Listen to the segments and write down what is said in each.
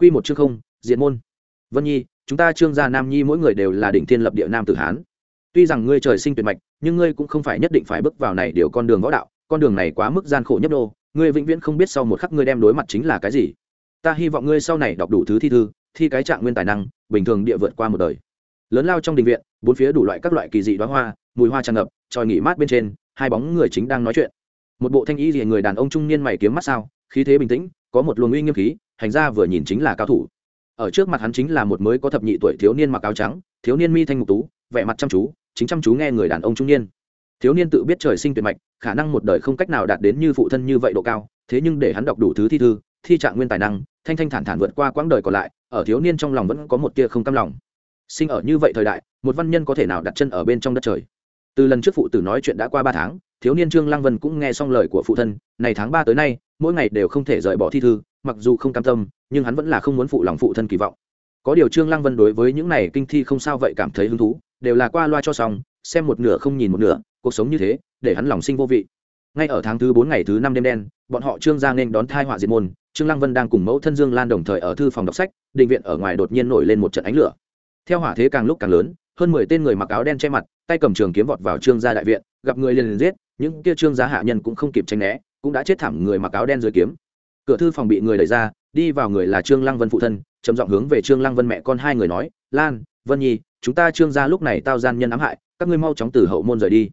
Quy một chương không, diện môn. Vân Nhi, chúng ta Trương gia Nam Nhi mỗi người đều là đỉnh thiên lập địa nam tử hán. Tuy rằng ngươi trời sinh tuyệt mạch, nhưng ngươi cũng không phải nhất định phải bước vào này điều con đường võ đạo, con đường này quá mức gian khổ nhấp đô, ngươi vĩnh viễn không biết sau một khắc ngươi đem đối mặt chính là cái gì. Ta hy vọng ngươi sau này đọc đủ thứ thi thư, thi cái trạng nguyên tài năng, bình thường địa vượt qua một đời. Lớn lao trong đình viện, bốn phía đủ loại các loại kỳ dị đóa hoa, mùi hoa tràn ngập, tròi nghỉ mát bên trên, hai bóng người chính đang nói chuyện. Một bộ thanh y liễu người đàn ông trung niên mày kiếm mắt sao, khí thế bình tĩnh, có một luồng uy nghiêm khí, hành ra vừa nhìn chính là cao thủ. Ở trước mặt hắn chính là một mới có thập nhị tuổi thiếu niên mặc áo trắng, thiếu niên mi thanh ngục tú, vẻ mặt chăm chú, chính chăm chú nghe người đàn ông trung niên. Thiếu niên tự biết trời sinh tuyệt mạch, khả năng một đời không cách nào đạt đến như phụ thân như vậy độ cao, thế nhưng để hắn đọc đủ thứ thi thư, thi trạng nguyên tài năng, thanh thanh thản thản vượt qua quãng đời còn lại, ở thiếu niên trong lòng vẫn có một tia không cam lòng. Sinh ở như vậy thời đại, một văn nhân có thể nào đặt chân ở bên trong đất trời? Từ lần trước phụ tử nói chuyện đã qua ba tháng, thiếu niên trương lăng vân cũng nghe xong lời của phụ thân, này tháng ba tới nay, mỗi ngày đều không thể rời bỏ thi thư mặc dù không cam tâm, nhưng hắn vẫn là không muốn phụ lòng phụ thân kỳ vọng. Có điều trương lăng vân đối với những này kinh thi không sao vậy cảm thấy hứng thú, đều là qua loa cho xong, xem một nửa không nhìn một nửa, cuộc sống như thế, để hắn lòng sinh vô vị. Ngay ở tháng thứ bốn ngày thứ năm đêm đen, bọn họ trương gia nên đón thai họa diệt môn, trương lăng vân đang cùng mẫu thân dương lan đồng thời ở thư phòng đọc sách, định viện ở ngoài đột nhiên nổi lên một trận ánh lửa. Theo hỏa thế càng lúc càng lớn, hơn mười tên người mặc áo đen che mặt, tay cầm trường kiếm vọt vào trương gia đại viện, gặp người liền liền giết, những kia trương gia hạ nhân cũng không kịp tranh né, cũng đã chết thảm người mặc áo đen dưới kiếm cửa thư phòng bị người đẩy ra, đi vào người là trương lăng vân phụ thân, trầm giọng hướng về trương lăng vân mẹ con hai người nói, lan, vân nhi, chúng ta trương gia lúc này tao gian nhân ám hại, các ngươi mau chóng từ hậu môn rời đi.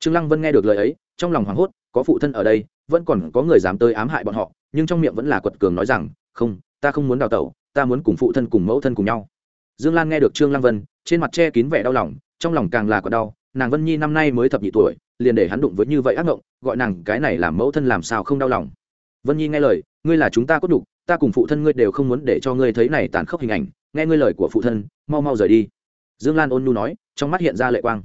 Trương lăng vân nghe được lời ấy, trong lòng hoảng hốt, có phụ thân ở đây, vẫn còn có người dám tới ám hại bọn họ, nhưng trong miệng vẫn là quật cường nói rằng, không, ta không muốn đào tẩu, ta muốn cùng phụ thân cùng mẫu thân cùng nhau. Dương lan nghe được trương lăng vân, trên mặt che kín vẻ đau lòng, trong lòng càng là quật đau, nàng vân nhi năm nay mới thập nhị tuổi, liền để hắn đụng với như vậy ác ngộng, gọi nàng cái này làm mẫu thân làm sao không đau lòng vân nhi nghe lời, ngươi là chúng ta cốt đục ta cùng phụ thân ngươi đều không muốn để cho ngươi thấy này tàn khốc hình ảnh, nghe ngươi lời của phụ thân, mau mau rời đi. Dương lan ôn nhu nói, trong mắt hiện ra lệ quang.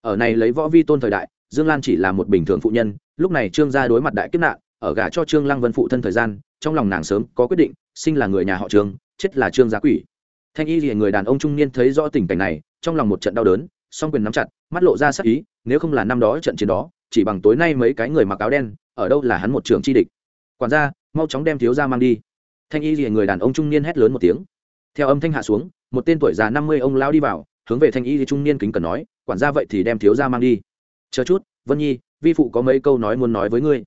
Ở này lấy võ vi tôn thời đại, dương lan chỉ là một bình thường phụ nhân, lúc này trương gia đối mặt đại kiếp nạn, ở gả cho trương lăng vân phụ thân thời gian, trong lòng nàng sớm có quyết định, sinh là người nhà họ trương, chết là trương gia quỷ. Thanh y thì người đàn ông trung niên thấy rõ tình cảnh này, trong lòng một trận đau đớn, song quyền nắm chặt, mắt lộ ra sắc ý, nếu không là năm đó trận chiến đó, chỉ bằng tối nay mấy cái người mặc áo đen, ở đâu là hắn một trường chi địch quản gia, mau chóng đem thiếu gia mang đi. Thanh y rìa người đàn ông trung niên hét lớn một tiếng. Theo âm thanh hạ xuống, một tên tuổi già năm mươi ông lao đi vào, hướng về thanh y thì trung niên kính cần nói, quản gia vậy thì đem thiếu gia mang đi. Chờ chút, vân nhi, vi phụ có mấy câu nói muốn nói với ngươi.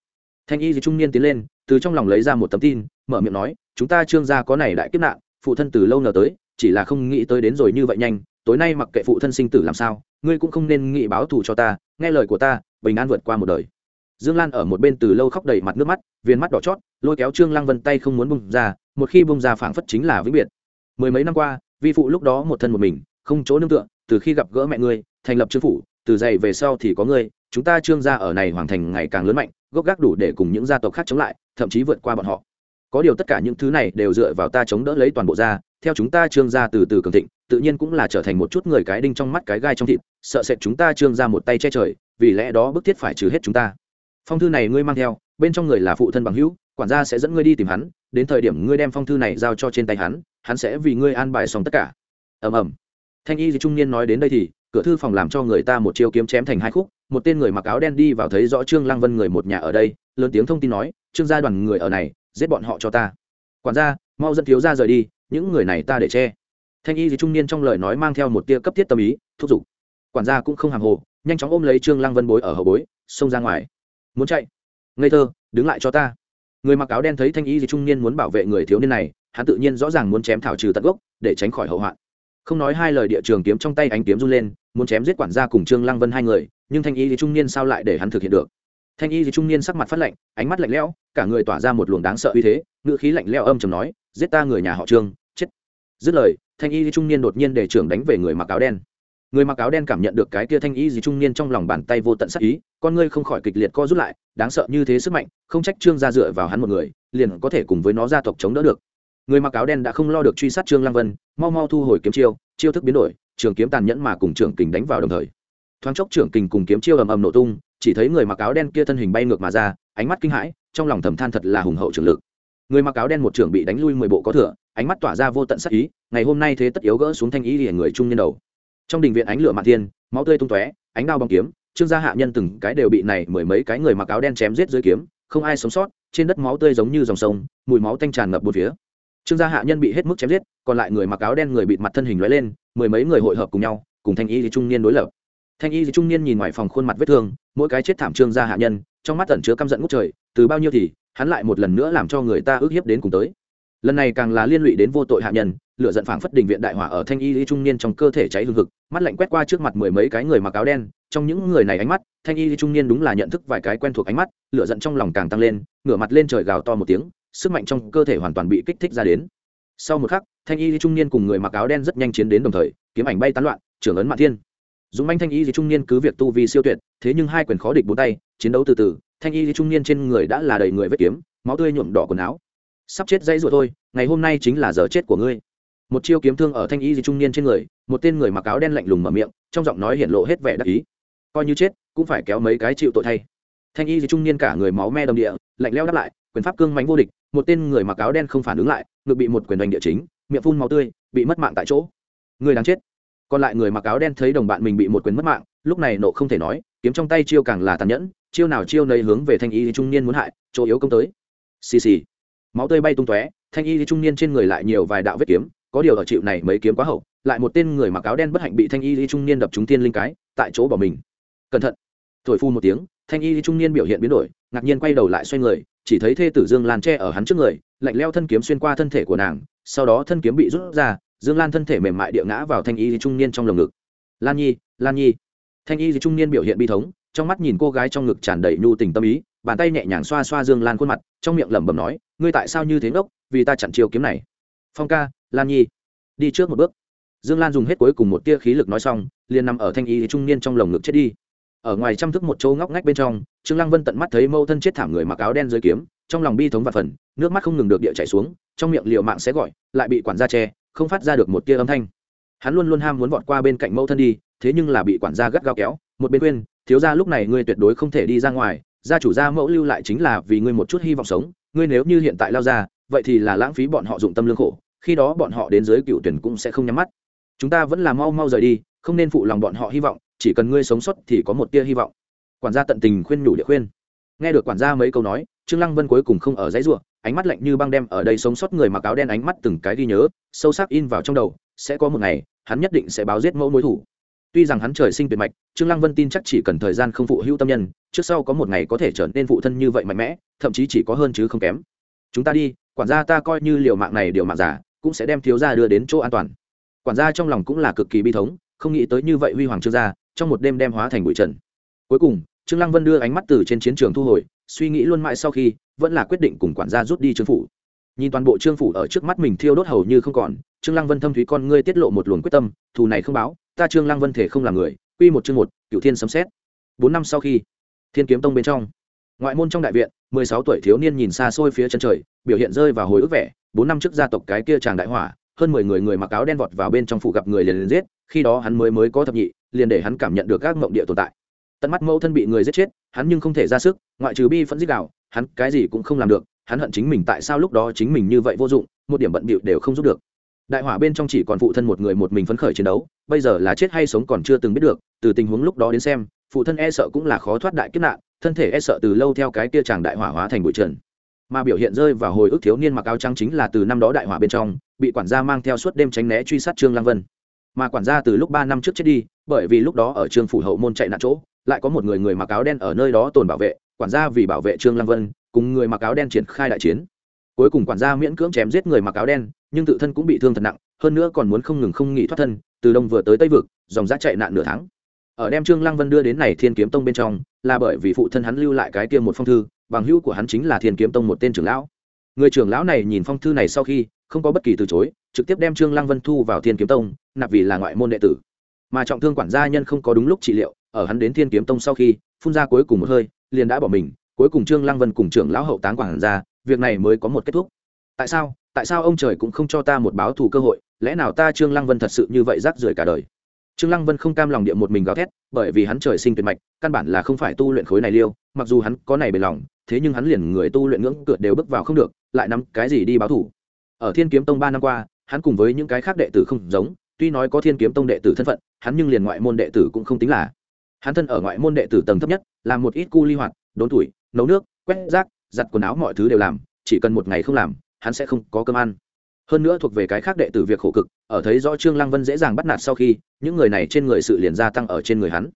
Thanh y thì trung niên tiến lên, từ trong lòng lấy ra một tấm tin, mở miệng nói, chúng ta trương gia có này đại kiếp nạn, phụ thân từ lâu nở tới, chỉ là không nghĩ tới đến rồi như vậy nhanh, tối nay mặc kệ phụ thân sinh tử làm sao, ngươi cũng không nên nghĩ báo thù cho ta, nghe lời của ta, bình an vượt qua một đời dương lan ở một bên từ lâu khóc đầy mặt nước mắt viên mắt đỏ chót, lôi kéo trương lăng vân tay không muốn bung ra, một khi bung ra phảng phất chính là vĩnh biệt. Mười mấy năm qua, vi phụ lúc đó một thân một mình, không chỗ nương tựa, từ khi gặp gỡ mẹ ngươi, thành lập trương phủ, từ dày về sau thì có ngươi, chúng ta trương gia ở này hoàn thành ngày càng lớn mạnh, gốc gác đủ để cùng những gia tộc khác chống lại, thậm chí vượt qua bọn họ. Có điều tất cả những thứ này đều dựa vào ta chống đỡ lấy toàn bộ gia, theo chúng ta trương gia từ từ cường thịnh, tự nhiên cũng là trở thành một chút người cái đinh trong mắt cái gai trong thịt, sợ sệt chúng ta trương gia một tay che trời, vì lẽ đó bức thiết phải trừ hết chúng ta phong thư này ngươi mang theo, bên trong người là phụ thân bằng hữu, quản gia sẽ dẫn ngươi đi tìm hắn, đến thời điểm ngươi đem phong thư này giao cho trên tay hắn hắn sẽ vì ngươi an bài xong tất cả. Ầm ầm. Thanh y trung niên nói đến đây thì, cửa thư phòng làm cho người ta một chiêu kiếm chém thành hai khúc, một tên người mặc áo đen đi vào thấy rõ trương lăng vân người một nhà ở đây, lớn tiếng thông tin nói, trương gia đoàn người ở này, giết bọn họ cho ta. Quản gia, mau dẫn thiếu gia rời đi, những người này ta để che. Thanh y trung niên trong lời nói mang theo một tia cấp thiết tâm ý, thúc giục. Quản gia cũng không hàng hồ, nhanh chóng ôm lấy trương lăng vân bối ở hậu bối, xông ra ngoài muốn chạy. Ngây thơ, đứng lại cho ta. Người mặc áo đen thấy thanh y gì trung niên muốn bảo vệ người thiếu niên này, hắn tự nhiên rõ ràng muốn chém thảo trừ tận gốc, để tránh khỏi hậu hoạn. Không nói hai lời địa trường kiếm trong tay ánh kiếm run lên, muốn chém giết quản gia cùng trương lăng vân hai người, nhưng thanh y gì trung niên sao lại để hắn thực hiện được? Thanh y gì trung niên sắc mặt phát lạnh, ánh mắt lạnh lẽo, cả người tỏa ra một luồng đáng sợ uy thế, ngữ khí lạnh lẽo âm trầm nói, giết ta người nhà họ trương, chết. Dứt lời, thanh y gì trung niên đột nhiên để trưởng đánh về người mặc áo đen người mặc áo đen cảm nhận được cái kia thanh y gì trung niên trong lòng bàn tay vô tận sắc ý, con ngươi không khỏi kịch liệt co rút lại, đáng sợ như thế sức mạnh, không trách trương gia dựa vào hắn một người, liền có thể cùng với nó gia tộc chống đỡ được. Người mặc áo đen đã không lo được truy sát trương lăng vân, mau mau thu hồi kiếm chiêu chiêu thức biến đổi, trường kiếm tàn nhẫn mà cùng trưởng kình đánh vào đồng thời. Thoáng chốc trưởng kình cùng kiếm chiêu ầm ầm nổ tung, chỉ thấy người mặc áo đen kia thân hình bay ngược mà ra, ánh mắt kinh hãi, trong lòng thầm than thật là hùng hậu trường lực. Người mặc áo đen một trưởng bị đánh lui mười bộ có thừa, ánh mắt tỏa ra vô tận sắc ý, ngày hôm nay thế tất yếu gỡ xuống thanh ý liền người trung niên đầu trong đình viện ánh lửa mạn thiên, máu tươi tung tóe, ánh đao bóng kiếm, trương gia hạ nhân từng cái đều bị này mười mấy cái người mặc áo đen chém giết dưới kiếm, không ai sống sót, trên đất máu tươi giống như dòng sông, mùi máu tanh tràn ngập một phía. Trương gia hạ nhân bị hết mức chém giết, còn lại người mặc áo đen người bịt mặt thân hình lóe lên, mười mấy người hội hợp cùng nhau, cùng thanh y trung niên đối lập. Thanh y trung niên nhìn ngoài phòng khuôn mặt vết thương, mỗi cái chết thảm trương gia hạ nhân, trong mắt tẩn chứa căm giận ngút trời, từ bao nhiêu thì, hắn lại một lần nữa làm cho người ta ức hiếp đến cùng tới. Lần này càng là liên lụy đến vô tội hạ nhân lửa giận phảng phất đình viện đại hỏa ở thanh y lý trung niên trong cơ thể cháy hừng hực, mắt lạnh quét qua trước mặt mười mấy cái người mặc áo đen, trong những người này ánh mắt, thanh y lý trung niên đúng là nhận thức vài cái quen thuộc ánh mắt, lửa giận trong lòng càng tăng lên, ngửa mặt lên trời gào to một tiếng, sức mạnh trong cơ thể hoàn toàn bị kích thích ra đến. Sau một khắc, thanh y lý trung niên cùng người mặc áo đen rất nhanh chiến đến đồng thời, kiếm ảnh bay tán loạn, trưởng ấn mạn thiên. Dùng anh thanh y lý trung niên cứ việc tu vi siêu tuyệt, thế nhưng hai quyền khó địch bốn tay, chiến đấu từ từ, thanh y lý trung niên trên người đã là đầy người vết kiếm, máu tươi nhuộm đỏ quần áo. Sắp chết dây rồi thôi, ngày hôm nay chính là giờ chết của ngươi một chiêu kiếm thương ở thanh y di trung niên trên người, một tên người mặc áo đen lạnh lùng mở miệng, trong giọng nói hiện lộ hết vẻ đắc ý. Coi như chết, cũng phải kéo mấy cái chịu tội thay. Thanh y di trung niên cả người máu me đồng địa, lạnh leo đáp lại, quyền pháp cương mánh vô địch, một tên người mặc áo đen không phản ứng lại ngược bị một quyền đánh địa chính, miệng phun máu tươi, bị mất mạng tại chỗ. Người đang chết. Còn lại người mặc áo đen thấy đồng bạn mình bị một quyền mất mạng, lúc này nộ không thể nói, kiếm trong tay chiêu càng là tàn nhẫn, chiêu nào chiêu nấy hướng về thanh y trung niên muốn hại, chỗ yếu công tới. Xì xì. Máu tươi bay tung tóe, thanh y trung niên trên người lại nhiều vài đạo vết kiếm có điều ở chịu này mấy kiếm quá hậu, lại một tên người mặc áo đen bất hạnh bị thanh y trung niên đập trúng tiên linh cái, tại chỗ bỏ mình. Cẩn thận. Thổi phu một tiếng, thanh y trung niên biểu hiện biến đổi, ngạc nhiên quay đầu lại xoay người, chỉ thấy thê tử dương lan tre ở hắn trước người, lạnh leo thân kiếm xuyên qua thân thể của nàng, sau đó thân kiếm bị rút ra, dương lan thân thể mềm mại địa ngã vào thanh y trung niên trong lồng ngực. Lan nhi lan nhi. Thanh y trung niên biểu hiện bi thống, trong mắt nhìn cô gái trong ngực tràn đầy nhu tình tâm ý, bàn tay nhẹ nhàng xoa xoa dương lan khuôn mặt, trong miệng lẩm bẩm nói, ngươi tại sao như thế ngốc, vì ta chặn chiêu kiếm này? Phong ca lan nhi đi trước một bước dương lan dùng hết cuối cùng một tia khí lực nói xong liền nằm ở thanh y trung niên trong lồng ngực chết đi ở ngoài chăm thức một chỗ ngóc ngách bên trong trương lăng vân tận mắt thấy mâu thân chết thảm người mặc áo đen dưới kiếm trong lòng bi thống và phần nước mắt không ngừng được địa chảy xuống trong miệng liều mạng sẽ gọi lại bị quản gia che không phát ra được một tia âm thanh hắn luôn luôn ham muốn vọt qua bên cạnh mâu thân đi thế nhưng là bị quản gia gắt gao kéo một bên quên thiếu gia lúc này ngươi tuyệt đối không thể đi ra ngoài gia chủ gia mẫu lưu lại chính là vì ngươi một chút hy vọng sống ngươi nếu như hiện tại lao ra vậy thì là lãng phí bọn họ dụng tâm lương khổ khi đó bọn họ đến dưới cựu tuyển cũng sẽ không nhắm mắt. Chúng ta vẫn là mau mau rời đi, không nên phụ lòng bọn họ hy vọng, chỉ cần ngươi sống sót thì có một tia hy vọng. Quản gia tận tình khuyên nhủ địa khuyên. Nghe được quản gia mấy câu nói, trương lăng vân cuối cùng không ở dãy ruộng ánh mắt lạnh như băng đem ở đây sống sót người mặc áo đen ánh mắt từng cái ghi nhớ, sâu sắc in vào trong đầu, sẽ có một ngày, hắn nhất định sẽ báo giết mẫu mối thủ. Tuy rằng hắn trời sinh tuyệt mạch, trương lăng vân tin chắc chỉ cần thời gian không phụ hữu tâm nhân, trước sau có một ngày có thể trở nên phụ thân như vậy mạnh mẽ, thậm chí chỉ có hơn chứ không kém. Chúng ta đi, quản gia ta coi như liều mạng này điều mạng giả cũng sẽ đem thiếu gia đưa đến chỗ an toàn. Quản gia trong lòng cũng là cực kỳ bi thống, không nghĩ tới như vậy huy hoàng trương gia, trong một đêm đem hóa thành bụi trần. Cuối cùng, trương lăng vân đưa ánh mắt từ trên chiến trường thu hồi, suy nghĩ luôn mãi sau khi, vẫn là quyết định cùng quản gia rút đi trương phủ. Nhìn toàn bộ trương phủ ở trước mắt mình thiêu đốt hầu như không còn, trương lăng vân thâm thúy con ngươi tiết lộ một luồng quyết tâm, thù này không báo, ta trương lăng vân thể không làm người, quy một chương một cựu thiên sấm xét bốn năm sau khi, thiên kiếm tông bên trong ngoại môn trong đại viện, mười sáu tuổi thiếu niên nhìn xa xôi phía chân trời, biểu hiện rơi vào hồi ức vẻ. Bốn năm trước gia tộc cái kia chàng đại hỏa, hơn mười người người mặc áo đen vọt vào bên trong phủ gặp người liền liền giết, khi đó hắn mới mới có thập nhị, liền để hắn cảm nhận được các mộng địa tồn tại. Tận mắt mẫu thân bị người giết chết, hắn nhưng không thể ra sức, ngoại trừ bi phẫn giết đạo hắn cái gì cũng không làm được, hắn hận chính mình tại sao lúc đó chính mình như vậy vô dụng, một điểm bận bịu đều không giúp được. Đại hỏa bên trong chỉ còn phụ thân một người một mình phấn khởi chiến đấu, bây giờ là chết hay sống còn chưa từng biết được, từ tình huống lúc đó đến xem, phụ thân e sợ cũng là khó thoát đại kiếp nạn thân thể e sợ từ lâu theo cái kia chàng đại hỏa hóa thành bụi trần. Mà biểu hiện rơi vào hồi ức thiếu niên mặc áo trắng chính là từ năm đó đại hỏa bên trong, bị quản gia mang theo suốt đêm tránh né truy sát trương lăng vân. Mà quản gia từ lúc ba năm trước chết đi, bởi vì lúc đó ở trương phủ hậu môn chạy nạn chỗ, lại có một người người mặc áo đen ở nơi đó tồn bảo vệ, quản gia vì bảo vệ trương lăng vân, cùng người mặc áo đen triển khai đại chiến. Cuối cùng quản gia miễn cưỡng chém giết người mặc áo đen, nhưng tự thân cũng bị thương thật nặng, hơn nữa còn muốn không ngừng không nghỉ thoát thân, từ đông vừa tới tây vực, dòng giá chạy nạn nửa tháng. Ở đem trương lăng vân đưa đến này thiên kiếm tông bên trong là bởi vì phụ thân hắn lưu lại cái kia một phong thư, bằng hữu của hắn chính là thiên kiếm tông một tên trưởng lão. Người trưởng lão này nhìn phong thư này sau khi, không có bất kỳ từ chối, trực tiếp đem trương lăng vân thu vào thiên kiếm tông, nạp vì là ngoại môn đệ tử. Mà trọng thương quản gia nhân không có đúng lúc trị liệu, ở hắn đến thiên kiếm tông sau khi, phun ra cuối cùng một hơi, liền đã bỏ mình, cuối cùng trương lăng vân cùng trưởng lão hậu táng quản gia, việc này mới có một kết thúc. Tại sao? Tại sao ông trời cũng không cho ta một báo thù cơ hội? Lẽ nào ta trương lăng vân thật sự như vậy rác rưởi cả đời? Trương lăng vân không cam lòng địa một mình gào thét, bởi vì hắn trời sinh tuyệt mạch, căn bản là không phải tu luyện khối này liêu, mặc dù hắn có này bề lòng, thế nhưng hắn liền người tu luyện ngưỡng cửa đều bước vào không được, lại nắm cái gì đi báo thù ở thiên kiếm tông ba năm qua, hắn cùng với những cái khác đệ tử không giống, tuy nói có thiên kiếm tông đệ tử thân phận, hắn nhưng liền ngoại môn đệ tử cũng không tính là. Hắn thân ở ngoại môn đệ tử tầng thấp nhất làm một ít cu ly hoạt, đốn tuổi, nấu nước, quét rác, giặt quần áo mọi thứ đều làm, chỉ cần một ngày không làm, hắn sẽ không có cơm ăn hơn nữa thuộc về cái khác đệ tử việc khổ cực, ở thấy rõ trương lăng vân dễ dàng bắt nạt sau khi, những người này trên người sự liền gia tăng ở trên người hắn.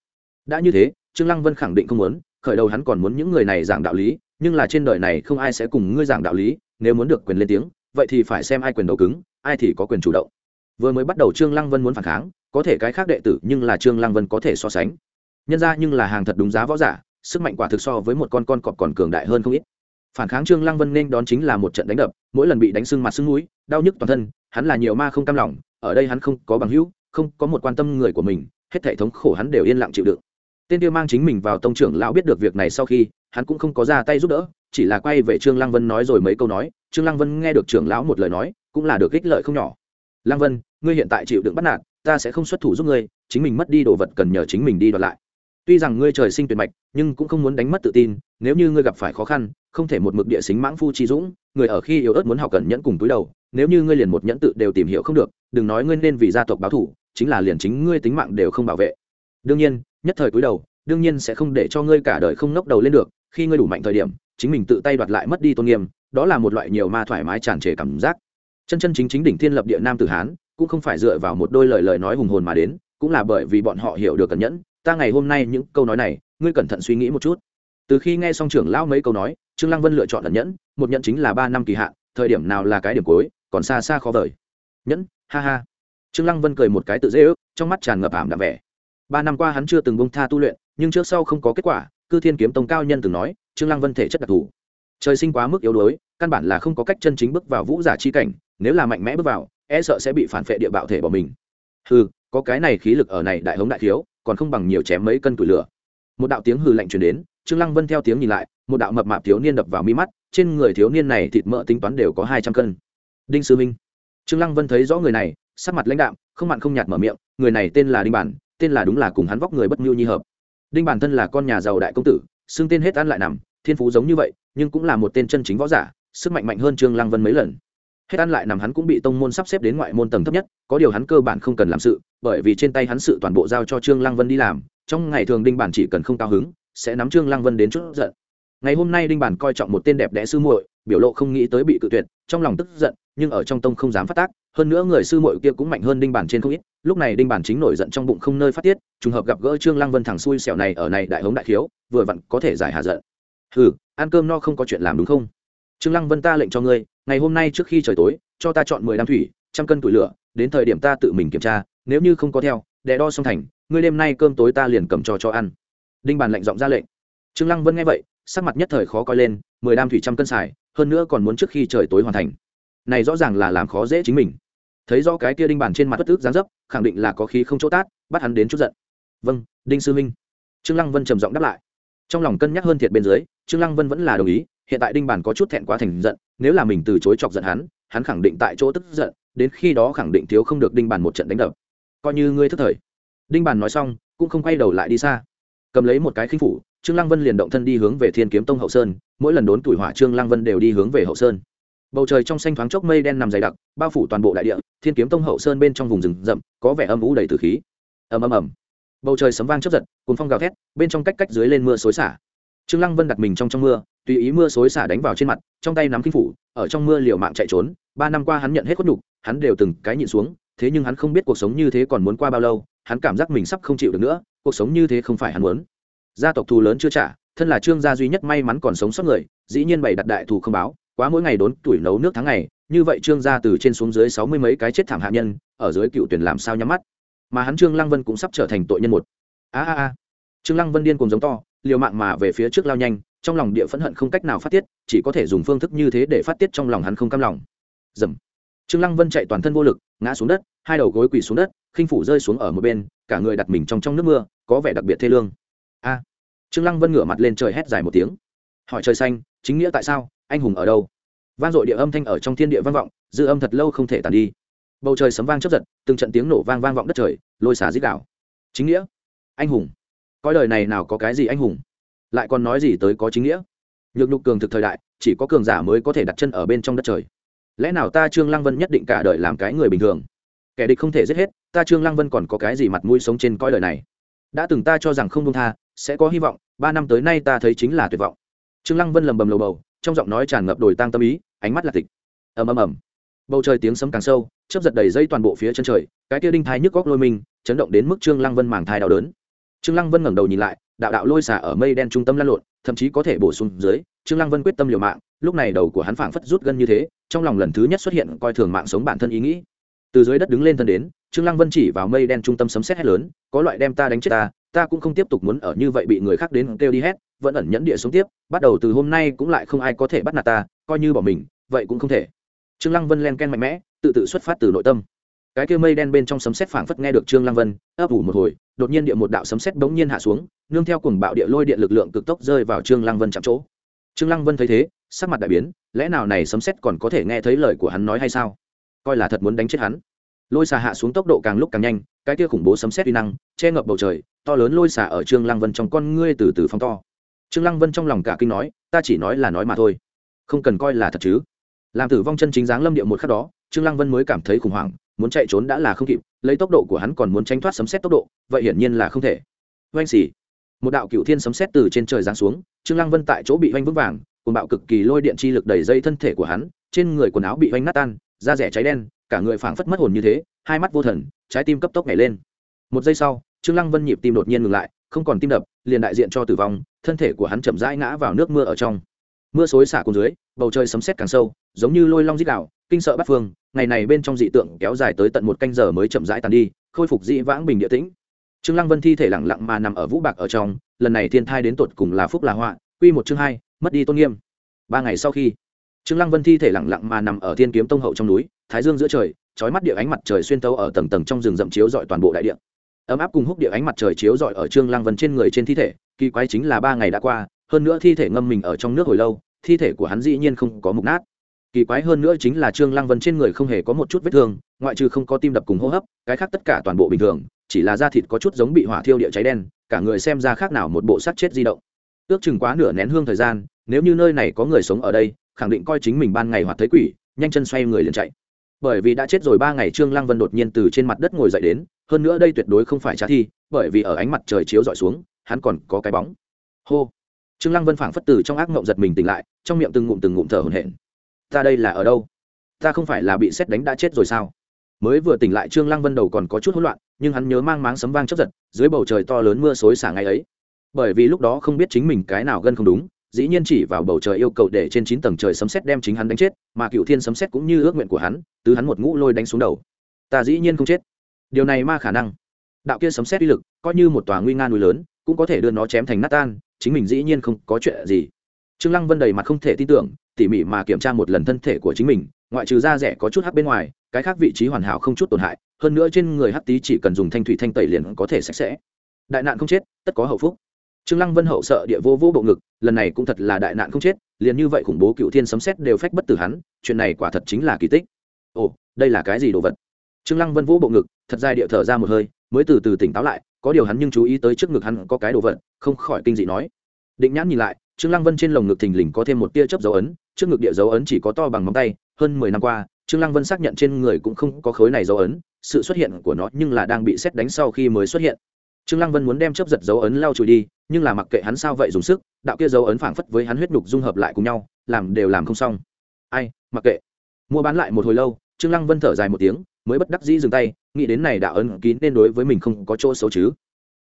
Đã như thế, trương lăng vân khẳng định không muốn, khởi đầu hắn còn muốn những người này giảng đạo lý, nhưng là trên đời này không ai sẽ cùng ngươi giảng đạo lý, nếu muốn được quyền lên tiếng, vậy thì phải xem ai quyền đầu cứng, ai thì có quyền chủ động. Vừa mới bắt đầu trương lăng vân muốn phản kháng, có thể cái khác đệ tử nhưng là trương lăng vân có thể so sánh. Nhân ra nhưng là hàng thật đúng giá võ giả, sức mạnh quả thực so với một con con cọp còn cường đại hơn không ít phản kháng trương lăng vân nên đón chính là một trận đánh đập, mỗi lần bị đánh sưng mặt sưng mũi, đau nhức toàn thân, hắn là nhiều ma không cam lòng, ở đây hắn không có bằng hữu, không có một quan tâm người của mình, hết thể thống khổ hắn đều yên lặng chịu đựng. Tên kia mang chính mình vào tông trưởng lão biết được việc này sau khi, hắn cũng không có ra tay giúp đỡ, chỉ là quay về trương lăng vân nói rồi mấy câu nói, trương lăng vân nghe được trưởng lão một lời nói, cũng là được ích lợi không nhỏ. Lăng vân, ngươi hiện tại chịu đựng bắt nạt, ta sẽ không xuất thủ giúp ngươi, chính mình mất đi đồ vật cần nhờ chính mình đi đoạt lại tuy rằng ngươi trời sinh tuyệt mạch, nhưng cũng không muốn đánh mất tự tin, nếu như ngươi gặp phải khó khăn, không thể một mực địa xính mãng phu trí dũng, người ở khi yếu ớt muốn học cẩn nhẫn cùng túi đầu, nếu như ngươi liền một nhẫn tự đều tìm hiểu không được, đừng nói ngươi nên vì gia tộc báo thủ, chính là liền chính ngươi tính mạng đều không bảo vệ. Đương nhiên, nhất thời túi đầu, đương nhiên sẽ không để cho ngươi cả đời không ngóc đầu lên được, khi ngươi đủ mạnh thời điểm, chính mình tự tay đoạt lại mất đi tôn nghiêm, đó là một loại nhiều ma thoải mái tràn trề cảm giác. Chân chân chính chính đỉnh thiên lập địa nam tử hán, cũng không phải dựa vào một đôi lời lời nói hùng hồn mà đến, cũng là bởi vì bọn họ hiểu được cẩn nhẫn ta ngày hôm nay những câu nói này, ngươi cẩn thận suy nghĩ một chút. Từ khi nghe xong trưởng lão mấy câu nói, trương lăng vân lựa chọn ẩn nhẫn, một nhẫn chính là ba năm kỳ hạn, thời điểm nào là cái điểm cuối, còn xa xa khó vời. Nhẫn, ha ha. Trương lăng vân cười một cái tự dễ ước, trong mắt tràn ngập ảm đạm vẻ. Ba năm qua hắn chưa từng bông tha tu luyện, nhưng trước sau không có kết quả, cư thiên kiếm tông cao nhân từng nói, trương lăng vân thể chất đặc thù. Trời sinh quá mức yếu đuối, căn bản là không có cách chân chính bước vào vũ giả chi cảnh, nếu là mạnh mẽ bước vào e sợ sẽ bị phản phệ địa bạo thể bỏ mình. Hừ, có cái này khí lực ở này đại hống đại thiếu còn không bằng nhiều chém mấy cân tuổi lửa. Một đạo tiếng hừ lạnh truyền đến, trương lăng vân theo tiếng nhìn lại, một đạo mập mạp thiếu niên đập vào mi mắt, trên người thiếu niên này thịt mỡ tính toán đều có hai trăm cân. Đinh sư minh. Trương lăng vân thấy rõ người này, sắc mặt lãnh đạm, không mặn không nhạt mở miệng, người này tên là đinh bản, tên là đúng là cùng hắn vóc người bất nhu nhi hợp. Đinh bản thân là con nhà giàu đại công tử, xưng tên hết ăn lại nằm, thiên phú giống như vậy, nhưng cũng là một tên chân chính võ giả, sức mạnh mạnh hơn trương lăng vân mấy lần hết ăn lại nằm hắn cũng bị tông môn sắp xếp đến ngoại môn tầng thấp nhất, có điều hắn cơ bản không cần làm sự, bởi vì trên tay hắn sự toàn bộ giao cho trương lăng vân đi làm, trong ngày thường đinh bản chỉ cần không cao hứng, sẽ nắm trương lăng vân đến chút giận. Ngày hôm nay đinh bản coi trọng một tên đẹp đẽ sư muội, biểu lộ không nghĩ tới bị cự tuyệt, trong lòng tức giận, nhưng ở trong tông không dám phát tác, hơn nữa người sư muội kia cũng mạnh hơn đinh bản trên không ít, lúc này đinh bản chính nổi giận trong bụng không nơi phát tiết, trùng hợp gặp gỡ trương lăng vân thằng xui xẻo này ở này đại hống đại thiếu, vừa vặn có thể giải hạ giận. Hừ, ăn cơm no không có chuyện làm đúng không? Trương lăng vân ta lệnh cho ngươi, ngày hôm nay trước khi trời tối, cho ta chọn mười đám thủy, trăm cân tuổi lửa, đến thời điểm ta tự mình kiểm tra, nếu như không có theo, đè đo xong thành, ngươi đêm nay cơm tối ta liền cầm cho cho ăn. Đinh bàn lệnh giọng ra lệnh. Trương lăng vân nghe vậy, sắc mặt nhất thời khó coi lên, mười đam thủy trăm cân xài, hơn nữa còn muốn trước khi trời tối hoàn thành. Này rõ ràng là làm khó dễ chính mình. Thấy rõ cái kia đinh bàn trên mặt bất tức giáng dấp, khẳng định là có khí không chỗ tát, bắt hắn đến chút giận. Vâng đinh sư minh trương lăng vân trầm giọng đáp lại. Trong lòng cân nhắc hơn thiệt bên dưới, trương lăng vân vẫn là đồng ý hiện tại đinh bản có chút thẹn quá thành giận, nếu là mình từ chối chọc giận hắn hắn khẳng định tại chỗ tức giận, đến khi đó khẳng định thiếu không được đinh bản một trận đánh đập. Coi như ngươi thất thời. Đinh bản nói xong, cũng không quay đầu lại đi xa. Cầm lấy một cái khinh phủ, trương lăng vân liền động thân đi hướng về thiên kiếm tông hậu sơn, mỗi lần đốn tuổi hỏa trương lăng vân đều đi hướng về hậu sơn. Bầu trời trong xanh thoáng chốc mây đen nằm dày đặc, bao phủ toàn bộ đại địa, thiên kiếm tông hậu sơn bên trong vùng rừng rậm, có vẻ âm ủ đầy tử khí. Ầm ầm ầm. Bầu trời sấm vang chớp giật cùng phong gào thét, bên trong cách cách dưới lên mưa xối xả. Trương lăng vân đặt mình trong trong mưa tùy ý mưa xối xả đánh vào trên mặt, trong tay nắm kinh phủ, ở trong mưa liều mạng chạy trốn. Ba năm qua hắn nhận hết khuất nhục, hắn đều từng cái nhịn xuống, thế nhưng hắn không biết cuộc sống như thế còn muốn qua bao lâu, hắn cảm giác mình sắp không chịu được nữa, cuộc sống như thế không phải hắn muốn. Gia tộc thù lớn chưa trả, thân là trương gia duy nhất may mắn còn sống sót người, dĩ nhiên bày đặt đại thù không báo, quá mỗi ngày đốn tuổi nấu nước tháng ngày, như vậy trương gia từ trên xuống dưới sáu mươi mấy cái chết thảm hạ nhân, ở dưới cựu tuyển làm sao nhắm mắt. Mà hắn trương lăng vân cũng sắp trở thành tội nhân một. A a a. Trương lăng vân điên cùng giống to, liều mạng mà về phía trước lao nhanh trong lòng địa phẫn hận không cách nào phát tiết, chỉ có thể dùng phương thức như thế để phát tiết trong lòng hắn không cam lòng. Dầm. Trương lăng vân chạy toàn thân vô lực, ngã xuống đất, hai đầu gối quỳ xuống đất, khinh phủ rơi xuống ở một bên, cả người đặt mình trong trong nước mưa, có vẻ đặc biệt thê lương. A. Trương lăng vân ngửa mặt lên trời hét dài một tiếng. Hỏi trời xanh, chính nghĩa tại sao? Anh hùng ở đâu? Vang dội địa âm thanh ở trong thiên địa vang vọng, dư âm thật lâu không thể tàn đi. Bầu trời sấm vang chớp giật, từng trận tiếng nổ vang vang vọng đất trời, lôi xả dích đảo. Chính nghĩa. Anh hùng. Coi đời này nào có cái gì anh hùng? Lại còn nói gì tới có chính nghĩa? Nhược nhục cường thực thời đại, chỉ có cường giả mới có thể đặt chân ở bên trong đất trời. Lẽ nào ta trương lăng vân nhất định cả đời làm cái người bình thường? Kẻ địch không thể giết hết, ta trương lăng vân còn có cái gì mặt mũi sống trên coi đời này? Đã từng ta cho rằng không công tha, sẽ có hy vọng, ba năm tới nay ta thấy chính là tuyệt vọng. Trương lăng vân lầm bầm lầu bầu, trong giọng nói tràn ngập đồi tang tâm ý, ánh mắt là tịch. Ầm ầm ầm. Bầu trời tiếng sấm càng sâu, chớp giật đầy dây toàn bộ phía chân trời, cái kia đinh thai nhức góc lôi mình, chấn động đến mức trương lăng vân màng thai đau đớn. Trương lăng vân ngẩng đầu nhìn lại đạo đạo lôi xả ở mây đen trung tâm lăn lộn, thậm chí có thể bổ sung dưới, trương lăng vân quyết tâm liều mạng, lúc này đầu của hắn phảng phất rút gân như thế, trong lòng lần thứ nhất xuất hiện coi thường mạng sống bản thân ý nghĩ. Từ dưới đất đứng lên thân đến, trương lăng vân chỉ vào mây đen trung tâm sấm sét hét lớn, có loại đem ta đánh chết ta ta cũng không tiếp tục muốn ở như vậy bị người khác đến kêu đi hét vẫn ẩn nhẫn địa xuống tiếp, bắt đầu từ hôm nay cũng lại không ai có thể bắt nạt ta, coi như bỏ mình, vậy cũng không thể. Trương lăng vân len ken mạnh mẽ, tự tự xuất phát từ nội tâm cái kia mây đen bên trong sấm sét phảng phất nghe được trương lăng vân, ấp ủ một hồi, đột nhiên địa một đạo sấm sét bỗng nhiên hạ xuống, nương theo cùng bạo địa lôi điện lực lượng cực tốc rơi vào trương lăng vân chạm chỗ. Trương lăng vân thấy thế, sắc mặt đại biến, lẽ nào này sấm sét còn có thể nghe thấy lời của hắn nói hay sao? Coi là thật muốn đánh chết hắn. Lôi xà hạ xuống tốc độ càng lúc càng nhanh, cái kia khủng bố sấm sét uy năng, che ngập bầu trời, to lớn lôi xà ở trương lăng vân trong con ngươi từ từ phóng to. Trương lăng vân trong lòng cả kinh nói, ta chỉ nói là nói mà thôi. Không cần coi là thật chứ. Làm tử vong chân chính dáng lâm địa một khắc đó, trương lăng vân mới cảm thấy khủng hoảng muốn chạy trốn đã là không kịp, lấy tốc độ của hắn còn muốn tránh thoát sấm xét tốc độ, vậy hiển nhiên là không thể. Oanh xỉ một đạo cựu thiên sấm xét từ trên trời giáng xuống, trương lăng vân tại chỗ bị oanh vững vàng cùng bạo cực kỳ lôi điện chi lực đẩy dây thân thể của hắn, trên người quần áo bị oanh nát tan, da rẻ cháy đen, cả người phảng phất mất hồn như thế, hai mắt vô thần, trái tim cấp tốc nhảy lên. Một giây sau, trương lăng vân nhịp tim đột nhiên ngừng lại, không còn tim đập, liền đại diện cho tử vong, thân thể của hắn chậm rãi ngã vào nước mưa ở trong mưa xối xả cùng dưới, bầu trời sấm sét càng sâu, giống như lôi long dít đảo kinh sợ bắt phương, ngày này bên trong dị tượng kéo dài tới tận một canh giờ mới chậm rãi tàn đi, khôi phục dị vãng bình địa tĩnh. Trương lăng vân thi thể lặng lặng mà nằm ở vũ bạc ở trong, lần này thiên thai đến tột cùng là phúc là họa, quy một chương hai, mất đi tôn nghiêm. Ba ngày sau khi, trương lăng vân thi thể lặng lặng mà nằm ở thiên kiếm tông hậu trong núi, thái dương giữa trời, chói mắt địa ánh mặt trời xuyên tấu ở tầng tầng trong rừng rậm chiếu dọi toàn bộ đại địa. Ấm áp cùng húc địa ánh mặt trời chiếu dọi ở trương lăng vân trên người trên thi thể, kỳ quái chính là ba ngày đã qua hơn nữa thi thể ngâm mình ở trong nước hồi lâu, thi thể của hắn dĩ nhiên không có mục nát. Kỳ quái hơn nữa chính là trương lăng vân trên người không hề có một chút vết thương, ngoại trừ không có tim đập cùng hô hấp, cái khác tất cả toàn bộ bình thường, chỉ là da thịt có chút giống bị hỏa thiêu địa cháy đen, cả người xem ra khác nào một bộ xác chết di động. Ước chừng quá nửa nén hương thời gian, nếu như nơi này có người sống ở đây, khẳng định coi chính mình ban ngày hoặc thấy quỷ, nhanh chân xoay người liền chạy. Bởi vì đã chết rồi ba ngày trương lăng vân đột nhiên từ trên mặt đất ngồi dậy đến, hơn nữa đây tuyệt đối không phải trả thi, bởi vì ở ánh mặt trời chiếu dọi xuống, hắn còn có cái bóng. Hô trương lăng vân phảng phất từ trong ác mộng giật mình tỉnh lại, trong miệng từng ngụm từng ngụm thở hổn hển. Ta đây là ở đâu? Ta không phải là bị xét đánh đã chết rồi sao? Mới vừa tỉnh lại trương lăng vân đầu còn có chút hỗn loạn, nhưng hắn nhớ mang máng sấm vang chớp giật, dưới bầu trời to lớn mưa xối xả ngày ấy. Bởi vì lúc đó không biết chính mình cái nào gân không đúng, dĩ nhiên chỉ vào bầu trời yêu cầu để trên chín tầng trời sấm xét đem chính hắn đánh chết, mà cựu thiên sấm xét cũng như ước nguyện của hắn, tứ hắn một ngũ lôi đánh xuống đầu. Ta dĩ nhiên không chết. Điều này ma khả năng. Đạo kia sấm xét uy lực, coi như một tòa nguy nga núi lớn cũng có thể đưa nó chém thành nát tan, chính mình dĩ nhiên không có chuyện gì. Trương lăng vân đầy mặt không thể tin tưởng, tỉ mỉ mà kiểm tra một lần thân thể của chính mình, ngoại trừ da rẻ có chút hắc bên ngoài, cái khác vị trí hoàn hảo không chút tổn hại, hơn nữa trên người hắc tí chỉ cần dùng thanh thủy thanh tẩy liền có thể sạch sẽ. Đại nạn không chết, tất có hậu phúc. Trương lăng vân hậu sợ địa vô vô bộ ngực, lần này cũng thật là đại nạn không chết, liền như vậy khủng bố cựu thiên sấm xét đều phách bất tử hắn, chuyện này quả thật chính là kỳ tích. Ồ, đây là cái gì đồ vật? Trương lăng vân vũ bộ ngực, thật dài địa thở ra một hơi, mới từ từ tỉnh táo lại có điều hắn nhưng chú ý tới trước ngực hắn có cái đồ vật, không khỏi kinh dị nói. Định nhãn nhìn lại, trương lăng vân trên lồng ngực thình lình có thêm một tia chớp dấu ấn, trước ngực địa dấu ấn chỉ có to bằng móng tay, hơn mười năm qua, trương lăng vân xác nhận trên người cũng không có khối này dấu ấn, sự xuất hiện của nó nhưng là đang bị xét đánh sau khi mới xuất hiện. Trương lăng vân muốn đem chớp giật dấu ấn lau chùi đi, nhưng là mặc kệ hắn sao vậy dùng sức, đạo kia dấu ấn phảng phất với hắn huyết nhục dung hợp lại cùng nhau, làm đều làm không xong. Ai, mặc kệ. Mua bán lại một hồi lâu, trương lăng vân thở dài một tiếng mới bất đắc dĩ dừng tay, nghĩ đến này đạo ân kín nên đối với mình không có chỗ xấu chứ.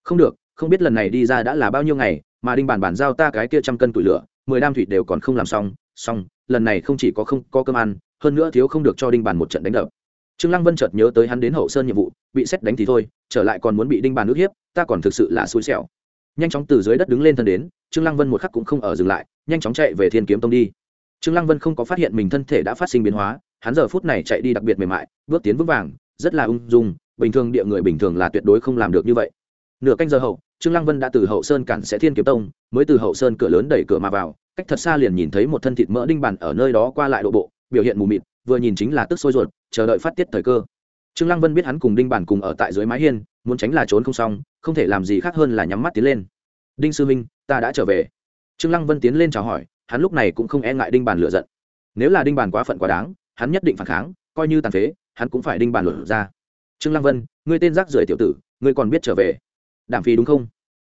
Không được, không biết lần này đi ra đã là bao nhiêu ngày, mà đinh bản bản giao ta cái kia trăm cân tủi lửa, mười đam thủy đều còn không làm xong xong, lần này không chỉ có không có cơm ăn, hơn nữa thiếu không được cho đinh bản một trận đánh đập. Trương lăng vân chợt nhớ tới hắn đến hậu sơn nhiệm vụ, bị xét đánh thì thôi, trở lại còn muốn bị đinh bản ước hiếp, ta còn thực sự là xui xẻo. Nhanh chóng từ dưới đất đứng lên thân đến, trương lăng vân một khắc cũng không ở dừng lại, nhanh chóng chạy về thiên kiếm tông đi. Trương lăng vân không có phát hiện mình thân thể đã phát sinh biến hóa hắn giờ phút này chạy đi đặc biệt mềm mại, bước tiến vững vàng, rất là ung dung, bình thường địa người bình thường là tuyệt đối không làm được như vậy. Nửa canh giờ hậu, trương lăng vân đã từ hậu sơn cản sẽ thiên kiếm tông, mới từ hậu sơn cửa lớn đẩy cửa mà vào, cách thật xa liền nhìn thấy một thân thịt mỡ đinh bàn ở nơi đó qua lại độ bộ, biểu hiện mù mịt, vừa nhìn chính là tức sôi ruột, chờ đợi phát tiết thời cơ. Trương lăng vân biết hắn cùng đinh bàn cùng ở tại dưới mái hiên, muốn tránh là trốn không xong, không thể làm gì khác hơn là nhắm mắt tiến lên. Đinh sư minh ta đã trở về. Trương lăng vân tiến lên chào hỏi, hắn lúc này cũng không e ngại đinh bàn lựa giận. Nếu là đinh bàn quá phận quá đáng hắn nhất định phản kháng, coi như tàn phế, hắn cũng phải đinh bàn luận ra. Trương lăng vân, ngươi tên rác rưởi tiểu tử, ngươi còn biết trở về. Đảm phi đúng không?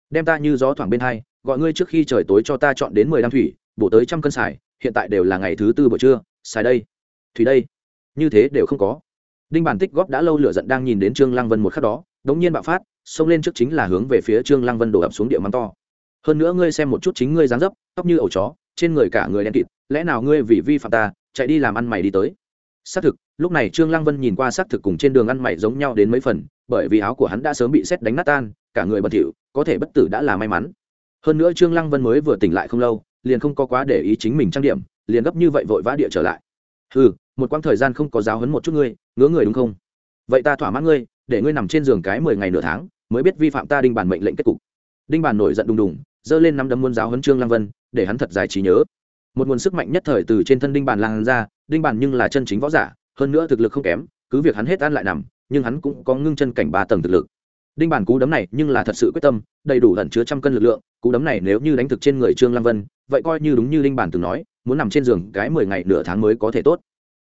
Đem ta như gió thoảng bên hai, gọi ngươi trước khi trời tối cho ta chọn đến mười đam thủy, bổ tới trăm cân xài, hiện tại đều là ngày thứ tư buổi trưa, xài đây. Thủy đây. Như thế đều không có. Đinh bản tích góp đã lâu lửa giận đang nhìn đến trương lăng vân một khắc đó, đống nhiên bạo phát, xông lên trước chính là hướng về phía trương lăng vân đổ ập xuống địa mắng to. Hơn nữa ngươi xem một chút chính ngươi dáng dấp, tóc như ổ chó, trên người cả người đen kịt, lẽ nào ngươi vì vi phạm ta chạy đi làm ăn mày đi tới. Xác thực, lúc này trương lăng vân nhìn qua xác thực cùng trên đường ăn mày giống nhau đến mấy phần, bởi vì áo của hắn đã sớm bị xét đánh nát tan, cả người bẩn thỉu, có thể bất tử đã là may mắn. Hơn nữa trương lăng vân mới vừa tỉnh lại không lâu, liền không có quá để ý chính mình trang điểm, liền gấp như vậy vội vã địa trở lại. Ừ một quãng thời gian không có giáo hấn một chút ngươi, ngứa người đúng không? Vậy ta thỏa mãn ngươi, để ngươi nằm trên giường cái mười ngày nửa tháng, mới biết vi phạm ta đinh bản mệnh lệnh kết cục. Đinh bản nổi giận đùng đùng, giơ lên năm đấm muôn giáo huấn trương lăng vân, để hắn thật dài trí nhớ một nguồn sức mạnh nhất thời từ trên thân đinh bản lan ra, đinh bản nhưng là chân chính võ giả, hơn nữa thực lực không kém, cứ việc hắn hết ăn lại nằm, nhưng hắn cũng có ngưng chân cảnh ba tầng thực lực. Đinh bản cú đấm này nhưng là thật sự quyết tâm, đầy đủ ẩn chứa trăm cân lực lượng, cú đấm này nếu như đánh thực trên người trương lăng vân, vậy coi như đúng như đinh bản từng nói, muốn nằm trên giường cái mười ngày nửa tháng mới có thể tốt.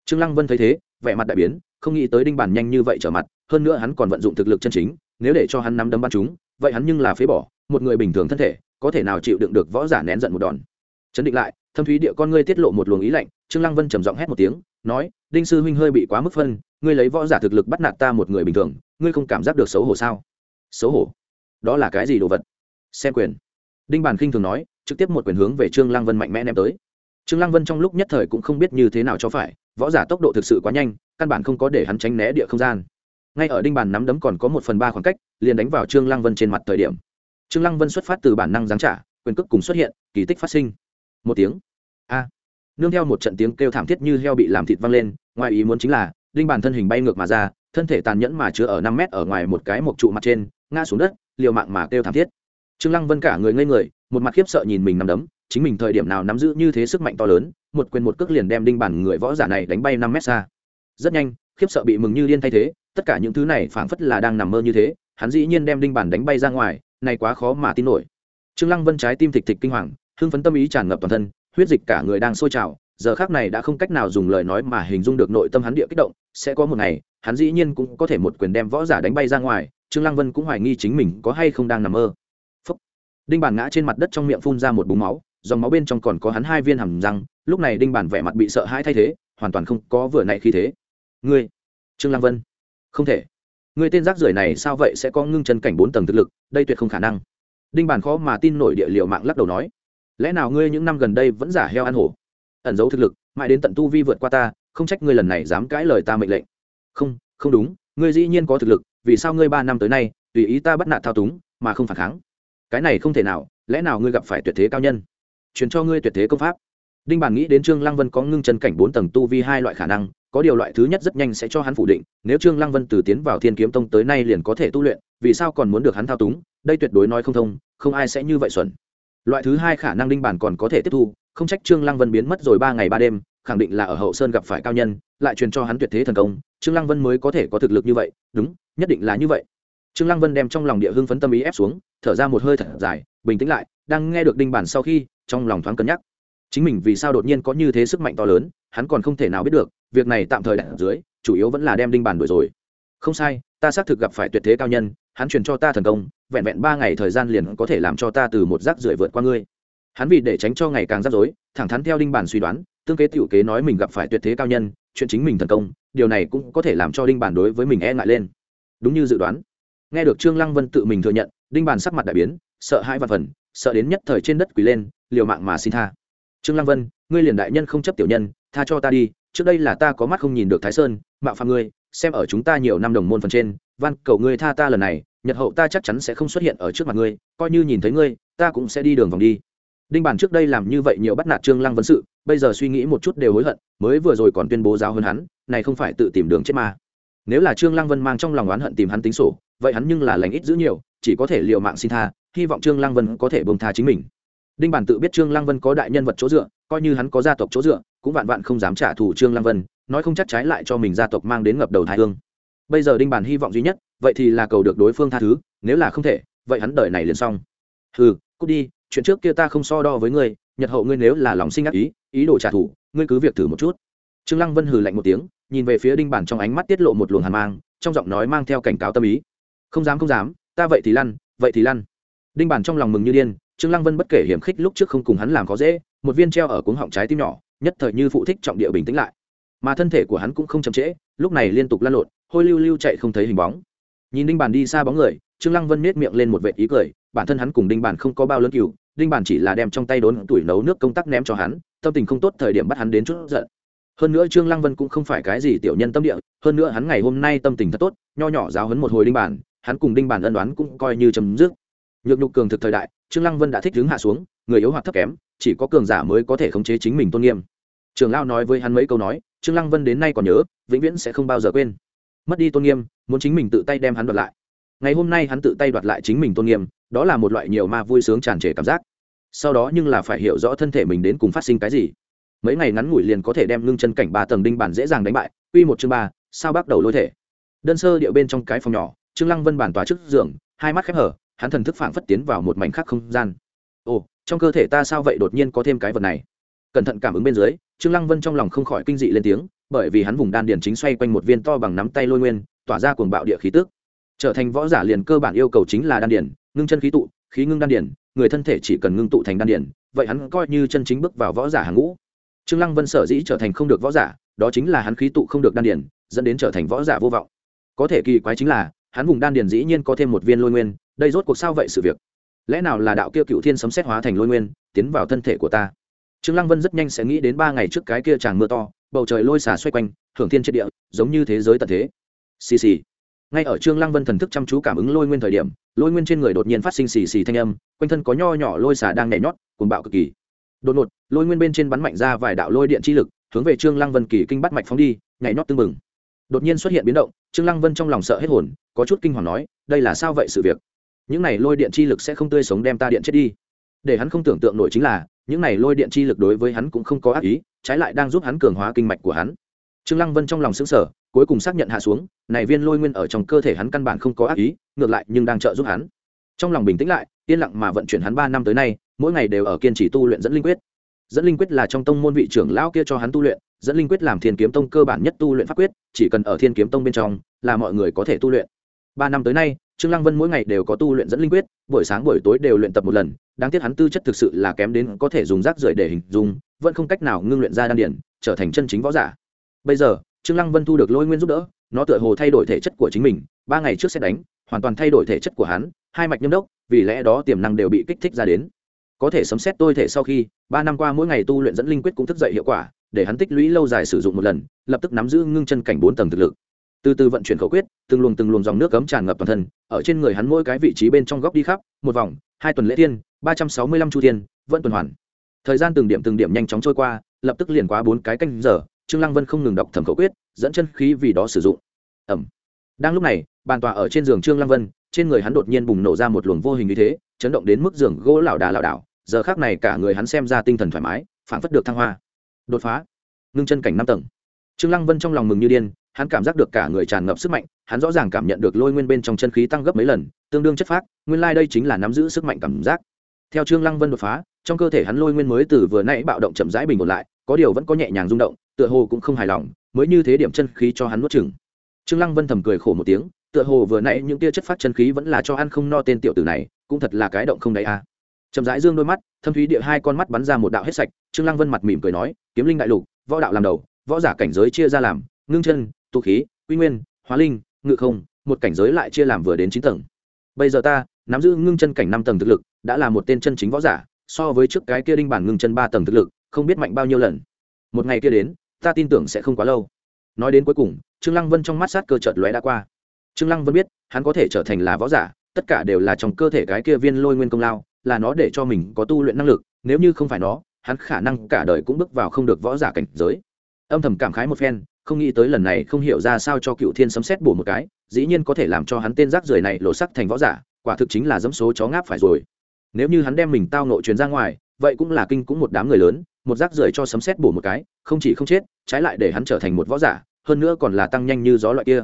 Trương lăng vân thấy thế, vẻ mặt đại biến, không nghĩ tới đinh bản nhanh như vậy trở mặt, hơn nữa hắn còn vận dụng thực lực chân chính, nếu để cho hắn nắm đấm bắn chúng, vậy hắn nhưng là phế bỏ, một người bình thường thân thể, có thể nào chịu đựng được võ giả nén giận một đòn. Chấn định lại thâm thúy địa con ngươi tiết lộ một luồng ý lạnh, trương lăng vân trầm giọng hét một tiếng, nói, đinh sư huynh hơi bị quá mức phân, ngươi lấy võ giả thực lực bắt nạt ta một người bình thường, ngươi không cảm giác được xấu hổ sao? Xấu hổ? Đó là cái gì đồ vật? Xem quyền. Đinh bản khinh thường nói, trực tiếp một quyền hướng về trương lăng vân mạnh mẽ ném tới. Trương lăng vân trong lúc nhất thời cũng không biết như thế nào cho phải, võ giả tốc độ thực sự quá nhanh, căn bản không có để hắn tránh né địa không gian. Ngay ở đinh bàn nắm đấm còn có một phần ba khoảng cách, liền đánh vào trương lăng vân trên mặt thời điểm. Trương lăng vân xuất phát từ bản năng giáng trả, quyền cước cùng xuất hiện, kỳ tích phát sinh một tiếng. A. Nương theo một trận tiếng kêu thảm thiết như heo bị làm thịt văng lên, ngoài ý muốn chính là, đinh bản thân hình bay ngược mà ra, thân thể tàn nhẫn mà chứa ở năm mét ở ngoài một cái một trụ mặt trên, ngã xuống đất, liều mạng mà kêu thảm thiết. Trương lăng vân cả người ngây người, một mặt khiếp sợ nhìn mình nằm đấm, chính mình thời điểm nào nắm giữ như thế sức mạnh to lớn, một quyền một cước liền đem đinh bản người võ giả này đánh bay năm mét xa. Rất nhanh, khiếp sợ bị mừng như điên thay thế, tất cả những thứ này phảng phất là đang nằm mơ như thế, hắn dĩ nhiên đem đinh bản đánh bay ra ngoài, này quá khó mà tin nổi. Trương lăng vân trái tim thịch thịch kinh hoàng hưng phấn tâm ý tràn ngập toàn thân, huyết dịch cả người đang sôi trào, giờ khác này đã không cách nào dùng lời nói mà hình dung được nội tâm hắn địa kích động, sẽ có một ngày, hắn dĩ nhiên cũng có thể một quyền đem võ giả đánh bay ra ngoài, trương lăng vân cũng hoài nghi chính mình có hay không đang nằm mơ. Phúc. đinh bản ngã trên mặt đất trong miệng phun ra một búng máu, dòng máu bên trong còn có hắn hai viên hầm răng, lúc này đinh bản vẻ mặt bị sợ hãi thay thế, hoàn toàn không có vừa nãy khi thế. Ngươi, trương lăng vân. Không thể. Ngươi tên rác rưởi này sao vậy sẽ có ngưng chân cảnh bốn tầng thực lực, đây tuyệt không khả năng. Đinh bản khó mà tin nổi địa liệu mạng lắc đầu nói lẽ nào ngươi những năm gần đây vẫn giả heo ăn hổ? Ẩn giấu thực lực, mãi đến tận tu vi vượt qua ta, không trách ngươi lần này dám cãi lời ta mệnh lệnh. Không không đúng, ngươi dĩ nhiên có thực lực, vì sao ngươi ba năm tới nay, tùy ý ta bắt nạt thao túng, mà không phản kháng? Cái này không thể nào, lẽ nào ngươi gặp phải tuyệt thế cao nhân? Truyền cho ngươi tuyệt thế công pháp. Đinh bản nghĩ đến trương lăng vân có ngưng chân cảnh bốn tầng tu vi hai loại khả năng, có điều loại thứ nhất rất nhanh sẽ cho hắn phủ định, nếu trương lăng vân từ tiến vào thiên kiếm tông tới nay liền có thể tu luyện, vì sao còn muốn được hắn thao túng? Đây tuyệt đối nói không thông, không ai sẽ như vậy xuẩn loại thứ hai khả năng đinh bản còn có thể tiếp thu, không trách trương lăng vân biến mất rồi ba ngày ba đêm, khẳng định là ở hậu sơn gặp phải cao nhân, lại truyền cho hắn tuyệt thế thần công, trương lăng vân mới có thể có thực lực như vậy, đúng, nhất định là như vậy. Trương lăng vân đem trong lòng địa hưng phấn tâm ý ép xuống, thở ra một hơi thở dài, bình tĩnh lại, đang nghe được đinh bản sau khi, trong lòng thoáng cân nhắc. Chính mình vì sao đột nhiên có như thế sức mạnh to lớn, hắn còn không thể nào biết được, việc này tạm thời đặt ở dưới, chủ yếu vẫn là đem đinh bản đuổi rồi. Không sai, ta xác thực gặp phải tuyệt thế cao nhân, hắn truyền cho ta thần công vẹn vẹn ba ngày thời gian liền có thể làm cho ta từ một rác rưởi vượt qua ngươi. Hắn vì để tránh cho ngày càng rắc rối, thẳng thắn theo đinh bản suy đoán, tương kế tiểu kế nói mình gặp phải tuyệt thế cao nhân, chuyện chính mình thần công, điều này cũng có thể làm cho đinh bản đối với mình e ngại lên. Đúng như dự đoán. Nghe được trương lăng vân tự mình thừa nhận, đinh bản sắc mặt đại biến, sợ hãi và phần, sợ đến nhất thời trên đất quỳ lên, liều mạng mà xin tha. Trương lăng vân, ngươi liền đại nhân không chấp tiểu nhân, tha cho ta đi, trước đây là ta có mắt không nhìn được thái sơn, mạo phạm ngươi, xem ở chúng ta nhiều năm đồng môn phần trên, van cầu ngươi tha ta lần này nhật hậu ta chắc chắn sẽ không xuất hiện ở trước mặt ngươi, coi như nhìn thấy ngươi, ta cũng sẽ đi đường vòng đi. Đinh bản trước đây làm như vậy nhiều bắt nạt trương lăng vân sự, bây giờ suy nghĩ một chút đều hối hận, mới vừa rồi còn tuyên bố giáo hơn hắn, này không phải tự tìm đường chết mà. Nếu là trương lăng vân mang trong lòng oán hận tìm hắn tính sổ, vậy hắn nhưng là lành ít giữ nhiều, chỉ có thể liều mạng xin tha, hy vọng trương lăng vân có thể bông tha chính mình. Đinh bản tự biết trương lăng vân có đại nhân vật chỗ dựa, coi như hắn có gia tộc chỗ dựa, cũng vạn vạn không dám trả thù trương lăng vân, nói không chắc trái lại cho mình gia tộc mang đến ngập đầu thái hương. Bây giờ đinh bản hy vọng duy nhất vậy thì là cầu được đối phương tha thứ, nếu là không thể, vậy hắn đợi này liền xong. Ừ cút đi, chuyện trước kia ta không so đo với ngươi, nhật hậu ngươi nếu là lòng sinh ác ý ý đồ trả thù, ngươi cứ việc thử một chút. Trương lăng vân hừ lạnh một tiếng, nhìn về phía đinh bản trong ánh mắt tiết lộ một luồng hàn mang, trong giọng nói mang theo cảnh cáo tâm ý. Không dám không dám, ta vậy thì lăn, vậy thì lăn. Đinh bản trong lòng mừng như điên, trương lăng vân bất kể hiểm khích lúc trước không cùng hắn làm có dễ, một viên treo ở cuống họng trái tim nhỏ, nhất thời như phụ thích trọng địa bình tĩnh lại. Mà thân thể của hắn cũng không chậm trễ, lúc này liên tục lăn lộn, hôi lưu lưu chạy không thấy hình bóng nhìn đinh bàn đi xa bóng người, trương lăng vân nết miệng lên một vệ ý cười, bản thân hắn cùng đinh bàn không có bao lớn cừu, đinh bàn chỉ là đem trong tay đốn tuổi nấu nước công tác ném cho hắn, tâm tình không tốt thời điểm bắt hắn đến chút giận. Hơn nữa trương lăng vân cũng không phải cái gì tiểu nhân tâm địa, hơn nữa hắn ngày hôm nay tâm tình thật tốt, nho nhỏ giáo hấn một hồi đinh bản, hắn cùng đinh bản ân đoán cũng coi như chấm dứt. Nhược nhục cường thực thời đại, trương lăng vân đã thích đứng hạ xuống, người yếu hoặc thấp kém, chỉ có cường giả mới có thể khống chế chính mình tôn nghiêm. Trường lao nói với hắn mấy câu nói, trương lăng vân đến nay còn nhớ, vĩnh viễn sẽ không bao giờ quên mất đi tôn nghiêm, muốn chính mình tự tay đem hắn đoạt lại. Ngày hôm nay hắn tự tay đoạt lại chính mình tôn nghiêm, đó là một loại nhiều ma vui sướng tràn trề cảm giác. Sau đó nhưng là phải hiểu rõ thân thể mình đến cùng phát sinh cái gì. Mấy ngày ngắn ngủi liền có thể đem ngưng chân cảnh ba tầng đinh bản dễ dàng đánh bại uy một chương ba, sao bắt đầu lôi thể. Đơn sơ điệu bên trong cái phòng nhỏ, trương lăng vân bản tòa trước giường, hai mắt khép hở, hắn thần thức phảng phất tiến vào một mảnh khác không gian. Ồ, trong cơ thể ta sao vậy đột nhiên có thêm cái vật này? Cẩn thận cảm ứng bên dưới, trương lăng vân trong lòng không khỏi kinh dị lên tiếng bởi vì hắn vùng đan điền chính xoay quanh một viên to bằng nắm tay lôi nguyên, tỏa ra cuồng bạo địa khí tức. Trở thành võ giả liền cơ bản yêu cầu chính là đan điền, ngưng chân khí tụ, khí ngưng đan điền, người thân thể chỉ cần ngưng tụ thành đan điền, vậy hắn coi như chân chính bước vào võ giả hàng ngũ. Trương lăng vân sở dĩ trở thành không được võ giả, đó chính là hắn khí tụ không được đan điền, dẫn đến trở thành võ giả vô vọng. Có thể kỳ quái chính là, hắn vùng đan điền dĩ nhiên có thêm một viên lôi nguyên, đây rốt cuộc sao vậy sự việc? Lẽ nào là đạo kia cựu thiên sấm xét hóa thành lôi nguyên, tiến vào thân thể của ta? Trương lăng vân rất nhanh sẽ nghĩ đến ba ngày trước cái kia tràng mưa to bầu trời lôi xả xoay quanh, hưởng thiên triệt địa, giống như thế giới tận thế. Xì xì. Ngay ở trương lăng vân thần thức chăm chú cảm ứng lôi nguyên thời điểm, lôi nguyên trên người đột nhiên phát sinh xì xì thanh âm, quanh thân có nho nhỏ lôi xả đang nhảy nhót, cuồng bạo cực kỳ. Đột ngột, lôi nguyên bên trên bắn mạnh ra vài đạo lôi điện chi lực, hướng về trương lăng vân kỳ kinh bắt mạch phóng đi, nhảy nhót tương mừng đột nhiên xuất hiện biến động, trương lăng vân trong lòng sợ hết hồn, có chút kinh hoàng nói, đây là sao vậy sự việc? Những này lôi điện chi lực sẽ không tươi sống đem ta điện chết đi để hắn không tưởng tượng nổi chính là, những này lôi điện chi lực đối với hắn cũng không có ác ý, trái lại đang giúp hắn cường hóa kinh mạch của hắn. Trương lăng vân trong lòng sững sờ, cuối cùng xác nhận hạ xuống, này viên lôi nguyên ở trong cơ thể hắn căn bản không có ác ý, ngược lại nhưng đang trợ giúp hắn. Trong lòng bình tĩnh lại, yên lặng mà vận chuyển hắn ba năm tới nay, mỗi ngày đều ở kiên trì tu luyện dẫn linh quyết. Dẫn linh quyết là trong tông môn vị trưởng lão kia cho hắn tu luyện, dẫn linh quyết làm thiên kiếm tông cơ bản nhất tu luyện pháp quyết, chỉ cần ở thiên kiếm tông bên trong là mọi người có thể tu luyện. Ba năm tới nay trương lăng vân mỗi ngày đều có tu luyện dẫn linh quyết, buổi sáng buổi tối đều luyện tập một lần, đáng tiếc hắn tư chất thực sự là kém đến có thể dùng rác rưởi để hình dung, vẫn không cách nào ngưng luyện ra đan điển, trở thành chân chính võ giả. Bây giờ, trương lăng vân thu được lôi nguyên giúp đỡ, nó tựa hồ thay đổi thể chất của chính mình, ba ngày trước sẽ đánh, hoàn toàn thay đổi thể chất của hắn, hai mạch nhâm đốc, vì lẽ đó tiềm năng đều bị kích thích ra đến. Có thể sấm xét tôi thể sau khi, ba năm qua mỗi ngày tu luyện dẫn linh quyết cũng thức dậy hiệu quả, để hắn tích lũy lâu dài sử dụng một lần, lập tức nắm giữ ngưng chân cảnh bốn tầng thực lực từ từ vận chuyển khẩu quyết, từng luồng từng luồng dòng nước cấm tràn ngập toàn thân, ở trên người hắn mỗi cái vị trí bên trong góc đi khắp, một vòng, hai tuần lễ thiên ba trăm sáu mươi lăm chu thiên vẫn tuần hoàn. Thời gian từng điểm từng điểm nhanh chóng trôi qua, lập tức liền qua bốn cái canh giờ, trương lăng vân không ngừng đọc thẩm khẩu quyết, dẫn chân khí vì đó sử dụng. Ẩm. Đang lúc này, bàn tòa ở trên giường trương lăng vân, trên người hắn đột nhiên bùng nổ ra một luồng vô hình như thế, chấn động đến mức giường gỗ lảo đà lảo đảo, giờ khác này cả người hắn xem ra tinh thần thoải mái phản phất được thăng hoa. Đột phá. Ngưng chân cảnh năm tầng. Trương lăng vân trong lòng mừng như điên hắn cảm giác được cả người tràn ngập sức mạnh, hắn rõ ràng cảm nhận được lôi nguyên bên trong chân khí tăng gấp mấy lần, tương đương chất phát nguyên lai、like、đây chính là nắm giữ sức mạnh cảm giác theo trương lăng vân đột phá, trong cơ thể hắn lôi nguyên mới từ vừa nãy bạo động chậm rãi bình ổn lại, có điều vẫn có nhẹ nhàng rung động, tựa hồ cũng không hài lòng, mới như thế điểm chân khí cho hắn nuốt chừng trương lăng vân thầm cười khổ một tiếng, tựa hồ vừa nãy những tia chất phát chân khí vẫn là cho ăn không no tên tiểu tử này, cũng thật là cái động không đáy a à. chậm rãi dương đôi mắt, thâm thúy địa hai con mắt bắn ra một đạo hết sạch, trương lăng vân mặt mỉm cười nói, kiếm linh đại lục, võ đạo làm đầu, võ giả cảnh giới chia ra làm, ngưng chân tu khí, quy nguyên, hóa linh, ngự không, một cảnh giới lại chia làm vừa đến chín tầng. Bây giờ ta, nắm giữ ngưng chân cảnh năm tầng thực lực, đã là một tên chân chính võ giả, so với trước cái kia đinh bản ngưng chân ba tầng thực lực, không biết mạnh bao nhiêu lần. Một ngày kia đến, ta tin tưởng sẽ không quá lâu. Nói đến cuối cùng, trương lăng vân trong mắt sát cơ chợt lóe đã qua. Trương lăng vân biết, hắn có thể trở thành là võ giả, tất cả đều là trong cơ thể cái kia viên lôi nguyên công lao, là nó để cho mình có tu luyện năng lực, nếu như không phải nó, hắn khả năng cả đời cũng bước vào không được võ giả cảnh giới. Âm thầm cảm khái một phen không nghĩ tới lần này không hiểu ra sao cho cựu thiên sấm xét bổ một cái, dĩ nhiên có thể làm cho hắn tên rác rưởi này lộ sắc thành võ giả, quả thực chính là dẫm số chó ngáp phải rồi. Nếu như hắn đem mình tao nội truyền ra ngoài, vậy cũng là kinh cũng một đám người lớn, một rác rưởi cho sấm xét bổ một cái, không chỉ không chết, trái lại để hắn trở thành một võ giả, hơn nữa còn là tăng nhanh như gió loại kia.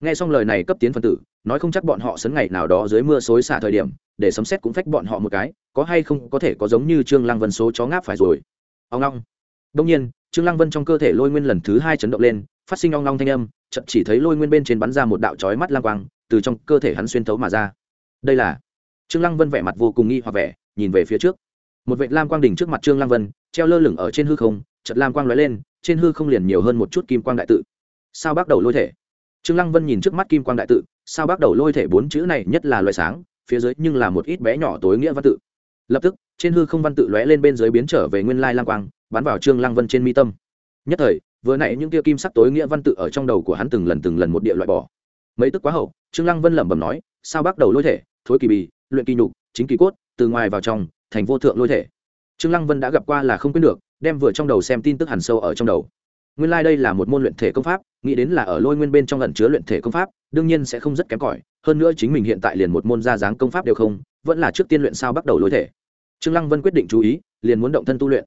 Nghe xong lời này cấp tiến phân tử, nói không chắc bọn họ sấn ngày nào đó dưới mưa xối xả thời điểm, để sấm xét cũng phách bọn họ một cái, có hay không có thể có giống như trương lăng vân số chó ngáp phải rồi. Ông long đông nhiên trương lăng vân trong cơ thể lôi nguyên lần thứ hai chấn động lên, phát sinh ong long thanh âm chậm chỉ thấy lôi nguyên bên trên bắn ra một đạo chói mắt lang quang, từ trong cơ thể hắn xuyên thấu mà ra. Đây là? Trương lăng vân vẻ mặt vô cùng nghi hoặc vẻ, nhìn về phía trước. Một vệt lam quang đỉnh trước mặt trương lăng vân, treo lơ lửng ở trên hư không, chợt lam quang lóe lên, trên hư không liền nhiều hơn một chút kim quang đại tự. Sao bắt đầu lôi thể? Trương lăng vân nhìn trước mắt kim quang đại tự, sao bắt đầu lôi thể bốn chữ này nhất là loại sáng, phía dưới nhưng là một ít bé nhỏ tối nghĩa văn tự. Lập tức, trên hư không văn tự lóe lên bên dưới biến trở về nguyên lai lam quang bắn vào trương lăng vân trên mi tâm. Nhất thời, vừa nãy những tia kim sắc tối nghĩa văn tự ở trong đầu của hắn từng lần từng lần một địa loại bỏ. Mấy tức quá hậu, trương lăng vân lẩm bẩm nói, sao bắt đầu lôi thể, thối kỳ bì, luyện kỳ nhục, chính kỳ cốt, từ ngoài vào trong, thành vô thượng lôi thể. Trương lăng vân đã gặp qua là không quên được, đem vừa trong đầu xem tin tức hẳn sâu ở trong đầu. Nguyên lai đây là một môn luyện thể công pháp, nghĩ đến là ở lôi nguyên bên trong lần chứa luyện thể công pháp, đương nhiên sẽ không rất kém cỏi, hơn nữa chính mình hiện tại liền một môn gia dáng công pháp đều không, vẫn là trước tiên luyện sao bắt đầu lôi thể. Trương lăng vân quyết định chú ý, liền muốn động thân tu luyện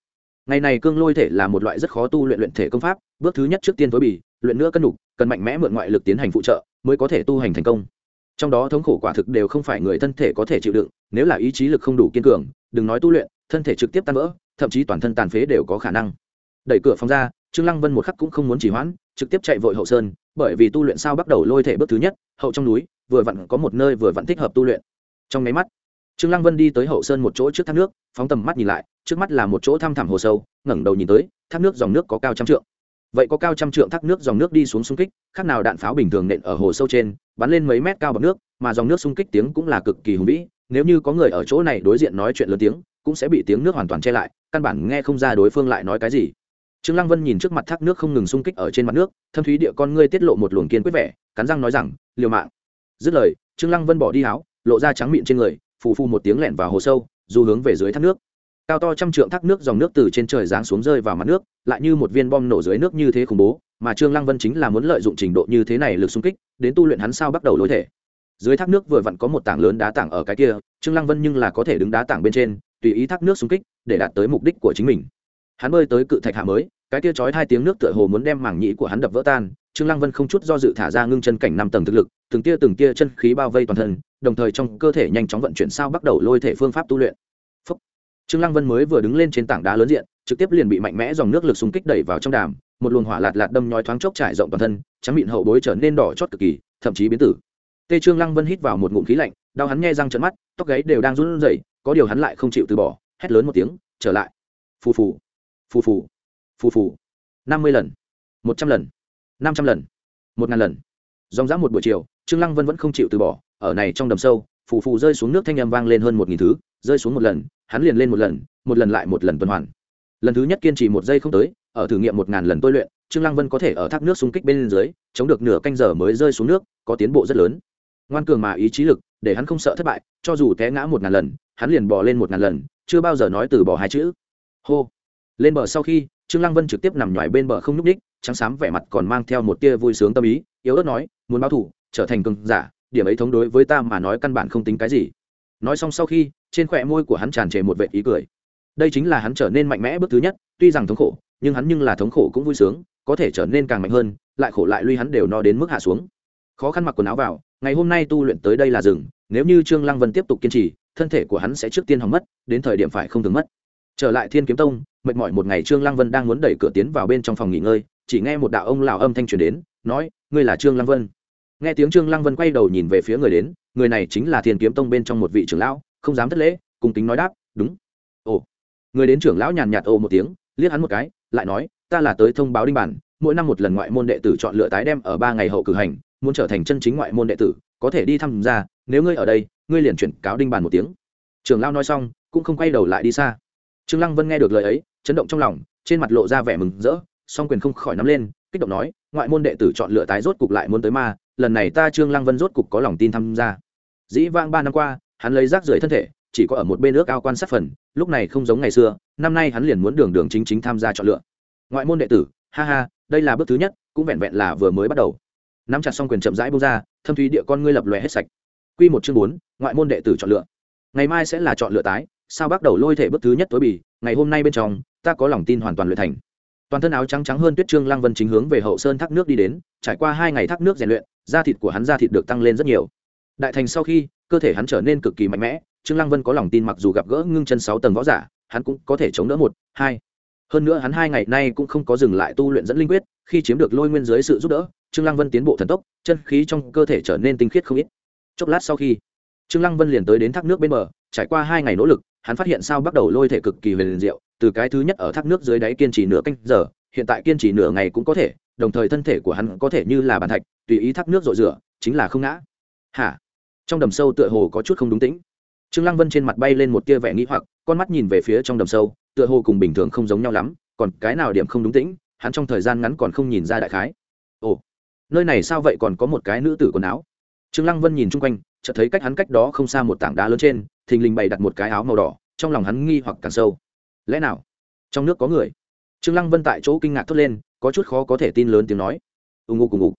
ngày này cương lôi thể là một loại rất khó tu luyện luyện thể công pháp, bước thứ nhất trước tiên tối bì, luyện nữa cân đục cần mạnh mẽ mượn ngoại lực tiến hành phụ trợ, mới có thể tu hành thành công. Trong đó thống khổ quả thực đều không phải người thân thể có thể chịu đựng, nếu là ý chí lực không đủ kiên cường, đừng nói tu luyện, thân thể trực tiếp tan vỡ, thậm chí toàn thân tàn phế đều có khả năng. Đẩy cửa phòng ra, trương lăng vân một khắc cũng không muốn chỉ hoãn, trực tiếp chạy vội hậu sơn, bởi vì tu luyện sao bắt đầu lôi thể bước thứ nhất, hậu trong núi, vừa vặn có một nơi vừa vặn thích hợp tu luyện. Trong máy mắt, trương lăng vân đi tới hậu sơn một chỗ trước thác nước, phóng tầm mắt nhìn lại trước mắt là một chỗ thăm thẳm hồ sâu, ngẩng đầu nhìn tới, thác nước dòng nước có cao trăm trượng. Vậy có cao trăm trượng thác nước dòng nước đi xuống xung kích, khác nào đạn pháo bình thường nện ở hồ sâu trên, bắn lên mấy mét cao bằng nước, mà dòng nước xung kích tiếng cũng là cực kỳ hùng vĩ, nếu như có người ở chỗ này đối diện nói chuyện lớn tiếng, cũng sẽ bị tiếng nước hoàn toàn che lại, căn bản nghe không ra đối phương lại nói cái gì. Trương lăng vân nhìn trước mặt thác nước không ngừng xung kích ở trên mặt nước, thâm thúy địa con ngươi tiết lộ một luồng kiên quyết vẻ, cắn răng nói rằng, liều mạng. Dứt lời, trương lăng vân bỏ đi áo, lộ ra trắng miệng trên người, phù phù một tiếng lẹn vào hồ sâu, du hướng về dưới thác nước cao to trăm trượng thác nước dòng nước từ trên trời giáng xuống rơi vào mặt nước, lại như một viên bom nổ dưới nước như thế khủng bố, mà trương lăng vân chính là muốn lợi dụng trình độ như thế này lực xung kích, đến tu luyện hắn sao bắt đầu lối thể. Dưới thác nước vừa vặn có một tảng lớn đá tảng ở cái kia, trương lăng vân nhưng là có thể đứng đá tảng bên trên, tùy ý thác nước xung kích, để đạt tới mục đích của chính mình. Hắn bơi tới cự thạch hạ mới, cái kia chói hai tiếng nước tựa hồ muốn đem mảng nhĩ của hắn đập vỡ tan, trương lăng vân không chút do dự thả ra ngưng chân cảnh năm tầng thực lực, từng tia từng tia chân khí bao vây toàn thân, đồng thời trong cơ thể nhanh chóng vận chuyển sao bắt đầu lôi thể phương pháp tu luyện trương lăng vân mới vừa đứng lên trên tảng đá lớn diện, trực tiếp liền bị mạnh mẽ dòng nước lực xung kích đẩy vào trong đàm, một luồng hỏa lạt lạt đâm nhói thoáng chốc trải rộng toàn thân, trắng miệng hậu bối trở nên đỏ chót cực kỳ, thậm chí biến tử. Tê trương lăng vân hít vào một ngụm khí lạnh, đau hắn nghe răng trợn mắt, tóc gáy đều đang run rẩy, có điều hắn lại không chịu từ bỏ, hét lớn một tiếng, trở lại. Phù phù. Phù phù. Phù phù. Năm mươi lần. Một trăm lần. Năm trăm lần. Một ngàn lần. Dòng dã một buổi chiều, trương lăng vân vẫn không chịu từ bỏ, ở này trong đầm sâu, phù phù rơi xuống nước thanh âm vang lên hơn một nghìn thứ, rơi xuống một lần hắn liền lên một lần một lần lại một lần tuần hoàn. Lần thứ nhất kiên trì một giây không tới, ở thử nghiệm một ngàn lần tôi luyện, trương lăng vân có thể ở thác nước xung kích bên dưới, chống được nửa canh giờ mới rơi xuống nước, có tiến bộ rất lớn. Ngoan cường mà ý chí lực, để hắn không sợ thất bại, cho dù té ngã một ngàn lần, hắn liền bỏ lên một ngàn lần, chưa bao giờ nói từ bỏ hai chữ. Hô. Lên bờ sau khi, trương lăng vân trực tiếp nằm ngoài bên bờ không nhúc ních trắng xám vẻ mặt còn mang theo một tia vui sướng tâm ý, yếu ớt nói, muốn báo thủ, trở thành cường giả, điểm ấy thống đối với ta mà nói căn bản không tính cái gì nói xong sau khi, trên khỏe môi của hắn tràn trề một vệ ý cười. Đây chính là hắn trở nên mạnh mẽ bước thứ nhất, tuy rằng thống khổ, nhưng hắn nhưng là thống khổ cũng vui sướng, có thể trở nên càng mạnh hơn, lại khổ lại lui hắn đều no đến mức hạ xuống. Khó khăn mặc quần áo vào, ngày hôm nay tu luyện tới đây là rừng nếu như trương lăng vân tiếp tục kiên trì, thân thể của hắn sẽ trước tiên hỏng mất, đến thời điểm phải không thường mất. Trở lại thiên kiếm tông, mệt mỏi một ngày trương lăng vân đang muốn đẩy cửa tiến vào bên trong phòng nghỉ ngơi, chỉ nghe một đạo ông lão âm thanh truyền đến, nói, ngươi là trương lăng vân? Nghe tiếng trương lăng vân quay đầu nhìn về phía người đến, người này chính là thiên kiếm tông bên trong một vị trưởng lão, không dám thất lễ cùng kính nói đáp, đúng. Ồ. Người đến trưởng lão nhàn nhạt ồ một tiếng, liếc hắn một cái, lại nói, ta là tới thông báo đinh bản, mỗi năm một lần ngoại môn đệ tử chọn lựa tái đem ở ba ngày hậu cử hành, muốn trở thành chân chính ngoại môn đệ tử, có thể đi tham gia nếu ngươi ở đây, ngươi liền chuyển cáo đinh bản một tiếng. Trưởng lão nói xong, cũng không quay đầu lại đi xa. Trương lăng vân nghe được lời ấy, chấn động trong lòng, trên mặt lộ ra vẻ mừng rỡ, song quyền không khỏi nắm lên, kích động nói, ngoại môn đệ tử chọn lựa tái rốt cục lại muốn tới ma lần này ta trương lăng vân rốt cục có lòng tin tham gia. Dĩ vãng ba năm qua, hắn lấy rác rưởi thân thể, chỉ có ở một bên nước ao quan sát phần, lúc này không giống ngày xưa, năm nay hắn liền muốn đường đường chính chính tham gia chọn lựa. Ngoại môn đệ tử, ha ha, đây là bước thứ nhất, cũng vẹn vẹn là vừa mới bắt đầu. Nắm chặt xong quyền chậm rãi bông ra, thâm thúy địa con ngươi lập lòe hết sạch. Quy một chương bốn, ngoại môn đệ tử chọn lựa. Ngày mai sẽ là chọn lựa tái, sao bắt đầu lôi thể bước thứ nhất tối bì, ngày hôm nay bên trong, ta có lòng tin hoàn toàn luyện thành toàn thân áo trắng trắng hơn tuyết trương lăng vân chính hướng về hậu sơn thác nước đi đến, trải qua hai ngày thác nước rèn luyện, da thịt của hắn da thịt được tăng lên rất nhiều. Đại thành sau khi, cơ thể hắn trở nên cực kỳ mạnh mẽ, trương lăng vân có lòng tin mặc dù gặp gỡ ngưng chân sáu tầng võ giả, hắn cũng có thể chống đỡ một, hai. Hơn nữa hắn hai ngày nay cũng không có dừng lại tu luyện dẫn linh quyết, khi chiếm được lôi nguyên dưới sự giúp đỡ, trương lăng vân tiến bộ thần tốc, chân khí trong cơ thể trở nên tinh khiết không ít. Chốc lát sau khi, trương lăng vân liền tới đến thác nước bên bờ, trải qua hai ngày nỗ lực, hắn phát hiện sao bắt đầu lôi thể cực kỳ huyền diệu từ cái thứ nhất ở thác nước dưới đáy kiên trì nửa canh giờ, hiện tại kiên trì nửa ngày cũng có thể, đồng thời thân thể của hắn có thể như là bàn thạch, tùy ý thác nước rội rửa, chính là không ngã. Hả? Trong đầm sâu tựa hồ có chút không đúng tĩnh. Trương lăng vân trên mặt bay lên một tia vẻ nghĩ hoặc, con mắt nhìn về phía trong đầm sâu, tựa hồ cùng bình thường không giống nhau lắm, còn cái nào điểm không đúng tĩnh, hắn trong thời gian ngắn còn không nhìn ra đại khái. Ồ, nơi này sao vậy còn có một cái nữ tử quần áo? Trương lăng vân nhìn chung quanh, chợt thấy cách hắn cách đó không xa một tảng đá lớn trên, thình lình bày đặt một cái áo màu đỏ, trong lòng hắn nghi hoặc càng sâu lẽ nào? Trong nước có người? Trương lăng vân tại chỗ kinh ngạc thốt lên, có chút khó có thể tin lớn tiếng nói. Ung ngục cùng ngục.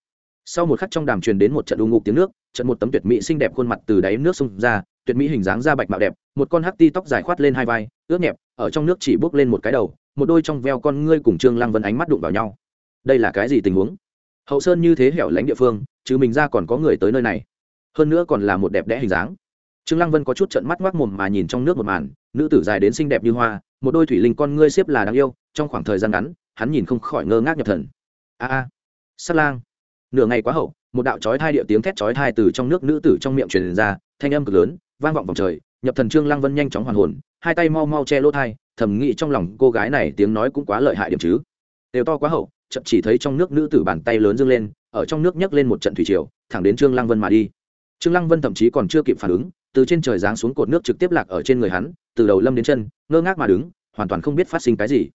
Sau một khắc trong đàm truyền đến một trận ung ngục tiếng nước, trận một tấm tuyệt mỹ xinh đẹp khuôn mặt từ đáy nước xông ra, tuyệt mỹ hình dáng da bạch mạo đẹp, một con hắc ti tóc dài khoát lên hai vai, ướt nhẹp, ở trong nước chỉ bước lên một cái đầu, một đôi trong veo con ngươi cùng trương lăng vân ánh mắt đụng vào nhau. Đây là cái gì tình huống? Hậu sơn như thế hẻo lánh địa phương, chứ mình ra còn có người tới nơi này. Hơn nữa còn là một đẹp đẽ hình dáng. Trương lăng vân có chút trận mắt ngoác mồm mà nhìn trong nước một màn, nữ tử dài đến xinh đẹp như hoa một đôi thủy linh con ngươi xếp là đáng yêu, trong khoảng thời gian ngắn, hắn nhìn không khỏi ngơ ngác nhập thần. A a sắt lang. Nửa ngày quá hậu, một đạo chói thai địa tiếng thét chói thai từ trong nước nữ tử trong miệng truyền ra, thanh âm cực lớn, vang vọng vòng trời, nhập thần trương lăng vân nhanh chóng hoàn hồn, hai tay mau mau che lỗ thai thầm nghĩ trong lòng cô gái này tiếng nói cũng quá lợi hại điểm chứ. Đều to quá hậu, chậm chỉ thấy trong nước nữ tử bàn tay lớn dâng lên, ở trong nước nhấc lên một trận thủy triều, thẳng đến trương lăng vân mà đi. Trương lăng vân thậm chí còn chưa kịp phản ứng, từ trên trời giáng xuống cột nước trực tiếp lạc ở trên người hắn từ đầu lâm đến chân, ngơ ngác mà đứng, hoàn toàn không biết phát sinh cái gì.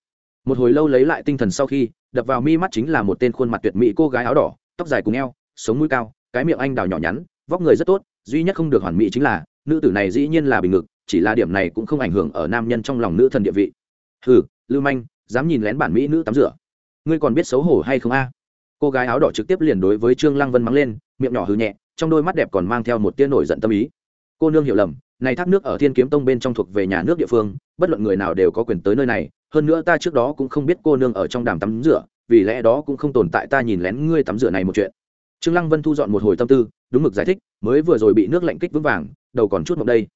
Một hồi lâu lấy lại tinh thần sau khi, đập vào mi mắt chính là một tên khuôn mặt tuyệt mỹ cô gái áo đỏ, tóc dài cùng eo, sống mũi cao, cái miệng anh đào nhỏ nhắn, vóc người rất tốt, duy nhất không được hoàn mỹ chính là, nữ tử này dĩ nhiên là bình ngực, chỉ là điểm này cũng không ảnh hưởng ở nam nhân trong lòng nữ thần địa vị. Hừ, lưu manh, dám nhìn lén bản mỹ nữ tắm rửa. Ngươi còn biết xấu hổ hay không a? Cô gái áo đỏ trực tiếp liền đối với trương lăng vân mắng lên, miệng nhỏ hư nhẹ, trong đôi mắt đẹp còn mang theo một tia nổi giận tâm ý. Cô nương hiểu lầm này thác nước ở thiên kiếm tông bên trong thuộc về nhà nước địa phương, bất luận người nào đều có quyền tới nơi này, hơn nữa ta trước đó cũng không biết cô nương ở trong đàm tắm rửa, vì lẽ đó cũng không tồn tại ta nhìn lén ngươi tắm rửa này một chuyện. Trương lăng vân thu dọn một hồi tâm tư, đúng mực giải thích, mới vừa rồi bị nước lạnh kích vững vàng, đầu còn chút mộng đây.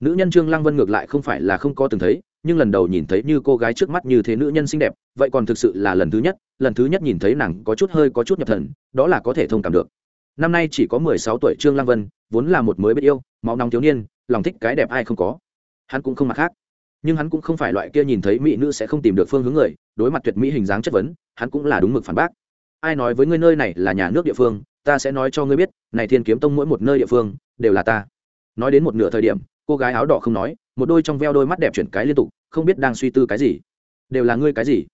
Nữ nhân trương lăng vân ngược lại không phải là không có từng thấy, nhưng lần đầu nhìn thấy như cô gái trước mắt như thế nữ nhân xinh đẹp, vậy còn thực sự là lần thứ nhất, lần thứ nhất nhìn thấy nàng có chút hơi có chút nhập thần, đó là có thể thông cảm được. Năm nay chỉ có mười sáu tuổi trương lăng vân, vốn là một mới biết yêu, máu nóng thiếu niên lòng thích cái đẹp ai không có. Hắn cũng không mặc khác. Nhưng hắn cũng không phải loại kia nhìn thấy mỹ nữ sẽ không tìm được phương hướng người, đối mặt tuyệt mỹ hình dáng chất vấn, hắn cũng là đúng mực phản bác. Ai nói với ngươi nơi này là nhà nước địa phương, ta sẽ nói cho ngươi biết, này thiên kiếm tông mỗi một nơi địa phương, đều là ta. Nói đến một nửa thời điểm, cô gái áo đỏ không nói, một đôi trong veo đôi mắt đẹp chuyển cái liên tục, không biết đang suy tư cái gì. Đều là ngươi cái gì?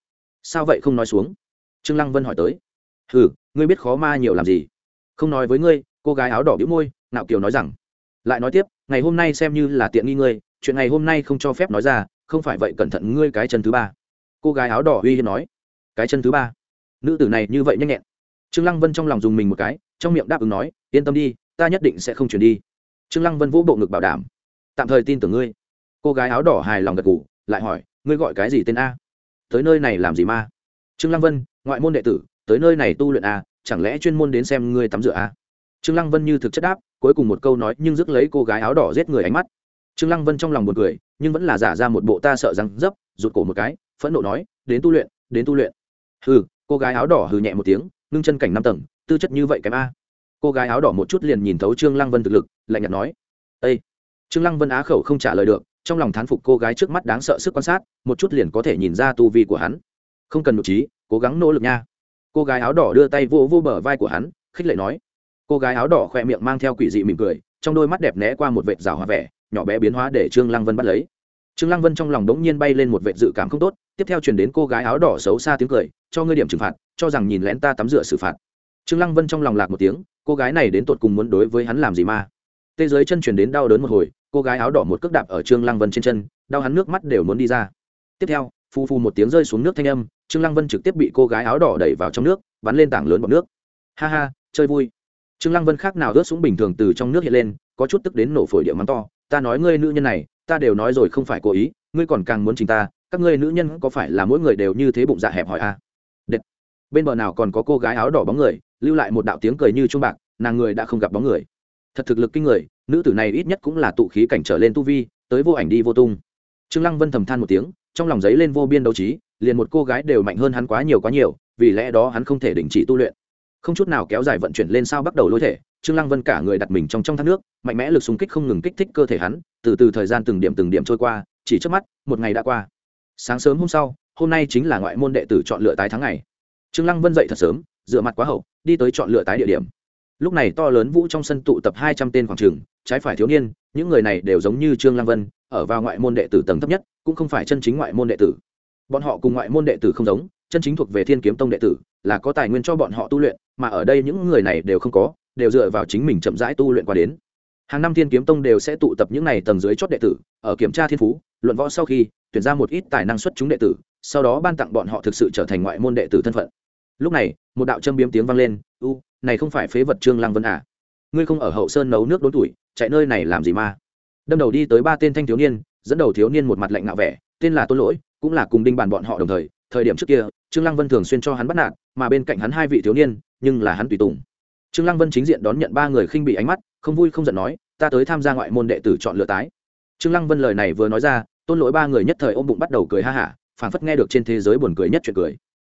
Sao vậy không nói xuống? Trương lăng vân hỏi tới. Ừ ngươi biết khó ma nhiều làm gì? Không nói với ngươi, cô gái áo đỏ bĩu môi nạo kiều nói rằng lại nói tiếp, ngày hôm nay xem như là tiện nghi ngươi, chuyện ngày hôm nay không cho phép nói ra, không phải vậy cẩn thận ngươi cái chân thứ ba. Cô gái áo đỏ uy hiếp nói. Cái chân thứ ba? Nữ tử này như vậy nhanh nhẹn. Trương lăng vân trong lòng dùng mình một cái, trong miệng đáp ứng nói, yên tâm đi, ta nhất định sẽ không chuyển đi. Trương lăng vân vũ bộ ngực bảo đảm. Tạm thời tin tưởng ngươi. Cô gái áo đỏ hài lòng gật gù, lại hỏi, ngươi gọi cái gì tên a? Tới nơi này làm gì ma? Trương lăng vân, ngoại môn đệ tử, tới nơi này tu luyện a, chẳng lẽ chuyên môn đến xem ngươi tắm rửa a? Trương lăng vân như thực chất đáp cuối cùng một câu nói nhưng rước lấy cô gái áo đỏ giết người ánh mắt. Trương lăng vân trong lòng buồn cười, nhưng vẫn là giả ra một bộ ta sợ răng dấp, rụt cổ một cái, phẫn nộ nói, đến tu luyện, đến tu luyện. Hừ. Cô gái áo đỏ hừ nhẹ một tiếng, ngưng chân cảnh năm tầng, tư chất như vậy kém a. Cô gái áo đỏ một chút liền nhìn thấu trương lăng vân thực lực, lạnh nhạt nói ây trương lăng vân á khẩu không trả lời được, trong lòng thán phục cô gái trước mắt đáng sợ sức quan sát, một chút liền có thể nhìn ra tu vi của hắn. Không cần nội trí, cố gắng nỗ lực nha. Cô gái áo đỏ đưa tay vô vô bờ vai của hắn, khích lệ nói cô gái áo đỏ khoe miệng mang theo quỷ dị mỉm cười, trong đôi mắt đẹp né qua một vệt rào hoa vẻ, nhỏ bé biến hóa để trương lăng vân bắt lấy. Trương lăng vân trong lòng đống nhiên bay lên một vệt dự cảm không tốt, tiếp theo truyền đến cô gái áo đỏ xấu xa tiếng cười, cho ngươi điểm trừng phạt, cho rằng nhìn lén ta tắm rửa xử phạt. Trương lăng vân trong lòng lạc một tiếng, cô gái này đến tột cùng muốn đối với hắn làm gì mà? tê dưới chân truyền đến đau đớn một hồi, cô gái áo đỏ một cước đạp ở trương lăng vân trên chân, đau hắn nước mắt đều muốn đi ra. Tiếp theo phu phu một tiếng rơi xuống nước thanh âm, trương lăng vân trực tiếp bị cô gái áo đỏ đẩy vào trong nước, bắn lên tảng lớn bọt nước. Ha ha, chơi vui trương lăng vân khác nào ướt xuống bình thường từ trong nước hiện lên, có chút tức đến nổ phổi địa mắng to, ta nói ngươi nữ nhân này, ta đều nói rồi không phải cố ý, ngươi còn càng muốn chính ta, các ngươi nữ nhân có phải là mỗi người đều như thế bụng dạ hẹp hỏi a à? bên bờ nào còn có cô gái áo đỏ bóng người, lưu lại một đạo tiếng cười như trung bạc, nàng người đã không gặp bóng người. Thật thực lực kinh người, nữ tử này ít nhất cũng là tụ khí cảnh trở lên tu vi, tới vô ảnh đi vô tung. Trương lăng vân thầm than một tiếng, trong lòng giấy lên vô biên đấu trí, liền một cô gái đều mạnh hơn hắn quá nhiều quá nhiều, vì lẽ đó hắn không thể đình chỉ tu luyện không chút nào kéo dài vận chuyển lên sao bắt đầu lôi thể, trương lăng vân cả người đặt mình trong trong thác nước, mạnh mẽ lực xung kích không ngừng kích thích cơ thể hắn, từ từ thời gian từng điểm từng điểm trôi qua, chỉ trước mắt, một ngày đã qua. Sáng sớm hôm sau, hôm nay chính là ngoại môn đệ tử chọn lựa tái tháng ngày. Trương lăng vân dậy thật sớm, dựa mặt quá hậu, đi tới chọn lựa tái địa điểm. Lúc này to lớn vũ trong sân tụ tập hai trăm tên khoảng trường, trái phải thiếu niên, những người này đều giống như trương lăng vân, ở vào ngoại môn đệ tử tầng thấp nhất, cũng không phải chân chính ngoại môn đệ tử. Bọn họ cùng ngoại môn đệ tử không giống chân chính thuộc về thiên kiếm tông đệ tử, là có tài nguyên cho bọn họ tu luyện, mà ở đây những người này đều không có, đều dựa vào chính mình chậm rãi tu luyện qua đến. Hàng năm thiên kiếm tông đều sẽ tụ tập những này tầng dưới chót đệ tử, ở kiểm tra thiên phú, luận võ sau khi, tuyển ra một ít tài năng xuất chúng đệ tử, sau đó ban tặng bọn họ thực sự trở thành ngoại môn đệ tử thân phận. Lúc này, một đạo châm biếm tiếng vang lên, u, này không phải phế vật trương lăng vân à? Ngươi không ở hậu sơn nấu nước đốn tuổi, chạy nơi này làm gì mà? Đâm đầu đi tới ba tên thanh thiếu niên, dẫn đầu thiếu niên một mặt lạnh ngạo vẻ, tên là tôn lỗi, cũng là cùng đinh bàn bọn họ đồng thời thời điểm trước kia, trương lăng vân thường xuyên cho hắn bắt nạt, mà bên cạnh hắn hai vị thiếu niên, nhưng là hắn tùy tùng. Trương lăng vân chính diện đón nhận ba người khinh bị ánh mắt, không vui không giận nói, ta tới tham gia ngoại môn đệ tử chọn lựa tái. Trương lăng vân lời này vừa nói ra, tôn lỗi ba người nhất thời ôm bụng bắt đầu cười ha hả, phảng phất nghe được trên thế giới buồn cười nhất chuyện cười.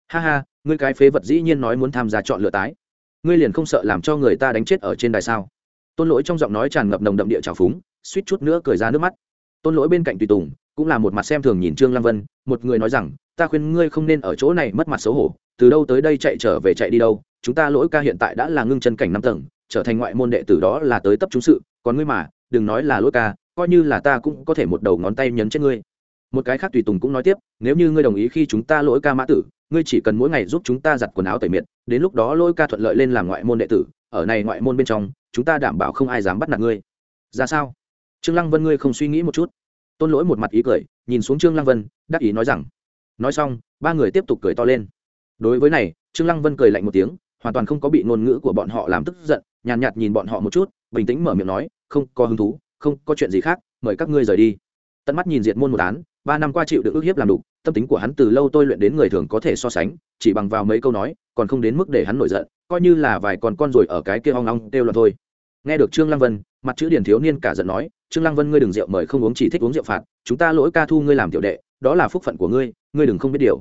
Ha ha, ngươi cái phế vật dĩ nhiên nói muốn tham gia chọn lựa tái. Ngươi liền không sợ làm cho người ta đánh chết ở trên đài sao? Tôn lỗi trong giọng nói tràn ngập nồng đậm địa trào phúng, suýt chút nữa cười ra nước mắt. Tôn lỗi bên cạnh tùy tùng, cũng là một mặt xem thường nhìn trương lăng vân, một người nói rằng ta khuyên ngươi không nên ở chỗ này mất mặt xấu hổ, từ đâu tới đây chạy trở về chạy đi đâu, chúng ta lỗi ca hiện tại đã là ngưng chân cảnh năm tầng, trở thành ngoại môn đệ tử đó là tới tấp chúng sự, còn ngươi mà, đừng nói là lỗi ca, coi như là ta cũng có thể một đầu ngón tay nhấn chết ngươi. Một cái khác tùy tùng cũng nói tiếp, nếu như ngươi đồng ý khi chúng ta lỗi ca mã tử, ngươi chỉ cần mỗi ngày giúp chúng ta giặt quần áo tẩy miệt, đến lúc đó lỗi ca thuận lợi lên làm ngoại môn đệ tử, ở này ngoại môn bên trong, chúng ta đảm bảo không ai dám bắt nạt ngươi. Ra sao? Trương lăng vân ngươi không suy nghĩ một chút. Tôn lỗi một mặt ý cười, nhìn xuống trương lăng vân, đắc ý nói rằng nói xong ba người tiếp tục cười to lên. Đối với này trương lăng vân cười lạnh một tiếng hoàn toàn không có bị ngôn ngữ của bọn họ làm tức giận nhàn nhạt, nhạt nhìn bọn họ một chút bình tĩnh mở miệng nói không có hứng thú không có chuyện gì khác mời các ngươi rời đi. Tận mắt nhìn diệt môn một án ba năm qua chịu được ức hiếp làm đủ tâm tính của hắn từ lâu tôi luyện đến người thường có thể so sánh chỉ bằng vào mấy câu nói còn không đến mức để hắn nổi giận coi như là vài con con rồi ở cái kia hoang long kêu là thôi. Nghe được trương lăng vân mặt chữ điển thiếu niên cả giận nói trương lăng vân ngươi đừng rượu mời không uống chỉ thích uống rượu phạt chúng ta lỗi ca thu ngươi làm tiểu đệ đó là phúc phận của ngươi ngươi đừng không biết điều.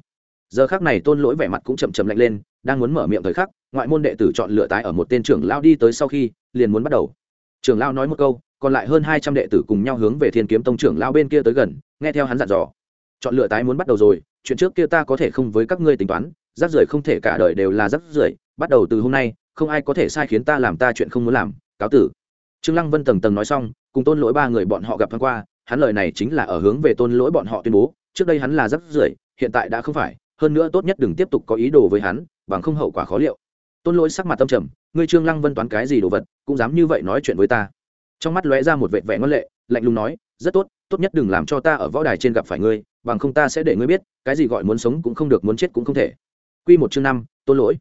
Giờ khác này tôn lỗi vẻ mặt cũng chậm chậm lạnh lên, đang muốn mở miệng thời khắc, ngoại môn đệ tử chọn lựa tái ở một tên trưởng lao đi tới sau khi, liền muốn bắt đầu. Trưởng lao nói một câu, còn lại hơn hai trăm đệ tử cùng nhau hướng về thiên kiếm tông trưởng lao bên kia tới gần, nghe theo hắn dặn dò. Chọn lựa tái muốn bắt đầu rồi, chuyện trước kia ta có thể không với các ngươi tính toán rác rưởi không thể cả đời đều là rác rưởi, bắt đầu từ hôm nay, không ai có thể sai khiến ta làm ta chuyện không muốn làm, cáo tử. Trương lăng vân tầng tầng nói xong, cùng tôn lỗi ba người bọn họ gặp thoáng qua, hắn lời này chính là ở hướng về tôn lỗi bọn họ tuyên bố trước đây hắn là rất rưởi, hiện tại đã không phải, hơn nữa tốt nhất đừng tiếp tục có ý đồ với hắn, bằng không hậu quả khó liệu. Tôn lỗi sắc mặt tâm trầm, ngươi trương lăng vân toán cái gì đồ vật, cũng dám như vậy nói chuyện với ta. Trong mắt lóe ra một vệt vẻ ngân lệ, lạnh lùng nói, rất tốt tốt nhất đừng làm cho ta ở võ đài trên gặp phải ngươi, bằng không ta sẽ để ngươi biết, cái gì gọi muốn sống cũng không được, muốn chết cũng không thể. Quy một chương năm, tôn lỗi.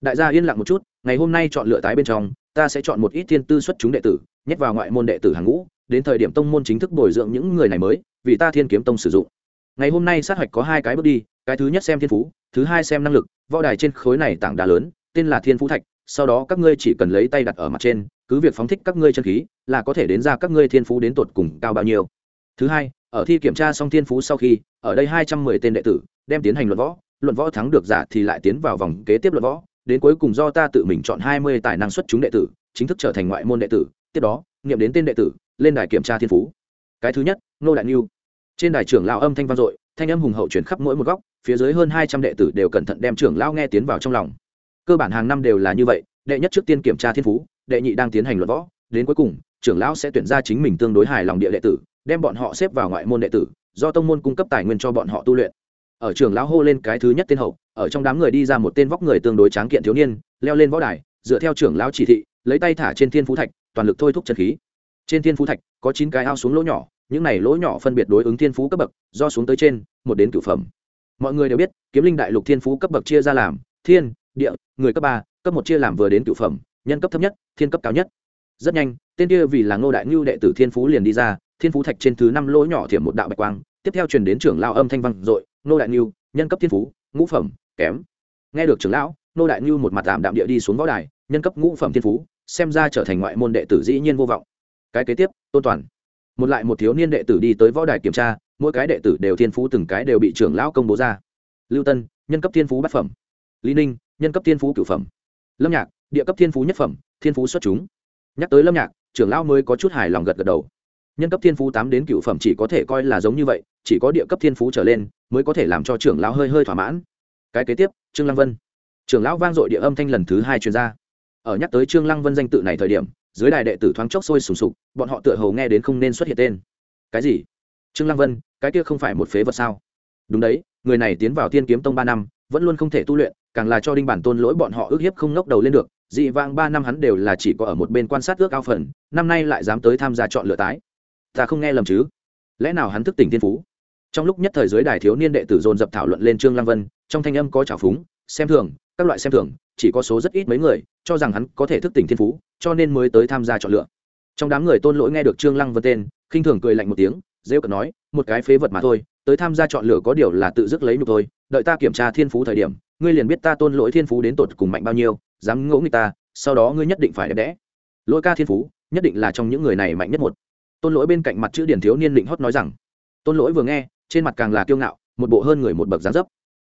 Đại gia yên lặng một chút, ngày hôm nay chọn lựa tái bên trong, ta sẽ chọn một ít thiên tư xuất chúng đệ tử, nhét vào ngoại môn đệ tử hàng ngũ, đến thời điểm tông môn chính thức bồi dưỡng những người này mới, vì ta thiên kiếm tông sử dụng ngày hôm nay sát hạch có hai cái bước đi, cái thứ nhất xem thiên phú, thứ hai xem năng lực, võ đài trên khối này tảng đá lớn, tên là thiên phú thạch, sau đó các ngươi chỉ cần lấy tay đặt ở mặt trên, cứ việc phóng thích các ngươi chân khí, là có thể đến ra các ngươi thiên phú đến tột cùng cao bao nhiêu. Thứ hai, ở thi kiểm tra xong thiên phú sau khi, ở đây hai trăm mười tên đệ tử, đem tiến hành luận võ luận võ thắng được giả thì lại tiến vào vòng kế tiếp luận võ, đến cuối cùng do ta tự mình chọn hai mươi tài năng xuất chúng đệ tử, chính thức trở thành ngoại môn đệ tử, tiếp đó, nghiệm đến tên đệ tử, lên đài kiểm tra thiên phú. Cái thứ nhất nô đại niu trên đài trưởng lão âm thanh vang dội, thanh âm hùng hậu chuyển khắp mỗi một góc, phía dưới hơn hai trăm đệ tử đều cẩn thận đem trưởng lão nghe tiến vào trong lòng. Cơ bản hàng năm đều là như vậy, đệ nhất trước tiên kiểm tra thiên phú, đệ nhị đang tiến hành luận võ, đến cuối cùng, trưởng lão sẽ tuyển ra chính mình tương đối hài lòng địa đệ tử, đem bọn họ xếp vào ngoại môn đệ tử, do tông môn cung cấp tài nguyên cho bọn họ tu luyện. Ở trường lão hô lên cái thứ nhất tên hậu, ở trong đám người đi ra một tên vóc người tương đối tráng kiện thiếu niên, leo lên võ đài, dựa theo trưởng lão chỉ thị, lấy tay thả trên thiên phú thạch, toàn lực thôi thúc chân khí. Trên thiên phú thạch, có chín cái ao xuống lỗ nhỏ những này lỗ nhỏ phân biệt đối ứng thiên phú cấp bậc, do xuống tới trên, một đến cửu phẩm. Mọi người đều biết, kiếm linh đại lục thiên phú cấp bậc chia ra làm, thiên, địa, người cấp ba, cấp một chia làm vừa đến cửu phẩm, nhân cấp thấp nhất, thiên cấp cao nhất. Rất nhanh, tên kia vì là ngô đại ngưu đệ tử thiên phú liền đi ra, thiên phú thạch trên thứ năm lỗ nhỏ thiểm một đạo bạch quang, tiếp theo truyền đến trưởng lao âm thanh văn dội, ngô đại ngưu, nhân cấp thiên phú, ngũ phẩm, kém. Nghe được trưởng lão, ngô đại ngưu một mặt tạm đạm địa đi xuống võ đài, nhân cấp ngũ phẩm thiên phú, xem ra trở thành ngoại môn đệ tử dĩ nhiên vô vọng. Cái kế tiếp, tôn toàn một lại một thiếu niên đệ tử đi tới võ đài kiểm tra, mỗi cái đệ tử đều thiên phú từng cái đều bị trưởng lão công bố ra. Lưu tân, nhân cấp thiên phú bát phẩm. Lý ninh, nhân cấp thiên phú cửu phẩm. Lâm nhạc, địa cấp thiên phú nhất phẩm, thiên phú xuất chúng. Nhắc tới lâm nhạc, trưởng lão mới có chút hài lòng gật gật đầu. Nhân cấp thiên phú tám đến cựu phẩm chỉ có thể coi là giống như vậy, chỉ có địa cấp thiên phú trở lên mới có thể làm cho trưởng lão hơi hơi thỏa mãn. Cái kế tiếp, trương lăng vân. Trưởng lão vang dội địa âm thanh lần thứ hai chuyên gia ở nhắc tới trương lăng vân danh tự này thời điểm dưới đài đệ tử thoáng chốc sôi sùng sục, bọn họ tựa hồ nghe đến không nên xuất hiện tên. Cái gì? Trương lăng vân, cái kia không phải một phế vật sao? Đúng đấy, người này tiến vào thiên kiếm tông ba năm, vẫn luôn không thể tu luyện, càng là cho đinh bản tôn lỗi bọn họ ước hiếp không ngóc đầu lên được. Dị vãng ba năm hắn đều là chỉ có ở một bên quan sát ước ao phần, năm nay lại dám tới tham gia chọn lựa tái. Ta không nghe lầm chứ? Lẽ nào hắn thức tỉnh thiên phú? Trong lúc nhất thời giới đài thiếu niên đệ tử dồn dập thảo luận lên trương lăng vân, trong thanh âm có trào phúng xem thường, các loại xem thường, chỉ có số rất ít mấy người, cho rằng hắn có thể thức tỉnh thiên phú, cho nên mới tới tham gia chọn lựa. Trong đám người tôn lỗi nghe được trương lăng vân tên, khinh thường cười lạnh một tiếng, rêu cợt nói, một cái phế vật mà thôi, tới tham gia chọn lựa có điều là tự dứt lấy nhục thôi, đợi ta kiểm tra thiên phú thời điểm, ngươi liền biết ta tôn lỗi thiên phú đến tột cùng mạnh bao nhiêu, dám ngỗ nghịch ta, sau đó ngươi nhất định phải đẹp đẽ. Lỗi ca thiên phú, nhất định là trong những người này mạnh nhất một. Tôn lỗi bên cạnh mặt chữ điển thiếu niên định hót nói rằng, tôn lỗi vừa nghe, trên mặt càng là kiêu ngạo, một bộ hơn người một bậc giá dấp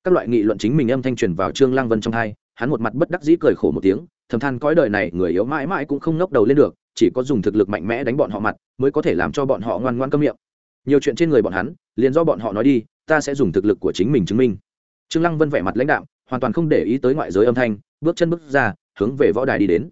các loại nghị luận chính mình âm thanh truyền vào trương lăng vân trong hai, hắn một mặt bất đắc dĩ cười khổ một tiếng, thầm than cõi đời này người yếu mãi mãi cũng không ngóc đầu lên được, chỉ có dùng thực lực mạnh mẽ đánh bọn họ mặt mới có thể làm cho bọn họ ngoan ngoan câm miệng. Nhiều chuyện trên người bọn hắn, liền do bọn họ nói đi, ta sẽ dùng thực lực của chính mình chứng minh. Trương lăng vân vẻ mặt lãnh đạo hoàn toàn không để ý tới ngoại giới âm thanh, bước chân bước ra, hướng về võ đài đi đến.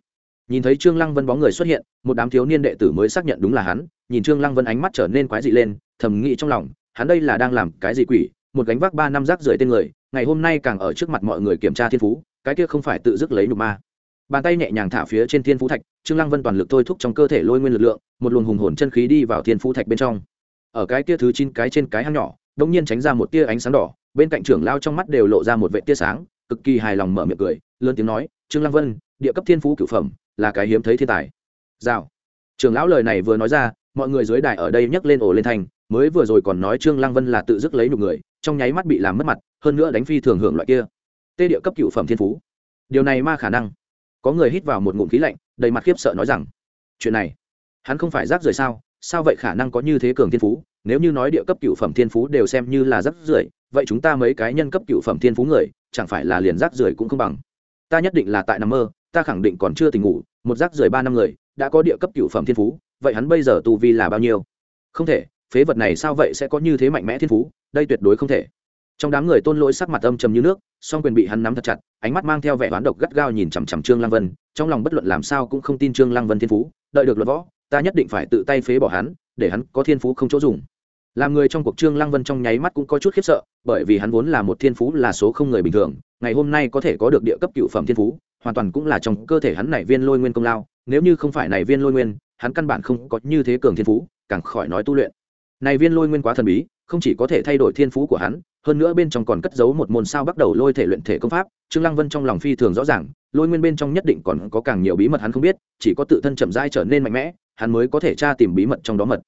Nhìn thấy trương lăng vân bóng người xuất hiện, một đám thiếu niên đệ tử mới xác nhận đúng là hắn, nhìn trương lăng vân ánh mắt trở nên quái dị lên, thầm nghĩ trong lòng, hắn đây là đang làm cái gì quỷ một gánh vác ba năm rác rưởi tên người, ngày hôm nay càng ở trước mặt mọi người kiểm tra thiên phú, cái kia không phải tự dứt lấy nhục ma. Bàn tay nhẹ nhàng thả phía trên thiên phú thạch, trương lăng vân toàn lực thôi thúc trong cơ thể lôi nguyên lực lượng, một luồng hùng hồn chân khí đi vào thiên phú thạch bên trong. Ở cái kia thứ chín cái trên cái hang nhỏ đống nhiên tránh ra một tia ánh sáng đỏ, bên cạnh trưởng lao trong mắt đều lộ ra một vệ tia sáng, cực kỳ hài lòng mở miệng cười, lớn tiếng nói, trương lăng vân, địa cấp thiên phú cửu phẩm, là cái hiếm thấy thiên tài. Rào. Trưởng lão lời này vừa nói ra, mọi người dưới đài ở đây nhấc lên ổ lên thành, mới vừa rồi còn nói trương lăng vân là tự dứt lấy nhục người trong nháy mắt bị làm mất mặt, hơn nữa đánh phi thường hưởng loại kia. Tê địa cấp cựu phẩm thiên phú. Điều này ma khả năng. Có người hít vào một ngụm khí lạnh, đầy mặt khiếp sợ nói rằng, chuyện này, hắn không phải rác rưởi sao? Sao vậy khả năng có như thế cường thiên phú? Nếu như nói địa cấp cựu phẩm thiên phú đều xem như là rác rưởi, vậy chúng ta mấy cái nhân cấp cựu phẩm thiên phú người, chẳng phải là liền rác rưởi cũng không bằng? Ta nhất định là tại nằm mơ, ta khẳng định còn chưa tỉnh ngủ, một rác rưởi ba năm người, đã có địa cấp cựu phẩm thiên phú, vậy hắn bây giờ tu vi là bao nhiêu? Không thể phế vật này sao vậy sẽ có như thế mạnh mẽ thiên phú, đây tuyệt đối không thể. Trong đám người tôn lỗi sắc mặt âm trầm như nước, song quyền bị hắn nắm thật chặt, ánh mắt mang theo vẻ oán độc gắt gao nhìn chằm chằm trương lăng vân, trong lòng bất luận làm sao cũng không tin trương lăng vân thiên phú, đợi được luật võ, ta nhất định phải tự tay phế bỏ hắn, để hắn có thiên phú không chỗ dùng. Làm người trong cuộc trương lăng vân trong nháy mắt cũng có chút khiếp sợ, bởi vì hắn vốn là một thiên phú là số không người bình thường, ngày hôm nay có thể có được địa cấp cựu phẩm thiên phú, hoàn toàn cũng là trong cơ thể hắn này viên lôi nguyên công lao, nếu như không phải này viên lôi nguyên, hắn căn bản không có như thế cường thiên phú, càng khỏi nói tu luyện này viên lôi nguyên quá thần bí, không chỉ có thể thay đổi thiên phú của hắn, hơn nữa bên trong còn cất giấu một môn sao bắt đầu lôi thể luyện thể công pháp, trương lăng vân trong lòng phi thường rõ ràng, lôi nguyên bên trong nhất định còn có càng nhiều bí mật hắn không biết, chỉ có tự thân chậm rãi trở nên mạnh mẽ, hắn mới có thể tra tìm bí mật trong đó mật.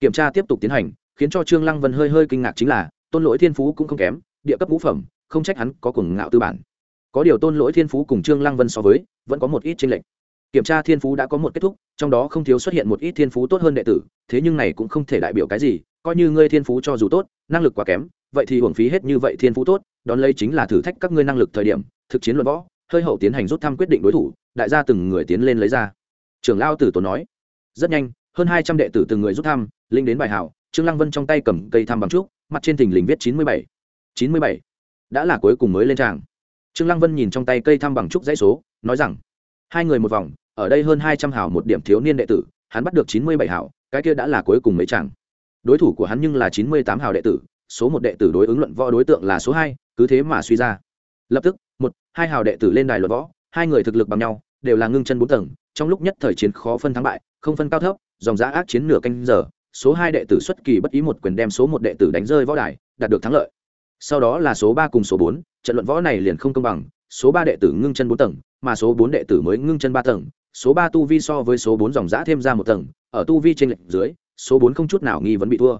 Kiểm tra tiếp tục tiến hành, khiến cho trương lăng vân hơi hơi kinh ngạc chính là, tôn lỗi thiên phú cũng không kém, địa cấp ngũ phẩm, không trách hắn có cuồng ngạo tư bản. Có điều tôn lỗi thiên phú cùng trương lăng vân so với, vẫn có một ít chênh lệch kiểm tra thiên phú đã có một kết thúc, trong đó không thiếu xuất hiện một ít thiên phú tốt hơn đệ tử, thế nhưng này cũng không thể đại biểu cái gì, coi như ngươi thiên phú cho dù tốt, năng lực quá kém, vậy thì hưởng phí hết như vậy thiên phú tốt, đón lấy chính là thử thách các ngươi năng lực thời điểm, thực chiến luận võ, hơi hậu tiến hành rút thăm quyết định đối thủ, đại gia từng người tiến lên lấy ra. Trưởng lao tử tốn nói, rất nhanh, hơn hai trăm đệ tử từng người rút thăm, linh đến bài hảo trương lăng vân trong tay cầm cây thăm bằng trúc, mặt trên thình lình viết chín mươi bảy. chín mươi bảy. Đã là cuối cùng mới lên tràng. Trương lăng vân nhìn trong tay cây thăm bằng trúc dãy số, nói rằng, hai người một vòng ở đây hơn hai trăm hào một điểm thiếu niên đệ tử hắn bắt được chín mươi bảy hào, cái kia đã là cuối cùng mấy chàng đối thủ của hắn nhưng là chín mươi tám hào đệ tử số một đệ tử đối ứng luận võ đối tượng là số hai cứ thế mà suy ra. Lập tức một hai hào đệ tử lên đài luận võ hai người thực lực bằng nhau đều là ngưng chân bốn tầng trong lúc nhất thời chiến khó phân thắng bại không phân cao thấp dòng giã ác chiến nửa canh giờ số hai đệ tử xuất kỳ bất ý một quyền đem số một đệ tử đánh rơi võ đài đạt được thắng lợi. Sau đó là số ba cùng số bốn trận luận võ này liền không công bằng số ba đệ tử ngưng chân bốn tầng mà số bốn đệ tử mới ngưng chân ba tầng số ba tu vi so với số bốn dòng giã thêm ra một tầng ở tu vi trên lệnh dưới số bốn không chút nào nghi vấn bị thua.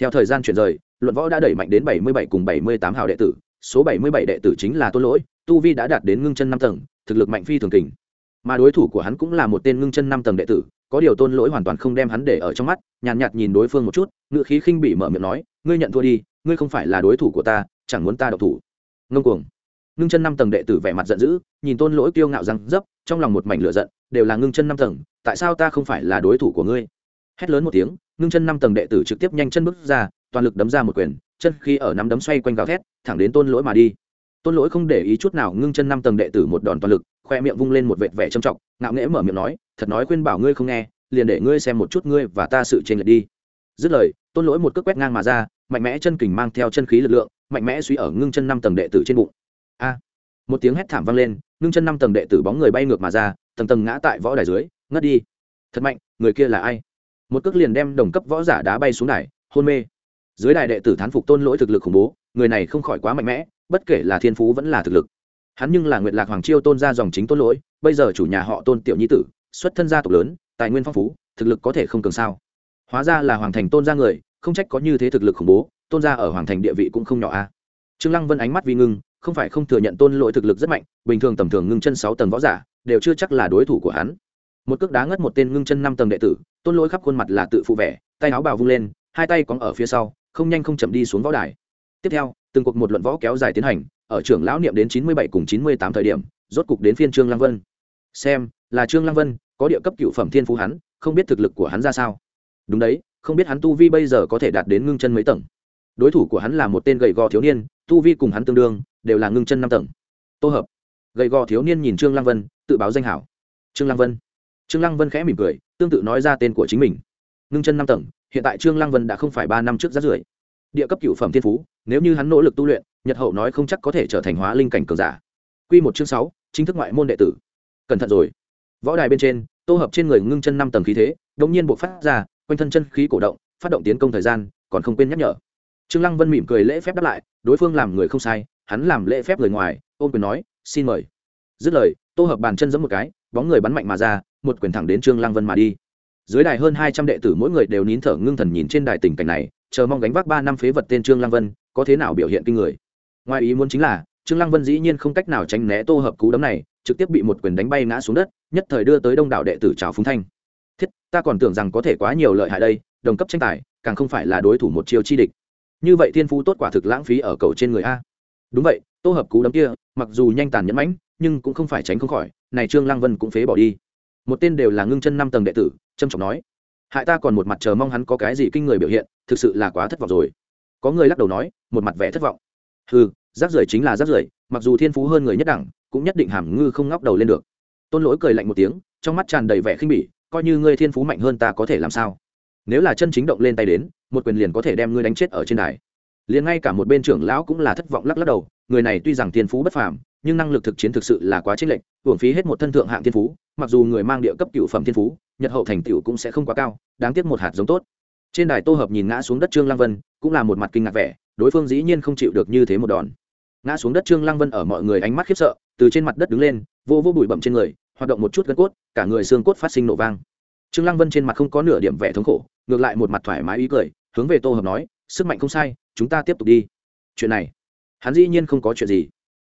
Theo thời gian chuyển rời luận võ đã đẩy mạnh đến bảy mươi bảy cùng bảy mươi tám hào đệ tử số bảy mươi bảy đệ tử chính là tôn lỗi tu vi đã đạt đến ngưng chân năm tầng thực lực mạnh phi thường kình. Mà đối thủ của hắn cũng là một tên ngưng chân năm tầng đệ tử có điều tôn lỗi hoàn toàn không đem hắn để ở trong mắt nhàn nhạt, nhạt nhìn đối phương một chút ngựa khí khinh bị mở miệng nói ngươi nhận thua đi ngươi không phải là đối thủ của ta chẳng muốn ta độc thủ. Ngông cuồng ngưng chân năm tầng đệ tử vẻ mặt giận dữ, nhìn tôn lỗi kiêu ngạo răng dấp, trong lòng một mảnh lửa giận, đều là ngưng chân năm tầng, tại sao ta không phải là đối thủ của ngươi? Hét lớn một tiếng, ngưng chân năm tầng đệ tử trực tiếp nhanh chân bước ra, toàn lực đấm ra một quyền, chân khi ở nắm đấm xoay quanh gào thét, thẳng đến tôn lỗi mà đi. Tôn lỗi không để ý chút nào ngưng chân năm tầng đệ tử một đòn toàn lực, khoe miệng vung lên một vệt vẻ trầm trọng, ngạo nghễ mở miệng nói, thật nói khuyên bảo ngươi không nghe, liền để ngươi xem một chút ngươi và ta sự chênh lệch đi. Dứt lời, tôn lỗi một cước quét ngang mà ra, mạnh mẽ chân kình mang theo chân khí lực lượng, mạnh mẽ suy ở ngưng chân năm tầng đệ tử trên bụng a. Một tiếng hét thảm vang lên, ngưng chân năm tầng đệ tử bóng người bay ngược mà ra, tầng tầng ngã tại võ đài dưới, ngất đi. Thật mạnh, người kia là ai? Một cước liền đem đồng cấp võ giả đá bay xuống đài, hôn mê. Dưới đài đệ tử thán phục tôn lỗi thực lực khủng bố, người này không khỏi quá mạnh mẽ, bất kể là thiên phú vẫn là thực lực. Hắn nhưng là nguyệt lạc hoàng chiêu tôn gia dòng chính tôn lỗi, bây giờ chủ nhà họ tôn tiểu nhi tử, xuất thân gia tộc lớn, tài nguyên phong phú, thực lực có thể không cường sao. Hóa ra là hoàng thành tôn gia người, không trách có như thế thực lực khủng bố, tôn gia ở hoàng thành địa vị cũng không nhỏ a. Trương lăng vân ánh mắt vi ngưng không phải không thừa nhận tôn lỗi thực lực rất mạnh, bình thường tầm thường ngưng chân sáu tầng võ giả, đều chưa chắc là đối thủ của hắn. Một cước đá ngất một tên ngưng chân năm tầng đệ tử, tôn lỗi khắp khuôn mặt là tự phụ vẻ, tay áo bào vung lên, hai tay cóng ở phía sau, không nhanh không chậm đi xuống võ đài. Tiếp theo, từng cuộc một luận võ kéo dài tiến hành, ở trưởng lão niệm đến chín mươi bảy cùng chín mươi tám thời điểm, rốt cục đến phiên trương lăng vân. Xem, là trương lăng vân, có địa cấp cựu phẩm thiên phú hắn, không biết thực lực của hắn ra sao. Đúng đấy, không biết hắn tu vi bây giờ có thể đạt đến ngưng chân mấy tầng. Đối thủ của hắn là một tên gầy gò thiếu niên, tu vi cùng hắn tương đương đều là ngưng chân năm tầng. Tô hợp, gầy gò thiếu niên nhìn trương lăng vân, tự báo danh hảo. Trương lăng vân. Trương lăng vân khẽ mỉm cười, tương tự nói ra tên của chính mình. Ngưng chân năm tầng, hiện tại trương lăng vân đã không phải ba năm trước rát rưởi. Địa cấp cựu phẩm thiên phú, nếu như hắn nỗ lực tu luyện, nhật hậu nói không chắc có thể trở thành hóa linh cảnh cường giả. Q một chương sáu, chính thức ngoại môn đệ tử. Cẩn thận rồi. Võ đài bên trên, tô hợp trên người ngưng chân năm tầng khí thế đ ỗ n g nhiên buộc phát ra, quanh thân chân khí cổ động, phát động tiến công thời gian, còn không quên nhắc nhở. Trương lăng vân mỉm cười lễ phép đáp lại, đối phương làm người không sai hắn làm lễ phép người ngoài, ôm quyền nói, xin mời. Dứt lời, tô hợp bàn chân giẫm một cái, bóng người bắn mạnh mà ra, một quyền thẳng đến trương lăng vân mà đi. Dưới đài hơn hai trăm đệ tử mỗi người đều nín thở ngưng thần nhìn trên đài tình cảnh này, chờ mong gánh vác ba năm phế vật tên trương lăng vân, có thế nào biểu hiện kinh người. Ngoài ý muốn chính là, trương lăng vân dĩ nhiên không cách nào tránh né tô hợp cú đấm này, trực tiếp bị một quyền đánh bay ngã xuống đất, nhất thời đưa tới đông đảo đệ tử trào phúng thanh. Thiết, ta còn tưởng rằng có thể quá nhiều lợi hại đây, đồng cấp tranh tài, càng không phải là đối thủ một chiều chi địch. Như vậy thiên phú tốt quả thực lãng phí ở cầu trên người a đúng vậy, tô hợp cú đấm kia, mặc dù nhanh tàn nhẫn mãnh, nhưng cũng không phải tránh không khỏi, này trương lăng vân cũng phế bỏ đi. Một tên đều là ngưng chân năm tầng đệ tử trâm trọng nói, hại ta còn một mặt chờ mong hắn có cái gì kinh người biểu hiện, thực sự là quá thất vọng rồi. Có người lắc đầu nói, một mặt vẻ thất vọng. Ừ rác rưởi chính là rác rưởi, mặc dù thiên phú hơn người nhất đẳng, cũng nhất định hàm ngư không ngóc đầu lên được. Tôn lỗi cười lạnh một tiếng, trong mắt tràn đầy vẻ khinh bỉ, coi như ngươi thiên phú mạnh hơn ta có thể làm sao? Nếu là chân chính động lên tay đến, một quyền liền có thể đem ngươi đánh chết ở trên đài liền ngay cả một bên trưởng lão cũng là thất vọng lắc lắc đầu, người này tuy rằng thiên phú bất phàm, nhưng năng lực thực chiến thực sự là quá chênh lệch, hưởng phí hết một thân thượng hạng thiên phú, mặc dù người mang địa cấp cựu phẩm thiên phú, nhật hậu thành tựu cũng sẽ không quá cao, đáng tiếc một hạt giống tốt. Trên đài tô hợp nhìn ngã xuống đất trương lăng vân, cũng là một mặt kinh ngạc vẻ, đối phương dĩ nhiên không chịu được như thế một đòn. Ngã xuống đất trương lăng vân ở mọi người ánh mắt khiếp sợ, từ trên mặt đất đứng lên, vô vô bụi bậm trên người, hoạt động một chút gân cốt, cả người xương cốt phát sinh nổ vang. Trương lăng vân trên mặt không có nửa điểm vẻ thống khổ, ngược lại một mặt thoải mái ý cười, hướng về tô hợp nói, sức mạnh không sai chúng ta tiếp tục đi. Chuyện này, hắn dĩ nhiên không có chuyện gì.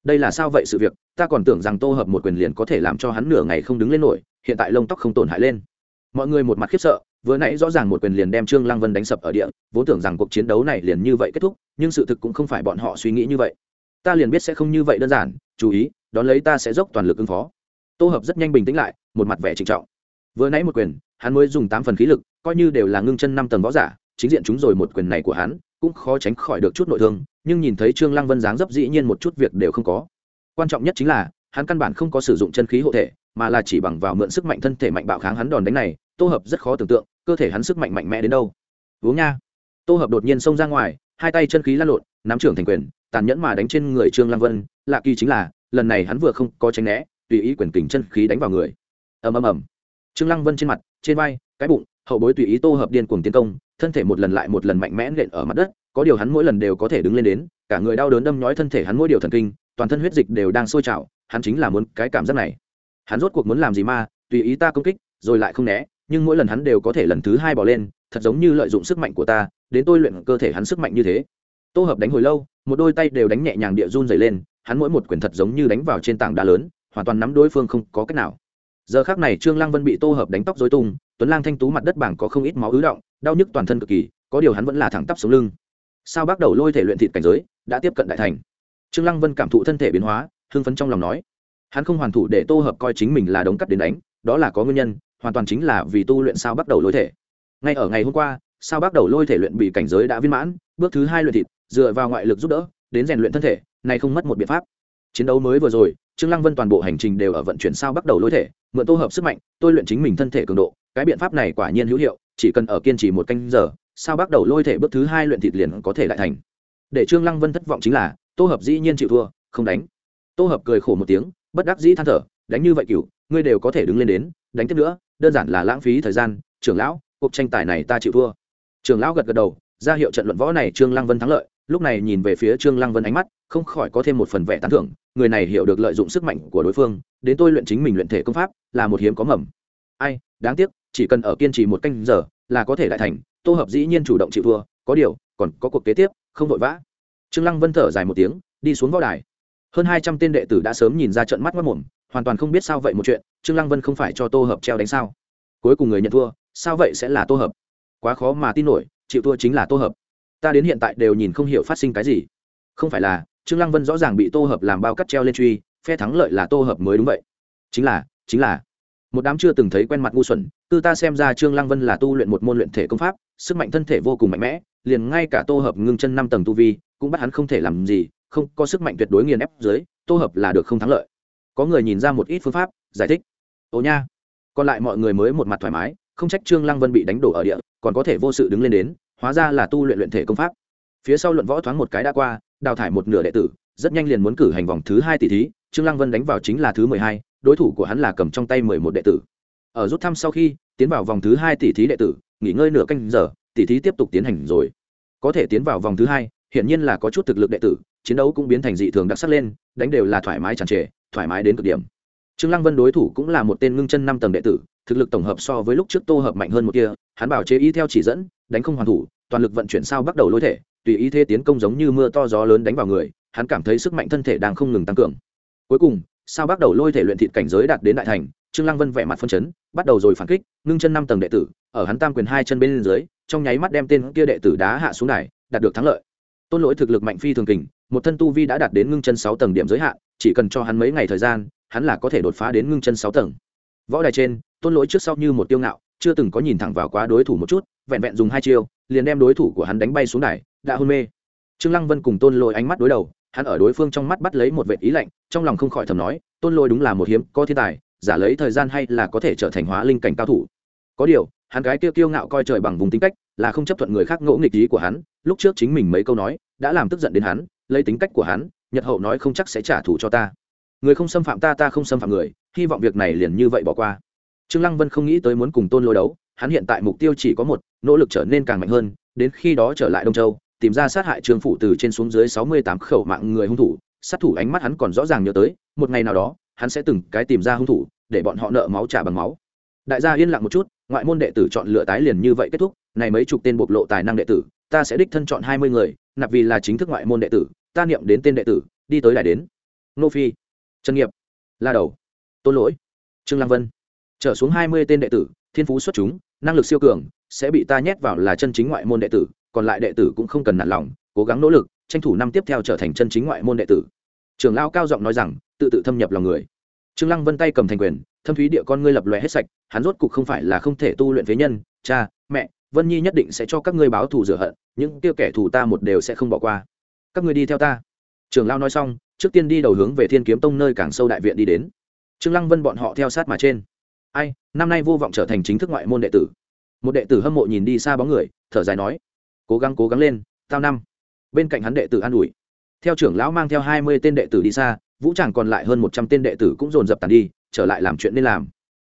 Đây là sao vậy sự việc? Ta còn tưởng rằng tô hợp một quyền liền có thể làm cho hắn nửa ngày không đứng lên nổi, hiện tại lông tóc không tổn hại lên. Mọi người một mặt khiếp sợ, vừa nãy rõ ràng một quyền liền đem trương lăng vân đánh sập ở địa, vốn tưởng rằng cuộc chiến đấu này liền như vậy kết thúc, nhưng sự thực cũng không phải bọn họ suy nghĩ như vậy. Ta liền biết sẽ không như vậy đơn giản, chú ý, đón lấy ta sẽ dốc toàn lực ứng phó. Tô hợp rất nhanh bình tĩnh lại, một mặt vẻ trịnh trọng. Vừa nãy một quyền, hắn mới dùng tám phần khí lực, coi như đều là ngưng chân năm tầng võ giả, chính diện chúng rồi một quyền này của hắn cũng khó tránh khỏi được chút nội thương, nhưng nhìn thấy trương lăng vân dáng dấp dĩ nhiên một chút việc đều không có. Quan trọng nhất chính là, hắn căn bản không có sử dụng chân khí hộ thể, mà là chỉ bằng vào mượn sức mạnh thân thể mạnh bạo kháng hắn đòn đánh này, tô hợp rất khó tưởng tượng, cơ thể hắn sức mạnh mạnh mẽ đến đâu. Uống nha. Tô hợp đột nhiên xông ra ngoài, hai tay chân khí lăn lộn, nắm trưởng thành quyền, tàn nhẫn mà đánh trên người trương lăng vân, lạ kỳ chính là, lần này hắn vừa không có tránh né, tùy ý quyền kình chân khí đánh vào người. Ầm ầm ầm. Trương lăng vân trên mặt, trên vai, cái bụng, hậu bối tùy ý tô hợp điên cuồng tiến công thân thể một lần lại một lần mạnh mẽ nện ở mặt đất, có điều hắn mỗi lần đều có thể đứng lên đến, cả người đau đớn đâm nhói thân thể hắn mỗi điều thần kinh, toàn thân huyết dịch đều đang sôi trào, hắn chính là muốn cái cảm giác này. Hắn rốt cuộc muốn làm gì ma tùy ý ta công kích, rồi lại không né, nhưng mỗi lần hắn đều có thể lần thứ hai bỏ lên, thật giống như lợi dụng sức mạnh của ta, đến tôi luyện cơ thể hắn sức mạnh như thế. Tô hợp đánh hồi lâu, một đôi tay đều đánh nhẹ nhàng địa run dày lên, hắn mỗi một quyền thật giống như đánh vào trên tảng đá lớn, hoàn toàn nắm đối phương không có cách nào. Giờ khác này trương lăng vân bị tô hợp đánh tóc dối tung tuấn lang thanh tú mặt đất bảng có không ít máu ứ động, đau nhức toàn thân cực kỳ, có điều hắn vẫn là thẳng tắp sống lưng. Sao bắt đầu lôi thể luyện thịt cảnh giới, đã tiếp cận đại thành? Trương lăng vân cảm thụ thân thể biến hóa, hưng phấn trong lòng nói. Hắn không hoàn thủ để tô hợp coi chính mình là đống cắt đến đánh, đó là có nguyên nhân, hoàn toàn chính là vì tu luyện sao bắt đầu lôi thể. Ngay ở ngày hôm qua, sao bắt đầu lôi thể luyện bị cảnh giới đã viên mãn, bước thứ hai luyện thịt, dựa vào ngoại lực giúp đỡ, đến rèn luyện thân thể này không mất một biện pháp. Chiến đấu mới vừa rồi, trương lăng vân toàn bộ hành trình đều ở vận chuyển sao bắt đầu lôi thể, mượn tô hợp sức mạnh, tôi luyện chính mình thân thể cường độ cái biện pháp này quả nhiên hữu hiệu, chỉ cần ở kiên trì một canh giờ, sao bắt đầu lôi thể bước thứ hai luyện thịt liền có thể lại thành. Để trương lăng vân thất vọng chính là, tô hợp dĩ nhiên chịu thua, không đánh. Tô hợp cười khổ một tiếng, bất đắc dĩ than thở, đánh như vậy cửu, ngươi đều có thể đứng lên đến, đánh tiếp nữa, đơn giản là lãng phí thời gian, trưởng lão, cuộc tranh tài này ta chịu thua. Trưởng lão gật gật đầu, ra hiệu trận luận võ này trương lăng vân thắng lợi, lúc này nhìn về phía trương lăng vân ánh mắt, không khỏi có thêm một phần vẻ tán thưởng, người này hiểu được lợi dụng sức mạnh của đối phương, đến tôi luyện chính mình luyện thể công pháp, là một hiếm có mầm. Ai, đáng tiếc chỉ cần ở kiên trì một canh giờ là có thể đại thành, tô hợp dĩ nhiên chủ động chịu thua, có điều, còn có cuộc kế tiếp, không vội vã. Trương lăng vân thở dài một tiếng, đi xuống võ đài. Hơn hai trăm tên đệ tử đã sớm nhìn ra trận mắt mất mồm, hoàn toàn không biết sao vậy một chuyện, trương lăng vân không phải cho tô hợp treo đánh sao. Cuối cùng người nhận thua, sao vậy sẽ là tô hợp? Quá khó mà tin nổi, chịu thua chính là tô hợp. Ta đến hiện tại đều nhìn không hiểu phát sinh cái gì. Không phải là, trương lăng vân rõ ràng bị tô hợp làm bao cắt treo lên truy, phe thắng lợi là tô hợp mới đúng vậy. Chính là chính là một đám chưa từng thấy quen mặt ngu xuẩn tư ta xem ra trương lăng vân là tu luyện một môn luyện thể công pháp, sức mạnh thân thể vô cùng mạnh mẽ, liền ngay cả tô hợp ngưng chân năm tầng tu vi, cũng bắt hắn không thể làm gì, không có sức mạnh tuyệt đối nghiền ép dưới, tô hợp là được không thắng lợi. Có người nhìn ra một ít phương pháp, giải thích. Ồ nha. Còn lại mọi người mới một mặt thoải mái, không trách trương lăng vân bị đánh đổ ở địa, còn có thể vô sự đứng lên đến, hóa ra là tu luyện luyện thể công pháp. Phía sau luận võ thoáng một cái đã qua, đào thải một nửa đệ tử, rất nhanh liền muốn cử hành vòng thứ hai tỷ thí, trương lăng vân đánh vào chính là thứ mười hai đối thủ của hắn là cầm trong tay mười một đệ tử. Ở rút thăm sau khi, tiến vào vòng thứ hai tỷ thí đệ tử, nghỉ ngơi nửa canh giờ, tỷ thí tiếp tục tiến hành rồi. Có thể tiến vào vòng thứ hai, hiển nhiên là có chút thực lực đệ tử, chiến đấu cũng biến thành dị thường đặc sắc lên, đánh đều là thoải mái tràn trề, thoải mái đến cực điểm. Trương lăng vân đối thủ cũng là một tên ngưng chân năm tầng đệ tử, thực lực tổng hợp so với lúc trước tô hợp mạnh hơn một kia, hắn bảo chế ý theo chỉ dẫn, đánh không hoàn thủ, toàn lực vận chuyển sao bắt đầu lôi thể, tùy ý thế tiến công giống như mưa to gió lớn đánh vào người, hắn cảm thấy sức mạnh thân thể đang không ngừng tăng cường. Cuối cùng sao bắt đầu lôi thể luyện thịt cảnh giới đạt đến đại thành, trương lăng vân vẻ mặt phân chấn, bắt đầu rồi phản kích, ngưng chân năm tầng đệ tử, ở hắn tam quyền hai chân bên dưới, trong nháy mắt đem tên kia đệ tử đá hạ xuống đài, đạt được thắng lợi. Tôn lỗi thực lực mạnh phi thường kình, một thân tu vi đã đạt đến ngưng chân sáu tầng điểm giới hạn, chỉ cần cho hắn mấy ngày thời gian, hắn là có thể đột phá đến ngưng chân sáu tầng. Võ đài trên, tôn lỗi trước sau như một tiêu ngạo, chưa từng có nhìn thẳng vào quá đối thủ một chút, vẹn vẹn dùng hai chiêu, liền đem đối thủ của hắn đánh bay xuống đài, đã hôn mê. Trương lăng vân cùng tôn lỗi ánh mắt đối đầu hắn ở đối phương trong mắt bắt lấy một vệ ý lạnh, trong lòng không khỏi thầm nói, tôn Lôi đúng là một hiếm có thiên tài, giả lấy thời gian hay là có thể trở thành hóa linh cảnh cao thủ? Có điều, hắn gái kia kiêu ngạo coi trời bằng vùng tính cách, là không chấp thuận người khác ngỗ nghịch ý của hắn, lúc trước chính mình mấy câu nói, đã làm tức giận đến hắn, lấy tính cách của hắn, nhật hậu nói không chắc sẽ trả thù cho ta. Người không xâm phạm ta ta không xâm phạm người, hy vọng việc này liền như vậy bỏ qua. Trương lăng vân không nghĩ tới muốn cùng tôn lôi đấu, hắn hiện tại mục tiêu chỉ có một, nỗ lực trở nên càng mạnh hơn, đến khi đó trở lại đông châu tìm ra sát hại trương phủ từ trên xuống dưới sáu mươi tám khẩu mạng người hung thủ, sát thủ ánh mắt hắn còn rõ ràng nhớ tới, một ngày nào đó, hắn sẽ từng cái tìm ra hung thủ, để bọn họ nợ máu trả bằng máu. Đại gia yên lặng một chút, ngoại môn đệ tử chọn lựa tái liền như vậy kết thúc, này mấy chục tên bộc lộ tài năng đệ tử, ta sẽ đích thân chọn hai mươi người, nạp vì là chính thức ngoại môn đệ tử, ta niệm đến tên đệ tử, đi tới lại đến. Nô phi, trần nghiệp, la đầu, tôn lỗi, trương lăng vân. Trở xuống hai mươi tên đệ tử, thiên phú xuất chúng, năng lực siêu cường, sẽ bị ta nhét vào là chân chính ngoại môn đệ tử còn lại đệ tử cũng không cần nản lòng, cố gắng nỗ lực, tranh thủ năm tiếp theo trở thành chân chính ngoại môn đệ tử. Trưởng lao cao giọng nói rằng, tự tự thâm nhập lòng người. Trương lăng vân tay cầm thành quyền, thâm thúy địa con ngươi lập lòe hết sạch, hắn rốt cục không phải là không thể tu luyện phế nhân, cha, mẹ, vân nhi nhất định sẽ cho các ngươi báo thù rửa hận, những tiêu kẻ thù ta một đều sẽ không bỏ qua. Các ngươi đi theo ta. Trưởng lao nói xong, trước tiên đi đầu hướng về thiên kiếm tông nơi càng sâu đại viện đi đến. Trương lăng vân bọn họ theo sát mà trên. Ai, năm nay vô vọng trở thành chính thức ngoại môn đệ tử. Một đệ tử hâm mộ nhìn đi xa bóng người, thở dài nói cố gắng cố gắng lên, tao năm. Bên cạnh hắn đệ tử an ủi. Theo trưởng lão mang theo hai mươi tên đệ tử đi xa, vũ tràng còn lại hơn một trăm tên đệ tử cũng dồn dập tàn đi, trở lại làm chuyện nên làm.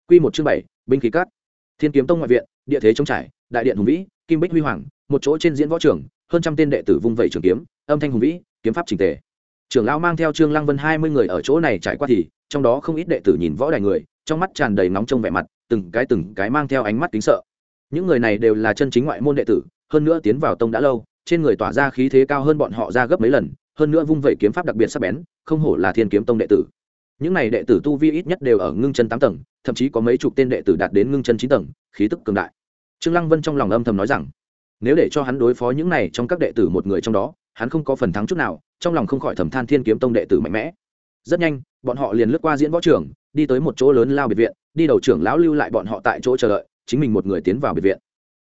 Quy một chương bảy, binh khí cát. Thiên kiếm tông ngoại viện, địa thế trống trải, đại điện hùng vĩ, kim bích huy hoàng, một chỗ trên diễn võ trường, hơn trăm tên đệ tử vung vẩy trường kiếm, âm thanh hùng vĩ, kiếm pháp trình tề. Trưởng lão mang theo trương lăng vân hai mươi người ở chỗ này trải qua thì, trong đó không ít đệ tử nhìn võ đài người, trong mắt tràn đầy nóng trong vẻ mặt, từng cái từng cái mang theo ánh mắt kính sợ. Những người này đều là chân chính ngoại môn đệ tử hơn nữa tiến vào tông đã lâu, trên người tỏa ra khí thế cao hơn bọn họ ra gấp mấy lần, hơn nữa vung vẩy kiếm pháp đặc biệt sắc bén, không hổ là thiên kiếm tông đệ tử. Những này đệ tử tu vi ít nhất đều ở ngưng chân tám tầng, thậm chí có mấy chục tên đệ tử đạt đến ngưng chân chín tầng, khí tức cường đại. Trương lăng vân trong lòng âm thầm nói rằng, nếu để cho hắn đối phó những này trong các đệ tử một người trong đó, hắn không có phần thắng chút nào, trong lòng không khỏi thầm than thiên kiếm tông đệ tử mạnh mẽ. Rất nhanh, bọn họ liền lướt qua diễn võ trưởng đi tới một chỗ lớn lao biệt viện, đi đầu trưởng lão lưu lại bọn họ tại chỗ chờ đợi, chính mình một người tiến vào biệt viện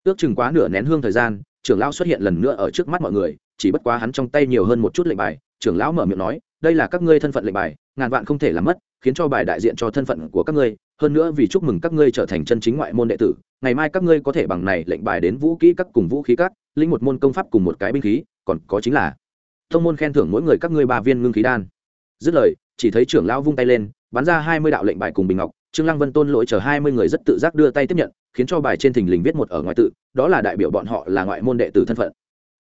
ước chừng quá nửa nén hương thời gian, trưởng lão xuất hiện lần nữa ở trước mắt mọi người, chỉ bất quá hắn trong tay nhiều hơn một chút lệnh bài, trưởng lão mở miệng nói, đây là các ngươi thân phận lệnh bài, ngàn vạn không thể làm mất, khiến cho bài đại diện cho thân phận của các ngươi, hơn nữa vì chúc mừng các ngươi trở thành chân chính ngoại môn đệ tử, ngày mai các ngươi có thể bằng này lệnh bài đến vũ kỹ các cùng vũ khí các, linh một môn công pháp cùng một cái binh khí, còn có chính là thông môn khen thưởng mỗi người các ngươi ba viên ngưng khí đan. Dứt lời, chỉ thấy trưởng lão vung tay lên, bắn ra hai mươi đạo lệnh bài cùng bình ngọc, trương lăng vân tôn lỗi chờ hai mươi người rất tự giác đưa tay tiếp nhận khiến cho bài trên thình lình viết một ở ngoại tự, đó là đại biểu bọn họ là ngoại môn đệ tử thân phận.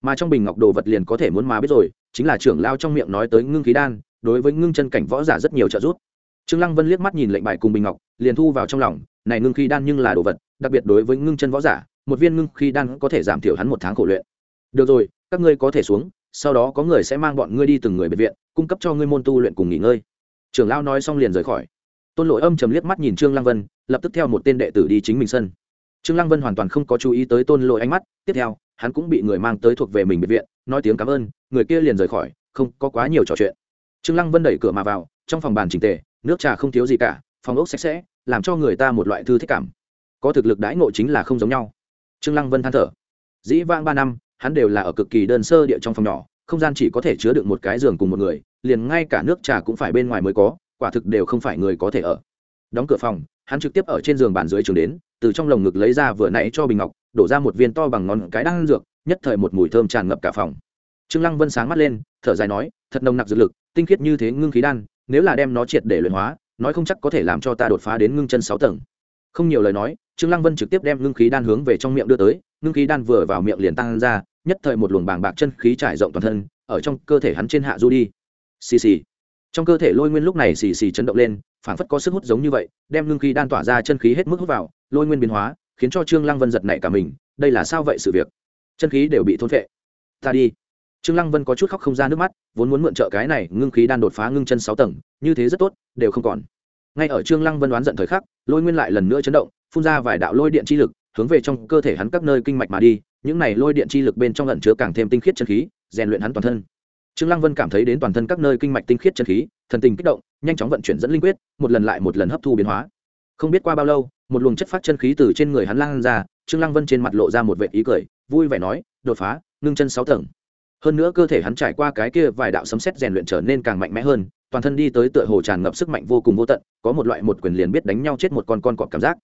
Mà trong bình ngọc đồ vật liền có thể muốn mà biết rồi, chính là trưởng lao trong miệng nói tới ngưng khí đan, đối với ngưng chân cảnh võ giả rất nhiều trợ giúp. Trương lăng vân liếc mắt nhìn lệnh bài cùng bình ngọc, liền thu vào trong lòng, này ngưng khí đan nhưng là đồ vật, đặc biệt đối với ngưng chân võ giả, một viên ngưng khí đan có thể giảm thiểu hắn một tháng khổ luyện. Được rồi, các ngươi có thể xuống, sau đó có người sẽ mang bọn ngươi đi từng người bệnh viện, cung cấp cho ngươi môn tu luyện cùng nghỉ ngơi. Trưởng lao nói xong liền rời khỏi. Tôn lỗi âm trầm liếc mắt nhìn trương lăng vân, lập tức theo một tên đệ tử đi chính mình sân trương lăng vân hoàn toàn không có chú ý tới tôn lỗi ánh mắt, tiếp theo, hắn cũng bị người mang tới thuộc về mình biệt viện, nói tiếng cảm ơn, người kia liền rời khỏi, không có quá nhiều trò chuyện. Trương lăng vân đẩy cửa mà vào, trong phòng bàn chỉnh tề, nước trà không thiếu gì cả, phòng ốc sạch sẽ, làm cho người ta một loại thư thích cảm. Có thực lực đãi ngộ chính là không giống nhau. Trương lăng vân than thở. Dĩ vãng ba năm, hắn đều là ở cực kỳ đơn sơ địa trong phòng nhỏ, không gian chỉ có thể chứa được một cái giường cùng một người, liền ngay cả nước trà cũng phải bên ngoài mới có, quả thực đều không phải người có thể ở đóng cửa phòng, hắn trực tiếp ở trên giường bàn dưới trường đến, từ trong lồng ngực lấy ra vừa nãy cho bình ngọc, đổ ra một viên to bằng ngón cái đang dược, nhất thời một mùi thơm tràn ngập cả phòng. Trương lăng vân sáng mắt lên, thở dài nói, thật nồng nặc dược lực, tinh khiết như thế ngưng khí đan, nếu là đem nó triệt để luyện hóa, nói không chắc có thể làm cho ta đột phá đến ngưng chân sáu tầng. Không nhiều lời nói, trương lăng vân trực tiếp đem ngưng khí đan hướng về trong miệng đưa tới, ngưng khí đan vừa vào miệng liền tăng ra, nhất thời một luồng bàng bạc chân khí trải rộng toàn thân, ở trong cơ thể hắn trên hạ du đi. Xì xì. Trong cơ thể lôi nguyên lúc này xì xì chấn động lên phảng phất có sức hút giống như vậy, đem ngưng khí đan tỏa ra chân khí hết mức hút vào, lôi nguyên biến hóa, khiến cho trương lăng vân giật nảy cả mình, đây là sao vậy sự việc? Chân khí đều bị thôn phệ. Ta đi. Trương lăng vân có chút khóc không ra nước mắt, vốn muốn mượn trợ cái này, ngưng khí đan đột phá ngưng chân sáu tầng, như thế rất tốt, đều không còn. Ngay ở trương lăng vân đoán giận thời khắc, lôi nguyên lại lần nữa chấn động, phun ra vài đạo lôi điện chi lực, hướng về trong cơ thể hắn các nơi kinh mạch mà đi, những này lôi điện chi lực bên trong lẩn chứa càng thêm tinh khiết chân khí, rèn luyện hắn toàn thân trương lăng vân cảm thấy đến toàn thân các nơi kinh mạch tinh khiết chân khí, thần tình kích động, nhanh chóng vận chuyển dẫn linh quyết, một lần lại một lần hấp thu biến hóa. Không biết qua bao lâu, một luồng chất phát chân khí từ trên người hắn lan ra, trương lăng vân trên mặt lộ ra một vệt ý cười, vui vẻ nói, đột phá, ngưng chân sáu tầng. Hơn nữa cơ thể hắn trải qua cái kia vài đạo sấm sét rèn luyện trở nên càng mạnh mẽ hơn, toàn thân đi tới tựa hồ tràn ngập sức mạnh vô cùng vô tận, có một loại một quyền liền biết đánh nhau chết một con con cọp cảm giác.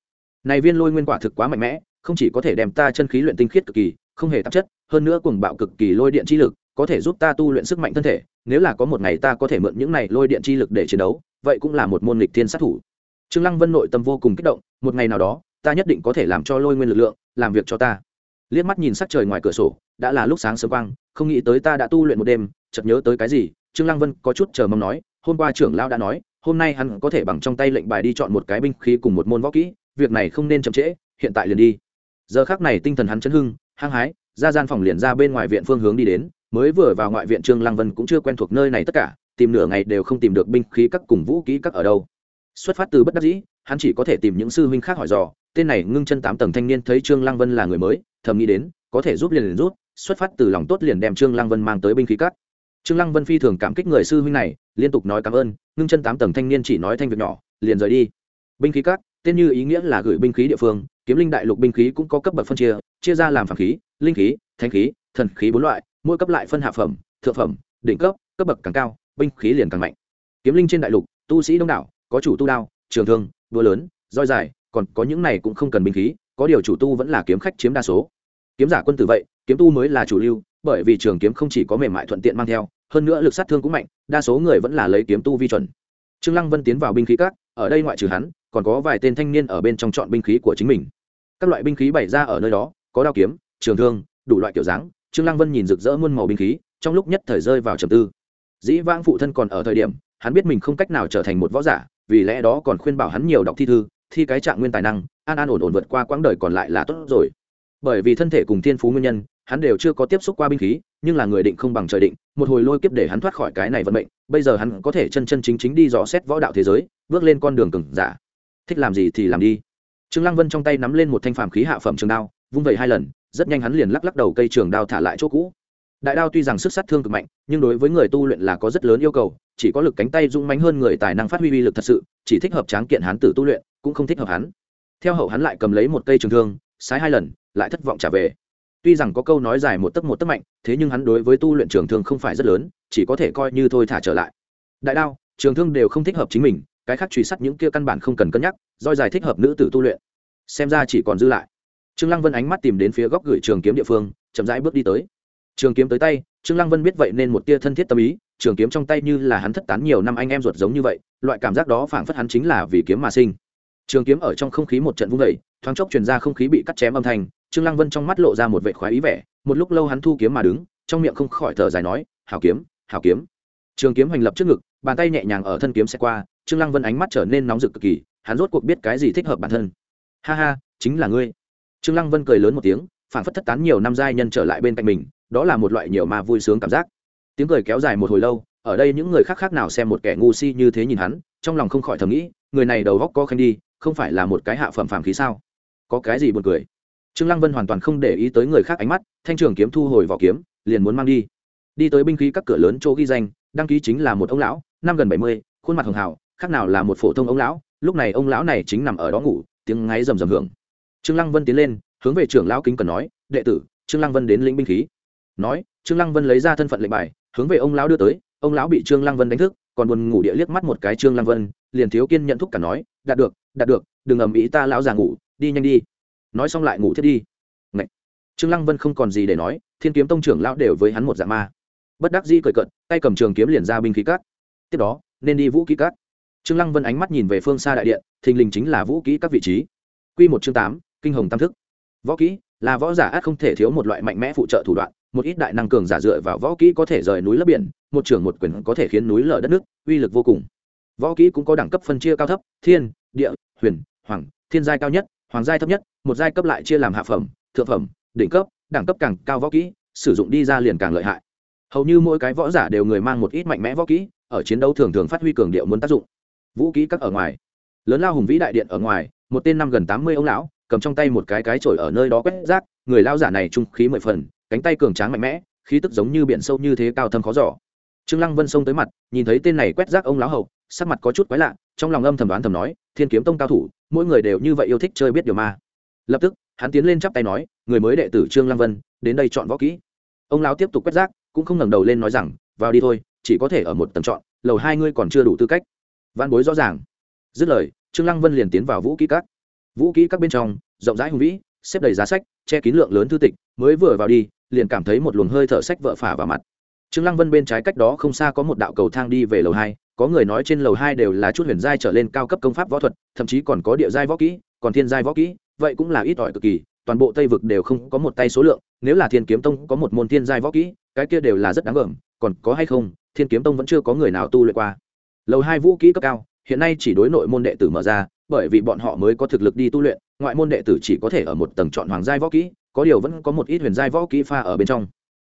Này viên lôi nguyên quả thực quá mạnh mẽ, không chỉ có thể đem ta chân khí luyện tinh khiết cực kỳ, không hề tạp chất, hơn nữa cùng bạo cực kỳ lôi điện chi lực có thể giúp ta tu luyện sức mạnh thân thể, nếu là có một ngày ta có thể mượn những này lôi điện chi lực để chiến đấu, vậy cũng là một môn lịch thiên sát thủ. Trương lăng vân nội tâm vô cùng kích động, một ngày nào đó, ta nhất định có thể làm cho lôi nguyên lực lượng, làm việc cho ta. Liếc mắt nhìn sắc trời ngoài cửa sổ, đã là lúc sáng sớm quang, không nghĩ tới ta đã tu luyện một đêm, chợt nhớ tới cái gì, trương lăng vân có chút chờ mong nói, hôm qua trưởng lão đã nói, hôm nay hắn có thể bằng trong tay lệnh bài đi chọn một cái binh khí cùng một môn võ kỹ, việc này không nên chậm trễ, hiện tại liền đi. Giờ khắc này tinh thần hắn chấn hưng, hăng hái, ra gian phòng liền ra bên ngoài viện phương hướng đi đến mới vừa vào ngoại viện trương lăng vân cũng chưa quen thuộc nơi này tất cả, tìm nửa ngày đều không tìm được binh khí các cùng vũ khí các ở đâu. Xuất phát từ bất đắc dĩ, hắn chỉ có thể tìm những sư huynh khác hỏi dò, tên này ngưng chân tám tầng thanh niên thấy trương lăng vân là người mới, thầm nghĩ đến, có thể giúp liền liền rút xuất phát từ lòng tốt liền đem trương lăng vân mang tới binh khí cắt trương lăng vân phi thường cảm kích người sư huynh này, liên tục nói cảm ơn, ngưng chân tám tầng thanh niên chỉ nói thanh việc nhỏ, liền rời đi. Binh khí cắt tên như ý nghĩa là gửi binh khí địa phương, kiếm linh đại lục binh khí cũng có cấp bậc phân chia chia ra làm phản khí, linh khí thanh khí, thần khí bốn loại mỗi cấp lại phân hạ phẩm, thượng phẩm, đỉnh cấp cấp bậc càng cao, binh khí liền càng mạnh. Kiếm linh trên đại lục, tu sĩ đông đảo, có chủ tu đao, trường thương đua lớn, roi dài, còn có những này cũng không cần binh khí, có điều chủ tu vẫn là kiếm khách chiếm đa số. Kiếm giả quân tử vậy, kiếm tu mới là chủ lưu, bởi vì trường kiếm không chỉ có mềm mại thuận tiện mang theo, hơn nữa lực sát thương cũng mạnh, đa số người vẫn là lấy kiếm tu vi chuẩn. Trương lăng vân tiến vào binh khí các, ở đây ngoại trừ hắn, còn có vài tên thanh niên ở bên trong chọn binh khí của chính mình. Các loại binh khí bày ra ở nơi đó, có đao kiếm, trường thương, đủ loại kiểu dáng trương lăng vân nhìn rực rỡ muôn màu binh khí, trong lúc nhất thời rơi vào trầm tư. Dĩ vãng phụ thân còn ở thời điểm, hắn biết mình không cách nào trở thành một võ giả, vì lẽ đó còn khuyên bảo hắn nhiều đọc thi thư, thi cái trạng nguyên tài năng, an an ổn ổn vượt qua quãng đời còn lại là tốt rồi. Bởi vì thân thể cùng thiên phú nguyên nhân, hắn đều chưa có tiếp xúc qua binh khí, nhưng là người định không bằng trời định, một hồi lôi kiếp để hắn thoát khỏi cái này vận mệnh, bây giờ hắn có thể chân chân chính chính đi dò xét võ đạo thế giới, bước lên con đường cừng giả. Thích làm gì thì làm đi. Trương lăng vân trong tay nắm lên một thanh phàm khí hạ phẩm trường đao, vung vẩy hai lần rất nhanh hắn liền lắc lắc đầu cây trường đao thả lại chỗ cũ. Đại đao tuy rằng sức sát thương cực mạnh, nhưng đối với người tu luyện là có rất lớn yêu cầu, chỉ có lực cánh tay dũng mãnh hơn người tài năng phát huy uy lực thật sự, chỉ thích hợp tráng kiện hắn tử tu luyện, cũng không thích hợp hắn. Theo hậu hắn lại cầm lấy một cây trường thương, sái hai lần, lại thất vọng trả về. Tuy rằng có câu nói dài một tấc một tấc mạnh, thế nhưng hắn đối với tu luyện trường thương không phải rất lớn, chỉ có thể coi như thôi thả trở lại. Đại đao, trường thương đều không thích hợp chính mình, cái khác truy sát những kia căn bản không cần cân nhắc roi dài thích hợp nữ tử tu luyện. Xem ra chỉ còn dư lại trương lăng vân ánh mắt tìm đến phía góc gửi trường kiếm địa phương, chậm rãi bước đi tới. Trường kiếm tới tay, trương lăng vân biết vậy nên một tia thân thiết tâm ý, trường kiếm trong tay như là hắn thất tán nhiều năm anh em ruột giống như vậy, loại cảm giác đó phảng phất hắn chính là vì kiếm mà sinh. Trường kiếm ở trong không khí một trận vung vẩy thoáng chốc truyền ra không khí bị cắt chém âm thanh, trương lăng vân trong mắt lộ ra một vệ khoái ý vẻ, một lúc lâu hắn thu kiếm mà đứng, trong miệng không khỏi thở dài nói, hảo kiếm hảo kiếm. Trường kiếm hoành lập trước ngực, bàn tay nhẹ nhàng ở thân kiếm sẽ qua, trương lăng vân ánh mắt trở nên nóng rực cực kỳ, hắn rốt cuộc biết cái gì thích hợp bản thân. Ha ha, chính là ngươi trương lăng vân cười lớn một tiếng phản phất thất tán nhiều năm giai nhân trở lại bên cạnh mình, đó là một loại nhiều mà vui sướng cảm giác. Tiếng cười kéo dài một hồi lâu, ở đây những người khác khác nào xem một kẻ ngu si như thế nhìn hắn, trong lòng không khỏi thầm nghĩ, người này đầu góc co khen đi, không phải là một cái hạ phẩm phàm khí sao? Có cái gì buồn cười? Trương lăng vân hoàn toàn không để ý tới người khác ánh mắt, thanh trường kiếm thu hồi vỏ kiếm, liền muốn mang đi. Đi tới binh khí các cửa lớn chỗ ghi danh, đăng ký chính là một ông lão, năm gần bảy mươi, khuôn mặt hường hào, khác nào là một phổ thông ông lão, lúc này ông lão này chính nằm ở đó ngủ, tiếng ngáy rầm rầm hưởng trương lăng vân tiến lên, hướng về trưởng lão kính cần nói, đệ tử, trương lăng vân đến lĩnh binh khí. Nói, trương lăng vân lấy ra thân phận lệnh bài, hướng về ông lão đưa tới, ông lão bị trương lăng vân đánh thức, còn buồn ngủ địa liếc mắt một cái trương lăng vân, liền thiếu kiên nhận thúc cả nói, đạt được đạt được, đừng ầm ĩ ta lão già ngủ, đi nhanh đi. Nói xong lại ngủ thiết đi. Ngậy. trương lăng vân không còn gì để nói, thiên kiếm tông trưởng lão đều với hắn một dạng ma. Bất đắc dĩ cười cận tay cầm trường kiếm liền ra binh khí cát. Tiếp đó, nên đi vũ khí cát. Trương lăng vân ánh mắt nhìn về phương xa đại điện thình lình chính là vũ kỹ các vị trí. Quy một chương tám kinh hồng tam thức. Võ kỹ là võ giả át không thể thiếu một loại mạnh mẽ phụ trợ thủ đoạn, một ít đại năng cường giả dựa vào võ kỹ có thể rời núi lấp biển, một trưởng một quyền có thể khiến núi lở đất nước, uy lực vô cùng. Võ kỹ cũng có đẳng cấp phân chia cao thấp, thiên, địa, huyền, hoàng, thiên giai cao nhất, hoàng giai thấp nhất, một giai cấp lại chia làm hạ phẩm, thượng phẩm, đỉnh cấp, đẳng cấp càng cao võ kỹ, sử dụng đi ra liền càng lợi hại. Hầu như mỗi cái võ giả đều người mang một ít mạnh mẽ võ kỹ, ở chiến đấu thường thường phát huy cường điệu muốn tác dụng. Vũ kỹ các ở ngoài. Lớn lao hùng vĩ đại điện ở ngoài, một tên năm gần tám mươi ông lão cầm trong tay một cái cái chổi ở nơi đó quét rác, người lao giả này trung khí mười phần, cánh tay cường tráng mạnh mẽ, khí tức giống như biển sâu như thế cao thâm khó giỏ trương lăng vân xông tới mặt, nhìn thấy tên này quét rác ông lão hậu, sắc mặt có chút quái lạ, trong lòng âm thầm đoán thầm nói, thiên kiếm tông cao thủ, mỗi người đều như vậy yêu thích chơi biết điều ma. Lập tức, hắn tiến lên chắp tay nói, người mới đệ tử trương lăng vân, đến đây chọn võ kỹ. Ông lão tiếp tục quét rác, cũng không ngẩng đầu lên nói rằng, vào đi thôi, chỉ có thể ở một tầng chọn, lầu hai ngươi còn chưa đủ tư cách. Văn bối rõ ràng. Dứt lời, trương lăng vân liền tiến vào vũ kỹ các vũ kỹ các bên trong, rộng rãi hùng vĩ, xếp đầy giá sách, che kín lượng lớn thư tịch, mới vừa vào đi, liền cảm thấy một luồng hơi thở sách vợ phả vào mặt. Trương lăng vân bên trái cách đó không xa có một đạo cầu thang đi về lầu hai, có người nói trên lầu hai đều là chút huyền giai trở lên cao cấp công pháp võ thuật, thậm chí còn có địa giai võ kỹ, còn thiên giai võ kỹ, vậy cũng là ít ỏi cực kỳ, toàn bộ tây vực đều không có một tay số lượng, nếu là thiên kiếm tông có một môn thiên giai võ kỹ, cái kia đều là rất đáng gờm còn có hay không, thiên kiếm tông vẫn chưa có người nào tu luyện qua. Lầu hai vũ kỹ cấp cao, hiện nay chỉ đối nội môn đệ tử mở ra bởi vì bọn họ mới có thực lực đi tu luyện, ngoại môn đệ tử chỉ có thể ở một tầng chọn hoàng giai võ kỹ, có điều vẫn có một ít huyền giai võ kỹ pha ở bên trong.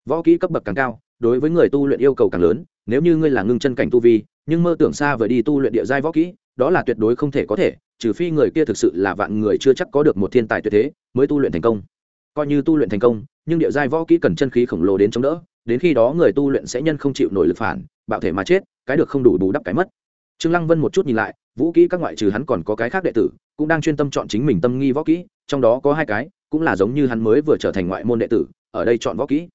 Võ kỹ cấp bậc càng cao, đối với người tu luyện yêu cầu càng lớn, nếu như ngươi là ngưng chân cảnh tu vi, nhưng mơ tưởng xa vời đi tu luyện địa giai võ kỹ, đó là tuyệt đối không thể có thể, trừ phi người kia thực sự là vạn người chưa chắc có được một thiên tài tuyệt thế, mới tu luyện thành công. Coi như tu luyện thành công, nhưng địa giai võ kỹ cần chân khí khổng lồ đến chống đỡ, đến khi đó người tu luyện sẽ nhân không chịu nổi lực phản, bạo thể mà chết, cái được không đủ bù đắp cái mất trương lăng vân một chút nhìn lại, vũ kỹ các ngoại trừ hắn còn có cái khác đệ tử, cũng đang chuyên tâm chọn chính mình tâm nghi võ kỹ, trong đó có hai cái, cũng là giống như hắn mới vừa trở thành ngoại môn đệ tử, ở đây chọn võ kỹ.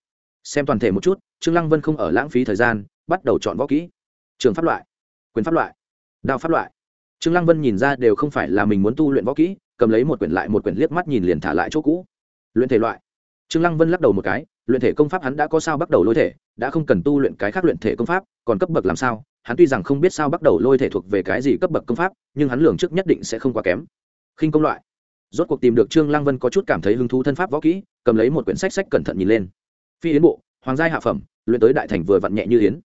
Xem toàn thể một chút, trương lăng vân không ở lãng phí thời gian, bắt đầu chọn võ kỹ. Trường pháp loại, quyền pháp loại, đao pháp loại. Trương lăng vân nhìn ra đều không phải là mình muốn tu luyện võ kỹ, cầm lấy một quyển lại một quyển liếc mắt nhìn liền thả lại chỗ cũ. Luyện thể loại. Trương lăng vân lắc đầu một cái, luyện thể công pháp hắn đã có sao bắt đầu lôi thể, đã không cần tu luyện cái khác luyện thể công pháp, còn cấp bậc làm sao? Hắn tuy rằng không biết sao bắt đầu lôi thể thuộc về cái gì cấp bậc công pháp, nhưng hắn lường trước nhất định sẽ không quá kém. Khinh công loại. Rốt cuộc tìm được trương lăng vân có chút cảm thấy hứng thú thân pháp võ kỹ, cầm lấy một quyển sách sách cẩn thận nhìn lên. Phi yến bộ, hoàng giai hạ phẩm, luyện tới đại thành vừa vặn nhẹ như yến.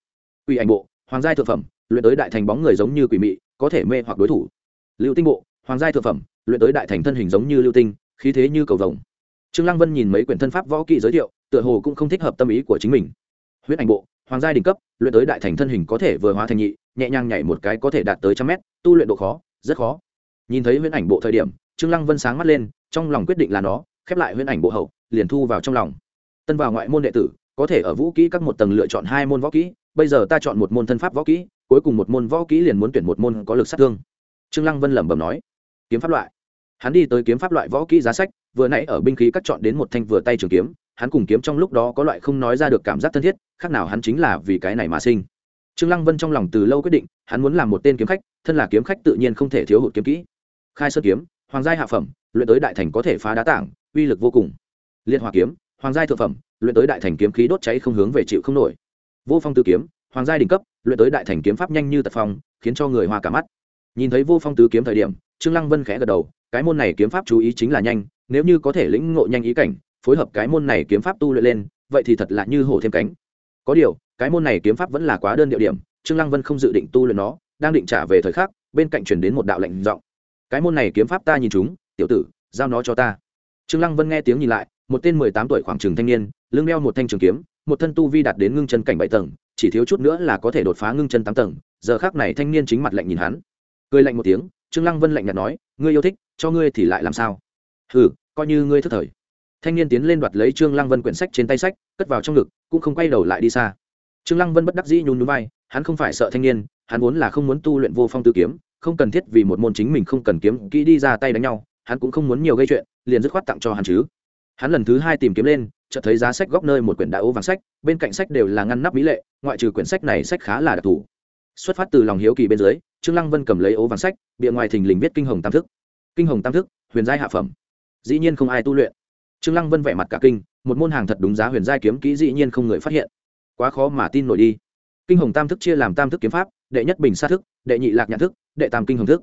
Uy ảnh bộ, hoàng giai thượng phẩm, luyện tới đại thành bóng người giống như quỷ mị, có thể mê hoặc đối thủ. Lưu tinh bộ, hoàng giai thượng phẩm, luyện tới đại thành thân hình giống như lưu tinh, khí thế như cầu vồng. Trương lăng vân nhìn mấy quyển thân pháp võ kỹ giới thiệu, tựa hồ cũng không thích hợp tâm ý của chính mình. Huyết ảnh bộ hoàng gia đỉnh cấp, luyện tới đại thành thân hình có thể vừa hóa thành nhị, nhẹ nhàng nhảy một cái có thể đạt tới trăm mét, tu luyện độ khó, rất khó. Nhìn thấy huyễn ảnh bộ thời điểm, trương lăng vân sáng mắt lên, trong lòng quyết định là nó, khép lại huyễn ảnh bộ hậu, liền thu vào trong lòng. Tân vào ngoại môn đệ tử, có thể ở vũ kỹ các một tầng lựa chọn hai môn võ kỹ, bây giờ ta chọn một môn thân pháp võ kỹ, cuối cùng một môn võ kỹ liền muốn tuyển một môn có lực sát thương. Trương lăng vân lẩm bẩm nói, kiếm pháp loại. Hắn đi tới kiếm pháp loại võ kỹ giá sách, vừa nãy ở binh khí các chọn đến một thanh vừa tay trường kiếm hắn cùng kiếm trong lúc đó có loại không nói ra được cảm giác thân thiết, khác nào hắn chính là vì cái này mà sinh. Trương lăng vân trong lòng từ lâu quyết định, hắn muốn làm một tên kiếm khách, thân là kiếm khách tự nhiên không thể thiếu hụt kiếm kỹ. Khai sơn kiếm, hoàng giai hạ phẩm, luyện tới đại thành có thể phá đá tảng, uy lực vô cùng. Liên hòa kiếm, hoàng giai thượng phẩm, luyện tới đại thành kiếm khí đốt cháy không hướng về chịu không nổi. Vô phong tư kiếm, hoàng giai đỉnh cấp, luyện tới đại thành kiếm pháp nhanh như tật phong, khiến cho người hoa cả mắt. Nhìn thấy vô phong tứ kiếm thời điểm, trương lăng vân khẽ gật đầu, cái môn này kiếm pháp chú ý chính là nhanh, nếu như có thể lĩnh ngộ nhanh ý cảnh phối hợp cái môn này kiếm pháp tu luyện lên, vậy thì thật là như hổ thêm cánh. Có điều, cái môn này kiếm pháp vẫn là quá đơn điệu điểm, trương lăng vân không dự định tu luyện nó, đang định trả về thời khắc, bên cạnh chuyển đến một đạo lệnh giọng. Cái môn này kiếm pháp ta nhìn chúng, tiểu tử, giao nó cho ta. Trương lăng vân nghe tiếng nhìn lại, một tên mười tám tuổi khoảng trường thanh niên, lưng đeo một thanh trường kiếm, một thân tu vi đạt đến ngưng chân cảnh bảy tầng, chỉ thiếu chút nữa là có thể đột phá ngưng chân tám tầng, giờ khác này thanh niên chính mặt lạnh nhìn hắn. Cười lạnh một tiếng, trương lăng vân lạnh nhạt nói, ngươi yêu thích, cho ngươi thì lại làm sao? Hừ, coi như ngươi thất thời thanh niên tiến lên đoạt lấy trương lăng vân quyển sách trên tay sách, cất vào trong ngực, cũng không quay đầu lại đi xa. Trương lăng vân bất đắc dĩ nhún nhún vai, hắn không phải sợ thanh niên, hắn vốn là không muốn tu luyện vô phong tư kiếm, không cần thiết vì một môn chính mình không cần kiếm kỹ đi ra tay đánh nhau, hắn cũng không muốn nhiều gây chuyện, liền dứt khoát tặng cho hắn chứ. Hắn lần thứ hai tìm kiếm lên, chợt thấy giá sách góc nơi một quyển đã ố vàng sách, bên cạnh sách đều là ngăn nắp mỹ lệ, ngoại trừ quyển sách này sách khá là đặc thù. Xuất phát từ lòng hiếu kỳ bên dưới, trương lăng vân cầm lấy ố vàng sách, bìa ngoài thình lình viết kinh hồng tam thức. Kinh hồng tam thức, huyền giai hạ phẩm. Dĩ nhiên không ai tu luyện trương lăng vân vẻ mặt cả kinh, một môn hàng thật đúng giá huyền giai kiếm kỹ dĩ nhiên không người phát hiện. Quá khó mà tin nổi đi. Kinh hồng tam thức chia làm tam thức kiếm pháp, đệ nhất bình sát thức, đệ nhị lạc nhãn thức, đệ tam kinh hồng thức.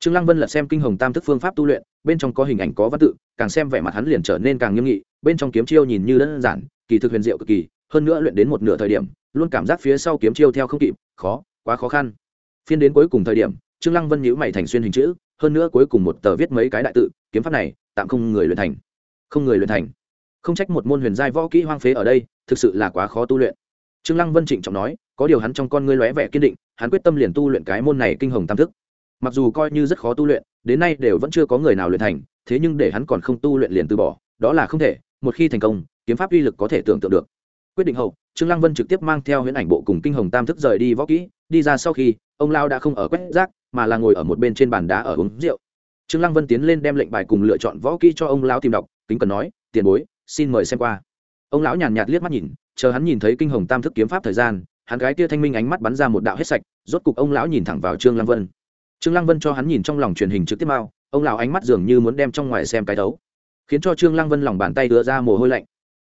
Trương lăng vân lật xem kinh hồng tam thức phương pháp tu luyện, bên trong có hình ảnh có văn tự, càng xem vẻ mặt hắn liền trở nên càng nghiêm nghị, bên trong kiếm chiêu nhìn như đơn giản, kỳ thực huyền diệu cực kỳ, hơn nữa luyện đến một nửa thời điểm, luôn cảm giác phía sau kiếm chiêu theo không kịp, khó, quá khó khăn. Phiên đến cuối cùng thời điểm, trương lăng vân nhíu mày thành xuyên hình chữ, hơn nữa cuối cùng một tờ viết mấy cái đại tự, kiếm pháp này tạm không người luyện thành không người luyện thành. Không trách một môn huyền giai võ kỹ hoang phế ở đây, thực sự là quá khó tu luyện. Trương lăng vân trịnh trọng nói, có điều hắn trong con ngươi lóe vẻ kiên định, hắn quyết tâm liền tu luyện cái môn này kinh hồng tam thức. Mặc dù coi như rất khó tu luyện, đến nay đều vẫn chưa có người nào luyện thành, thế nhưng để hắn còn không tu luyện liền từ bỏ, đó là không thể, một khi thành công, kiếm pháp uy lực có thể tưởng tượng được. Quyết định hậu, trương lăng vân trực tiếp mang theo huyễn ảnh bộ cùng kinh hồng tam thức rời đi võ kỹ, đi ra sau khi, ông lao đã không ở quét rác, mà là ngồi ở một bên trên bàn đá ở uống rượu. Trương lăng vân tiến lên đem lệnh bài cùng lựa chọn võ kỹ cho ông lão tìm đọc kính cần nói, tiền bối, xin mời xem qua. Ông lão nhàn nhạt liếc mắt nhìn, chờ hắn nhìn thấy kinh hồng tam thức kiếm pháp thời gian, hắn gái kia thanh minh ánh mắt bắn ra một đạo hết sạch, rốt cục ông lão nhìn thẳng vào trương lăng vân. Trương lăng vân cho hắn nhìn trong lòng truyền hình trực tiếp mao ông lão ánh mắt dường như muốn đem trong ngoài xem cái đấu, khiến cho trương lăng vân lòng bàn tay đưa ra mồ hôi lạnh.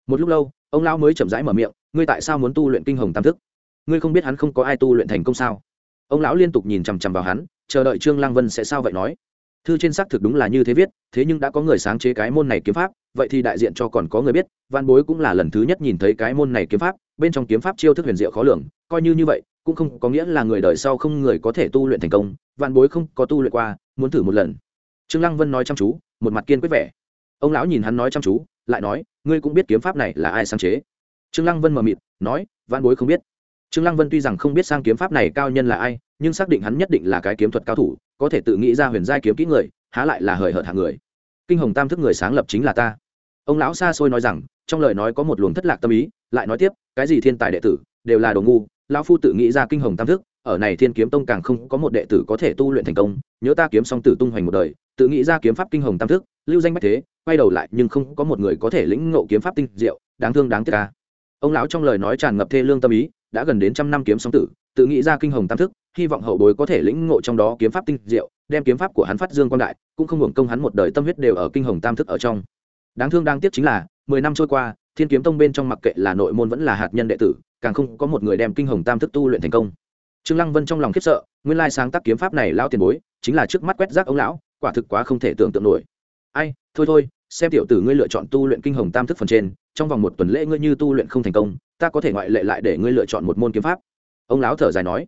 Một lúc lâu, ông lão mới chậm rãi mở miệng, ngươi tại sao muốn tu luyện kinh hồng tam thức? Ngươi không biết hắn không có ai tu luyện thành công sao? Ông lão liên tục nhìn chằm chằm vào hắn, chờ đợi trương lăng vân sẽ sao vậy nói thư trên xác thực đúng là như thế viết, thế nhưng đã có người sáng chế cái môn này kiếm pháp, vậy thì đại diện cho còn có người biết, văn bối cũng là lần thứ nhất nhìn thấy cái môn này kiếm pháp, bên trong kiếm pháp chiêu thức huyền diệu khó lường, coi như như vậy, cũng không có nghĩa là người đời sau không người có thể tu luyện thành công, văn bối không có tu luyện qua, muốn thử một lần. Trương lăng vân nói chăm chú, một mặt kiên quyết vẻ. Ông lão nhìn hắn nói chăm chú, lại nói, ngươi cũng biết kiếm pháp này là ai sáng chế? Trương lăng vân mờ mịt, nói, văn bối không biết. Trương lăng vân tuy rằng không biết sang kiếm pháp này cao nhân là ai nhưng xác định hắn nhất định là cái kiếm thuật cao thủ, có thể tự nghĩ ra huyền giai kiếm kỹ người, há lại là hời hợt hạng người. Kinh hồng tam thức người sáng lập chính là ta. Ông lão xa xôi nói rằng, trong lời nói có một luồng thất lạc tâm ý, lại nói tiếp, cái gì thiên tài đệ tử, đều là đồ ngu, lão phu tự nghĩ ra kinh hồng tam thức, ở này thiên kiếm tông càng không có một đệ tử có thể tu luyện thành công, nhớ ta kiếm song tử tung hoành một đời, tự nghĩ ra kiếm pháp kinh hồng tam thức, lưu danh bách thế, quay đầu lại nhưng không có một người có thể lĩnh ngộ kiếm pháp tinh diệu, đáng thương đáng tiếc ca ông lão trong lời nói tràn ngập thê lương tâm ý, đã gần đến trăm năm kiếm song tử, tự nghĩ ra kinh hồng tam thức hy vọng hậu bối có thể lĩnh ngộ trong đó kiếm pháp tinh diệu, đem kiếm pháp của hắn phát dương quang đại, cũng không hưởng công hắn một đời tâm huyết đều ở kinh hồng tam thức ở trong. Đáng thương đáng tiếc chính là, mười năm trôi qua, thiên kiếm tông bên trong mặc kệ là nội môn vẫn là hạt nhân đệ tử, càng không có một người đem kinh hồng tam thức tu luyện thành công. Trương lăng vân trong lòng khiếp sợ, nguyên lai sáng tác kiếm pháp này lão tiền bối, chính là trước mắt quét rác ông lão, quả thực quá không thể tưởng tượng nổi. Ai, thôi thôi, xem tiểu tử ngươi lựa chọn tu luyện kinh hồng tam thức phần trên, trong vòng một tuần lễ ngươi như tu luyện không thành công, ta có thể ngoại lệ lại để ngươi lựa chọn một môn kiếm pháp. Ông lão thở dài nói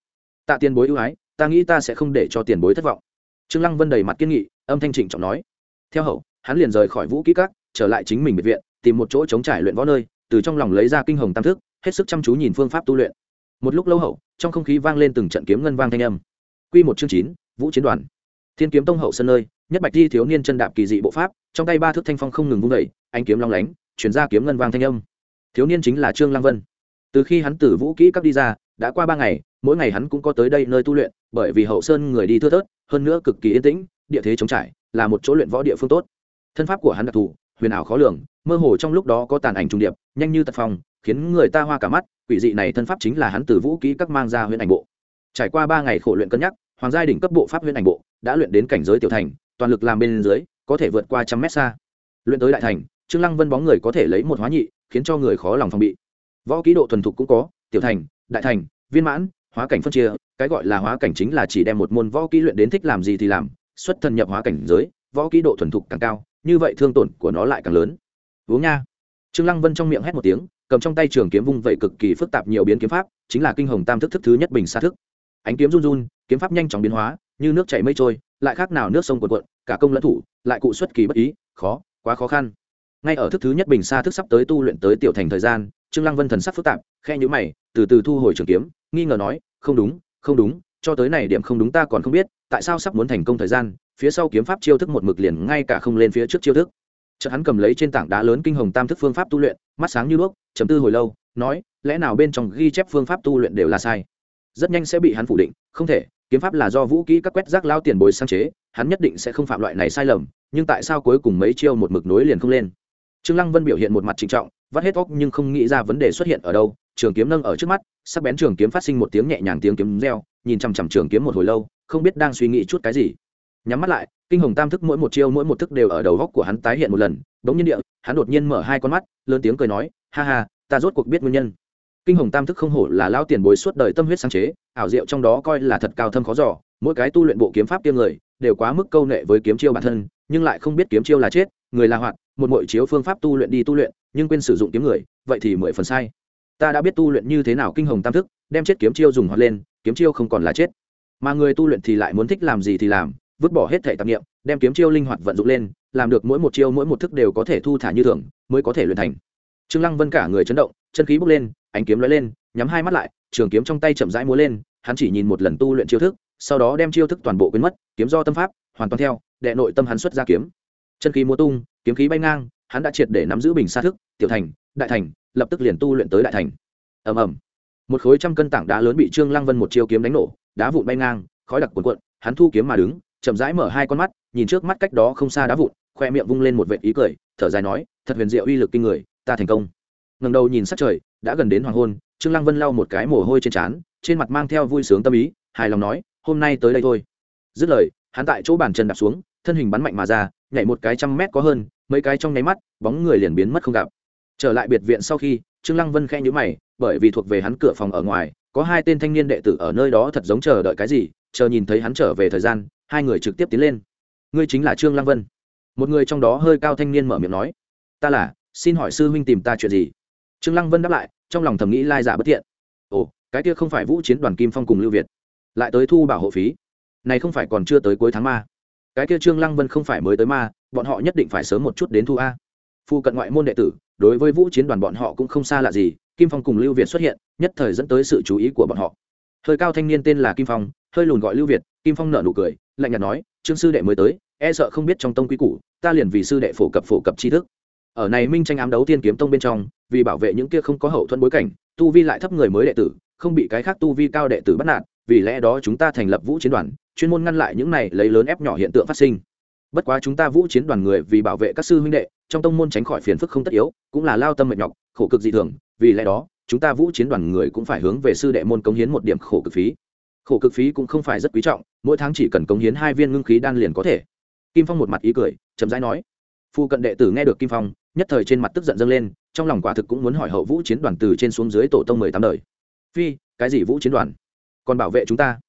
tạ tiền bối ưu ái, ta nghĩ ta sẽ không để cho tiền bối thất vọng. Trương lăng vân đầy mặt kiên nghị, âm thanh trịnh trọng nói. Theo hậu, hắn liền rời khỏi vũ kỹ các, trở lại chính mình biệt viện, tìm một chỗ chống trải luyện võ nơi, từ trong lòng lấy ra kinh hồng tam thức, hết sức chăm chú nhìn phương pháp tu luyện. Một lúc lâu hậu, trong không khí vang lên từng trận kiếm ngân vang thanh âm. Quy một chương chín, vũ chiến đoàn. Thiên kiếm tông hậu sân nơi, nhất bạch di thiếu niên chân đạp kỳ dị bộ pháp, trong tay ba thước thanh phong không ngừng vung đẩy anh kiếm long lánh chuyển ra kiếm ngân vang thanh âm. Thiếu niên chính là trương lăng vân từ khi hắn từ vũ kỹ cấp đi ra, đã qua ba ngày, mỗi ngày hắn cũng có tới đây nơi tu luyện, bởi vì hậu sơn người đi thưa thớt, hơn nữa cực kỳ yên tĩnh, địa thế chống trải, là một chỗ luyện võ địa phương tốt. Thân pháp của hắn đặc thù, huyền ảo khó lường, mơ hồ trong lúc đó có tàn ảnh trung điệp, nhanh như tật phong, khiến người ta hoa cả mắt, quỷ dị này thân pháp chính là hắn từ vũ kỹ các mang ra huyền ảnh bộ. Trải qua ba ngày khổ luyện cân nhắc, hoàng gia đỉnh cấp bộ pháp huyền ảnh bộ đã luyện đến cảnh giới tiểu thành, toàn lực làm bên dưới, có thể vượt qua trăm mét xa. Luyện tới đại thành, trương lăng vân bóng người có thể lấy một hóa nhị, khiến cho người khó lòng phòng bị võ kỹ độ thuần thục cũng có, tiểu thành, đại thành, viên mãn, hóa cảnh phân chia, cái gọi là hóa cảnh chính là chỉ đem một môn võ kỹ luyện đến thích làm gì thì làm, xuất thần nhập hóa cảnh giới, võ kỹ độ thuần thục càng cao, như vậy thương tổn của nó lại càng lớn. Uống nha. Trương lăng vân trong miệng hét một tiếng, cầm trong tay trường kiếm vung vậy cực kỳ phức tạp nhiều biến kiếm pháp, chính là kinh hồng tam thức thức thứ nhất bình xa thức. Ánh kiếm run run, kiếm pháp nhanh chóng biến hóa, như nước chảy mây trôi, lại khác nào nước sông cuộn cuộn, cả công lẫn thủ, lại cụ xuất kỳ bất ý, khó, quá khó khăn. Ngay ở thức thứ nhất bình xa thức sắp tới tu luyện tới tiểu thành thời gian trương lăng vân thần sắc phức tạp khe nhữ mày, từ từ thu hồi trường kiếm, nghi ngờ nói, không đúng không đúng, cho tới này điểm không đúng ta còn không biết, tại sao sắp muốn thành công thời gian, phía sau kiếm pháp chiêu thức một mực liền ngay cả không lên phía trước chiêu thức. Chợt hắn cầm lấy trên tảng đá lớn kinh hồng tam thức phương pháp tu luyện, mắt sáng như đuốc chấm tư hồi lâu, nói, lẽ nào bên trong ghi chép phương pháp tu luyện đều là sai? Rất nhanh sẽ bị hắn phủ định, không thể, kiếm pháp là do vũ kỹ các quét rác lao tiền bồi sang chế, hắn nhất định sẽ không phạm loại này sai lầm, nhưng tại sao cuối cùng mấy chiêu một mực nối liền không lên? Trương lăng vân biểu hiện một mặt trịnh trọng vắt hết óc nhưng không nghĩ ra vấn đề xuất hiện ở đâu, trường kiếm nâng ở trước mắt, sắc bén trường kiếm phát sinh một tiếng nhẹ nhàng tiếng kiếm reo, nhìn chằm chằm trường kiếm một hồi lâu, không biết đang suy nghĩ chút cái gì. Nhắm mắt lại, kinh hồng tam thức mỗi một chiêu mỗi một thức đều ở đầu góc của hắn tái hiện một lần, đống nhiên địa, hắn đột nhiên mở hai con mắt, lớn tiếng cười nói, ha ha, ta rốt cuộc biết nguyên nhân. Kinh hồng tam thức không hổ là lao tiền bối suốt đời tâm huyết sáng chế, ảo diệu trong đó coi là thật cao thâm khó giỏ mỗi cái tu luyện bộ kiếm pháp tiêm người, đều quá mức câu nệ với kiếm chiêu bản thân, nhưng lại không biết kiếm chiêu là chết, người là hoạt một mỗi chiếu phương pháp tu luyện đi tu luyện, nhưng quên sử dụng kiếm người, vậy thì mười phần sai. Ta đã biết tu luyện như thế nào kinh hồng tam thức, đem chết kiếm chiêu dùng hoạt lên, kiếm chiêu không còn là chết. Mà người tu luyện thì lại muốn thích làm gì thì làm, vứt bỏ hết thể tạp nghiệm đem kiếm chiêu linh hoạt vận dụng lên, làm được mỗi một chiêu mỗi một thức đều có thể thu thả như thường, mới có thể luyện thành. Trương lăng vân cả người chấn động, chân khí bốc lên, ánh kiếm lóe lên, nhắm hai mắt lại, trường kiếm trong tay chậm rãi múa lên, hắn chỉ nhìn một lần tu luyện chiêu thức, sau đó đem chiêu thức toàn bộ quên mất, kiếm do tâm pháp, hoàn toàn theo, đệ nội tâm hắn xuất ra kiếm chân khí múa tung, kiếm khí bay ngang, hắn đã triệt để nắm giữ bình xa thức, tiểu thành, đại thành, lập tức liền tu luyện tới đại thành. Ầm ầm. Một khối trăm cân tảng đá lớn bị trương lăng vân một chiêu kiếm đánh nổ, đá vụn bay ngang, khói đặc cuồn cuộn, hắn thu kiếm mà đứng, chậm rãi mở hai con mắt, nhìn trước mắt cách đó không xa đá vụn, khoe miệng vung lên một vệt ý cười, thở dài nói, thật huyền diệu uy lực kinh người, ta thành công. Ngẩng đầu nhìn sát trời, đã gần đến hoàng hôn, trương lăng vân lau một cái mồ hôi trên trán, trên mặt mang theo vui sướng tâm ý, hài lòng nói, hôm nay tới đây thôi. Dứt lời, hắn tại chỗ bàn chân đạp xuống, thân hình bắn mạnh mà ra nhảy một cái trăm mét có hơn, mấy cái trong nháy mắt, bóng người liền biến mất không gặp. Trở lại biệt viện sau khi, trương lăng vân khẽ nhíu mày, bởi vì thuộc về hắn cửa phòng ở ngoài, có hai tên thanh niên đệ tử ở nơi đó thật giống chờ đợi cái gì, chờ nhìn thấy hắn trở về thời gian, hai người trực tiếp tiến lên. Ngươi chính là trương lăng vân. Một người trong đó hơi cao thanh niên mở miệng nói. Ta là, xin hỏi sư huynh tìm ta chuyện gì? Trương lăng vân đáp lại, trong lòng thầm nghĩ lai giả bất thiện. Ồ, cái kia không phải vũ chiến đoàn kim phong cùng lưu việt, lại tới thu bảo hộ phí. Này không phải còn chưa tới cuối tháng ma cái kia trương lăng vân không phải mới tới ma, bọn họ nhất định phải sớm một chút đến thu a. Phu cận ngoại môn đệ tử, đối với vũ chiến đoàn bọn họ cũng không xa lạ gì, kim phong cùng lưu việt xuất hiện, nhất thời dẫn tới sự chú ý của bọn họ. Hơi cao thanh niên tên là kim phong, hơi lùn gọi lưu việt, kim phong nở nụ cười, lạnh nhạt nói, trương sư đệ mới tới e sợ không biết trong tông quy củ, ta liền vì sư đệ phổ cập phổ cập tri thức. Ở này minh tranh ám đấu tiên kiếm tông bên trong, vì bảo vệ những kia không có hậu thuẫn bối cảnh, tu vi lại thấp người mới đệ tử, không bị cái khác tu vi cao đệ tử bắt nạt, vì lẽ đó chúng ta thành lập vũ chiến đoàn chuyên môn ngăn lại những này lấy lớn ép nhỏ hiện tượng phát sinh. Bất quá chúng ta vũ chiến đoàn người vì bảo vệ các sư huynh đệ, trong tông môn tránh khỏi phiền phức không tất yếu, cũng là lao tâm mệt nhọc, khổ cực dị thường, vì lẽ đó, chúng ta vũ chiến đoàn người cũng phải hướng về sư đệ môn cống hiến một điểm khổ cực phí. Khổ cực phí cũng không phải rất quý trọng, mỗi tháng chỉ cần cống hiến hai viên ngưng khí đan liền có thể. Kim phong một mặt ý cười, chậm rãi nói. Phu cận đệ tử nghe được kim phong, nhất thời trên mặt tức giận dâng lên, trong lòng quả thực cũng muốn hỏi hậu vũ chiến đoàn từ trên xuống dưới tổ tông mười tám đời. Phi, cái gì vũ chiến đoàn? Còn bảo vệ chúng ta?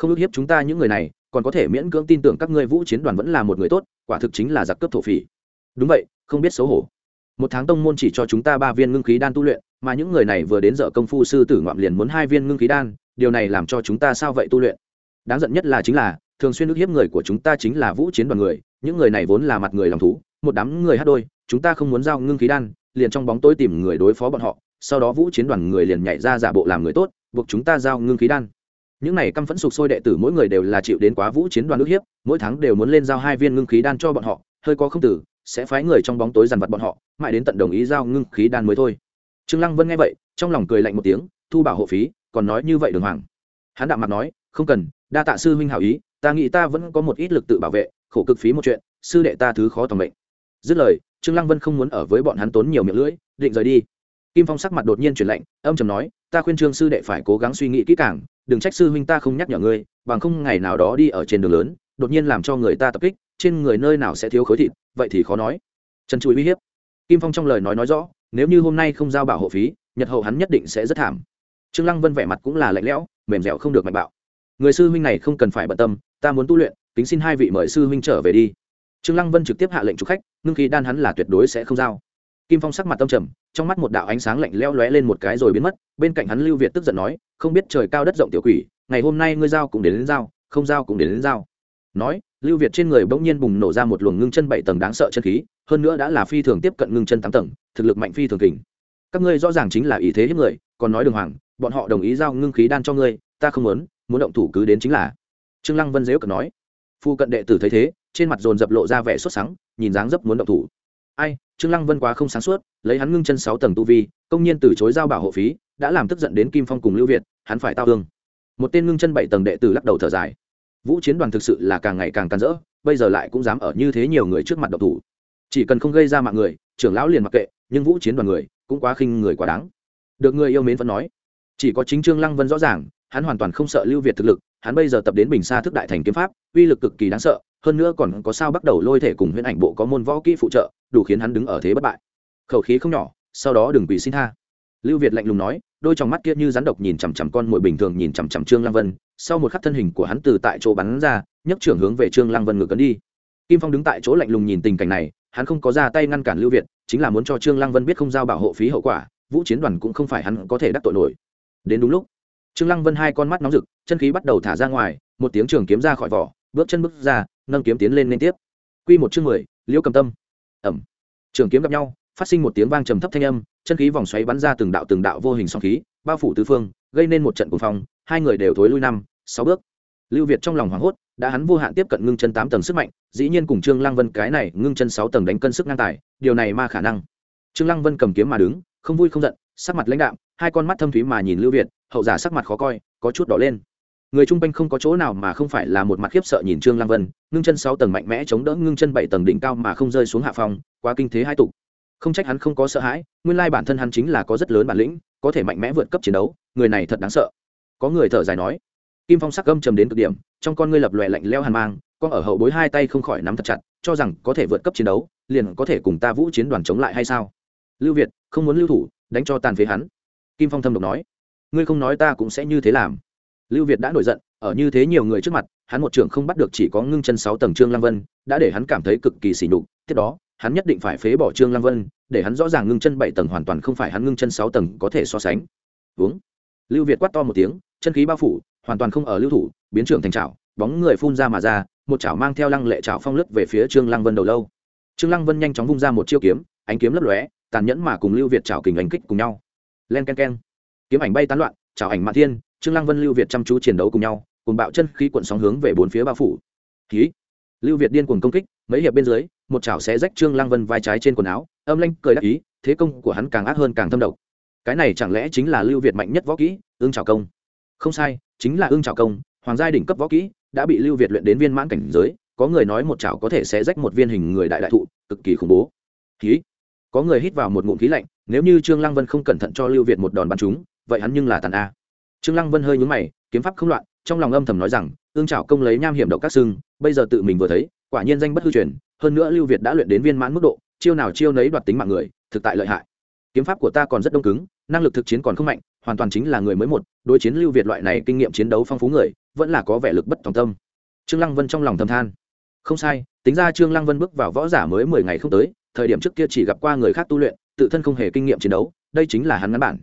Không ức hiếp chúng ta những người này, còn có thể miễn cưỡng tin tưởng các ngươi vũ chiến đoàn vẫn là một người tốt, quả thực chính là giặc cướp thổ phỉ. Đúng vậy, không biết xấu hổ. Một tháng tông môn chỉ cho chúng ta ba viên ngưng khí đan tu luyện, mà những người này vừa đến dợ công phu sư tử ngoạm liền muốn hai viên ngưng khí đan, điều này làm cho chúng ta sao vậy tu luyện? Đáng giận nhất là chính là, thường xuyên ức hiếp người của chúng ta chính là vũ chiến đoàn người, những người này vốn là mặt người lòng thú, một đám người hát đôi, chúng ta không muốn giao ngưng khí đan, liền trong bóng tối tìm người đối phó bọn họ, sau đó vũ chiến đoàn người liền nhảy ra giả bộ làm người tốt, buộc chúng ta giao ngưng khí đan những này căm phẫn sục sôi đệ tử mỗi người đều là chịu đến quá vũ chiến đoàn ức hiếp, mỗi tháng đều muốn lên giao hai viên ngưng khí đan cho bọn họ, hơi có không tử, sẽ phái người trong bóng tối dằn vặt bọn họ, mãi đến tận đồng ý giao ngưng khí đan mới thôi. Trương lăng vân nghe vậy, trong lòng cười lạnh một tiếng, thu bảo hộ phí, còn nói như vậy đường hoàng. Hắn đạm mặt nói, không cần, đa tạ sư huynh hảo ý, ta nghĩ ta vẫn có một ít lực tự bảo vệ, khổ cực phí một chuyện, sư đệ ta thứ khó tòng mệnh. Dứt lời, trương lăng vân không muốn ở với bọn hắn tốn nhiều miệng lưỡi, định rời đi. Kim phong sắc mặt đột nhiên chuyển lạnh, âm trầm nói, ta khuyên trương sư đệ phải cố gắng suy nghĩ kỹ càng đừng trách sư huynh ta không nhắc nhở ngươi, bằng không ngày nào đó đi ở trên đường lớn, đột nhiên làm cho người ta tập kích, trên người nơi nào sẽ thiếu khối thịt, vậy thì khó nói. Trần chùi uy hiếp. Kim phong trong lời nói nói rõ, nếu như hôm nay không giao bảo hộ phí, nhật hậu hắn nhất định sẽ rất thảm. Trương lăng vân vẻ mặt cũng là lạnh lẽo, mềm dẻo không được mạnh bạo. Người sư huynh này không cần phải bận tâm, ta muốn tu luyện, kính xin hai vị mời sư huynh trở về đi. Trương lăng vân trực tiếp hạ lệnh chủ khách, ngưng khí đan hắn là tuyệt đối sẽ không giao kim phong sắc mặt tâm trầm trong mắt một đạo ánh sáng lạnh leo lóe lên một cái rồi biến mất bên cạnh hắn lưu việt tức giận nói không biết trời cao đất rộng tiểu quỷ ngày hôm nay ngươi giao cũng đến, đến giao không giao cũng đến, đến giao. Nói lưu việt trên người bỗng nhiên bùng nổ ra một luồng ngưng chân bảy tầng đáng sợ chân khí hơn nữa đã là phi thường tiếp cận ngưng chân tám tầng thực lực mạnh phi thường kình. Các ngươi rõ ràng chính là ý thế hiếp người còn nói đường hoàng bọn họ đồng ý giao ngưng khí đan cho ngươi ta không muốn muốn động thủ cứ đến chính là. Trương lăng vân dẻo cẩn nói. Phu cận đệ tử thấy thế trên mặt dồn dập lộ ra vẻ sốt sắng nhìn dáng dấp muốn động thủ. Ai trương lăng vân quá không sáng suốt, lấy hắn ngưng chân sáu tầng tu vi, công nhiên từ chối giao bảo hộ phí, đã làm tức giận đến kim phong cùng lưu việt, hắn phải tao hương một tên ngưng chân bảy tầng đệ tử lắc đầu thở dài. Vũ chiến đoàn thực sự là càng ngày càng tàn rỡ, bây giờ lại cũng dám ở như thế nhiều người trước mặt độc thủ. Chỉ cần không gây ra mạng người, trưởng lão liền mặc kệ, nhưng vũ chiến đoàn người cũng quá khinh người quá đáng. Được người yêu mến vẫn nói. Chỉ có chính trương lăng vân rõ ràng hắn hoàn toàn không sợ lưu việt thực lực, hắn bây giờ tập đến bình xa thức đại thành kiếm pháp, uy lực cực kỳ đáng sợ, hơn nữa còn có sao bắt đầu lôi thể cùng huyễn ảnh bộ có môn võ kỹ phụ trợ, đủ khiến hắn đứng ở thế bất bại. Khẩu khí không nhỏ, sau đó đừng quỷ xin tha. Lưu việt lạnh lùng nói, đôi trong mắt kia như rắn độc nhìn chằm chằm con mồi bình thường nhìn chằm chằm trương lăng vân, sau một khắc thân hình của hắn từ tại chỗ bắn ra, nhấc trưởng hướng về trương lăng vân ngược cấn đi. Kim phong đứng tại chỗ lạnh lùng nhìn tình cảnh này, hắn không có ra tay ngăn cản lưu việt, chính là muốn cho trương lăng vân biết không giao bảo hộ phí hậu quả, vũ chiến đoàn cũng không phải hắn có thể đắc tội nổi. Đến đúng lúc trương lăng vân hai con mắt nóng rực, chân khí bắt đầu thả ra ngoài, một tiếng trường kiếm ra khỏi vỏ, bước chân bước ra, nâng kiếm tiến lên liên tiếp. Quy một chương mười, liễu cầm tâm. Ẩm. Trường kiếm gặp nhau, phát sinh một tiếng vang trầm thấp thanh âm, chân khí vòng xoáy bắn ra từng đạo từng đạo vô hình song khí, bao phủ tứ phương, gây nên một trận cuồng phong, hai người đều thối lui năm, sáu bước. Lưu việt trong lòng hoảng hốt, đã hắn vô hạn tiếp cận ngưng chân tám tầng sức mạnh, dĩ nhiên cùng trương lăng vân cái này ngưng chân sáu tầng đánh cân sức ngang tài, điều này ma khả năng. Trương lăng vân cầm kiếm mà đứng, không vui không giận sắc mặt lãnh đạm, hai con mắt thâm thúy mà nhìn lưu việt, hậu giả sắc mặt khó coi, có chút đỏ lên. Người trung quanh không có chỗ nào mà không phải là một mặt khiếp sợ nhìn trương lăng vân, ngưng chân sáu tầng mạnh mẽ chống đỡ ngưng chân bảy tầng đỉnh cao mà không rơi xuống hạ phòng quá kinh thế hai tục. Không trách hắn không có sợ hãi, nguyên lai bản thân hắn chính là có rất lớn bản lĩnh, có thể mạnh mẽ vượt cấp chiến đấu, người này thật đáng sợ. Có người thở dài nói, kim phong sắc gâm trầm đến cực điểm, trong con ngươi lập lòe lạnh leo hàn mang, con ở hậu bối hai tay không khỏi nắm thật chặt, cho rằng có thể vượt cấp chiến đấu, liền có thể cùng ta vũ chiến đoàn chống lại hay sao? Lưu việt, không muốn lưu thủ đánh cho tàn phế hắn. Kim phong thâm độc nói ngươi không nói ta cũng sẽ như thế làm. Lưu việt đã nổi giận ở như thế nhiều người trước mặt hắn một trưởng không bắt được chỉ có ngưng chân sáu tầng trương lăng vân đã để hắn cảm thấy cực kỳ sỉ nhục. Tiếp đó hắn nhất định phải phế bỏ trương lăng vân để hắn rõ ràng ngưng chân bảy tầng hoàn toàn không phải hắn ngưng chân sáu tầng có thể so sánh. Uống. Lưu việt quát to một tiếng chân khí bao phủ hoàn toàn không ở lưu thủ biến trưởng thành chảo, bóng người phun ra mà ra một chảo mang theo lăng lệ chảo phong lướt về phía trương lăng vân đầu lâu. Trương lăng vân nhanh chóng vung ra một chiêu kiếm ánh kiếm lấp lóe tàn nhẫn mà cùng lưu việt chảo kình đánh kích cùng nhau. Len ken ken. Kiếm ảnh bay tán loạn, chảo ảnh mạn thiên, trương lăng vân, lưu việt chăm chú chiến đấu cùng nhau cùng bạo chân khí cuộn sóng hướng về bốn phía bao phủ. Khí. Lưu việt điên cuồng công kích, mấy hiệp bên dưới, một chảo xé rách trương lăng vân vai trái trên quần áo, âm lanh cười đắc ý, thế công của hắn càng ác hơn càng thâm độc. Cái này chẳng lẽ chính là lưu việt mạnh nhất võ kỹ, ương trào công? Không sai, chính là ương trào công, hoàng gia đỉnh cấp võ kỹ, đã bị lưu việt luyện đến viên mãn cảnh giới, có người nói một chảo có thể sẽ rách một viên hình người đại đại thụ, cực kỳ khủng bố. Khí có người hít vào một ngụm khí lạnh nếu như trương lăng vân không cẩn thận cho lưu việt một đòn bắn chúng, vậy hắn nhưng là tàn a. Trương lăng vân hơi nhúng mày kiếm pháp không loạn trong lòng âm thầm nói rằng ương trảo công lấy nham hiểm độc các xương bây giờ tự mình vừa thấy quả nhiên danh bất hư truyền hơn nữa lưu việt đã luyện đến viên mãn mức độ chiêu nào chiêu nấy đoạt tính mạng người thực tại lợi hại. Kiếm pháp của ta còn rất đông cứng năng lực thực chiến còn không mạnh hoàn toàn chính là người mới một đối chiến lưu việt loại này kinh nghiệm chiến đấu phong phú người vẫn là có vẻ lực bất tòng tâm. Trương lăng vân trong lòng thầm than. Không sai tính ra trương lăng vân bước vào võ giả mới mười ngày không tới thời điểm trước kia chỉ gặp qua người khác tu luyện, tự thân không hề kinh nghiệm chiến đấu, đây chính là hắn ngắn bản.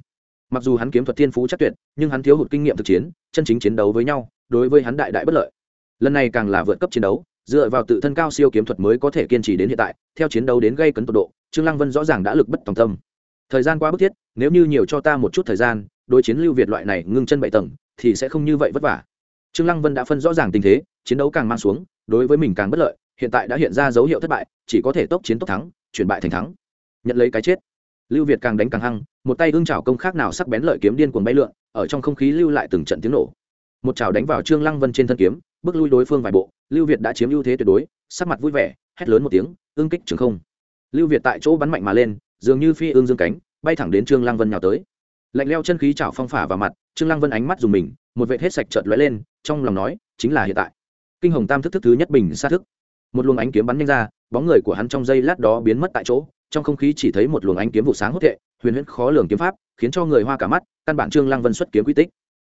Mặc dù hắn kiếm thuật thiên phú chắc tuyệt, nhưng hắn thiếu hụt kinh nghiệm thực chiến, chân chính chiến đấu với nhau, đối với hắn đại đại bất lợi. Lần này càng là vượt cấp chiến đấu, dựa vào tự thân cao siêu kiếm thuật mới có thể kiên trì đến hiện tại, theo chiến đấu đến gây cấn tột độ, trương lăng vân rõ ràng đã lực bất tòng tâm. Thời gian quá bức thiết, nếu như nhiều cho ta một chút thời gian, đối chiến lưu việt loại này ngưng chân bảy tầng, thì sẽ không như vậy vất vả. Trương lăng vân đã phân rõ ràng tình thế, chiến đấu càng mang xuống, đối với mình càng bất lợi, hiện tại đã hiện ra dấu hiệu thất bại, chỉ có thể tốc chiến tốc thắng chuyển bại thành thắng. Nhận lấy cái chết. Lưu việt càng đánh càng hăng, một tay hưng trào công khác nào sắc bén lợi kiếm điên cuồng bay lượn, ở trong không khí lưu lại từng trận tiếng nổ. Một chảo đánh vào trương lăng vân trên thân kiếm, bước lui đối phương vài bộ, lưu việt đã chiếm ưu thế tuyệt đối, sắc mặt vui vẻ, hét lớn một tiếng ương kích trường không. Lưu việt tại chỗ bắn mạnh mà lên, dường như phi ương dương cánh, bay thẳng đến trương lăng vân nhào tới. Lạnh leo chân khí chảo phong phả vào mặt, trương lăng vân ánh mắt dùng mình, một vệt hết sạch chợt lóe lên, trong lòng nói, chính là hiện tại. Kinh hồng tam thức thức thứ nhất bình sát thức. Một luồng ánh kiếm bắn nhanh ra bóng người của hắn trong giây lát đó biến mất tại chỗ, trong không khí chỉ thấy một luồng ánh kiếm vụ sáng hốt thệ huyền huyễn khó lường kiếm pháp, khiến cho người hoa cả mắt, căn bản trương lăng vân xuất kiếm quy tích.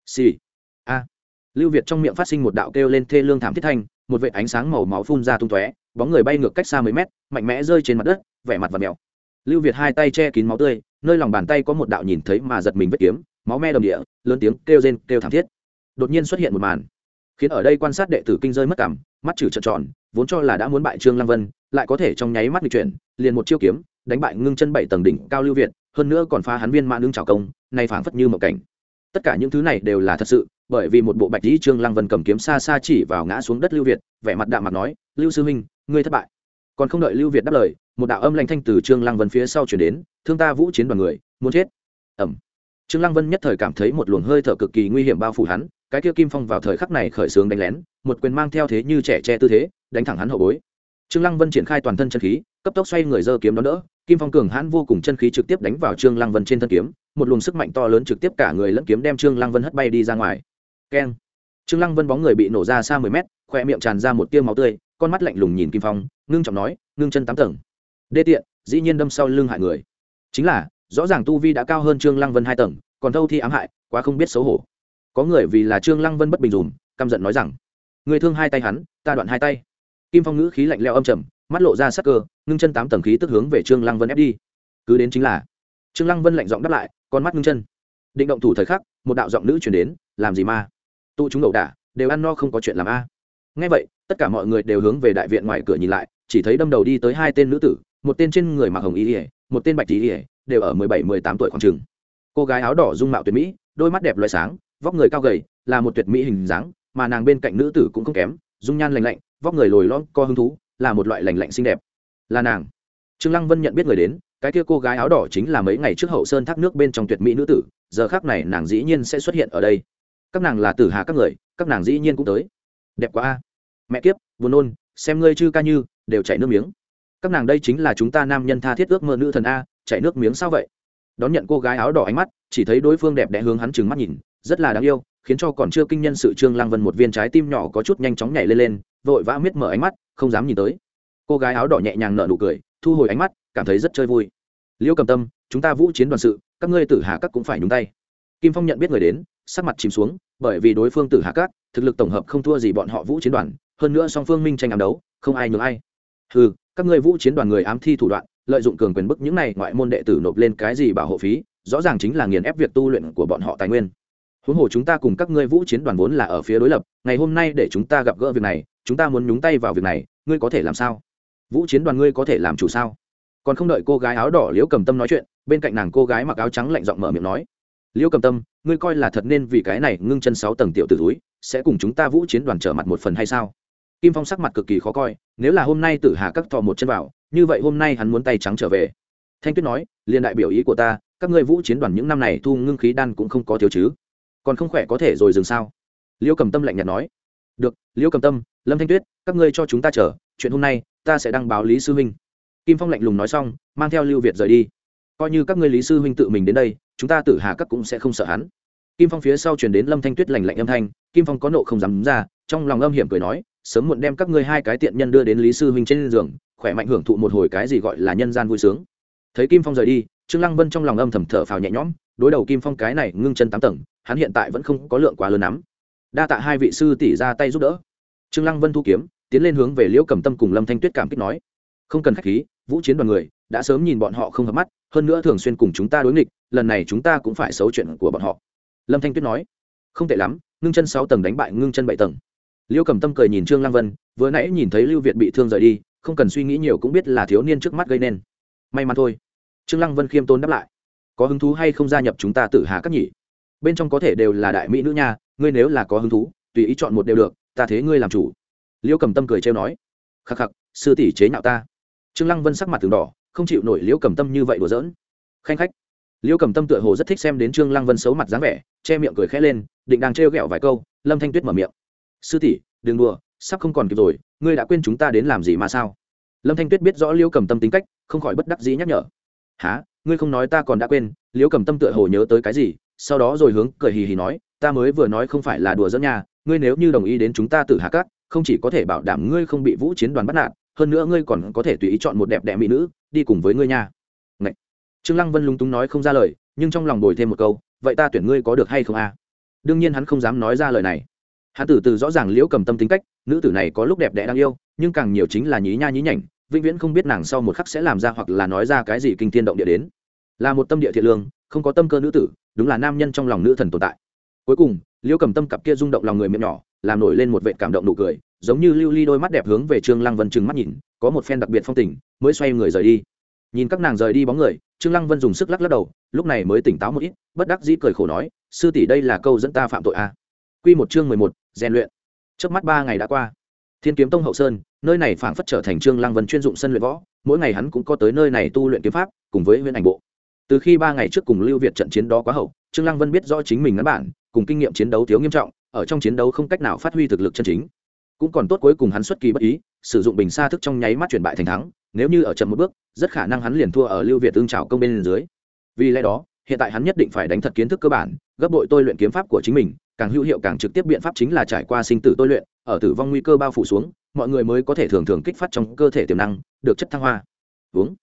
Xì. A. Lưu việt trong miệng phát sinh một đạo kêu lên thê lương thảm thiết thanh, một vệ ánh sáng màu máu phun ra tung tóe, bóng người bay ngược cách xa mấy mét, mạnh mẽ rơi trên mặt đất, vẻ mặt và mèo lưu việt hai tay che kín máu tươi, nơi lòng bàn tay có một đạo nhìn thấy mà giật mình vết kiếm, máu me đầm địa, lớn tiếng kêu rên, kêu thảm thiết. Đột nhiên xuất hiện một màn, khiến ở đây quan sát đệ tử kinh rơi mất cảm, mắt trừ trợn tròn, vốn cho là đã muốn bại trương lăng vân lại có thể trong nháy mắt nghịch chuyển, liền một chiêu kiếm, đánh bại ngưng chân bảy tầng đỉnh cao lưu việt, hơn nữa còn phá hắn viên mã nương trào công, nay phảng phất như một cảnh. Tất cả những thứ này đều là thật sự, bởi vì một bộ bạch dĩ trương lăng vân cầm kiếm xa xa chỉ vào ngã xuống đất lưu việt, vẻ mặt đạm mặt nói, lưu sư huynh, ngươi thất bại. Còn không đợi lưu việt đáp lời, một đạo âm lanh thanh từ trương lăng vân phía sau chuyển đến, thương ta vũ chiến đoàn người, muốn chết. Ẩm trương lăng vân nhất thời cảm thấy một luồng hơi thở cực kỳ nguy hiểm bao phủ hắn, cái kia kim phong vào thời khắc này khởi sướng đánh lén, một quyền mang theo thế như trẻ che tư thế, đánh thẳng hắn hậu bối trương lăng vân triển khai toàn thân chân khí, cấp tốc xoay người giơ kiếm đón đỡ, kim phong cường hãn vô cùng chân khí trực tiếp đánh vào trương lăng vân trên thân kiếm, một luồng sức mạnh to lớn trực tiếp cả người lẫn kiếm đem trương lăng vân hất bay đi ra ngoài. Keng. Trương lăng vân bóng người bị nổ ra xa mười mét khoe miệng tràn ra một tia máu tươi, con mắt lạnh lùng nhìn kim phong, ngưng trọng nói, ngưng chân tám tầng. Đê tiện, dĩ nhiên đâm sau lưng hại người. Chính là, rõ ràng tu vi đã cao hơn trương lăng vân hai tầng, còn thâu thi ám hại, quá không biết xấu hổ. Có người vì là trương lăng vân bất bình dùm, căm giận nói rằng, người thương hai tay hắn, ta đoạn hai tay kim phong ngữ khí lạnh leo âm trầm, mắt lộ ra sắc cơ, ngưng chân tám tầng khí tức hướng về trương lăng vân ép đi. Cứ đến chính là, trương lăng vân lạnh giọng đáp lại, con mắt ngưng chân. Định động thủ thời khắc, một đạo giọng nữ chuyển đến, làm gì ma? Tụ chúng đầu đả, đều ăn no không có chuyện làm a. Ngay vậy, tất cả mọi người đều hướng về đại viện ngoài cửa nhìn lại, chỉ thấy đâm đầu đi tới hai tên nữ tử, một tên trên người mặc hồng y ỉa một tên bạch y ỉa đều ở mười bảy, mười tám tuổi khoảng trường. Cô gái áo đỏ dung mạo tuyệt mỹ, đôi mắt đẹp loại sáng, vóc người cao gầy, là một tuyệt mỹ hình dáng, mà nàng bên cạnh nữ tử cũng không kém dung nhan lành lạnh, vóc người lồi lon co hứng thú, là một loại lành lạnh xinh đẹp. Là nàng. Trương lăng vân nhận biết người đến, cái kia cô gái áo đỏ chính là mấy ngày trước hậu sơn thác nước bên trong tuyệt mỹ nữ tử, giờ khác này nàng dĩ nhiên sẽ xuất hiện ở đây. Các nàng là tử hà các người, các nàng dĩ nhiên cũng tới. Đẹp quá a. Mẹ kiếp, buồn nôn, xem ngươi chư ca như, đều chảy nước miếng. Các nàng đây chính là chúng ta nam nhân tha thiết ước mơ nữ thần a, chảy nước miếng sao vậy? Đón nhận cô gái áo đỏ ánh mắt, chỉ thấy đối phương đẹp đẽ hướng hắn trừng mắt nhìn, rất là đáng yêu khiến cho còn chưa kinh nhân sự trương lăng vân một viên trái tim nhỏ có chút nhanh chóng nhảy lên lên, vội vã miết mở ánh mắt, không dám nhìn tới. Cô gái áo đỏ nhẹ nhàng nở nụ cười, thu hồi ánh mắt, cảm thấy rất chơi vui. Liêu cầm tâm, chúng ta vũ chiến đoàn sự, các ngươi tử hà các cũng phải nhúng tay. Kim phong nhận biết người đến, sắc mặt chìm xuống, bởi vì đối phương tử hà các, thực lực tổng hợp không thua gì bọn họ vũ chiến đoàn, hơn nữa song phương minh tranh ám đấu, không ai nhường ai. Ừ các ngươi vũ chiến đoàn người ám thi thủ đoạn, lợi dụng cường quyền bức những này ngoại môn đệ tử nộp lên cái gì bảo hộ phí, rõ ràng chính là nghiền ép việc tu luyện của bọn họ tài nguyên huống hồ chúng ta cùng các ngươi vũ chiến đoàn vốn là ở phía đối lập, ngày hôm nay để chúng ta gặp gỡ việc này, chúng ta muốn nhúng tay vào việc này, ngươi có thể làm sao? Vũ chiến đoàn ngươi có thể làm chủ sao? Còn không đợi cô gái áo đỏ liễu cầm tâm nói chuyện, bên cạnh nàng cô gái mặc áo trắng lạnh giọng mở miệng nói, liễu cầm tâm, ngươi coi là thật nên vì cái này ngưng chân sáu tầng tiểu tử túi sẽ cùng chúng ta vũ chiến đoàn trở mặt một phần hay sao? Kim phong sắc mặt cực kỳ khó coi, nếu là hôm nay tử hà các thò một chân vào, như vậy hôm nay hắn muốn tay trắng trở về. Thanh tuyết nói liền đại biểu ý của ta, các ngươi vũ chiến đoàn những năm này thu ngưng khí đan cũng không có thiếu chứ còn không khỏe có thể rồi dừng sao? Liêu cầm tâm lạnh nhạt nói. Được liêu cầm tâm, lâm thanh tuyết, các ngươi cho chúng ta chờ, chuyện hôm nay, ta sẽ đăng báo lý sư huynh. Kim phong lạnh lùng nói xong, mang theo lưu việt rời đi. Coi như các ngươi lý sư huynh tự mình đến đây, chúng ta tử hà các cũng sẽ không sợ hắn. Kim phong phía sau chuyển đến lâm thanh tuyết lành lạnh âm thanh, kim phong có nộ không dám ra, trong lòng âm hiểm cười nói, sớm muộn đem các ngươi hai cái tiện nhân đưa đến lý sư huynh trên giường, khỏe mạnh hưởng thụ một hồi cái gì gọi là nhân gian vui sướng. Thấy kim phong rời đi trương lăng vân trong lòng âm thầm thở phào nhẹ nhõm, đối đầu kim phong cái này ngưng chân tám tầng, hắn hiện tại vẫn không có lượng quá lớn lắm. Đa tạ hai vị sư tỷ ra tay giúp đỡ. Trương lăng vân thu kiếm, tiến lên hướng về liễu cầm tâm cùng lâm thanh tuyết cảm kích nói, không cần khách khí, vũ chiến đoàn người đã sớm nhìn bọn họ không hợp mắt, hơn nữa thường xuyên cùng chúng ta đối nghịch, lần này chúng ta cũng phải xấu chuyện của bọn họ. Lâm thanh tuyết nói, không tệ lắm, ngưng chân sáu tầng đánh bại ngưng chân bảy tầng. Liêu cầm tâm cười nhìn trương lăng vân, vừa nãy nhìn thấy lưu việt bị thương rời đi, không cần suy nghĩ nhiều cũng biết là thiếu niên trước mắt gây nên. May mắn thôi trương lăng vân khiêm tốn đáp lại. Có hứng thú hay không gia nhập chúng ta tự hà các nhỉ? Bên trong có thể đều là đại mỹ nữ nha, ngươi nếu là có hứng thú, tùy ý chọn một đều được, ta thế ngươi làm chủ. Liễu cầm tâm cười trêu nói. Khắc khắc, sư tỷ chế nhạo ta. Trương lăng vân sắc mặt từng đỏ, không chịu nổi Liễu cầm tâm như vậy đùa giỡn. Khanh khách. Liễu cầm tâm tựa hồ rất thích xem đến trương lăng vân xấu mặt dáng vẻ, che miệng cười khẽ lên, định đang trêu ghẹo vài câu, lâm thanh tuyết mở miệng. Sư tỷ, đừng đùa, sắp không còn kịp rồi, ngươi đã quên chúng ta đến làm gì mà sao? Lâm thanh tuyết biết rõ liễu cầm tâm tính cách, không khỏi bất đắc dĩ nhắc nhở há, ngươi không nói ta còn đã quên, liễu cầm tâm tựa hồ nhớ tới cái gì, sau đó rồi hướng cười hì hì nói, ta mới vừa nói không phải là đùa dẫn nhà ngươi nếu như đồng ý đến chúng ta Tử hạ cát, không chỉ có thể bảo đảm ngươi không bị vũ chiến đoàn bắt nạt, hơn nữa ngươi còn có thể tùy ý chọn một đẹp đẽ mỹ nữ, đi cùng với ngươi nha. Ngậy. trương lăng vân lúng túng nói không ra lời, nhưng trong lòng bồi thêm một câu, vậy ta tuyển ngươi có được hay không a? Đương nhiên hắn không dám nói ra lời này. Hắn từ từ rõ ràng liễu cầm tâm tính cách, nữ tử này có lúc đẹp đẽ đáng yêu, nhưng càng nhiều chính là nhí nha nhí nhảnh vĩnh viễn không biết nàng sau một khắc sẽ làm ra hoặc là nói ra cái gì kinh thiên động địa đến. Là một tâm địa thiện lương, không có tâm cơ nữ tử, đúng là nam nhân trong lòng nữ thần tồn tại. Cuối cùng, liễu cầm tâm cặp kia rung động lòng người miệng nhỏ, làm nổi lên một vệ cảm động nụ cười, giống như lưu ly đôi mắt đẹp hướng về trương lăng vân trừng mắt nhìn, có một phen đặc biệt phong tình, mới xoay người rời đi. Nhìn các nàng rời đi bóng người, trương lăng vân dùng sức lắc lắc đầu, lúc này mới tỉnh táo một ít, bất đắc dĩ cười khổ nói, sư tỷ đây là câu dẫn ta phạm tội a à. quy một chương mười một, rèn luyện. Trước mắt ba ngày đã qua. Thiên kiếm tông hậu sơn nơi này phảng phất trở thành trương lăng vân chuyên dụng sân luyện võ, mỗi ngày hắn cũng có tới nơi này tu luyện kiếm pháp, cùng với huyện ảnh bộ. Từ khi ba ngày trước cùng lưu việt trận chiến đó quá hậu, trương lăng vân biết rõ chính mình ngắn bản, cùng kinh nghiệm chiến đấu thiếu nghiêm trọng, ở trong chiến đấu không cách nào phát huy thực lực chân chính. Cũng còn tốt cuối cùng hắn xuất kỳ bất ý, sử dụng bình xa thức trong nháy mắt chuyển bại thành thắng, nếu như ở chậm một bước, rất khả năng hắn liền thua ở lưu việt tương trào công bên dưới. Vì lẽ đó, hiện tại hắn nhất định phải đánh thật kiến thức cơ bản, gấp bội tôi luyện kiếm pháp của chính mình, càng hữu hiệu càng trực tiếp biện pháp chính là trải qua sinh tử tôi luyện, ở tử vong nguy cơ bao phủ xuống mọi người mới có thể thường thường kích phát trong cơ thể tiềm năng được chất thăng hoa. Uống.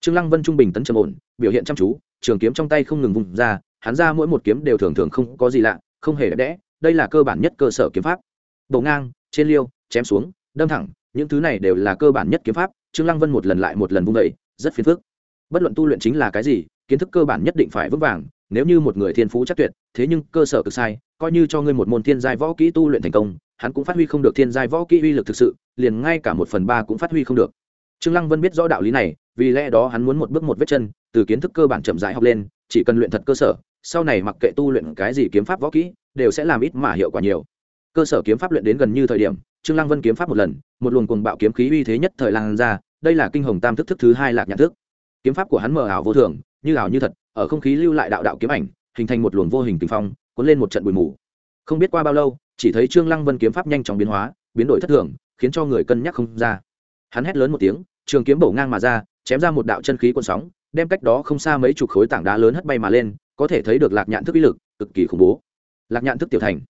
Trương lăng vân trung bình tấn trầm ổn biểu hiện chăm chú trường kiếm trong tay không ngừng vùng ra hắn ra mỗi một kiếm đều thường thường không có gì lạ không hề đẹp đẽ đây là cơ bản nhất cơ sở kiếm pháp. Bầu ngang trên liêu chém xuống đâm thẳng những thứ này đều là cơ bản nhất kiếm pháp trương lăng vân một lần lại một lần vung dậy, rất phiền phức. Bất luận tu luyện chính là cái gì kiến thức cơ bản nhất định phải vững vàng nếu như một người thiên phú chắc tuyệt thế nhưng cơ sở cực sai coi như cho ngươi một môn thiên giai võ kỹ tu luyện thành công hắn cũng phát huy không được thiên giai võ kỹ uy lực thực sự, liền ngay cả một phần ba cũng phát huy không được. Trương lăng vân biết rõ đạo lý này, vì lẽ đó hắn muốn một bước một vết chân, từ kiến thức cơ bản chậm rãi học lên, chỉ cần luyện thật cơ sở, sau này mặc kệ tu luyện cái gì kiếm pháp võ kỹ, đều sẽ làm ít mà hiệu quả nhiều. Cơ sở kiếm pháp luyện đến gần như thời điểm, trương lăng vân kiếm pháp một lần, một luồng cuồng bạo kiếm khí uy thế nhất thời lan ra, đây là kinh hồng tam thức thức thứ hai lạc nhãn thức. Kiếm pháp của hắn mờ ảo vô thường, như ảo như thật, ở không khí lưu lại đạo đạo kiếm ảnh, hình thành một luồng vô hình tình phong, cuốn lên một trận bụi mù không biết qua bao lâu, chỉ thấy trương lăng vân kiếm pháp nhanh chóng biến hóa, biến đổi thất thường, khiến cho người cân nhắc không ra. Hắn hét lớn một tiếng, trường kiếm bổ ngang mà ra, chém ra một đạo chân khí cuộn sóng, đem cách đó không xa mấy chục khối tảng đá lớn hất bay mà lên, có thể thấy được lạc nhạn thức uy lực cực kỳ khủng bố. Lạc nhạn thức tiểu thành.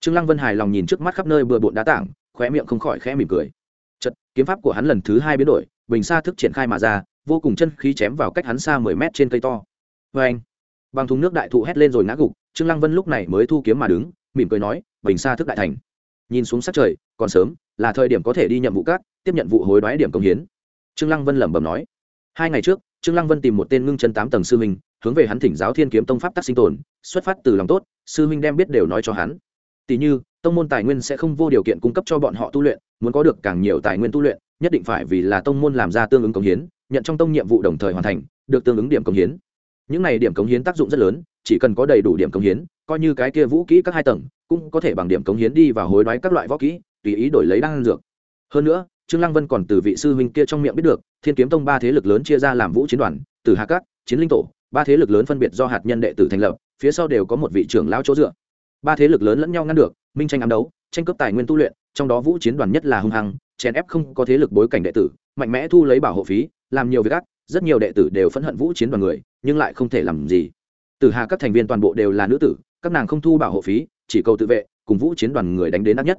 Trương lăng vân hài lòng nhìn trước mắt khắp nơi bừa bộn đá tảng, khóe miệng không khỏi khẽ mỉm cười. Chật kiếm pháp của hắn lần thứ hai biến đổi, bình xa thức triển khai mà ra, vô cùng chân khí chém vào cách hắn xa mười mét trên cây to. Vê anh bằng thùng nước đại thụ hét lên rồi ngã gục, trương lăng vân lúc này mới thu kiếm mà đứng mỉm cười nói, bình xa thức đại thành. Nhìn xuống sát trời, còn sớm, là thời điểm có thể đi nhận vụ cát tiếp nhận vụ hối đoái điểm công hiến. Trương lăng vân lẩm bẩm nói. Hai ngày trước, trương lăng vân tìm một tên ngưng chân tám tầng sư minh hướng về hắn thỉnh giáo thiên kiếm tông pháp tác sinh tồn, xuất phát từ lòng tốt, sư minh đem biết đều nói cho hắn. Tỷ như, tông môn tài nguyên sẽ không vô điều kiện cung cấp cho bọn họ tu luyện, muốn có được càng nhiều tài nguyên tu luyện, nhất định phải vì là tông môn làm ra tương ứng công hiến, nhận trong tông nhiệm vụ đồng thời hoàn thành, được tương ứng điểm công hiến. Những này điểm công hiến tác dụng rất lớn chỉ cần có đầy đủ điểm cống hiến, coi như cái kia vũ kỹ các hai tầng, cũng có thể bằng điểm cống hiến đi và hối đoái các loại võ kỹ, tùy ý đổi lấy đan dược. Hơn nữa, trương lăng vân còn từ vị sư huynh kia trong miệng biết được, thiên kiếm tông ba thế lực lớn chia ra làm vũ chiến đoàn từ hạ cát chiến linh tổ, ba thế lực lớn phân biệt do hạt nhân đệ tử thành lập, phía sau đều có một vị trưởng lao chỗ dựa. Ba thế lực lớn lẫn nhau ngăn được, minh tranh ám đấu, tranh cướp tài nguyên tu luyện, trong đó vũ chiến đoàn nhất là hung hăng, chèn ép không có thế lực bối cảnh đệ tử, mạnh mẽ thu lấy bảo hộ phí, làm nhiều việc ác, rất nhiều đệ tử đều phẫn hận vũ chiến đoàn người, nhưng lại không thể làm gì từ hà các thành viên toàn bộ đều là nữ tử, các nàng không thu bảo hộ phí, chỉ cầu tự vệ, cùng vũ chiến đoàn người đánh đến nát nhất.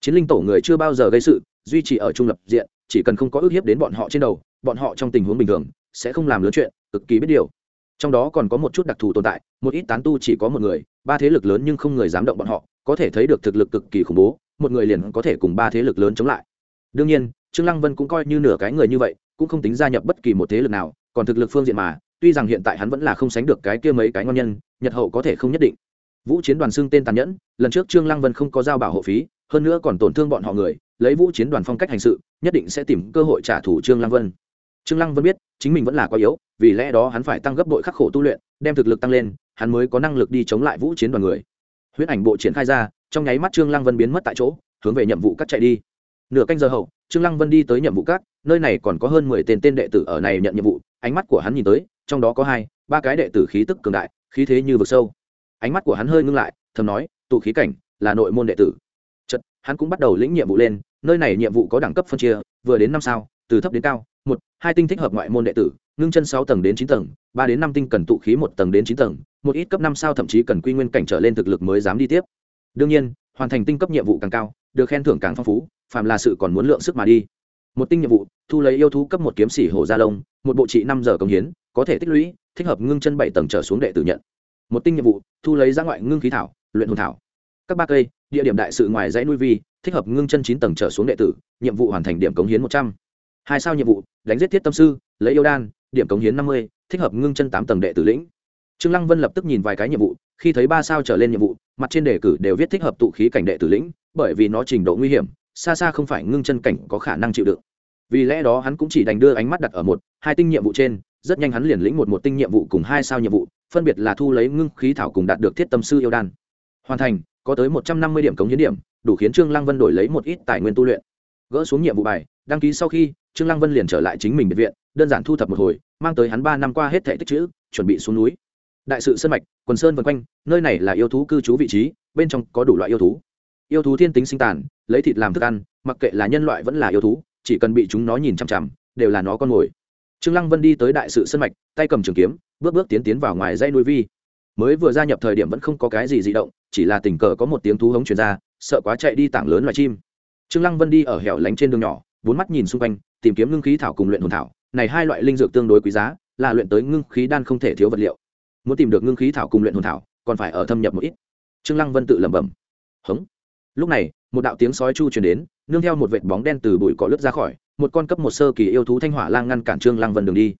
Chiến linh tổ người chưa bao giờ gây sự, duy trì ở trung lập diện, chỉ cần không có ước hiếp đến bọn họ trên đầu, bọn họ trong tình huống bình thường, sẽ không làm lớn chuyện, cực kỳ biết điều. Trong đó còn có một chút đặc thù tồn tại, một ít tán tu chỉ có một người, ba thế lực lớn nhưng không người dám động bọn họ, có thể thấy được thực lực cực kỳ khủng bố, một người liền có thể cùng ba thế lực lớn chống lại. Đương nhiên, trương lăng vân cũng coi như nửa cái người như vậy, cũng không tính gia nhập bất kỳ một thế lực nào, còn thực lực phương diện mà tuy rằng hiện tại hắn vẫn là không sánh được cái kia mấy cái ngon nhân, nhật hậu có thể không nhất định. Vũ chiến đoàn xưng tên tàn nhẫn, lần trước trương lăng vân không có giao bảo hộ phí, hơn nữa còn tổn thương bọn họ người, lấy vũ chiến đoàn phong cách hành sự, nhất định sẽ tìm cơ hội trả thù trương lăng vân. Trương lăng vân biết, chính mình vẫn là quá yếu, vì lẽ đó hắn phải tăng gấp đội khắc khổ tu luyện, đem thực lực tăng lên, hắn mới có năng lực đi chống lại vũ chiến đoàn người. Huyết ảnh bộ triển khai ra, trong nháy mắt trương lăng vân biến mất tại chỗ, hướng về nhiệm vụ cắt chạy đi. Nửa canh giờ hậu, trương lăng vân đi tới nhiệm vụ cắt, nơi này còn có hơn mười tên tên đệ tử ở này nhận nhiệm vụ, ánh mắt của hắn nhìn tới trong đó có hai, ba cái đệ tử khí tức cường đại, khí thế như vực sâu. Ánh mắt của hắn hơi ngưng lại, thầm nói, tụ khí cảnh là nội môn đệ tử. Chật hắn cũng bắt đầu lĩnh nhiệm vụ lên, nơi này nhiệm vụ có đẳng cấp phân chia, vừa đến năm sao, từ thấp đến cao, một, hai tinh thích hợp ngoại môn đệ tử, ngưng chân sáu tầng đến chín tầng, ba đến năm tinh cần tụ khí một tầng đến chín tầng, một ít cấp năm sao thậm chí cần quy nguyên cảnh trở lên thực lực mới dám đi tiếp. Đương nhiên, hoàn thành tinh cấp nhiệm vụ càng cao, được khen thưởng càng phong phú, phàm là sự còn muốn lượng sức mà đi một tinh nhiệm vụ, thu lấy yêu thú cấp một kiếm sĩ hổ gia lông một bộ trị năm giờ công hiến, có thể tích lũy, thích hợp ngưng chân bảy tầng trở xuống đệ tử nhận. Một tinh nhiệm vụ, thu lấy ra ngoại ngưng khí thảo, luyện hồn thảo. Các ba cây, địa điểm đại sự ngoài dãy nuôi vi, thích hợp ngưng chân chín tầng trở xuống đệ tử, nhiệm vụ hoàn thành điểm cống hiến một trăm. Hai sao nhiệm vụ, đánh giết thiết tâm sư, lấy yêu đan, điểm cống hiến năm mươi, thích hợp ngưng chân tám tầng đệ tử lĩnh. Trương lăng vân lập tức nhìn vài cái nhiệm vụ, khi thấy ba sao trở lên nhiệm vụ, mặt trên đề cử đều viết thích hợp tụ khí cảnh đệ tử lĩnh, bởi vì nó trình độ nguy hiểm, xa xa không phải ngưng chân cảnh có khả năng chịu đựng vì lẽ đó hắn cũng chỉ đành đưa ánh mắt đặt ở một, hai tinh nhiệm vụ trên, rất nhanh hắn liền lĩnh một một tinh nhiệm vụ cùng hai sao nhiệm vụ, phân biệt là thu lấy ngưng khí thảo cùng đạt được thiết tâm sư yêu đan. Hoàn thành, có tới một trăm năm mươi điểm cống hiến điểm, đủ khiến trương lăng vân đổi lấy một ít tài nguyên tu luyện. Gỡ xuống nhiệm vụ bài, đăng ký sau khi, trương lăng vân liền trở lại chính mình biệt viện, đơn giản thu thập một hồi, mang tới hắn ba năm qua hết thể tích chữ, chuẩn bị xuống núi. Đại sự sân mạch, quần sơn vân quanh, nơi này là yêu thú cư trú vị trí, bên trong có đủ loại yêu thú. Yêu thú thiên tính sinh tàn, lấy thịt làm thức ăn, mặc kệ là nhân loại vẫn là yêu thú chỉ cần bị chúng nó nhìn chằm chằm, đều là nó con mồi. Trương lăng vân đi tới đại sự sân mạch, tay cầm trường kiếm, bước bước tiến tiến vào ngoài dây nuôi vi. Mới vừa gia nhập thời điểm vẫn không có cái gì dị động, chỉ là tình cờ có một tiếng thú hống truyền ra, sợ quá chạy đi tảng lớn loài chim. Trương lăng vân đi ở hẻo lánh trên đường nhỏ, bốn mắt nhìn xung quanh, tìm kiếm ngưng khí thảo cùng luyện hồn thảo. Này hai loại linh dược tương đối quý giá, là luyện tới ngưng khí đan không thể thiếu vật liệu. Muốn tìm được ngưng khí thảo cùng luyện hồn thảo, còn phải ở thâm nhập một ít. Trương lăng vân tự lẩm bẩm. Hống. Lúc này, một đạo tiếng sói chu truyền đến nương theo một vệt bóng đen từ bụi cỏ lướt ra khỏi, một con cấp một sơ kỳ yêu thú thanh hỏa lang ngăn cản trương lăng vân đường đi.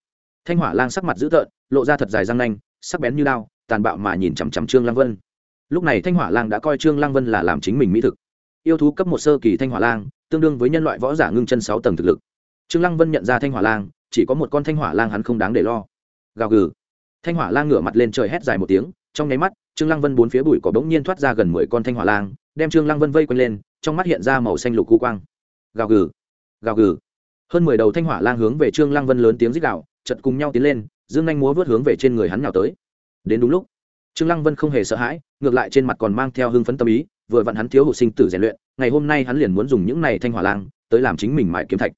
Thanh hỏa lang sắc mặt dữ tợn, lộ ra thật dài răng nanh, sắc bén như đao, tàn bạo mà nhìn chằm chằm trương lăng vân. Lúc này thanh hỏa lang đã coi trương lăng vân là làm chính mình mỹ thực. Yêu thú cấp một sơ kỳ thanh hỏa lang, tương đương với nhân loại võ giả ngưng chân sáu tầng thực lực. Trương lăng vân nhận ra thanh hỏa lang, chỉ có một con thanh hỏa lang hắn không đáng để lo. Gào gừ. Thanh hỏa lang ngửa mặt lên trời hét dài một tiếng, trong nháy mắt, trương lăng vân bốn phía bụi cỏ bỗng nhiên thoát ra gần mười con thanh hỏa lang đem trương lăng vân vây quanh lên, trong mắt hiện ra màu xanh lục cu quang. Gào gừ gào gừ. Hơn mười đầu thanh hỏa lang hướng về trương lăng vân lớn tiếng rít gào chật cùng nhau tiến lên, dương anh múa vớt hướng về trên người hắn nhào tới. Đến đúng lúc, trương lăng vân không hề sợ hãi, ngược lại trên mặt còn mang theo hưng phấn tâm ý, vừa vặn hắn thiếu hụt sinh tử rèn luyện, ngày hôm nay hắn liền muốn dùng những này thanh hỏa lang tới làm chính mình mại kiếm thạch.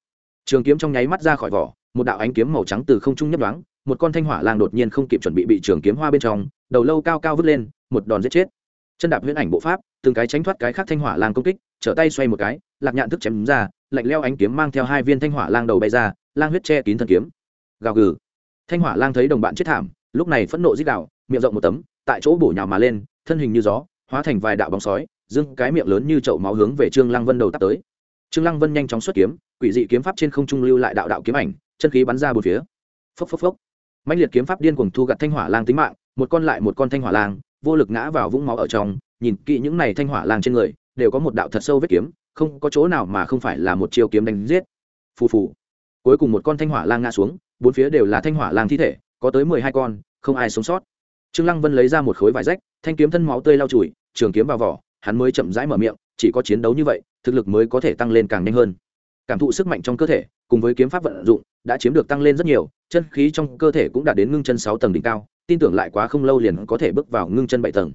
Trường kiếm trong nháy mắt ra khỏi vỏ, một đạo ánh kiếm màu trắng từ không trung nhấp đoáng một con thanh hỏa lang đột nhiên không kịp chuẩn bị bị trường kiếm hoa bên trong, đầu lâu cao cao vứt lên, một đòn giết chết chân đạp huyễn ảnh bộ pháp, từng cái tránh thoát cái khác thanh hỏa lang công kích, trở tay xoay một cái, lạc nhạn thức chém ra, lạnh leo ánh kiếm mang theo hai viên thanh hỏa lang đầu bay ra, lang huyết che kín thân kiếm. Gào gừ. Thanh hỏa lang thấy đồng bạn chết thảm, lúc này phẫn nộ dích đạo miệng rộng một tấm, tại chỗ bổ nhào mà lên, thân hình như gió, hóa thành vài đạo bóng sói dưng cái miệng lớn như chậu máu hướng về trương lăng vân đầu tắt tới. Trương lăng vân nhanh chóng xuất kiếm, quỷ dị kiếm pháp trên không trung lưu lại đạo đạo kiếm ảnh, chân khí bắn ra bốn phía. Phốc phốc phốc. Mạnh liệt kiếm pháp điên cuồng thu gặt thanh hỏa lang tính mạng, một con lại một con thanh hỏa lang vô lực ngã vào vũng máu ở trong, nhìn kỹ những này thanh hỏa lang trên người, đều có một đạo thật sâu vết kiếm, không có chỗ nào mà không phải là một chiêu kiếm đánh giết. Phù phù. Cuối cùng một con thanh hỏa lang ngã xuống, bốn phía đều là thanh hỏa lang thi thể, có tới mười hai con, không ai sống sót. Trương lăng vân lấy ra một khối vải rách, thanh kiếm thân máu tươi lau chùi, trường kiếm vào vỏ, hắn mới chậm rãi mở miệng, chỉ có chiến đấu như vậy, thực lực mới có thể tăng lên càng nhanh hơn. Cảm thụ sức mạnh trong cơ thể, cùng với kiếm pháp vận dụng, đã chiếm được tăng lên rất nhiều, chân khí trong cơ thể cũng đạt đến ngưng chân sáu tầng đỉnh cao tin tưởng lại quá không lâu liền có thể bước vào ngưng chân bảy tầng.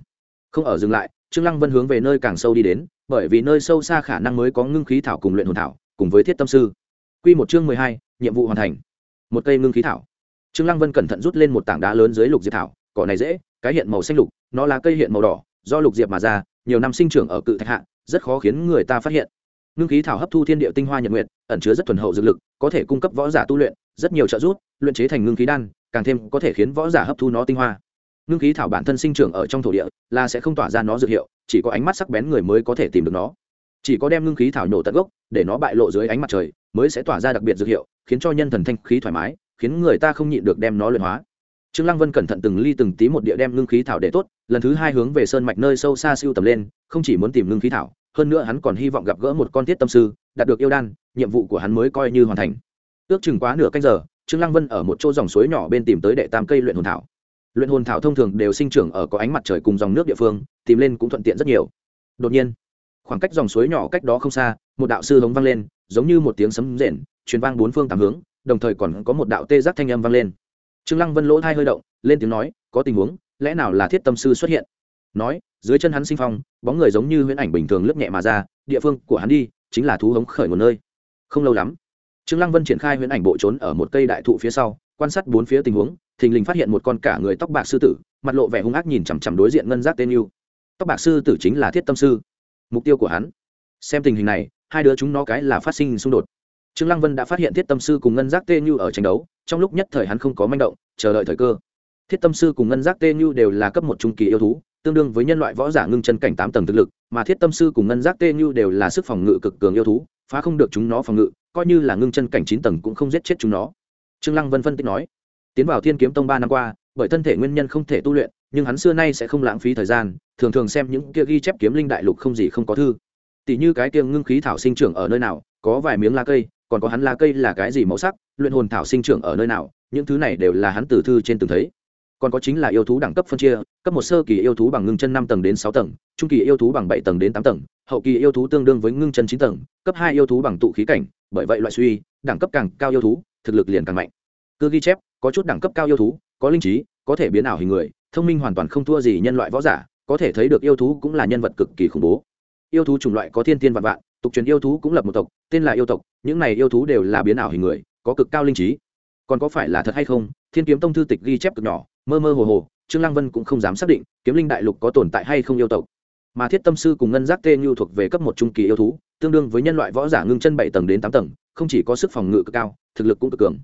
Không ở dừng lại, trương lăng vân hướng về nơi càng sâu đi đến, bởi vì nơi sâu xa khả năng mới có ngưng khí thảo cùng luyện hồn thảo, cùng với thiết tâm sư. Quy một chương mười hai, nhiệm vụ hoàn thành. Một cây ngưng khí thảo. Trương lăng vân cẩn thận rút lên một tảng đá lớn dưới lục diệp thảo, cỏ này dễ, cái hiện màu xanh lục, nó là cây hiện màu đỏ, do lục diệp mà ra, nhiều năm sinh trưởng ở cự thạch hạ, rất khó khiến người ta phát hiện. Ngưng khí thảo hấp thu thiên địa tinh hoa nhật nguyệt, ẩn chứa rất thuần hậu dược lực, có thể cung cấp võ giả tu luyện, rất nhiều trợ giúp, luyện chế thành ngưng khí đan càng thêm có thể khiến võ giả hấp thu nó tinh hoa. Ngưng khí thảo bản thân sinh trưởng ở trong thổ địa là sẽ không tỏa ra nó dược hiệu, chỉ có ánh mắt sắc bén người mới có thể tìm được nó. Chỉ có đem ngưng khí thảo nhổ tận gốc, để nó bại lộ dưới ánh mặt trời, mới sẽ tỏa ra đặc biệt dược hiệu, khiến cho nhân thần thanh khí thoải mái, khiến người ta không nhịn được đem nó luyện hóa. Trương lăng vân cẩn thận từng ly từng tí một địa đem ngưng khí thảo để tốt, lần thứ hai hướng về sơn mạch nơi sâu xa siêu tầm lên, không chỉ muốn tìm ngưng khí thảo, hơn nữa hắn còn hy vọng gặp gỡ một con tiết tâm sư, đạt được yêu đan, nhiệm vụ của hắn mới coi như hoàn thành. Ước chừng quá nửa canh giờ trương lăng vân ở một chỗ dòng suối nhỏ bên tìm tới đệ tam cây luyện hồn thảo. Luyện hồn thảo thông thường đều sinh trưởng ở có ánh mặt trời cùng dòng nước địa phương, tìm lên cũng thuận tiện rất nhiều. Đột nhiên, khoảng cách dòng suối nhỏ cách đó không xa, một đạo sư hống vang lên, giống như một tiếng sấm rền, truyền vang bốn phương tám hướng, đồng thời còn có một đạo tê giác thanh âm vang lên. Trương lăng vân lỗ thai hơi động, lên tiếng nói, có tình huống, lẽ nào là thiết tâm sư xuất hiện? Nói, dưới chân hắn sinh phong, bóng người giống như huyễn ảnh bình thường lướt nhẹ mà ra, địa phương của hắn đi, chính là thú hống khởi một nơi. Không lâu lắm trương lăng vân triển khai huyễn ảnh bộ trốn ở một cây đại thụ phía sau, quan sát bốn phía tình huống, thình lình phát hiện một con cả người tóc bạc sư tử, mặt lộ vẻ hung ác nhìn chằm chằm đối diện ngân giác tên yêu. Tóc bạc sư tử chính là thiết tâm sư. Mục tiêu của hắn. Xem tình hình này, hai đứa chúng nó cái là phát sinh xung đột. Trương lăng vân đã phát hiện thiết tâm sư cùng ngân giác tê như ở tranh đấu, trong lúc nhất thời hắn không có manh động, chờ đợi thời cơ. Thiết tâm sư cùng ngân giác tê như đều là cấp một trung kỳ yêu thú, tương đương với nhân loại võ giả ngưng chân cảnh tám tầng thực lực, mà thiết tâm sư cùng ngân giác tê như đều là sức phòng ngự cực cường yêu thú, phá không được chúng nó phòng ngự coi như là ngưng chân cảnh chín tầng cũng không giết chết chúng nó. Trương lăng vân phân tích nói, tiến vào thiên kiếm tông ba năm qua, bởi thân thể nguyên nhân không thể tu luyện, nhưng hắn xưa nay sẽ không lãng phí thời gian, thường thường xem những kia ghi chép kiếm linh đại lục không gì không có thư. Tỷ như cái kia ngưng khí thảo sinh trưởng ở nơi nào, có vài miếng lá cây, còn có hắn lá cây là cái gì màu sắc, luyện hồn thảo sinh trưởng ở nơi nào, những thứ này đều là hắn từ thư trên từng thấy. Còn có chính là yêu thú đẳng cấp phân chia, cấp một sơ kỳ yêu thú bằng ngưng chân năm tầng đến sáu tầng, trung kỳ yêu thú bằng bảy tầng đến tám tầng hậu kỳ yêu thú tương đương với ngưng chân chín tầng, cấp hai yêu thú bằng tụ khí cảnh, bởi vậy loại suy, đẳng cấp càng cao yêu thú, thực lực liền càng mạnh. Cứ ghi chép, có chút đẳng cấp cao yêu thú, có linh trí, có thể biến ảo hình người, thông minh hoàn toàn không thua gì nhân loại võ giả, có thể thấy được yêu thú cũng là nhân vật cực kỳ khủng bố. Yêu thú chủng loại có thiên tiên vạn vạn, tục truyền yêu thú cũng lập một tộc, tên là yêu tộc, những này yêu thú đều là biến ảo hình người, có cực cao linh trí. Còn có phải là thật hay không, thiên kiếm tông thư tịch ghi chép cực nhỏ, mơ mơ hồ hồ, trương lăng vân cũng không dám xác định, kiếm linh đại lục có tồn tại hay không yêu tộc mà thiết tâm sư cùng ngân giác tê như thuộc về cấp một trung kỳ yêu thú, tương đương với nhân loại võ giả ngưng chân bảy tầng đến tám tầng, không chỉ có sức phòng ngự cực cao, thực lực cũng cực cường.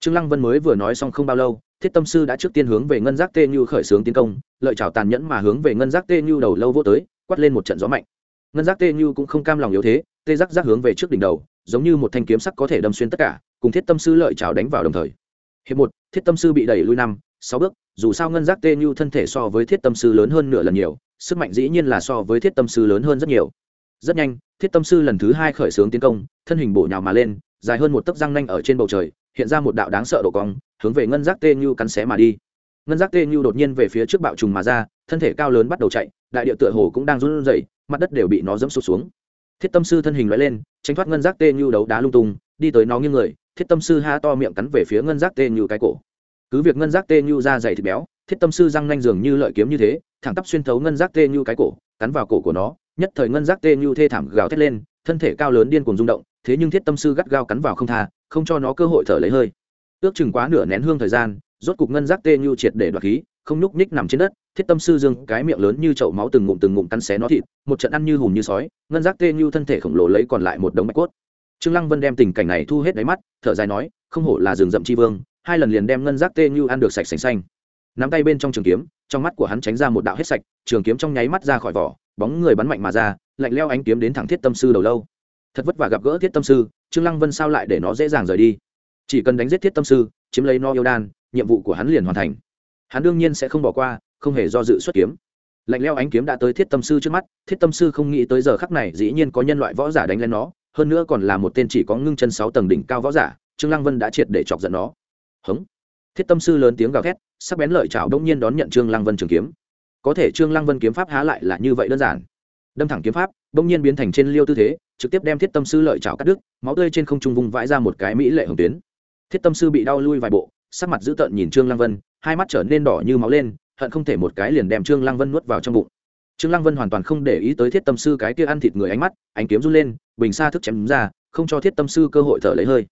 Trương lăng vân mới vừa nói xong không bao lâu, thiết tâm sư đã trước tiên hướng về ngân giác tê như khởi xướng tiến công, lợi chảo tàn nhẫn mà hướng về ngân giác tê như đầu lâu vô tới, quát lên một trận gió mạnh. Ngân giác tê như cũng không cam lòng yếu thế, tê giác giác hướng về trước đỉnh đầu, giống như một thanh kiếm sắc có thể đâm xuyên tất cả, cùng thiết tâm sư lợi chảo đánh vào đồng thời. Hiệp một, thiết tâm sư bị đẩy lui năm sáu bước, dù sao ngân giác tê như thân thể so với thiết tâm sư lớn hơn nửa lần nhiều, sức mạnh dĩ nhiên là so với thiết tâm sư lớn hơn rất nhiều. Rất nhanh, thiết tâm sư lần thứ hai khởi xướng tiến công, thân hình bổ nhào mà lên, dài hơn một tấc răng nanh ở trên bầu trời, hiện ra một đạo đáng sợ độ cong, hướng về ngân giác tê như cắn xé mà đi. Ngân giác tê như đột nhiên về phía trước bạo trùng mà ra, thân thể cao lớn bắt đầu chạy, đại địa tựa hồ cũng đang run rẩy, mặt đất đều bị nó dẫm sụt xuống. Thiết tâm sư thân hình loại lên, tránh thoát ngân giác tê như đấu đá lung tung, đi tới nó nghiêng người, thiết tâm sư ha to miệng cắn về phía ngân giác tê như cái cổ cứ việc ngân giác tê nhu ra dày thịt béo, thiết tâm sư răng nanh dường như lợi kiếm như thế, thẳng tắp xuyên thấu ngân giác tê nhu cái cổ, cắn vào cổ của nó, nhất thời ngân giác tê nhu thê thảm gào thét lên, thân thể cao lớn điên cuồng rung động, thế nhưng thiết tâm sư gắt gao cắn vào không tha, không cho nó cơ hội thở lấy hơi. Ước chừng quá nửa nén hương thời gian, rốt cục ngân giác tê nhu triệt để đoạt khí, không nhúc ních nằm trên đất, thiết tâm sư dương cái miệng lớn như chậu máu từng ngụm từng ngụm cắn xé nó thịt, một trận ăn như hùm như sói, ngân giác tê nhu thân thể khổng lồ lấy còn lại một đống bạch cốt. Trương lăng vân đem tình cảnh này thu hết đáy mắt, thở dài nói, không hổ là rừng rậm chi vương hai lần liền đem ngân giác tê như ăn được sạch sành xanh. Nắm tay bên trong trường kiếm, trong mắt của hắn tránh ra một đạo hết sạch, trường kiếm trong nháy mắt ra khỏi vỏ, bóng người bắn mạnh mà ra, lạnh leo ánh kiếm đến thẳng thiết tâm sư đầu lâu. Thật vất vả gặp gỡ thiết tâm sư, trương lăng vân sao lại để nó dễ dàng rời đi? Chỉ cần đánh giết thiết tâm sư, chiếm lấy no yêu đan, nhiệm vụ của hắn liền hoàn thành. Hắn đương nhiên sẽ không bỏ qua, không hề do dự xuất kiếm. Lạnh leo ánh kiếm đã tới thiết tâm sư trước mắt, thiết tâm sư không nghĩ tới giờ khắc này dĩ nhiên có nhân loại võ giả đánh lên nó, hơn nữa còn là một tên chỉ có ngưng chân sáu tầng đỉnh cao võ giả, trương lăng vân đã triệt để chọc giận nó hống. Thiết tâm sư lớn tiếng gào thét, sắc bén lợi chảo đông nhiên đón nhận trương lăng vân trường kiếm. Có thể trương lăng vân kiếm pháp há lại là như vậy đơn giản. Đâm thẳng kiếm pháp, đông nhiên biến thành trên liêu tư thế, trực tiếp đem thiết tâm sư lợi chảo cắt đứt, máu tươi trên không trung vùng vãi ra một cái mỹ lệ hồng tuyến. Thiết tâm sư bị đau lui vài bộ, sắc mặt dữ tợn nhìn trương lăng vân, hai mắt trở nên đỏ như máu lên, hận không thể một cái liền đem trương lăng vân nuốt vào trong bụng. Trương lăng vân hoàn toàn không để ý tới thiết tâm sư cái kia ăn thịt người ánh mắt, ánh kiếm run lên, bình xa thức chém ra, không cho thiết tâm sư cơ hội thở lấy hơi.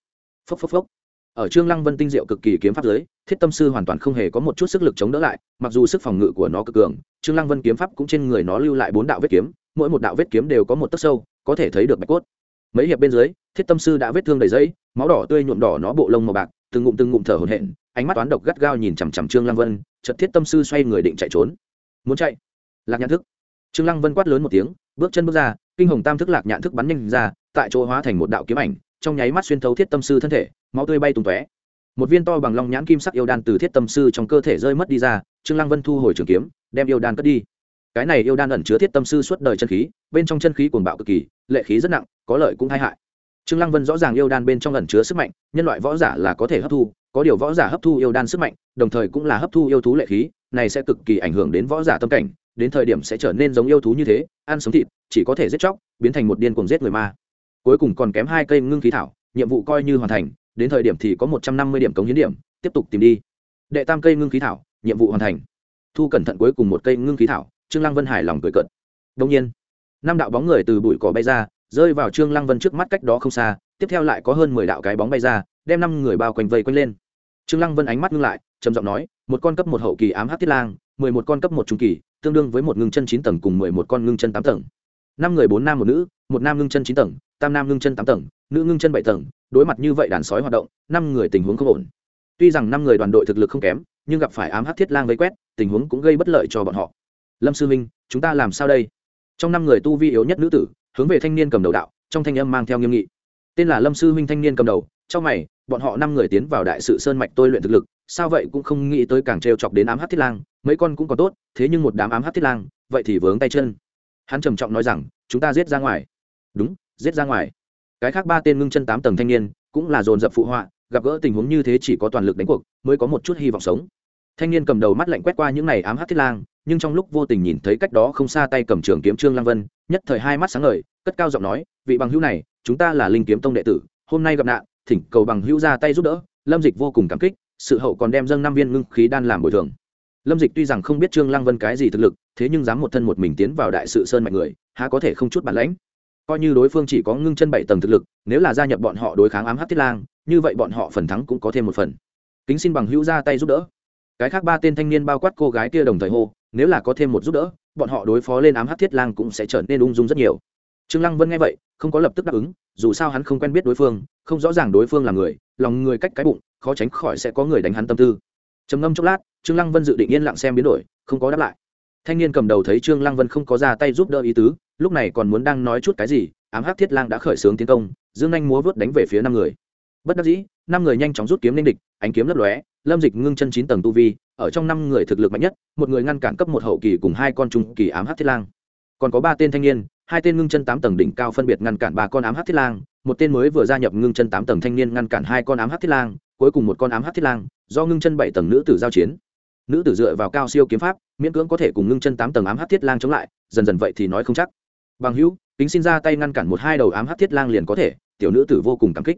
Phốc phốc phốc ở trương lăng vân tinh diệu cực kỳ kiếm pháp giới, thiết tâm sư hoàn toàn không hề có một chút sức lực chống đỡ lại, mặc dù sức phòng ngự của nó cực cường, trương lăng vân kiếm pháp cũng trên người nó lưu lại bốn đạo vết kiếm, mỗi một đạo vết kiếm đều có một tấc sâu, có thể thấy được bạch cốt. Mấy hiệp bên dưới, thiết tâm sư đã vết thương đầy giấy máu đỏ tươi nhuộm đỏ nó bộ lông màu bạc, từng ngụm từng ngụm thở hổn hển, ánh mắt toán độc gắt gao nhìn chằm chằm trương lăng vân, chợt thiết tâm sư xoay người định chạy trốn. Muốn chạy? Lạc nhãn thức. Trương lăng vân quát lớn một tiếng, bước chân bước ra, kinh hồng tam thức lạc nhãn thức bắn nhanh ra, tại chỗ hóa thành một đạo kiếm ảnh trong nháy mắt xuyên thấu thiết tâm sư thân thể, máu tươi bay tung tóe. Một viên to bằng long nhãn kim sắc yêu đan từ thiết tâm sư trong cơ thể rơi mất đi ra, trương lăng vân thu hồi trường kiếm, đem yêu đan cất đi. Cái này yêu đan ẩn chứa thiết tâm sư suốt đời chân khí, bên trong chân khí cuồng bạo cực kỳ, lệ khí rất nặng, có lợi cũng tai hại. Trương lăng vân rõ ràng yêu đan bên trong ẩn chứa sức mạnh, nhân loại võ giả là có thể hấp thu, có điều võ giả hấp thu yêu đan sức mạnh, đồng thời cũng là hấp thu yêu thú lệ khí, này sẽ cực kỳ ảnh hưởng đến võ giả tâm cảnh, đến thời điểm sẽ trở nên giống yêu thú như thế, ăn sống thịt, chỉ có thể giết chóc, biến thành một điên cuồng giết người ma cuối cùng còn kém hai cây ngưng khí thảo, nhiệm vụ coi như hoàn thành, đến thời điểm thì có một trăm năm mươi điểm cống hiến điểm, tiếp tục tìm đi. Đệ tam cây ngưng khí thảo, nhiệm vụ hoàn thành. Thu cẩn thận cuối cùng một cây ngưng khí thảo, trương lăng vân hài lòng cười cợt. Đông nhiên, năm đạo bóng người từ bụi cỏ bay ra, rơi vào trương lăng vân trước mắt cách đó không xa, tiếp theo lại có hơn mười đạo cái bóng bay ra, đem năm người bao quanh vây quanh lên. Trương lăng vân ánh mắt ngưng lại, trầm giọng nói, một con cấp một hậu kỳ ám hát thiết lang, mười một con cấp một trung kỳ, tương đương với một ngưng chân chín tầng cùng mười một con ngưng chân tám tầng năm người bốn nam một nữ, một nam ngưng chân chín tầng, tam nam ngưng chân tám tầng, nữ ngưng chân bảy tầng, đối mặt như vậy đàn sói hoạt động, năm người tình huống không ổn. Tuy rằng năm người đoàn đội thực lực không kém, nhưng gặp phải ám hát thiết lang vây quét, tình huống cũng gây bất lợi cho bọn họ. Lâm sư minh, chúng ta làm sao đây? Trong năm người tu vi yếu nhất nữ tử, hướng về thanh niên cầm đầu đạo, trong thanh âm mang theo nghiêm nghị. Tên là lâm sư minh thanh niên cầm đầu, trong mày, bọn họ năm người tiến vào đại sự sơn mạch tôi luyện thực lực, sao vậy cũng không nghĩ tới càng trêu chọc đến ám hát thiết lang, mấy con cũng còn tốt, thế nhưng một đám ám hát thiết lang, vậy thì vướng tay chân hắn trầm trọng nói rằng, chúng ta giết ra ngoài. Đúng, giết ra ngoài. Cái khác ba tên ngưng chân tám tầng thanh niên cũng là dồn dập phụ họa, gặp gỡ tình huống như thế chỉ có toàn lực đánh cuộc, mới có một chút hy vọng sống. Thanh niên cầm đầu mắt lạnh quét qua những này ám hát thiết lang, nhưng trong lúc vô tình nhìn thấy cách đó không xa tay cầm trường kiếm trương lang vân, nhất thời hai mắt sáng ngời, cất cao giọng nói, vị bằng hữu này, chúng ta là linh kiếm tông đệ tử, hôm nay gặp nạn, thỉnh cầu bằng hữu ra tay giúp đỡ. Lâm dịch vô cùng cảm kích, sự hậu còn đem dâng năm viên ngưng khí đan làm bồi thường lâm dịch tuy rằng không biết trương lăng vân cái gì thực lực, thế nhưng dám một thân một mình tiến vào đại sự sơn mạnh người, há có thể không chút bản lãnh. Coi như đối phương chỉ có ngưng chân bảy tầng thực lực, nếu là gia nhập bọn họ đối kháng ám hát thiết lang, như vậy bọn họ phần thắng cũng có thêm một phần. Kính xin bằng hữu ra tay giúp đỡ. Cái khác ba tên thanh niên bao quát cô gái kia đồng thời hô, nếu là có thêm một giúp đỡ, bọn họ đối phó lên ám hát thiết lang cũng sẽ trở nên ung dung rất nhiều. Trương lăng vân nghe vậy, không có lập tức đáp ứng, dù sao hắn không quen biết đối phương, không rõ ràng đối phương là người, lòng người cách cái bụng, khó tránh khỏi sẽ có người đánh hắn tâm tư. Trầm ngâm chốc lát trương lăng vân dự định yên lặng xem biến đổi, không có đáp lại. Thanh niên cầm đầu thấy trương lăng vân không có ra tay giúp đỡ ý tứ, lúc này còn muốn đang nói chút cái gì, ám hắc thiết lang đã khởi xướng tiến công, dương anh múa vớt đánh về phía năm người. Bất đắc dĩ, năm người nhanh chóng rút kiếm lên địch, ánh kiếm lấp lóe, lâm dịch ngưng chân chín tầng tu vi, ở trong năm người thực lực mạnh nhất, một người ngăn cản cấp một hậu kỳ cùng hai con trung kỳ ám hắc thiết lang. Còn có ba tên thanh niên, hai tên ngưng chân tám tầng đỉnh cao phân biệt ngăn cản ba con ám hắc thiết lang, một tên mới vừa gia nhập ngưng chân tám tầng thanh niên ngăn cản hai con ám hắc thiết lang, cuối cùng một con ám hắc thiết lang, do ngưng chân bảy tầng nữ tử giao chiến nữ tử dựa vào cao siêu kiếm pháp, miễn cưỡng có thể cùng ngưng chân tám tầng ám hắc thiết lang chống lại, dần dần vậy thì nói không chắc. Bằng hữu tính xin ra tay ngăn cản một hai đầu ám hắc thiết lang liền có thể, tiểu nữ tử vô cùng cảm kích.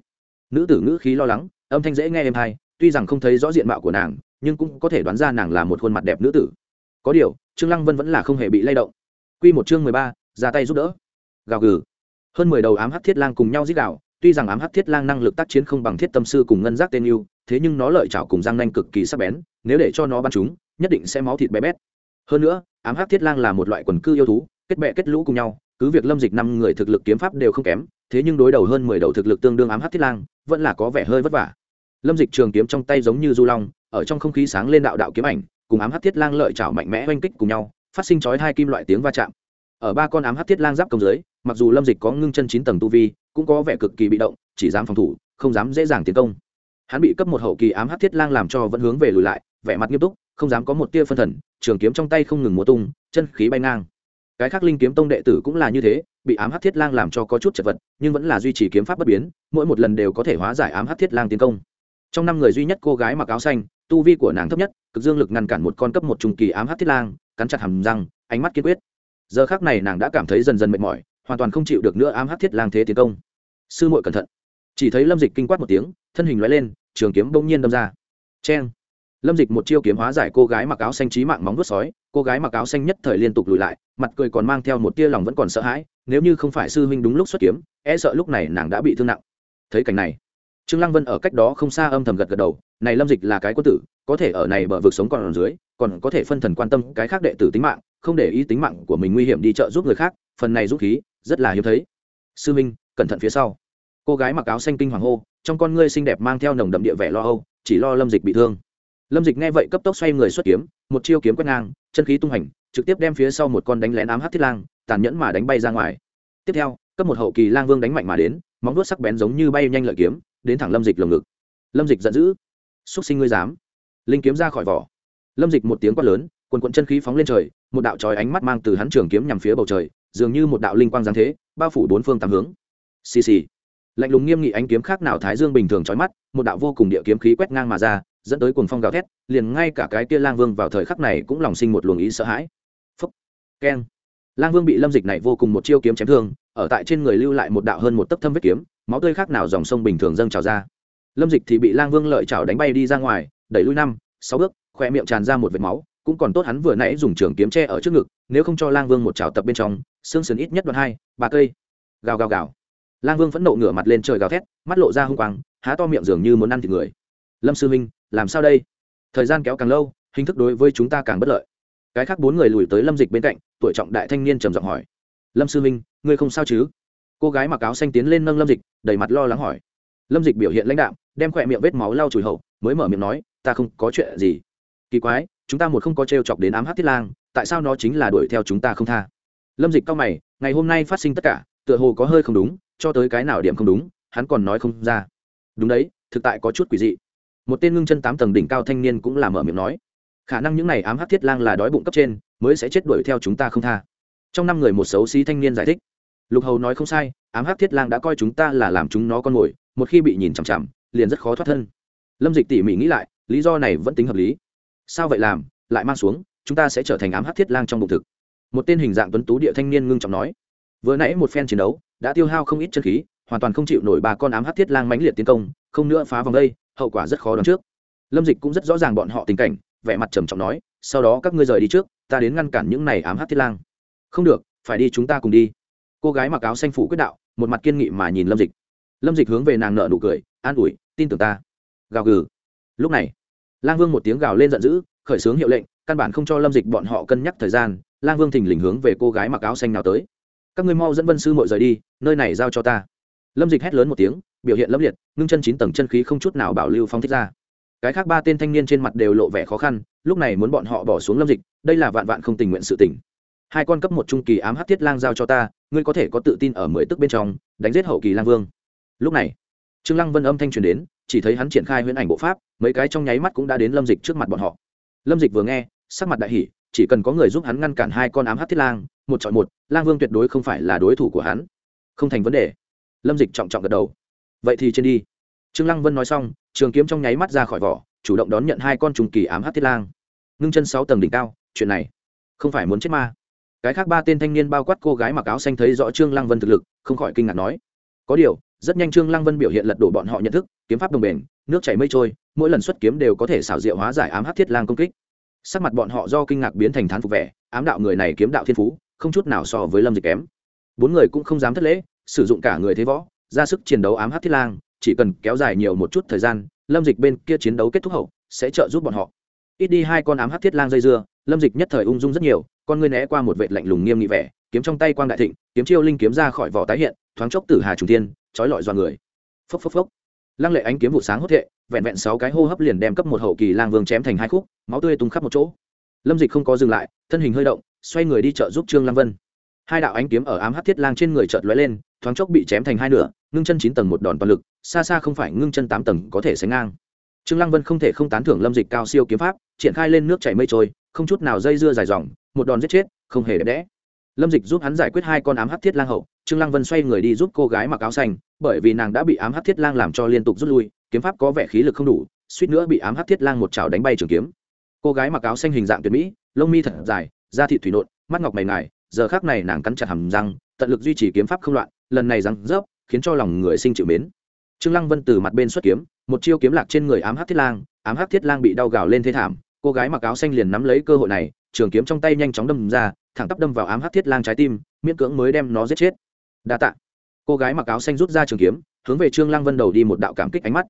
Nữ tử ngữ khí lo lắng, âm thanh dễ nghe êm hay tuy rằng không thấy rõ diện mạo của nàng, nhưng cũng có thể đoán ra nàng là một khuôn mặt đẹp nữ tử. Có điều, trương lăng vân vẫn là không hề bị lay động. Quy một chương mười ba, ra tay giúp đỡ. Gào gừ. Hơn mười đầu ám hắc thiết lang cùng nhau giết đảo tuy rằng ám hắc thiết lang năng lực tác chiến không bằng thiết tâm sư cùng ngân giác tên yêu, thế nhưng nó lợi chảo cùng răng nanh cực kỳ sắc bén, nếu để cho nó bắn chúng, nhất định sẽ máu thịt bé bét. Hơn nữa, ám hắc thiết lang là một loại quần cư yêu thú, kết bè kết lũ cùng nhau, cứ việc lâm dịch năm người thực lực kiếm pháp đều không kém, thế nhưng đối đầu hơn mười đầu thực lực tương đương ám hắc thiết lang, vẫn là có vẻ hơi vất vả. Lâm dịch trường kiếm trong tay giống như du long, ở trong không khí sáng lên đạo đạo kiếm ảnh, cùng ám hắc thiết lang lợi chảo mạnh mẽ oanh kích cùng nhau, phát sinh chói hai kim loại tiếng va chạm. Ở ba con ám hắc thiết lang giáp công dưới mặc dù lâm dịch có ngưng chân chín tầng tu vi, cũng có vẻ cực kỳ bị động, chỉ dám phòng thủ, không dám dễ dàng tiến công. Hắn bị cấp một hậu kỳ ám hắc thiết lang làm cho vẫn hướng về lùi lại, vẻ mặt nghiêm túc, không dám có một tia phân thần, trường kiếm trong tay không ngừng múa tung, chân khí bay ngang. Cái khác linh kiếm tông đệ tử cũng là như thế, bị ám hắc thiết lang làm cho có chút chật vật, nhưng vẫn là duy trì kiếm pháp bất biến, mỗi một lần đều có thể hóa giải ám hắc thiết lang tiến công. Trong năm người duy nhất cô gái mặc áo xanh, tu vi của nàng thấp nhất, cực dương lực ngăn cản một con cấp một trung kỳ ám hắc thiết lang, cắn chặt hầm răng, ánh mắt kiên quyết. Giờ khác này nàng đã cảm thấy dần dần mệt mỏi hoàn toàn không chịu được nữa ám hắc thiết lang thế tiến công. Sư muội cẩn thận. Chỉ thấy lâm dịch kinh quát một tiếng, thân hình loại lên, trường kiếm bỗng nhiên đâm ra. Cheng. Lâm dịch một chiêu kiếm hóa giải cô gái mặc áo xanh trí mạng móng vuốt sói, cô gái mặc áo xanh nhất thời liên tục lùi lại, mặt cười còn mang theo một tia lòng vẫn còn sợ hãi, nếu như không phải sư huynh đúng lúc xuất kiếm e sợ lúc này nàng đã bị thương nặng. Thấy cảnh này, trương lăng vân ở cách đó không xa âm thầm gật gật đầu, này lâm dịch là cái quân tử, có thể ở này bờ vực sống còn ở dưới, còn có thể phân thần quan tâm cái khác đệ tử tính mạng, không để ý tính mạng của mình nguy hiểm đi trợ giúp người khác, phần này giúp khí rất là hiếm thấy. Sư minh, cẩn thận phía sau. Cô gái mặc áo xanh kinh hoàng hô, trong con ngươi xinh đẹp mang theo nồng đậm địa vẻ lo âu, chỉ lo lâm dịch bị thương. Lâm dịch nghe vậy cấp tốc xoay người xuất kiếm, một chiêu kiếm quét ngang, chân khí tung hành, trực tiếp đem phía sau một con đánh lén ám hát thiết lang, tàn nhẫn mà đánh bay ra ngoài. Tiếp theo, cấp một hậu kỳ lang vương đánh mạnh mà đến, móng vuốt sắc bén giống như bay nhanh lợi kiếm, đến thẳng lâm dịch lồng ngực. Lâm dịch giận dữ. Xúc sinh ngươi dám? Linh kiếm ra khỏi vỏ. Lâm dịch một tiếng quát lớn, quần quận chân khí phóng lên trời, một đạo trói ánh mắt mang từ hắn trường kiếm nhằm phía bầu trời dường như một đạo linh quang giáng thế, bao phủ bốn phương tám hướng. Xì xì. Lạnh lùng nghiêm nghị ánh kiếm khác nào thái dương bình thường trói mắt, một đạo vô cùng địa kiếm khí quét ngang mà ra, dẫn tới cuồng phong gào thét, liền ngay cả cái kia lang vương vào thời khắc này cũng lòng sinh một luồng ý sợ hãi. Phúc. Keng. Lang vương bị lâm dịch này vô cùng một chiêu kiếm chém thương, ở tại trên người lưu lại một đạo hơn một tấc thâm vết kiếm, máu tươi khác nào dòng sông bình thường dâng trào ra. Lâm dịch thì bị lang vương lợi chảo đánh bay đi ra ngoài, đẩy lui năm, sáu bước khoe miệng tràn ra một vệt máu, cũng còn tốt hắn vừa nãy dùng trường kiếm tre ở trước ngực, nếu không cho lang vương một trào tập bên trong xương sườn ít nhất đoạn hai, ba cây. Gào gào gào. Lang vương phẫn nộ ngửa mặt lên trời gào thét, mắt lộ ra hung quang, há to miệng dường như muốn ăn thịt người. Lâm sư minh làm sao đây? Thời gian kéo càng lâu, hình thức đối với chúng ta càng bất lợi. Cái khác bốn người lùi tới lâm dịch bên cạnh, tuổi trọng đại thanh niên trầm giọng hỏi. Lâm sư minh ngươi không sao chứ? Cô gái mặc áo xanh tiến lên nâng lâm dịch, đầy mặt lo lắng hỏi. Lâm dịch biểu hiện lãnh đạo đem khỏe miệng vết máu lau chùi hậu, mới mở miệng nói, ta không có chuyện gì. Kỳ quái, chúng ta một không có t r e o chọc đến ám hát thiết lang, tại sao nó chính là đuổi theo chúng ta không tha? Lâm dịch cao mày, ngày hôm nay phát sinh tất cả, tựa hồ có hơi không đúng, cho tới cái nào điểm không đúng, hắn còn nói không ra. Đúng đấy, thực tại có chút quỷ dị. Một tên ngưng chân tám tầng đỉnh cao thanh niên cũng là mở miệng nói. Khả năng những n à y ám hát thiết lang là đói bụng cấp trên, mới sẽ chết đuổi theo chúng ta không tha. Trong năm người một xấu xí thanh niên giải thích. Lục hầu nói không sai, ám hát thiết lang đã coi chúng ta là làm chúng nó con mồi, một khi bị nhìn chằm chằm, liền rất khó thoát thân. Lâm dịch tỉ mỉ nghĩ lại, lý do này vẫn tính hợp lý. Sao vậy làm? Lại mang xuống, chúng ta sẽ trở thành ám hát thiết lang trong bụng thực một tên hình dạng tuấn tú địa thanh niên ngưng trọng nói. Vừa nãy một phen chiến đấu, đã tiêu hao không ít chân khí, hoàn toàn không chịu nổi ba con ám hát thiết lang mãnh liệt tiến công, không nữa phá vòng đây, hậu quả rất khó đoán trước. Lâm dịch cũng rất rõ ràng bọn họ tình cảnh, vẻ mặt trầm trọng nói, sau đó các ngươi rời đi trước, ta đến ngăn cản những này ám hát thiết lang. Không được, phải đi chúng ta cùng đi. Cô gái mặc áo xanh phủ quyết đạo, một mặt kiên nghị mà nhìn lâm dịch. Lâm dịch hướng về nàng nợ nụ cười, an ủi, tin tưởng ta. Gào gừ. Lúc này, lang vương một tiếng gào lên giận dữ, khởi xướng hiệu lệnh, căn bản không cho lâm dịch bọn họ cân nhắc thời gian lang vương thình lình hướng về cô gái mặc áo xanh nào tới. Các ngươi mau dẫn vân sư mội rời đi, nơi này giao cho ta. Lâm dịch hét lớn một tiếng, biểu hiện lâm liệt, ngưng chân chín tầng chân khí không chút nào bảo lưu phong thích ra. Cái khác ba tên thanh niên trên mặt đều lộ vẻ khó khăn, lúc này muốn bọn họ bỏ xuống lâm dịch, đây là vạn vạn không tình nguyện sự tỉnh hai con cấp một trung kỳ ám hát thiết lang giao cho ta, ngươi có thể có tự tin ở mười tức bên trong, đánh giết hậu kỳ lang vương. Lúc này, trương lăng vân âm thanh truyền đến, chỉ thấy hắn triển khai huyễn ảnh bộ pháp, mấy cái trong nháy mắt cũng đã đến lâm dịch trước mặt bọn họ. Lâm dịch vừa nghe, sắc mặt đại hỉ chỉ cần có người giúp hắn ngăn cản hai con ám hát thiết lang, một chọn một, lang vương tuyệt đối không phải là đối thủ của hắn. Không thành vấn đề. Lâm dịch trọng trọng gật đầu. Vậy thì trên đi. Trương lăng vân nói xong, trường kiếm trong nháy mắt ra khỏi vỏ, chủ động đón nhận hai con trùng kỳ ám hát thiết lang. Ngưng chân sáu tầng đỉnh cao, chuyện này không phải muốn chết ma. Cái khác ba tên thanh niên bao quát cô gái mặc áo xanh thấy rõ trương lăng vân thực lực, không khỏi kinh ngạc nói. Có điều, rất nhanh trương lăng vân biểu hiện lật đổ bọn họ nhận thức, kiếm pháp đồng bền, nước chảy mây trôi, mỗi lần xuất kiếm đều có thể xảo diệu hóa giải ám hát thiết lang công kích sắc mặt bọn họ do kinh ngạc biến thành thán phục vẻ, ám đạo người này kiếm đạo thiên phú, không chút nào so với lâm dịch kém. Bốn người cũng không dám thất lễ, sử dụng cả người thế võ, ra sức chiến đấu ám hát thiết lang, chỉ cần kéo dài nhiều một chút thời gian, lâm dịch bên kia chiến đấu kết thúc hậu, sẽ trợ giúp bọn họ. Ít đi hai con ám hát thiết lang dây dưa, lâm dịch nhất thời ung dung rất nhiều, con ngươi né qua một vệ lạnh lùng nghiêm nghị vẻ, kiếm trong tay quang đại thịnh, kiếm chiêu linh kiếm ra khỏi vỏ tái hiện, thoáng chốc tử hà trùng thiên, trói lọi do người. Phốc phốc phốc. Lăng lệ ánh kiếm vụ sáng hốt thệ vẹn vẹn sáu cái hô hấp liền đem cấp một hậu kỳ lang vương chém thành hai khúc, máu tươi tung khắp một chỗ. Lâm dịch không có dừng lại, thân hình hơi động, xoay người đi chợ giúp trương lăng vân. Hai đạo ánh kiếm ở ám hát thiết lang trên người chợt lóe lên, thoáng chốc bị chém thành hai nửa, ngưng chân chín tầng một đòn toàn lực, xa xa không phải ngưng chân tám tầng có thể sánh ngang. Trương lăng vân không thể không tán thưởng lâm dịch cao siêu kiếm pháp, triển khai lên nước chảy mây trôi, không chút nào dây dưa dài dòng, một đòn giết chết, không hề đẹp đẽ. Lâm dịch giúp hắn giải quyết hai con ám hắc thiết lang hậu, trương lăng vân xoay người đi giúp cô gái mặc áo xanh, bởi vì nàng đã bị ám hắc thiết lang làm cho liên tục rút lui kiếm pháp có vẻ khí lực không đủ, suýt nữa bị ám hát thiết lang một chảo đánh bay trường kiếm. Cô gái mặc áo xanh hình dạng tuyệt mỹ, lông mi thật dài, da thị thủy nộn, mắt ngọc mày ngài, giờ khác này nàng cắn chặt hầm răng, tận lực duy trì kiếm pháp không loạn, lần này răng rớp, khiến cho lòng người sinh chịu mến. Trương lăng vân từ mặt bên xuất kiếm, một chiêu kiếm lạc trên người ám hát thiết lang, ám hát thiết lang bị đau gào lên thế thảm, cô gái mặc áo xanh liền nắm lấy cơ hội này, trường kiếm trong tay nhanh chóng đâm ra, thẳng tắp đâm vào ám hát thiết lang trái tim, miễn cưỡng mới đem nó giết chết. Đa tạ. Cô gái mặc áo xanh rút ra trường kiếm, hướng về trương lăng vân đầu đi một đạo cảm kích ánh mắt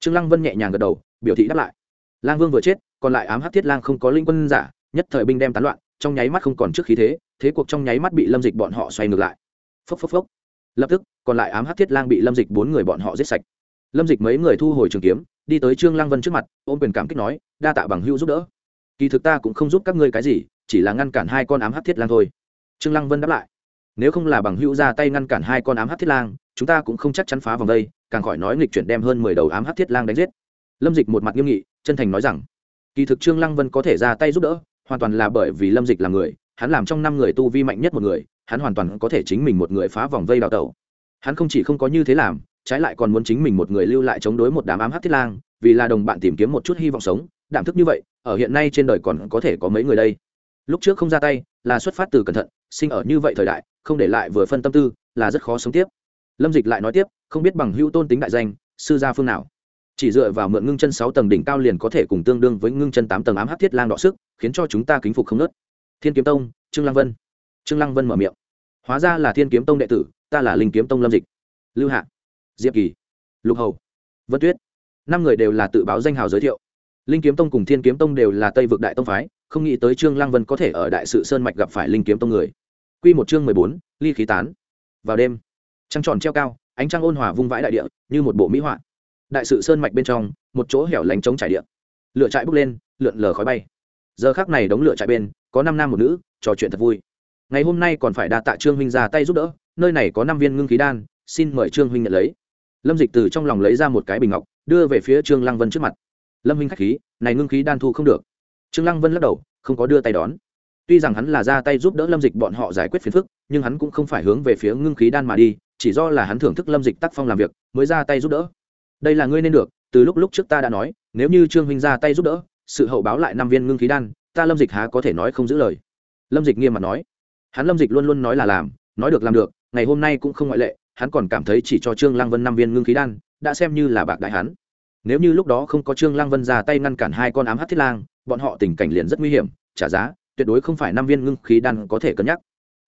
trương lăng vân nhẹ nhàng gật đầu, biểu thị đáp lại. Lang vương vừa chết, còn lại ám hát thiết lang không có linh quân giả, nhất thời binh đem tán loạn, trong nháy mắt không còn trước khí thế thế cuộc trong nháy mắt bị lâm dịch bọn họ xoay ngược lại. Phốc phốc phốc. Lập tức, còn lại ám hát thiết lang bị lâm dịch bốn người bọn họ giết sạch. Lâm dịch mấy người thu hồi trường kiếm, đi tới trương lăng vân trước mặt, ôm quyền cảm kích nói, đa tạ bằng hữu giúp đỡ. Kỳ thực ta cũng không giúp các ngươi cái gì, chỉ là ngăn cản hai con ám hát thiết lang thôi. Trương lăng vân đáp lại, nếu không là bằng hữu ra tay ngăn cản hai con ám hát thiết lang, chúng ta cũng không chắc chắn phá vòng đây càng khỏi nói nghịch chuyển đem hơn mười đầu ám hắc thiết lang đánh giết. Lâm dịch một mặt nghiêm nghị, chân thành nói rằng, kỳ thực trương lăng vân có thể ra tay giúp đỡ, hoàn toàn là bởi vì lâm dịch là người, hắn làm trong năm người tu vi mạnh nhất một người, hắn hoàn toàn có thể chính mình một người phá vòng vây đào tẩu. Hắn không chỉ không có như thế làm, trái lại còn muốn chính mình một người lưu lại chống đối một đám ám hắc thiết lang, vì là đồng bạn tìm kiếm một chút hy vọng sống, đảm thức như vậy, ở hiện nay trên đời còn có thể có mấy người đây? Lúc trước không ra tay, là xuất phát từ cẩn thận, sinh ở như vậy thời đại, không để lại vừa phân tâm tư, là rất khó sống tiếp lâm dịch lại nói tiếp, không biết bằng hữu tôn tính đại danh, sư gia phương nào. Chỉ dựa vào mượn ngưng chân sáu tầng đỉnh cao liền có thể cùng tương đương với ngưng chân tám tầng ám hát thiết lang đọ sức, khiến cho chúng ta kính phục không nớt. Thiên kiếm tông, trương lăng vân. Trương lăng vân mở miệng. Hóa ra là thiên kiếm tông đệ tử, ta là linh kiếm tông lâm dịch. Lưu hạ. Diệp kỳ. Lục hầu. Vân tuyết. Năm người đều là tự báo danh hào giới thiệu. Linh kiếm tông cùng thiên kiếm tông đều là tây vực đại tông phái, không nghĩ tới trương lăng vân có thể ở đại sự sơn mạch gặp phải linh kiếm tông người. Q một chương mười bốn, ly khí tán. Vào đêm trăng tròn treo cao, ánh trăng ôn hòa vung vãi đại địa, như một bộ mỹ họa. Đại sự sơn mạch bên trong, một chỗ hẻo lánh trống trải địa. Lửa trại bốc lên, lượn lờ khói bay. Giờ khác này đống lửa trại bên, có năm nam một nữ, trò chuyện thật vui. Ngày hôm nay còn phải đa tạ trương huynh ra tay giúp đỡ, nơi này có năm viên ngưng khí đan, xin mời trương huynh nhận lấy. Lâm dịch từ trong lòng lấy ra một cái bình ngọc, đưa về phía trương lăng vân trước mặt. Lâm huynh k h á c h khí, này ngưng khí đan thu không được. Trương lăng vân lắc đầu, không có đưa tay đón. Tuy rằng hắn là ra tay giúp đỡ lâm dịch bọn họ giải quyết phiền phức, nhưng hắn cũng không phải hướng về phía ngưng khí đan mà đi chỉ do là hắn thưởng thức lâm dịch tác phong làm việc, mới ra tay giúp đỡ. Đây là ngươi nên được, từ lúc lúc trước ta đã nói, nếu như trương huynh ra tay giúp đỡ, sự hậu báo lại năm viên ngưng khí đan, ta lâm dịch há có thể nói không giữ lời. Lâm dịch nghiêm mặt nói. Hắn lâm dịch luôn luôn nói là làm, nói được làm được, ngày hôm nay cũng không ngoại lệ, hắn còn cảm thấy chỉ cho trương lăng vân năm viên ngưng khí đan, đã xem như là bạc đại hắn. Nếu như lúc đó không có trương lăng vân ra tay ngăn cản hai con ám hát thiết lang, bọn họ tình cảnh liền rất nguy hiểm, trả giá, tuyệt đối không phải năm viên ngưng khí đan có thể cân nhắc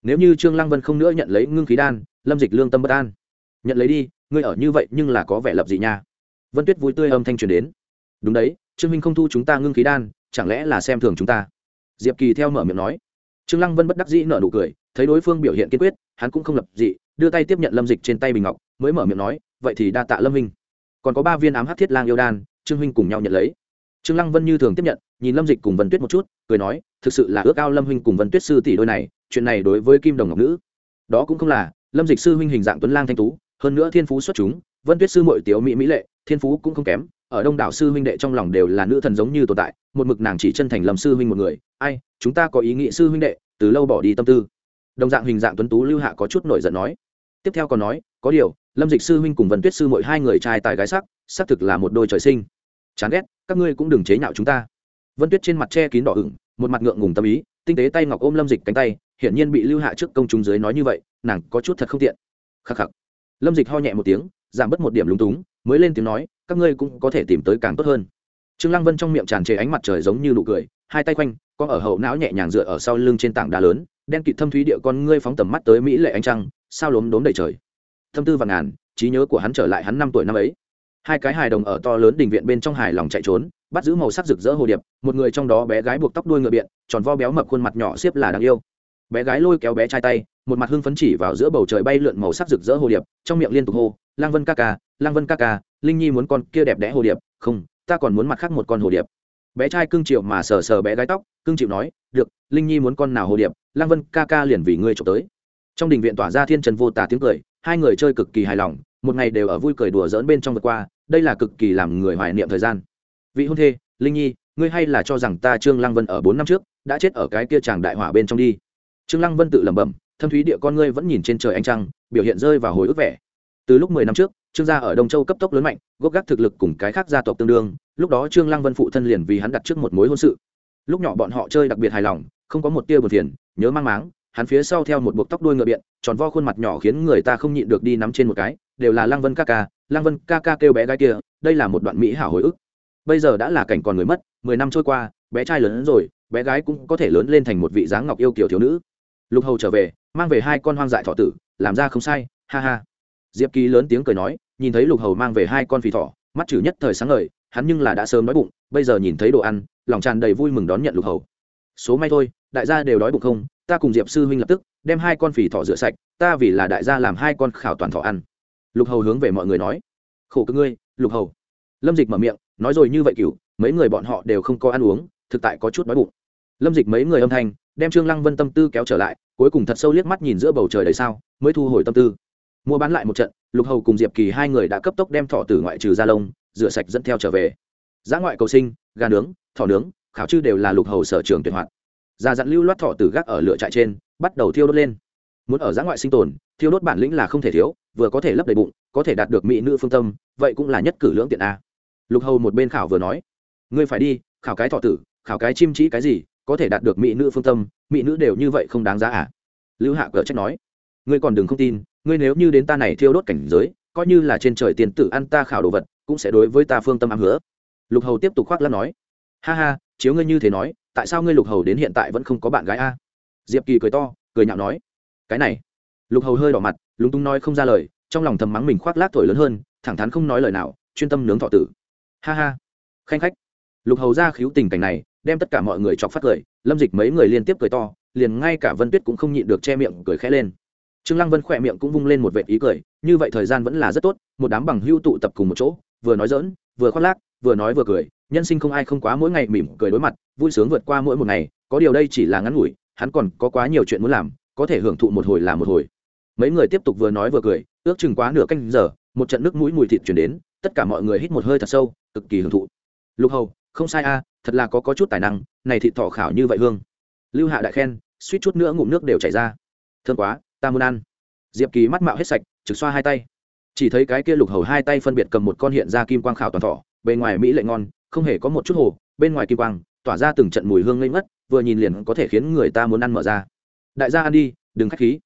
nếu như trương lăng vân không nữa nhận lấy ngưng khí đan, lâm dịch lương tâm bất an. Nhận lấy đi, ngươi ở như vậy nhưng là có vẻ lập dị nha. Vân tuyết vui tươi âm thanh truyền đến. Đúng đấy, trương minh không thu chúng ta ngưng khí đan, chẳng lẽ là xem thường chúng ta? Diệp kỳ theo mở miệng nói. Trương lăng vân bất đắc dĩ nở nụ cười, thấy đối phương biểu hiện kiên quyết, hắn cũng không lập dị, đưa tay tiếp nhận lâm dịch trên tay bình ngọc, mới mở miệng nói, vậy thì đa tạ lâm minh. Còn có ba viên ám hát thiết lang yêu đan, trương huynh cùng nhau nhận lấy. Trương lăng vân như thường tiếp nhận, nhìn lâm dịch cùng vân tuyết một chút, cười nói, thực sự là ước ao lâm huynh cùng vân tuyết sư tỷ đôi này chuyện này đối với kim đồng ngọc nữ. Đó cũng không là, lâm dịch sư huynh hình dạng tuấn lang thanh tú, hơn nữa thiên phú xuất chúng, vân tuyết sư mội tiếu mỹ mỹ lệ, thiên phú cũng không kém, ở đông đảo sư huynh đệ trong lòng đều là nữ thần giống như tồn tại, một mực nàng chỉ chân thành lầm sư huynh một người. Ai, chúng ta có ý nghĩ sư huynh đệ, từ lâu bỏ đi tâm tư. Đồng dạng hình dạng tuấn tú lưu hạ có chút nổi giận nói. Tiếp theo còn nói, có điều, lâm dịch sư huynh cùng vân tuyết sư mội hai người trai tài gái sắc, xác thực là một đôi trời sinh. Chán ghét, các ngươi cũng đừng chế nhạo chúng ta. Vân tuyết trên mặt che kín đỏ ửng, một mặt ngượng ngùng tâm ý, tinh tế tay ngọc ôm lâm dịch cánh tay hiển nhiên bị lưu hạ trước công chúng dưới nói như vậy, nàng có chút thật không tiện. Khắc khắc. Lâm dịch ho nhẹ một tiếng, giảm bớt một điểm lúng túng, mới lên tiếng nói, các ngươi cũng có thể tìm tới càng tốt hơn. Trương lăng vân trong miệng tràn trề ánh mặt trời giống như nụ cười, hai tay quanh có ở hậu não nhẹ nhàng dựa ở sau lưng trên tảng đá lớn, đen kịt thâm thúy địa con ngươi phóng tầm mắt tới mỹ lệ ánh trăng, sao lốm đốm đầy trời. Thâm tư và ngàn, trí nhớ của hắn trở lại hắn năm tuổi năm ấy. Hai cái hài đồng ở to lớn đình viện bên trong hài lòng chạy trốn, bắt giữ màu sắc rực rỡ hồ điệp, một người trong đó bé gái buộc tóc đuôi ngựa biện, tròn vo béo mập khuôn mặt nhỏ xếp là đáng yêu bé gái lôi kéo bé trai tay, một mặt hưng phấn chỉ vào giữa bầu trời bay lượn màu sắc rực rỡ hồ điệp, trong miệng liên tục hô, lang vân ca ca, lang vân ca ca, linh nhi muốn con kia đẹp đẽ hồ điệp, không, ta còn muốn mặt khác một con hồ điệp. Bé trai cưng chịu mà sờ sờ bé gái tóc, cưng chịu nói, được, linh nhi muốn con nào hồ điệp, lang vân ca ca liền vì ngươi trộm tới. Trong đình viện tỏa ra thiên trần vô tả tiếng cười, hai người chơi cực kỳ hài lòng, một ngày đều ở vui cười đùa dỡn bên trong vượt qua, đây là cực kỳ làm người hoài niệm thời gian. Vị hôn thê, linh nhi, ngươi hay là cho rằng ta trương lăng vân ở bốn năm trước, đã chết ở cái kia chàng đại hỏa bên trong đi trương lăng vân tự lẩm bẩm, thâm thúy địa con ngươi vẫn nhìn trên trời ánh trăng, biểu hiện rơi vào hồi ức vẻ. Từ lúc mười năm trước, trương gia ở đông châu cấp tốc lớn mạnh, gốc gác thực lực cùng cái khác gia tộc tương đương, lúc đó trương lăng vân phụ thân liền vì hắn đặt trước một mối hôn sự. Lúc nhỏ bọn họ chơi đặc biệt hài lòng, không có một tia buồn phiền, nhớ mang máng, hắn phía sau theo một buộc tóc đuôi ngựa biện, tròn vo khuôn mặt nhỏ khiến người ta không nhịn được đi nắm trên một cái, đều là lăng vân ca ca, lăng vân ca ca kêu bé gái kia, đây là một đoạn mỹ hảo hồi ức. Bây giờ đã là cảnh còn người mất, mười năm trôi qua, bé trai lớn hơn rồi, bé gái cũng có thể lớn lên thành một vị dáng ngọc yêu kiểu thiếu nữ lục hầu trở về, mang về hai con hoang dại thọ tử, làm ra không sai, ha ha. Diệp kỳ lớn tiếng cười nói, nhìn thấy lục hầu mang về hai con phì thỏ, mắt chử nhất thời sáng ngời, hắn nhưng là đã sớm đói bụng, bây giờ nhìn thấy đồ ăn, lòng tràn đầy vui mừng đón nhận lục hầu. Số may thôi, đại gia đều đói bụng không? Ta cùng diệp sư huynh lập tức, đem hai con phì thỏ rửa sạch, ta vì là đại gia làm hai con khảo toàn thỏ ăn. Lục hầu hướng về mọi người nói, khổ cơ ngươi, lục hầu. Lâm dịch mở miệng, nói rồi như vậy cựu mấy người bọn họ đều không có ăn uống, thực tại có chút đói bụng. Lâm dịch mấy người âm thanh đem trương lăng vân tâm tư kéo trở lại, cuối cùng thật sâu liếc mắt nhìn giữa bầu trời đầy sao, mới thu hồi tâm tư. Mua bán lại một trận, lục hầu cùng diệp kỳ hai người đã cấp tốc đem thọ tử ngoại trừ ra lông, rửa sạch dẫn theo trở về. Giá ngoại cầu sinh, gà nướng, thỏ nướng, khảo chư đều là lục hầu sở trường tuyệt hoạt. Ra dặn lưu loát thọ tử gác ở lửa trại trên, bắt đầu thiêu đốt lên. Muốn ở giã ngoại sinh tồn, thiêu đốt bản lĩnh là không thể thiếu, vừa có thể lấp đầy bụng, có thể đạt được mỹ nữ phương tâm, vậy cũng là nhất cử lưỡng tiện a. Lục hầu một bên khảo vừa nói, ngươi phải đi, khảo cái thọ tử, khảo cái chim chỉ cái gì có thể đạt được mỹ nữ phương tâm, mỹ nữ đều như vậy không đáng giá à? Lưu hạ cờ trách nói. Ngươi còn đừng không tin, ngươi nếu như đến ta này thiêu đốt cảnh giới, coi như là trên trời tiền tử ăn ta khảo đồ vật, cũng sẽ đối với ta phương tâm ám hứa. Lục hầu tiếp tục khoác lắm nói. Ha ha, chiếu ngươi như thế nói, tại sao ngươi lục hầu đến hiện tại vẫn không có bạn gái a? Diệp kỳ cười to, cười nhạo nói. Cái này. Lục hầu hơi đỏ mặt, lúng túng nói không ra lời, trong lòng thầm mắng mình khoác lác thổi lớn hơn, thẳng thắn không nói lời nào, chuyên tâm nướng thọ tử. Ha ha. Khanh khách lục hầu ra khiếu tình cảnh này, đem tất cả mọi người chọc phát cười, lâm dịch mấy người liên tiếp cười to, liền ngay cả vân tuyết cũng không nhịn được che miệng cười khẽ lên. Trương lăng vân khỏe miệng cũng vung lên một vệt ý cười, như vậy thời gian vẫn là rất tốt, một đám bằng hưu tụ tập cùng một chỗ, vừa nói dỡn vừa khoác lác, vừa nói vừa cười, nhân sinh không ai không quá mỗi ngày mỉm cười đối mặt, vui sướng vượt qua mỗi một ngày, có điều đây chỉ là ngắn ngủi, hắn còn có quá nhiều chuyện muốn làm, có thể hưởng thụ một hồi là một hồi. Mấy người tiếp tục vừa nói vừa cười, ước chừng quá nửa canh giờ, một trận nước mũi mùi thịt chuyển đến, tất cả mọi người hít một hơi thật sâu, cực kỳ hưởng thụ. Lục hầu không sai a, thật là có có chút tài năng, này thịt thọ khảo như vậy hương. Lưu hạ đại khen, suýt chút nữa ngụm nước đều chảy ra. Thương quá, ta muốn ăn. Diệp kỳ mắt mạo hết sạch, trực xoa hai tay. Chỉ thấy cái kia lục hầu hai tay phân biệt cầm một con hiện ra kim quang khảo toàn thọ bên ngoài mỹ lệ ngon, không hề có một chút hồ, bên ngoài kim quang, tỏa ra từng trận mùi hương ngây ngất, vừa nhìn liền có thể khiến người ta muốn ăn mở ra. Đại gia ăn đi, đừng khách khí.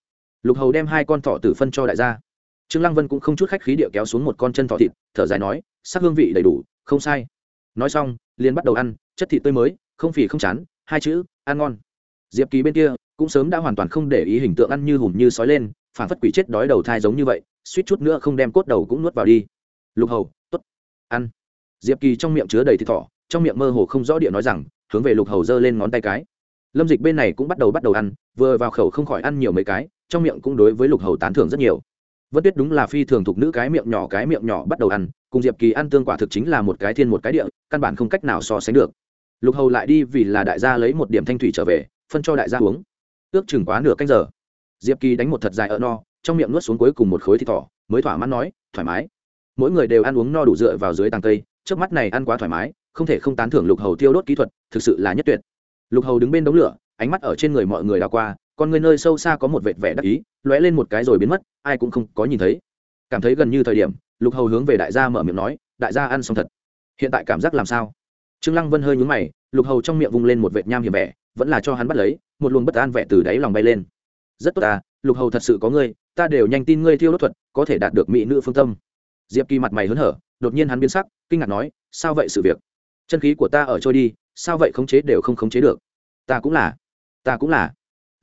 Lục hầu đem hai con thọ tử phân cho đại gia. Trương lăng vân cũng không chút khách khí địa kéo xuống một con chân thọ thịt, thở dài nói, sắc hương vị đầy đủ, không sai nói xong, liền bắt đầu ăn, chất thịt tươi mới, không phì không chán, hai chữ, ăn ngon. Diệp kỳ bên kia cũng sớm đã hoàn toàn không để ý hình tượng ăn như hùm như sói lên, phản phất quỷ chết đói đầu thai giống như vậy, suýt chút nữa không đem cốt đầu cũng nuốt vào đi. Lục hầu t ố t ăn. Diệp kỳ trong miệng chứa đầy thịt thỏ, trong miệng mơ hồ không rõ địa nói rằng, hướng về lục hầu giơ lên ngón tay cái. Lâm dịch bên này cũng bắt đầu bắt đầu ăn, vừa vào khẩu không khỏi ăn nhiều mấy cái, trong miệng cũng đối với lục hầu tán thưởng rất nhiều vân tuyết đúng là phi thường thục nữ, cái miệng nhỏ, cái miệng nhỏ bắt đầu ăn, cùng diệp kỳ ăn tương quả thực chính là một cái thiên một cái địa, căn bản không cách nào so sánh được. Lục hầu lại đi vì là đại gia lấy một điểm thanh thủy trở về, phân cho đại gia uống. Ước chừng quá nửa canh giờ, diệp kỳ đánh một thật dài ở no, trong miệng nuốt xuống cuối cùng một khối thịt thỏ, mới thỏa mãn nói, thoải mái. Mỗi người đều ăn uống no đủ dựa vào dưới tàng cây, trước mắt này ăn quá thoải mái, không thể không tán thưởng lục hầu tiêu đốt kỹ thuật, thực sự là nhất tuyệt. Lục hầu đứng bên đống lửa, ánh mắt ở trên người mọi người đào qua còn người nơi sâu xa có một vệt vẻ đắc ý, lóe lên một cái rồi biến mất ai cũng không có nhìn thấy. Cảm thấy gần như thời điểm, lục hầu hướng về đại gia mở miệng nói, đại gia ăn xong thật. Hiện tại cảm giác làm sao? Trương lăng vân hơi nhúng mày, lục hầu trong miệng vung lên một vệt nham hiểm vẻ, vẫn là cho hắn bắt lấy, một luồng bất an vẻ từ đáy lòng bay lên. Rất tốt ta lục hầu thật sự có ngươi, ta đều nhanh tin ngươi thiêu đốt thuật, có thể đạt được mỹ nữ phương tâm. Diệp kỳ mặt mày hớn hở, đột nhiên hắn biến sắc, kinh ngạc nói, sao vậy sự việc? Chân khí của ta ở trôi đi, sao vậy khống chế đều không khống chế được? Ta cũng là, ta cũng là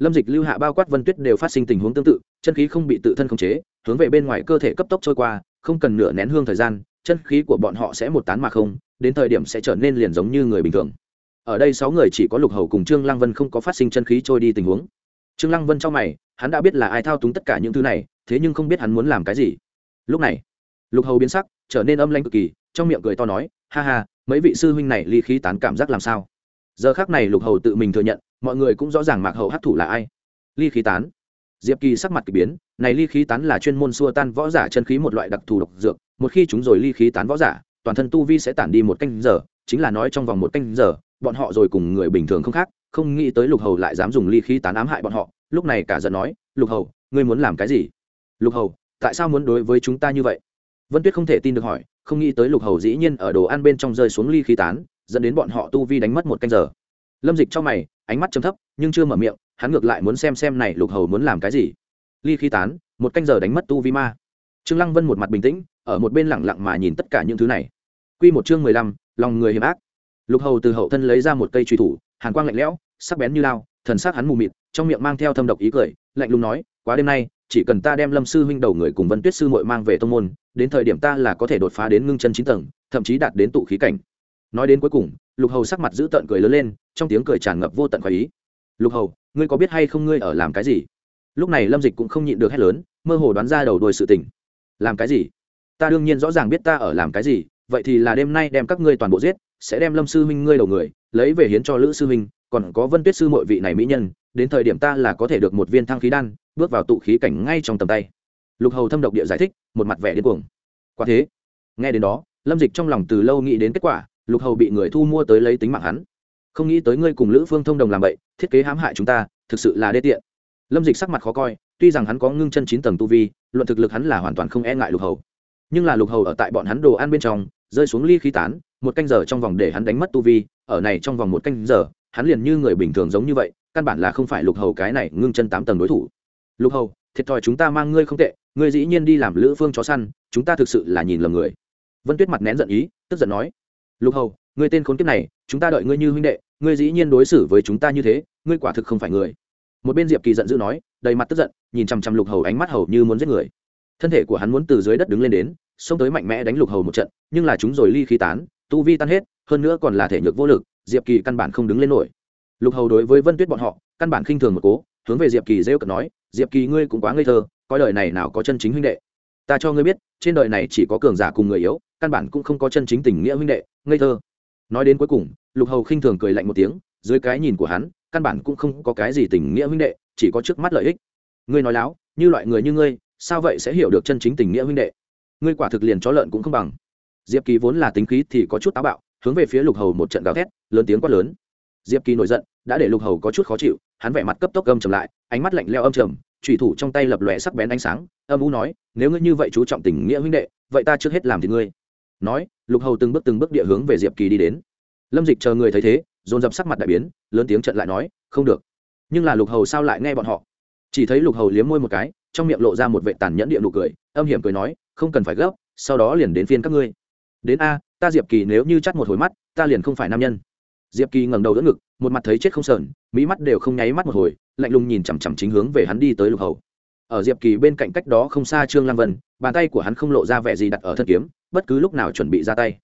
lâm dịch lưu hạ bao quát vân tuyết đều phát sinh tình huống tương tự, chân khí không bị tự thân khống chế, hướng về bên ngoài cơ thể cấp tốc trôi qua, không cần nửa nén hương thời gian, chân khí của bọn họ sẽ một tán mà không, đến thời điểm sẽ trở nên liền giống như người bình thường. Ở đây sáu người chỉ có lục hầu cùng trương lăng vân không có phát sinh chân khí trôi đi tình huống. Trương lăng vân trong mày, hắn đã biết là ai thao túng tất cả những thứ này, thế nhưng không biết hắn muốn làm cái gì. Lúc này, lục hầu biến sắc, trở nên âm lanh cực kỳ, trong miệng cười to nói, ha ha, mấy vị sư huynh này ly khí tán cảm giác làm sao? Giờ khác này lục hầu tự mình thừa nhận mọi người cũng rõ ràng mạc hậu hát thủ là ai. Ly khí tán. Diệp kỳ sắc mặt kỳ biến, này ly khí tán là chuyên môn xua tan võ giả chân khí một loại đặc thù độc dược, một khi chúng rồi ly khí tán võ giả, toàn thân tu vi sẽ tản đi một canh giờ, chính là nói trong vòng một canh giờ, bọn họ rồi cùng người bình thường không khác, không nghĩ tới lục hầu lại dám dùng ly khí tán ám hại bọn họ, lúc này cả giận nói, lục hầu, ngươi muốn làm cái gì? Lục hầu, tại sao muốn đối với chúng ta như vậy? Vân tuyết không thể tin được hỏi, không nghĩ tới lục hầu dĩ nhiên ở đồ ăn bên trong rơi xuống ly khí tán, dẫn đến bọn họ tu vi đánh mất một canh giờ lâm dịch trong mày, ánh mắt chấm thấp, nhưng chưa mở miệng, hắn ngược lại muốn xem xem này lục hầu muốn làm cái gì. Ly khí tán, một canh giờ đánh mất tu vi ma. Trương lăng vân một mặt bình tĩnh, ở một bên lẳng lặng mà nhìn tất cả những thứ này. Quy một chương mười lăm, lòng người hiểm ác. Lục hầu từ hậu thân lấy ra một cây truy thủ, hàn quang lạnh lẽo, sắc bén như lao, thần sắc hắn mù mịt, trong miệng mang theo thâm độc ý cười, lạnh lùng nói, quá đêm nay, chỉ cần ta đem lâm sư huynh đầu người cùng vân tuyết sư muội mang về tông môn, đến thời điểm ta là có thể đột phá đến ngưng chân chín tầng, thậm chí đạt đến tụ khí cảnh nói đến cuối cùng, lục hầu sắc mặt giữ tợn cười lớn lên, trong tiếng cười tràn ngập vô tận khoái ý. Lục hầu, ngươi có biết hay không ngươi ở làm cái gì? Lúc này lâm dịch cũng không nhịn được hét lớn, mơ hồ đoán ra đầu đuôi sự tình. Làm cái gì? Ta đương nhiên rõ ràng biết ta ở làm cái gì, vậy thì là đêm nay đem các ngươi toàn bộ giết, sẽ đem lâm sư huynh ngươi đầu người, lấy về hiến cho lữ sư huynh, còn có vân tuyết sư mọi vị này mỹ nhân, đến thời điểm ta là có thể được một viên thăng khí đan, bước vào tụ khí cảnh ngay trong tầm tay. Lục hầu thâm độc địa giải thích, một mặt vẻ điên cuồng. Quả thế? Nghe đến đó, lâm dịch trong lòng từ lâu nghĩ đến kết quả lục hầu bị người thu mua tới lấy tính mạng hắn. Không nghĩ tới ngươi cùng lữ phương thông đồng làm vậy, thiết kế hãm hại chúng ta, thực sự là đê tiện. Lâm dịch sắc mặt khó coi, tuy rằng hắn có ngưng chân chín tầng tu vi, luận thực lực hắn là hoàn toàn không e ngại lục hầu. Nhưng là lục hầu ở tại bọn hắn đồ ăn bên trong, rơi xuống ly khí tán, một canh giờ trong vòng để hắn đánh mất tu vi, ở này trong vòng một canh giờ, hắn liền như người bình thường giống như vậy, căn bản là không phải lục hầu cái này ngưng chân tám tầng đối thủ. Lục hầu, thiệt thòi chúng ta mang ngươi không tệ, ngươi dĩ nhiên đi làm lữ phương chó săn, chúng ta thực sự là nhìn lầm người. Vân tuyết mặt nén giận ý, tức giận nói lục hầu, ngươi tên khốn kiếp này, chúng ta đợi ngươi như huynh đệ, ngươi dĩ nhiên đối xử với chúng ta như thế, ngươi quả thực không phải người. Một bên diệp kỳ giận dữ nói, đầy mặt tức giận, nhìn chằm chằm lục hầu, ánh mắt hầu như muốn giết người. Thân thể của hắn muốn từ dưới đất đứng lên đến, xông tới mạnh mẽ đánh lục hầu một trận, nhưng là chúng rồi ly khí tán, tu vi tan hết, hơn nữa còn là thể nhược vô lực, diệp kỳ căn bản không đứng lên nổi. Lục hầu đối với vân tuyết bọn họ, căn bản khinh thường một cố, hướng về diệp kỳ rêu cợt nói, diệp kỳ ngươi cũng quá ngây thơ, coi đời này nào có chân chính huynh đệ. Ta cho ngươi biết, trên đời này chỉ có cường giả cùng người yếu căn bản cũng không có chân chính tình nghĩa huynh đệ, ngây thơ. Nói đến cuối cùng, lục hầu khinh thường cười lạnh một tiếng, dưới cái nhìn của hắn, căn bản cũng không có cái gì tình nghĩa huynh đệ, chỉ có trước mắt lợi ích. Ngươi nói láo, như loại người như ngươi, sao vậy sẽ hiểu được chân chính tình nghĩa huynh đệ? Ngươi quả thực liền chó lợn cũng không bằng. Diệp kỳ vốn là tính khí thì có chút táo bạo, hướng về phía lục hầu một trận gào thét, lớn tiếng quát lớn. Diệp kỳ nổi giận, đã để lục hầu có chút khó chịu, hắn vẻ mặt cấp tốc âm trầm lại, ánh mắt lạnh leo âm trầm thủy thủ trong tay lập lòe sắc bén ánh sáng, âm u nói, nếu ngươi như vậy chú trọng tình nghĩa huynh đệ, vậy ta trước hết làm thì ngươi nói, lục hầu từng bước từng bước địa hướng về diệp kỳ đi đến. Lâm dịch chờ người thấy thế, dồn dập sắc mặt đại biến, lớn tiếng trận lại nói, không được. Nhưng là lục hầu sao lại nghe bọn họ? Chỉ thấy lục hầu liếm môi một cái, trong miệng lộ ra một vệ tàn nhẫn địa nụ cười, âm hiểm cười nói, không cần phải gấp, sau đó liền đến phiên các ngươi. Đến a, ta diệp kỳ nếu như chắt một hồi mắt, ta liền không phải nam nhân. Diệp kỳ ngẩng đầu đỡ ngực, một mặt thấy chết không sờn, mỹ mắt đều không nháy mắt một hồi, lạnh lùng nhìn chằm chằm chính hướng về hắn đi tới lục hầu. Ở diệp kỳ bên cạnh cách đó không xa trương lam vân, bàn tay của hắn không lộ ra vẻ gì đặt ở thân kiếm bất cứ lúc nào chuẩn bị ra tay.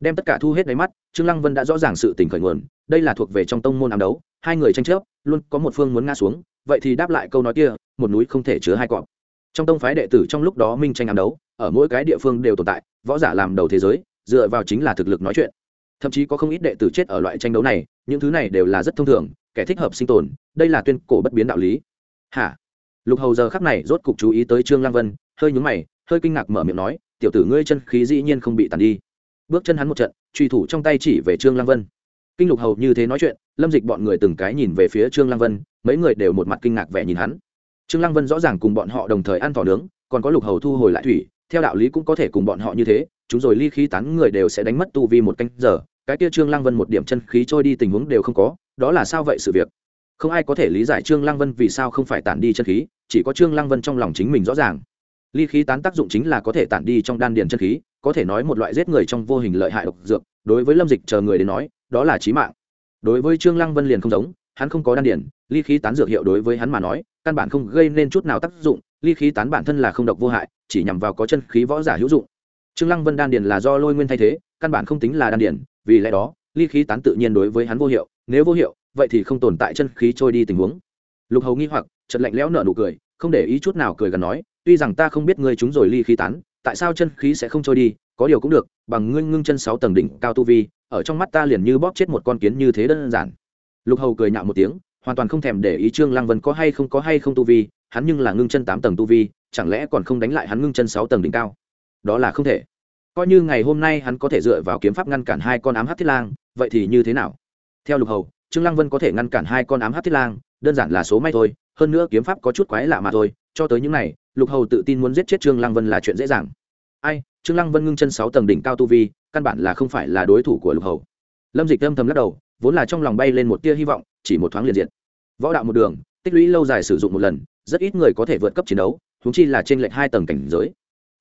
Đem tất cả thu hết đáy mắt, trương lăng vân đã rõ ràng sự tình khởi nguồn, đây là thuộc về trong tông môn ám đấu, hai người tranh chấp, luôn có một phương muốn ngã xuống, vậy thì đáp lại câu nói kia, một núi không thể chứa hai cọp. Trong tông phái đệ tử trong lúc đó minh tranh ám đấu, ở mỗi cái địa phương đều tồn tại, võ giả làm đầu thế giới, dựa vào chính là thực lực nói chuyện. Thậm chí có không ít đệ tử chết ở loại tranh đấu này, những thứ này đều là rất thông thường, kẻ thích hợp sinh tồn, đây là tuyên cổ bất biến đạo lý. Hả? Lục hầu giờ khắc này rốt cục chú ý tới trương lăng vân, hơi nhướng mày, hơi kinh ngạc mở miệng nói tiểu tử ngươi chân khí dĩ nhiên không bị tàn đi. Bước chân hắn một trận, truy thủ trong tay chỉ về trương lang vân. Kinh lục hầu như thế nói chuyện, lâm dịch bọn người từng cái nhìn về phía trương lang vân, mấy người đều một mặt kinh ngạc vẻ nhìn hắn. Trương lang vân rõ ràng cùng bọn họ đồng thời ăn thỏ nướng, còn có lục hầu thu hồi lại thủy, theo đạo lý cũng có thể cùng bọn họ như thế, chúng rồi ly khí tán người đều sẽ đánh mất tu vi một canh giờ, cái kia trương lăng vân một điểm chân khí trôi đi tình huống đều không có, đó là sao vậy sự việc? Không ai có thể lý giải trương lăng vân vì sao không phải tản đi chân khí, chỉ có trương lăng vân trong lòng chính mình rõ ràng ly khí tán tác dụng chính là có thể tản đi trong đan điền chân khí, có thể nói một loại giết người trong vô hình lợi hại độc dược, đối với lâm dịch chờ người đến nói, đó là chí mạng. Đối với trương lăng vân liền không giống, hắn không có đan điền, ly khí tán dược hiệu đối với hắn mà nói, căn bản không gây nên chút nào tác dụng, ly khí tán bản thân là không độc vô hại, chỉ nhằm vào có chân khí võ giả hữu dụng. Trương lăng vân đan điền là do lôi nguyên thay thế, căn bản không tính là đan điền, vì lẽ đó, ly khí tán tự nhiên đối với hắn vô hiệu, nếu vô hiệu, vậy thì không tồn tại chân khí trôi đi tình huống. Lục hầu nghi hoặc, chợt lạnh lẽo nở nụ cười, không để ý chút nào cười gần nói tuy rằng ta không biết ngươi chúng rồi ly khí tán, tại sao chân khí sẽ không trôi đi, có điều cũng được, bằng ngươi ngưng chân sáu tầng đỉnh cao tu vi, ở trong mắt ta liền như bóp chết một con kiến như thế đơn giản. Lục hầu cười nhạo một tiếng, hoàn toàn không thèm để ý trương lăng vân có hay không có hay không tu vi, hắn nhưng là ngưng chân tám tầng tu vi, chẳng lẽ còn không đánh lại hắn ngưng chân sáu tầng đỉnh cao? Đó là không thể. Coi như ngày hôm nay hắn có thể dựa vào kiếm pháp ngăn cản hai con ám hắc thiết lang, vậy thì như thế nào? Theo lục hầu, trương lăng vân có thể ngăn cản hai con ám hắc thiết lang, đơn giản là số may thôi, hơn nữa kiếm pháp có chút quái lạ mà thôi cho tới những này, lục hầu tự tin muốn giết chết trương lăng vân là chuyện dễ dàng. Ai, trương lăng vân ngưng chân sáu tầng đỉnh cao tu vi, căn bản là không phải là đối thủ của lục hầu. Lâm dịch âm thầm lắc đầu, vốn là trong lòng bay lên một tia hy vọng, chỉ một thoáng liền diện võ đạo một đường, tích lũy lâu dài sử dụng một lần, rất ít người có thể vượt cấp chiến đấu, huống chi là trên lệch hai tầng cảnh giới.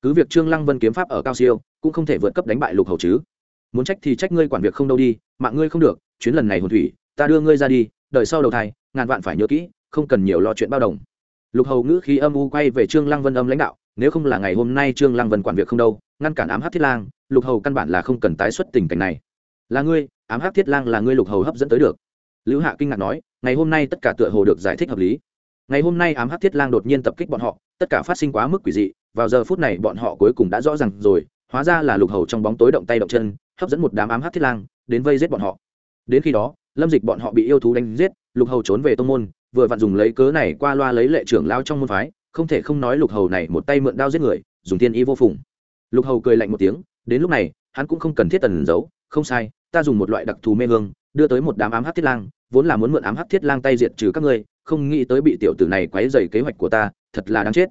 Cứ việc trương lăng vân kiếm pháp ở cao siêu, cũng không thể vượt cấp đánh bại lục hầu chứ. Muốn trách thì trách ngươi quản việc không đâu đi, mạng ngươi không được, chuyến lần này hồn thủy, ta đưa ngươi ra đi, đợi sau đầu thai, ngàn vạn phải nhớ kỹ, không cần nhiều lo chuyện bao đồng lục hầu ngữ khí âm u quay về trương lăng vân âm lãnh đạo, nếu không là ngày hôm nay trương lăng vân quản việc không đâu, ngăn cản ám hát thiết lang, lục hầu căn bản là không cần tái xuất tình cảnh này. Là ngươi, ám hát thiết lang là ngươi lục hầu hấp dẫn tới được. Lưu hạ kinh ngạc nói, ngày hôm nay tất cả tựa hồ được giải thích hợp lý. Ngày hôm nay ám hát thiết lang đột nhiên tập kích bọn họ, tất cả phát sinh quá mức quỷ dị, vào giờ phút này bọn họ cuối cùng đã rõ ràng rồi, hóa ra là lục hầu trong bóng tối động tay động chân, hấp dẫn một đám ám hát thiết lang đến vây giết bọn họ. Đến khi đó, lâm dịch bọn họ bị yêu thú đánh giết, lục hầu trốn về tô n môn vừa vặn dùng lấy cớ này qua loa lấy lệ trưởng lao trong môn phái, không thể không nói lục hầu này một tay mượn đao giết người, dùng tiên y vô phùng. Lục hầu cười lạnh một tiếng, đến lúc này, hắn cũng không cần thiết tần giấu, không sai, ta dùng một loại đặc thù mê hương, đưa tới một đám ám hát thiết lang, vốn là muốn mượn ám hát thiết lang tay diệt trừ các ngươi, không nghĩ tới bị tiểu tử này quấy dày kế hoạch của ta, thật là đáng chết.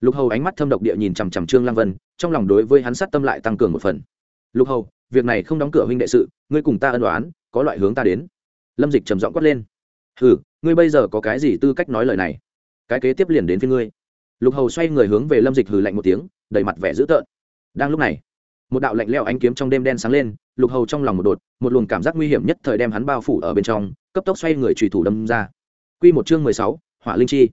Lục hầu ánh mắt thâm độc địa nhìn chằm chằm trương lang vân, trong lòng đối với hắn sát tâm lại tăng cường một phần. Lục hầu, việc này không đóng cửa huynh đệ sự, ngươi cùng ta ân đoán có loại hướng ta đến. Lâm dịch trầm giọng quát lên ừ ngươi bây giờ có cái gì tư cách nói lời này? Cái kế tiếp liền đến với ngươi. Lục hầu xoay người hướng về lâm dịch hừ lạnh một tiếng, đầy mặt vẻ dữ tợn. Đang lúc này, một đạo lạnh leo ánh kiếm trong đêm đen sáng lên, lục hầu trong lòng một đột, một luồng cảm giác nguy hiểm nhất thời đem hắn bao phủ ở bên trong, cấp tốc xoay người trùy thủ đâm ra. Q một chương mười sáu, hỏa linh chi.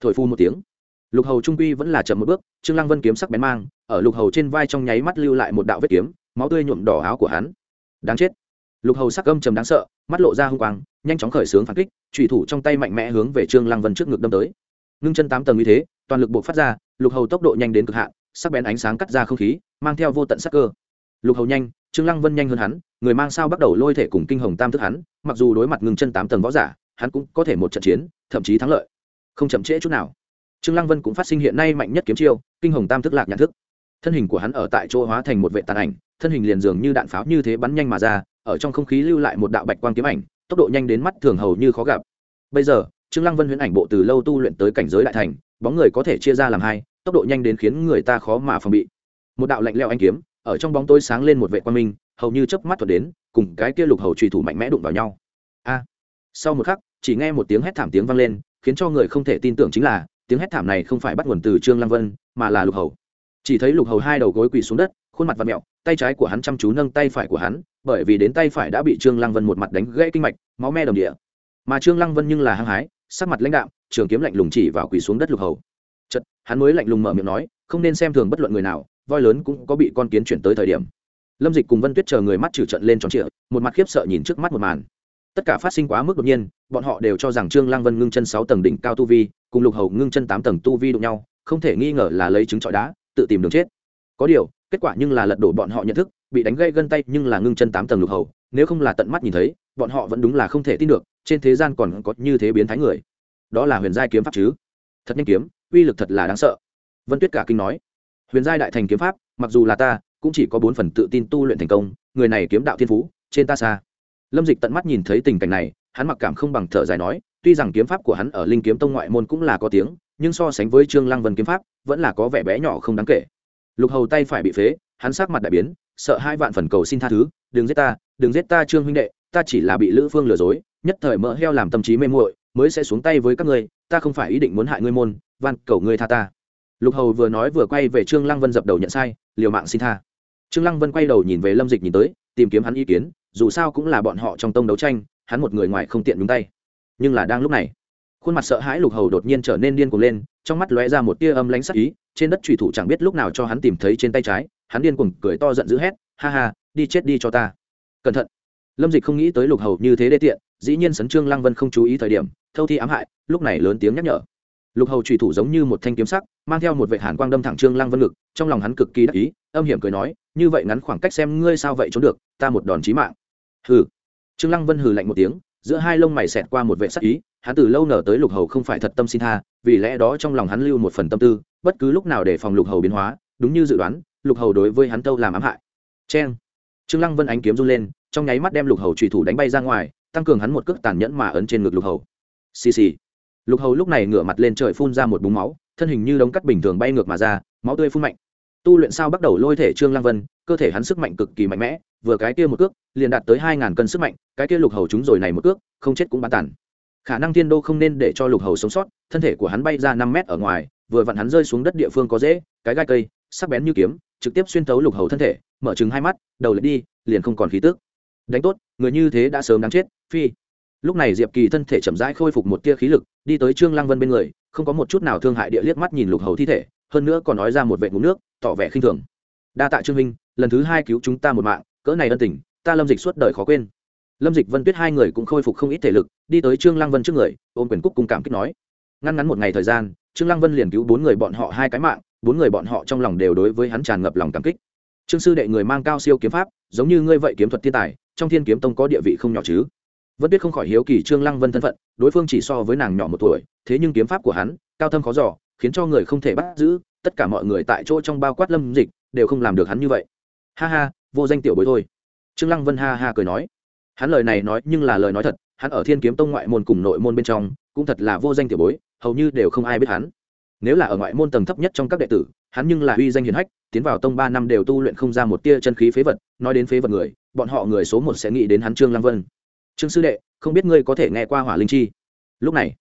Thổi phu một tiếng, lục hầu trung quy vẫn là chậm một bước, trương lăng vân kiếm sắc bén mang, ở lục hầu trên vai trong nháy mắt lưu lại một đạo vết kiếm, máu tươi nhuộm đỏ áo của hắn. Đáng chết lục hầu sắc âm trầm đáng sợ, mắt lộ ra h u n g quang, nhanh chóng khởi xướng phản kích trùy thủ trong tay mạnh mẽ hướng về trương lăng vân trước ngực đâm tới. Ngưng chân tám tầng như thế, toàn lực buộc phát ra, lục hầu tốc độ nhanh đến cực hạn, sắc bén ánh sáng cắt ra không khí, mang theo vô tận sắc cơ. Lục hầu nhanh, trương lăng vân nhanh hơn hắn, người mang sao bắt đầu lôi thể cùng kinh hồng tam thức hắn, mặc dù đối mặt ngưng chân tám tầng võ giả, hắn cũng có thể một trận chiến, thậm chí thắng lợi. Không chậm trễ chút nào. Trương lăng vân cũng phát sinh hiện nay mạnh nhất kiếm chiêu, kinh hồng tam thức lạc nhãn thức. Thân hình của hắn ở tại chỗ hóa thành một vệ tàn ảnh, thân hình liền dường như đạn pháo như thế bắn nhanh mà ra ở trong không khí lưu lại một đạo bạch quang kiếm ảnh, tốc độ nhanh đến mắt thường hầu như khó gặp. Bây giờ, trương lăng vân huyễn ảnh bộ từ lâu tu luyện tới cảnh giới đại thành, bóng người có thể chia ra làm hai, tốc độ nhanh đến khiến người ta khó mà phòng bị. Một đạo lạnh lẽo anh kiếm, ở trong bóng tối sáng lên một vệ quang minh, hầu như chớp mắt thuật đến, cùng cái kia lục hầu truy thủ mạnh mẽ đụng vào nhau. A! Sau một khắc, chỉ nghe một tiếng hét thảm tiếng vang lên, khiến cho người không thể tin tưởng chính là, tiếng hét thảm này không phải bắt nguồn từ trương lăng vân, mà là lục hầu. Chỉ thấy lục hầu hai đầu gối quỳ xuống đất, khuôn mặt và mẹo tay trái của hắn chăm chú nâng tay phải của hắn, bởi vì đến tay phải đã bị trương lăng vân một mặt đánh gãy kinh mạch, máu me đồng địa. Mà trương lăng vân nhưng là hăng hái, sắc mặt lãnh đạm, trường kiếm lạnh lùng chỉ vào quỳ xuống đất lục hầu. Chật hắn mới lạnh lùng mở miệng nói, không nên xem thường bất luận người nào, voi lớn cũng có bị con kiến chuyển tới thời điểm. Lâm dịch cùng vân tuyết chờ người mắt trừ trận lên tròn trịa, một mặt khiếp sợ nhìn trước mắt một màn. Tất cả phát sinh quá mức đột nhiên, bọn họ đều cho rằng trương lang vân ngưng chân sáu tầng đỉnh cao tu vi, cùng lục hầu ngưng chân tám tầng tu vi đụng nhau, không thể nghi ngờ là lấy trứng trọi đá, tự tìm đường chết. Có điều kết quả nhưng là lật đổ bọn họ nhận thức, bị đánh gây gân tay nhưng là ngưng chân tám tầng lục hầu, nếu không là tận mắt nhìn thấy, bọn họ vẫn đúng là không thể tin được, trên thế gian còn có như thế biến thái người. Đó là huyền giai kiếm pháp chứ? Thật nhanh kiếm, uy lực thật là đáng sợ. Vân tuyết cả kinh nói. Huyền giai đại thành kiếm pháp, mặc dù là ta, cũng chỉ có bốn phần tự tin tu luyện thành công, người này kiếm đạo thiên phú, trên ta xa. Lâm dịch tận mắt nhìn thấy tình cảnh này, hắn mặc cảm không bằng thở dài nói, tuy rằng kiếm pháp của hắn ở linh kiếm tông ngoại môn cũng là có tiếng, nhưng so sánh với trương lăng vân kiếm pháp, vẫn là có vẻ bé nhỏ không đáng kể lục hầu tay phải bị phế, hắn sắc mặt đại biến, sợ hai vạn phần cầu xin tha thứ, đừng giết ta, đừng giết ta, trương huynh đệ, ta chỉ là bị lữ phương lừa dối, nhất thời mỡ heo làm tâm trí mê muội, mới sẽ xuống tay với các ngươi, ta không phải ý định muốn hại ngươi môn, van cầu ngươi tha ta. Lục hầu vừa nói vừa quay về trương lăng vân dập đầu nhận sai, liều mạng xin tha. Trương lăng vân quay đầu nhìn về lâm dịch nhìn tới, tìm kiếm hắn ý kiến, dù sao cũng là bọn họ trong tông đấu tranh, hắn một người ngoài không tiện đúng tay. Nhưng là đang lúc này khuôn mặt sợ hãi lục hầu đột nhiên trở nên điên cuồng lên, trong mắt lóe ra một tia âm lánh sắc ý, trên đất trùy thủ chẳng biết lúc nào cho hắn tìm thấy trên tay trái, hắn điên cuồng cười to giận dữ hét, ha ha, đi chết đi cho ta. Cẩn thận. Lâm dịch không nghĩ tới lục hầu như thế đê tiện, dĩ nhiên sấn trương lăng vân không chú ý thời điểm, thâu thi ám hại, lúc này lớn tiếng nhắc nhở. Lục hầu trùy thủ giống như một thanh kiếm sắc, mang theo một vệ hàn quang đâm thẳng trương lăng vân ngực, trong lòng hắn cực kỳ đắc ý, âm hiểm cười nói, như vậy ngắn khoảng cách xem ngươi sao vậy trốn được, ta một đòn chí mạng. Hừ. Trương lăng vân hừ lạnh một tiếng, giữa hai lông mày xẹt qua một vệ sắc ý hắn từ lâu nở tới lục hầu không phải thật tâm xin tha, vì lẽ đó trong lòng hắn lưu một phần tâm tư, bất cứ lúc nào để phòng lục hầu biến hóa, đúng như dự đoán, lục hầu đối với hắn tâu làm ám hại. Chen trương lăng vân ánh kiếm run lên, trong nháy mắt đem lục hầu trùy thủ đánh bay ra ngoài, tăng cường hắn một cước tàn nhẫn mà ấn trên ngực lục hầu. Xì xì. Lục hầu lúc này ngửa mặt lên trời phun ra một búng máu, thân hình như đống cắt bình thường bay ngược mà ra, máu tươi phun mạnh. Tu luyện sao bắt đầu lôi thể trương lăng vân, cơ thể hắn sức mạnh cực kỳ mạnh mẽ, vừa cái kia một cước, liền đạt tới hai ngàn cân sức mạnh, cái kia lục hầu chúng rồi này một cước, không chết cũng bán tàn khả năng thiên đô không nên để cho lục hầu sống sót, thân thể của hắn bay ra năm mét ở ngoài, vừa vặn hắn rơi xuống đất địa phương có dễ cái gai cây, sắc bén như kiếm, trực tiếp xuyên tấu lục hầu thân thể, mở chừng hai mắt, đầu lại đi, liền không còn khí tức. Đánh tốt, người như thế đã sớm đáng chết, phi. Lúc này diệp kỳ thân thể chậm rãi khôi phục một tia khí lực, đi tới trương lăng vân bên người, không có một chút nào thương hại địa liếc mắt nhìn lục hầu thi thể, hơn nữa còn nói ra một vệ ngụm nước, tỏ vẻ khinh thường. Đa tạ trương minh lần thứ hai cứu chúng ta một mạng, cỡ này ân tình, ta lâm dịch suốt đời khó quên lâm dịch vân tuyết hai người cũng khôi phục không ít thể lực, đi tới trương lăng vân trước người, ôm quyền cúc cung cảm kích nói. Ngăn ngắn một ngày thời gian, trương lăng vân liền cứu bốn người bọn họ hai cái mạng, bốn người bọn họ trong lòng đều đối với hắn tràn ngập lòng cảm kích. Trương sư đệ người mang cao siêu kiếm pháp, giống như ngươi vậy kiếm thuật thiên tài, trong thiên kiếm tông có địa vị không nhỏ chứ? Vân tuyết không khỏi hiếu kỳ trương lăng vân thân phận, đối phương chỉ so với nàng nhỏ một tuổi, thế nhưng kiếm pháp của hắn, cao thâm khó giỏ khiến cho người không thể bắt giữ, tất cả mọi người tại chỗ trong bao quát lâm dịch, đều không làm được hắn như vậy. Ha ha, vô danh tiểu bối thôi. Trương lăng vân ha ha cười nói hắn lời này nói nhưng là lời nói thật, hắn ở thiên kiếm tông ngoại môn cùng nội môn bên trong, cũng thật là vô danh tiểu bối, hầu như đều không ai biết hắn. Nếu là ở ngoại môn tầng thấp nhất trong các đệ tử, hắn nhưng là uy danh hiền hách, tiến vào tông ba năm đều tu luyện không ra một tia chân khí phế vật, nói đến phế vật người, bọn họ người số một sẽ nghĩ đến hắn trương lăng vân. Trương sư đệ, không biết ngươi có thể nghe qua hỏa linh chi? Lúc này,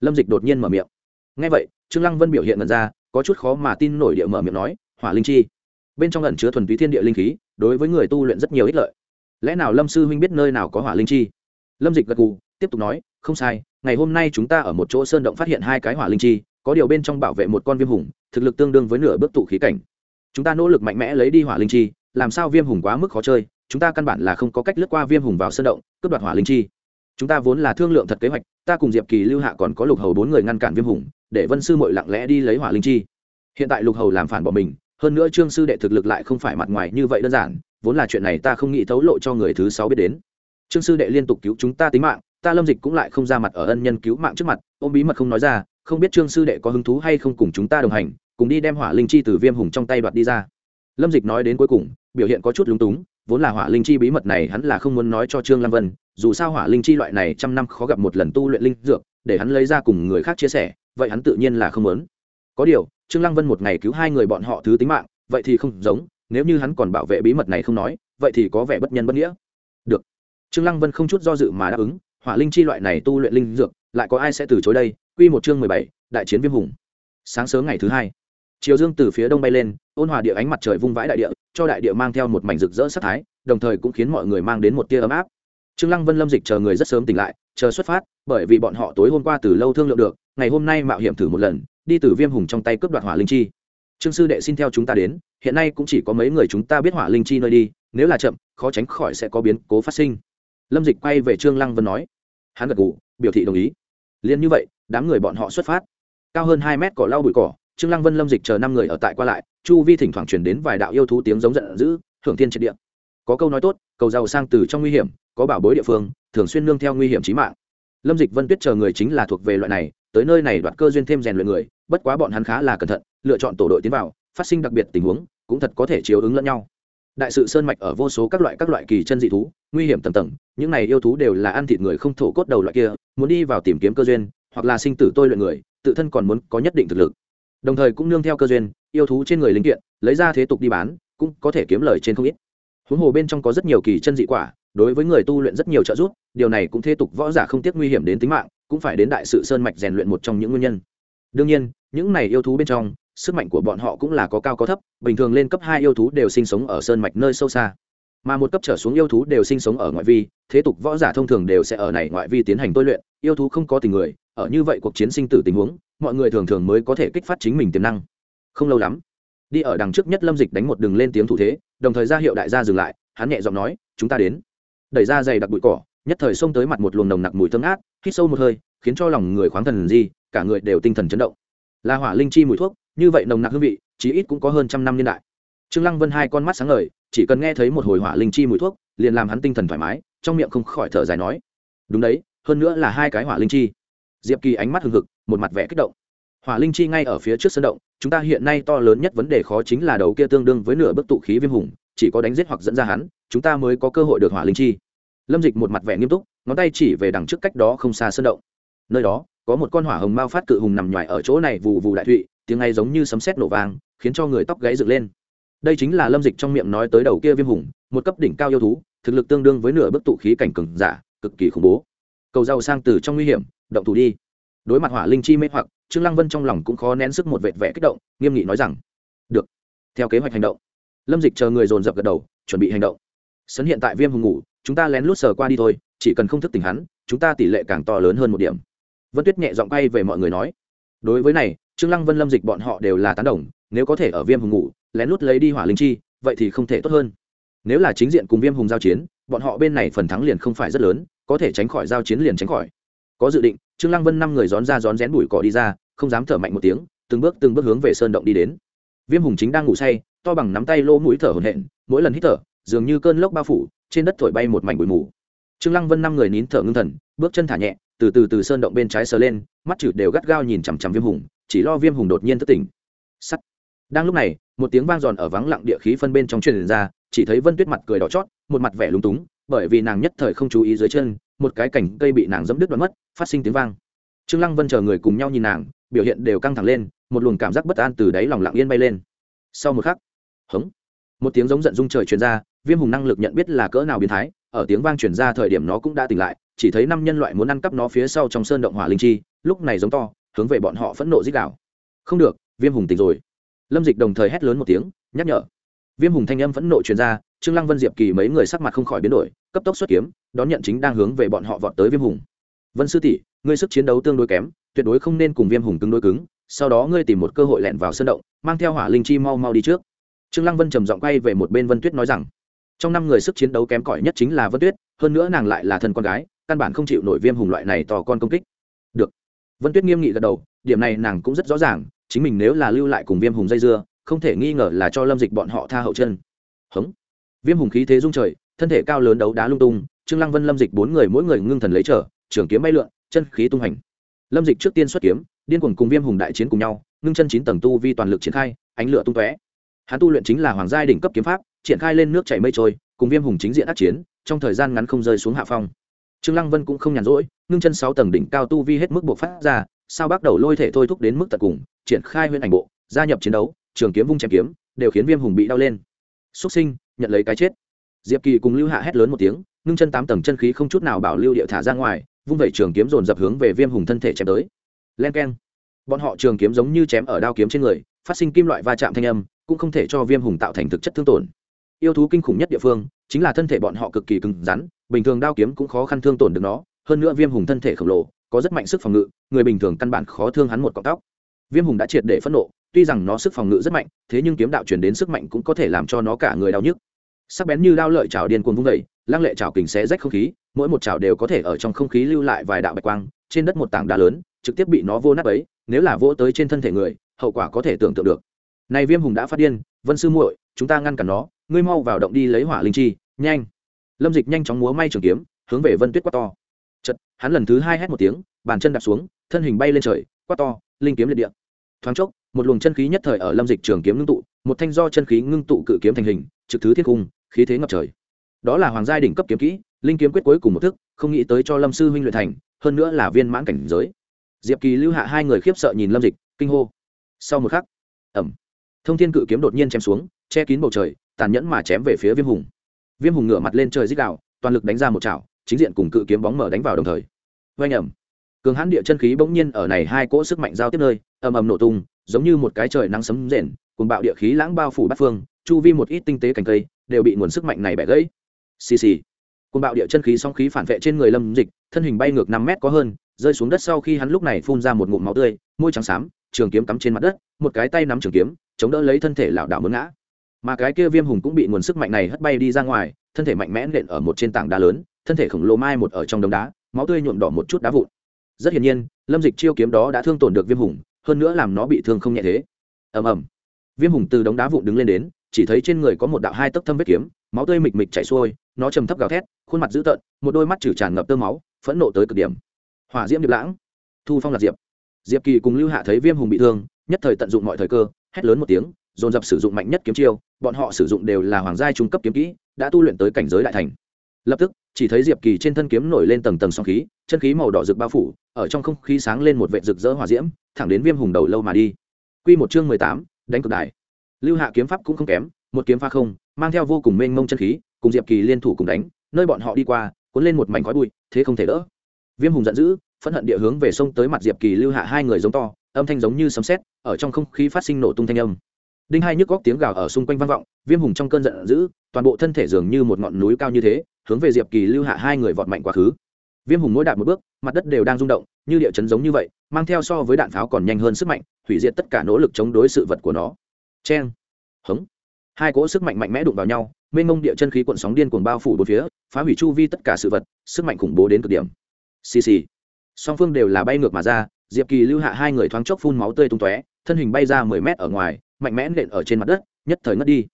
lâm dịch đột nhiên mở miệng. Nghe vậy, trương lăng vân biểu hiện ngần ra, có chút khó mà tin nổi địa mở miệng nói, hỏa linh chi? Bên trong ẩn chứa thuần túy thiên địa linh khí, đối với người tu luyện rất nhiều ích lợi lẽ nào lâm sư huynh biết nơi nào có hỏa linh chi? Lâm dịch gật gù, tiếp tục nói, không sai, ngày hôm nay chúng ta ở một chỗ sơn động phát hiện hai cái hỏa linh chi, có điều bên trong bảo vệ một con viêm hùng, thực lực tương đương với nửa bước tụ khí cảnh. Chúng ta nỗ lực mạnh mẽ lấy đi hỏa linh chi, làm sao viêm hùng quá mức khó chơi, chúng ta căn bản là không có cách lướt qua viêm hùng vào sơn động, cướp đoạt hỏa linh chi. Chúng ta vốn là thương lượng thật kế hoạch, ta cùng diệp kỳ, lưu hạ còn có lục hầu bốn người ngăn cản viêm hùng, để vân sư mội lặng lẽ đi lấy hỏa linh chi. Hiện tại lục hầu làm phản bỏ mình, hơn nữa trương sư đệ thực lực lại không phải mặt ngoài như vậy đơn giản vốn là chuyện này ta không nghĩ thấu lộ cho người thứ sáu biết đến. Trương sư đệ liên tục cứu chúng ta tính mạng, ta lâm dịch cũng lại không ra mặt ở ân nhân cứu mạng trước mặt, ôm bí mật không nói ra, không biết trương sư đệ có hứng thú hay không cùng chúng ta đồng hành, cùng đi đem hỏa linh chi từ viêm hùng trong tay đoạt đi ra. Lâm dịch nói đến cuối cùng, biểu hiện có chút lúng túng, vốn là hỏa linh chi bí mật này hắn là không muốn nói cho trương lam vân, dù sao hỏa linh chi loại này trăm năm khó gặp một lần tu luyện linh dược, để hắn lấy ra cùng người khác chia sẻ, vậy hắn tự nhiên là không muốn. Có điều, trương lăng vân một ngày cứu hai người bọn họ thứ tính mạng, vậy thì không giống nếu như hắn còn bảo vệ bí mật này không nói, vậy thì có vẻ bất nhân bất nghĩa. Được. Trương lăng vân không chút do dự mà đáp ứng, hỏa linh chi loại này tu luyện linh dược, lại có ai sẽ từ chối đây? Quy một chương mười bảy, đại chiến viêm hùng. Sáng sớm ngày thứ hai, chiều dương từ phía đông bay lên, ôn hòa địa ánh mặt trời vung vãi đại địa, cho đại địa mang theo một mảnh rực rỡ sắc thái, đồng thời cũng khiến mọi người mang đến một tia ấm áp. Trương lăng vân lâm dịch chờ người rất sớm tỉnh lại, chờ xuất phát, bởi vì bọn họ tối hôm qua từ lâu thương lượng được, ngày hôm nay mạo hiểm thử một lần, đi từ viêm hùng trong tay cướp đoạt hỏa linh chi trương sư đệ xin theo chúng ta đến, hiện nay cũng chỉ có mấy người chúng ta biết hỏa linh chi nơi đi, nếu là chậm, khó tránh khỏi sẽ có biến cố phát sinh. Lâm dịch quay về trương lăng vân nói, hắn gật gù, biểu thị đồng ý. Liền như vậy, đám người bọn họ xuất phát. Cao hơn hai mét cỏ lau bụi cỏ, trương lăng vân lâm dịch chờ năm người ở tại qua lại, chu vi thỉnh thoảng chuyển đến vài đạo yêu thú tiếng giống giận dữ thưởng thiên triệt địa. Có câu nói tốt, cầu giàu sang từ trong nguy hiểm, có bảo bối địa phương, thường xuyên nương theo nguy hiểm chí mạng. Lâm dịch vân tuyết chờ người chính là thuộc về loại này, tới nơi này đoạt cơ duyên thêm rèn luyện người, bất quá bọn hắn khá là cẩn thận lựa chọn tổ đội tiến vào, phát sinh đặc biệt tình huống, cũng thật có thể chiếu ứng lẫn nhau. Đại sự sơn mạch ở vô số các loại các loại kỳ chân dị thú, nguy hiểm tầng tầng, những này yêu thú đều là ăn thịt người không thổ cốt đầu loại kia, muốn đi vào tìm kiếm cơ duyên, hoặc là sinh tử tôi luyện người, tự thân còn muốn có nhất định thực lực. Đồng thời cũng nương theo cơ duyên, yêu thú trên người linh kiện, lấy ra thế tục đi bán, cũng có thể kiếm lời trên không ít. Huống hồ bên trong có rất nhiều kỳ chân dị quả, đối với người tu luyện rất nhiều trợ giúp, điều này cũng thế tục võ giả không tiếc nguy hiểm đến tính mạng, cũng phải đến đại sự sơn mạch rèn luyện một trong những nguyên nhân. Đương nhiên, những này yêu thú bên trong sức mạnh của bọn họ cũng là có cao có thấp, bình thường lên cấp hai yêu thú đều sinh sống ở sơn mạch nơi sâu xa. Mà một cấp trở xuống yêu thú đều sinh sống ở ngoại vi, thế tục võ giả thông thường đều sẽ ở này ngoại vi tiến hành tôi luyện, yêu thú không có tình người, ở như vậy cuộc chiến sinh tử tình huống, mọi người thường thường mới có thể kích phát chính mình tiềm năng. Không lâu lắm, đi ở đằng trước nhất lâm dịch đánh một đường lên tiếng thủ thế, đồng thời ra hiệu đại gia dừng lại, hắn nhẹ giọng nói, chúng ta đến. Đẩy ra dày đặc bụi cỏ, nhất thời xông tới mặt một luồng nồng nặc mùi thơm át hít sâu một hơi, khiến cho lòng người khoáng thần gì, cả người đều tinh thần chấn động. Là hỏa linh chi mùi thuốc như vậy nồng nặc hương vị, chí ít cũng có hơn trăm năm niên đại. Trương lăng vân hai con mắt sáng ngời, chỉ cần nghe thấy một hồi hỏa linh chi mùi thuốc, liền làm hắn tinh thần thoải mái, trong miệng không khỏi thở dài nói, đúng đấy, hơn nữa là hai cái hỏa linh chi. Diệp kỳ ánh mắt hừng hực, một mặt vẻ kích động. Hỏa linh chi ngay ở phía trước sân động, chúng ta hiện nay to lớn nhất vấn đề khó chính là đầu kia tương đương với nửa bức tụ khí viêm hùng, chỉ có đánh giết hoặc dẫn ra hắn, chúng ta mới có cơ hội được hỏa linh chi. Lâm dịch một mặt vẻ nghiêm túc, ngón tay chỉ về đằng trước cách đó không xa sân động nơi đó, có một con hỏa hồng mao phát cự hùng nằm ngoài ở chỗ này vù vù đại thụy, tiếng ngay giống như sấm sét nổ vàng khiến cho người tóc gáy dựng lên. Đây chính là lâm dịch trong miệng nói tới đầu kia viêm hùng, một cấp đỉnh cao yêu thú, thực lực tương đương với nửa bức tụ khí cảnh cừng giả, cực kỳ khủng bố. Cầu giàu sang từ trong nguy hiểm, động thủ đi. Đối mặt hỏa linh chi mê hoặc, trương lăng vân trong lòng cũng khó nén sức một vệt vẻ kích động, nghiêm nghị nói rằng, được, theo kế hoạch hành động. Lâm dịch chờ người dồn dập gật đầu, chuẩn bị hành động. Sấn hiện tại viêm hùng ngủ, chúng ta lén lút sờ qua đi thôi, chỉ cần không thức tỉnh hắn, chúng ta tỷ lệ càng to lớn hơn một điểm vân tuyết nhẹ giọng quay về mọi người nói, đối với này, trương lăng vân lâm dịch bọn họ đều là tán đồng, nếu có thể ở viêm hùng ngủ, lén lút lấy đi hỏa linh chi, vậy thì không thể tốt hơn. Nếu là chính diện cùng viêm hùng giao chiến, bọn họ bên này phần thắng liền không phải rất lớn, có thể tránh khỏi giao chiến liền tránh khỏi. Có dự định, trương lăng vân năm người rón ra rón rén bụi cỏ đi ra, không dám thở mạnh một tiếng, từng bước từng bước hướng về sơn động đi đến. Viêm hùng chính đang ngủ say, to bằng nắm tay lô mũi thở hổn hển, mỗi lần hít thở, dường như cơn lốc bao phủ, trên đất thổi bay một mảnh bụi mù. Trương lăng vân năm người nín thở ngưng thần, bước chân thả nhẹ từ từ từ sơn động bên trái sờ lên, mắt chử đều gắt gao nhìn chằm chằm viêm hùng, chỉ lo viêm hùng đột nhiên thất tỉnh. Sắt. Đang lúc này, một tiếng vang giòn ở vắng lặng địa khí phân bên trong truyền ra, chỉ thấy vân tuyết mặt cười đỏ chót, một mặt vẻ lúng túng, bởi vì nàng nhất thời không chú ý dưới chân, một cái cảnh cây bị nàng dẫm đứt đoạn mất, phát sinh tiếng vang. Trương lăng vân chờ người cùng nhau nhìn nàng, biểu hiện đều căng thẳng lên, một luồng cảm giác bất an từ đáy lòng lặng yên bay lên. Sau một khắc, hống, một tiếng giống giận rung trời truyền ra, viêm hùng năng lực nhận biết là cỡ nào biến thái, ở tiếng vang truyền ra thời điểm nó cũng đã tỉnh lại chỉ thấy năm nhân loại muốn ăn cắp nó phía sau trong sơn động hỏa linh chi, lúc này giống to, hướng về bọn họ phẫn nộ dích đạo không được, viêm hùng tỉnh rồi. Lâm dịch đồng thời hét lớn một tiếng, nhắc nhở. Viêm hùng thanh âm phẫn nộ truyền ra, trương lăng vân diệp kỳ mấy người sắc mặt không khỏi biến đổi, cấp tốc xuất kiếm, đón nhận chính đang hướng về bọn họ vọt tới viêm hùng. Vân sư tỷ, ngươi sức chiến đấu tương đối kém, tuyệt đối không nên cùng viêm hùng cứng đối cứng, sau đó ngươi tìm một cơ hội lẹn vào sân động, mang theo hỏa linh chi mau mau đi trước. Trương lăng vân trầm giọng quay về một bên vân tuyết nói rằng, trong năm người sức chiến đấu kém cỏi nhất chính là vân tuyết, hơn nữa nàng lại là thân con gái căn bản không chịu nổi viêm hùng loại này to con công kích. Được. Vân tuyết nghiêm nghị gật đầu, điểm này nàng cũng rất rõ ràng, chính mình nếu là lưu lại cùng viêm hùng dây dưa, không thể nghi ngờ là cho lâm dịch bọn họ tha hậu chân. Hống. Viêm hùng khí thế dung trời, thân thể cao lớn đấu đá lung tung, trương lăng vân, lâm dịch bốn người mỗi người ngưng thần lấy trở, trường kiếm bay lượn, chân khí tung hành. Lâm dịch trước tiên xuất kiếm, điên cuồng cùng viêm hùng đại chiến cùng nhau, ngưng chân chín tầng tu vi toàn lực triển khai, ánh lửa tung tóe. Hắn tu luyện chính là hoàng gia đỉnh cấp kiếm pháp, triển khai lên nước chảy mây trôi, cùng viêm hùng chính diện ác chiến, trong thời gian ngắn không rơi xuống hạ phong trương lăng vân cũng không nhàn rỗi, ngưng chân sáu tầng đỉnh cao tu vi hết mức buộc phát ra, sao bắt đầu lôi thể thôi thúc đến mức tận cùng, triển khai huyễn ảnh bộ, gia nhập chiến đấu, trường kiếm vung chém kiếm, đều khiến viêm hùng bị đau lên. Xuất sinh, nhận lấy cái chết. Diệp kỳ cùng lưu hạ hét lớn một tiếng, ngưng chân tám tầng chân khí không chút nào bảo lưu địa thả ra ngoài, vung vẩy trường kiếm dồn dập hướng về viêm hùng thân thể chém tới. Len keng. Bọn họ trường kiếm giống như chém ở đao kiếm trên người, phát sinh kim loại va chạm thanh âm, cũng không thể cho viêm hùng tạo thành thực chất thương tổn. Yêu thú kinh khủng nhất địa phương, chính là thân thể bọn họ cực kỳ cứng rắn bình thường đao kiếm cũng khó khăn thương tổn được nó, hơn nữa viêm hùng thân thể khổng lồ, có rất mạnh sức phòng ngự, người bình thường căn bản khó thương hắn một cọng tóc. Viêm hùng đã triệt để phẫn nộ, tuy rằng nó sức phòng ngự rất mạnh, thế nhưng kiếm đạo truyền đến sức mạnh cũng có thể làm cho nó cả người đau nhức. Sắc bén như đao lợi chảo điên cuồng vung vẩy lăng lệ chảo kình xé rách không khí, mỗi một chảo đều có thể ở trong không khí lưu lại vài đạo bạch quang, trên đất một tảng đá lớn, trực tiếp bị nó vô nát ấy nếu là vỗ tới trên thân thể người, hậu quả có thể tưởng tượng được. Này viêm hùng đã phát điên, vân sư muội, chúng ta ngăn cản nó, ngươi mau vào động đi lấy hỏa linh chi, nhanh lâm dịch nhanh chóng múa may trường kiếm, hướng về vân tuyết quát to. Chật hắn lần thứ hai hét một tiếng, bàn chân đạp xuống, thân hình bay lên trời, quát to, linh kiếm liệt địa. Thoáng chốc, một luồng chân khí nhất thời ở lâm dịch trường kiếm ngưng tụ, một thanh do chân khí ngưng tụ cự kiếm thành hình, trực thứ thiết cung, khí thế ngập trời. Đó là hoàng gia đỉnh cấp kiếm kỹ, linh kiếm quyết cuối cùng một thức, không nghĩ tới cho lâm sư huynh luyện thành, hơn nữa là viên mãn cảnh giới. Diệp kỳ lưu hạ hai người khiếp sợ nhìn lâm dịch, kinh hô. Sau một khắc ẩm thông thiên cự kiếm đột nhiên chém xuống, che kín bầu trời, tàn nhẫn mà chém về phía viêm hùng viêm hùng ngửa mặt lên trời dích đạo toàn lực đánh ra một chảo, chính diện cùng cự kiếm bóng mở đánh vào đồng thời. Oanh ẩm cường hãn địa chân khí bỗng nhiên ở này hai cỗ sức mạnh giao tiếp nơi, ầm ầm nổ tung, giống như một cái trời nắng sấm rền, cùng bạo địa khí lãng bao phủ bát phương, chu vi một ít tinh tế cành cây đều bị nguồn sức mạnh này bẻ gãy. Xì xì. Cùng bạo địa chân khí song khí phản vệ trên người lâm dịch, thân hình bay ngược năm mét có hơn, rơi xuống đất sau khi hắn lúc này phun ra một ngụm máu tươi, môi trắng xám, trường kiếm cắm trên mặt đất, một cái tay nắm trường kiếm, chống đỡ lấy thân thể lảo đảo mướn ngã mà cái kia viêm hùng cũng bị nguồn sức mạnh này hất bay đi ra ngoài, thân thể mạnh mẽ nện ở một trên tảng đá lớn, thân thể khổng lồ mai một ở trong đống đá, máu tươi nhuộm đỏ một chút đá vụn. Rất hiển nhiên, lâm dịch chiêu kiếm đó đã thương tổn được viêm hùng, hơn nữa làm nó bị thương không nhẹ thế. Ầm ầm. Viêm hùng từ đống đá vụn đứng lên đến, chỉ thấy trên người có một đạo hai tấc thâm vết kiếm, máu tươi mịch mịch chảy xuôi, nó trầm thấp gào thét, khuôn mặt dữ tợn, một đôi mắt chử tràn ngập tơ máu, phẫn nộ tới cực điểm. Hỏa diễm điệp lãng, thu phong lạc diệp. Diệp kỳ cùng lưu hạ thấy viêm hùng bị thương, nhất thời tận dụng mọi thời cơ, hét lớn một tiếng dồn dập sử dụng mạnh nhất kiếm chiêu, bọn họ sử dụng đều là hoàng gia trung cấp kiếm kỹ, đã tu luyện tới cảnh giới đại thành. Lập tức, chỉ thấy diệp kỳ trên thân kiếm nổi lên tầng tầng sóng khí, chân khí màu đỏ rực bao phủ, ở trong không khí sáng lên một vệ rực rỡ hỏa diễm, thẳng đến viêm hùng đầu lâu mà đi. Quy một chương mười tám, đánh cực đại. Lưu hạ kiếm pháp cũng không kém, một kiếm pha không, mang theo vô cùng mênh mông chân khí, cùng diệp kỳ liên thủ cùng đánh, nơi bọn họ đi qua, cuốn lên một mảnh khói bụi, thế không thể đỡ. Viêm hùng giận dữ, phẫn hận địa hướng về sông tới mặt diệp kỳ lưu hạ hai người giống to, âm thanh giống như sấm sét, ở trong không khí phát sinh nổ tung thanh âm đinh hai nhức góc tiếng gào ở xung quanh vang vọng, viêm hùng trong cơn giận dữ, toàn bộ thân thể dường như một ngọn núi cao như thế, hướng về diệp kỳ lưu hạ hai người vọt mạnh quá khứ. Viêm hùng mỗi đạp một bước, mặt đất đều đang rung động, như địa chấn giống như vậy, mang theo so với đạn pháo còn nhanh hơn sức mạnh, hủy diệt tất cả nỗ lực chống đối sự vật của nó. C hống. Hai cỗ sức mạnh mạnh mẽ đụng vào nhau, mênh mông địa chân khí cuộn sóng điên cuồng bao phủ bốn phía, phá hủy chu vi tất cả sự vật, sức mạnh khủng bố đến cực điểm. Xì xì. Song phương đều là bay ngược mà ra, diệp kỳ lưu hạ hai người thoáng chốc phun máu tươi tung tóe, thân hình bay ra mười mét ở ngoài mạnh mẽ nện ở trên mặt đất, nhất thời ngất đi.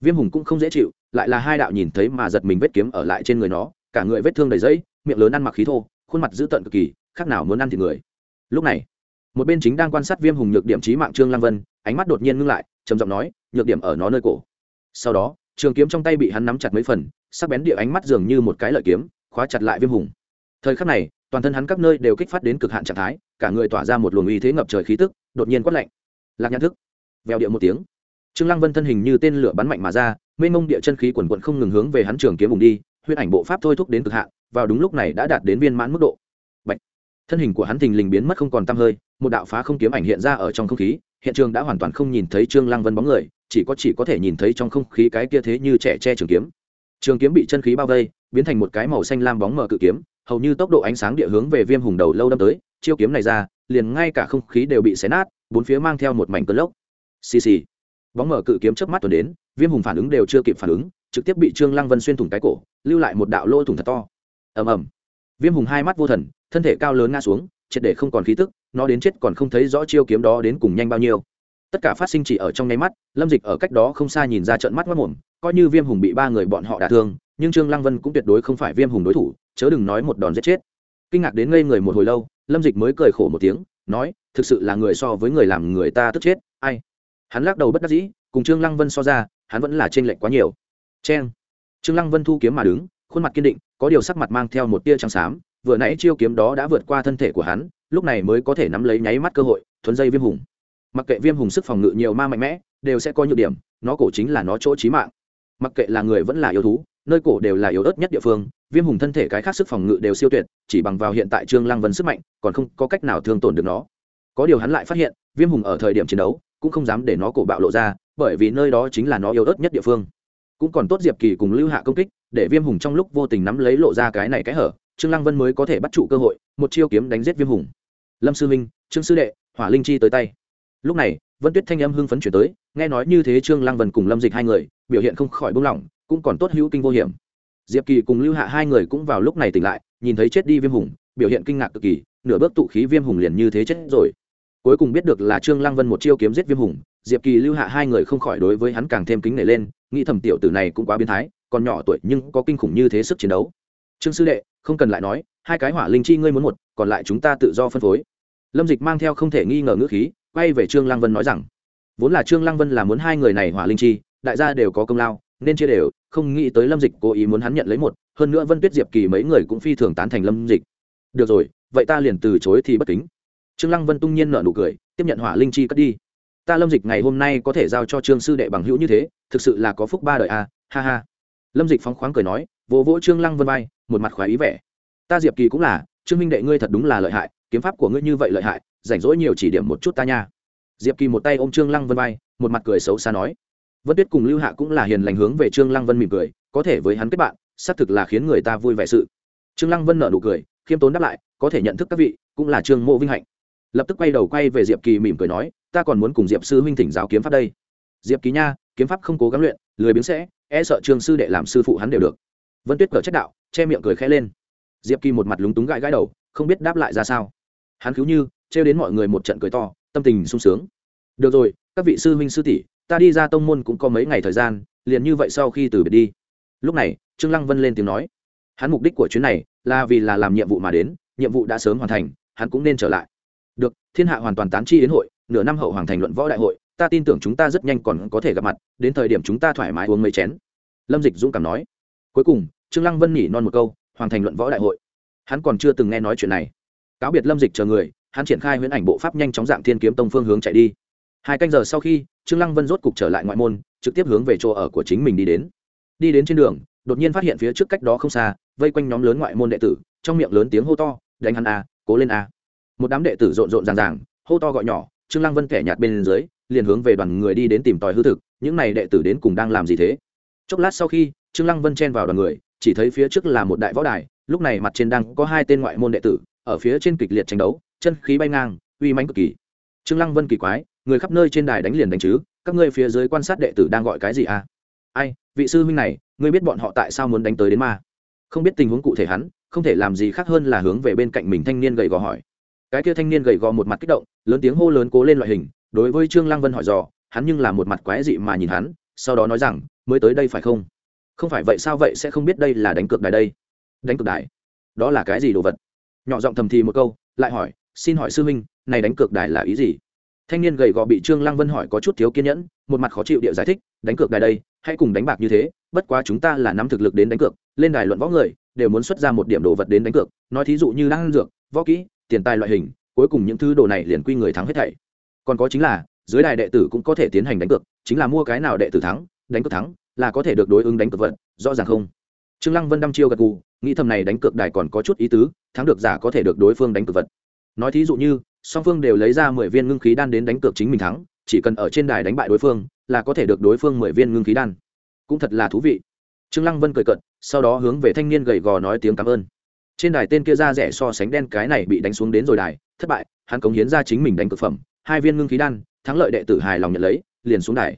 Viêm hùng cũng không dễ chịu, lại là hai đạo nhìn thấy mà giật mình vết kiếm ở lại trên người nó, cả người vết thương đầy dẫy miệng lớn ăn mặc khí thô, khuôn mặt dữ tợn cực kỳ, khác nào muốn ăn thì người. Lúc này, một bên chính đang quan sát viêm hùng nhược điểm trí mạng trương lang vân, ánh mắt đột nhiên ngưng lại, trầm giọng nói, nhược điểm ở nó nơi cổ. Sau đó, trường kiếm trong tay bị hắn nắm chặt mấy phần, sắc bén địa ánh mắt dường như một cái lợi kiếm, khóa chặt lại viêm hùng. Thời khắc này, toàn thân hắn các nơi đều kích phát đến cực hạn trạng thái, cả người tỏa ra một luồng uy thế ngập trời khí tức, đột nhiên quát lạnh. Lạc nhãn thức vèo điệu một tiếng. Trương lăng vân thân hình như tên lửa bắn mạnh mà ra, mênh mông địa chân khí quần quận không ngừng hướng về hắn trường kiếm vùng đi, huyết ảnh bộ pháp thôi thúc đến cực hạn, vào đúng lúc này đã đạt đến viên mãn mức độ. Bạch. thân hình của hắn thình lình biến mất không còn tăm hơi, một đạo phá không kiếm ảnh hiện ra ở trong không khí, hiện trường đã hoàn toàn không nhìn thấy trương lăng vân bóng người, chỉ có chỉ có thể nhìn thấy trong không khí cái kia thế như trẻ che trường kiếm. Trường kiếm bị chân khí bao vây, biến thành một cái màu xanh lam bóng mờ cự kiếm, hầu như tốc độ ánh sáng địa hướng về viêm hùng đầu lâu đâm tới, chiêu kiếm này ra, liền ngay cả không khí đều bị xé nát, bốn phía mang theo một mảnh cơn lốc xì xì. Bóng mở cự kiếm trước mắt tuần đến, viêm hùng phản ứng đều chưa kịp phản ứng, trực tiếp bị trương lăng vân xuyên thủng cái cổ, lưu lại một đạo lỗ thủng thật to. Ầm ầm. Viêm hùng hai mắt vô thần, thân thể cao lớn ngã xuống, triệt để không còn khí tức, nó đến chết còn không thấy rõ chiêu kiếm đó đến cùng nhanh bao nhiêu. Tất cả phát sinh chỉ ở trong nháy mắt, lâm dịch ở cách đó không xa nhìn ra trận mắt mất mồm coi như viêm hùng bị ba người bọn họ đả thương, nhưng trương lăng vân cũng tuyệt đối không phải viêm hùng đối thủ, chớ đừng nói một đòn giết chết. Kinh ngạc đến ngây người một hồi lâu, lâm dịch mới cười khổ một tiếng, nói, thực sự là người so với người làm người ta tức chết, ai? Hắn lắc đầu bất đắc dĩ, cùng trương lăng vân so ra, hắn vẫn là trên lệnh quá nhiều. Cheng trương lăng vân thu kiếm mà đứng, khuôn mặt kiên định, có điều sắc mặt mang theo một tia trắng xám, vừa nãy chiêu kiếm đó đã vượt qua thân thể của hắn, lúc này mới có thể nắm lấy nháy mắt cơ hội, thuấn dây viêm hùng. Mặc kệ viêm hùng sức phòng ngự nhiều ma mạnh mẽ, đều sẽ có nhược điểm, nó cổ chính là nó chỗ trí mạng. Mặc kệ là người vẫn là yêu thú, nơi cổ đều là yếu ớt nhất địa phương, viêm hùng thân thể cái khác sức phòng ngự đều siêu tuyệt, chỉ bằng vào hiện tại trương lăng vân sức mạnh, còn không có cách nào thương tổn được nó. Có điều hắn lại phát hiện, viêm hùng ở thời điểm chiến đấu cũng không dám để nó cổ bạo lộ ra, bởi vì nơi đó chính là nó yếu ớt nhất địa phương. Cũng còn tốt diệp kỳ cùng lưu hạ công kích, để viêm hùng trong lúc vô tình nắm lấy lộ ra cái này cái hở, trương lăng vân mới có thể bắt trụ cơ hội, một chiêu kiếm đánh giết viêm hùng. Lâm sư minh, trương sư đệ, hỏa linh chi tới tay. Lúc này, vân tuyết thanh âm hưng phấn chuyển tới, nghe nói như thế trương lăng vân cùng lâm dịch hai người, biểu hiện không khỏi buông lỏng cũng còn tốt hữu kinh vô hiểm. Diệp kỳ cùng lưu hạ hai người cũng vào lúc này tỉnh lại, nhìn thấy chết đi viêm hùng, biểu hiện kinh ngạc cực kỳ, nửa bước tụ khí viêm hùng liền như thế chết rồi cuối cùng biết được là trương lăng vân một chiêu kiếm giết viêm hùng, diệp kỳ lưu hạ hai người không khỏi đối với hắn càng thêm kính nể lên, nghĩ thầm tiểu tử này cũng quá biến thái, còn nhỏ tuổi nhưng có kinh khủng như thế sức chiến đấu. Trương sư đệ, không cần lại nói, hai cái hỏa linh chi ngươi muốn một, còn lại chúng ta tự do phân phối. Lâm dịch mang theo không thể nghi ngờ ngữ khí, quay về trương lăng vân nói rằng, vốn là trương lăng vân là muốn hai người này hỏa linh chi, đại gia đều có công lao, nên chia đều, không nghĩ tới lâm dịch cố ý muốn hắn nhận lấy một, hơn nữa vân tuyết diệp kỳ mấy người cũng phi thường tán thành lâm dịch. Được rồi, vậy ta liền từ chối thì bất kính trương lăng vân tung nhiên nở nụ cười tiếp nhận hỏa linh chi cất đi. Ta lâm dịch ngày hôm nay có thể giao cho trương sư đệ bằng hữu như thế thực sự là có phúc ba đời a à, ha ha. Lâm dịch phóng khoáng cười nói vỗ vỗ trương lăng vân vai một mặt khoái ý vẻ. Ta diệp kỳ cũng là trương minh đệ ngươi thật đúng là lợi hại kiếm pháp của ngươi như vậy lợi hại rảnh rỗi nhiều chỉ điểm một chút ta nha. Diệp kỳ một tay ôm trương lăng vân vai một mặt cười xấu xa nói. Vân tuyết cùng lưu hạ cũng là hiền lành hướng về trương lăng vân mỉm cười có thể với hắn kết bạn xác thực là khiến người ta vui vẻ sự. Trương lăng vân nở nụ cười khiêm tốn đáp lại có thể nhận thức các vị cũng là trương mộ vinh hạnh lập tức quay đầu quay về diệp kỳ mỉm cười nói, ta còn muốn cùng diệp sư huynh thỉnh giáo kiếm pháp đây. Diệp kỳ nha, kiếm pháp không cố gắng luyện, lười biếng sẽ e sợ trương sư đệ làm sư phụ hắn đều được. Vân tuyết cờ trách đạo, che miệng cười khẽ lên. Diệp kỳ một mặt lúng túng gãi gãi đầu, không biết đáp lại ra sao. Hắn cứu như, trêu đến mọi người một trận cười to, tâm tình sung sướng. Được rồi, các vị sư huynh sư tỷ, ta đi ra tông môn cũng có mấy ngày thời gian, liền như vậy sau khi từ biệt đi. Lúc này, trương lăng vân lên tiếng nói. Hắn mục đích của chuyến này là vì là làm nhiệm vụ mà đến, nhiệm vụ đã sớm hoàn thành, hắn cũng nên trở lại được, thiên hạ hoàn toàn tán chi đến hội, nửa năm hậu hoàng thành luận võ đại hội, ta tin tưởng chúng ta rất nhanh còn có thể gặp mặt, đến thời điểm chúng ta thoải mái uống mấy chén. Lâm dịch dũng cảm nói. Cuối cùng, trương lăng vân nhỉ non một câu, hoàng thành luận võ đại hội. Hắn còn chưa từng nghe nói chuyện này. Cáo biệt lâm dịch chờ người, hắn triển khai huyễn ảnh bộ pháp nhanh chóng dạng thiên kiếm tông phương hướng chạy đi. Hai canh giờ sau khi, trương lăng vân rốt cục trở lại ngoại môn, trực tiếp hướng về chỗ ở của chính mình đi đến. Đi đến trên đường, đột nhiên phát hiện phía trước cách đó không xa, vây quanh nhóm lớn ngoại môn đệ tử, trong miệng lớn tiếng hô to, đánh hắn a cố lên a một đám đệ tử rộn rộn ràng ràng, hô to gọi nhỏ, trương lăng vân kẻ nhạt bên dưới, liền hướng về đoàn người đi đến tìm tòi hư thực, những này đệ tử đến cùng đang làm gì thế? Chốc lát sau khi, trương lăng vân chen vào đoàn người, chỉ thấy phía trước là một đại võ đài, lúc này mặt trên đang có hai tên ngoại môn đệ tử, ở phía trên kịch liệt tranh đấu, chân khí bay ngang, uy mãnh cực kỳ. Trương lăng vân kỳ quái, người khắp nơi trên đài đánh liền đánh chứ, các ngươi phía dưới quan sát đệ tử đang gọi cái gì à? Ai, vị sư huynh này, ngươi biết bọn họ tại sao muốn đánh tới đến ma? Không biết tình huống cụ thể hắn, không thể làm gì khác hơn là hướng về bên cạnh mình thanh niên gầy gò hỏi cái kia thanh niên gầy gò một mặt kích động, lớn tiếng hô lớn cố lên loại hình, đối với trương lăng vân hỏi dò, hắn nhưng là một mặt quái dị mà nhìn hắn, sau đó nói rằng, mới tới đây phải không? Không phải vậy sao vậy sẽ không biết đây là đánh cược đài đây? Đánh cược đài? Đó là cái gì đồ vật? Nhỏ giọng thầm thì một câu, lại hỏi, xin hỏi sư huynh, này đánh cược đài là ý gì? Thanh niên gầy gò bị trương lăng vân hỏi có chút thiếu kiên nhẫn, một mặt khó chịu địa giải thích, đánh cược đài đây, hãy cùng đánh bạc như thế, bất quá chúng ta là nắm thực lực đến đánh cược, lên đài luận võ người, đều muốn xuất ra một điểm đồ vật đến đánh cược, nói thí dụ như đang dược, võ kỹ tiền tài loại hình, cuối cùng những thứ đồ này liền quy người thắng hết thảy. Còn có chính là, dưới đài đệ tử cũng có thể tiến hành đánh cược, chính là mua cái nào đệ tử thắng, đánh cược thắng, là có thể được đối ứng đánh cược vật, rõ ràng không? Trương lăng vân đăm chiêu gật gù, nghĩ thầm này đánh cược đài còn có chút ý tứ, thắng được giả có thể được đối phương đánh cược vật. Nói thí dụ như, song phương đều lấy ra mười viên ngưng khí đan đến đánh cược chính mình thắng, chỉ cần ở trên đài đánh bại đối phương, là có thể được đối phương mười viên ngưng khí đan. Cũng thật là thú vị. Trương lăng vân cười cận sau đó hướng về thanh niên gầy gò nói tiếng cảm ơn trên đài tên kia ra rẻ so sánh đen cái này bị đánh xuống đến rồi đài, thất bại, hắn cống hiến ra chính mình đánh cực phẩm, hai viên ngưng khí đan, thắng lợi đệ tử hài lòng nhận lấy, liền xuống đài.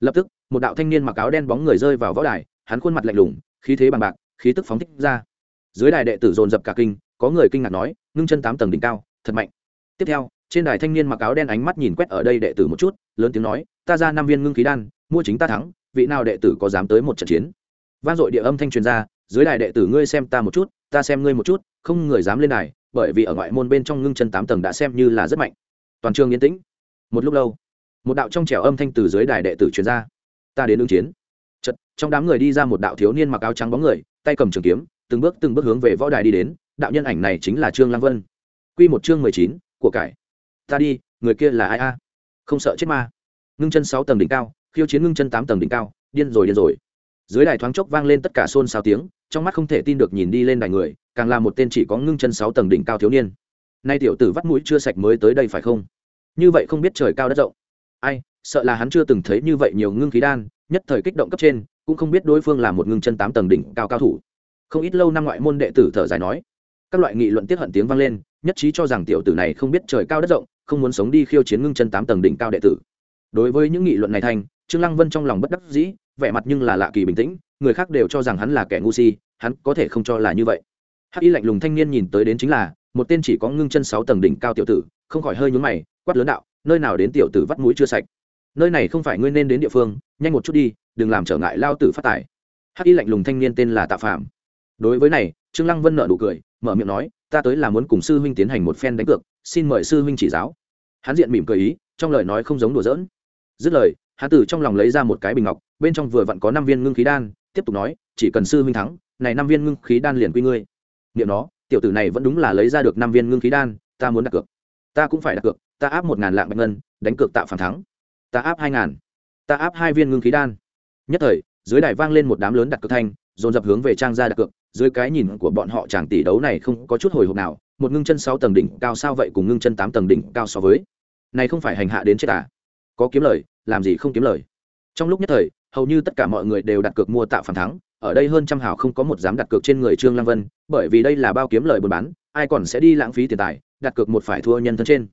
Lập tức, một đạo thanh niên mặc áo đen bóng người rơi vào võ đài, hắn khuôn mặt lạnh lùng, khí thế bằng bạc, khí tức phóng thích ra. Dưới đài đệ tử dồn dập cả kinh, có người kinh ngạc nói, ngưng chân tám tầng đỉnh cao, thật mạnh. Tiếp theo, trên đài thanh niên mặc áo đen ánh mắt nhìn quét ở đây đệ tử một chút, lớn tiếng nói, ta ra năm viên ngưng khí đan, mua chính ta thắng, vị nào đệ tử có dám tới một trận chiến? Vang dội địa âm thanh truyền ra dưới đài đệ tử ngươi xem ta một chút, ta xem ngươi một chút, không người dám lên đài, bởi vì ở ngoại môn bên trong ngưng chân tám tầng đã xem như là rất mạnh. Toàn trường yên tĩnh. Một lúc lâu, một đạo trong trẻo âm thanh từ dưới đài đệ tử truyền ra. Ta đến ứng chiến. Chật trong đám người đi ra một đạo thiếu niên mặc áo trắng bóng người, tay cầm trường kiếm, từng bước từng bước hướng về võ đài đi đến, đạo nhân ảnh này chính là trương lăng vân. Q một chương mười chín, của cải. Ta đi, người kia là ai a? Không sợ chết ma. Ngưng chân sáu tầng đỉnh cao, khiêu chiến ngưng chân tám tầng đỉnh cao, điên rồi điên rồi. Dưới đài thoáng chốc vang lên tất cả xôn xao tiếng trong mắt không thể tin được nhìn đi lên đài người, càng là một tên chỉ có ngưng chân sáu tầng đỉnh cao thiếu niên. Nay tiểu tử vắt mũi chưa sạch mới tới đây phải không? Như vậy không biết trời cao đất rộng. Ai, sợ là hắn chưa từng thấy như vậy nhiều ngưng khí đan, nhất thời kích động cấp trên, cũng không biết đối phương là một ngưng chân tám tầng đỉnh cao cao thủ. Không ít lâu năm ngoại môn đệ tử thở dài nói, các loại nghị luận tiết hận tiếng vang lên, nhất trí cho rằng tiểu tử này không biết trời cao đất rộng, không muốn sống đi khiêu chiến ngưng chân tám tầng đỉnh cao đệ tử. Đối với những nghị luận này thành, trương lăng vân trong lòng bất đắc dĩ, vẻ mặt nhưng là lạ kỳ bình tĩnh người khác đều cho rằng hắn là kẻ ngu si, hắn có thể không cho là như vậy. Hắc y lạnh lùng thanh niên nhìn tới đến chính là, một tên chỉ có ngưng chân sáu tầng đỉnh cao tiểu tử, không khỏi hơi nhún mày, quát lớn đạo, nơi nào đến tiểu tử vắt mũi chưa sạch? Nơi này không phải ngươi nên đến địa phương, nhanh một chút đi, đừng làm trở ngại lao tử phát tài. Hắc y lạnh lùng thanh niên tên là tạ phạm đối với này, trương lăng vân nợ nụ cười, mở miệng nói, ta tới là muốn cùng sư huynh tiến hành một phen đánh cược, xin mời sư huynh chỉ giáo. Hắn diện mỉm cười ý, trong lời nói không giống đùa giỡn. Dứt lời, hắn từ trong lòng lấy ra một cái bình ngọc, bên trong vừa vặn có năm viên ngưng khí đan tiếp tục nói, chỉ cần sư huynh thắng, này năm viên ngưng khí đan liền quy ngươi. Niệm nó, tiểu tử này vẫn đúng là lấy ra được năm viên ngưng khí đan, ta muốn đặt cược. Ta cũng phải đặt cược, ta áp một ngàn lạng bạch ngân, đánh cược tạo phản thắng. Ta áp hai ngàn, ta áp hai viên ngưng khí đan. Nhất thời, dưới đài vang lên một đám lớn đặt cược thanh, dồn dập hướng về trang ra đặt cược, dưới cái nhìn của bọn họ chàng tỷ đấu này không có chút hồi hộp nào, một ngưng chân sáu tầng đỉnh cao sao vậy cùng ngưng chân tám tầng đỉnh cao so với? Này không phải hành hạ đến chết à? Có kiếm lời, làm gì không kiếm lời? Trong lúc nhất thời hầu như tất cả mọi người đều đặt cược mua tạo phản thắng. Ở đây hơn trăm hào không có một dám đặt cược trên người trương lăng vân, bởi vì đây là bao kiếm lời buôn bán, ai còn sẽ đi lãng phí tiền tài, đặt cược một phải thua nhân thân trên.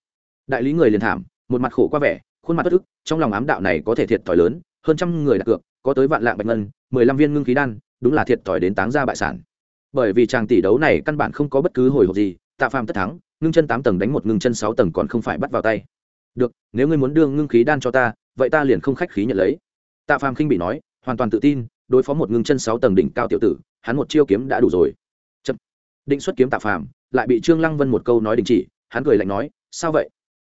Đại lý người liền thảm, một mặt khổ qua vẻ, khuôn mặt bất ức, trong lòng ám đạo này có thể thiệt thòi lớn, hơn trăm người đặt cược, có tới vạn lạng bạch ngân, mười lăm viên ngưng khí đan, đúng là thiệt thòi đến táng ra bại sản. Bởi vì chàng tỷ đấu này căn bản không có bất cứ hồi hộp gì, tạ phàm tất thắng, ngưng chân tám tầng đánh một, ngưng chân sáu tầng còn không phải bắt vào tay. Được, nếu ngươi muốn đưa ngưng khí đan cho ta, vậy ta liền không khách khí nhận lấy tạ phàm khinh bị nói, hoàn toàn tự tin, đối phó một ngưng chân sáu tầng đỉnh cao tiểu tử, hắn một chiêu kiếm đã đủ rồi. Chậm. định xuất kiếm tạ phàm, lại bị trương lăng vân một câu nói đình chỉ, hắn cười lạnh nói, sao vậy?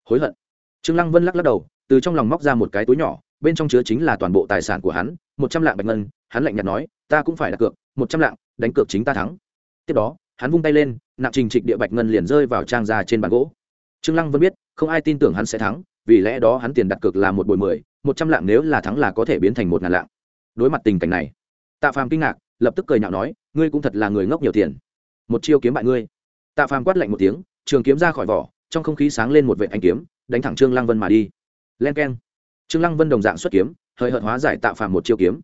Hối hận. Trương lăng vân lắc lắc đầu, từ trong lòng móc ra một cái túi nhỏ, bên trong chứa chính là toàn bộ tài sản của hắn, một trăm lạng bạch ngân, hắn lạnh nhạt nói, ta cũng phải đặt cược, một trăm lạng, đánh cược chính ta thắng. Tiếp đó, hắn vung tay lên nặng trình trịch địa bạch ngân liền rơi vào trang ra trên bàn gỗ trương lăng vẫn biết, không ai tin tưởng hắn sẽ thắng, vì lẽ đó hắn tiền đặt cược là một bồi mười, một trăm lạng nếu là thắng là có thể biến thành một ngàn lạng. Đối mặt tình cảnh này, tạ phàm kinh ngạc, lập tức cười nhạo nói, ngươi cũng thật là người ngốc nhiều tiền. Một chiêu kiếm bại ngươi. Tạ phàm quát lạnh một tiếng, trường kiếm ra khỏi vỏ, trong không khí sáng lên một vệ ánh kiếm, đánh thẳng trương lăng vân mà đi. Len keng. Trương lăng vân đồng dạng xuất kiếm, hơi hợt hóa giải tạ phàm một chiêu kiếm.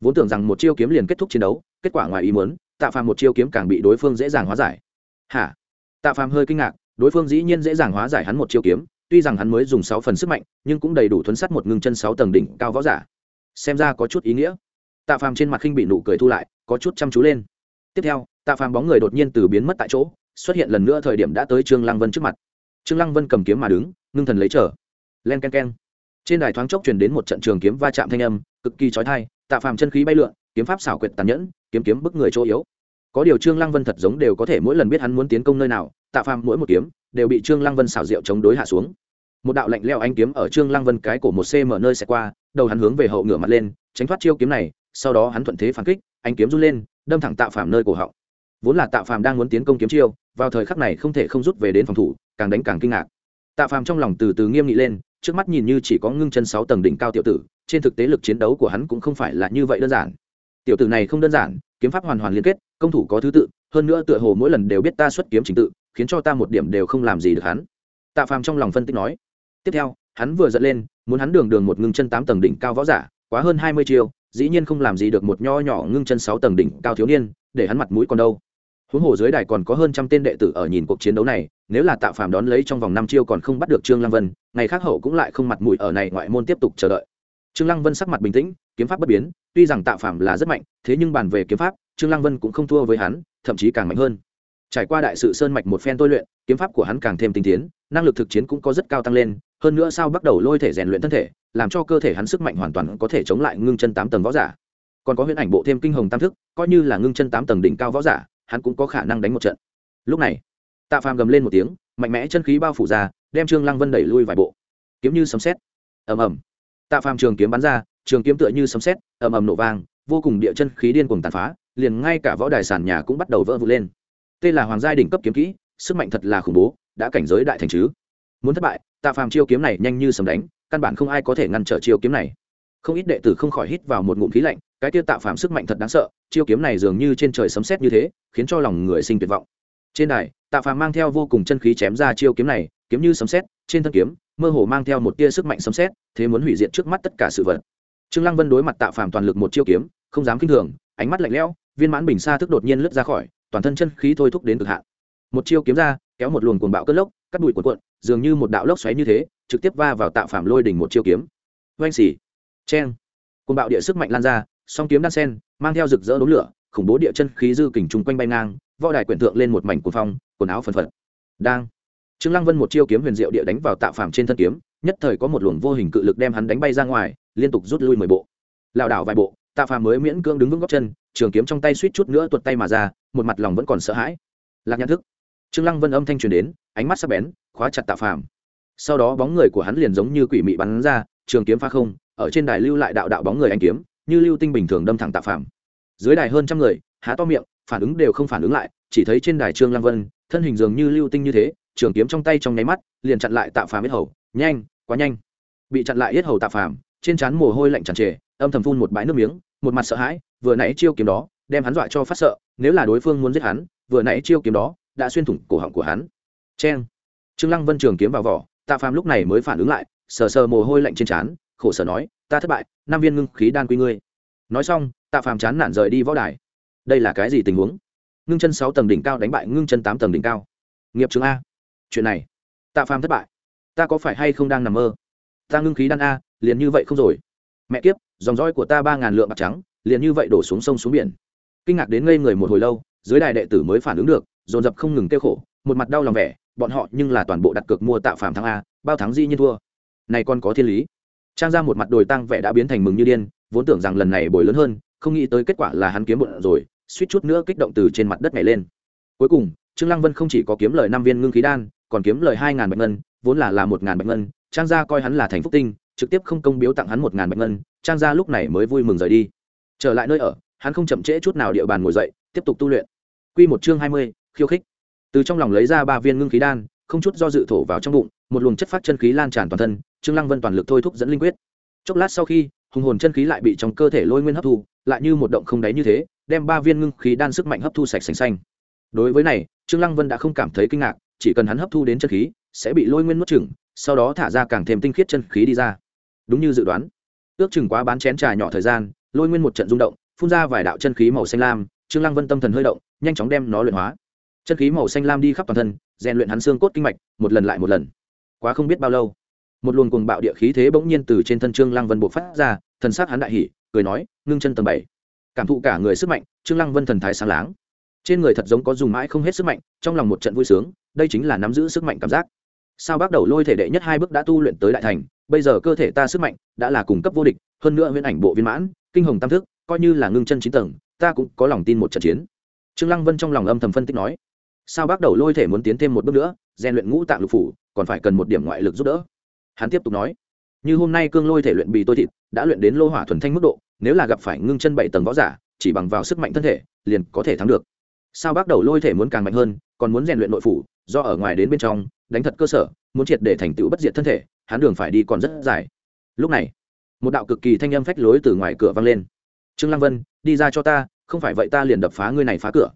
Vốn tưởng rằng một chiêu kiếm liền kết thúc chiến đấu, kết quả ngoài ý muốn, tạ phàm một chiêu kiếm càng bị đối phương dễ dàng hóa giải. Hả? Tạ phàm hơi kinh ngạc đối phương dĩ nhiên dễ dàng hóa giải hắn một chiêu kiếm, tuy rằng hắn mới dùng sáu phần sức mạnh, nhưng cũng đầy đủ thuấn sắt một ngưng chân sáu tầng đỉnh cao võ giả. Xem ra có chút ý nghĩa. Tạ phàm trên mặt khinh bị nụ cười thu lại, có chút chăm chú lên. Tiếp theo, tạ phàm bóng người đột nhiên từ biến mất tại chỗ, xuất hiện lần nữa thời điểm đã tới trương lăng vân trước mặt. Trương lăng vân cầm kiếm mà đứng, ngưng thần lấy trở. Len k e n k e n trên đài thoáng chốc truyền đến một trận trường kiếm va chạm thanh âm, cực kỳ trói tai. tạ phàm chân khí bay lượn, kiếm pháp xảo quyệt tàn nhẫn, kiếm kiếm bức người chỗ yếu. Có điều trương lăng vân thật giống đều có thể mỗi lần biết hắn muốn tiến công nơi nào tạ phàm mỗi một kiếm đều bị trương lăng vân xảo diệu chống đối hạ xuống. Một đạo lạnh leo anh kiếm ở trương lăng vân cái cổ một cm nơi sẽ qua, đầu hắn hướng về hậu ngửa mặt lên, tránh thoát chiêu kiếm này, sau đó hắn thuận thế phản kích anh kiếm run lên, đâm thẳng tạ phàm nơi cổ họng. Vốn là tạ phàm đang muốn tiến công kiếm chiêu, vào thời khắc này không thể không rút về đến phòng thủ, càng đánh càng kinh ngạc. Tạ phàm trong lòng từ từ nghiêm nghị lên, trước mắt nhìn như chỉ có ngưng chân sáu tầng đỉnh cao tiểu tử, trên thực tế lực chiến đấu của hắn cũng không phải là như vậy đơn giản. Tiểu tử này không đơn giản, kiếm pháp hoàn hoàn liên kết, công thủ có thứ tự, hơn nữa tựa hồ mỗi lần đều biết ta xuất kiếm trình tự khiến cho ta một điểm đều không làm gì được hắn. Tạ phàm trong lòng phân tích nói. Tiếp theo, hắn vừa dẫn lên, muốn hắn đường đường một ngưng chân tám tầng đỉnh cao võ giả, quá hơn hai mươi chiêu, dĩ nhiên không làm gì được một nho nhỏ ngưng chân sáu tầng đỉnh cao thiếu niên, để hắn mặt mũi còn đâu. Huống hồ dưới đài còn có hơn trăm tên đệ tử ở nhìn cuộc chiến đấu này, nếu là tạ phàm đón lấy trong vòng năm chiêu còn không bắt được trương lăng vân, ngày khác hậu cũng lại không mặt mũi ở này ngoại môn tiếp tục chờ đợi. Trương lăng vân sắc mặt bình tĩnh, kiếm pháp bất biến, tuy rằng tạ phàm là rất mạnh, thế nhưng bàn về kiếm pháp, trương lăng vân cũng không thua với hắn, thậm chí càng mạnh hơn trải qua đại sự sơn mạch một phen tôi luyện, kiếm pháp của hắn càng thêm tinh tiến, năng lực thực chiến cũng có rất cao tăng lên, hơn nữa sao bắt đầu lôi thể rèn luyện thân thể, làm cho cơ thể hắn sức mạnh hoàn toàn có thể chống lại ngưng chân tám tầng võ giả. Còn có huyễn ảnh bộ thêm kinh hồng tam thức, coi như là ngưng chân tám tầng đỉnh cao võ giả, hắn cũng có khả năng đánh một trận. Lúc này, tạ phàm gầm lên một tiếng, mạnh mẽ chân khí bao phủ ra, đem trương lăng vân đẩy lui vài bộ. Kiếm như sấm xét ầm ầm. Tạ phàm trường kiếm bắn ra, trường kiếm tựa như sấm xét ầm ầm nổ vang, vô cùng địa chân khí điên cuồng tàn phá, liền ngay cả võ đài sàn nhà cũng bắt đầu vỡ vụn lên tên là hoàng gia đỉnh cấp kiếm kỹ, sức mạnh thật là khủng bố, đã cảnh giới đại thành chứ. Muốn thất bại, tạ phàm chiêu kiếm này nhanh như sấm đánh, căn bản không ai có thể ngăn trở chiêu kiếm này. Không ít đệ tử không khỏi hít vào một ngụm khí lạnh, cái tiêu Tạ phàm sức mạnh thật đáng sợ, chiêu kiếm này dường như trên trời sấm sét như thế, khiến cho lòng người sinh tuyệt vọng. Trên đài, tạ phàm mang theo vô cùng chân khí chém ra chiêu kiếm này, kiếm như sấm sét, trên thân kiếm, mơ hồ mang theo một tia sức mạnh sấm sét, thế muốn hủy diệt trước mắt tất cả sự vật. Trương lăng vân đối mặt tạ phàm toàn lực một chiêu kiếm, không dám kinh thường, ánh mắt lạnh lẽo, viên mãn bình xa thức đột nhiên lướt ra khỏi toàn thân chân khí thôi thúc đến cực hạn. Một chiêu kiếm ra, kéo một luồng cuồng bạo cất lốc, cắt đùi cuộn cuộn, dường như một đạo lốc xoáy như thế, trực tiếp va vào Tạo Phạm lôi đỉnh một chiêu kiếm. Oanh xỉ cheng. Cuồng bạo địa sức mạnh lan ra, song kiếm đan sen, mang theo rực rỡ đốm lửa, khủng bố địa chân khí dư kình chung quanh bay ngang, võ đài quyển thượng lên một mảnh cuồng phong, quần áo phần phật. Đang. Trương lăng vân một chiêu kiếm huyền diệu địa đánh vào Tạo Phạm trên thân kiếm, nhất thời có một luồng vô hình cự lực đem hắn đánh bay ra ngoài, liên tục rút lui mười bộ. Lảo đảo vài bộ, tạ phàm mới miễn cưỡng đứng vững góc chân, trường kiếm trong tay suýt chút nữa tuột tay mà ra một mặt lòng vẫn còn sợ hãi. Lạc nhãn thức. Trương lăng vân âm thanh truyền đến, ánh mắt sắc bén, khóa chặt tạ phàm. Sau đó bóng người của hắn liền giống như quỷ mị bắn ra, trường kiếm pha không, ở trên đài lưu lại đạo đạo bóng người anh kiếm, như lưu tinh bình thường đâm thẳng tạ phàm. Dưới đài hơn trăm người, há to miệng, phản ứng đều không phản ứng lại, chỉ thấy trên đài trương lăng vân, thân hình dường như lưu tinh như thế, trường kiếm trong tay trong nháy mắt, liền chặn lại tạ phàm yết hầu. Nhanh, quá nhanh. Bị chặn lại yết hầu tạ phàm, trên trán mồ hôi lạnh tràn trề, âm thầm phun một bãi nước miếng, một mặt sợ hãi, vừa nãy chiêu kiếm đó đem hắn dọa cho phát sợ, nếu là đối phương muốn giết hắn, vừa nãy chiêu kiếm đó đã xuyên thủng cổ họng của hắn. Cheng. Trương lăng vân trường kiếm vào vỏ, tạ phàm lúc này mới phản ứng lại, sờ sờ mồ hôi lạnh trên trán, khổ sở nói, ta thất bại, năm viên ngưng khí đan quy ngươi. Nói xong, tạ phàm chán nản rời đi võ đài. Đây là cái gì tình huống? Ngưng chân sáu tầng đỉnh cao đánh bại ngưng chân tám tầng đỉnh cao. Nghiệp chứng a. Chuyện này, tạ phàm thất bại. Ta có phải hay không đang nằm mơ? Ta ngưng khí đan a, liền như vậy không rồi. Mẹ kiếp, dòng roi của ta ba ngàn lượng bạc trắng, liền như vậy đổ xuống sông xuống biển kinh ngạc đến ngây người một hồi lâu, dưới đài đệ tử mới phản ứng được, dồn dập không ngừng kêu khổ, một mặt đau lòng vẻ, bọn họ nhưng là toàn bộ đặt cược mua tạ phàm thắng a, bao thắng di nhiên thua. Này còn có thiên lý. Trang ra một mặt đồi tăng vẻ đã biến thành mừng như điên, vốn tưởng rằng lần này bồi lớn hơn, không nghĩ tới kết quả là hắn kiếm bộn rồi, suýt chút nữa kích động từ trên mặt đất nhảy lên. Cuối cùng, trương lăng vân không chỉ có kiếm lời năm viên ngưng khí đan, còn kiếm lời hai ngàn bạch ngân, vốn là là một ngàn bạch ngân, trang gia coi hắn là thành phúc tinh, trực tiếp không công biếu tặng hắn một ngàn bạch ngân, trang gia lúc này mới vui mừng rời đi. Trở lại nơi ở hắn không chậm trễ chút nào địa bàn ngồi dậy tiếp tục tu luyện. Quy một chương hai mươi, khiêu khích. Từ trong lòng lấy ra ba viên ngưng khí đan không chút do dự thổ vào trong bụng một luồng chất phát chân khí lan tràn toàn thân trương lăng vân toàn lực thôi thúc dẫn linh quyết. Chốc lát sau khi hùng hồn chân khí lại bị trong cơ thể lôi nguyên hấp thu lại như một động không đáy như thế đem ba viên ngưng khí đan sức mạnh hấp thu sạch sành xanh. Đối với này trương lăng vân đã không cảm thấy kinh ngạc chỉ cần hắn hấp thu đến chân khí sẽ bị lôi nguyên nuốt chửng sau đó thả ra càng thêm tinh khiết chân khí đi ra. Đúng như dự đoán. Ước chừng quá bán chén trà nhỏ thời gian lôi nguyên một trận rung động phun ra vài đạo chân khí màu xanh lam, trương lăng vân tâm thần hơi động, nhanh chóng đem nó luyện hóa. Chân khí màu xanh lam đi khắp toàn thân, rèn luyện hắn xương cốt kinh mạch, một lần lại một lần. Quá không biết bao lâu, một luồng cuồng bạo địa khí thế bỗng nhiên từ trên thân trương lăng vân bộc phát ra, thần sắc hắn đại hỉ, cười nói, ngưng chân tầng bảy. Cảm thụ cả người sức mạnh, trương lăng vân thần thái sáng láng. Trên người thật giống có dùng mãi không hết sức mạnh, trong lòng một trận vui sướng, đây chính là nắm giữ sức mạnh cảm giác. Sao bắt đầu lôi thể đệ nhất hai bước đã tu luyện tới đại thành, bây giờ cơ thể ta sức mạnh đã là cung cấp vô địch, hơn nữa huyễn ảnh bộ viên mãn, kinh hồng tam thức coi như là ngưng chân chín tầng, ta cũng có lòng tin một trận chiến. Trương lăng vân trong lòng âm thầm phân tích nói. Sao bắt đầu lôi thể muốn tiến thêm một bước nữa, rèn luyện ngũ tạng lục phủ, còn phải cần một điểm ngoại lực giúp đỡ. Hắn tiếp tục nói. Như hôm nay cương lôi thể luyện bì tôi thịt, đã luyện đến lô hỏa thuần thanh mức độ, nếu là gặp phải ngưng chân bảy tầng võ giả, chỉ bằng vào sức mạnh thân thể, liền có thể thắng được. Sao bắt đầu lôi thể muốn càng mạnh hơn, còn muốn rèn luyện nội phủ, do ở ngoài đến bên trong, đánh thật cơ sở, muốn triệt để thành tựu bất diệt thân thể, hắn đường phải đi còn rất dài. Lúc này, một đạo cực kỳ thanh âm phách lối từ ngoài cửa vang lên trương lăng vân, đi ra cho ta, không phải vậy ta liền đập phá ngươi này phá cửa.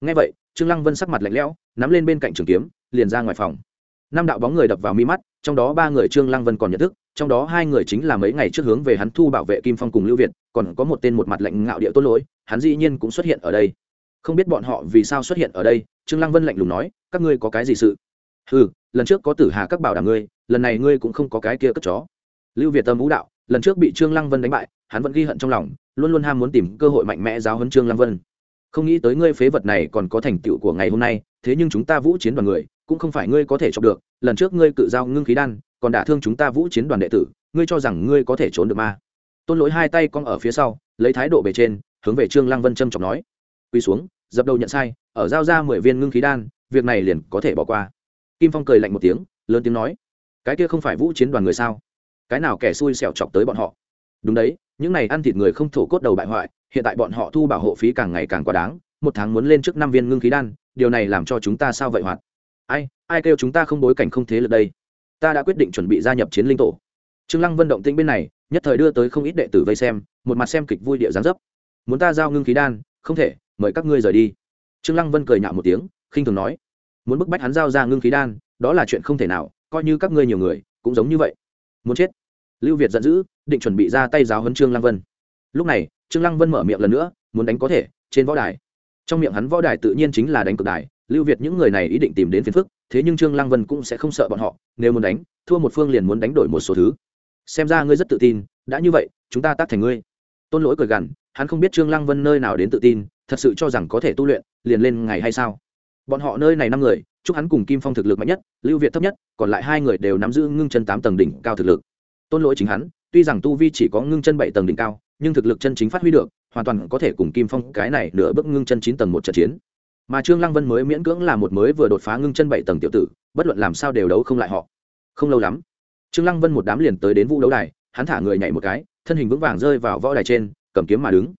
Nghe vậy, trương lăng vân sắc mặt lạnh lẽo, nắm lên bên cạnh trường kiếm, liền ra ngoài phòng. Năm đạo bóng người đập vào mi mắt, trong đó ba người trương lăng vân còn nhận thức, trong đó hai người chính là mấy ngày trước hướng về hắn thu bảo vệ kim phong cùng lưu việt, còn có một tên một mặt lạnh ngạo địa tốt lỗi, hắn dĩ nhiên cũng xuất hiện ở đây. Không biết bọn họ vì sao xuất hiện ở đây, trương lăng vân lạnh lùng nói, các ngươi có cái gì sự? Ừ lần trước có tử hà các bảo đảm ngươi, lần này ngươi cũng không có cái kia cất chó. Lưu việt tâm vũ đạo, lần trước bị trương lăng vân đánh bại, hắn vẫn ghi hận trong lòng luôn luôn ham muốn tìm cơ hội mạnh mẽ giáo huấn trương lăng vân. Không nghĩ tới ngươi phế vật này còn có thành tựu của ngày hôm nay, thế nhưng chúng ta vũ chiến đoàn người, cũng không phải ngươi có thể chọc được. Lần trước ngươi cự giao ngưng khí đan, còn đả thương chúng ta vũ chiến đoàn đệ tử, ngươi cho rằng ngươi có thể trốn được ma tôn lỗi hai tay cong ở phía sau, lấy thái độ bề trên, hướng về trương lăng vân trâm trọng nói. Quy xuống, dập đầu nhận sai, ở giao ra mười viên ngưng khí đan, việc này liền có thể bỏ qua. Kim phong cười lạnh một tiếng, lớn tiếng nói. Cái kia không phải vũ chiến đoàn người sao? Cái nào kẻ xui xẻo chọc tới bọn họ? Đúng đấy, những này ăn thịt người không thổ cốt đầu bại hoại, hiện tại bọn họ thu bảo hộ phí càng ngày càng quá đáng, một tháng muốn lên trước năm viên ngưng khí đan, điều này làm cho chúng ta sao vậy hoạt? Ai ai kêu chúng ta không bối cảnh không thế lực đây? Ta đã quyết định chuẩn bị gia nhập chiến linh tổ. Trương lăng vân động tĩnh bên này, nhất thời đưa tới không ít đệ tử vây xem, một mặt xem kịch vui địa giáng dấp. Muốn ta giao ngưng khí đan? Không thể, mời các ngươi rời đi. Trương lăng vân cười nhạo một tiếng, khinh thường nói. Muốn bức bách hắn giao ra ngưng khí đan, đó là chuyện không thể nào, coi như các ngươi nhiều người, cũng giống như vậy. Muốn chết. Lưu việt giận dữ định chuẩn bị ra tay giáo huấn trương lăng vân. Lúc này, trương lăng vân mở miệng lần nữa, muốn đánh có thể, trên võ đài. Trong miệng hắn võ đài tự nhiên chính là đánh cực đài, lưu việt những người này ý định tìm đến phiền phức, thế nhưng trương lăng vân cũng sẽ không sợ bọn họ, nếu muốn đánh, thua một phương liền muốn đánh đổi một số thứ. Xem ra ngươi rất tự tin, đã như vậy, chúng ta tác thành ngươi. Tôn lỗi cười gằn, hắn không biết trương lăng vân nơi nào đến tự tin, thật sự cho rằng có thể tu luyện, liền lên ngày hay sao? Bọn họ nơi này năm người, chúc hắn cùng kim phong thực lực mạnh nhất, lưu việt thấp nhất, còn lại hai người đều nắm giữ ngưng chân tám tầng đỉnh cao thực lực. Tôn lỗi chính hắn tuy rằng tu vi chỉ có ngưng chân bảy tầng đỉnh cao, nhưng thực lực chân chính phát huy được, hoàn toàn có thể cùng kim phong cái này nửa bước ngưng chân chín tầng một trận chiến. Mà trương lăng vân mới miễn cưỡng là một mới vừa đột phá ngưng chân bảy tầng tiểu tử, bất luận làm sao đều đấu không lại họ. Không lâu lắm, trương lăng vân một đám liền tới đến vũ đấu đài, hắn thả người nhảy một cái, thân hình vững vàng rơi vào võ đài trên, cầm kiếm mà đứng.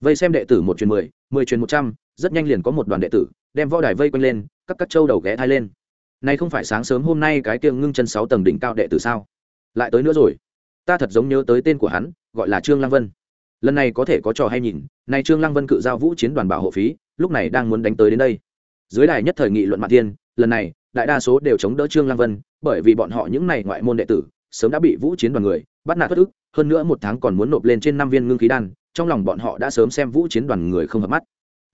Vây xem đệ tử một truyền mười mười truyền một trăm, rất nhanh liền có một đoàn đệ tử, đem võ đài vây quanh lên, các các châu đầu ghé thai lên. Này không phải sáng sớm hôm nay cái tiêng ngưng chân sáu tầng đỉnh cao đệ tử sao? Lại tới nữa rồi ta thật giống nhớ tới tên của hắn, gọi là trương lăng vân. Lần này có thể có trò hay nhìn, Nay trương lăng vân cự giao vũ chiến đoàn bảo hộ phí, lúc này đang muốn đánh tới đến đây. Dưới đài nhất thời nghị luận mạng thiên, lần này, đại đa số đều chống đỡ trương lăng vân, bởi vì bọn họ những này ngoại môn đệ tử, sớm đã bị vũ chiến đoàn người bắt nạt thất ức, hơn nữa một tháng còn muốn nộp lên trên năm viên ngưng khí đan, trong lòng bọn họ đã sớm xem vũ chiến đoàn người không hợp mắt.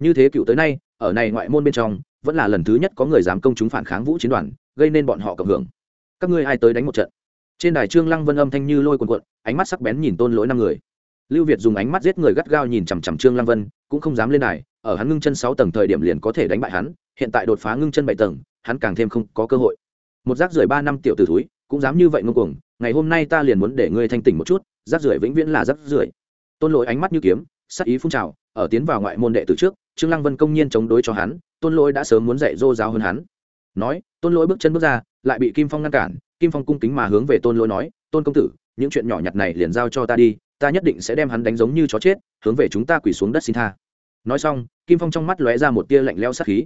Như thế cựu tới nay, ở này ngoại môn bên trong, vẫn là lần thứ nhất có người dám công chúng phản kháng vũ chiến đoàn, gây nên bọn họ cộng hưởng. Các ngươi ai tới đánh một trận? Trên đài trương lăng vân âm thanh như lôi cuồn cuộn, ánh mắt sắc bén nhìn tôn lỗi năm người. Lưu việt dùng ánh mắt giết người gắt gao nhìn chằm chằm trương lăng vân, cũng không dám lên đài, ở hắn ngưng chân sáu tầng thời điểm liền có thể đánh bại hắn, hiện tại đột phá ngưng chân bảy tầng, hắn càng thêm không có cơ hội. Một rác rưởi ba năm tiểu tử thúi, cũng dám như vậy ngông cuồng, ngày hôm nay ta liền muốn để ngươi thanh tỉnh một chút, rác rưởi vĩnh viễn là rác rưởi. Tôn lỗi ánh mắt như kiếm, sắc ý phun trào, ở tiến vào ngoại môn đệ từ trước, trương lăng vân công nhiên chống đối cho hắn, tôn lỗi đã sớm muốn dạy dô giáo hơn hắn. Nói, tôn lỗi bước chân bước ra, lại bị kim phong ngăn cản kim phong cung kính mà hướng về tôn lỗi nói, tôn công tử, những chuyện nhỏ nhặt này liền giao cho ta đi, ta nhất định sẽ đem hắn đánh giống như chó chết, hướng về chúng ta quỳ xuống đất xin tha. Nói xong, kim phong trong mắt lóe ra một tia lạnh leo sát khí.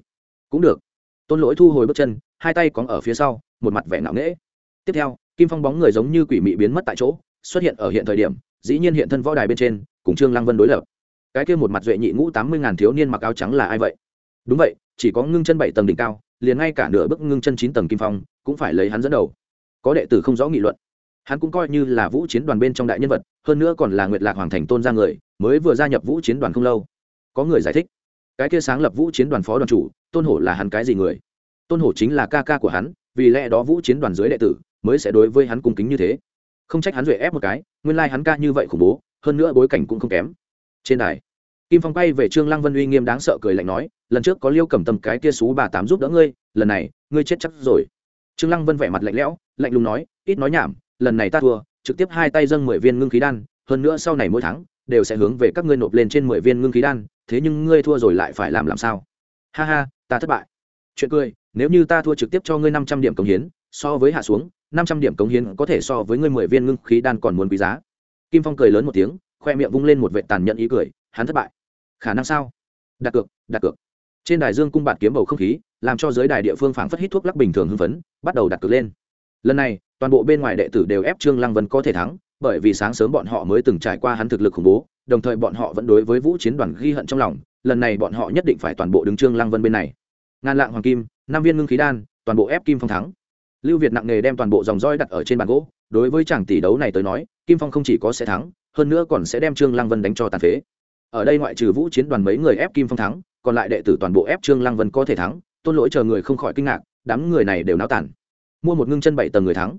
Cũng được. Tôn lỗi thu hồi bước chân, hai tay cóng ở phía sau, một mặt vẻ ngạo nghễ. Tiếp theo, kim phong bóng người giống như quỷ mị biến mất tại chỗ, xuất hiện ở hiện thời điểm, dĩ nhiên hiện thân võ đài bên trên, cùng trương lăng vân đối lập. Cái kia một mặt duệ nhị ngũ tám mươi ngàn thiếu niên mặc áo trắng là ai vậy? Đúng vậy, chỉ có ngưng chân bảy tầng đỉnh cao, liền ngay cả nửa bước ngưng chân chín tầng kim phong cũng phải lấy hắn dẫn đầu có đệ tử không rõ nghị luận. Hắn cũng coi như là vũ chiến đoàn bên trong đại nhân vật, hơn nữa còn là nguyệt lạc hoàng thành tôn ra người, mới vừa gia nhập vũ chiến đoàn không lâu. Có người giải thích, cái kia sáng lập vũ chiến đoàn phó đoàn chủ, tôn hổ là hắn cái gì người? Tôn hổ chính là ca ca của hắn, vì lẽ đó vũ chiến đoàn dưới đệ tử mới sẽ đối với hắn cung kính như thế. Không trách hắn duệ ép một cái, nguyên lai、like、hắn ca như vậy khủng bố, hơn nữa bối cảnh cũng không kém. Trên đài, kim phong bay về trương lăng vân uy nghiêm đáng sợ cười lạnh nói, lần trước có liêu cầm tầm cái kia xú bà tám giúp đỡ ngươi, lần này ngươi chết chắc rồi. Trương lăng vân vẻ mặt lạnh lẽo lạnh lùng nói, ít nói nhảm, lần này ta thua, trực tiếp hai tay dâng mười viên ngưng khí đan, hơn nữa sau này mỗi tháng đều sẽ hướng về các ngươi nộp lên trên mười viên ngưng khí đan, thế nhưng ngươi thua rồi lại phải làm làm sao? Ha ha, ta thất bại. Chuyện cười, nếu như ta thua trực tiếp cho ngươi năm trăm điểm cống hiến, so với hạ xuống, năm trăm điểm cống hiến có thể so với ngươi mười viên ngưng khí đan còn muốn quý giá. Kim phong cười lớn một tiếng, khoe miệng vung lên một vệ tàn nhẫn ý cười, hắn thất bại. Khả năng sao? Đặt cược đặt cược. Trên đài dương cung bạt kiếm bầu không khí, làm cho giới đài địa phương phảng phất hít thuốc lắc bình thường hưng phấn, bắt đầu đặt cược lên lần này, toàn bộ bên ngoài đệ tử đều ép trương lăng vân có thể thắng, bởi vì sáng sớm bọn họ mới từng trải qua hắn thực lực khủng bố, đồng thời bọn họ vẫn đối với vũ chiến đoàn ghi hận trong lòng, lần này bọn họ nhất định phải toàn bộ đứng trương lăng vân bên này. Ngàn lạng hoàng kim, năm viên ngưng khí đan, toàn bộ ép kim phong thắng. Lưu việt nặng nghề đem toàn bộ dòng roi đặt ở trên bàn gỗ, đối với chàng tỷ đấu này tới nói, kim phong không chỉ có sẽ thắng, hơn nữa còn sẽ đem trương lăng vân đánh cho tàn phế. Ở đây ngoại trừ vũ chiến đoàn mấy người ép kim phong thắng, còn lại đệ tử toàn bộ ép trương lăng vân có thể thắng, tôn lỗi chờ người không khỏi kinh ngạc, đám người này đều náo tản mua một ngưng chân bảy tầng người thắng.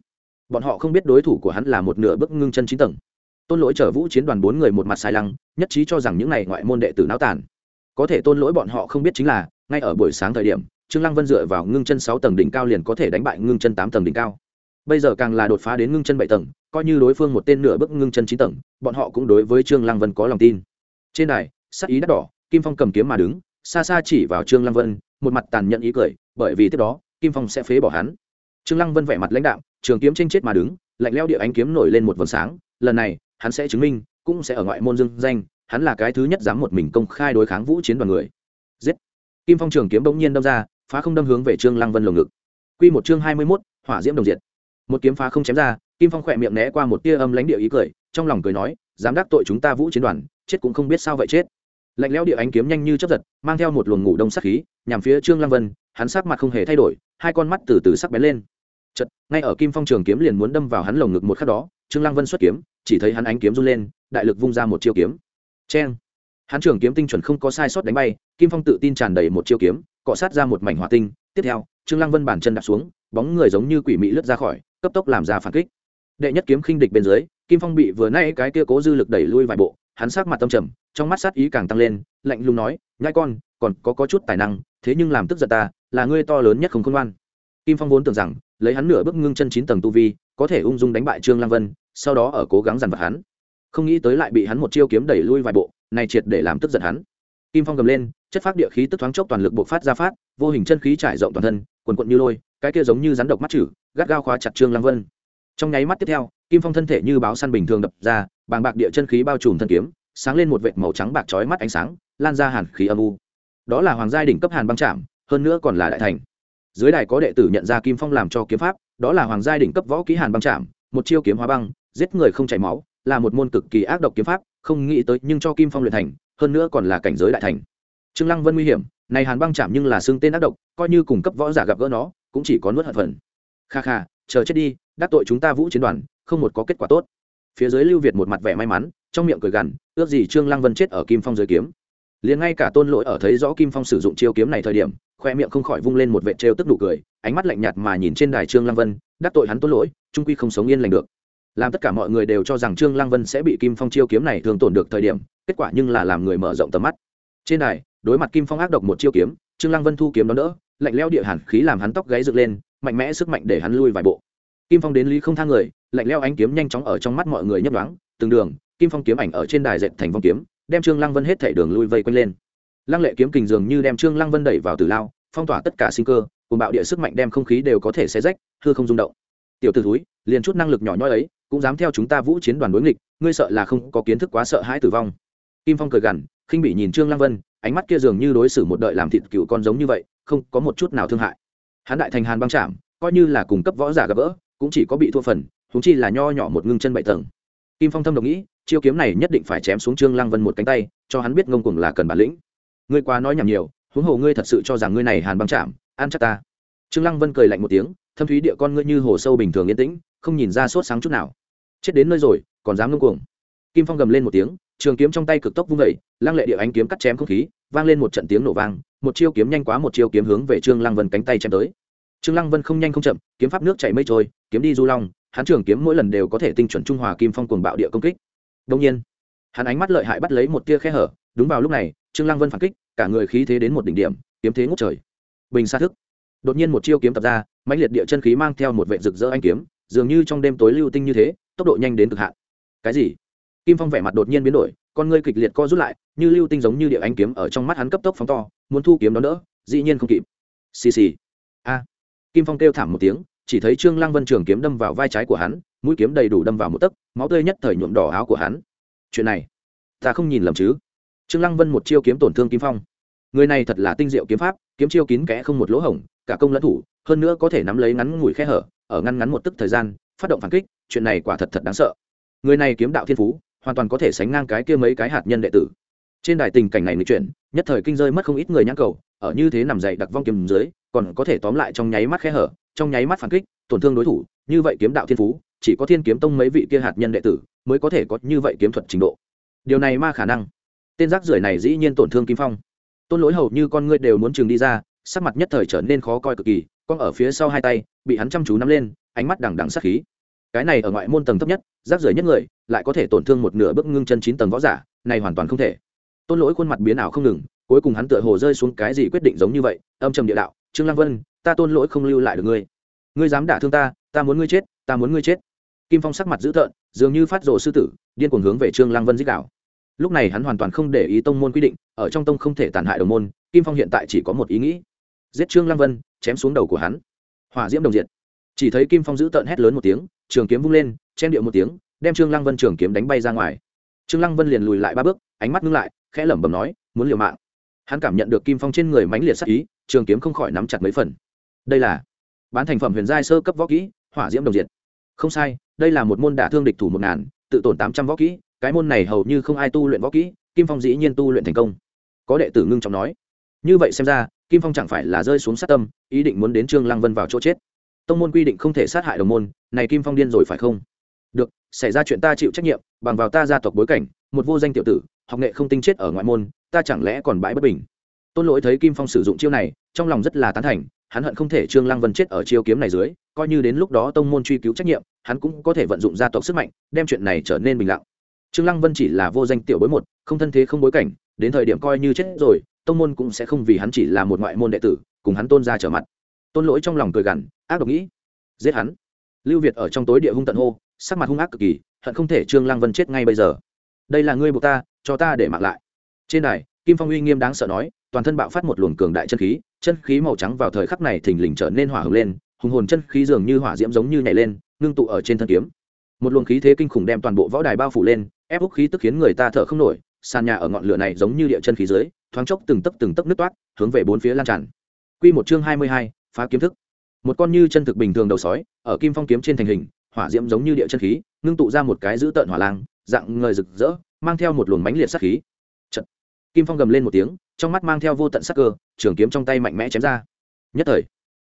Bọn họ không biết đối thủ của hắn là một nửa bước ngưng chân chín tầng. Tôn lỗi chở vũ chiến đoàn bốn người một mặt sai lăng, nhất trí cho rằng những này ngoại môn đệ tử náo tàn. có thể tôn lỗi bọn họ không biết chính là, ngay ở buổi sáng thời điểm, trương lăng vân dựa vào ngưng chân sáu tầng đỉnh cao liền có thể đánh bại ngưng chân tám tầng đỉnh cao. Bây giờ càng là đột phá đến ngưng chân bảy tầng, coi như đối phương một tên nửa bước ngưng chân chín tầng, bọn họ cũng đối với trương lăng vân có lòng tin. Trên đài, sắc ý đắt đỏ, kim phong cầm kiếm mà đứng, xa xa chỉ vào trương lăng vân, một mặt tàn nhẫn ý cười, bởi vì tiếp đó, kim phong sẽ phế bỏ hắn trương lăng vân vẻ mặt lãnh đạm, trường kiếm tranh chết mà đứng lạnh leo địa ánh kiếm nổi lên một vầng sáng lần này hắn sẽ chứng minh cũng sẽ ở ngoại môn dương danh hắn là cái thứ nhất dám một mình công khai đối kháng vũ chiến đoàn người. Giết! Kim phong trường kiếm bỗng nhiên đâm ra phá không đâm hướng về trương lăng vân lồng ngực. Quy một chương hai mươi 21, hỏa diễm đồng diệt. Một kiếm phá không chém ra kim phong khỏe miệng né qua một tia âm lãnh địa ý cười trong lòng cười nói dám đắc tội chúng ta vũ chiến đoàn chết cũng không biết sao vậy chết. Lạnh lẽo địa ánh kiếm nhanh như chớp giật mang theo một luồng ngủ đông sắc khí nhằm phía trương lăng vân hắn sắc mặt không hề thay đổi hai con mắt từ từ sắc bén lên chật ngay ở kim phong trường kiếm liền muốn đâm vào hắn lồng ngực một khắc đó, trương lăng vân xuất kiếm, chỉ thấy hắn ánh kiếm run lên, đại lực vung ra một chiêu kiếm. Cheng! Hắn trường kiếm tinh chuẩn không có sai sót đánh bay, kim phong tự tin tràn đầy một chiêu kiếm, cọ sát ra một mảnh hỏa tinh. Tiếp theo, trương lăng vân bản chân đạp xuống, bóng người giống như quỷ mị lướt ra khỏi, cấp tốc làm ra phản kích. Đệ nhất kiếm khinh địch bên dưới, kim phong bị vừa nay cái kia cố dư lực đẩy lui vài bộ, hắn sắc mặt tâm trầm, trong mắt sát ý càng tăng lên, lạnh lùng nói nhai con, còn có có chút tài năng, thế nhưng làm tức giận ta, là ngươi to lớn nhất không khôn ngoan kim phong vốn tưởng rằng, lấy hắn nửa bước ngưng chân chín tầng tu vi, có thể ung dung đánh bại trương lăng vân, sau đó ở cố gắng dằn vặt hắn. Không nghĩ tới lại bị hắn một chiêu kiếm đẩy lui vài bộ, này triệt để làm tức giận hắn. Kim phong gầm lên, chất phát địa khí tức thoáng chốc toàn lực bộc phát ra phát, vô hình chân khí trải rộng toàn thân, quần quận như lôi, cái kia giống như rắn độc mắt chử, gắt gao khóa chặt trương lăng vân. Trong nháy mắt tiếp theo, kim phong thân thể như báo săn bình thường đập ra, bàng bạc địa chân khí bao trùm thân kiếm, sáng lên một vệt màu trắng bạc chói mắt ánh sáng, lan ra hàn khí âm u. Đó là hoàng gia đỉnh cấp hàn băng chạm hơn nữa còn là đại thành dưới đài có đệ tử nhận ra kim phong làm cho kiếm pháp, đó là hoàng gia đỉnh cấp võ ký hàn băng chạm một chiêu kiếm hóa băng, giết người không chảy máu, là một môn cực kỳ ác độc kiếm pháp, không nghĩ tới nhưng cho kim phong luyện thành, hơn nữa còn là cảnh giới đại thành. Trương lăng vân nguy hiểm, này hàn băng chạm nhưng là xương tên ác độc, coi như cùng cấp võ giả gặp gỡ nó, cũng chỉ có nuốt hận phần. Kha kha, chờ chết đi, đắc tội chúng ta vũ chiến đoàn, không một có kết quả tốt. Phía dưới lưu việt một mặt vẻ may mắn, trong miệng cười gằn, ước gì trương lăng vân chết ở kim phong dưới kiếm liền ngay cả tôn lỗi ở thấy rõ kim phong sử dụng chiêu kiếm này thời điểm, khoe miệng không khỏi vung lên một vệ trêu tức đủ cười, ánh mắt lạnh nhạt mà nhìn trên đài trương lăng vân, đắc tội hắn tôn lỗi, trung quy không sống yên lành được. Làm tất cả mọi người đều cho rằng trương lăng vân sẽ bị kim phong chiêu kiếm này thường tổn được thời điểm, kết quả nhưng là làm người mở rộng tầm mắt. Trên đài, đối mặt kim phong ác độc một chiêu kiếm, trương lăng vân thu kiếm đó đỡ, lạnh leo địa hàn khí làm hắn tóc gáy dựng lên, mạnh mẽ sức mạnh để hắn lui vài bộ. Kim phong đến lý không thang người, lạnh leo ánh kiếm nhanh chóng ở trong mắt mọi người nhấp đoán từng đường, kim phong kiếm ảnh ở trên đài dệt thành vong kiếm đem trương lăng vân hết thảy đường lui vây quanh lên. Lăng lệ kiếm kình dường như đem trương lăng vân đẩy vào tử lao phong tỏa tất cả sinh cơ cùng bạo địa sức mạnh đem không khí đều có thể xé rách hư không rung động. Tiểu tử thúi, túi liền chút năng lực nhỏ nhoi ấy cũng dám theo chúng ta vũ chiến đoàn đối nghịch ngươi sợ là không có kiến thức quá sợ hãi tử vong. Kim phong cười gằn khinh bị nhìn trương lăng vân ánh mắt kia dường như đối xử một đợi làm thịt cựu con giống như vậy không có một chút nào thương hại. Hắn đại thành hàn băng chạm coi như là cùng cấp võ giả gặp vỡ cũng chỉ có bị thua phần húng chi là nho nhỏ một ngưng chân bảy tầng. Kim phong thâm đồng ý chiêu kiếm này nhất định phải chém xuống trương lăng vân một cánh tay, cho hắn biết ngông cuồng là cần bản lĩnh. Ngươi quá nói nhảm nhiều, huống hồ ngươi thật sự cho rằng ngươi này hàn băng chạm an chắc ta. Trương lăng vân cười lạnh một tiếng, thâm thúy địa con ngươi như hồ sâu bình thường yên tĩnh, không nhìn ra sốt sáng chút nào. Chết đến nơi rồi, còn dám ngông cuồng. Kim phong gầm lên một tiếng, trường kiếm trong tay cực tốc vung vẩy lăng lệ địa ánh kiếm cắt chém không khí, vang lên một trận tiếng nổ vang, một chiêu kiếm nhanh quá một chiêu kiếm hướng về trương lăng vân cánh tay chém tới. Trương lăng vân không nhanh không chậm, kiếm pháp nước chảy mây trôi, kiếm đi du long, hắn trường kiếm mỗi lần đều có thể tinh chuẩn trung hòa kim phong cuồng bạo địa công kích đông nhiên, hắn ánh mắt lợi hại bắt lấy một tia khe hở, đúng vào lúc này, trương lăng vân phản kích, cả người khí thế đến một đỉnh điểm, kiếm thế ngút trời. Bình xa thức. Đột nhiên một chiêu kiếm tập ra, mãnh liệt địa chân khí mang theo một vệ rực rỡ anh kiếm, dường như trong đêm tối lưu tinh như thế, tốc độ nhanh đến cực hạn. Cái gì? Kim phong vẻ mặt đột nhiên biến đổi, con ngươi kịch liệt co rút lại, như lưu tinh giống như địa anh kiếm ở trong mắt hắn cấp tốc phóng to, muốn thu kiếm đó nữa dĩ nhiên không kịp. Xì xì. A. Kim phong kêu thảm một tiếng, chỉ thấy trương lăng vân trường kiếm đâm vào vai trái của hắn mũi kiếm đầy đủ đâm vào một tấc, máu tươi nhất thời nhuộm đỏ áo của hắn. Chuyện này, ta không nhìn lầm chứ? Trương lăng vân một chiêu kiếm tổn thương kim phong. Người này thật là tinh diệu kiếm pháp, kiếm chiêu kín kẽ không một lỗ hổng, cả công lẫn thủ, hơn nữa có thể nắm lấy ngắn ngủi khe hở, ở ngăn ngắn một tức thời gian, phát động phản kích, chuyện này quả thật thật đáng sợ. Người này kiếm đạo thiên phú, hoàn toàn có thể sánh ngang cái kia mấy cái hạt nhân đệ tử. Trên đài tình cảnh này người chuyển, nhất thời kinh rơi mất không ít người nhãn cầu, ở như thế nằm dậy đặc vong kiếm dưới, còn có thể tóm lại trong nháy mắt khe hở, trong nháy mắt phản kích, tổn thương đối thủ, như vậy kiếm đạo thiên phú chỉ có thiên kiếm tông mấy vị kia hạt nhân đệ tử mới có thể có như vậy kiếm thuật trình độ. Điều này ma khả năng. Tên rác rưởi này dĩ nhiên tổn thương kim phong. Tôn lỗi hầu như con ngươi đều muốn chừng đi ra, sắc mặt nhất thời trở nên khó coi cực kỳ, con ở phía sau hai tay, bị hắn chăm chú nắm lên, ánh mắt đằng đằng sắc khí. Cái này ở ngoại môn tầng thấp nhất, rác rưởi nhất người, lại có thể tổn thương một nửa bước ngưng chân chín tầng võ giả, này hoàn toàn không thể. Tôn lỗi khuôn mặt biến ảo không ngừng, cuối cùng hắn tựa hồ rơi xuống cái gì quyết định giống như vậy, âm trầm địa đạo, trương lăng vân, ta tôn lỗi không lưu lại được ngươi. Ngươi dám đả thương ta ta muốn ngươi chết, ta muốn ngươi chết kim phong sắc mặt dữ tợn, dường như phát rộ sư tử, điên cuồng hướng về trương lăng vân dích đảo lúc này hắn hoàn toàn không để ý tông môn quy định, ở trong tông không thể tàn hại đồng môn, kim phong hiện tại chỉ có một ý nghĩ. Giết trương lăng vân, chém xuống đầu của hắn. Hỏa diễm đồng diệt. Chỉ thấy kim phong dữ tợn hét lớn một tiếng, trường kiếm vung lên, chen điệu một tiếng, đem trương lăng vân trường kiếm đánh bay ra ngoài. Trương lăng vân liền lùi lại ba bước, ánh mắt ngưng lại, khẽ lẩm bẩm nói, muốn liều mạng. Hắn cảm nhận được kim phong trên người mãnh liệt sắc ý, trường kiếm không khỏi nắm chặt mấy phần. Đây là bán thành phẩm huyền giai sơ cấp võ kỹ, hỏa diễm đồng diệt không sai, đây là một môn đả thương địch thủ một ngàn, tự tổn tám trăm võ kỹ, cái môn này hầu như không ai tu luyện võ kỹ, kim phong dĩ nhiên tu luyện thành công. Có đệ tử ngưng trọng nói. Như vậy xem ra, kim phong chẳng phải là rơi xuống sát tâm, ý định muốn đến trương lăng vân vào chỗ chết. Tông môn quy định không thể sát hại đồng môn, này kim phong điên rồi phải không? Được, xảy ra chuyện ta chịu trách nhiệm, bằng vào ta gia tộc bối cảnh, một vô danh tiểu tử, học nghệ không tinh chết ở ngoại môn, ta chẳng lẽ còn bãi bất bình? Tôn lỗi thấy kim phong sử dụng chiêu này, trong lòng rất là tán thành, hắn hận không thể trương lăng vân chết ở chiêu kiếm này dưới coi như đến lúc đó tông môn truy cứu trách nhiệm, hắn cũng có thể vận dụng gia tộc sức mạnh, đem chuyện này trở nên bình lặng. Trương lăng vân chỉ là vô danh tiểu bối một, không thân thế không bối cảnh, đến thời điểm coi như chết rồi, tông môn cũng sẽ không vì hắn chỉ là một ngoại môn đệ tử, cùng hắn tôn ra trở mặt. Tôn lỗi trong lòng cười gằn, ác độc nghĩ, giết hắn. Lưu việt ở trong tối địa hung tận hô, sắc mặt hung ác cực kỳ, hận không thể trương lăng vân chết ngay bây giờ. Đây là ngươi buộc ta, cho ta để mặc lại. Trên đài, kim phong uy nghiêm đáng sợ nói, toàn thân bạo phát một luồng cường đại chân khí chân khí màu trắng vào thời khắc này thình lình trở nên hỏa hứng lên hùng hồn chân khí dường như hỏa diễm giống như nhảy lên ngưng tụ ở trên thân kiếm. Một luồng khí thế kinh khủng đem toàn bộ võ đài bao phủ lên ép hút khí tức khiến người ta thở không nổi sàn nhà ở ngọn lửa này giống như địa chân khí dưới thoáng chốc từng tấc từng tấc nứt toát hướng về bốn phía lan tràn. Quy một chương hai mươi hai, phá kiếm thức. Một con như chân thực bình thường đầu sói ở kim phong kiếm trên thành hình hỏa diễm giống như địa chân khí ngưng tụ ra một cái dữ tợn hỏa lang dạng người rực rỡ mang theo một luồng mãnh liệt sát khí. Chật. kim phong gầm lên một tiếng trong mắt mang theo vô tận sắc cơ trường kiếm trong tay mạnh mẽ chém ra. Nhất thời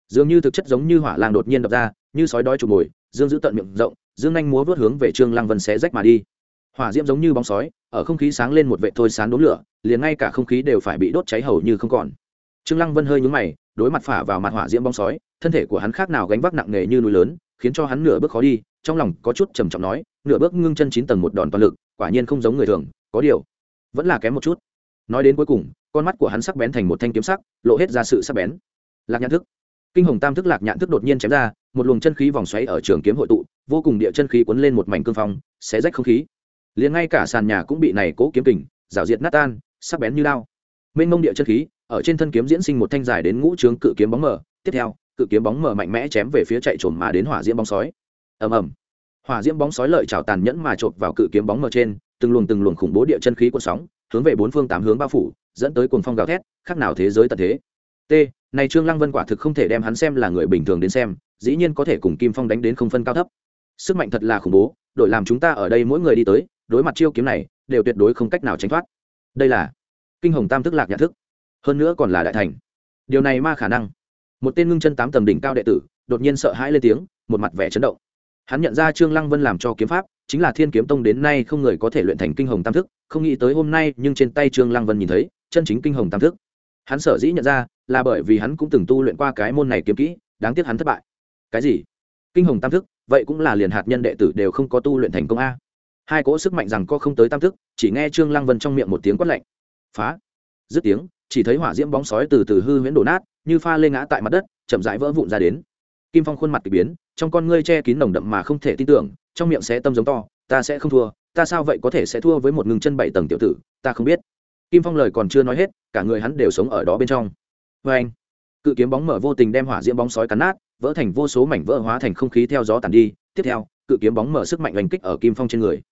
dường như thực chất giống như hỏa lang đột nhiên đập ra, như sói đói chụp mồi, dương giữ tận miệng rộng, dương anh múa vớt hướng về trương lăng vân xé rách mà đi. Hỏa diễm giống như bóng sói, ở không khí sáng lên một vệ thôi sán đốm lửa, liền ngay cả không khí đều phải bị đốt cháy hầu như không còn. Trương lăng vân hơi nhướng mày, đối mặt phả vào mặt hỏa diễm bóng sói, thân thể của hắn khác nào gánh vác nặng nề như núi lớn, khiến cho hắn nửa bước khó đi, trong lòng có chút trầm trọng nói, nửa bước ngưng chân chín tầng một đòn toàn lực, quả nhiên không giống người thường, có điều, vẫn là kém một chút. Nói đến cuối cùng, con mắt của hắn sắc bén thành một thanh kiếm sắc, lộ hết ra sự sắc bén. Lạc nhãn thức kinh hồng tam thức lạc nhãn thức đột nhiên chém ra, một luồng chân khí vòng xoáy ở trường kiếm hội tụ, vô cùng địa chân khí cuốn lên một mảnh cương phong, xé rách không khí. Liền ngay cả sàn nhà cũng bị này cố kiếm kình, rào diệt nát tan, sắc bén như lao. Mênh mông địa chân khí, ở trên thân kiếm diễn sinh một thanh dài đến ngũ trướng cự kiếm bóng mờ, tiếp theo, cự kiếm bóng mờ mạnh mẽ chém về phía chạy trồn mà đến hỏa diễm bóng sói. Ầm ầm. Hỏa diễm bóng sói lợi chảo tàn nhẫn mà chộp vào cự kiếm bóng mờ trên, từng luồng từng luồng khủng bố địa chân khí cuộn sóng, hướng về bốn phương tám hướng bao phủ, dẫn tới cuồng phong gào thét, khác nào thế giới tận thế t, này trương lăng vân quả thực không thể đem hắn xem là người bình thường đến xem, dĩ nhiên có thể cùng kim phong đánh đến không phân cao thấp. Sức mạnh thật là khủng bố, đội làm chúng ta ở đây mỗi người đi tới, đối mặt chiêu kiếm này, đều tuyệt đối không cách nào tránh thoát. Đây là kinh hồng tam thức lạc nhận thức, hơn nữa còn là đại thành. Điều này ma khả năng. Một tên ngưng chân tám tầm đỉnh cao đệ tử, đột nhiên sợ hãi lên tiếng, một mặt vẻ chấn động. Hắn nhận ra trương lăng vân làm cho kiếm pháp, chính là thiên kiếm tông đến nay không người có thể luyện thành kinh hồng tam thức, không nghĩ tới hôm nay nhưng trên tay trương lăng vân nhìn thấy, chân chính kinh hồng tam thức. Hắn sở dĩ nhận ra là bởi vì hắn cũng từng tu luyện qua cái môn này kiếm kỹ, đáng tiếc hắn thất bại. Cái gì? Kinh hồng tam thức, vậy cũng là liền hạt nhân đệ tử đều không có tu luyện thành công a. Hai cỗ sức mạnh rằng có không tới tam thức, chỉ nghe trương lăng vân trong miệng một tiếng quát lạnh. Phá. Dứt tiếng, chỉ thấy hỏa diễm bóng sói từ từ hư huyễn đổ nát, như pha lê ngã tại mặt đất, chậm rãi vỡ vụn ra đến. Kim phong khuôn mặt kỳ biến, trong con ngươi che kín nồng đậm mà không thể tin tưởng, trong miệng sẽ tâm giống to, ta sẽ không thua, ta sao vậy có thể sẽ thua với một ngừng chân bảy tầng tiểu tử, ta không biết. Kim phong lời còn chưa nói hết, cả người hắn đều sống ở đó bên trong vê anh, cự kiếm bóng mở vô tình đem hỏa diễm bóng sói cắn nát, vỡ thành vô số mảnh vỡ hóa thành không khí theo gió tàn đi. Tiếp theo, cự kiếm bóng mở sức mạnh oanh kích ở kim phong trên người.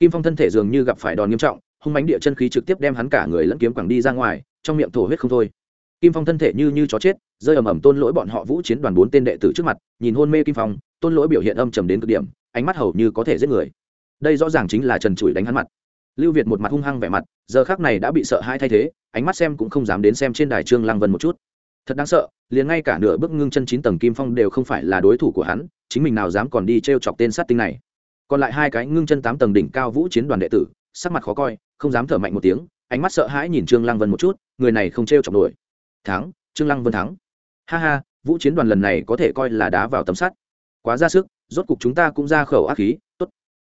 Kim phong thân thể dường như gặp phải đòn nghiêm trọng, hung mánh địa chân khí trực tiếp đem hắn cả người lẫn kiếm quẳng đi ra ngoài, trong miệng thổ huyết không thôi. Kim phong thân thể như như chó chết, rơi ầm ầm tôn lỗi bọn họ vũ chiến đoàn bốn tên đệ tử trước mặt, nhìn hôn mê kim phong, tôn lỗi biểu hiện âm trầm đến cực điểm, ánh mắt hầu như có thể giết người. Đây rõ ràng chính là trần trụi đánh hắn mặt. Lưu việt một mặt hung hăng vẻ mặt, giờ khác này đã bị sợ hai thay thế ánh mắt xem cũng không dám đến xem trên đài trương lăng vân một chút. Thật đáng sợ, liền ngay cả nửa bước ngưng chân chín tầng kim phong đều không phải là đối thủ của hắn, chính mình nào dám còn đi treo chọc tên sát tinh này. Còn lại hai cái ngưng chân tám tầng đỉnh cao vũ chiến đoàn đệ tử, sắc mặt khó coi, không dám thở mạnh một tiếng, ánh mắt sợ hãi nhìn trương lăng vân một chút, người này không treo chọc nổi. Thắng, trương lăng vân thắng. Ha ha, vũ chiến đoàn lần này có thể coi là đá vào tấm sắt. Quá ra sức, rốt cục chúng ta cũng ra khẩu ác khí, tốt.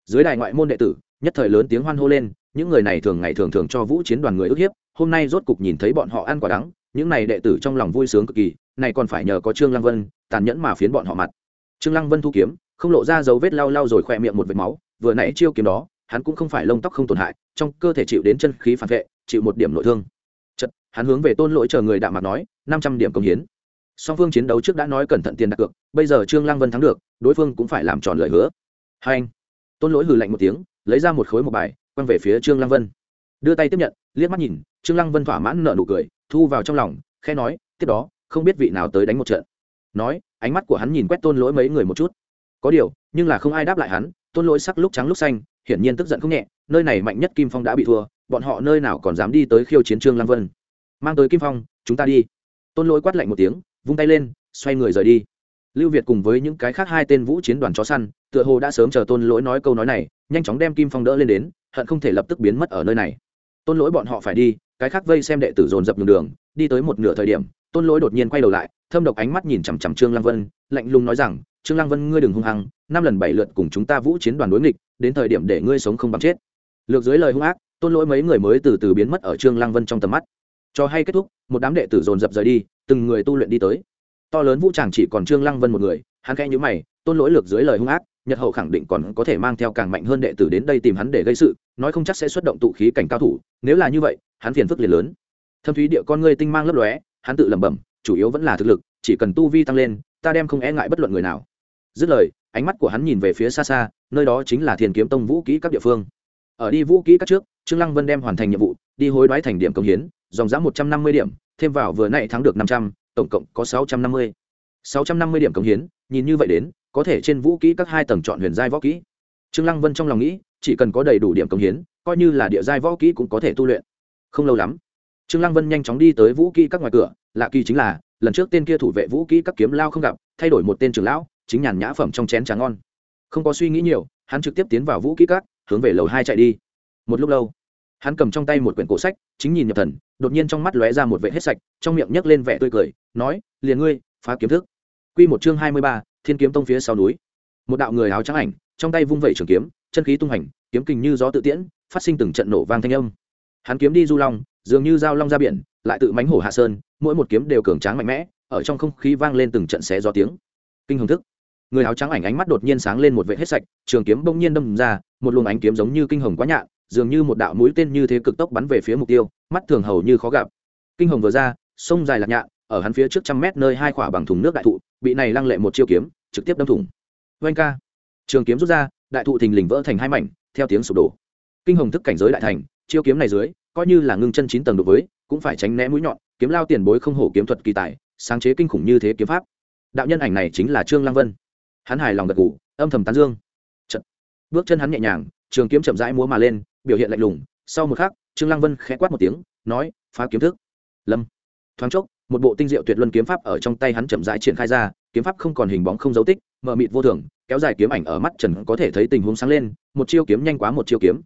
Dưới đài ngoại môn đệ tử, nhất thời lớn tiếng hoan hô lên, những người này thường ngày thường thường cho vũ chiến đoàn người ức hiếp hôm nay rốt cục nhìn thấy bọn họ ăn quả đắng, những này đệ tử trong lòng vui sướng cực kỳ, này còn phải nhờ có trương lăng vân, tàn nhẫn mà phiến bọn họ mặt. Trương lăng vân thu kiếm, không lộ ra dấu vết lau lau rồi khỏe miệng một vệt máu, vừa nãy chiêu kiếm đó, hắn cũng không phải lông tóc không tổn hại, trong cơ thể chịu đến chân khí phản vệ, chịu một điểm nội thương. Chật hắn hướng về tôn lỗi chờ người đạm mặt nói, năm trăm điểm công hiến. Song phương chiến đấu trước đã nói cẩn thận tiền đặt cược, bây giờ trương lăng vân thắng được, đối phương cũng phải làm tròn lời hứa. Hai anh, tôn lỗi hừ lạnh một tiếng, lấy ra một khối một bài, quăng về phía trương lăng vân. Đưa tay tiếp nhận liếc mắt nhìn, trương lăng vân thỏa mãn nợ nụ cười, thu vào trong lòng khe nói, tiếp đó, không biết vị nào tới đánh một trận. Nói, ánh mắt của hắn nhìn quét tôn lỗi mấy người một chút. Có điều, nhưng là không ai đáp lại hắn, tôn lỗi sắc lúc trắng lúc xanh, hiển nhiên tức giận không nhẹ, nơi này mạnh nhất kim phong đã bị thua, bọn họ nơi nào còn dám đi tới khiêu chiến trương lăng vân. Mang tới kim phong, chúng ta đi. Tôn lỗi quát lạnh một tiếng, vung tay lên, xoay người rời đi. Lưu việt cùng với những cái khác hai tên vũ chiến đoàn chó săn, tựa hồ đã sớm chờ tôn lỗi nói câu nói này, nhanh chóng đem kim phong đỡ lên đến, hận không thể lập tức biến mất ở nơi này tôn lỗi bọn họ phải đi, cái khác vây xem đệ tử dồn dập đường đường, đi tới một nửa thời điểm, tôn lỗi đột nhiên quay đầu lại, thâm độc ánh mắt nhìn chằm chằm trương lăng vân, lạnh lùng nói rằng, trương lăng vân, ngươi đừng hung hăng, năm lần bảy lượt cùng chúng ta vũ chiến đoàn đối nghịch, đến thời điểm để ngươi sống không bằng chết. Lược dưới lời hung ác, tôn lỗi mấy người mới từ từ biến mất ở trương lăng vân trong tầm mắt. Cho hay kết thúc, một đám đệ tử dồn dập rời đi, từng người tu luyện đi tới. To lớn vũ tràng chỉ còn trương lăng vân một người, hắn khẽ nhíu mày, tôn lỗi lược dưới lời hung ác nhật hậu khẳng định còn có thể mang theo càng mạnh hơn đệ tử đến đây tìm hắn để gây sự, nói không chắc sẽ xuất động tụ khí cảnh cao thủ, nếu là như vậy, hắn phiền phức liền lớn. Thâm thúy địa con ngươi tinh mang lấp lóe, hắn tự lẩm bẩm, chủ yếu vẫn là thực lực, chỉ cần tu vi tăng lên, ta đem không e ngại bất luận người nào. Dứt lời, ánh mắt của hắn nhìn về phía xa xa, nơi đó chính là thiền kiếm tông vũ kỹ các địa phương. Ở đi vũ kỹ các trước, trương lăng vân đem hoàn thành nhiệm vụ, đi hối đoái thành điểm công hiến, dòng giá một trăm năm mươi điểm, thêm vào vừa nãy thắng được năm trăm, tổng cộng có sáu trăm năm mươi. sáu trăm năm mươi điểm công hiến, nhìn như vậy đến có thể trên vũ kỹ các hai tầng chọn huyền giai võ kỹ. Trương lăng vân trong lòng nghĩ, chỉ cần có đầy đủ điểm công hiến, coi như là địa giai võ kỹ cũng có thể tu luyện. Không lâu lắm, trương lăng vân nhanh chóng đi tới vũ kỹ các ngoài cửa, lạ kỳ chính là, lần trước tên kia thủ vệ vũ kỹ các kiếm lao không gặp, thay đổi một tên trưởng lão, chính nhàn nhã phẩm trong chén trà ngon. Không có suy nghĩ nhiều, hắn trực tiếp tiến vào vũ kỹ các, hướng về lầu hai chạy đi. Một lúc lâu, hắn cầm trong tay một quyển cổ sách, chính nhìn nhập thần, đột nhiên trong mắt lóe ra một vệ hết sạch, trong miệng nhấc lên vẻ tươi cười, nói, liền ngươi, phá kiếm thức. Quy một chương hai mươi ba thiên kiếm tông phía sau núi. Một đạo người áo trắng ảnh, trong tay vung vẩy trường kiếm, chân khí tung hành, kiếm kình như gió tự tiễn, phát sinh từng trận nổ vang thanh âm. Hắn kiếm đi du long, dường như dao long ra biển, lại tự mánh hổ hạ sơn, mỗi một kiếm đều cường tráng mạnh mẽ, ở trong không khí vang lên từng trận xé gió tiếng. Kinh hồng thức. Người áo trắng ảnh ánh mắt đột nhiên sáng lên một vệ hết sạch, trường kiếm bỗng nhiên đâm ra, một luồng ánh kiếm giống như kinh hồng quá nhạn, dường như một đạo mũi tên như thế cực tốc bắn về phía mục tiêu, mắt thường hầu như khó gặp. Kinh hồng vừa ra, sông dài lạc nhạn, ở hắn phía trước trăm mét nơi hai khỏa bằng thùng nước đại thụ bị này lăng lệ một chiêu kiếm, trực tiếp đâm thủng. Oanh ca. Trường kiếm rút ra, đại thụ thình lình vỡ thành hai mảnh, theo tiếng sụp đổ. Kinh hồng thức cảnh giới đại thành, chiêu kiếm này dưới, coi như là ngưng chân chín tầng đối với, cũng phải tránh né mũi nhọn, kiếm lao tiền bối không hổ kiếm thuật kỳ tài, sáng chế kinh khủng như thế kiếm pháp. Đạo nhân ảnh này chính là trương lăng vân. Hắn hài lòng gật gù, âm thầm tán dương. Chật. bước chân hắn nhẹ nhàng, trường kiếm chậm rãi múa mà lên, biểu hiện lạnh lùng. Sau một khắc, trương lăng vân khẽ quát một tiếng, nói, phá kiếm thức. Lâm. Thoáng chốc một bộ tinh diệu tuyệt luân kiếm pháp ở trong tay hắn chậm rãi triển khai ra, kiếm pháp không còn hình bóng không dấu tích, mờ mịt vô thường, kéo dài kiếm ảnh ở mắt trần có thể thấy tình huống sáng lên, một chiêu kiếm nhanh quá một chiêu kiếm.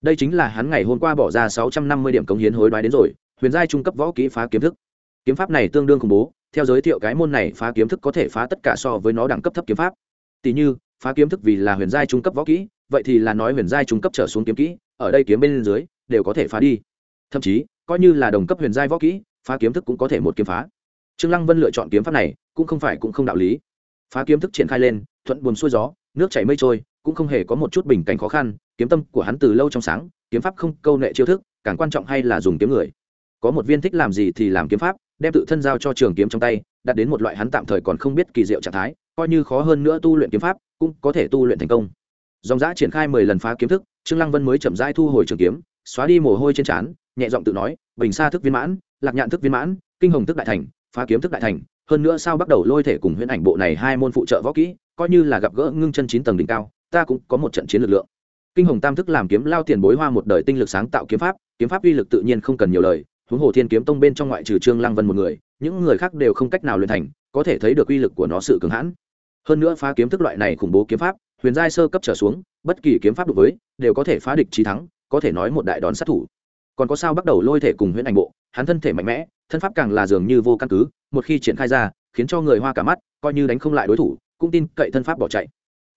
Đây chính là hắn ngày hôm qua bỏ ra sáu trăm năm mươi điểm cống hiến hối đoái đến rồi, huyền giai trung cấp võ kỹ phá kiếm thức. Kiếm pháp này tương đương khủng bố, theo giới thiệu cái môn này phá kiếm thức có thể phá tất cả so với nó đẳng cấp thấp kiếm pháp. Tỷ như, phá kiếm thức vì là huyền giai trung cấp võ kỹ, vậy thì là nói huyền giai trung cấp trở xuống kiếm kỹ, ở đây kiếm bên dưới, đều có thể phá đi. Thậm chí, coi như là đồng cấp huyền giai võ kỹ phá kiếm thức cũng có thể một kiếm phá. Trương lăng vân lựa chọn kiếm pháp này, cũng không phải cũng không đạo lý. Phá kiếm thức triển khai lên, thuận buồn xuôi gió, nước chảy mây trôi, cũng không hề có một chút bình cảnh khó khăn, kiếm tâm của hắn từ lâu trong sáng, kiếm pháp không câu nệ chiêu thức, càng quan trọng hay là dùng kiếm người. Có một viên thích làm gì thì làm kiếm pháp, đem tự thân giao cho trường kiếm trong tay, đạt đến một loại hắn tạm thời còn không biết kỳ diệu trạng thái, coi như khó hơn nữa tu luyện kiếm pháp, cũng có thể tu luyện thành công. Dòng giã triển khai mười lần phá kiếm thức, trương lăng vân mới chậm rãi thu hồi trường kiếm, xóa đi mồ hôi trên trán, nhẹ giọng tự nói, bình xa thức viên mãn lạc nhạn thức viên mãn, kinh hồng thức đại thành, phá kiếm thức đại thành, hơn nữa sao bắt đầu lôi thể cùng huyễn ảnh bộ này hai môn phụ trợ võ kỹ, coi như là gặp gỡ ngưng chân chín tầng đỉnh cao, ta cũng có một trận chiến lực lượng. Kinh hồng tam thức làm kiếm lao tiền bối hoa một đời tinh lực sáng tạo kiếm pháp kiếm pháp uy lực tự nhiên không cần nhiều lời, huống hồ thiên kiếm tông bên trong ngoại trừ trương lăng vân một người, những người khác đều không cách nào luyện thành, có thể thấy được uy lực của nó sự cường hãn. Hơn nữa phá kiếm thức loại này khủng bố kiếm pháp, huyền giai sơ cấp trở xuống, bất kỳ kiếm pháp đối với, đều có thể phá địch trí thắng, có thể nói một đại đón sát thủ còn có sao bắt đầu lôi thể cùng huyễn ảnh bộ, hắn thân thể mạnh mẽ, thân pháp càng là dường như vô căn cứ, một khi triển khai ra, khiến cho người hoa cả mắt, coi như đánh không lại đối thủ, cũng tin cậy thân pháp bỏ chạy.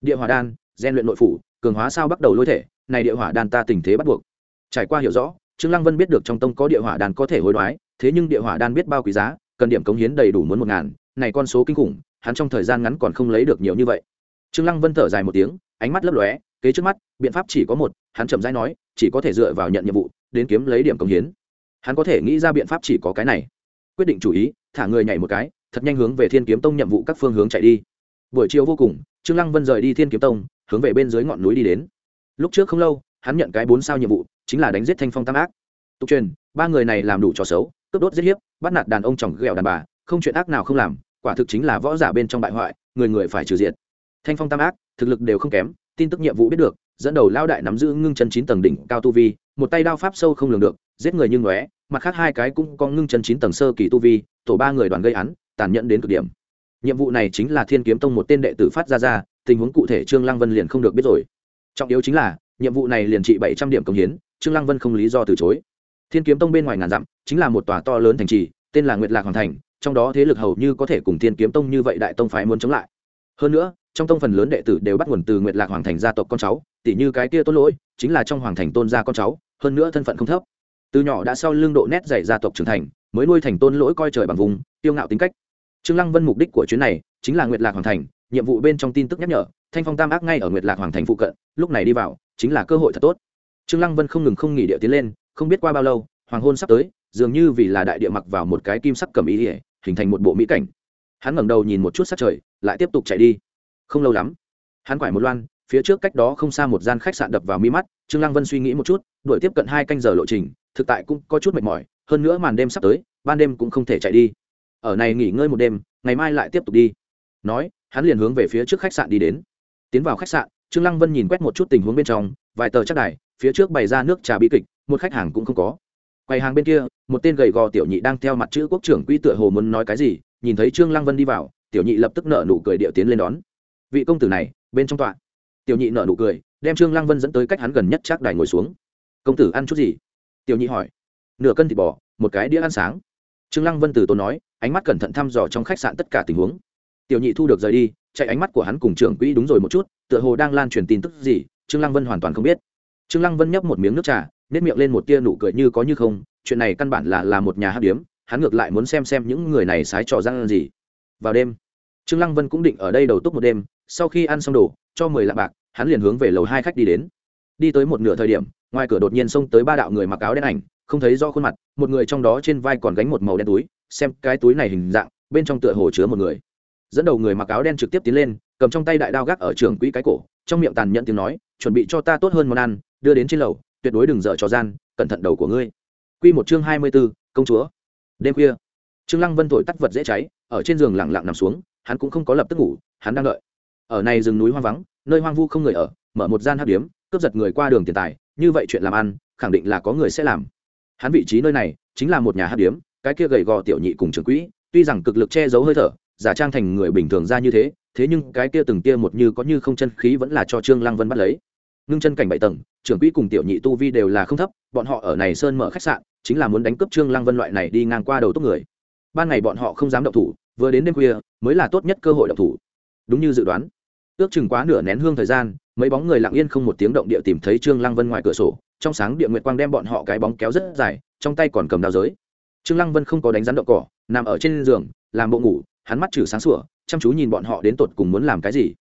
Địa hỏa đan gian luyện nội phủ, cường hóa sao bắt đầu lôi thể, này địa hỏa đan ta tình thế bắt buộc. Trải qua hiểu rõ, trương lăng vân biết được trong tông có địa hỏa đan có thể hối đoái, thế nhưng địa hỏa đan biết bao quý giá, cần điểm cống hiến đầy đủ muốn một ngàn, này con số kinh khủng, hắn trong thời gian ngắn còn không lấy được nhiều như vậy. Trương lăng vân thở dài một tiếng, ánh mắt lấp lóe, kế trước mắt, biện pháp chỉ có một, hắn chậm rãi nói, chỉ có thể dựa vào nhận nhiệm vụ đến kiếm lấy điểm công hiến. Hắn có thể nghĩ ra biện pháp chỉ có cái này. Quyết định chủ ý, thả người nhảy một cái, thật nhanh hướng về thiên kiếm tông nhiệm vụ các phương hướng chạy đi. Buổi chiều vô cùng, trương lăng vân rời đi thiên kiếm tông, hướng về bên dưới ngọn núi đi đến. Lúc trước không lâu, hắn nhận cái bốn sao nhiệm vụ, chính là đánh giết thanh phong tam ác. Tục truyền, ba người này làm đủ trò xấu, cướp đốt giết hiếp, bắt nạt đàn ông chồng ghẹo đàn bà, không chuyện ác nào không làm, quả thực chính là võ giả bên trong bại hoại, người người phải trừ diệt. Thanh phong tam ác, thực lực đều không kém, tin tức nhiệm vụ biết được dẫn đầu lao đại nắm giữ ngưng chân chín tầng đỉnh cao tu vi, một tay đao pháp sâu không lường được, giết người như ngóe, mặt khác hai cái cũng có ngưng chân chín tầng sơ kỳ tu vi, tổ ba người đoàn gây án, tàn nhẫn đến cực điểm. Nhiệm vụ này chính là thiên kiếm tông một tên đệ tử phát ra ra, tình huống cụ thể trương lăng vân liền không được biết rồi. Trọng yếu chính là, nhiệm vụ này liền trị bảy trăm điểm công hiến, trương lăng vân không lý do từ chối. Thiên kiếm tông bên ngoài ngàn dặm, chính là một tòa to lớn thành trì, tên là nguyệt lạc hoàng thành, trong đó thế lực hầu như có thể cùng thiên kiếm tông như vậy đại tông phái muốn chống lại. Hơn nữa, trong tông phần lớn đệ tử đều bắt nguồn từ nguyệt lạc hoàng thành gia tộc con cháu tỉ như cái kia tôn lỗi, chính là trong hoàng thành tôn gia con cháu, hơn nữa thân phận không thấp. Từ nhỏ đã sau lưng độ nét dày gia tộc trưởng thành, mới nuôi thành tôn lỗi coi trời bằng vùng tiêu ngạo tính cách. Trương lăng vân mục đích của chuyến này, chính là nguyệt lạc hoàng thành, nhiệm vụ bên trong tin tức nhắc nhở, thanh phong tam ác ngay ở nguyệt lạc hoàng thành phụ cận, lúc này đi vào, chính là cơ hội thật tốt. Trương lăng vân không ngừng không nghỉ địa tiến lên, không biết qua bao lâu, hoàng hôn sắp tới, dường như vì là đại địa mặc vào một cái kim sắc cầm ý ỉa hình thành một bộ mỹ cảnh. Hắn ngẩng đầu nhìn một chút sắc trời, lại tiếp tục chạy đi. Không lâu lắm, hắn quải một loan phía trước cách đó không xa một gian khách sạn đập vào mi mắt, trương lăng vân suy nghĩ một chút, đuổi tiếp cận hai canh giờ lộ trình, thực tại cũng có chút mệt mỏi, hơn nữa màn đêm sắp tới, ban đêm cũng không thể chạy đi. Ở này nghỉ ngơi một đêm, ngày mai lại tiếp tục đi. Nói, hắn liền hướng về phía trước khách sạn đi đến. Tiến vào khách sạn, trương lăng vân nhìn quét một chút tình huống bên trong, vài tờ chắc đài, phía trước bày ra nước trà bi kịch, một khách hàng cũng không có. Quầy hàng bên kia, một tên gầy gò tiểu nhị đang theo mặt chữ quốc trưởng quy tựa hồ muốn nói cái gì, nhìn thấy trương lăng vân đi vào, tiểu nhị lập tức nở nụ cười điệu tiến lên đón. Vị công tử này, bên trong tọa tiểu nhị nở nụ cười, đem trương lăng vân dẫn tới cách hắn gần nhất chắc đài ngồi xuống. Công tử ăn chút gì? Tiểu nhị hỏi. Nửa cân thịt bò, một cái đĩa ăn sáng. Trương lăng vân từ tốn nói, ánh mắt cẩn thận thăm dò trong khách sạn tất cả tình huống. Tiểu nhị thu được rời đi, chạy ánh mắt của hắn cùng trưởng quỹ đúng rồi một chút, tựa hồ đang lan truyền tin tức gì, trương lăng vân hoàn toàn không biết. Trương lăng vân nhấp một miếng nước trà, nếp miệng lên một tia nụ cười như có như không, chuyện này căn bản là là một nhà hát điếm, hắn ngược lại muốn xem xem những người này sái trò răng gì. Vào đêm, trương lăng vân cũng định ở đây đầu túc một đêm, sau khi ăn xong đồ cho mười lạng bạc hắn liền hướng về lầu hai khách đi đến đi tới một nửa thời điểm ngoài cửa đột nhiên xông tới ba đạo người mặc áo đen ảnh không thấy rõ khuôn mặt một người trong đó trên vai còn gánh một màu đen túi xem cái túi này hình dạng bên trong tựa hồ chứa một người dẫn đầu người mặc áo đen trực tiếp tiến lên cầm trong tay đại đao gác ở trường quỹ cái cổ trong miệng tàn nhẫn tiếng nói chuẩn bị cho ta tốt hơn món ăn đưa đến trên lầu tuyệt đối đừng dở trò gian cẩn thận đầu của ngươi Quy một chương hai mươi 24, công chúa. Đêm khuya, Trương Lăng Vân thổi tắt vật dễ cháy, ở trên giường lặng lặng nằm xuống, hắn cũng không có lập tức ngủ, hắn đang đợi. Ở này rừng núi hoang vắng, nơi hoang vu không người ở, mở một gian hát điếm, cướp giật người qua đường tiền tài, như vậy chuyện làm ăn, khẳng định là có người sẽ làm. Hắn vị trí nơi này, chính là một nhà hát điếm, cái kia gầy gò tiểu nhị cùng trưởng quỹ, tuy rằng cực lực che giấu hơi thở, giả trang thành người bình thường ra như thế, thế nhưng cái kia từng tia một như có như không chân khí vẫn là cho Trương Lăng Vân bắt lấy. Ngưng chân cảnh bảy tầng, trưởng quỹ cùng tiểu nhị tu vi đều là không thấp, bọn họ ở này sơn mở khách sạn, chính là muốn đánh cướp Trương Lăng Vân loại này đi ngang qua đầu tốt người. Ban ngày bọn họ không dám động thủ, vừa đến đêm khuya mới là tốt nhất cơ hội động thủ. Đúng như dự đoán, ước chừng quá nửa nén hương thời gian, mấy bóng người lặng yên không một tiếng động địa tìm thấy Trương Lăng Vân ngoài cửa sổ, trong sáng địa nguyệt quang đem bọn họ cái bóng kéo rất dài, trong tay còn cầm đao giới. Trương Lăng Vân không có đánh rắn động cỏ, nằm ở trên giường, làm bộ ngủ, hắn mắt trừ sáng sủa, chăm chú nhìn bọn họ đến tột cùng muốn làm cái gì.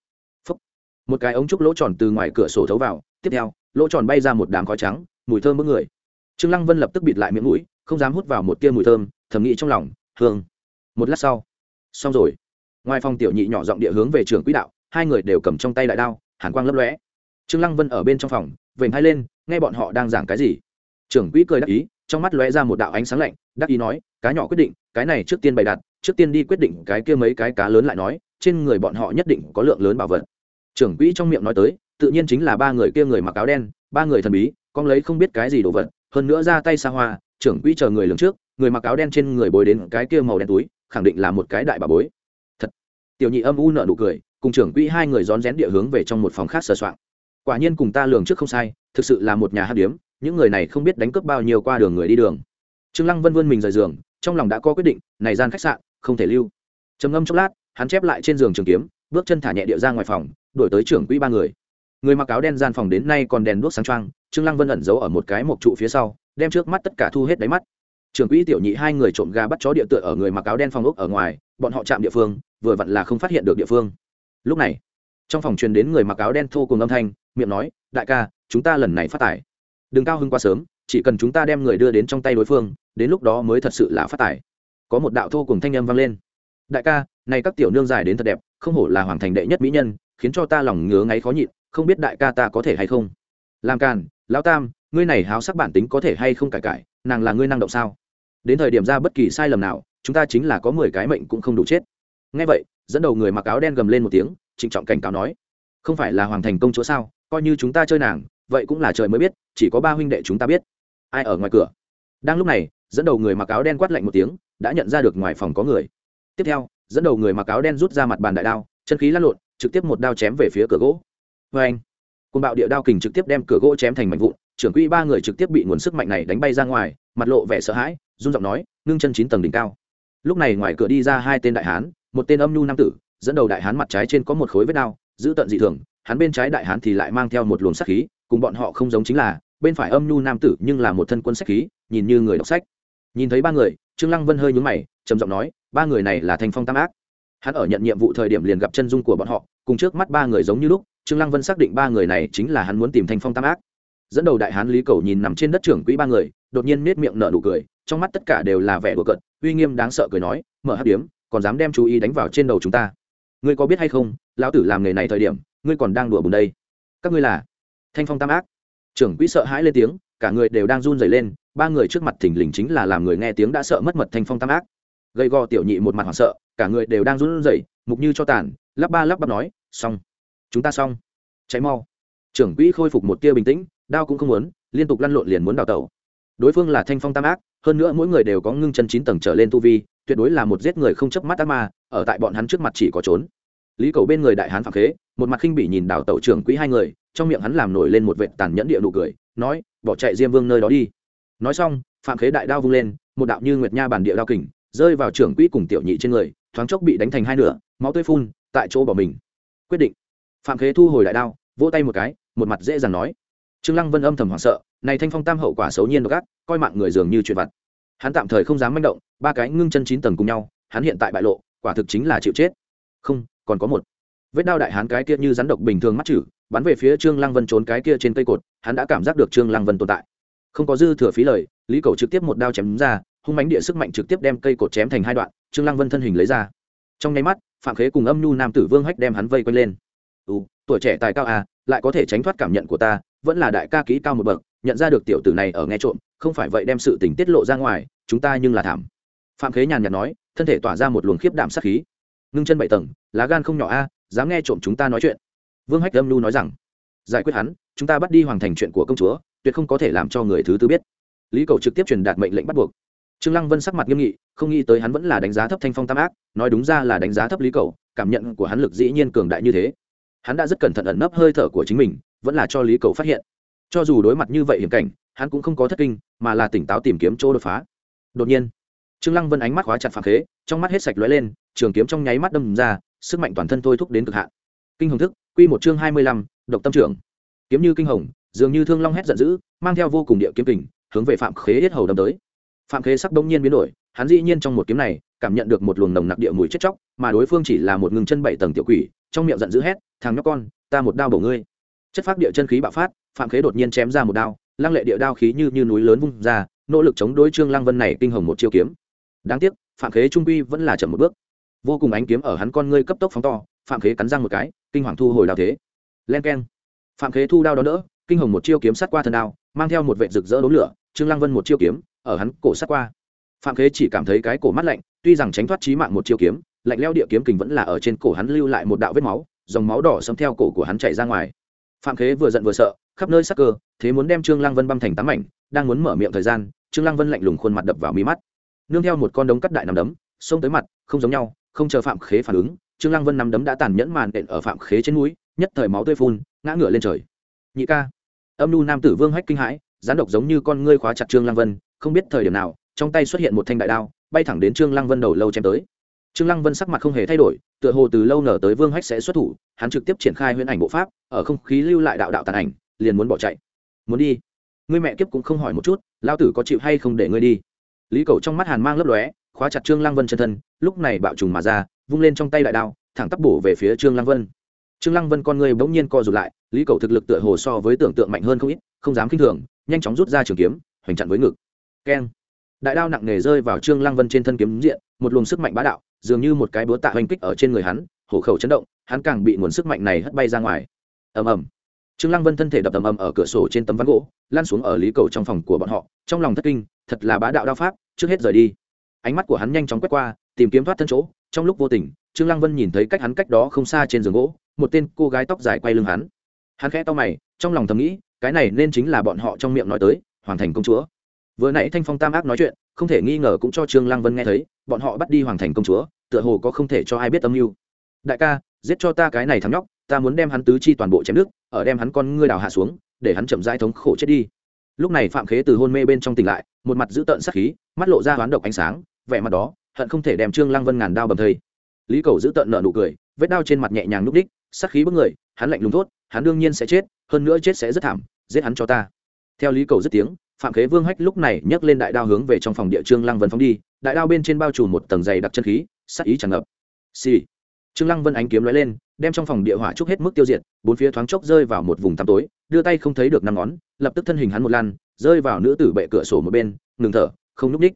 Phúc. Một cái ống trúc lỗ tròn từ ngoài cửa sổ thấu vào, tiếp theo, lỗ tròn bay ra một đám khói trắng, mùi thơm bức người trương lăng vân lập tức bịt lại miệng mũi không dám hút vào một tia mùi thơm thầm nghĩ trong lòng hương một lát sau xong rồi ngoài phòng tiểu nhị nhỏ giọng địa hướng về trường quỹ đạo hai người đều cầm trong tay đại đao, hàn quang lấp lóe. Trương lăng vân ở bên trong phòng, vểnh hai lên, nghe bọn họ đang giảng cái gì? Trưởng quỹ cười đắc ý, trong mắt lóe ra một đạo ánh sáng lạnh, đắc ý nói, cá nhỏ quyết định, cái này trước tiên bày đặt, trước tiên đi quyết định cái kia mấy cái cá lớn lại nói, trên người bọn họ nhất định có lượng lớn bảo vật. Trưởng quỹ trong miệng nói tới, tự nhiên chính là ba người kia người mặc áo đen, ba người thần bí, con lấy không biết cái gì đồ vật, hơn nữa ra tay xa hoa, trưởng quỹ chờ người lường trước, người mặc áo đen trên người bồi đến cái kia màu đen túi, khẳng định là một cái đại bà bối. Thật. Tiểu nhị âm u nợ nụ cười cùng trưởng quỹ hai người rón rén địa hướng về trong một phòng khác sờ soạn quả nhiên cùng ta lường trước không sai, thực sự là một nhà hát điếm, những người này không biết đánh cướp bao nhiêu qua đường người đi đường. Trương lăng vân vươn mình rời giường, trong lòng đã có quyết định, này gian khách sạn, không thể lưu. Trầm ngâm chốc lát, hắn chép lại trên giường trường kiếm, bước chân thả nhẹ địa ra ngoài phòng, đổi tới trưởng quỹ ba người. Người mặc áo đen gian phòng đến nay còn đèn đuốc sáng trăng trương lăng vân ẩn giấu ở một cái mộc trụ phía sau, đem trước mắt tất cả thu hết đáy mắt. Trưởng quỹ tiểu nhị hai người trộm gà bắt chó địa tựa ở người mặc áo đen phòng ốc ở ngoài, bọn họ chạm địa phương, vừa vặn là không phát hiện được địa phương lúc này, trong phòng truyền đến người mặc áo đen thô cùng âm thanh, miệng nói, đại ca, chúng ta lần này phát tài. Đừng cao hưng quá sớm, chỉ cần chúng ta đem người đưa đến trong tay đối phương, đến lúc đó mới thật sự là phát tài. Có một đạo thô cùng thanh âm vang lên. Đại ca, này các tiểu nương dài đến thật đẹp, không hổ là hoàng thành đệ nhất mỹ nhân, khiến cho ta lòng ngứa ngáy khó nhịn, không biết đại ca ta có thể hay không? Làm càn, lão tam, ngươi này háo sắc bản tính có thể hay không cải cải, nàng là ngươi năng động sao? Đến thời điểm ra bất kỳ sai lầm nào, chúng ta chính là có mười cái mệnh cũng không đủ chết. Ngay vậy dẫn đầu người mặc áo đen gầm lên một tiếng, trịnh trọng cảnh cáo nói, không phải là hoàng thành công chúa sao? Coi như chúng ta chơi nàng, vậy cũng là trời mới biết, chỉ có ba huynh đệ chúng ta biết. Ai ở ngoài cửa? Đang lúc này, dẫn đầu người mặc áo đen quát lạnh một tiếng, đã nhận ra được ngoài phòng có người. Tiếp theo, dẫn đầu người mặc áo đen rút ra mặt bàn đại đao, chân khí lăn lộn, trực tiếp một đao chém về phía cửa gỗ. Vê anh côn bạo địa đao kình trực tiếp đem cửa gỗ chém thành mảnh vụn, trưởng quỹ ba người trực tiếp bị nguồn sức mạnh này đánh bay ra ngoài, mặt lộ vẻ sợ hãi, run giọng nói, ngưng chân chín tầng đỉnh cao. Lúc này ngoài cửa đi ra hai tên đại hán một tên âm nhu nam tử, dẫn đầu đại hán mặt trái trên có một khối vết đao, giữ tận dị thường, hắn bên trái đại hán thì lại mang theo một luồng sắc khí, cùng bọn họ không giống chính là, bên phải âm nhu nam tử nhưng là một thân quân sách khí, nhìn như người đọc sách. Nhìn thấy ba người, trương lăng vân hơi nhướng mày, trầm giọng nói, ba người này là thành phong tam ác. Hắn ở nhận nhiệm vụ thời điểm liền gặp chân dung của bọn họ, cùng trước mắt ba người giống như lúc, trương lăng vân xác định ba người này chính là hắn muốn tìm thanh phong tam ác. Dẫn đầu đại hán lý cầu nhìn nằm trên đất trưởng quỹ ba người, đột nhiên nết miệng nở nụ cười, trong mắt tất cả đều là vẻ đùa cận uy nghiêm đáng sợ cười nói, mở hấp điếm còn dám đem chú ý đánh vào trên đầu chúng ta. Ngươi có biết hay không, lão tử làm nghề này thời điểm, ngươi còn đang đùa bùn đây. Các ngươi là thanh phong tam ác. Trưởng quỹ sợ hãi lên tiếng, cả người đều đang run rẩy lên, ba người trước mặt thình lình chính là làm người nghe tiếng đã sợ mất mật thanh phong tam ác. Gây gò tiểu nhị một mặt hoảng sợ, cả người đều đang run rẩy, mục như cho tàn, lắp ba lắp bắp nói, xong, chúng ta xong. Cháy mau. Trưởng quỹ khôi phục một tia bình tĩnh, đao cũng không muốn, liên tục lăn lộn liền muốn đào tẩu. Đối phương là thanh phong tam ác, hơn nữa mỗi người đều có ngưng chân chín tầng trở lên tu vi tuyệt đối là một giết người không chấp mắt ác ma, ở tại bọn hắn trước mặt chỉ có trốn. Lý cầu bên người đại hán phạm khế, một mặt khinh bị nhìn đào tẩu trưởng quỹ hai người, trong miệng hắn làm nổi lên một vệ tàn nhẫn địa nụ cười, nói, bỏ chạy diêm vương nơi đó đi. Nói xong phạm khế đại đao vung lên, một đạo như nguyệt nha bản địa đao kình, rơi vào trưởng quỹ cùng tiểu nhị trên người, thoáng chốc bị đánh thành hai nửa, máu tươi phun, tại chỗ bỏ mình. Quyết định. Phạm khế thu hồi đại đao, vỗ tay một cái, một mặt dễ dàng nói. Trương lăng vân âm thầm hoảng sợ, này thanh phong tam hậu quả xấu nhiên gắt coi mạng người dường như chuyện vặt hắn tạm thời không dám manh động ba cái ngưng chân chín tầng cùng nhau hắn hiện tại bại lộ quả thực chính là chịu chết. Không còn có một. Vết đao đại hắn cái kia như rắn độc bình thường mắt chử bắn về phía trương lăng vân trốn cái kia trên cây cột hắn đã cảm giác được trương lăng vân tồn tại. Không có dư thừa phí lời lý cầu trực tiếp một đao chém ra hung mánh địa sức mạnh trực tiếp đem cây cột chém thành hai đoạn trương lăng vân thân hình lấy ra. Trong nháy mắt phạm khế cùng âm nhu nam tử vương hách đem hắn vây quanh lên. Ừ, tuổi trẻ tài cao à lại có thể tránh thoát cảm nhận của ta vẫn là đại ca kỹ cao một bậc nhận ra được tiểu tử này ở nghe trộm không phải vậy đem sự tình tiết lộ ra ngoài, chúng ta nhưng là thảm. Phạm khế nhàn nhạt nói, thân thể tỏa ra một luồng khiếp đảm sát khí. Ngưng chân bảy tầng, lá gan không nhỏ a, dám nghe trộm chúng ta nói chuyện. Vương hách âm nhu nói rằng, giải quyết hắn, chúng ta bắt đi hoàn thành chuyện của công chúa, tuyệt không có thể làm cho người thứ tư biết. Lý cầu trực tiếp truyền đạt mệnh lệnh bắt buộc. Trương lăng vân sắc mặt nghiêm nghị, không nghĩ tới hắn vẫn là đánh giá thấp thanh phong tam ác, nói đúng ra là đánh giá thấp lý cầu, cảm nhận của hắn lực dĩ nhiên cường đại như thế. Hắn đã rất cẩn thận ẩn nấp hơi thở của chính mình, vẫn là cho lý cầu phát hiện. Cho dù đối mặt như vậy hiểm cảnh hắn cũng không có thất kinh mà là tỉnh táo tìm kiếm chỗ đột phá. Đột nhiên trương lăng vân ánh mắt khóa chặt phạm khế trong mắt hết sạch lóe lên trường kiếm trong nháy mắt đâm ra sức mạnh toàn thân thôi thúc đến cực hạn. Kinh hồng thức quy một chương hai mươi lăm, độc tâm trưởng. Kiếm như kinh hồng dường như thương long hét giận dữ mang theo vô cùng địa kiếm kình hướng về phạm khế hết hầu đâm tới. Phạm khế sắc đông nhiên biến đổi hắn dĩ nhiên trong một kiếm này cảm nhận được một luồng nồng nặc địa mùi chết chóc mà đối phương chỉ là một ngừng chân bảy tầng tiểu quỷ trong miệng giận dữ hét thằng nhóc con ta một đao bổ ngươi. Chất phát địa chân khí bạo phát phạm khế đột nhiên chém ra một đao lăng lệ địa đao khí như như núi lớn vung ra, nỗ lực chống đối trương lăng vân này kinh hồng một chiêu kiếm. Đáng tiếc, phạm khế trung quy vẫn là chậm một bước. Vô cùng ánh kiếm ở hắn con ngươi cấp tốc phóng to, phạm khế cắn răng một cái, kinh hoàng thu hồi đao thế. Len keng. Phạm khế thu đao đó đỡ, kinh hồng một chiêu kiếm sát qua thân đao, mang theo một vệ rực rỡ đốn lửa, trương lăng vân một chiêu kiếm, ở hắn cổ sát qua. Phạm khế chỉ cảm thấy cái cổ mắt lạnh, tuy rằng tránh thoát chí mạng một chiêu kiếm, lạnh leo địa kiếm kình vẫn là ở trên cổ hắn lưu lại một đạo vết máu, dòng máu đỏ xâm theo cổ của hắn chảy ra ngoài phạm khế vừa giận vừa sợ, khắp nơi sắc cơ, thế muốn đem trương lăng vân băm thành tám mảnh, đang muốn mở miệng thời gian, trương lăng vân lạnh lùng khuôn mặt đập vào mi mắt. Nương theo một con đống cắt đại nằm đấm, xông tới mặt, không giống nhau, không chờ phạm khế phản ứng, trương lăng vân nằm đấm đã tàn nhẫn màn đện ở phạm khế trên núi nhất thời máu tươi phun, ngã ngửa lên trời. Nhị ca. Âm nu nam tử vương hách kinh hãi, gián độc giống như con ngươi khóa chặt trương lăng vân, không biết thời điểm nào, trong tay xuất hiện một thanh đại đao, bay thẳng đến trương lăng vân đầu lâu chém tới trương lăng vân sắc mặt không hề thay đổi, tựa hồ từ lâu nở tới vương hách sẽ xuất thủ, hắn trực tiếp triển khai huyễn ảnh bộ pháp, ở không khí lưu lại đạo đạo tàn ảnh, liền muốn bỏ chạy. Muốn đi? Ngươi mẹ kiếp cũng không hỏi một chút lao tử có chịu hay không để ngươi đi? Lý cầu trong mắt hàn mang lấp lóe, khóa chặt trương lăng vân chân thân, lúc này bạo trùng mà ra, vung lên trong tay đại đao, thẳng tắp bổ về phía trương lăng vân. Trương lăng vân con người bỗng nhiên co rụt lại, lý cầu thực lực tựa hồ so với tưởng tượng mạnh hơn không ít, không dám kinh thường, nhanh chóng rút ra trường kiếm, hoành chặn với ngực. Keng đại đao nặng nề rơi vào trương lăng vân trên thân kiếm diện, một luồng sức mạnh bá đạo, dường như một cái búa tạ hoành kích ở trên người hắn, hổ khẩu chấn động, hắn càng bị nguồn sức mạnh này hất bay ra ngoài. Ầm ầm. Trương lăng vân thân thể đập ầm ầm ở cửa sổ trên tấm ván gỗ lan xuống ở lý cầu trong phòng của bọn họ, trong lòng thất kinh, thật là bá đạo đao pháp, trước hết rời đi. Ánh mắt của hắn nhanh chóng quét qua, tìm kiếm thoát thân chỗ, trong lúc vô tình, trương lăng vân nhìn thấy cách hắn cách đó không xa trên giường gỗ, một tên cô gái tóc dài quay lưng hắn. Hắn khẽ to mày, trong lòng thầm nghĩ, cái này nên chính là bọn họ trong miệng nói tới hoàng thành công chúa vừa nãy thanh phong tam ác nói chuyện, không thể nghi ngờ cũng cho trương lăng vân nghe thấy, bọn họ bắt đi hoàng thành công chúa, tựa hồ có không thể cho ai biết âm mưu. Đại ca, giết cho ta cái này thằng nhóc, ta muốn đem hắn tứ chi toàn bộ chém nước ở đem hắn con ngươi đào hạ xuống, để hắn chậm rãi thống khổ chết đi. Lúc này phạm khế từ hôn mê bên trong tỉnh lại, một mặt giữ tợn sắc khí, mắt lộ ra hoán độc ánh sáng, vẻ mặt đó, hận không thể đem trương lăng vân ngàn đao bầm thây. Lý cầu giữ tợn nở nụ cười, vết đao trên mặt nhẹ nhàng núp đích, sắc khí bức người, hắn lạnh lùng thốt, hắn đương nhiên sẽ chết, hơn nữa chết sẽ rất thảm, giết hắn cho ta. Theo lý cầu dứt tiếng phạm khế vương hách lúc này nhấc lên đại đao hướng về trong phòng địa trương lăng vân phóng đi đại đao bên trên bao trùm một tầng dày đặc chân khí sắc ý tràn ngập. Xì、sì. trương lăng vân ánh kiếm lóe lên đem trong phòng địa hỏa trúc hết mức tiêu diệt bốn phía thoáng chốc rơi vào một vùng tăm tối đưa tay không thấy được năm ngón lập tức thân hình hắn một lan rơi vào nữ tử bệ cửa sổ một bên ngừng thở không núp ních.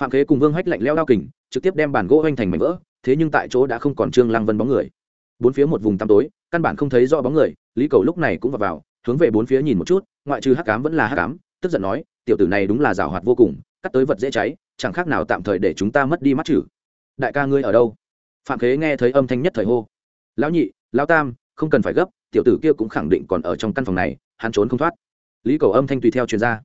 Phạm khế cùng vương hách lạnh leo đao kình trực tiếp đem bàn gỗ hoành thành mảnh vỡ thế nhưng tại chỗ đã không còn trương lăng vân bóng người. Bốn phía một vùng tăm tối căn bản không thấy rõ bóng người lý cầu lúc này cũng vào, vào hướng về bốn phía nhìn một chút ngoại trừ hắc cám vẫn là hắc cám tức giận nói, tiểu tử này đúng là rào hoạt vô cùng, cắt tới vật dễ cháy, chẳng khác nào tạm thời để chúng ta mất đi mắt chử đại ca ngươi ở đâu? Phạm khế nghe thấy âm thanh nhất thời hô. Lão nhị, lão tam, không cần phải gấp, tiểu tử kia cũng khẳng định còn ở trong căn phòng này, hắn trốn không thoát. Lý cầu âm thanh tùy theo chuyên gia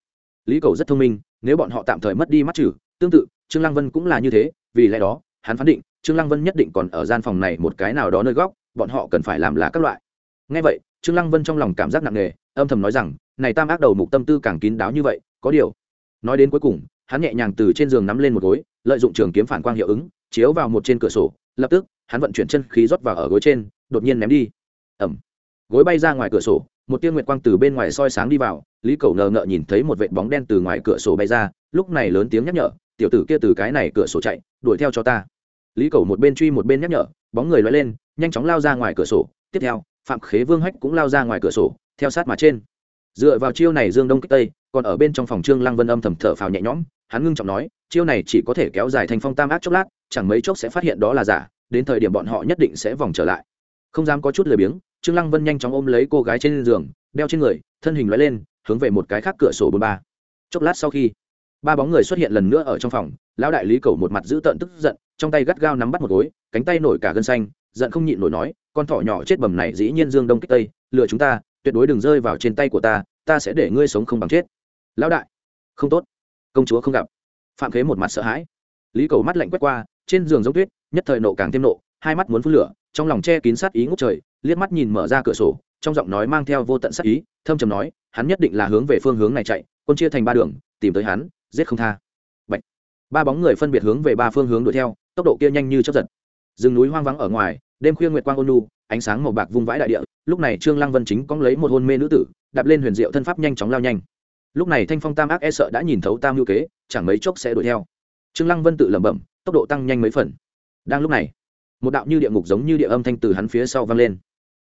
lý cầu rất thông minh, nếu bọn họ tạm thời mất đi mắt chử tương tự, trương lăng vân cũng là như thế, vì lẽ đó, hắn phán định, trương lăng vân nhất định còn ở gian phòng này một cái nào đó nơi góc, bọn họ cần phải làm là các loại. Nghe vậy, trương lăng vân trong lòng cảm giác nặng nề, âm thầm nói rằng này tam ác đầu mục tâm tư càng kín đáo như vậy, có điều. Nói đến cuối cùng, hắn nhẹ nhàng từ trên giường nắm lên một gối, lợi dụng trường kiếm phản quang hiệu ứng, chiếu vào một trên cửa sổ, lập tức, hắn vận chuyển chân khí rót vào ở gối trên, đột nhiên ném đi. Ẩm. Gối bay ra ngoài cửa sổ, một tia nguyệt quang từ bên ngoài soi sáng đi vào, lý cầu ngờ ngợ nhìn thấy một vệt bóng đen từ ngoài cửa sổ bay ra, lúc này lớn tiếng nhắc nhở, tiểu tử kia từ cái này cửa sổ chạy, đuổi theo cho ta. Lý cầu một bên truy một bên nhắc nhở, bóng người loay lên, nhanh chóng lao ra ngoài cửa sổ. Tiếp theo, phạm khế vương hách cũng lao ra ngoài cửa sổ, theo sát mà trên dựa vào chiêu này dương đông kích tây, còn ở bên trong phòng trương lăng vân âm thầm thở phào nhẹ nhõm, hắn ngưng trọng nói, chiêu này chỉ có thể kéo dài thành phong tam ác chốc lát, chẳng mấy chốc sẽ phát hiện đó là giả, đến thời điểm bọn họ nhất định sẽ vòng trở lại. Không dám có chút lười biếng, trương lăng vân nhanh chóng ôm lấy cô gái trên giường, đeo trên người, thân hình lóe lên, hướng về một cái khác cửa sổ bốn ba. Chốc lát sau khi, ba bóng người xuất hiện lần nữa ở trong phòng, lão đại lý cầu một mặt giữ tợn tức giận, trong tay gắt gao nắm bắt một gối, cánh tay nổi cả gân xanh, giận không nhịn nổi nói, con thỏ nhỏ chết bầm này dĩ nhiên dương đông kích tây, lừa chúng ta tuyệt đối đừng rơi vào trên tay của ta ta sẽ để ngươi sống không bằng chết. Lão đại, không tốt. Công chúa không gặp. Phạm khế một mặt sợ hãi. Lý cầu mắt lạnh quét qua, trên giường giống tuyết, nhất thời nộ càng thêm nộ, hai mắt muốn phun lửa, trong lòng che kín sát ý ngút trời, liếc mắt nhìn mở ra cửa sổ, trong giọng nói mang theo vô tận sát ý, thâm trầm nói, hắn nhất định là hướng về phương hướng này chạy, quân chia thành ba đường, tìm tới hắn, giết không tha. Bạch. ba bóng người phân biệt hướng về ba phương hướng đuổi theo, tốc độ kia nhanh như chớp giật. Rừng núi hoang vắng ở ngoài, đêm khuya nguyệt quang ôn nu ánh sáng màu bạc vung vãi đại địa lúc này trương lăng vân chính cóng lấy một hôn mê nữ tử, đạp lên huyền diệu thân pháp nhanh chóng lao nhanh. Lúc này thanh phong tam ác e sợ đã nhìn thấu tam lưu kế, chẳng mấy chốc sẽ đuổi theo. Trương lăng vân tự lẩm bẩm, tốc độ tăng nhanh mấy phần. Đang lúc này, một đạo như địa ngục giống như địa âm thanh từ hắn phía sau vang lên.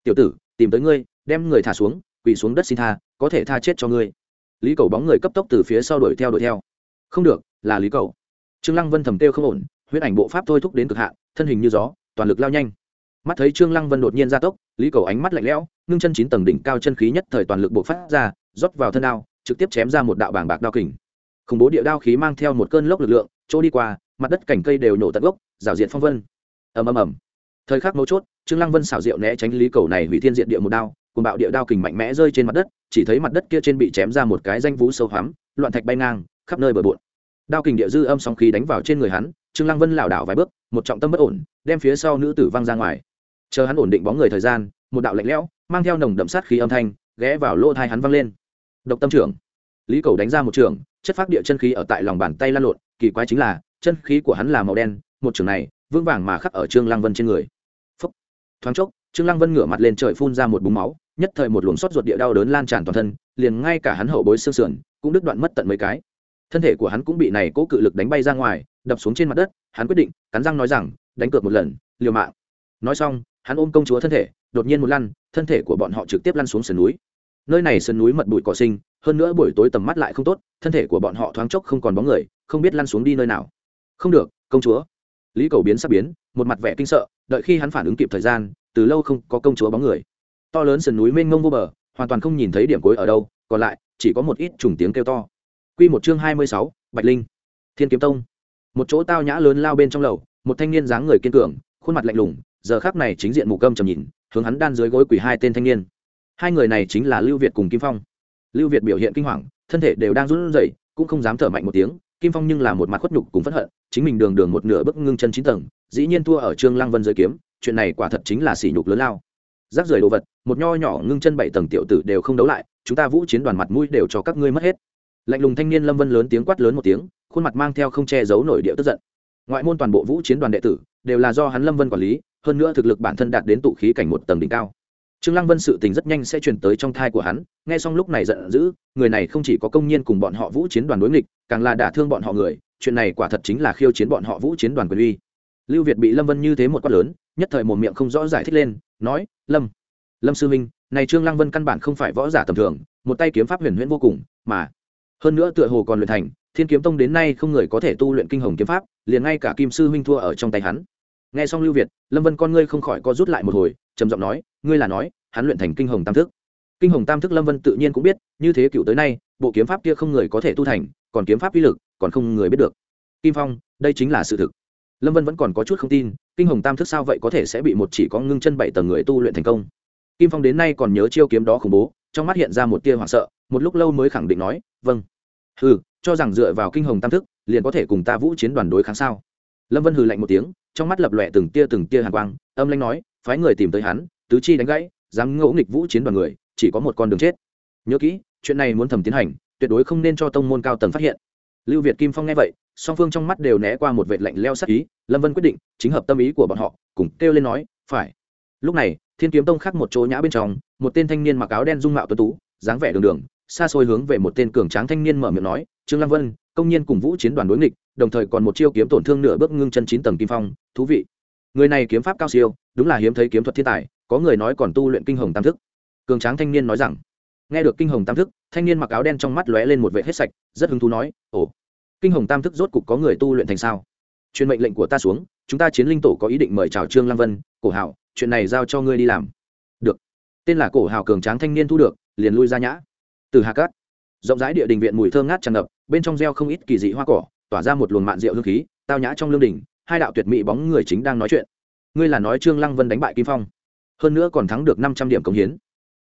Tiểu tử, tìm tới ngươi, đem người thả xuống, quỳ xuống đất xin tha, có thể tha chết cho ngươi. Lý cầu bóng người cấp tốc từ phía sau đuổi theo đuổi theo. Không được, là lý cầu. Trương lăng vân thầm tiêu không ổn, huyết ảnh bộ pháp thôi thúc đến cực hạn, thân hình như gió, toàn lực lao nhanh mắt thấy trương lăng vân đột nhiên ra tốc, lý cầu ánh mắt lạnh lẽo, ngưng chân chín tầng đỉnh cao chân khí nhất thời toàn lực bộc phát ra, rót vào thân đao, trực tiếp chém ra một đạo bảng bạc đao kình. Khủng bố địa đao khí mang theo một cơn lốc lực lượng, chỗ đi qua, mặt đất cảnh cây đều nổ tận gốc, rào diện phong vân. Ầm ầm ầm. Thời khắc mấu chốt, trương lăng vân xảo diệu né tránh lý cầu này hủy thiên diện địa một đao cùng bạo địa đao kình mạnh mẽ rơi trên mặt đất, chỉ thấy mặt đất kia trên bị chém ra một cái danh vũ sâu hoắm, loạn thạch bay ngang, khắp nơi bờ bộn. Đao kình địa dư âm sóng khí đánh vào trên người hắn, trương lăng vân lảo đảo vài bước, một trọng tâm bất ổn, đem phía sau nữ tử văng ra ngoài chờ hắn ổn định bóng người thời gian, một đạo lạnh lẽo, mang theo nồng đậm sát khí âm thanh, ghé vào lỗ thai hắn văng lên. Độc tâm trưởng. Lý cầu đánh ra một trường, chất phát địa chân khí ở tại lòng bàn tay lan lộn, kỳ quái chính là, chân khí của hắn là màu đen, một trường này, vững vàng mà khắc ở trương lăng vân trên người. Phúc. thoáng chốc, trương lăng vân ngửa mặt lên trời phun ra một búng máu, nhất thời một luồng sót ruột địa đau đớn lan tràn toàn thân, liền ngay cả hắn hậu bối xương sườn, cũng đứt đoạn mất tận mấy cái. Thân thể của hắn cũng bị này cố cự lực đánh bay ra ngoài, đập xuống trên mặt đất, hắn quyết định, cắn răng nói rằng, đánh cược một lần, liều mạng. Nói xong hắn ôm công chúa thân thể đột nhiên một lăn thân thể của bọn họ trực tiếp lăn xuống sườn núi. Nơi này sườn núi mật bụi cỏ sinh hơn nữa buổi tối tầm mắt lại không tốt thân thể của bọn họ thoáng chốc không còn bóng người không biết lăn xuống đi nơi nào. Không được công chúa. Lý cầu biến sắp biến một mặt vẻ kinh sợ đợi khi hắn phản ứng kịp thời gian từ lâu không có công chúa bóng người. To lớn sườn núi mênh mông vô bờ hoàn toàn không nhìn thấy điểm cuối ở đâu còn lại chỉ có một ít trùng tiếng kêu to. Quy một chương hai mươi sáu, Bạch Linh. Thiên Kiếm Tông. Một chỗ tao nhã lớn lao bên trong lầu, một thanh niên dáng người kiên cường, khuôn mặt lạnh lùng, giờ khắc này chính diện mù câm trầm nhìn, hướng hắn đan dưới gối quỳ hai tên thanh niên. Hai người này chính là Lưu Việt cùng Kim Phong. Lưu Việt biểu hiện kinh hoàng, thân thể đều đang run rẩy, cũng không dám thở mạnh một tiếng, Kim Phong nhưng là một mặt khuất nhục cùng phẫn hận, chính mình đường đường một nửa bước ngưng chân chín tầng, dĩ nhiên thua ở Trương Lăng Vân dưới kiếm, chuyện này quả thật chính là sỉ nhục lớn lao. Rác rưởi đồ vật, một nho nhỏ ngưng chân bảy tầng tiểu tử đều không đấu lại, chúng ta vũ chiến đoàn mặt mũi đều cho các ngươi mất hết lạnh lùng thanh niên lâm vân lớn tiếng quát lớn một tiếng khuôn mặt mang theo không che giấu nổi điệu tức giận ngoại môn toàn bộ vũ chiến đoàn đệ tử đều là do hắn lâm vân quản lý hơn nữa thực lực bản thân đạt đến tụ khí cảnh một tầng đỉnh cao. Trương lăng vân sự tình rất nhanh sẽ truyền tới trong thai của hắn, nghe xong lúc này giận dữ, người này không chỉ có công nhiên cùng bọn họ vũ chiến đoàn đối nghịch, càng là đả thương bọn họ người, chuyện này quả thật chính là khiêu chiến bọn họ vũ chiến đoàn quyền uy. Lưu việt bị lâm vân như thế một quát lớn, nhất thời một miệng không rõ giải thích lên, nói, lâm lâm sư minh này trương lăng vân căn bản không phải võ giả tầm thường, một tay kiếm pháp huyền huyễn vô cùng, mà hơn nữa tựa hồ còn luyện thành, thiên kiếm tông đến nay không người có thể tu luyện kinh hồng kiếm pháp, liền ngay cả kim sư huynh thua ở trong tay hắn nghe xong lưu việt, lâm vân con ngươi không khỏi co rút lại một hồi, trầm giọng nói, ngươi là nói, hắn luyện thành kinh hồng tam thức. Kinh hồng tam thức lâm vân tự nhiên cũng biết, như thế cựu tới nay, bộ kiếm pháp kia không người có thể tu thành, còn kiếm pháp uy lực, còn không người biết được. Kim phong, đây chính là sự thực. Lâm vân vẫn còn có chút không tin, kinh hồng tam thức sao vậy có thể sẽ bị một chỉ có ngưng chân bảy tầng người tu luyện thành công? Kim phong đến nay còn nhớ chiêu kiếm đó khủng bố, trong mắt hiện ra một tia hoảng sợ, một lúc lâu mới khẳng định nói vâng. Hừ, cho rằng dựa vào kinh hồng tam thức, liền có thể cùng ta vũ chiến đoàn đối kháng sao? Lâm vân hừ lạnh một tiếng, trong mắt lập lòe từng tia từng tia hàn quang, âm lanh nói, phái người tìm tới hắn, tứ chi đánh gãy, dám ngẫu nghịch vũ chiến đoàn người, chỉ có một con đường chết. Nhớ kỹ, chuyện này muốn thầm tiến hành, tuyệt đối không nên cho tông môn cao tầng phát hiện. Lưu việt kim phong nghe vậy, song phương trong mắt đều né qua một vệ lạnh leo sắc ý, lâm vân quyết định, chính hợp tâm ý của bọn họ, cùng kêu lên nói, phải. Lúc này, thiên kiếm tông khác một chỗ nhã bên trong, một tên thanh niên mặc áo đen dung mạo tuấn tú, dáng vẻ đường đường, xa xôi hướng về một tên cường tráng thanh niên mở miệng nói, trương lăng vân, công nhiên cùng vũ chiến đoàn đối nghịch đồng thời còn một chiêu kiếm tổn thương nửa bước ngưng chân chín tầng kim phong, thú vị. Người này kiếm pháp cao siêu, đúng là hiếm thấy kiếm thuật thiên tài, có người nói còn tu luyện kinh hồng tam thức. Cường tráng thanh niên nói rằng, nghe được kinh hồng tam thức, thanh niên mặc áo đen trong mắt lóe lên một vệ hết sạch, rất hứng thú nói, ồ, kinh hồng tam thức rốt cục có người tu luyện thành sao? Truyền mệnh lệnh của ta xuống, chúng ta chiến linh tổ có ý định mời chào trương lăng vân, cổ hảo chuyện này giao cho ngươi đi làm. Được. Tên là cổ hào cường tráng thanh niên thu được, liền lui ra nhã. Từ hà cát. Rộng rãi địa đình viện mùi thơm ngát tràn ngập, bên trong gieo không ít kỳ dị hoa cỏ tỏa ra một luồng mạn rượu hương khí, tao nhã trong lương đình, hai đạo tuyệt mỹ bóng người chính đang nói chuyện. Ngươi là nói trương lăng vân đánh bại kim phong, hơn nữa còn thắng được năm trăm điểm công hiến.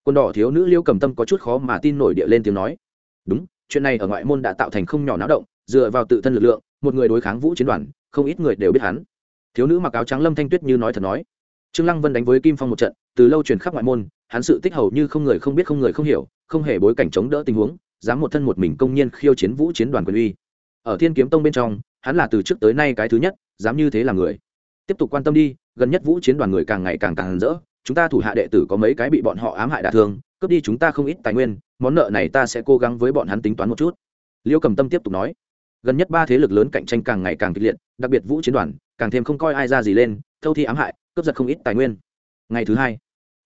Quân đỏ thiếu nữ liêu cầm tâm có chút khó mà tin nổi địa lên tiếng nói. Đúng, chuyện này ở ngoại môn đã tạo thành không nhỏ náo động, dựa vào tự thân lực lượng, một người đối kháng vũ chiến đoàn, không ít người đều biết hắn. Thiếu nữ mặc áo trắng lâm thanh tuyết như nói thật nói. Trương lăng vân đánh với kim phong một trận, từ lâu truyền khắp ngoại môn, hắn sự tích hầu như không người không biết không người không hiểu, không hề bối cảnh chống đỡ tình huống, dám một thân một mình công nhiên khiêu chiến vũ chiến đoàn quyền uy ở thiên kiếm tông bên trong, hắn là từ trước tới nay cái thứ nhất, dám như thế là người. Tiếp tục quan tâm đi, gần nhất vũ chiến đoàn người càng ngày càng càng rỡ, chúng ta thủ hạ đệ tử có mấy cái bị bọn họ ám hại đả thương, cướp đi chúng ta không ít tài nguyên, món nợ này ta sẽ cố gắng với bọn hắn tính toán một chút. Liêu cầm tâm tiếp tục nói. Gần nhất ba thế lực lớn cạnh tranh càng ngày càng kịch liệt, đặc biệt vũ chiến đoàn, càng thêm không coi ai ra gì lên, thâu thi ám hại, cướp giật không ít tài nguyên. Ngày thứ hai,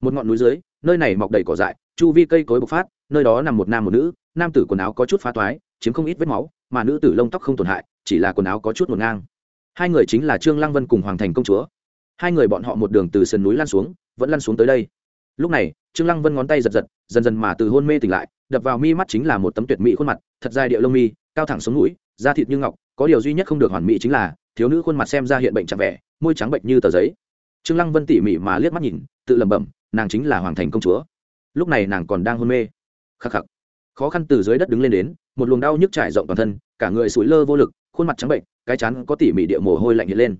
một ngọn núi dưới, nơi này mọc đầy cỏ dại, chu vi cây cối bộc phát, nơi đó nằm một nam một nữ, nam tử quần áo có chút phá toái, chiếm không ít vết máu mà nữ tử lông tóc không tổn hại, chỉ là quần áo có chút ngổn ngang. Hai người chính là trương lăng vân cùng hoàng thành công chúa. Hai người bọn họ một đường từ sườn núi lăn xuống, vẫn lăn xuống tới đây. Lúc này, trương lăng vân ngón tay giật giật, dần dần mà từ hôn mê tỉnh lại, đập vào mi mắt chính là một tấm tuyệt mỹ khuôn mặt, thật dài điệu lông mi, cao thẳng sống mũi, da thịt như ngọc, có điều duy nhất không được hoàn mỹ chính là thiếu nữ khuôn mặt xem ra hiện bệnh trạng vẻ, môi trắng bệnh như tờ giấy. Trương lăng vân tỉ mỉ mà liếc mắt nhìn, tự lẩm bẩm, nàng chính là hoàng thành công chúa. Lúc này nàng còn đang hôn mê. Khắc khắc. Khó khăn từ dưới đất đứng lên đến một luồng đau nhức trải rộng toàn thân, cả người sủi lơ vô lực, khuôn mặt trắng bệnh, cái chắn có tỉ mỉ địa mồ hôi lạnh hiện lên.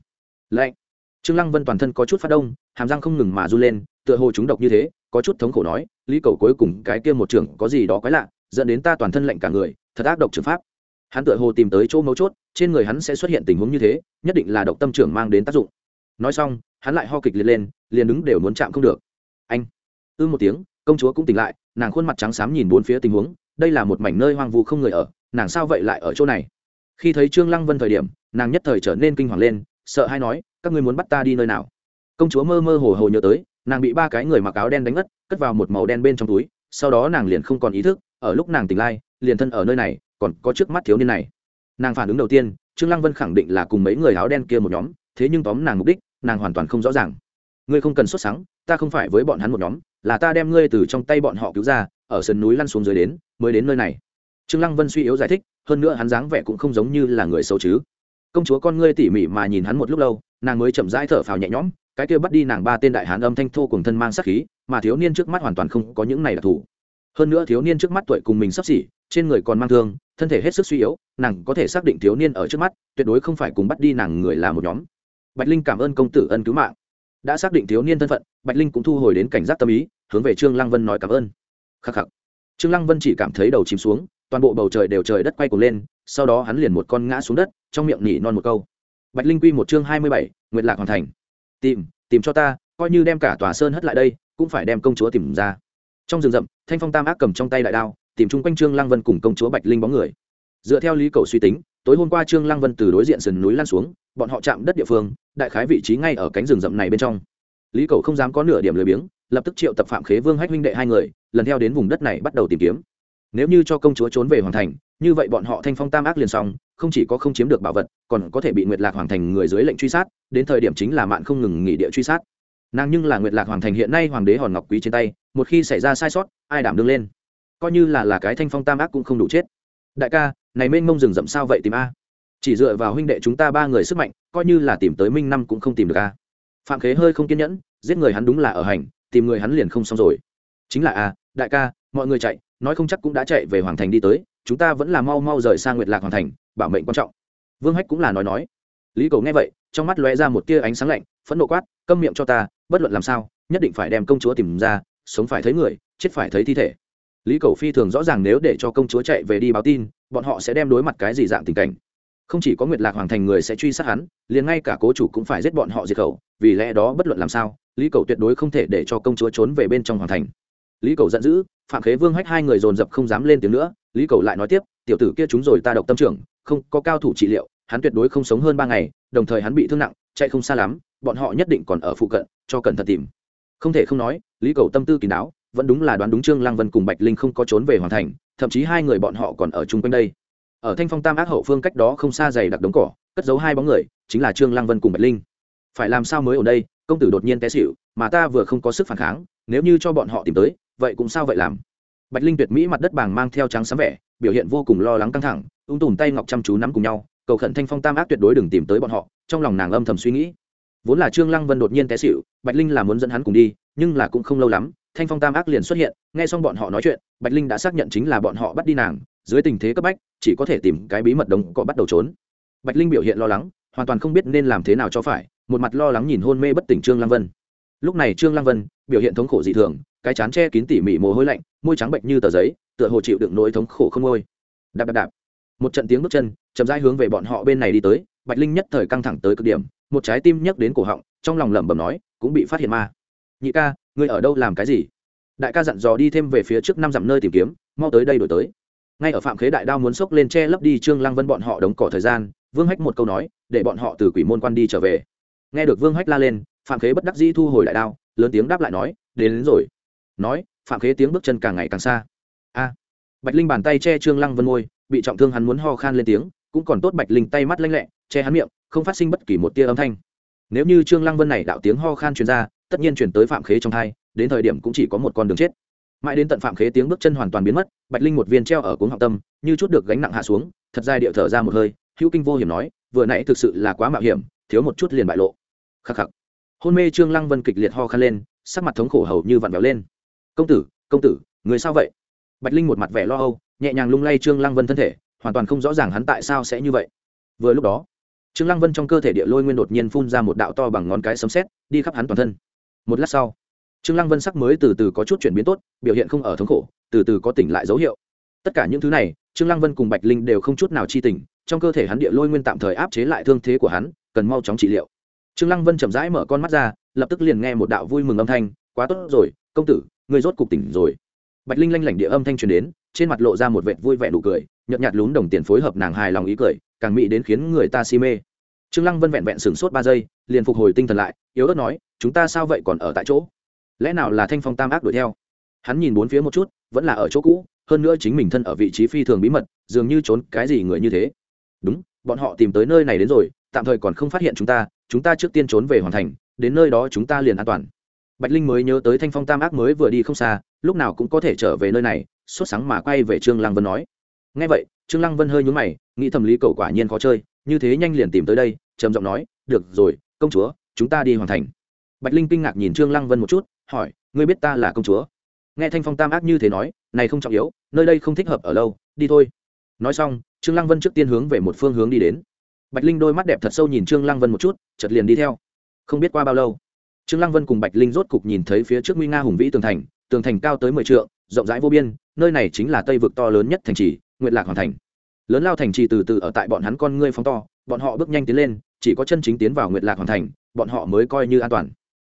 Lạnh. Trương lăng vân toàn thân có chút phát đông, hàm răng không ngừng mà run lên, tựa hồ chúng độc như thế, có chút thống khổ nói, lý cầu cuối cùng cái kia một trưởng có gì đó quái lạ, dẫn đến ta toàn thân lạnh cả người, thật ác độc trường pháp. Hắn tựa hồ tìm tới chỗ mấu chốt, trên người hắn sẽ xuất hiện tình huống như thế, nhất định là độc tâm trưởng mang đến tác dụng. Nói xong, hắn lại ho kịch liệt lên, liền đứng đều muốn chạm không được. Anh. Ư một tiếng, công chúa cũng tỉnh lại, nàng khuôn mặt trắng xám nhìn bốn phía tình huống đây là một mảnh nơi hoang vu không người ở, nàng sao vậy lại ở chỗ này? Khi thấy trương lăng vân thời điểm, nàng nhất thời trở nên kinh hoàng lên, sợ hay nói, các ngươi muốn bắt ta đi nơi nào? Công chúa mơ mơ hồ hồ nhớ tới, nàng bị ba cái người mặc áo đen đánh ngất, cất vào một màu đen bên trong túi, sau đó nàng liền không còn ý thức, ở lúc nàng tỉnh lai liền thân ở nơi này, còn có trước mắt thiếu niên này. Nàng phản ứng đầu tiên, trương lăng vân khẳng định là cùng mấy người áo đen kia một nhóm, thế nhưng tóm nàng mục đích, nàng hoàn toàn không rõ ràng. Ngươi không cần xuất sáng ta không phải với bọn hắn một nhóm, là ta đem ngươi từ trong tay bọn họ cứu ra ở sườn núi lăn xuống dưới đến, mới đến nơi này. Trương lăng vân suy yếu giải thích, hơn nữa hắn dáng vẻ cũng không giống như là người xấu chứ. Công chúa con ngươi tỉ mỉ mà nhìn hắn một lúc lâu, nàng mới chậm rãi thở phào nhẹ nhõm, cái kia bắt đi nàng ba tên đại hán âm thanh thô cùng thân mang sát khí, mà thiếu niên trước mắt hoàn toàn không có những này đặc thù. Hơn nữa thiếu niên trước mắt tuổi cùng mình sắp xỉ, trên người còn mang thương, thân thể hết sức suy yếu, nàng có thể xác định thiếu niên ở trước mắt, tuyệt đối không phải cùng bắt đi nàng người là một nhóm. Bạch linh cảm ơn công tử ân cứu mạng. Đã xác định thiếu niên thân phận, bạch linh cũng thu hồi đến cảnh giác tâm ý, hướng về trương lăng vân nói cảm ơn khắc khắc. Trương lăng vân chỉ cảm thấy đầu chìm xuống, toàn bộ bầu trời đều trời đất quay cuồng lên, sau đó hắn liền một con ngã xuống đất, trong miệng nhỉ non một câu. Bạch linh quy một chương hai mươi bảy, nguyệt lạc hoàn thành. Tìm tìm cho ta, coi như đem cả tòa sơn hất lại đây, cũng phải đem công chúa tìm ra. Trong rừng rậm, thanh phong tam ác cầm trong tay đại đao, tìm chung quanh trương lăng vân cùng công chúa bạch linh bóng người. Dựa theo lý cầu suy tính, tối hôm qua trương lăng vân từ đối diện sườn núi lan xuống, bọn họ chạm đất địa phương, đại khái vị trí ngay ở cánh rừng rậm này bên trong. Lý cầu không dám có nửa điểm lười biếng, lập tức triệu tập phạm khế vương hách huynh đệ hai người lần theo đến vùng đất này bắt đầu tìm kiếm. Nếu như cho công chúa trốn về hoàng thành, như vậy bọn họ thanh phong tam ác liền xong, không chỉ có không chiếm được bảo vật, còn có thể bị nguyệt lạc hoàng thành người dưới lệnh truy sát, đến thời điểm chính là mạng không ngừng nghỉ địa truy sát. Nàng nhưng là nguyệt lạc hoàng thành hiện nay hoàng đế hòn ngọc quý trên tay, một khi xảy ra sai sót, ai đảm đương lên? Coi như là là cái thanh phong tam ác cũng không đủ chết. Đại ca, này mênh mông rừng rậm sao vậy tìm a? Chỉ dựa vào huynh đệ chúng ta ba người sức mạnh, coi như là tìm tới minh năm cũng không tìm được a. Phạm khế hơi không kiên nhẫn, giết người hắn đúng là ở hành, tìm người hắn liền không xong rồi. Chính là a đại ca, mọi người chạy, nói không chắc cũng đã chạy về hoàng thành đi tới, chúng ta vẫn là mau mau rời sang nguyệt lạc hoàng thành, bảo mệnh quan trọng. Vương hách cũng là nói nói. Lý cầu nghe vậy, trong mắt lóe ra một tia ánh sáng lạnh, phẫn nộ quát, câm miệng cho ta, bất luận làm sao, nhất định phải đem công chúa tìm ra, sống phải thấy người, chết phải thấy thi thể. Lý cầu phi thường rõ ràng nếu để cho công chúa chạy về đi báo tin, bọn họ sẽ đem đối mặt cái gì dạng tình cảnh. Không chỉ có nguyệt lạc hoàng thành người sẽ truy sát hắn, liền ngay cả cố chủ cũng phải giết bọn họ diệt khẩu, vì lẽ đó bất luận làm sao, lý cầu tuyệt đối không thể để cho công chúa trốn về bên trong hoàng thành lý cầu giận dữ, phạm khế vương hách hai người dồn dập không dám lên tiếng nữa, lý cầu lại nói tiếp, tiểu tử kia chúng rồi ta độc tâm trưởng, không có cao thủ trị liệu, hắn tuyệt đối không sống hơn ba ngày, đồng thời hắn bị thương nặng, chạy không xa lắm, bọn họ nhất định còn ở phụ cận, cho cẩn thận tìm. Không thể không nói, lý cầu tâm tư kín đáo vẫn đúng là đoán đúng trương lăng vân cùng bạch linh không có trốn về hoàn thành, thậm chí hai người bọn họ còn ở chung quanh đây. Ở thanh phong tam ác hậu phương cách đó không xa dày đặc đống cỏ, cất giấu hai bóng người, chính là trương lăng vân cùng bạch linh. Phải làm sao mới ở đây, công tử đột nhiên té xỉu, mà ta vừa không có sức phản kháng, nếu như cho bọn họ tìm tới vậy cũng sao vậy làm? Bạch linh tuyệt mỹ mặt đất bàng mang theo trắng sáng vẻ, biểu hiện vô cùng lo lắng căng thẳng, ung tùm tay ngọc chăm chú nắm cùng nhau, cầu khẩn thanh phong tam ác tuyệt đối đừng tìm tới bọn họ, trong lòng nàng âm thầm suy nghĩ. Vốn là trương lăng vân đột nhiên té xịu bạch linh là muốn dẫn hắn cùng đi, nhưng là cũng không lâu lắm, thanh phong tam ác liền xuất hiện, nghe xong bọn họ nói chuyện, bạch linh đã xác nhận chính là bọn họ bắt đi nàng, dưới tình thế cấp bách, chỉ có thể tìm cái bí mật đống cọ bắt đầu trốn. Bạch linh biểu hiện lo lắng, hoàn toàn không biết nên làm thế nào cho phải, một mặt lo lắng nhìn hôn mê bất tỉnh trương lăng vân. Lúc này trương lăng vân, biểu hiện thống khổ dị thường cái chán che kín tỉ mỉ mồ hôi lạnh môi trắng bệnh như tờ giấy tựa hồ chịu đựng nỗi thống khổ không ngôi. Đạp đạp đạp. Một trận tiếng bước chân chậm rãi hướng về bọn họ bên này đi tới bạch linh nhất thời căng thẳng tới cực điểm một trái tim nhấc đến cổ họng trong lòng lẩm bẩm nói cũng bị phát hiện ma. Nhị ca ngươi ở đâu làm cái gì? Đại ca dặn dò đi thêm về phía trước năm dặm nơi tìm kiếm mau tới đây đổi tới. Ngay ở phạm khế đại đao muốn xốc lên che lấp đi trương lăng vân bọn họ đóng cỏ thời gian vương hách một câu nói để bọn họ từ quỷ môn quan đi trở về. Nghe được vương hách la lên phạm khế bất đắc dĩ thu hồi đại đao lớn tiếng đáp lại nói đến, đến rồi nói, phạm khế tiếng bước chân càng ngày càng xa. A. Bạch linh bàn tay che trương lăng vân môi, bị trọng thương hắn muốn ho khan lên tiếng, cũng còn tốt bạch linh tay mắt lanh lẹ, che hắn miệng, không phát sinh bất kỳ một tia âm thanh. Nếu như trương lăng vân này đạo tiếng ho khan truyền ra, tất nhiên chuyển tới phạm khế trong thai, đến thời điểm cũng chỉ có một con đường chết. Mãi đến tận phạm khế tiếng bước chân hoàn toàn biến mất, bạch linh một viên treo ở cuống họng tâm, như chút được gánh nặng hạ xuống, thật dài điệu thở ra một hơi, hữu kinh vô hiểm nói, vừa nãy thực sự là quá mạo hiểm, thiếu một chút liền bại lộ. Khắc khắc. Hôn mê trương lăng vân kịch liệt ho khan lên, sắc mặt thống khổ hầu như vặn vẹo lên công tử công tử, người sao vậy? Bạch linh một mặt vẻ lo âu, nhẹ nhàng lung lay trương lăng vân thân thể, hoàn toàn không rõ ràng hắn tại sao sẽ như vậy. Vừa lúc đó, trương lăng vân trong cơ thể địa lôi nguyên đột nhiên phun ra một đạo to bằng ngón cái sấm sét, đi khắp hắn toàn thân. Một lát sau, trương lăng vân sắc mới từ từ có chút chuyển biến tốt, biểu hiện không ở thống khổ, từ từ có tỉnh lại dấu hiệu. Tất cả những thứ này, trương lăng vân cùng bạch linh đều không chút nào chi tỉnh trong cơ thể hắn địa lôi nguyên tạm thời áp chế lại thương thế của hắn, cần mau chóng trị liệu. Trương lăng vân chậm rãi mở con mắt ra, lập tức liền nghe một đạo vui mừng âm thanh, quá tốt rồi, công tử ngươi rốt cục tỉnh rồi. Bạch linh lanh lảnh địa âm thanh truyền đến, trên mặt lộ ra một vệt vui vẻ nụ cười, nhợt nhạt lún đồng tiền phối hợp nàng hài lòng ý cười, càng mỹ đến khiến người ta si mê. Trương lăng vân vẹn vẹn sửng sốt ba giây, liền phục hồi tinh thần lại, yếu ớt nói, chúng ta sao vậy còn ở tại chỗ? Lẽ nào là thanh phong tam ác đuổi theo? Hắn nhìn bốn phía một chút, vẫn là ở chỗ cũ, hơn nữa chính mình thân ở vị trí phi thường bí mật, dường như trốn cái gì người như thế. Đúng, bọn họ tìm tới nơi này đến rồi, tạm thời còn không phát hiện chúng ta chúng ta trước tiên trốn về hoàn thành, đến nơi đó chúng ta liền an toàn bạch linh mới nhớ tới thanh phong tam ác mới vừa đi không xa, lúc nào cũng có thể trở về nơi này, sốt sáng mà quay về trương lăng vân nói. Nghe vậy, trương lăng vân hơi nhún mày, nghĩ thầm lý cầu quả nhiên khó chơi, như thế nhanh liền tìm tới đây, trầm giọng nói, được rồi, công chúa, chúng ta đi hoàn thành. Bạch linh kinh ngạc nhìn trương lăng vân một chút, hỏi, ngươi biết ta là công chúa? Nghe thanh phong tam ác như thế nói, này không trọng yếu, nơi đây không thích hợp ở lâu, đi thôi. Nói xong, trương lăng vân trước tiên hướng về một phương hướng đi đến. Bạch linh đôi mắt đẹp thật sâu nhìn trương lăng vân một chút, chợt liền đi theo. Không biết qua bao lâu trương lăng vân cùng bạch linh rốt cục nhìn thấy phía trước nguy nga hùng vĩ tường thành tường thành cao tới mười trượng, rộng rãi vô biên, nơi này chính là tây vực to lớn nhất thành trì, Nguyệt lạc hoàn thành. Lớn lao thành trì từ từ ở tại bọn hắn con ngươi phóng to, bọn họ bước nhanh tiến lên, chỉ có chân chính tiến vào Nguyệt lạc hoàn thành, bọn họ mới coi như an toàn.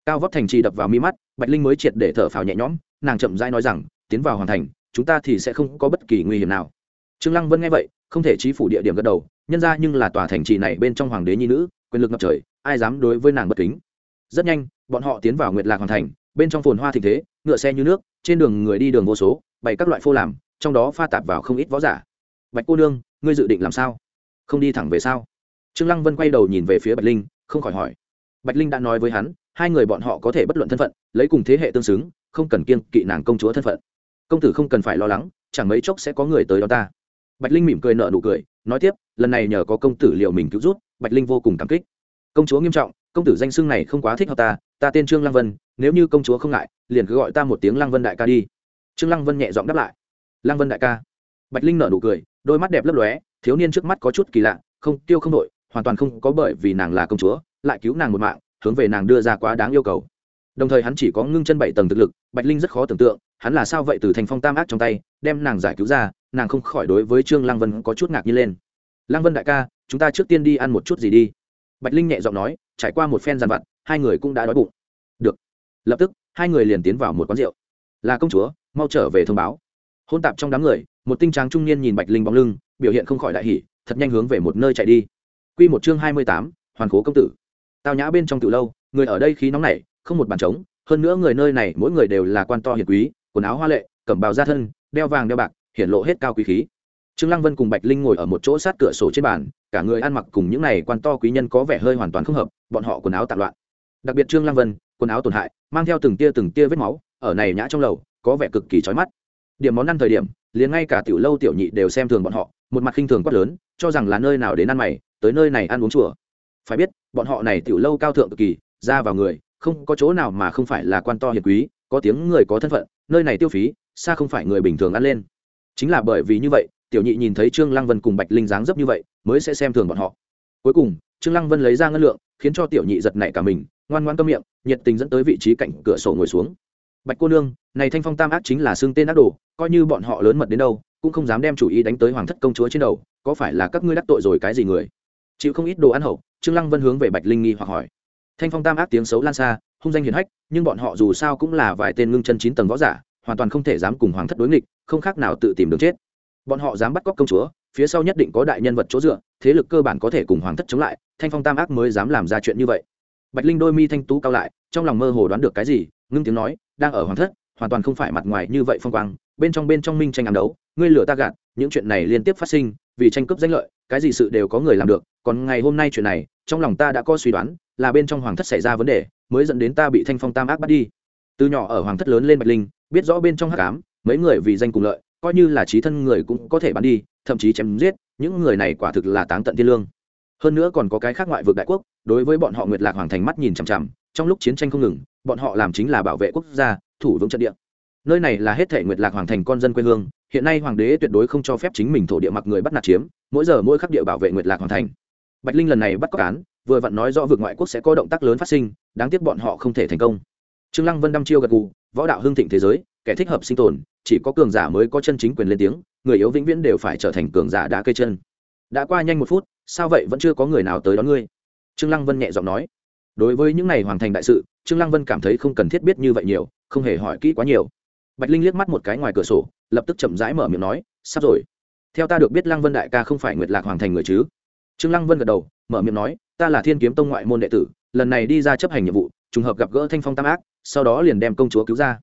Cao vóc thành trì đập vào mi mắt, bạch linh mới triệt để thở phào nhẹ nhõm, nàng chậm rãi nói rằng, tiến vào hoàn thành, chúng ta thì sẽ không có bất kỳ nguy hiểm nào. Trương lăng vân nghe vậy, không thể chí phủ địa điểm gật đầu, nhân ra nhưng là tòa thành trì này bên trong hoàng đế nhi nữ, quyền lực ngập trời, ai dám đối với nàng bất kính. Rất nhanh bọn họ tiến vào nguyệt lạc hoàn thành, bên trong phồn hoa thịnh thế, ngựa xe như nước, trên đường người đi đường vô số, bày các loại phô làm, trong đó pha tạp vào không ít võ giả. Bạch cô nương, ngươi dự định làm sao? Không đi thẳng về sao? Trương lăng vân quay đầu nhìn về phía bạch linh, không khỏi hỏi. Bạch linh đã nói với hắn, hai người bọn họ có thể bất luận thân phận, lấy cùng thế hệ tương xứng, không cần kiên kỵ nàng công chúa thân phận. Công tử không cần phải lo lắng, chẳng mấy chốc sẽ có người tới đó ta. Bạch linh mỉm cười nợ nụ cười, nói tiếp, lần này nhờ có công tử liệu mình cứu rút bạch linh vô cùng cảm kích. Công chúa nghiêm trọng, công tử danh xưng này không quá thích hợp ta ta tên trương lăng vân, nếu như công chúa không ngại, liền cứ gọi ta một tiếng lăng vân đại ca đi. Trương lăng vân nhẹ giọng đáp lại. Lăng vân đại ca. Bạch linh nở nụ cười, đôi mắt đẹp lấp lóe, thiếu niên trước mắt có chút kỳ lạ, không, tiêu không đội hoàn toàn không có bởi vì nàng là công chúa, lại cứu nàng một mạng, hướng về nàng đưa ra quá đáng yêu cầu. Đồng thời hắn chỉ có ngưng chân bảy tầng thực lực, bạch linh rất khó tưởng tượng, hắn là sao vậy từ thành phong tam ác trong tay, đem nàng giải cứu ra, nàng không khỏi đối với trương lăng vân có chút ngạc nhiên lên. Lăng vân đại ca, chúng ta trước tiên đi ăn một chút gì đi. Bạch linh nhẹ giọng nói, trải qua một phen giàn vặt hai người cũng đã đói bụng. Được. Lập tức, hai người liền tiến vào một quán rượu. Là công chúa, mau trở về thông báo. Hôn tạp trong đám người, một tinh tráng trung niên nhìn bạch linh bóng lưng, biểu hiện không khỏi đại hỉ, thật nhanh hướng về một nơi chạy đi. Q một chương hai mươi tám, hoàn cố công tử. Tao nhã bên trong từ lâu, người ở đây khí nóng nảy, không một bàn trống, hơn nữa người nơi này mỗi người đều là quan to hiền quý, quần áo hoa lệ, cẩm bào ra thân, đeo vàng đeo bạc, hiển lộ hết cao quý khí. Trương lăng vân cùng bạch linh ngồi ở một chỗ sát cửa sổ trên bàn, cả người ăn mặc cùng những này quan to quý nhân có vẻ hơi hoàn toàn không hợp, bọn họ quần áo tạp loạn đặc biệt trương lăng vân quần áo tổn hại mang theo từng tia từng tia vết máu ở này nhã trong lầu có vẻ cực kỳ chói mắt điểm món ăn thời điểm liền ngay cả tiểu lâu tiểu nhị đều xem thường bọn họ một mặt khinh thường quát lớn cho rằng là nơi nào đến ăn mày tới nơi này ăn uống chùa phải biết bọn họ này tiểu lâu cao thượng cực kỳ ra vào người không có chỗ nào mà không phải là quan to hiền quý có tiếng người có thân phận nơi này tiêu phí xa không phải người bình thường ăn lên chính là bởi vì như vậy tiểu nhị nhìn thấy trương lăng vân cùng bạch linh dáng dấp như vậy mới sẽ xem thường bọn họ cuối cùng trương lăng vân lấy ra ngân lượng khiến cho tiểu nhị giật nảy cả mình ngoan ngoan câm miệng, nhiệt tình dẫn tới vị trí cạnh cửa sổ ngồi xuống. Bạch cô nương, này thanh phong tam ác chính là xương tên ác đồ, coi như bọn họ lớn mật đến đâu, cũng không dám đem chủ ý đánh tới hoàng thất công chúa trên đầu, có phải là các ngươi đắc tội rồi cái gì người? Chịu không ít đồ ăn hậu, trương lăng vân hướng về bạch linh nghi hoặc hỏi. Thanh phong tam ác tiếng xấu lan xa, hung danh hiển hách, nhưng bọn họ dù sao cũng là vài tên ngưng chân chín tầng võ giả, hoàn toàn không thể dám cùng hoàng thất đối nghịch, không khác nào tự tìm đường chết. Bọn họ dám bắt cóc công chúa, phía sau nhất định có đại nhân vật chỗ dựa, thế lực cơ bản có thể cùng hoàng thất chống lại, thanh phong tam ác mới dám làm ra chuyện như vậy bạch linh đôi mi thanh tú cao lại, trong lòng mơ hồ đoán được cái gì, ngưng tiếng nói, đang ở hoàng thất, hoàn toàn không phải mặt ngoài như vậy phong quang, bên trong bên trong minh tranh ám đấu, ngươi lửa ta gạt, những chuyện này liên tiếp phát sinh, vì tranh cướp danh lợi, cái gì sự đều có người làm được, còn ngày hôm nay chuyện này, trong lòng ta đã có suy đoán, là bên trong hoàng thất xảy ra vấn đề, mới dẫn đến ta bị thanh phong tam ác bắt đi. Từ nhỏ ở hoàng thất lớn lên bạch linh, biết rõ bên trong hắc ám, mấy người vì danh cùng lợi, coi như là trí thân người cũng có thể bắn đi, thậm chí chém giết, những người này quả thực là táng tận thiên lương hơn nữa còn có cái khác ngoại vực đại quốc, đối với bọn họ nguyệt lạc hoàng thành mắt nhìn chằm chằm, trong lúc chiến tranh không ngừng, bọn họ làm chính là bảo vệ quốc gia, thủ vững trận địa. Nơi này là hết thể nguyệt lạc hoàng thành con dân quê hương, hiện nay hoàng đế tuyệt đối không cho phép chính mình thổ địa mặc người bắt nạt chiếm, mỗi giờ mỗi khắc địa bảo vệ nguyệt lạc hoàng thành. Bạch linh lần này bắt cóc án, vừa vặn nói rõ vượt ngoại quốc sẽ có động tác lớn phát sinh, đáng tiếc bọn họ không thể thành công. Trương lăng vân đăm chiêu gật gù, võ đạo hưng thịnh thế giới, kẻ thích hợp sinh tồn, chỉ có cường giả mới có chân chính quyền lên tiếng, người yếu vĩnh viễn đều phải trở thành cường giả đã cây chân đã qua nhanh một phút, sao vậy vẫn chưa có người nào tới đón ngươi? Trương lăng vân nhẹ giọng nói. Đối với những ngày hoàn thành đại sự, trương lăng vân cảm thấy không cần thiết biết như vậy nhiều, không hề hỏi kỹ quá nhiều. Bạch linh liếc mắt một cái ngoài cửa sổ, lập tức chậm rãi mở miệng nói, sắp rồi. Theo ta được biết lăng vân đại ca không phải nguyệt lạc hoàng thành người chứ? Trương lăng vân gật đầu, mở miệng nói, ta là thiên kiếm tông ngoại môn đệ tử, lần này đi ra chấp hành nhiệm vụ, trùng hợp gặp gỡ thanh phong tam ác, sau đó liền đem công chúa cứu ra.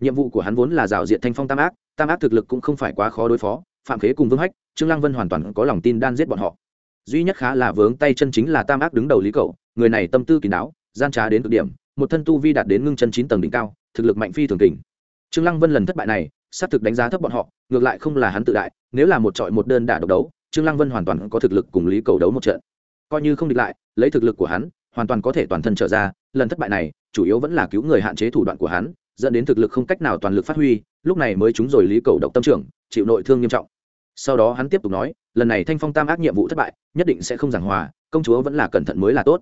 Nhiệm vụ của hắn vốn là rào diện thanh phong tam ác tam ác thực lực cũng không phải quá khó đối phó phạm khế cùng vương hách, trương lăng vân hoàn toàn có lòng tin đan giết bọn họ. Duy nhất khá là vướng tay chân chính là tam ác đứng đầu lý cậu người này tâm tư kỳ đáo gian trá đến cực điểm, một thân tu vi đạt đến ngưng chân chín tầng đỉnh cao, thực lực mạnh phi thường kình. Trương lăng vân lần thất bại này xác thực đánh giá thấp bọn họ, ngược lại không là hắn tự đại, nếu là một trọi một đơn đả độc đấu, trương lăng vân hoàn toàn có thực lực cùng lý cầu đấu một trận. Coi như không địch lại, lấy thực lực của hắn, hoàn toàn có thể toàn thân trở ra, lần thất bại này, chủ yếu vẫn là cứu người hạn chế thủ đoạn của hắn, dẫn đến thực lực không cách nào toàn lực phát huy, lúc này mới trúng rồi lý cầu độc tâm trưởng, chịu nội thương nghiêm trọng sau đó hắn tiếp tục nói, lần này thanh phong tam ác nhiệm vụ thất bại, nhất định sẽ không giảng hòa, công chúa vẫn là cẩn thận mới là tốt.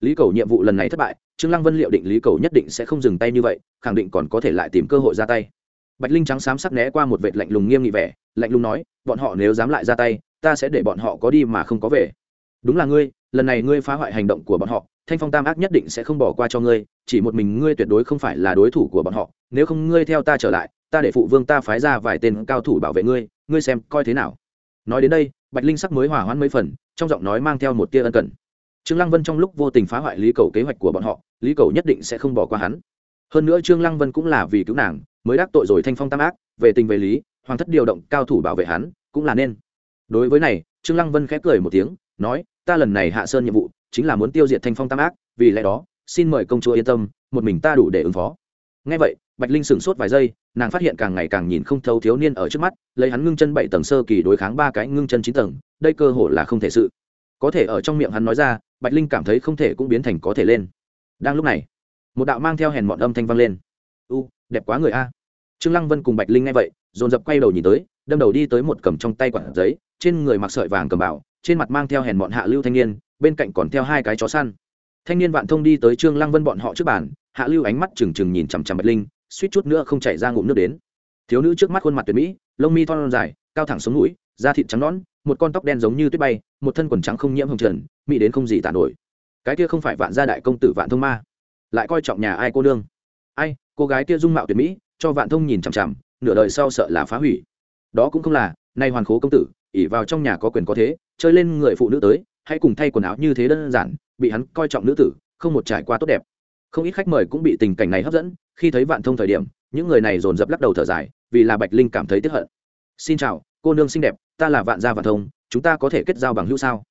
Lý cầu nhiệm vụ lần này thất bại, trương lăng vân liệu định lý cầu nhất định sẽ không dừng tay như vậy, khẳng định còn có thể lại tìm cơ hội ra tay. Bạch linh trắng xám sắc né qua một vệt lạnh lùng nghiêm nghị vẻ, lạnh lùng nói, bọn họ nếu dám lại ra tay, ta sẽ để bọn họ có đi mà không có về. Đúng là ngươi, lần này ngươi phá hoại hành động của bọn họ, thanh phong tam ác nhất định sẽ không bỏ qua cho ngươi, chỉ một mình ngươi tuyệt đối không phải là đối thủ của bọn họ, nếu không ngươi theo ta trở lại ta để phụ vương ta phái ra vài tên cao thủ bảo vệ ngươi ngươi xem coi thế nào. Nói đến đây, bạch linh sắc mới hỏa hoãn mấy phần, trong giọng nói mang theo một tia ân cần. Trương lăng vân trong lúc vô tình phá hoại lý cầu kế hoạch của bọn họ, lý cầu nhất định sẽ không bỏ qua hắn. Hơn nữa trương lăng vân cũng là vì cứu nàng, mới đắc tội rồi thanh phong tam ác, về tình về lý, hoàng thất điều động cao thủ bảo vệ hắn, cũng là nên. Đối với này, trương lăng vân khép cười một tiếng, nói, ta lần này hạ sơn nhiệm vụ, chính là muốn tiêu diệt thanh phong tam ác, vì lẽ đó, xin mời công chúa yên tâm, một mình ta đủ để ứng phó. Nghe vậy, bạch linh sửng sốt vài giây nàng phát hiện càng ngày càng nhìn không thấu thiếu niên ở trước mắt, lấy hắn ngưng chân bảy tầng sơ kỳ đối kháng ba cái ngưng chân chín tầng, đây cơ hội là không thể sự. Có thể ở trong miệng hắn nói ra, bạch linh cảm thấy không thể cũng biến thành có thể lên. Đang lúc này, một đạo mang theo hèn mọn âm thanh vang lên. U, đẹp quá người a. Trương lăng vân cùng bạch linh nghe vậy, dồn dập quay đầu nhìn tới, đâm đầu đi tới một cầm trong tay quản giấy, trên người mặc sợi vàng cầm bảo, trên mặt mang theo hèn mọn hạ lưu thanh niên, bên cạnh còn theo hai cái chó săn. Thanh niên vạn thông đi tới trương lăng vân bọn họ trước bàn, hạ lưu ánh mắt trừng trừng nhìn chằm chằm bạch linh suýt chút nữa không chảy ra ngụm nước đến. Thiếu nữ trước mắt khuôn mặt tuyệt mỹ, lông mi thon dài, cao thẳng sống mũi, da thịt trắng nõn, một con tóc đen giống như tuyết bay, một thân quần trắng không nhiễm hồng trần, mỹ đến không gì tàn nổi. Cái kia không phải vạn gia đại công tử vạn thông ma, lại coi trọng nhà ai cô nương. Ai, cô gái kia dung mạo tuyệt mỹ, cho vạn thông nhìn chằm chằm, nửa đời sau sợ là phá hủy. Đó cũng không là, nay hoàn khố công tử ỉ vào trong nhà có quyền có thế, chơi lên người phụ nữ tới, hãy cùng thay quần áo như thế đơn giản, bị hắn coi trọng nữ tử, không một trải qua tốt đẹp. Không ít khách mời cũng bị tình cảnh này hấp dẫn khi thấy vạn thông thời điểm, những người này dồn dập lắc đầu thở dài, vì là bạch linh cảm thấy tiếp hận. Xin chào, cô nương xinh đẹp, ta là vạn gia vạn thông, chúng ta có thể kết giao bằng hữu sao?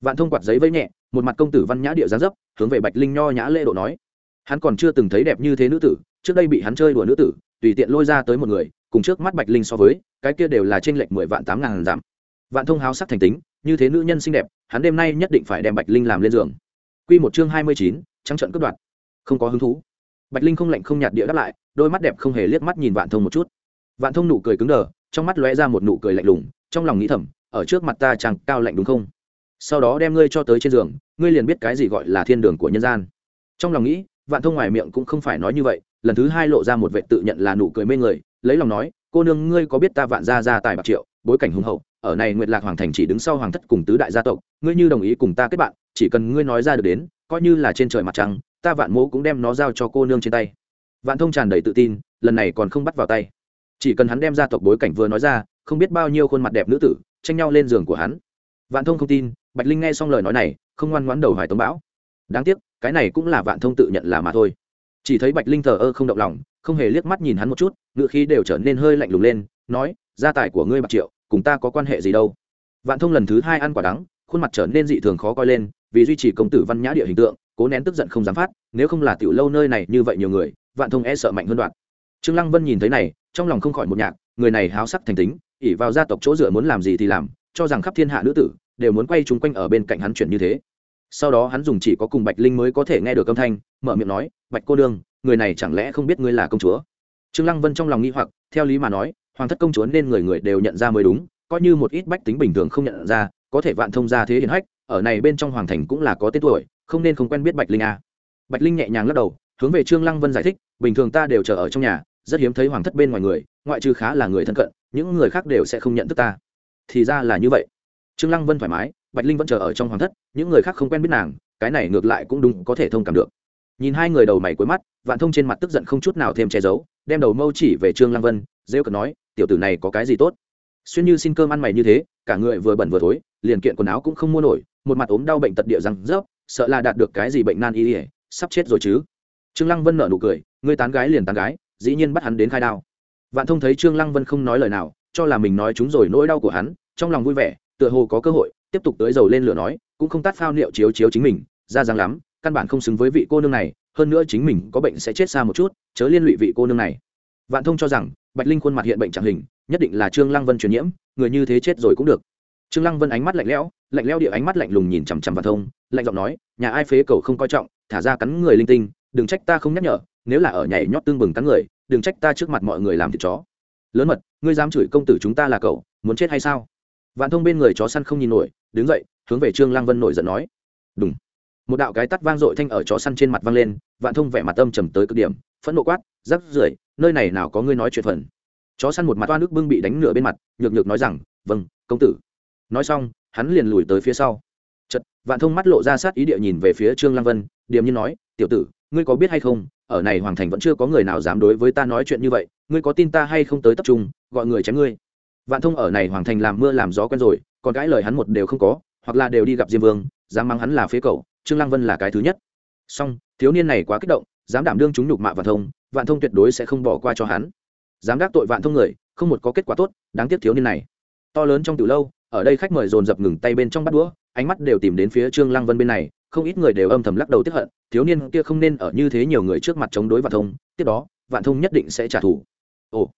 Vạn thông quạt giấy vây nhẹ, một mặt công tử văn nhã địa giáng dấp, hướng về bạch linh nho nhã lễ độ nói. Hắn còn chưa từng thấy đẹp như thế nữ tử, trước đây bị hắn chơi đùa nữ tử, tùy tiện lôi ra tới một người, cùng trước mắt bạch linh so với, cái kia đều là t r ê n lệch mười vạn tám ngàn giảm. Vạn thông háo sắc thành tính, như thế nữ nhân xinh đẹp, hắn đêm nay nhất định phải đem bạch linh làm lên giường. Q một chương hai mươi chín, trắng trận cướp đoạt. Không có hứng thú bạch linh không lạnh không nhạt địa đáp lại, đôi mắt đẹp không hề liếc mắt nhìn vạn thông một chút. Vạn thông nụ cười cứng đờ, trong mắt lóe ra một nụ cười lạnh lùng, trong lòng nghĩ thầm, ở trước mặt ta chàng cao lạnh đúng không? Sau đó đem ngươi cho tới trên giường, ngươi liền biết cái gì gọi là thiên đường của nhân gian. Trong lòng nghĩ, vạn thông ngoài miệng cũng không phải nói như vậy, lần thứ hai lộ ra một vệ tự nhận là nụ cười mê người, lấy lòng nói, cô nương, ngươi có biết ta vạn gia gia tài bạc triệu, bối cảnh hùng hậu, ở này nguyệt lạc hoàng thành chỉ đứng sau hoàng thất cùng tứ đại gia tộc, ngươi như đồng ý cùng ta kết bạn, chỉ cần ngươi nói ra được đến, coi như là trên trời mặt trăng ta vạn mỗ cũng đem nó giao cho cô nương trên tay. Vạn thông tràn đầy tự tin, lần này còn không bắt vào tay. Chỉ cần hắn đem ra tộc bối cảnh vừa nói ra, không biết bao nhiêu khuôn mặt đẹp nữ tử, tranh nhau lên giường của hắn. Vạn thông không tin, bạch linh nghe xong lời nói này, không ngoan ngoãn đầu hoài tống bão. Đáng tiếc, cái này cũng là vạn thông tự nhận là mà thôi. Chỉ thấy bạch linh thờ ơ không động lòng, không hề liếc mắt nhìn hắn một chút, ngựa khí đều trở nên hơi lạnh lùng lên, nói, gia tài của ngươi bạc triệu, cùng ta có quan hệ gì đâu? Vạn thông lần thứ hai ăn quả đắng, khuôn mặt trở nên dị thường khó coi lên, vì duy trì công tử văn nhã địa hình tượng cố nén tức giận không dám phát, nếu không là tiểu lâu nơi này như vậy nhiều người, vạn thông e sợ mạnh hơn đoạn. Trương lăng vân nhìn thấy này, trong lòng không khỏi một nhạc, người này háo sắc thành tính ỉ vào gia tộc chỗ dựa muốn làm gì thì làm, cho rằng khắp thiên hạ nữ tử, đều muốn quay chúng quanh ở bên cạnh hắn chuyển như thế. Sau đó hắn dùng chỉ có cùng bạch linh mới có thể nghe được âm thanh, mở miệng nói, bạch cô đương người này chẳng lẽ không biết ngươi là công chúa? Trương lăng vân trong lòng nghi hoặc, theo lý mà nói, hoàng thất công chúa nên người người đều nhận ra mới đúng, coi như một ít bách tính bình thường không nhận ra, có thể vạn thông ra thế hiển hách, ở này bên trong hoàng thành cũng là có tên tuổi không nên không quen biết bạch linh à? bạch linh nhẹ nhàng lắc đầu, hướng về trương lăng vân giải thích, bình thường ta đều chờ ở trong nhà, rất hiếm thấy hoàng thất bên ngoài người, ngoại trừ khá là người thân cận, những người khác đều sẽ không nhận thức ta. Thì ra là như vậy. Trương lăng vân thoải mái, bạch linh vẫn chờ ở trong hoàng thất, những người khác không quen biết nàng, cái này ngược lại cũng đúng, có thể thông cảm được. Nhìn hai người đầu mày cuối mắt, vạn thông trên mặt tức giận không chút nào thêm che giấu, đem đầu mâu chỉ về trương lăng vân, rêu cần nói, tiểu tử này có cái gì tốt? Xuyên như xin cơm ăn mày như thế, cả người vừa bẩn vừa thối, liền kiện quần áo cũng không mua nổi, một mặt ốm đau bệnh tật địa răng rớp sợ là đạt được cái gì bệnh nan y ỉa, sắp chết rồi chứ. Trương lăng vân nở nụ cười, người tán gái liền tán gái, dĩ nhiên bắt hắn đến khai đao. Vạn thông thấy trương lăng vân không nói lời nào, cho là mình nói chúng rồi nỗi đau của hắn, trong lòng vui vẻ, tựa hồ có cơ hội, tiếp tục tới dầu lên lửa nói, cũng không tát phao niệu chiếu chiếu chính mình, ra dáng lắm, căn bản không xứng với vị cô nương này, hơn nữa chính mình có bệnh sẽ chết xa một chút, chớ liên lụy vị cô nương này. Vạn thông cho rằng, bạch linh khuôn mặt hiện bệnh trạng hình, nhất định là trương lăng vân truyền nhiễm, người như thế chết rồi cũng được. Trương lăng vân ánh mắt lạnh lẽo lạnh leo địa ánh mắt lạnh lùng nhìn chằm chằm vạn thông, lạnh giọng nói, nhà ai phế cầu không coi trọng, thả ra cắn người linh tinh, đừng trách ta không nhắc nhở, nếu là ở nhảy nhót tương bừng cắn người, đừng trách ta trước mặt mọi người làm thịt chó. Lớn mật, ngươi dám chửi công tử chúng ta là cậu, muốn chết hay sao? Vạn thông bên người chó săn không nhìn nổi, đứng dậy, hướng về trương lăng vân nổi giận nói. Đúng một đạo cái tắt vang dội thanh ở chó săn trên mặt vang lên, vạn thông vẻ mặt âm trầm tới cực điểm, phẫn nộ quát, rắc rưởi, nơi này nào có ngươi nói chuyện phần? Chó săn một mặt toa nước bưng bị đánh nửa bên mặt, nhược nhược nói rằng vâng công tử. Nói xong hắn liền lùi tới phía sau. Chật vạn thông mắt lộ ra sát ý địa nhìn về phía trương lăng vân, điềm nhiên nói, tiểu tử, ngươi có biết hay không, ở này hoàng thành vẫn chưa có người nào dám đối với ta nói chuyện như vậy, ngươi có tin ta hay không tới tập trung, gọi người chém ngươi? Vạn thông ở này hoàng thành làm mưa làm gió quen rồi, còn cãi lời hắn một đều không có, hoặc là đều đi gặp diêm vương, dám mắng hắn là phế cầu trương lăng vân là cái thứ nhất. Song thiếu niên này quá kích động, dám đảm đương chúng nhục mạ vạn thông vạn thông tuyệt đối sẽ không bỏ qua cho hắn. Dám đắc tội vạn thông người, không một có kết quả tốt, đáng tiếc thiếu niên này. To lớn trong từ lâu ở đây khách mời dồn dập ngừng tay bên trong bắt đũa, ánh mắt đều tìm đến phía trương lăng vân bên này, không ít người đều âm thầm lắc đầu tiếp hận, thiếu niên kia không nên ở như thế nhiều người trước mặt chống đối vạn thông, tiếp đó, vạn thông nhất định sẽ trả thù. Ồ,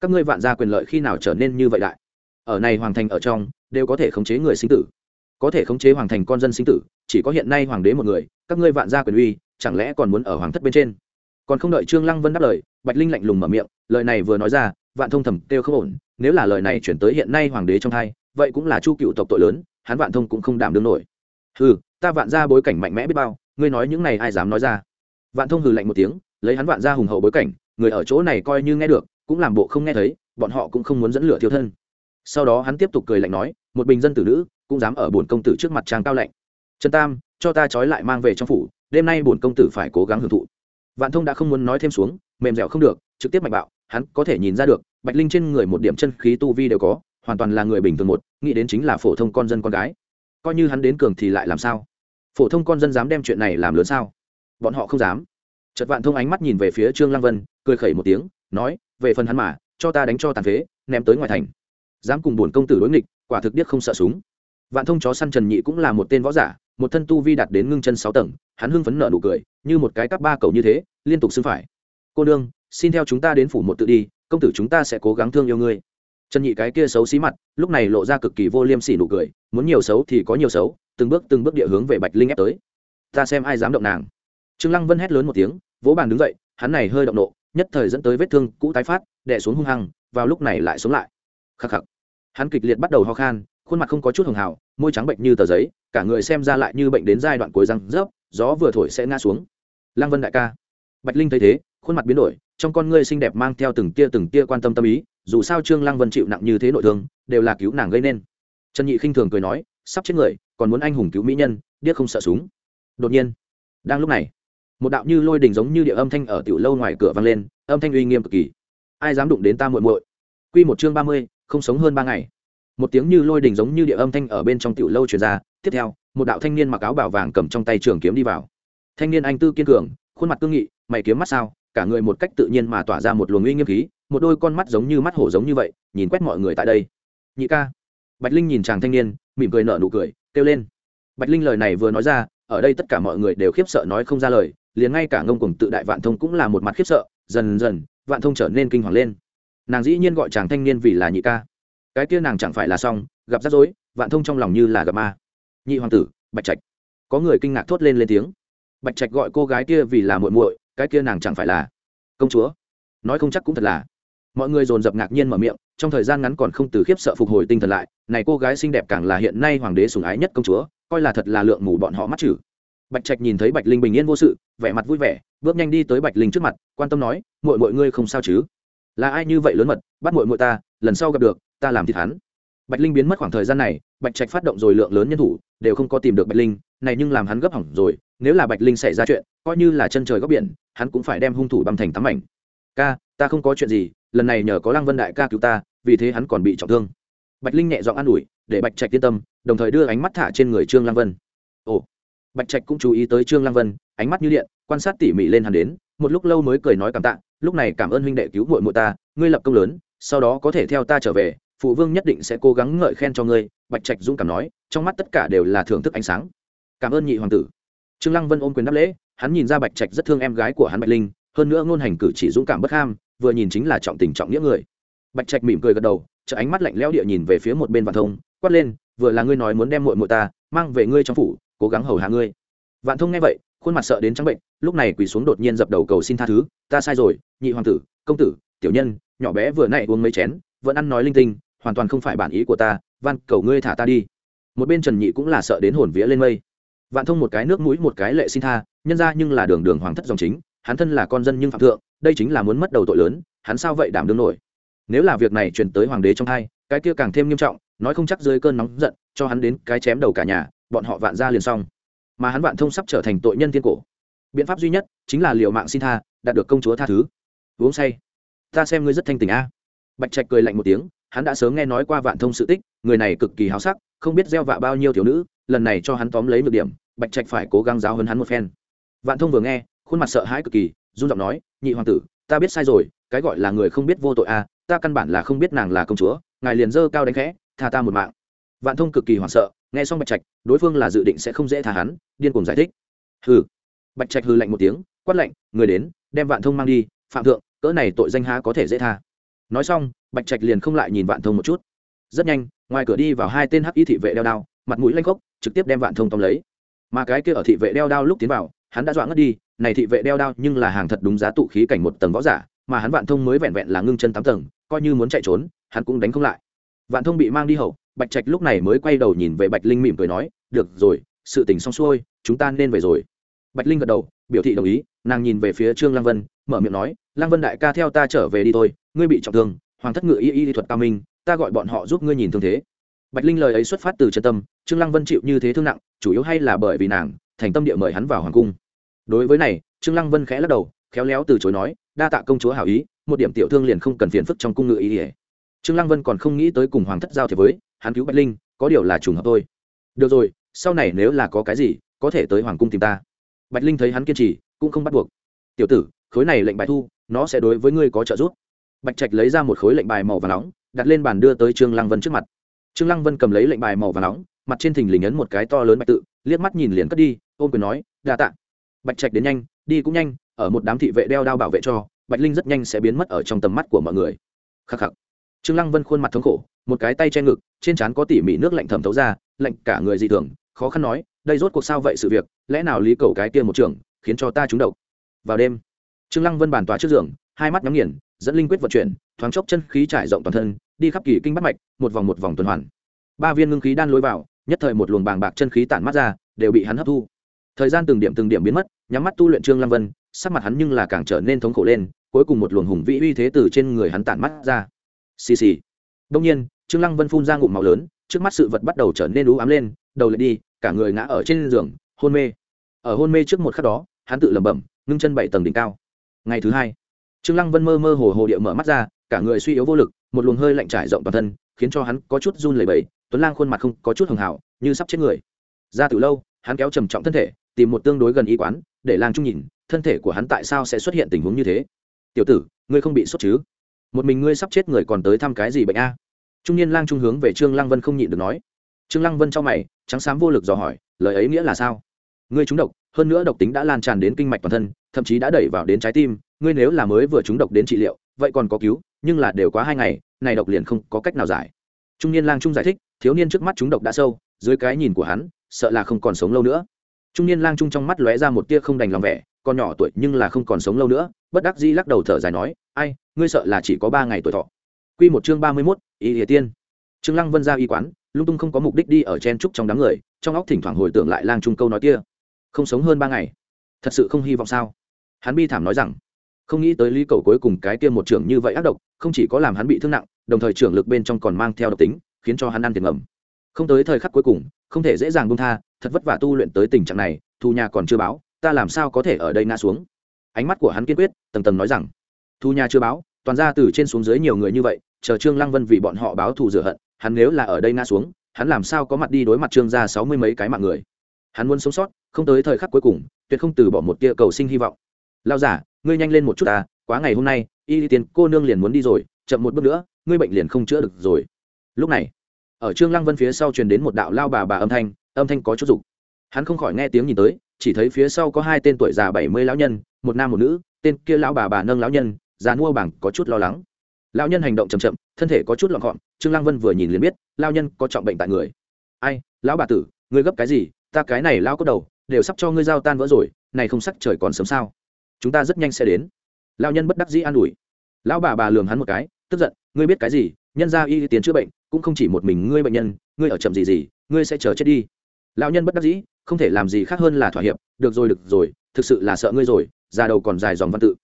các ngươi vạn gia quyền lợi khi nào trở nên như vậy đại? Ở này hoàng thành ở trong, đều có thể khống chế người sinh tử. Có thể khống chế hoàng thành con dân sinh tử, chỉ có hiện nay hoàng đế một người, các ngươi vạn gia quyền uy, chẳng lẽ còn muốn ở hoàng thất bên trên? Còn không đợi trương lăng vân đáp lời, bạch linh lạnh lùng mở miệng, lời này vừa nói ra, vạn thông thầm kêu không ổn, nếu là lời này chuyển tới hiện nay hoàng đế trong thai vậy cũng là chu cựu tộc tội lớn, hắn vạn thông cũng không đảm đương nổi. Hừ, ta vạn ra bối cảnh mạnh mẽ biết bao, ngươi nói những này ai dám nói ra? Vạn thông hừ lạnh một tiếng, lấy hắn vạn ra hùng hậu bối cảnh, người ở chỗ này coi như nghe được, cũng làm bộ không nghe thấy, bọn họ cũng không muốn dẫn lửa thiêu thân. Sau đó hắn tiếp tục cười lạnh nói, một bình dân tử nữ, cũng dám ở bổn công tử trước mặt trang cao lạnh. Trần tam, cho ta trói lại mang về trong phủ, đêm nay bổn công tử phải cố gắng hưởng thụ. Vạn thông đã không muốn nói thêm xuống, mềm dẻo không được, trực tiếp mạnh bạo, hắn có thể nhìn ra được, bạch linh trên người một điểm chân khí tu vi đều có hoàn toàn là người bình thường một, nghĩ đến chính là phổ thông con dân con gái. Coi như hắn đến cường thì lại làm sao? Phổ thông con dân dám đem chuyện này làm lớn sao? Bọn họ không dám. Chật vạn thông ánh mắt nhìn về phía trương lăng vân, cười khẩy một tiếng, nói, về phần hắn mà, cho ta đánh cho tàn phế, ném tới ngoài thành. Dám cùng bổn công tử đối nghịch, quả thực điếc không sợ súng. Vạn thông chó săn trần nhị cũng là một tên võ giả, một thân tu vi đạt đến ngưng chân sáu tầng, hắn hưng phấn nợ nụ cười, như một cái cắp ba cầu như thế, liên tục xưng phải. Cô đương xin theo chúng ta đến phủ một tự đi, công tử chúng ta sẽ cố gắng thương yêu ngươi trần nhị cái kia xấu xí mặt, lúc này lộ ra cực kỳ vô liêm sỉ nụ cười, muốn nhiều xấu thì có nhiều xấu, từng bước từng bước địa hướng về bạch linh ép tới. Ta xem ai dám động nàng. Trương lăng vân hét lớn một tiếng, vỗ bàn đứng dậy, hắn này hơi động nộ, nhất thời dẫn tới vết thương cũ tái phát, đè xuống hung hăng, vào lúc này lại sống lại. Khắc khắc. Hắn kịch liệt bắt đầu ho khan, khuôn mặt không có chút hường hào, môi trắng bệnh như tờ giấy, cả người xem ra lại như bệnh đến giai đoạn cuối răng rớp, gió vừa thổi sẽ ngã xuống. Lăng vân đại ca. Bạch linh thấy thế, khuôn mặt biến đổi, trong con ngươi xinh đẹp mang theo từng tia từng tia quan tâm tâm ý dù sao trương lăng vân chịu nặng như thế nội thương, đều là cứu nàng gây nên. Trần nhị khinh thường cười nói, sắp chết người, còn muốn anh hùng cứu mỹ nhân, điếc không sợ súng. Đột nhiên, đang lúc này, một đạo như lôi đình giống như địa âm thanh ở tiểu lâu ngoài cửa vang lên, âm thanh uy nghiêm cực kỳ. Ai dám đụng đến ta muội muội? Quy một chương ba mươi, không sống hơn ba ngày. Một tiếng như lôi đình giống như địa âm thanh ở bên trong tiểu lâu truyền ra, tiếp theo, một đạo thanh niên mặc áo bảo vàng cầm trong tay trường kiếm đi vào. Thanh niên anh tư kiên cường, khuôn mặt cương nghị, mày kiếm mắt sao, cả người một cách tự nhiên mà tỏa ra một luồng uy nghiêm khí một đôi con mắt giống như mắt hổ giống như vậy, nhìn quét mọi người tại đây. Nhị ca. Bạch linh nhìn chàng thanh niên, mỉm cười nở nụ cười, kêu lên. Bạch linh lời này vừa nói ra, ở đây tất cả mọi người đều khiếp sợ nói không ra lời, liền ngay cả ngông cùng tự đại vạn thông cũng là một mặt khiếp sợ, dần dần, vạn thông trở nên kinh hoàng lên. Nàng dĩ nhiên gọi chàng thanh niên vì là nhị ca. Cái kia nàng chẳng phải là xong, gặp rắc rối, vạn thông trong lòng như là gặp ma. Nhị hoàng tử, bạch trạch. Có người kinh ngạc thốt lên lên tiếng. Bạch trạch gọi cô gái kia vì là muội muội, cái kia nàng chẳng phải là công chúa. Nói không chắc cũng thật là mọi người dồn dập ngạc nhiên mở miệng, trong thời gian ngắn còn không từ khiếp sợ phục hồi tinh thần lại, này cô gái xinh đẹp càng là hiện nay hoàng đế sủng ái nhất công chúa, coi là thật là lượng mù bọn họ mắt chử bạch trạch nhìn thấy bạch linh bình yên vô sự, vẻ mặt vui vẻ, bước nhanh đi tới bạch linh trước mặt, quan tâm nói mọi mọi ngươi không sao chứ? Là ai như vậy lớn mật, bắt mọi mọi ta, lần sau gặp được, ta làm thịt hắn. Bạch linh biến mất khoảng thời gian này, bạch trạch phát động rồi lượng lớn nhân thủ, đều không có tìm được bạch linh, này nhưng làm hắn gấp hỏng rồi, nếu là bạch linh xảy ra chuyện, coi như là chân trời góc biển, hắn cũng phải đem hung thủ băm thành tắm ảnh ca, ta không có chuyện gì lần này nhờ có lăng vân đại ca cứu ta, vì thế hắn còn bị trọng thương. Bạch linh nhẹ giọng an ủi, để bạch trạch yên tâm, đồng thời đưa ánh mắt thả trên người trương lăng vân. Ồ, bạch trạch cũng chú ý tới trương lăng vân, ánh mắt như điện, quan sát tỉ mỉ lên hắn đến, một lúc lâu mới cười nói cảm tạ, lúc này cảm ơn huynh đệ cứu muội muội ta, ngươi lập công lớn, sau đó có thể theo ta trở về, phụ vương nhất định sẽ cố gắng ngợi khen cho ngươi, bạch trạch dũng cảm nói, trong mắt tất cả đều là thưởng thức ánh sáng. Cảm ơn nhị hoàng tử. Trương lăng vân ôm quyền đáp lễ, hắn nhìn ra bạch trạch rất thương em gái của hắn bạch linh, hơn nữa ngôn hành cử chỉ dũng cảm bất ham vừa nhìn chính là trọng tình trọng nghĩa người. Bạch trạch mỉm cười gật đầu chợ ánh mắt lạnh lẽo địa nhìn về phía một bên vạn thông, quát lên, vừa là ngươi nói muốn đem muội muội ta mang về ngươi trong phủ, cố gắng hầu hạ ngươi. Vạn thông nghe vậy, khuôn mặt sợ đến trắng bệnh, lúc này quỳ xuống đột nhiên dập đầu cầu xin tha thứ, ta sai rồi, nhị hoàng tử, công tử, tiểu nhân, nhỏ bé vừa nãy uống mấy chén, vẫn ăn nói linh tinh, hoàn toàn không phải bản ý của ta, van, cầu ngươi thả ta đi. Một bên trần nhị cũng là sợ đến hồn vía lên mây. Vạn thông một cái nước mũi, một cái lệ xin tha, nhân ra nhưng là đường đường hoàng thất dòng chính, hắn thân là con dân nhưng phạm thượng đây chính là muốn mất đầu tội lớn, hắn sao vậy đảm đương nổi? Nếu là việc này truyền tới hoàng đế trong hai, cái kia càng thêm nghiêm trọng, nói không chắc dưới cơn nóng giận, cho hắn đến cái chém đầu cả nhà, bọn họ vạn ra liền xong. Mà hắn vạn thông sắp trở thành tội nhân thiên cổ. Biện pháp duy nhất chính là liều mạng xin tha, đạt được công chúa tha thứ. Uống say. Ta xem ngươi rất thanh tình a. Bạch trạch cười lạnh một tiếng, hắn đã sớm nghe nói qua vạn thông sự tích, người này cực kỳ háo sắc, không biết gieo vạ bao nhiêu thiếu nữ, lần này cho hắn tóm lấy được điểm, bạch trạch phải cố gắng giáo hơn hắn một phen. Vạn thông vừa nghe, khuôn mặt sợ hãi cực kỳ run giọng nói, nhị hoàng tử, ta biết sai rồi, cái gọi là người không biết vô tội a ta căn bản là không biết nàng là công chúa, ngài liền dơ cao đánh khẽ, tha ta một mạng. Vạn thông cực kỳ hoảng sợ, nghe xong bạch trạch, đối phương là dự định sẽ không dễ tha hắn, điên cùng giải thích. Hừ. Bạch trạch hừ lạnh một tiếng, quát lạnh, người đến, đem vạn thông mang đi, phạm thượng, cỡ này tội danh há có thể dễ tha. Nói xong, bạch trạch liền không lại nhìn vạn thông một chút. Rất nhanh, ngoài cửa đi vào hai tên hắc y thị vệ đeo đao, mặt mũi lanh khốc, trực tiếp đem vạn thông tóm lấy. Mà cái kia ở thị vệ đeo đao lúc tiến vào, hắn đã dọa ngất đi này thị vệ đeo đao nhưng là hàng thật đúng giá tụ khí cảnh một tầng võ giả, mà hắn vạn thông mới vẹn vẹn là ngưng chân tám tầng, coi như muốn chạy trốn, hắn cũng đánh không lại. Vạn thông bị mang đi hậu, bạch trạch lúc này mới quay đầu nhìn về bạch linh mỉm cười nói, được rồi, sự tình xong xuôi, chúng ta nên về rồi. Bạch linh gật đầu, biểu thị đồng ý, nàng nhìn về phía trương lăng vân, mở miệng nói, lăng vân đại ca theo ta trở về đi thôi, ngươi bị trọng thương, hoàng thất ngự y y thuật cao minh, ta gọi bọn họ giúp ngươi nhìn thương thế. Bạch linh lời ấy xuất phát từ chân tâm, trương lăng vân chịu như thế thương nặng, chủ yếu hay là bởi vì nàng, thành tâm địa mời hắn vào hoàng cung đối với này, trương lăng vân khẽ lắc đầu, khéo léo từ chối nói, đa tạ công chúa hảo ý, một điểm tiểu thương liền không cần phiền phức trong cung ngự ý ỉa trương lăng vân còn không nghĩ tới cùng hoàng thất giao thiệp với, hắn cứu bạch linh, có điều là trùng hợp thôi. Được rồi, sau này nếu là có cái gì, có thể tới hoàng cung tìm ta. Bạch linh thấy hắn kiên trì, cũng không bắt buộc. Tiểu tử, khối này lệnh bài thu, nó sẽ đối với ngươi có trợ giúp. Bạch trạch lấy ra một khối lệnh bài màu và nóng, đặt lên bàn đưa tới trương lăng vân trước mặt. Trương lăng vân cầm lấy lệnh bài màu và nóng, mặt trên thình lình ấn một cái to lớn bạch tự, liếc mắt nhìn liền cất đi, ôm quyền nói, đa tạ bạch trạch đến nhanh, đi cũng nhanh, ở một đám thị vệ đeo đao bảo vệ cho, bạch linh rất nhanh sẽ biến mất ở trong tầm mắt của mọi người. Khắc khắc. Trương lăng vân khuôn mặt thống khổ, một cái tay che ngực, trên trán có tỉ mỉ nước lạnh thẩm thấu ra, lạnh cả người dị thường, khó khăn nói, đây rốt cuộc sao vậy sự việc, lẽ nào lý cầu cái kia một trường khiến cho ta trúng độc? Vào đêm, trương lăng vân bàn tòa trước giường, hai mắt nhắm nghiền, dẫn linh quyết vận chuyển, thoáng chốc chân khí trải rộng toàn thân, đi khắp kỳ kinh bắt mạch, một vòng một vòng tuần hoàn. Ba viên ngưng khí đan lối vào, nhất thời một luồng bàng bạc chân khí tản mắt ra, đều bị hắn hấp thu thời gian từng điểm từng điểm biến mất, nhắm mắt tu luyện trương lăng vân, sắc mặt hắn nhưng là càng trở nên thống khổ lên, cuối cùng một luồng hùng vĩ uy thế từ trên người hắn tản mắt ra. Xì xì. Đông nhiên, trương lăng vân phun ra ngụm màu lớn, trước mắt sự vật bắt đầu trở nên u ám lên, đầu lại đi, cả người ngã ở trên giường, hôn mê. Ở hôn mê trước một khắc đó, hắn tự lẩm bẩm, ngưng chân bảy tầng đỉnh cao. Ngày thứ hai, trương lăng vân mơ mơ hồ hồ địa mở mắt ra, cả người suy yếu vô lực, một luồng hơi lạnh trải rộng toàn thân, khiến cho hắn có chút run lẩy bẩy, tuấn lang khuôn mặt không có chút hường hảo, như sắp chết người. Ra từ lâu, hắn kéo trầm trọng thân thể tìm một tương đối gần y quán, để lang trung nhìn, thân thể của hắn tại sao sẽ xuất hiện tình huống như thế? Tiểu tử, ngươi không bị sốt chứ? Một mình ngươi sắp chết người còn tới thăm cái gì bệnh a? Trung niên lang trung hướng về trương lăng vân không nhịn được nói. Trương lăng vân cho mày, trắng xám vô lực dò hỏi, lời ấy nghĩa là sao? Ngươi trúng độc, hơn nữa độc tính đã lan tràn đến kinh mạch toàn thân, thậm chí đã đẩy vào đến trái tim, ngươi nếu là mới vừa trúng độc đến trị liệu, vậy còn có cứu, nhưng là đều quá hai ngày, này độc liền không có cách nào giải. Trung niên lang trung giải thích, thiếu niên trước mắt trúng độc đã sâu, dưới cái nhìn của hắn, sợ là không còn sống lâu nữa trung niên lang trung trong mắt lóe ra một tia không đành lòng vẻ còn nhỏ tuổi nhưng là không còn sống lâu nữa, bất đắc dĩ lắc đầu thở dài nói, ai, ngươi sợ là chỉ có ba ngày tuổi thọ. Q một chương ba mươi mốt ý địa tiên. Trương lăng vân ra y quán, lung tung không có mục đích đi ở chen trúc trong đám người, trong óc thỉnh thoảng hồi tưởng lại lang trung câu nói kia. Không sống hơn ba ngày. Thật sự không hy vọng sao? Hắn bi thảm nói rằng, không nghĩ tới lý cầu cuối cùng cái kia một trưởng như vậy ác độc, không chỉ có làm hắn bị thương nặng, đồng thời trưởng lực bên trong còn mang theo độc tính, khiến cho hắn ăn tiền ngầm. Không tới thời khắc cuối cùng không thể dễ dàng buông tha, thật vất vả tu luyện tới tình trạng này thu nhà còn chưa báo, ta làm sao có thể ở đây ngã xuống? Ánh mắt của hắn kiên quyết, tầng tầng nói rằng thu nhà chưa báo, toàn ra từ trên xuống dưới nhiều người như vậy, chờ trương lăng vân vì bọn họ báo thù rửa hận, hắn nếu là ở đây ngã xuống, hắn làm sao có mặt đi đối mặt trương gia sáu mươi mấy cái mạng người? Hắn muốn sống sót, không tới thời khắc cuối cùng, tuyệt không từ bỏ một tia cầu sinh hy vọng. Lao giả, ngươi nhanh lên một chút ta, quá ngày hôm nay, y tiền cô nương liền muốn đi rồi, chậm một bước nữa, ngươi bệnh liền không chữa được rồi. Lúc này ở trương lăng vân phía sau truyền đến một đạo lao bà bà âm thanh âm thanh có chút dục. Hắn không khỏi nghe tiếng nhìn tới, chỉ thấy phía sau có hai tên tuổi già bảy mươi lão nhân, một nam một nữ, tên kia lão bà bà nâng lão nhân, già mua bảng có chút lo lắng. Lão nhân hành động chậm chậm, thân thể có chút lọn gọn, trương lăng vân vừa nhìn liền biết, lão nhân có trọng bệnh tại người. Ai, lão bà tử, ngươi gấp cái gì? Ta cái này lão có đầu, đều sắp cho ngươi giao tan vỡ rồi, này không sắc trời còn sớm sao? Chúng ta rất nhanh sẽ đến. Lão nhân bất đắc dĩ an ủi. Lão bà bà lườm hắn một cái, tức giận, ngươi biết cái gì? Nhân gia y tiến chữa bệnh, cũng không chỉ một mình ngươi bệnh nhân, ngươi ở chậm gì gì, ngươi sẽ chờ chết đi. Lão nhân bất đắc dĩ, không thể làm gì khác hơn là thỏa hiệp, được rồi được rồi, thực sự là sợ ngươi rồi ra đầu còn dài dòng văn tự.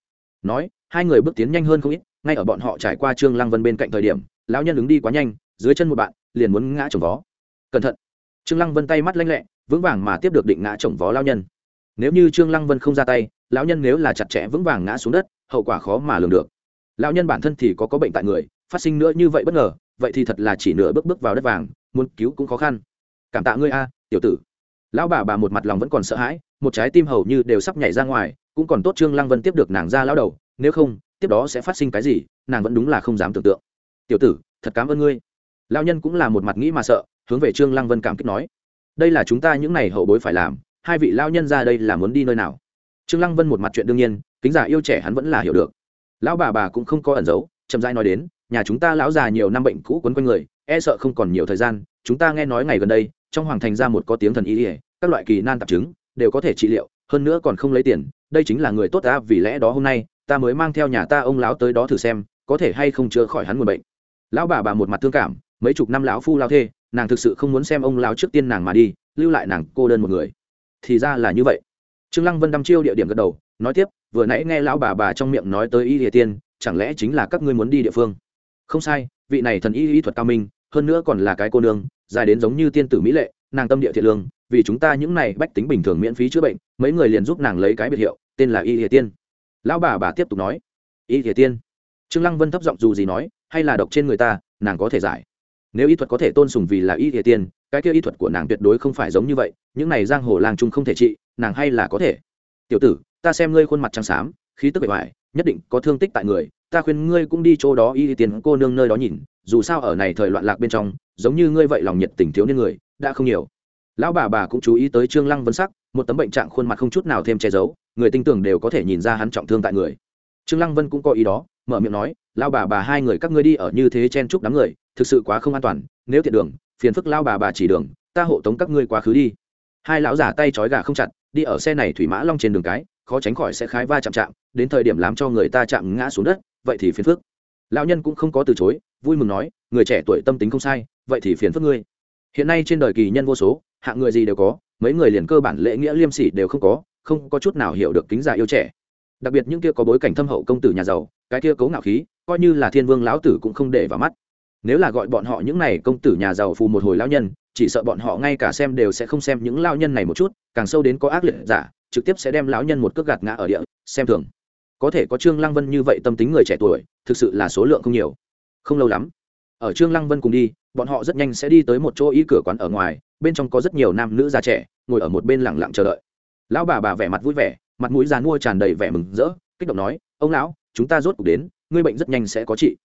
Nói, hai người bước tiến nhanh hơn không ít, ngay ở bọn họ trải qua trương lăng vân bên cạnh thời điểm, lão nhân ứng đi quá nhanh, dưới chân một bạn, liền muốn ngã chồng vó. Cẩn thận. Trương lăng vân tay mắt lanh lẹ, vững vàng mà tiếp được định ngã chồng vó lão nhân. Nếu như trương lăng vân không ra tay, lão nhân nếu là chặt chẽ vững vàng ngã xuống đất, hậu quả khó mà lường được. Lão nhân bản thân thì có có bệnh tại người phát sinh nữa như vậy bất ngờ, vậy thì thật là chỉ nửa bước bước vào đất vàng, muốn cứu cũng khó khăn. Cảm tạ ngươi a, tiểu tử. Lão bà bà một mặt lòng vẫn còn sợ hãi, một trái tim hầu như đều sắp nhảy ra ngoài, cũng còn tốt trương lăng vân tiếp được nàng ra lão đầu, nếu không, tiếp đó sẽ phát sinh cái gì, nàng vẫn đúng là không dám tưởng tượng. Tiểu tử, thật cảm ơn ngươi. Lão nhân cũng là một mặt nghĩ mà sợ, hướng về trương lăng vân cảm kích nói. Đây là chúng ta những này hậu bối phải làm, hai vị lão nhân ra đây là muốn đi nơi nào? Trương lăng vân một mặt chuyện đương nhiên, kính giả yêu trẻ hắn vẫn là hiểu được. Lão bà bà cũng không có ẩn giấu, chậm rãi nói đến nhà chúng ta lão già nhiều năm bệnh cũ quấn quanh người e sợ không còn nhiều thời gian, chúng ta nghe nói ngày gần đây, trong hoàng thành ra một có tiếng thần y ỉa các loại kỳ nan tạp chứng, đều có thể trị liệu, hơn nữa còn không lấy tiền, đây chính là người tốt ta, vì lẽ đó hôm nay, ta mới mang theo nhà ta ông lão tới đó thử xem, có thể hay không chữa khỏi hắn nguồn bệnh. Lão bà bà một mặt thương cảm, mấy chục năm lão phu lao thê, nàng thực sự không muốn xem ông lão trước tiên nàng mà đi, lưu lại nàng cô đơn một người. Thì ra là như vậy. Trương lăng vân đăm chiêu địa điểm gật đầu, nói tiếp, vừa nãy nghe lão bà bà trong miệng nói tới y địa tiên, chẳng lẽ chính là các ngươi muốn đi địa phương? Không sai, vị này thần y y thuật cao minh, hơn nữa còn là cái cô nương, dài đến giống như tiên tử mỹ lệ, nàng tâm địa thiện lương, vì chúng ta những này bách tính bình thường miễn phí chữa bệnh, mấy người liền giúp nàng lấy cái biệt hiệu, tên là y địa tiên. Lão bà bà tiếp tục nói. Y địa tiên. Trương lăng vân thấp giọng dù gì nói, hay là độc trên người ta, nàng có thể giải. Nếu y thuật có thể tôn sùng vì là y địa tiên, cái kia y thuật của nàng tuyệt đối không phải giống như vậy, những này giang hồ làng trung không thể trị, nàng hay là có thể. Tiểu tử, ta xem ngươi khuôn mặt trắng xám, khí tức bề ngoài, nhất định có thương tích tại người ta khuyên ngươi cũng đi chỗ đó y tiền cô nương nơi đó nhìn, dù sao ở này thời loạn lạc bên trong, giống như ngươi vậy lòng nhiệt tình thiếu niên người, đã không nhiều. Lão bà bà cũng chú ý tới trương lăng vân sắc, một tấm bệnh trạng khuôn mặt không chút nào thêm che giấu, người tinh tưởng đều có thể nhìn ra hắn trọng thương tại người. Trương lăng vân cũng có ý đó, mở miệng nói, lão bà bà hai người các ngươi đi ở như thế chen chúc đám người, thực sự quá không an toàn, nếu thiệt đường, phiền phức lão bà bà chỉ đường, ta hộ tống các ngươi quá khứ đi. Hai lão giả tay trói gà không chặt, đi ở xe này thủy mã long trên đường cái khó tránh khỏi sẽ khái va chạm chạm, đến thời điểm làm cho người ta chạm ngã xuống đất, vậy thì phiền phức. Lão nhân cũng không có từ chối, vui mừng nói, người trẻ tuổi tâm tính không sai, vậy thì phiền phức ngươi. Hiện nay trên đời kỳ nhân vô số, hạng người gì đều có, mấy người liền cơ bản lễ nghĩa liêm sỉ đều không có không có chút nào hiểu được kính già yêu trẻ. Đặc biệt những kia có bối cảnh thâm hậu công tử nhà giàu, cái kia cấu ngạo khí, coi như là thiên vương lão tử cũng không để vào mắt. Nếu là gọi bọn họ những này công tử nhà giàu phù một hồi lão nhân, chỉ sợ bọn họ ngay cả xem đều sẽ không xem những lão nhân này một chút, càng sâu đến có ác liệt giả trực tiếp sẽ đem lão nhân một cước gạt ngã ở địa, xem thường. Có thể có trương lăng vân như vậy tâm tính người trẻ tuổi, thực sự là số lượng không nhiều. Không lâu lắm, ở trương lăng vân cùng đi, bọn họ rất nhanh sẽ đi tới một chỗ ý cửa quán ở ngoài, bên trong có rất nhiều nam nữ già trẻ, ngồi ở một bên lặng lặng chờ đợi. Lão bà bà vẻ mặt vui vẻ, mặt mũi già mua tràn đầy vẻ mừng rỡ, kích động nói, ông lão, chúng ta rốt cuộc đến, ngươi bệnh rất nhanh sẽ có trị.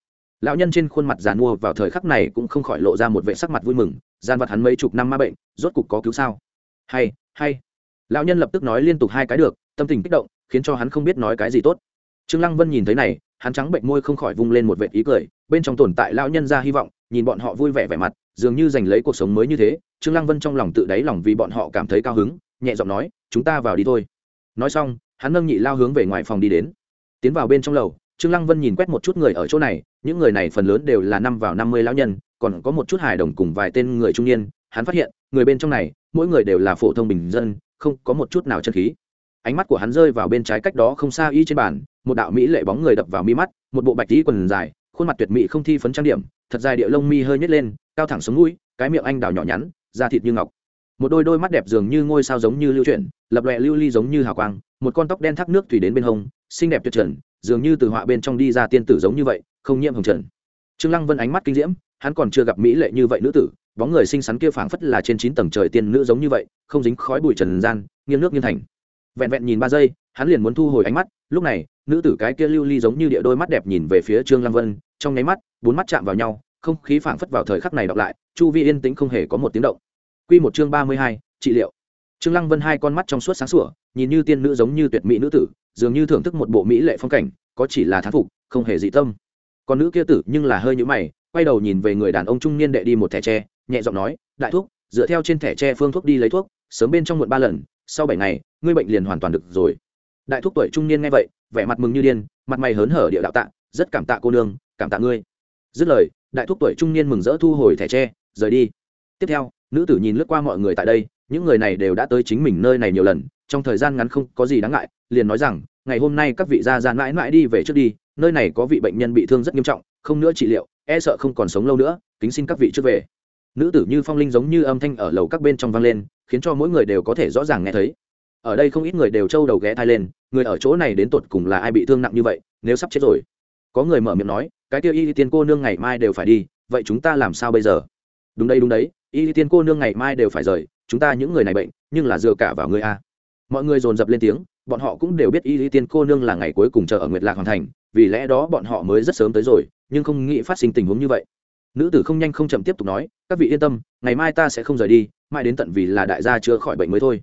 Lão nhân trên khuôn mặt già mua vào thời khắc này cũng không khỏi lộ ra một vẻ sắc mặt vui mừng, gian vật hắn mấy chục năm ma bệnh, rốt cục có cứu sao? Hay hay lão nhân lập tức nói liên tục hai cái được, tâm tình kích động, khiến cho hắn không biết nói cái gì tốt. Trương lăng vân nhìn thấy này, hắn trắng bệnh môi không khỏi vung lên một vệt ý cười, bên trong tồn tại lão nhân ra hy vọng, nhìn bọn họ vui vẻ vẻ mặt, dường như giành lấy cuộc sống mới như thế, trương lăng vân trong lòng tự đáy lòng vì bọn họ cảm thấy cao hứng, nhẹ giọng nói, chúng ta vào đi thôi. Nói xong, hắn nâng nhị lao hướng về ngoài phòng đi đến. Tiến vào bên trong lầu, trương lăng vân nhìn quét một chút người ở chỗ này, những người này phần lớn đều là năm vào năm mươi lão nhân, còn có một chút hài đồng cùng vài tên người trung niên, hắn phát hiện, người bên trong này, mỗi người đều là phổ thông bình dân không có một chút nào chân khí. Ánh mắt của hắn rơi vào bên trái cách đó không xa y trên bàn, một đạo mỹ lệ bóng người đập vào mi mắt, một bộ bạch tí quần dài, khuôn mặt tuyệt mỹ không thi phấn trang điểm, thật dài địa lông mi hơi nhét lên, cao thẳng xuống mũi, cái miệng anh đào nhỏ nhắn, da thịt như ngọc. Một đôi đôi mắt đẹp dường như ngôi sao giống như lưu chuyển, lập lòe lưu ly giống như hào quang, một con tóc đen thác nước thủy đến bên hông, xinh đẹp tuyệt trần, dường như từ họa bên trong đi ra tiên tử giống như vậy, không nhiễm hồng trần. Trương lăng vân ánh mắt kinh diễm, hắn còn chưa gặp mỹ lệ như vậy nữ tử bóng người xinh xắn kia phảng phất là trên chín tầng trời tiên nữ giống như vậy không dính khói bụi trần gian nghiêng nước nghiêng thành. Vẹn vẹn nhìn ba giây hắn liền muốn thu hồi ánh mắt lúc này nữ tử cái kia lưu ly giống như địa đôi mắt đẹp nhìn về phía trương lăng vân trong nháy mắt bốn mắt chạm vào nhau không khí phảng phất vào thời khắc này đọc lại chu vi yên tĩnh không hề có một tiếng động. Quy một chương ba mươi hai, trị liệu. Trương lăng vân hai con mắt trong suốt sáng sủa nhìn như tiên nữ giống như tuyệt mỹ nữ tử dường như thưởng thức một bộ mỹ lệ phong cảnh có chỉ là thán phục không hề dị tâm. Còn nữ kia tử nhưng là hơi nhũ mày quay đầu nhìn về người đàn ông trung niên đệ đi một thẻ tre nhẹ giọng nói, đại thuốc dựa theo trên thẻ tre phương thuốc đi lấy thuốc, sớm bên trong muộn ba lần, sau bảy ngày, ngươi bệnh liền hoàn toàn được rồi. Đại thuốc tuổi trung niên nghe vậy, vẻ mặt mừng như điên, mặt mày hớn hở địa đạo tạ, rất cảm tạ cô nương, cảm tạ ngươi. Dứt lời, đại thuốc tuổi trung niên mừng rỡ thu hồi thẻ tre rời đi. Tiếp theo, nữ tử nhìn lướt qua mọi người tại đây, những người này đều đã tới chính mình nơi này nhiều lần, trong thời gian ngắn không có gì đáng ngại, liền nói rằng, ngày hôm nay các vị gia gian mãi mãi đi về trước đi, nơi này có vị bệnh nhân bị thương rất nghiêm trọng, không nữa trị liệu e sợ không còn sống lâu nữa, kính xin các vị trước về nữ tử như phong linh giống như âm thanh ở lầu các bên trong vang lên, khiến cho mỗi người đều có thể rõ ràng nghe thấy. Ở đây không ít người đều trâu đầu ghé thai lên, người ở chỗ này đến tột cùng là ai bị thương nặng như vậy, nếu sắp chết rồi. Có người mở miệng nói, cái tiêu y tiên cô nương ngày mai đều phải đi, vậy chúng ta làm sao bây giờ? Đúng đây đúng đấy, y tiên cô nương ngày mai đều phải rời, chúng ta những người này bệnh, nhưng là dựa cả vào người a. Mọi người dồn dập lên tiếng, bọn họ cũng đều biết y tiên cô nương là ngày cuối cùng chờ ở nguyệt lạc hoàn thành, vì lẽ đó bọn họ mới rất sớm tới rồi, nhưng không nghĩ phát sinh tình huống như vậy nữ tử không nhanh không chậm tiếp tục nói, các vị yên tâm, ngày mai ta sẽ không rời đi, mai đến tận vì là đại gia chữa khỏi bệnh mới thôi.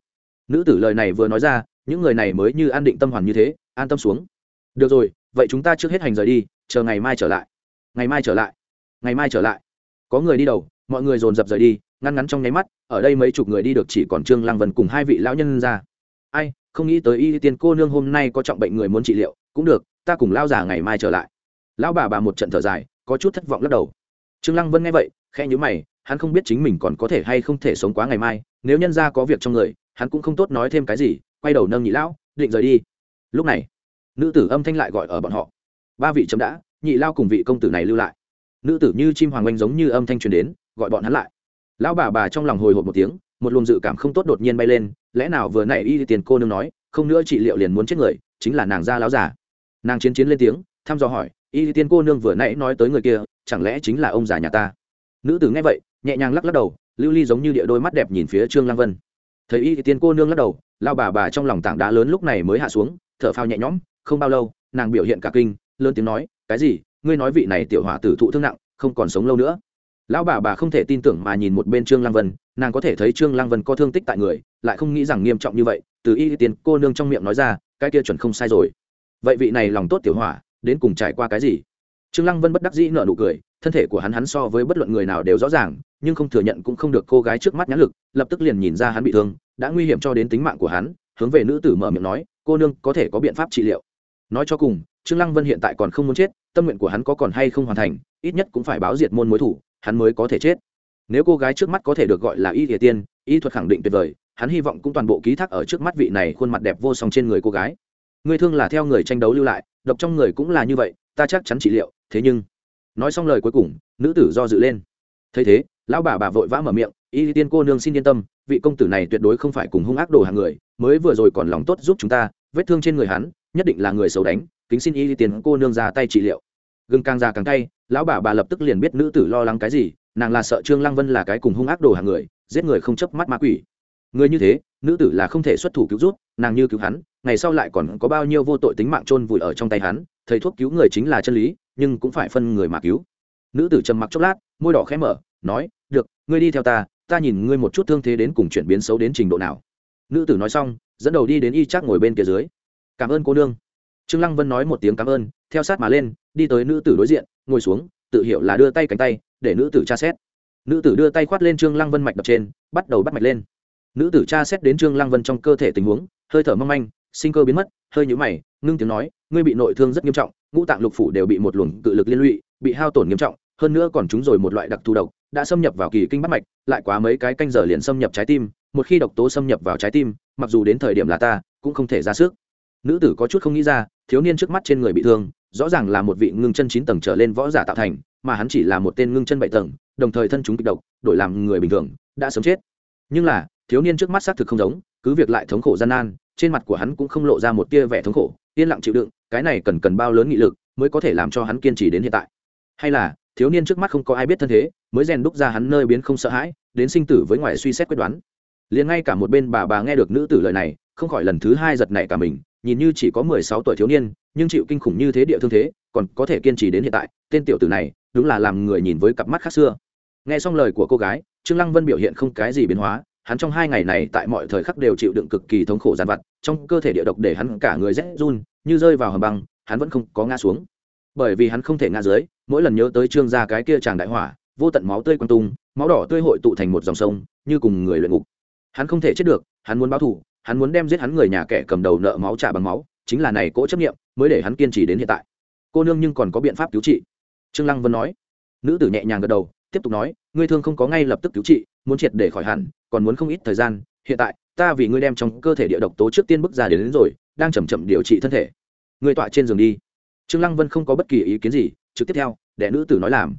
Nữ tử lời này vừa nói ra, những người này mới như an định tâm hoàn như thế, an tâm xuống. Được rồi, vậy chúng ta trước hết hành rời đi, chờ ngày mai trở lại. Ngày mai trở lại? Ngày mai trở lại? Có người đi đầu, mọi người dồn dập rời đi, ngăn ngắn trong nháy mắt, ở đây mấy chục người đi được chỉ còn trương lăng vân cùng hai vị lão nhân ra. Ai, không nghĩ tới y tiên cô nương hôm nay có trọng bệnh người muốn trị liệu, cũng được, ta cùng lao già ngày mai trở lại. Lão bà bà một trận thở dài, có chút thất vọng lắc đầu trương lăng vân nghe vậy, khẽ nhíu mày, hắn không biết chính mình còn có thể hay không thể sống quá ngày mai, nếu nhân ra có việc trong người, hắn cũng không tốt nói thêm cái gì, quay đầu nâng nhị lão, định rời đi. Lúc này, nữ tử âm thanh lại gọi ở bọn họ. Ba vị chấm đã, nhị lao cùng vị công tử này lưu lại. Nữ tử như chim hoàng oanh giống như âm thanh truyền đến, gọi bọn hắn lại. Lão bà bà trong lòng hồi hộp một tiếng, một luồng dự cảm không tốt đột nhiên bay lên, lẽ nào vừa nãy y tiền cô nương nói, không nữa trị liệu liền muốn chết người, chính là nàng gia láo giả nàng chiến chiến lên tiếng, thăm dò hỏi y tiên cô nương vừa nãy nói tới người kia, chẳng lẽ chính là ông già nhà ta? Nữ tử nghe vậy, nhẹ nhàng lắc lắc đầu, lưu ly giống như địa đôi mắt đẹp nhìn phía trương lăng vân. Thấy y tiên cô nương lắc đầu lao bà bà trong lòng tảng đá lớn lúc này mới hạ xuống, thở phao nhẹ nhõm, không bao lâu, nàng biểu hiện cả kinh, lớn tiếng nói, cái gì? Ngươi nói vị này tiểu hỏa tử thụ thương nặng, không còn sống lâu nữa. Lão bà bà không thể tin tưởng mà nhìn một bên trương lăng vân, nàng có thể thấy trương lăng vân có thương tích tại người, lại không nghĩ rằng nghiêm trọng như vậy, từ y tiên cô nương trong miệng nói ra, cái kia chuẩn không sai rồi. Vậy vị này lòng tốt tiểu hỏa đến cùng trải qua cái gì? Trương lăng vân bất đắc dĩ nở nụ cười, thân thể của hắn hắn so với bất luận người nào đều rõ ràng, nhưng không thừa nhận cũng không được cô gái trước mắt nhãn lực, lập tức liền nhìn ra hắn bị thương, đã nguy hiểm cho đến tính mạng của hắn, hướng về nữ tử mở miệng nói, cô nương, có thể có biện pháp trị liệu? Nói cho cùng, trương lăng vân hiện tại còn không muốn chết, tâm nguyện của hắn có còn hay không hoàn thành, ít nhất cũng phải báo diệt môn mối thủ, hắn mới có thể chết. Nếu cô gái trước mắt có thể được gọi là y địa tiên, y thuật khẳng định tuyệt vời, hắn hy vọng cũng toàn bộ ký thác ở trước mắt vị này khuôn mặt đẹp vô song trên người cô gái người thương là theo người tranh đấu lưu lại độc trong người cũng là như vậy ta chắc chắn trị liệu thế nhưng nói xong lời cuối cùng nữ tử do dự lên. Thấy thế lão bà bà vội vã mở miệng y tiên cô nương xin yên tâm vị công tử này tuyệt đối không phải cùng hung ác đồ hàng người mới vừa rồi còn lòng tốt giúp chúng ta vết thương trên người hắn nhất định là người xấu đánh kính xin y tiên cô nương ra tay trị liệu. Gừng càng già càng tay, lão bà bà lập tức liền biết nữ tử lo lắng cái gì nàng là sợ trương lăng vân là cái cùng hung ác đồ hàng người giết người không chấp mắt ma quỷ. Người như thế nữ tử là không thể xuất thủ cứu rút nàng như cứu hắn, ngày sau lại còn có bao nhiêu vô tội tính mạng chôn vùi ở trong tay hắn, thầy thuốc cứu người chính là chân lý, nhưng cũng phải phân người mà cứu. Nữ tử trầm mặc chốc lát, môi đỏ khẽ mở, nói, được, ngươi đi theo ta ta nhìn ngươi một chút thương thế đến cùng chuyển biến xấu đến trình độ nào. Nữ tử nói xong, dẫn đầu đi đến y chắc ngồi bên kia dưới. Cảm ơn cô nương. Trương lăng vân nói một tiếng cảm ơn, theo sát mà lên, đi tới nữ tử đối diện, ngồi xuống, tự hiểu là đưa tay cánh tay, để nữ tử tra xét. Nữ tử đưa tay khoát lên trương lăng vân mạch đập trên, bắt đầu bắt mạch lên nữ tử tra xét đến trương lăng vân trong cơ thể tình huống, hơi thở mong manh, sinh cơ biến mất, hơi nhũ mày, ngưng tiếng nói, ngươi bị nội thương rất nghiêm trọng, ngũ tạng lục phủ đều bị một luồng cự lực liên lụy, bị hao tổn nghiêm trọng, hơn nữa còn chúng rồi một loại đặc thù độc, đã xâm nhập vào kỳ kinh bắt mạch, lại quá mấy cái canh giờ liền xâm nhập trái tim, một khi độc tố xâm nhập vào trái tim, mặc dù đến thời điểm là ta, cũng không thể ra sức. Nữ tử có chút không nghĩ ra, thiếu niên trước mắt trên người bị thương, rõ ràng là một vị ngưng chân chín tầng trở lên võ giả tạo thành, mà hắn chỉ là một tên ngưng chân bảy tầng, đồng thời thân chúng kịch độc, đổi làm người bình thường, đã sớm chết. Nhưng là thiếu niên trước mắt xác thực không giống, cứ việc lại thống khổ gian nan, trên mặt của hắn cũng không lộ ra một tia vẻ thống khổ, yên lặng chịu đựng, cái này cần cần bao lớn nghị lực mới có thể làm cho hắn kiên trì đến hiện tại. Hay là, thiếu niên trước mắt không có ai biết thân thế, mới rèn đúc ra hắn nơi biến không sợ hãi, đến sinh tử với ngoài suy xét quyết đoán. Liền ngay cả một bên bà bà nghe được nữ tử lời này, không khỏi lần thứ hai giật nảy cả mình, nhìn như chỉ có mười sáu tuổi thiếu niên, nhưng chịu kinh khủng như thế địa thương thế, còn có thể kiên trì đến hiện tại, tên tiểu tử này, đúng là làm người nhìn với cặp mắt khác xưa. Nghe xong lời của cô gái, trương lăng vân biểu hiện không cái gì biến hóa hắn trong hai ngày này tại mọi thời khắc đều chịu đựng cực kỳ thống khổ gian vặt, trong cơ thể địa độc để hắn cả người rét run, như rơi vào hầm băng, hắn vẫn không có ngã xuống. Bởi vì hắn không thể ngã dưới, mỗi lần nhớ tới trương gia cái kia chàng đại hỏa, vô tận máu tươi quăng tung, máu đỏ tươi hội tụ thành một dòng sông, như cùng người luyện ngục. Hắn không thể chết được, hắn muốn báo thù, hắn muốn đem giết hắn người nhà kẻ cầm đầu nợ máu trả bằng máu, chính là này cỗ chấp nghiệm mới để hắn kiên trì đến hiện tại. Cô nương nhưng còn có biện pháp cứu trị. Trương lăng vân nói. Nữ tử nhẹ nhàng gật đầu, tiếp tục nói, ngươi thương không có ngay lập tức cứu trị muốn triệt để khỏi hẳn còn muốn không ít thời gian. Hiện tại ta vì ngươi đem trong cơ thể địa độc tố trước tiên bước ra đến, đến rồi đang chậm chậm điều trị thân thể. Ngươi tọa trên giường đi. Trương lăng vân không có bất kỳ ý kiến gì trực tiếp theo để nữ tử nói làm.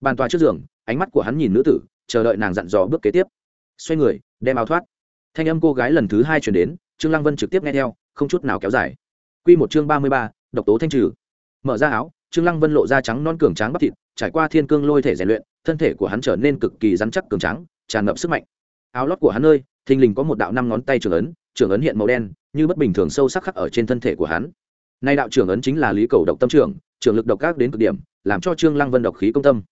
Bàn tòa trước giường ánh mắt của hắn nhìn nữ tử chờ đợi nàng dặn dò bước kế tiếp. Xoay người đem áo thoát. Thanh âm cô gái lần thứ hai chuyển đến trương lăng vân trực tiếp nghe theo không chút nào kéo dài. Q một chương ba mươi ba độc tố thanh trừ. Mở ra áo trương lăng vân lộ ra trắng non cường tráng bắp thịt trải qua thiên cương lôi thể rèn luyện thân thể của hắn trở nên cực kỳ rắn chắc cường tráng tràn ngập sức mạnh. Áo lót của hắn ơi thình lình có một đạo năm ngón tay trưởng ấn trưởng ấn hiện màu đen, như bất bình thường sâu sắc khắc ở trên thân thể của hắn. Nay đạo trưởng ấn chính là lý cầu độc tâm trưởng trưởng lực độc các đến cực điểm, làm cho trương lăng vân độc khí công tâm.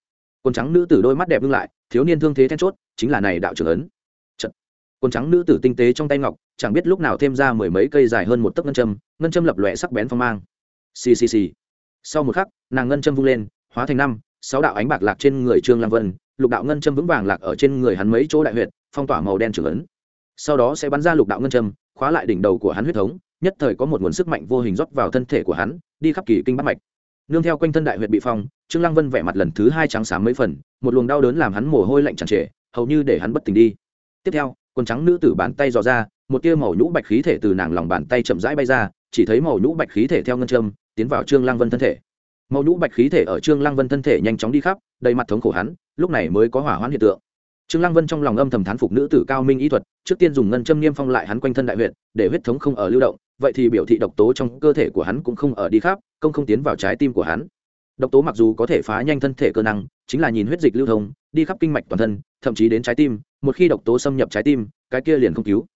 Quần trắng nữ tử đôi mắt đẹp ngưng lại, thiếu niên thương thế then chốt, chính là này đạo trưởng ấn. Trận. quần trắng nữ tử tinh tế trong tay ngọc, chẳng biết lúc nào thêm ra mười mấy cây dài hơn một tấc ngân châm ngân châm lập lòe sắc bén phong mang. Xì xì xì. Sau một khắc, nàng ngân châm vung lên, hóa thành năm, sáu đạo ánh bạc lạc trên người trương lăng vân lục đạo ngân châm vững vàng lạc ở trên người hắn mấy chỗ đại huyệt, phong tỏa màu đen trưởng ấn. Sau đó sẽ bắn ra lục đạo ngân châm, khóa lại đỉnh đầu của hắn huyết thống, nhất thời có một nguồn sức mạnh vô hình rót vào thân thể của hắn, đi khắp kỳ kinh bắt mạch. Nương theo quanh thân đại huyệt bị phong, trương lăng vân vẻ mặt lần thứ hai trắng sáng mấy phần, một luồng đau đớn làm hắn mồ hôi lạnh tràn trề, hầu như để hắn bất tỉnh đi. Tiếp theo, quần trắng nữ tử bàn tay dò ra, một tia màu nhũ bạch khí thể từ nàng lòng bàn tay chậm rãi bay ra, chỉ thấy màu nhũ bạch khí thể theo ngân châm, tiến vào trương lăng vân thân thể. Màu nhũ bạch khí thể ở trương lăng vân thân thể nhanh chóng đi khắp, đầy mặt thống khổ hắn lúc này mới có hỏa hoãn hiện tượng. Trương lăng vân trong lòng âm thầm thán phục nữ tử cao minh y thuật, trước tiên dùng ngân châm niêm phong lại hắn quanh thân đại huyệt, để huyết thống không ở lưu động, vậy thì biểu thị độc tố trong cơ thể của hắn cũng không ở đi khắp, công không tiến vào trái tim của hắn. Độc tố mặc dù có thể phá nhanh thân thể cơ năng, chính là nhìn huyết dịch lưu thông, đi khắp kinh mạch toàn thân, thậm chí đến trái tim, một khi độc tố xâm nhập trái tim, cái kia liền không cứu.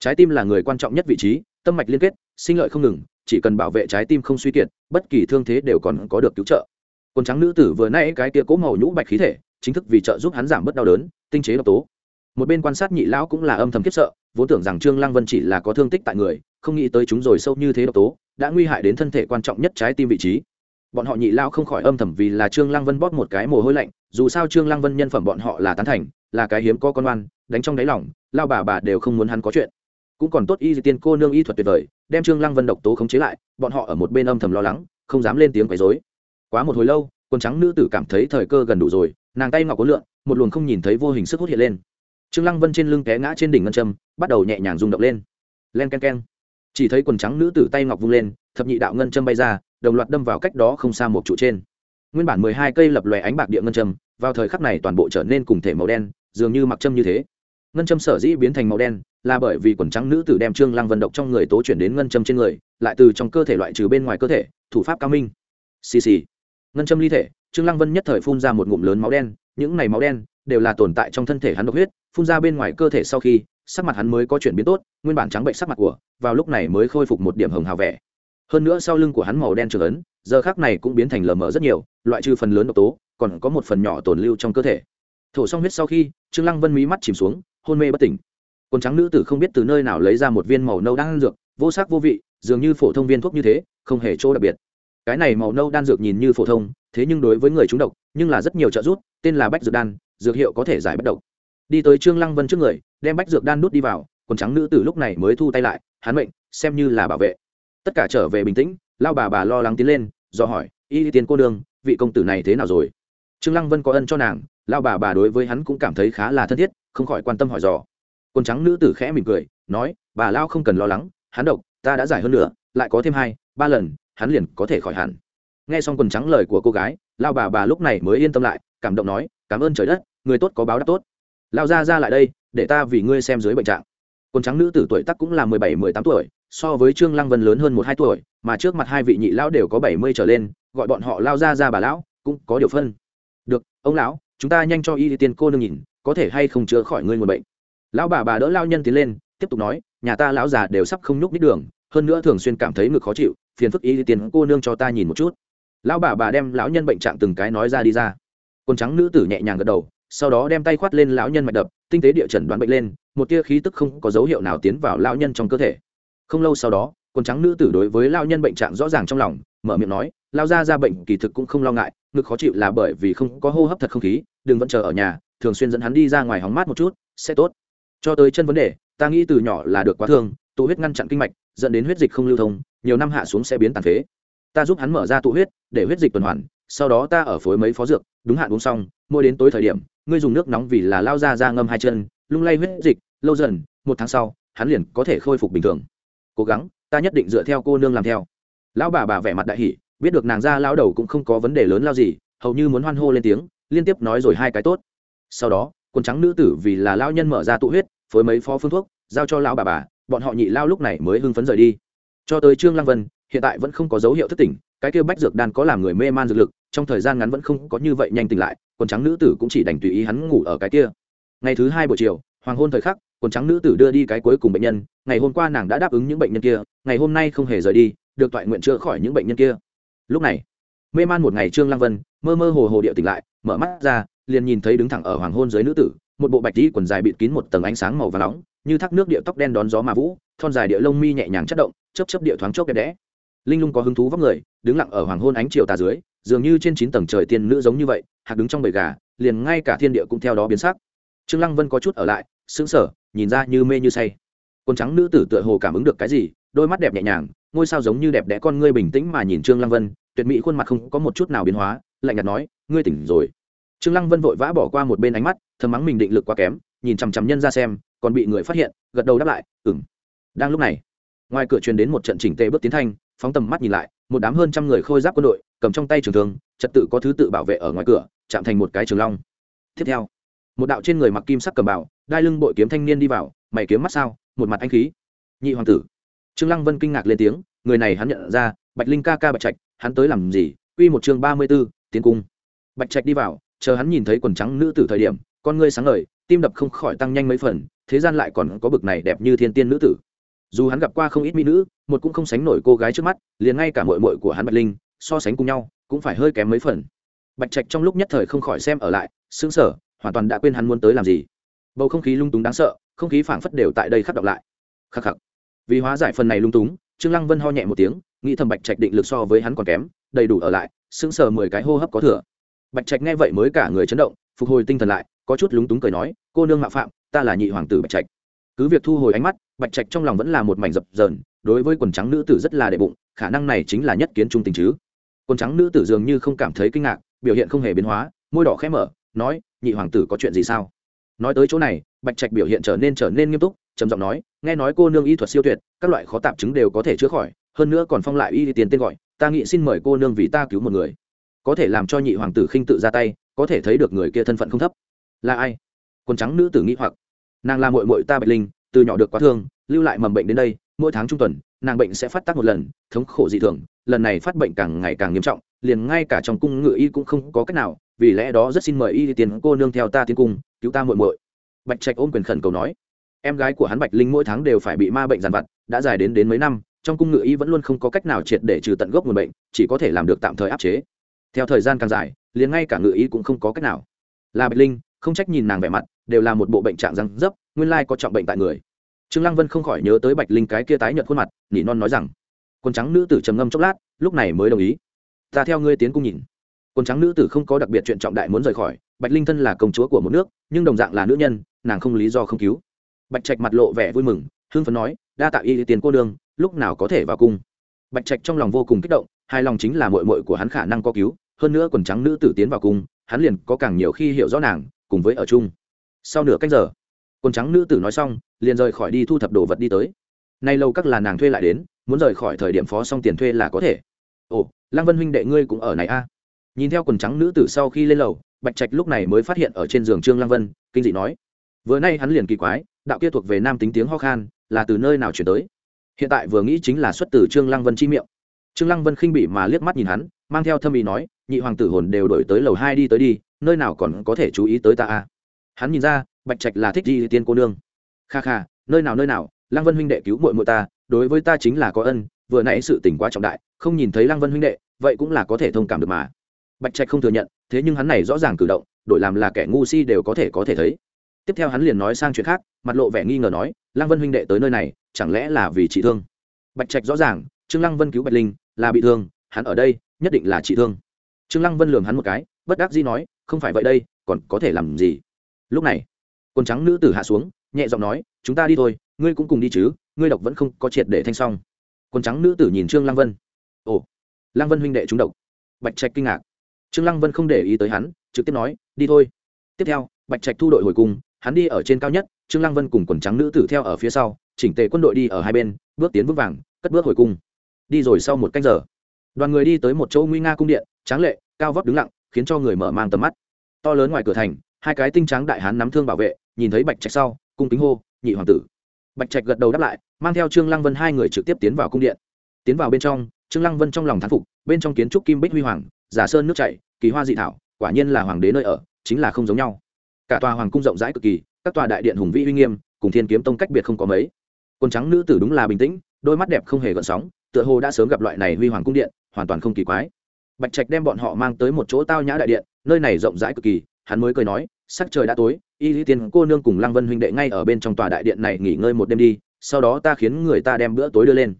Trái tim là người quan trọng nhất vị trí, tâm mạch liên kết, sinh lợi không ngừng, chỉ cần bảo vệ trái tim không suy kiệt, bất kỳ thương thế đều còn có được cứu trợ. Quần trắng nữ tử vừa nãy cái kia cố màu nhũ bạch khí thể chính thức vì trợ giúp hắn giảm bớt đau đớn, tinh chế độc tố. Một bên quan sát nhị lão cũng là âm thầm khiếp sợ, vốn tưởng rằng trương lăng vân chỉ là có thương tích tại người, không nghĩ tới chúng rồi sâu như thế độc tố, đã nguy hại đến thân thể quan trọng nhất trái tim vị trí. Bọn họ nhị lão không khỏi âm thầm vì là trương lăng vân bóp một cái mồ hôi lạnh, dù sao trương lăng vân nhân phẩm bọn họ là tán thành, là cái hiếm có con oan, đánh trong đáy lòng lao bà bà đều không muốn hắn có chuyện. Cũng còn tốt y di tiên cô nương y thuật tuyệt vời, đem trương lăng vân độc tố khống chế lại, bọn họ ở một bên âm thầm lo lắng, không dám lên tiếng quấy rối. Quá một hồi lâu, quần trắng nữ tử cảm thấy thời cơ gần đủ rồi nàng tay ngọc có lượn, một luồng không nhìn thấy vô hình sức hút hiện lên. Trương lăng vân trên lưng té ngã trên đỉnh ngân châm bắt đầu nhẹ nhàng rung động lên. Len ken ken chỉ thấy quần trắng nữ tử tay ngọc vung lên thập nhị đạo ngân châm bay ra đồng loạt đâm vào cách đó không xa một trụ trên. Nguyên bản mười hai cây lập lòe ánh bạc địa ngân châm vào thời khắc này toàn bộ trở nên cùng thể màu đen dường như mặc châm như thế. Ngân châm sở dĩ biến thành màu đen là bởi vì quần trắng nữ tử đem trương lăng vận động trong người tố chuyển đến ngân châm trên người lại từ trong cơ thể loại trừ bên ngoài cơ thể thủ pháp cao minh. Xì xì. Ngân châm ly thể trương lăng vân nhất thời phun ra một ngụm lớn máu đen, những này máu đen đều là tồn tại trong thân thể hắn độc huyết, phun ra bên ngoài cơ thể sau khi, sắc mặt hắn mới có chuyển biến tốt, nguyên bản trắng bệnh sắc mặt của, vào lúc này mới khôi phục một điểm hồng hào vẻ. Hơn nữa sau lưng của hắn màu đen trường ấn, giờ khác này cũng biến thành lờ mờ rất nhiều, loại trừ phần lớn độc tố, còn có một phần nhỏ tồn lưu trong cơ thể. Thổ xong huyết sau khi, trương lăng vân mí mắt chìm xuống, hôn mê bất tỉnh. Quần trắng nữ tử không biết từ nơi nào lấy ra một viên màu nâu đan dược, vô sắc vô vị, dường như phổ thông viên thuốc như thế, không hề chỗ đặc biệt cái này màu nâu đan dược nhìn như phổ thông thế nhưng đối với người trúng độc nhưng là rất nhiều trợ giúp tên là bách dược đan dược hiệu có thể giải bất độc. Đi tới trương lăng vân trước người đem bách dược đan nút đi vào quần trắng nữ tử lúc này mới thu tay lại hắn mệnh xem như là bảo vệ. Tất cả trở về bình tĩnh lao bà bà lo lắng tiến lên do hỏi y tiến cô đường, vị công tử này thế nào rồi? Trương lăng vân có ân cho nàng lao bà bà đối với hắn cũng cảm thấy khá là thân thiết không khỏi quan tâm hỏi dò. Quần trắng nữ tử khẽ mỉm cười nói bà lao không cần lo lắng hắn độc ta đã giải hơn nữa lại có thêm hai ba lần hắn liền có thể khỏi hẳn. Nghe xong quần trắng lời của cô gái, lao bà bà lúc này mới yên tâm lại, cảm động nói, cảm ơn trời đất, người tốt có báo đáp tốt. Lao ra ra lại đây, để ta vì ngươi xem dưới bệnh trạng. Quần trắng nữ tử tuổi tắc cũng là mười bảy, mười tám tuổi, so với trương lăng vân lớn hơn một, hai tuổi, mà trước mặt hai vị nhị lão đều có bảy mươi trở lên, gọi bọn họ lao ra ra bà lão, cũng có điều phân. Được, ông lão, chúng ta nhanh cho y tiên cô nương nhìn, có thể hay không chữa khỏi ngươi nguồn bệnh. Lão bà bà đỡ lao nhân tiến lên, tiếp tục nói, nhà ta lão già đều sắp không nhúc nít đường, hơn nữa thường xuyên cảm thấy ngực khó chịu phiền phức y tiền cô nương cho ta nhìn một chút. Lão bà bà đem lão nhân bệnh trạng từng cái nói ra đi ra. Quần trắng nữ tử nhẹ nhàng gật đầu, sau đó đem tay khoát lên lão nhân mạch đập, tinh tế địa chẩn đoán bệnh lên, một tia khí tức không có dấu hiệu nào tiến vào lão nhân trong cơ thể. Không lâu sau đó, quần trắng nữ tử đối với lão nhân bệnh trạng rõ ràng trong lòng, mở miệng nói lao ra ra bệnh kỳ thực cũng không lo ngại, ngực khó chịu là bởi vì không có hô hấp thật không khí, đừng vẫn chờ ở nhà, thường xuyên dẫn hắn đi ra ngoài hóng mát một chút, sẽ tốt. Cho tới chân vấn đề, ta nghĩ từ nhỏ là được quá thương, tụ huyết ngăn chặn kinh mạch dẫn đến huyết dịch không lưu thông, nhiều năm hạ xuống sẽ biến tàn phế. Ta giúp hắn mở ra tụ huyết, để huyết dịch tuần hoàn, sau đó ta ở phối mấy phó dược, đúng hạn uống xong, mỗi đến tối thời điểm, ngươi dùng nước nóng vì là lao ra ra ngâm hai chân, lung lay huyết dịch, lâu dần, một tháng sau, hắn liền có thể khôi phục bình thường. Cố gắng, ta nhất định dựa theo cô nương làm theo. Lão bà bà vẻ mặt đại hỷ biết được nàng ra lao đầu cũng không có vấn đề lớn lao gì, hầu như muốn hoan hô lên tiếng, liên tiếp nói rồi hai cái tốt. Sau đó, quần trắng nữ tử vì là lao nhân mở ra tụ huyết, phối mấy phó phương thuốc, giao cho lão bà bà bọn họ nhị lao lúc này mới hưng phấn rời đi. Cho tới trương lăng vân, hiện tại vẫn không có dấu hiệu thất tỉnh, cái kia bách dược đan có làm người mê man dược lực, trong thời gian ngắn vẫn không có như vậy nhanh tỉnh lại, quần trắng nữ tử cũng chỉ đành tùy ý hắn ngủ ở cái kia. Ngày thứ hai buổi chiều, hoàng hôn thời khắc, quần trắng nữ tử đưa đi cái cuối cùng bệnh nhân, ngày hôm qua nàng đã đáp ứng những bệnh nhân kia, ngày hôm nay không hề rời đi, được toại nguyện chữa khỏi những bệnh nhân kia. Lúc này, mê man một ngày trương lăng vân, mơ mơ hồ hồ địa tỉnh lại, mở mắt ra, liền nhìn thấy đứng thẳng ở hoàng hôn dưới nữ tử, một bộ bạch y quần dài bịt kín một tầng ánh sáng màu và nóng như thác nước địa tóc đen đón gió mà vũ, thon dài địa lông mi nhẹ nhàng chất động chấp chấp địa thoáng chốc đẹp đẽ. Linh lung có hứng thú vóc người, đứng lặng ở hoàng hôn ánh chiều tà dưới, dường như trên chín tầng trời tiên nữ giống như vậy, hạc đứng trong bầy gà, liền ngay cả thiên địa cũng theo đó biến sắc. Trương lăng vân có chút ở lại, sững sờ, nhìn ra như mê như say. Quần trắng nữ tử tựa hồ cảm ứng được cái gì, đôi mắt đẹp nhẹ nhàng, ngôi sao giống như đẹp đẽ con ngươi bình tĩnh mà nhìn trương lăng vân, tuyệt mỹ khuôn mặt không có một chút nào biến hóa, lạnh nhạt nói, ngươi tỉnh rồi. Trương lăng vân vội vã bỏ qua một bên ánh mắt, thầm mắng mình định lực quá kém nhìn chằm chằm nhân ra xem còn bị người phát hiện gật đầu đáp lại ừng đang lúc này ngoài cửa truyền đến một trận chỉnh tề bước tiến thanh phóng tầm mắt nhìn lại một đám hơn trăm người khôi giáp quân đội cầm trong tay trường thương trật tự có thứ tự bảo vệ ở ngoài cửa chạm thành một cái trường long. Tiếp theo một đạo trên người mặc kim sắc cầm bảo đai lưng bội kiếm thanh niên đi vào mày kiếm mắt sao một mặt anh khí. Nhị hoàng tử. Trương lăng vân kinh ngạc lên tiếng người này hắn nhận ra bạch linh ca ca bạch trạch hắn tới làm gì? Quy một chương ba mươi 34, tiến cung. Bạch trạch đi vào chờ hắn nhìn thấy quần trắng nữ tử thời điểm con ngươi sáng ngời tim đập không khỏi tăng nhanh mấy phần, thế gian lại còn có bực này đẹp như thiên tiên nữ tử. Dù hắn gặp qua không ít mỹ nữ, một cũng không sánh nổi cô gái trước mắt, liền ngay cả mội mội của hắn bạch linh, so sánh cùng nhau, cũng phải hơi kém mấy phần. Bạch trạch trong lúc nhất thời không khỏi xem ở lại xứng sở hoàn toàn đã quên hắn muốn tới làm gì. Bầu không khí lung túng đáng sợ, không khí phảng phất đều tại đây khắc đọc lại. Khắc khắc. Vì hóa giải phần này lung túng, trương lăng vân ho nhẹ một tiếng, nghĩ thầm bạch trạch định lực so với hắn còn kém, đầy đủ ở lại, sững sờ mười cái hô hấp có thừa. Bạch trạch nghe vậy mới cả người chấn động, phục hồi tinh thần lại có chút lúng túng cười nói, cô nương mạo phạm, ta là nhị hoàng tử bạch trạch. Cứ việc thu hồi ánh mắt, bạch trạch trong lòng vẫn là một mảnh dập dờn, đối với quần trắng nữ tử rất là đệ bụng, khả năng này chính là nhất kiến trung tình chứ. Quần trắng nữ tử dường như không cảm thấy kinh ngạc, biểu hiện không hề biến hóa, môi đỏ khẽ mở, nói, nhị hoàng tử có chuyện gì sao? Nói tới chỗ này, bạch trạch biểu hiện trở nên trở nên nghiêm túc, trầm giọng nói, nghe nói cô nương y thuật siêu tuyệt, các loại khó tạp chứng đều có thể chữa khỏi, hơn nữa còn phong lại y tiền tên gọi, ta nghĩ xin mời cô nương vì ta cứu một người. Có thể làm cho nhị hoàng tử khinh tự ra tay, có thể thấy được người kia thân phận không thấp là ai? Quần trắng nữ tử nghĩ hoặc. Nàng là mội mội ta bạch linh, từ nhỏ được quá thương, lưu lại mầm bệnh đến đây, mỗi tháng trung tuần, nàng bệnh sẽ phát tác một lần, thống khổ dị thường, lần này phát bệnh càng ngày càng nghiêm trọng, liền ngay cả trong cung ngự y cũng không có cách nào, vì lẽ đó rất xin mời y tiền cô nương theo ta tiến cung, cứu ta muội muội. Bạch trạch ôm quyền khẩn cầu nói. Em gái của hắn bạch linh mỗi tháng đều phải bị ma bệnh giàn vặt, đã dài đến đến mấy năm, trong cung ngự y vẫn luôn không có cách nào triệt để trừ tận gốc nguồn bệnh, chỉ có thể làm được tạm thời áp chế. Theo thời gian càng dài, liền ngay cả ngự y cũng không có cách nào. Là bạch linh không trách nhìn nàng vẻ mặt, đều là một bộ bệnh trạng răng dấp, nguyên lai có trọng bệnh tại người. Trương lăng vân không khỏi nhớ tới bạch linh cái kia tái nhợt khuôn mặt nỉ non nói rằng, quần trắng nữ tử trầm ngâm chốc lát, lúc này mới đồng ý. Ta theo ngươi tiến cung nhìn. Quần trắng nữ tử không có đặc biệt chuyện trọng đại muốn rời khỏi, bạch linh thân là công chúa của một nước, nhưng đồng dạng là nữ nhân, nàng không lý do không cứu. Bạch trạch mặt lộ vẻ vui mừng hương phấn nói, đa tạ y tiền cô đương lúc nào có thể vào cung? Bạch trạch trong lòng vô cùng kích động, hài lòng chính là mội mội của hắn khả năng có cứu, hơn nữa quần trắng nữ tử tiến vào cung, hắn liền có càng nhiều khi hiểu rõ nàng cùng với ở chung. Sau nửa cách giờ, quần trắng nữ tử nói xong, liền rời khỏi đi thu thập đồ vật đi tới. Nay lâu các là nàng thuê lại đến, muốn rời khỏi thời điểm phó xong tiền thuê là có thể. Ồ, lăng vân huynh đệ ngươi cũng ở này a? Nhìn theo quần trắng nữ tử sau khi lên lầu, bạch trạch lúc này mới phát hiện ở trên giường trương lăng vân, kinh dị nói. Vừa nay hắn liền kỳ quái, đạo kia thuộc về nam tính tiếng ho khan, là từ nơi nào chuyển tới? Hiện tại vừa nghĩ chính là xuất từ trương lăng vân chi miệng. Trương lăng vân khinh bỉ mà liếc mắt nhìn hắn, mang theo thâm ý nói nhị hoàng tử hồn đều đổi tới lầu hai đi tới đi, nơi nào còn có thể chú ý tới ta a? Hắn nhìn ra, bạch trạch là thích đi tiên cô nương. Kha kha, nơi nào nơi nào, lăng vân huynh đệ cứu muội muội ta, đối với ta chính là có ân, vừa nãy sự tình quá trọng đại, không nhìn thấy lăng vân huynh đệ, vậy cũng là có thể thông cảm được mà. Bạch trạch không thừa nhận, thế nhưng hắn này rõ ràng cử động, đổi làm là kẻ ngu si đều có thể có thể thấy. Tiếp theo hắn liền nói sang chuyện khác, mặt lộ vẻ nghi ngờ nói, lăng vân huynh đệ tới nơi này, chẳng lẽ là vì trị thương? Bạch trạch rõ ràng, trương lăng vân cứu bạch linh, là bị thương, hắn ở đây, nhất định là trị thương trương lăng vân lường hắn một cái, bất đắc dĩ nói, không phải vậy đây, còn có thể làm gì? Lúc này, quần trắng nữ tử hạ xuống, nhẹ giọng nói, chúng ta đi thôi, ngươi cũng cùng đi chứ, ngươi độc vẫn không có triệt để thanh xong. Quần trắng nữ tử nhìn trương lăng vân. Ồ, lăng vân huynh đệ chúng độc. Bạch trạch kinh ngạc. Trương lăng vân không để ý tới hắn, trực tiếp nói, đi thôi. Tiếp theo, bạch trạch thu đội hồi cung hắn đi ở trên cao nhất, trương lăng vân cùng quần trắng nữ tử theo ở phía sau, chỉnh tề quân đội đi ở hai bên, bước tiến vững vàng, cất bước hồi cung. Đi rồi sau một cách giờ đoàn người đi tới một chỗ nguy nga cung điện, tráng lệ, cao vóc đứng lặng, khiến cho người mở mang tầm mắt. To lớn ngoài cửa thành, hai cái tinh trắng đại hán nắm thương bảo vệ, nhìn thấy bạch trạch sau, cung kính hô, nhị hoàng tử. Bạch trạch gật đầu đáp lại, mang theo trương lăng vân hai người trực tiếp tiến vào cung điện. Tiến vào bên trong, trương lăng vân trong lòng thán phục, bên trong kiến trúc kim bích huy hoàng, giả sơn nước chảy, kỳ hoa dị thảo, quả nhiên là hoàng đế nơi ở, chính là không giống nhau. Cả tòa hoàng cung rộng rãi cực kỳ, các tòa đại điện hùng vĩ uy nghiêm, cùng thiên kiếm tông cách biệt không có mấy. Quần trắng nữ tử đúng là bình tĩnh, đôi mắt đẹp không hề gợn sóng, tựa hồ đã sớm gặp loại này huy hoàng cung điện hoàn toàn không kỳ quái. Bạch trạch đem bọn họ mang tới một chỗ tao nhã đại điện, nơi này rộng rãi cực kỳ, hắn mới cười nói, sắc trời đã tối, y lý tiên cô nương cùng lăng vân huynh đệ ngay ở bên trong tòa đại điện này nghỉ ngơi một đêm đi, sau đó ta khiến người ta đem bữa tối đưa lên.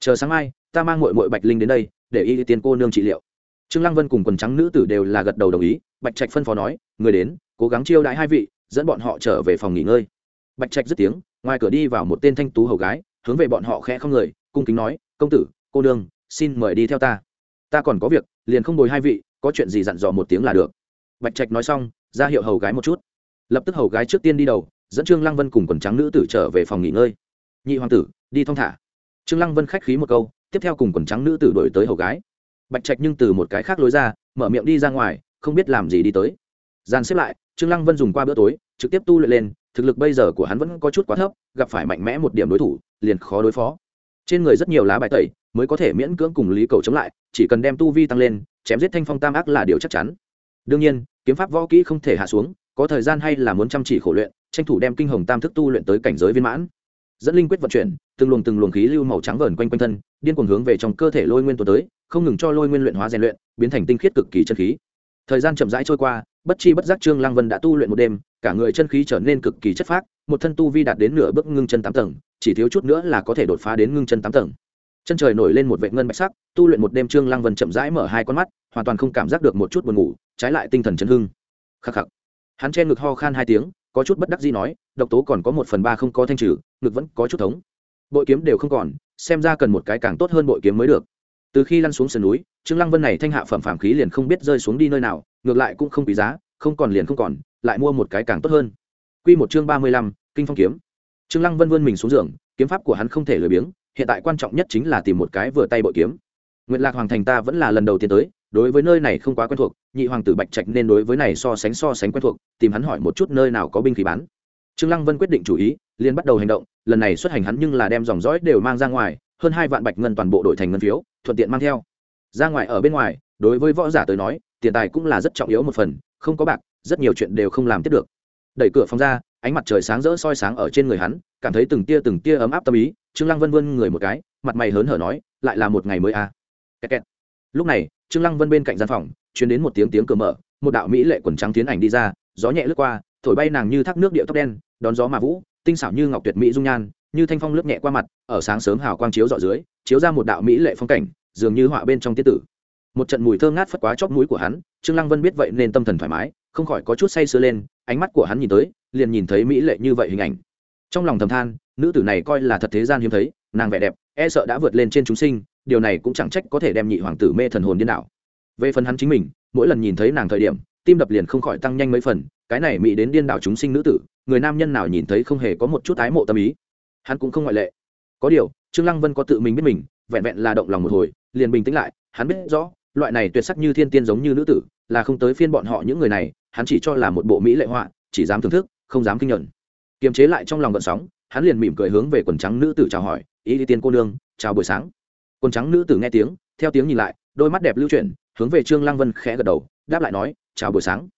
Chờ sáng mai, ta mang mội mội bạch linh đến đây, để y lý tiên cô nương trị liệu. Trương lăng vân cùng quần trắng nữ tử đều là gật đầu đồng ý, bạch trạch phân phó nói, người đến, cố gắng chiêu đãi hai vị, dẫn bọn họ trở về phòng nghỉ ngơi. Bạch trạch dứt tiếng, ngoài cửa đi vào một tên thanh tú hầu gái, hướng về bọn họ khẽ không người, cung kính nói, công tử, cô nương xin mời đi theo ta. Ta còn có việc, liền không bồi hai vị, có chuyện gì dặn dò một tiếng là được. Bạch trạch nói xong, ra hiệu hầu gái một chút. Lập tức hầu gái trước tiên đi đầu, dẫn trương lăng vân cùng quần trắng nữ tử trở về phòng nghỉ ngơi. Nhị hoàng tử, đi thong thả. Trương lăng vân khách khí một câu, tiếp theo cùng quần trắng nữ tử đổi tới hầu gái. Bạch trạch nhưng từ một cái khác lối ra, mở miệng đi ra ngoài, không biết làm gì đi tới. Gian xếp lại, trương lăng vân dùng qua bữa tối, trực tiếp tu luyện lên, thực lực bây giờ của hắn vẫn có chút quá thấp, gặp phải mạnh mẽ một điểm đối thủ, liền khó đối phó. Trên người rất nhiều lá bài tẩy mới có thể miễn cưỡng cùng lý cầu chống lại, chỉ cần đem tu vi tăng lên, chém giết thanh phong tam ác là điều chắc chắn. Đương nhiên, kiếm pháp võ kỹ không thể hạ xuống, có thời gian hay là muốn chăm chỉ khổ luyện, tranh thủ đem kinh hồng tam thức tu luyện tới cảnh giới viên mãn. Dẫn linh quyết vận chuyển, từng luồng từng luồng khí lưu màu trắng vờn quanh quanh thân, điên cuồng hướng về trong cơ thể lôi nguyên tuần tới, không ngừng cho lôi nguyên luyện hóa rèn luyện, biến thành tinh khiết cực kỳ chân khí. Thời gian chậm rãi trôi qua, bất chi bất giác trương lăng vân đã tu luyện một đêm, cả người chân khí trở nên cực kỳ chất phác, một thân tu vi đạt đến nửa bước ngưng chân tám tầng, chỉ thiếu chút nữa là có thể đột phá đến ngưng chân tám tầng chân trời nổi lên một vệt ngân bạch sắc tu luyện một đêm trương lăng vân chậm rãi mở hai con mắt hoàn toàn không cảm giác được một chút buồn ngủ trái lại tinh thần chấn hưng. Khắc khắc. Hắn che ngực ho khan hai tiếng có chút bất đắc dĩ nói độc tố còn có một phần ba không có thanh trừ ngực vẫn có chút thống. Bội kiếm đều không còn xem ra cần một cái càng tốt hơn bội kiếm mới được. Từ khi lăn xuống sườn núi trương lăng vân này thanh hạ phẩm phàm khí liền không biết rơi xuống đi nơi nào ngược lại cũng không quý giá không còn liền không còn lại mua một cái càng tốt hơn. Quy một chương ba mươi lăm, kinh phong kiếm. Trương lăng vân vươn mình xuống giường kiếm pháp của hắn không thể lười biếng hiện tại quan trọng nhất chính là tìm một cái vừa tay bội kiếm. Nguyện lạc hoàng thành ta vẫn là lần đầu tiên tới, đối với nơi này không quá quen thuộc, nhị hoàng tử bạch trạch nên đối với này so sánh so sánh quen thuộc, tìm hắn hỏi một chút nơi nào có binh khí bán. Trương lăng vân quyết định chủ ý, liền bắt đầu hành động, lần này xuất hành hắn nhưng là đem dòng dõi đều mang ra ngoài, hơn hai vạn bạch ngân toàn bộ đổi thành ngân phiếu, thuận tiện mang theo. Ra ngoài ở bên ngoài, đối với võ giả tới nói, tiền tài cũng là rất trọng yếu một phần, không có bạc, rất nhiều chuyện đều không làm tiếp được. Đẩy cửa phòng ra ánh mặt trời sáng rỡ soi sáng ở trên người hắn, cảm thấy từng tia từng tia ấm áp tâm ý, trương lăng vân vươn người một cái, mặt mày hớn hở nói, lại là một ngày mới à. kẹt kẹt. lúc này, trương lăng vân bên cạnh gian phòng, truyền đến một tiếng tiếng cửa mở, một đạo mỹ lệ quần trắng tiến ảnh đi ra, gió nhẹ lướt qua, thổi bay nàng như thác nước điệu tóc đen, đón gió mà vũ, tinh xảo như ngọc tuyệt mỹ dung nhan, như thanh phong lướt nhẹ qua mặt, ở sáng sớm hào quang chiếu dọ dưới, chiếu ra một đạo mỹ lệ phong cảnh, dường như họa bên trong tiết tử một trận mùi thơm ngát phất quá chóp mũi của hắn, trương lăng vân biết vậy nên tâm thần thoải mái, không khỏi có chút say sưa lên, ánh mắt của hắn nhìn tới liền nhìn thấy mỹ lệ như vậy hình ảnh. Trong lòng thầm than, nữ tử này coi là thật thế gian hiếm thấy, nàng vẻ đẹp e sợ đã vượt lên trên chúng sinh, điều này cũng chẳng trách có thể đem nhị hoàng tử mê thần hồn điên đảo. Về phần hắn chính mình, mỗi lần nhìn thấy nàng thời điểm, tim đập liền không khỏi tăng nhanh mấy phần, cái này mỹ đến điên đảo chúng sinh nữ tử, người nam nhân nào nhìn thấy không hề có một chút ái mộ tâm ý. Hắn cũng không ngoại lệ. Có điều, trương lăng vân có tự mình biết mình, vẹn vẹn là động lòng một hồi, liền bình tĩnh lại, hắn biết rõ, loại này tuyệt sắc như thiên tiên giống như nữ tử, là không tới phiên bọn họ những người này, hắn chỉ cho là một bộ mỹ lệ họa, chỉ dám thưởng thức không dám kinh nhận kiềm chế lại trong lòng gợn sóng, hắn liền mỉm cười hướng về quần trắng nữ tử chào hỏi, ý đi tiên cô nương, chào buổi sáng. Quần trắng nữ tử nghe tiếng, theo tiếng nhìn lại, đôi mắt đẹp lưu chuyển, hướng về trương lăng vân khẽ gật đầu, đáp lại nói, chào buổi sáng.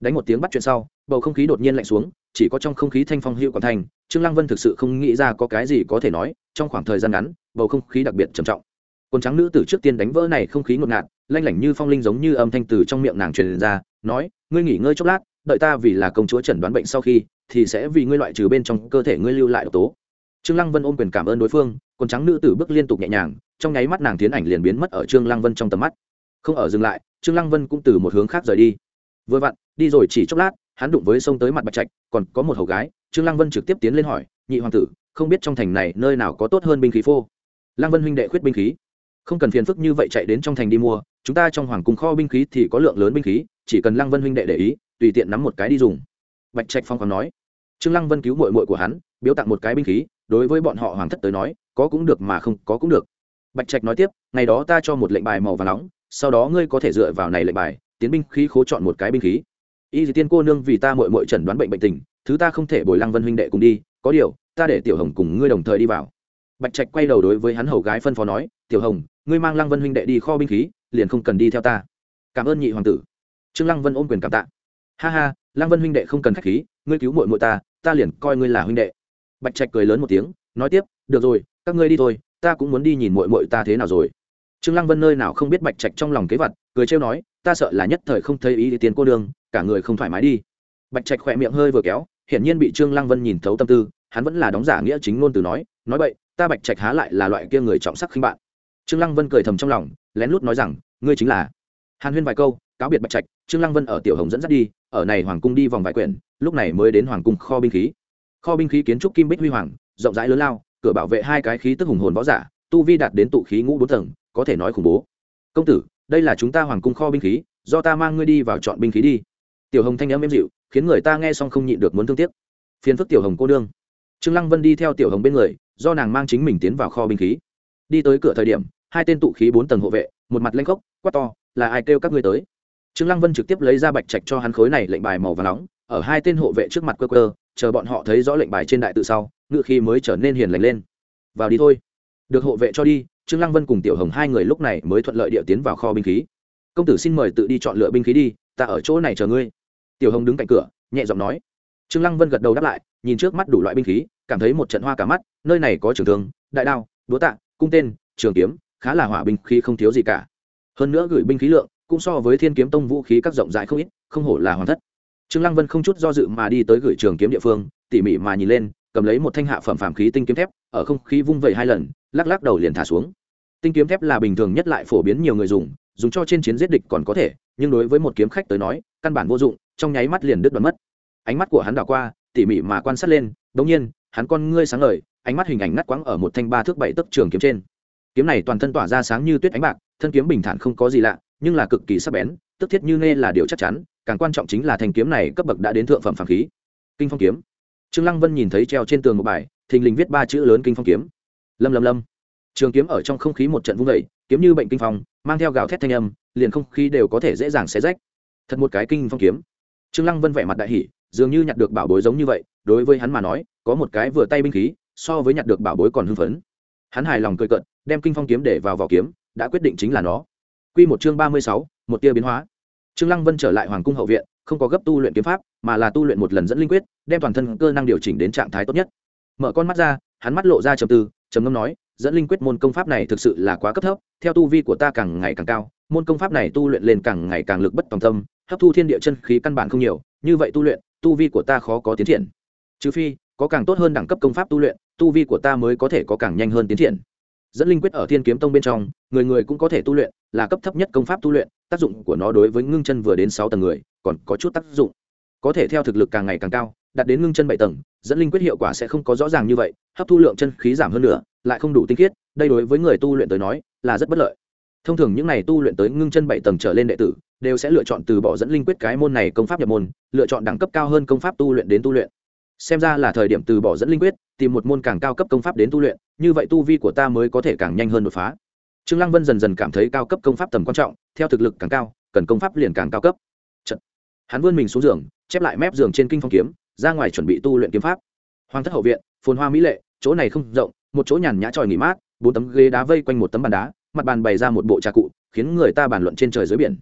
Đánh một tiếng bắt chuyện sau, bầu không khí đột nhiên lạnh xuống, chỉ có trong không khí thanh phong hữu còn thành trương lăng vân thực sự không nghĩ ra có cái gì có thể nói, trong khoảng thời gian ngắn, bầu không khí đặc biệt trầm trọng. Quần trắng nữ tử trước tiên đánh vỡ này không khí ngột ngạt, lanh lảnh như phong linh giống như âm thanh từ trong miệng nàng truyền ra, nói, ngươi nghỉ ngơi chốc lát đợi ta vì là công chúa chẩn đoán bệnh sau khi, thì sẽ vì ngươi loại trừ bên trong cơ thể ngươi lưu lại độc tố. Trương lăng vân ôm quyền cảm ơn đối phương, còn trắng nữ tử bước liên tục nhẹ nhàng, trong nháy mắt nàng tiến ảnh liền biến mất ở trương lăng vân trong tầm mắt. Không ở dừng lại, trương lăng vân cũng từ một hướng khác rời đi. Vừa vặn, đi rồi chỉ chốc lát, hắn đụng với sông tới mặt bạch trạch, còn có một hầu gái, trương lăng vân trực tiếp tiến lên hỏi, nhị hoàng tử, không biết trong thành này nơi nào có tốt hơn binh khí phô? Lăng vân huynh đệ khuyết binh khí. Không cần phiền phức như vậy chạy đến trong thành đi mua, chúng ta trong hoàng cung kho binh khí thì có lượng lớn binh khí, chỉ cần lăng vân huynh đệ để ý tùy tiện nắm một cái đi dùng. Bạch trạch phong còn nói, trương lăng vân cứu mội mội của hắn, biếu tặng một cái binh khí, đối với bọn họ hoàng thất tới nói, có cũng được mà không có cũng được. Bạch trạch nói tiếp, ngày đó ta cho một lệnh bài màu và nóng, sau đó ngươi có thể dựa vào này lệnh bài, tiến binh khí khố chọn một cái binh khí. Y dì tiên cô nương vì ta mội mội chẩn đoán bệnh bệnh tình, thứ ta không thể bồi lăng vân huynh đệ cùng đi, có điều, ta để tiểu hồng cùng ngươi đồng thời đi vào. Bạch trạch quay đầu đối với hắn hầu gái phân phó nói, tiểu hồng, ngươi mang lăng vân huynh đệ đi kho binh khí, liền không cần đi theo ta. Cảm ơn nhị hoàng tử. Trương lăng vân ôm quyền cảm tạ ha ha Lang vân huynh đệ không cần khách khí, ngươi cứu mội mội ta ta liền coi ngươi là huynh đệ. Bạch trạch cười lớn một tiếng, nói tiếp, được rồi, các ngươi đi thôi, ta cũng muốn đi nhìn mội mội ta thế nào rồi. Trương lăng vân nơi nào không biết bạch trạch trong lòng kế vật, cười trêu nói, ta sợ là nhất thời không thấy ý tiến cô đường cả người không thoải mái đi. Bạch trạch khỏe miệng hơi vừa kéo, hiển nhiên bị trương lăng vân nhìn thấu tâm tư, hắn vẫn là đóng giả nghĩa chính ngôn từ nói nói vậy ta bạch trạch há lại là loại kia người trọng sắc khinh bạn. Trương lăng vân cười thầm trong lòng, lén lút nói rằng, ngươi chính là hàn huyên vài câu, cáo biệt bạch trạch, trương lăng vân ở tiểu hồng dẫn dắt đi ở này hoàng cung đi vòng vài quyển, lúc này mới đến hoàng cung kho binh khí. Kho binh khí kiến trúc kim bích huy hoàng, rộng rãi lớn lao, cửa bảo vệ hai cái khí tức hùng hồn võ giả, tu vi đạt đến tụ khí ngũ bốn tầng, có thể nói khủng bố. Công tử, đây là chúng ta hoàng cung kho binh khí, do ta mang ngươi đi vào chọn binh khí đi. Tiểu hồng thanh âm êm dịu, khiến người ta nghe xong không nhịn được muốn thương tiếc. Phiền phức tiểu hồng cô đương. Trương lăng vân đi theo tiểu hồng bên người, do nàng mang chính mình tiến vào kho binh khí. Đi tới cửa thời điểm, hai tên tụ khí bốn tầng hộ vệ, một mặt lanh khốc, quát to, là ai kêu các ngươi tới? Trương lăng vân trực tiếp lấy ra bạch trạch cho hắn khối này lệnh bài màu và nóng, ở hai tên hộ vệ trước mặt quơ quơ, chờ bọn họ thấy rõ lệnh bài trên đại tự sau, ngự khi mới trở nên hiền lành lên. Vào đi thôi. Được hộ vệ cho đi, trương lăng vân cùng tiểu hồng hai người lúc này mới thuận lợi địa tiến vào kho binh khí. Công tử xin mời tự đi chọn lựa binh khí đi, ta ở chỗ này chờ ngươi. Tiểu hồng đứng cạnh cửa, nhẹ giọng nói. Trương lăng vân gật đầu đáp lại, nhìn trước mắt đủ loại binh khí, cảm thấy một trận hoa cả mắt, nơi này có trường thương, đại đao đúa tạ, cung tên, trường kiếm, khá là hỏa binh khí không thiếu gì cả. Hơn nữa gửi binh khí lượng cũng so với thiên kiếm tông vũ khí các rộng rãi không ít, không hổ là hoàn thất. Trương lăng vân không chút do dự mà đi tới gửi trường kiếm địa phương, tỉ mỉ mà nhìn lên, cầm lấy một thanh hạ phẩm phàm khí tinh kiếm thép, ở không khí vung vẩy hai lần, lắc lắc đầu liền thả xuống. Tinh kiếm thép là bình thường nhất lại phổ biến nhiều người dùng dùng cho trên chiến giết địch còn có thể, nhưng đối với một kiếm khách tới nói, căn bản vô dụng, trong nháy mắt liền đứt đoán mất. Ánh mắt của hắn đảo qua, tỉ mỉ mà quan sát lên, đống nhiên, hắn con ngươi sáng ngời, ánh mắt hình ảnh ngắt quãng ở một thanh ba thước bảy tấc trường kiếm trên kiếm này toàn thân tỏa ra sáng như tuyết ánh bạc thân kiếm bình thản không có gì lạ nhưng là cực kỳ sắc bén tức thiết như nghe là điều chắc chắn càng quan trọng chính là thanh kiếm này cấp bậc đã đến thượng phẩm phàm khí. Kinh phong kiếm. Trương lăng vân nhìn thấy treo trên tường một bài thình lình viết ba chữ lớn kinh phong kiếm. Lâm lâm lâm. Trường kiếm ở trong không khí một trận vung dậy, kiếm như bệnh kinh phong mang theo gào thét thanh âm liền không khí đều có thể dễ dàng xé rách. Thật một cái kinh phong kiếm. Trương lăng vân vẻ mặt đại hỉ dường như nhặt được bảo bối giống như vậy đối với hắn mà nói có một cái vừa tay binh khí so với nhặt được bảo bối còn hưng phấn hắn hài lòng cười cận đem kinh phong kiếm để vào vỏ kiếm đã quyết định chính là nó. Quy một chương ba mươi sáu, một tia biến hóa. Trương lăng vân trở lại hoàng cung hậu viện không có gấp tu luyện kiếm pháp mà là tu luyện một lần dẫn linh quyết đem toàn thân cơ năng điều chỉnh đến trạng thái tốt nhất. Mở con mắt ra hắn mắt lộ ra trầm tư trầm ngâm nói dẫn linh quyết môn công pháp này thực sự là quá cấp thấp theo tu vi của ta càng ngày càng cao môn công pháp này tu luyện lên càng ngày càng lực bất tòng tâm hấp thu thiên địa chân khí căn bản không nhiều như vậy tu luyện tu vi của ta khó có tiến triển. Trừ phi có càng tốt hơn đẳng cấp công pháp tu luyện tu vi của ta mới có thể có càng nhanh hơn tiến triển. Dẫn linh quyết ở thiên kiếm tông bên trong, người người cũng có thể tu luyện, là cấp thấp nhất công pháp tu luyện, tác dụng của nó đối với ngưng chân vừa đến sáu tầng người, còn có chút tác dụng. Có thể theo thực lực càng ngày càng cao, đạt đến ngưng chân bảy tầng, dẫn linh quyết hiệu quả sẽ không có rõ ràng như vậy, hấp thu lượng chân khí giảm hơn nữa, lại không đủ tinh khiết, đây đối với người tu luyện tới nói, là rất bất lợi. Thông thường những n à y tu luyện tới ngưng chân bảy tầng trở lên đệ tử, đều sẽ lựa chọn từ bỏ dẫn linh quyết cái môn này công pháp nhập môn, lựa chọn đẳng cấp cao hơn công pháp tu luyện đến tu luyện xem ra là thời điểm từ bỏ dẫn linh quyết, tìm một môn càng cao cấp công pháp đến tu luyện, như vậy tu vi của ta mới có thể càng nhanh hơn đột phá. Trương lăng vân dần dần cảm thấy cao cấp công pháp tầm quan trọng, theo thực lực càng cao, cần công pháp liền càng cao cấp. Chật. hắn vươn mình xuống giường, chép lại mép giường trên kinh phong kiếm, ra ngoài chuẩn bị tu luyện kiếm pháp. Hoàng thất hậu viện, phồn hoa mỹ lệ, chỗ này không rộng, một chỗ nhàn nhã tròi nghỉ mát, bốn tấm ghế đá vây quanh một tấm bàn đá, mặt bàn bày ra một bộ trà cụ, khiến người ta bàn luận trên trời dưới biển.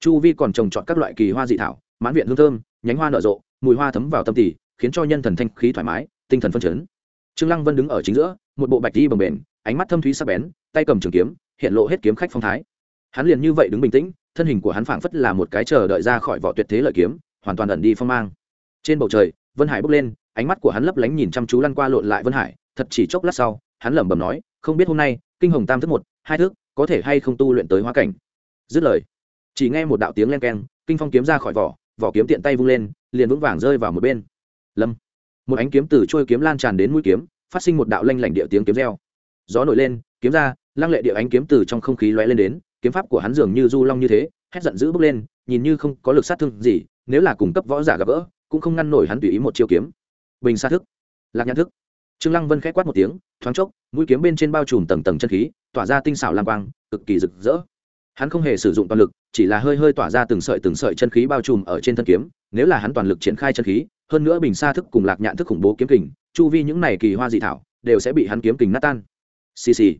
Chu vi còn trồng trọt các loại kỳ hoa dị thảo, mãn viện hương thơm, nhánh hoa nở rộ, mùi hoa thấm vào tâm tỉ khiến cho nhân thần thanh khí thoải mái, tinh thần phân chấn. Trương lăng vân đứng ở chính giữa, một bộ bạch đi bồng bềnh, ánh mắt thâm thúy sắc bén, tay cầm trường kiếm, hiện lộ hết kiếm khách phong thái. Hắn liền như vậy đứng bình tĩnh, thân hình của hắn phảng phất là một cái chờ đợi ra khỏi vỏ tuyệt thế lợi kiếm, hoàn toàn ẩn đi phong mang. Trên bầu trời, vân hải bốc lên, ánh mắt của hắn lấp lánh nhìn chăm chú lăn qua lộn lại vân hải, thật chỉ chốc lát sau, hắn lẩm bẩm nói, không biết hôm nay, kinh hồng tam thức một, hai thước có thể hay không tu luyện tới hóa cảnh? Dứt lời, chỉ nghe một đạo tiếng len keng, kinh phong kiếm ra khỏi vỏ vỏ kiếm tiện tay vung lên, liền vững vàng rơi vào một bên lâm một ánh kiếm từ trôi kiếm lan tràn đến mũi kiếm phát sinh một đạo lanh lảnh địa tiếng kiếm reo gió nổi lên kiếm ra lăng lệ địa ánh kiếm từ trong không khí lóe lên đến kiếm pháp của hắn dường như du long như thế hét giận dữ bước lên nhìn như không có lực sát thương gì nếu là cung cấp võ giả gặp gỡ cũng không ngăn nổi hắn tùy ý một chiêu kiếm bình xa thức lạc nhãn thức trương lăng vân khẽ quát một tiếng thoáng chốc mũi kiếm bên trên bao trùm tầng tầng chân khí tỏa ra tinh xảo lam quang cực kỳ rực rỡ hắn không hề sử dụng toàn lực chỉ là hơi hơi tỏa ra từng sợi từng sợi chân khí bao trùm ở trên thân kiếm, nếu là hắn toàn lực triển khai chân khí, hơn nữa bình xa thức cùng lạc nhạn thức khủng bố kiếm kình, chu vi những này kỳ hoa dị thảo, đều sẽ bị hắn kiếm kình nát tan. Xì xì.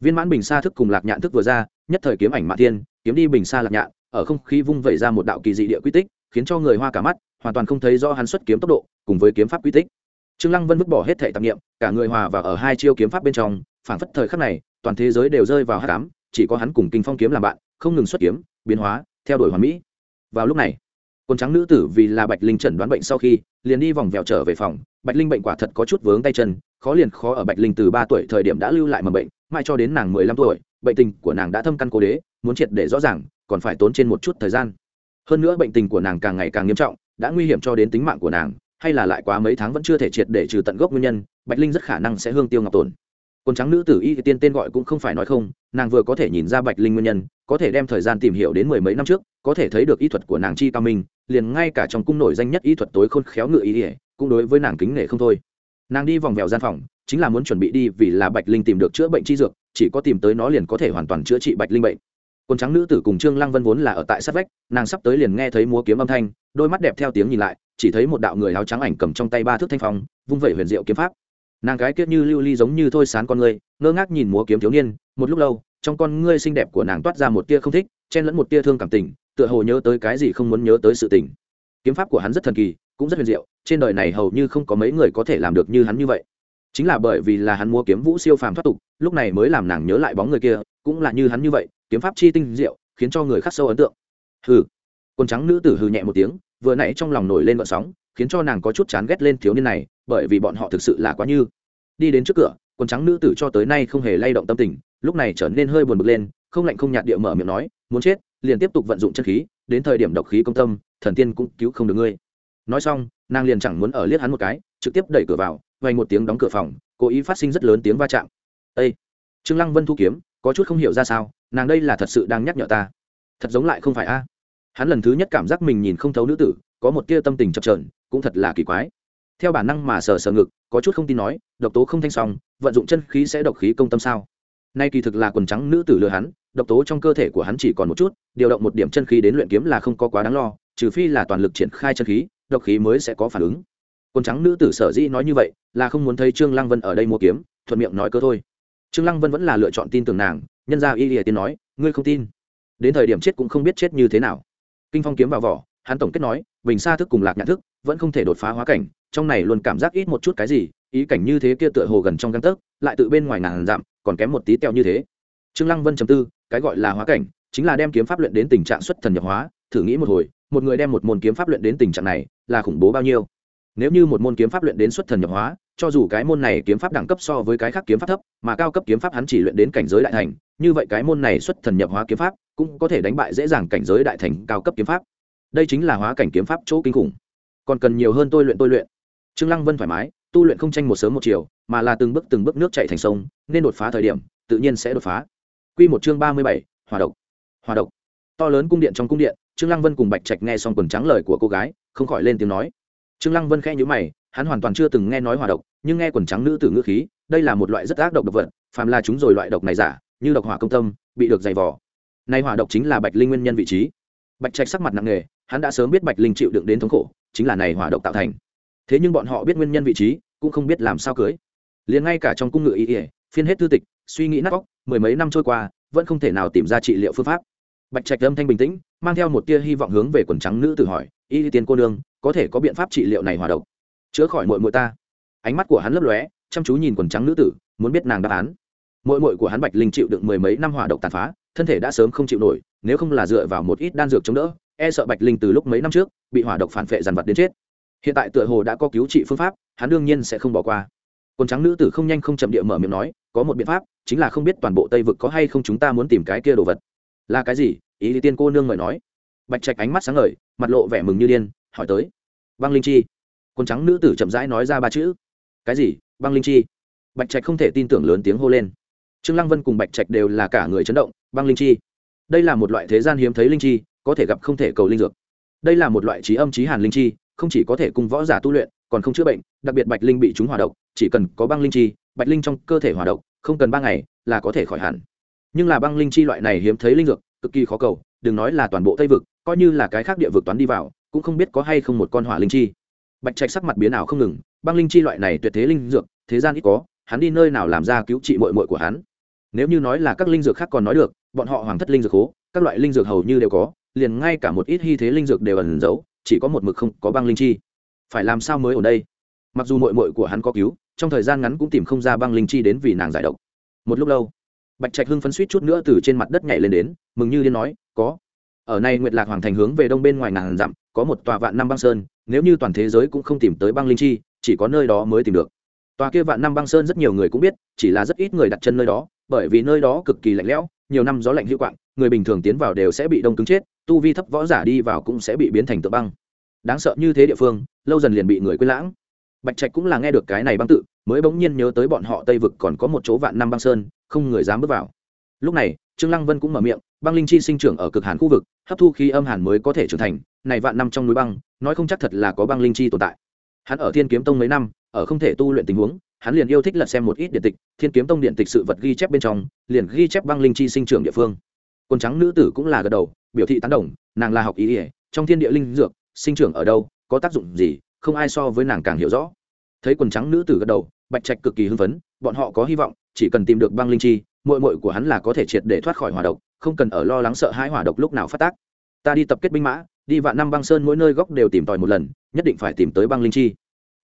Viên mãn bình xa thức cùng lạc nhạn thức vừa ra, nhất thời kiếm ảnh mạ thiên, kiếm đi bình xa lạc nhạn, ở không khí vung vẩy ra một đạo kỳ dị địa quy tích, khiến cho người hoa cả mắt, hoàn toàn không thấy do hắn xuất kiếm tốc độ, cùng với kiếm pháp quy tích. Trương lăng vân vứt bỏ hết thể tạp nghiệm cả người hòa và ở hai chiêu kiếm pháp bên trong, phảng phất thời khắc này, toàn thế giới đều rơi vào hắc ám, chỉ có hắn cùng kinh phong kiếm làm bạn, không ngừng xuất kiếm biến hóa, theo đuổi hoàn mỹ. Vào lúc này quần trắng nữ tử vì là bạch linh chẩn đoán bệnh sau khi liền đi vòng vèo trở về phòng. Bạch linh bệnh quả thật có chút vướng tay chân, khó liền khó ở bạch linh từ ba tuổi thời điểm đã lưu lại mầm bệnh mai cho đến nàng mười lăm tuổi, bệnh tình của nàng đã thâm căn cố đế, muốn triệt để rõ ràng, còn phải tốn trên một chút thời gian. Hơn nữa bệnh tình của nàng càng ngày càng nghiêm trọng, đã nguy hiểm cho đến tính mạng của nàng, hay là lại quá mấy tháng vẫn chưa thể triệt để trừ tận gốc nguyên nhân, bạch linh rất khả năng sẽ hương tiêu ngọc tổn quần trắng nữ tử y tiên tên gọi cũng không phải nói không, nàng vừa có thể nhìn ra bạch linh nguyên nhân, có thể đem thời gian tìm hiểu đến mười mấy năm trước, có thể thấy được y thuật của nàng chi cao minh, liền ngay cả trong cung nổi danh nhất y thuật tối khôn khéo ngựa y ỉa cũng đối với nàng kính nể không thôi. Nàng đi vòng vèo gian phòng, chính là muốn chuẩn bị đi vì là bạch linh tìm được chữa bệnh chi dược, chỉ có tìm tới nó liền có thể hoàn toàn chữa trị bạch linh bệnh. Quần trắng nữ tử cùng trương lăng vân vốn là ở tại sát vách, nàng sắp tới liền nghe thấy múa kiếm âm thanh, đôi mắt đẹp theo tiếng nhìn lại, chỉ thấy một đạo người áo trắng ảnh cầm trong tay ba thước thanh phong, vung vẩy huyền diệu kiếm pháp nàng gái kiết như lưu ly giống như thôi sán con ngươi ngơ ngác nhìn múa kiếm thiếu niên, một lúc lâu, trong con ngươi xinh đẹp của nàng toát ra một tia không thích, chen lẫn một tia thương cảm tình, tựa hồ nhớ tới cái gì không muốn nhớ tới sự tình. Kiếm pháp của hắn rất thần kỳ, cũng rất huyền diệu, trên đời này hầu như không có mấy người có thể làm được như hắn như vậy. Chính là bởi vì là hắn múa kiếm vũ siêu phàm thoát tục, lúc này mới làm nàng nhớ lại bóng người kia, cũng là như hắn như vậy, kiếm pháp chi tinh diệu, khiến cho người khắc sâu ấn tượng. Hừ. Quần trắng nữ tử hừ nhẹ một tiếng, vừa nãy trong lòng nổi lên vận sóng khiến cho nàng có chút chán ghét lên thiếu niên này, bởi vì bọn họ thực sự là quá như. Đi đến trước cửa, quần trắng nữ tử cho tới nay không hề lay động tâm tình, lúc này trở nên hơi buồn bực lên, không lạnh không nhạt địa mở miệng nói, muốn chết, liền tiếp tục vận dụng chân khí, đến thời điểm độc khí công tâm, thần tiên cũng cứu không được ngươi. Nói xong, nàng liền chẳng muốn ở liếc hắn một cái, trực tiếp đẩy cửa vào vay một tiếng đóng cửa phòng, cố ý phát sinh rất lớn tiếng va chạm. Ây trương lăng vân thu kiếm, có chút không hiểu ra sao, nàng đây là thật sự đang nhắc nhở ta. Thật giống lại không phải a. Hắn lần thứ nhất cảm giác mình nhìn không thấu nữ tử, có một tia tâm tình chập chờn cũng thật là kỳ quái. Theo bản năng mà sờ sờ ngực, có chút không tin nói, độc tố không thanh xong vận dụng chân khí sẽ độc khí công tâm sao? Nay kỳ thực là quần trắng nữ tử lừa hắn, độc tố trong cơ thể của hắn chỉ còn một chút, điều động một điểm chân khí đến luyện kiếm là không có quá đáng lo, trừ phi là toàn lực triển khai chân khí, độc khí mới sẽ có phản ứng. Quần trắng nữ tử sở dĩ nói như vậy, là không muốn thấy trương lăng vân ở đây mua kiếm, thuận miệng nói cơ thôi. Trương lăng vân vẫn là lựa chọn tin tưởng nàng, nhân ra y lìa tiên nói, ngươi không tin. Đến thời điểm chết cũng không biết chết như thế nào. Kinh phong kiếm vào vỏ hắn tổng kết nói, bình xa thức cùng lạc nhãn thức vẫn không thể đột phá hóa cảnh, trong này luôn cảm giác ít một chút cái gì, ý cảnh như thế kia tựa hồ gần trong găng tấc, lại tự bên ngoài ngàn dặm còn kém một tí teo như thế. Trương lăng vân chấm tư, cái gọi là hóa cảnh, chính là đem kiếm pháp luyện đến tình trạng xuất thần nhập hóa, thử nghĩ một hồi, một người đem một môn kiếm pháp luyện đến tình trạng này, là khủng bố bao nhiêu? Nếu như một môn kiếm pháp luyện đến xuất thần nhập hóa, cho dù cái môn này kiếm pháp đẳng cấp so với cái khác kiếm pháp thấp, mà cao cấp kiếm pháp hắn chỉ luyện đến cảnh giới đại thành, như vậy cái môn này xuất thần nhập hóa kiếm pháp cũng có thể đánh bại dễ dàng cảnh giới đại thành cao cấp kiếm pháp đây chính là hóa cảnh kiếm pháp chỗ kinh khủng. Còn cần nhiều hơn tôi luyện tôi luyện. Trương lăng vân thoải mái tu luyện không tranh một sớm một chiều mà là từng bước từng bước nước chảy thành sông nên đột phá thời điểm tự nhiên sẽ đột phá. Quy một chương ba mươi bảy, hỏa độc. Hỏa độc. To lớn cung điện trong cung điện trương lăng vân cùng bạch trạch nghe xong quần trắng lời của cô gái không khỏi lên tiếng nói. Trương lăng vân khẽ nhíu mày hắn hoàn toàn chưa từng nghe nói hỏa độc nhưng nghe quần trắng nữ tử ngữ khí đây là một loại rất ác độc độc vật phàm là chúng rồi loại độc này giả như độc hỏa công tâm bị được dày vò. Nay hỏa độc chính là bạch linh nguyên nhân vị trí. Bạch trạch sắc mặt nặng nề hắn đã sớm biết bạch linh chịu đựng đến thống khổ, chính là này hỏa độc tạo thành. Thế nhưng bọn họ biết nguyên nhân vị trí, cũng không biết làm sao cưới. Liền ngay cả trong cung ngự ý ỉa phiên hết thư tịch, suy nghĩ nát óc, mười mấy năm trôi qua, vẫn không thể nào tìm ra trị liệu phương pháp. Bạch trạch âm thanh bình tĩnh, mang theo một tia hy vọng hướng về quần trắng nữ tử hỏi, y tiên cô nương, có thể có biện pháp trị liệu này hòa độc? Chữa khỏi mội mội ta. Ánh mắt của hắn lấp lóe, chăm chú nhìn quần trắng nữ tử, muốn biết nàng đáp án. Mội mội của hắn bạch linh chịu đựng mười mấy năm hỏa độc tàn phá, thân thể đã sớm không chịu nổi, nếu không là dựa vào một ít đan dược chống đỡ e sợ bạch linh từ lúc mấy năm trước bị hỏa độc phản vệ dằn vặt đến chết. Hiện tại tựa hồ đã có cứu trị phương pháp, hắn đương nhiên sẽ không bỏ qua. Quần trắng nữ tử không nhanh không chậm địa mở miệng nói, có một biện pháp, chính là không biết toàn bộ tây vực có hay không chúng ta muốn tìm cái kia đồ vật. Là cái gì? Ý tiên cô nương mời nói. Bạch trạch ánh mắt sáng ngời, mặt lộ vẻ mừng như điên, hỏi tới. Băng linh chi. Quần trắng nữ tử chậm rãi nói ra ba chữ. Cái gì? Băng linh chi. Bạch trạch không thể tin tưởng lớn tiếng hô lên. Trương lăng vân cùng bạch trạch đều là cả người chấn động, băng linh chi. Đây là một loại thế gian hiếm thấy linh chi có thể gặp không thể cầu linh dược. Đây là một loại trí âm trí hàn linh chi, không chỉ có thể cùng võ giả tu luyện, còn không chữa bệnh, đặc biệt bạch linh bị chúng hỏa độc, chỉ cần có băng linh chi, bạch linh trong cơ thể hỏa độc, không cần ba ngày là có thể khỏi hẳn. Nhưng là băng linh chi loại này hiếm thấy linh dược, cực kỳ khó cầu, đừng nói là toàn bộ tây vực, coi như là cái khác địa vực toán đi vào, cũng không biết có hay không một con hỏa linh chi. Bạch trạch sắc mặt biến ảo không ngừng, băng linh chi loại này tuyệt thế linh dược, thế gian ít có, hắn đi nơi nào làm ra cứu trị mội mội của hắn? Nếu như nói là các linh dược khác còn nói được bọn họ hoàng thất linh dược hố, các loại linh dược hầu như đều có, liền ngay cả một ít hy thế linh dược đều ẩn giấu, chỉ có một mực không có băng linh chi. Phải làm sao mới ở đây? Mặc dù mội mội của hắn có cứu, trong thời gian ngắn cũng tìm không ra băng linh chi đến vì nàng giải độc. Một lúc lâu, bạch trạch hưng phấn suýt chút nữa từ trên mặt đất nhảy lên đến, mừng như liên nói, có. Ở nay nguyệt lạc hoàng thành hướng về đông bên ngoài ngàn dặm, có một tòa vạn năm băng sơn, nếu như toàn thế giới cũng không tìm tới băng linh chi, chỉ có nơi đó mới tìm được. Tòa kia vạn năm băng sơn rất nhiều người cũng biết, chỉ là rất ít người đặt chân nơi đó, bởi vì nơi đó cực kỳ lạnh lẽo nhiều năm gió lạnh hữu quạng, người bình thường tiến vào đều sẽ bị đông cứng chết, tu vi thấp võ giả đi vào cũng sẽ bị biến thành tự băng. Đáng sợ như thế địa phương, lâu dần liền bị người quên lãng. Bạch trạch cũng là nghe được cái này băng tự, mới bỗng nhiên nhớ tới bọn họ tây vực còn có một chỗ vạn năm băng sơn, không người dám bước vào. Lúc này, trương lăng vân cũng mở miệng, băng linh chi sinh trưởng ở cực hàn khu vực, hấp thu khí âm hàn mới có thể trưởng thành, này vạn năm trong núi băng, nói không chắc thật là có băng linh chi tồn tại. Hắn ở thiên kiếm tông mấy năm, ở không thể tu luyện tình huống hắn liền yêu thích lật xem một ít điện tịch, thiên kiếm tông điện tịch sự vật ghi chép bên trong, liền ghi chép băng linh chi sinh trưởng địa phương. Quần trắng nữ tử cũng là gật đầu, biểu thị tán đồng, nàng là học ý ỉa trong thiên địa linh dược, sinh trưởng ở đâu, có tác dụng gì, không ai so với nàng càng hiểu rõ. Thấy quần trắng nữ tử gật đầu, bạch trạch cực kỳ hưng phấn, bọn họ có hy vọng, chỉ cần tìm được băng linh chi mội mội của hắn là có thể triệt để thoát khỏi hỏa độc, không cần ở lo lắng sợ hãi hỏa độc lúc nào phát tác. Ta đi tập kết binh mã, đi vạn năm băng sơn mỗi nơi góc đều tìm tòi một lần, nhất định phải tìm tới băng linh chi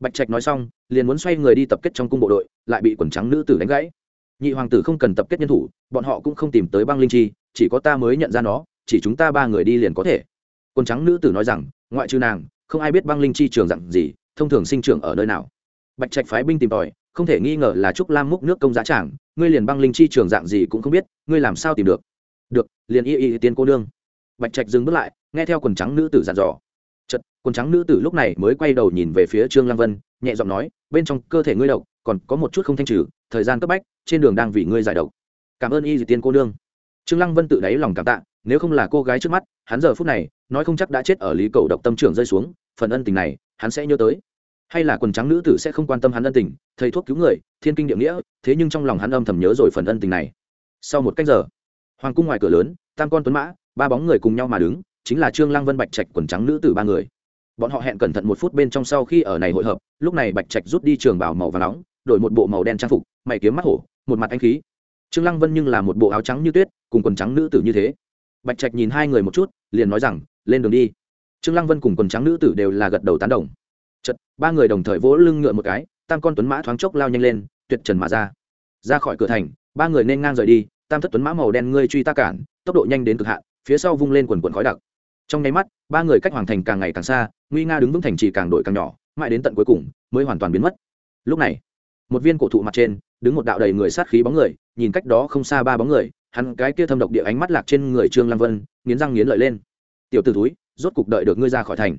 bạch trạch nói xong, liền muốn xoay người đi tập kết trong cung bộ đội, lại bị quần trắng nữ tử đánh gãy. Nhị hoàng tử không cần tập kết nhân thủ, bọn họ cũng không tìm tới băng linh chi, chỉ có ta mới nhận ra nó, chỉ chúng ta ba người đi liền có thể. Quần trắng nữ tử nói rằng, ngoại trừ nàng, không ai biết băng linh chi trường dặn gì, thông thường sinh trưởng ở nơi nào. Bạch trạch phái binh tìm tòi, không thể nghi ngờ là trúc lam múc nước công giá trảng ngươi liền băng linh chi trường dạng gì cũng không biết, ngươi làm sao tìm được? Được, liền y y tiên cô nương. Bạch trạch dừng bước lại, nghe theo quần trắng nữ tử dặn dò chật quần trắng nữ tử lúc này mới quay đầu nhìn về phía trương lăng vân, nhẹ giọng nói, bên trong cơ thể ngươi độc, còn có một chút không thanh trừ, thời gian cấp bách, trên đường đang vì ngươi giải độc. Cảm ơn y dị tiên cô nương. Trương lăng vân tự đáy lòng cảm tạ, nếu không là cô gái trước mắt, hắn giờ phút này, nói không chắc đã chết ở lý cầu độc tâm trưởng rơi xuống, phần ân tình này, hắn sẽ nhớ tới. Hay là quần trắng nữ tử sẽ không quan tâm hắn ân tình, thầy thuốc cứu người, thiên kinh địa nghĩa, thế nhưng trong lòng hắn âm thầm nhớ rồi phần ân tình này. Sau một cách giờ, hoàng cung ngoài cửa lớn, tam con tuấn mã, ba bóng người cùng nhau mà đứng chính là trương lăng vân bạch trạch quần trắng nữ tử ba người. Bọn họ hẹn cẩn thận một phút bên trong sau khi ở này hội hợp, lúc này bạch trạch rút đi trường bào màu và nóng, đổi một bộ màu đen trang phục, mày kiếm mắt hổ, một mặt anh khí. Trương lăng vân nhưng là một bộ áo trắng như tuyết, cùng quần trắng nữ tử như thế. Bạch trạch nhìn hai người một chút, liền nói rằng, lên đường đi. Trương lăng vân cùng quần trắng nữ tử đều là gật đầu tán đồng. Chật ba người đồng thời vỗ lưng ngựa một cái, tam con tuấn mã thoáng chốc lao nhanh lên, tuyệt trần mà ra. Ra khỏi cửa thành, ba người nên ngang rời đi, tam thất tuấn mã màu đen ngươi truy ta cản, tốc độ nhanh đến cực hạn, phía sau vung lên quần quần khói đặc trong nháy mắt, ba người cách hoàng thành càng ngày càng xa nguy nga đứng vững thành trì càng đội càng nhỏ, mãi đến tận cuối cùng mới hoàn toàn biến mất. Lúc này, một viên cổ thụ mặt trên đứng một đạo đầy người sát khí bóng người, nhìn cách đó không xa ba bóng người, hắn cái kia thâm độc địa ánh mắt lạc trên người trương lăng vân, nghiến răng nghiến lợi lên. Tiểu t ử túi rốt cục đợi được ngươi ra khỏi thành.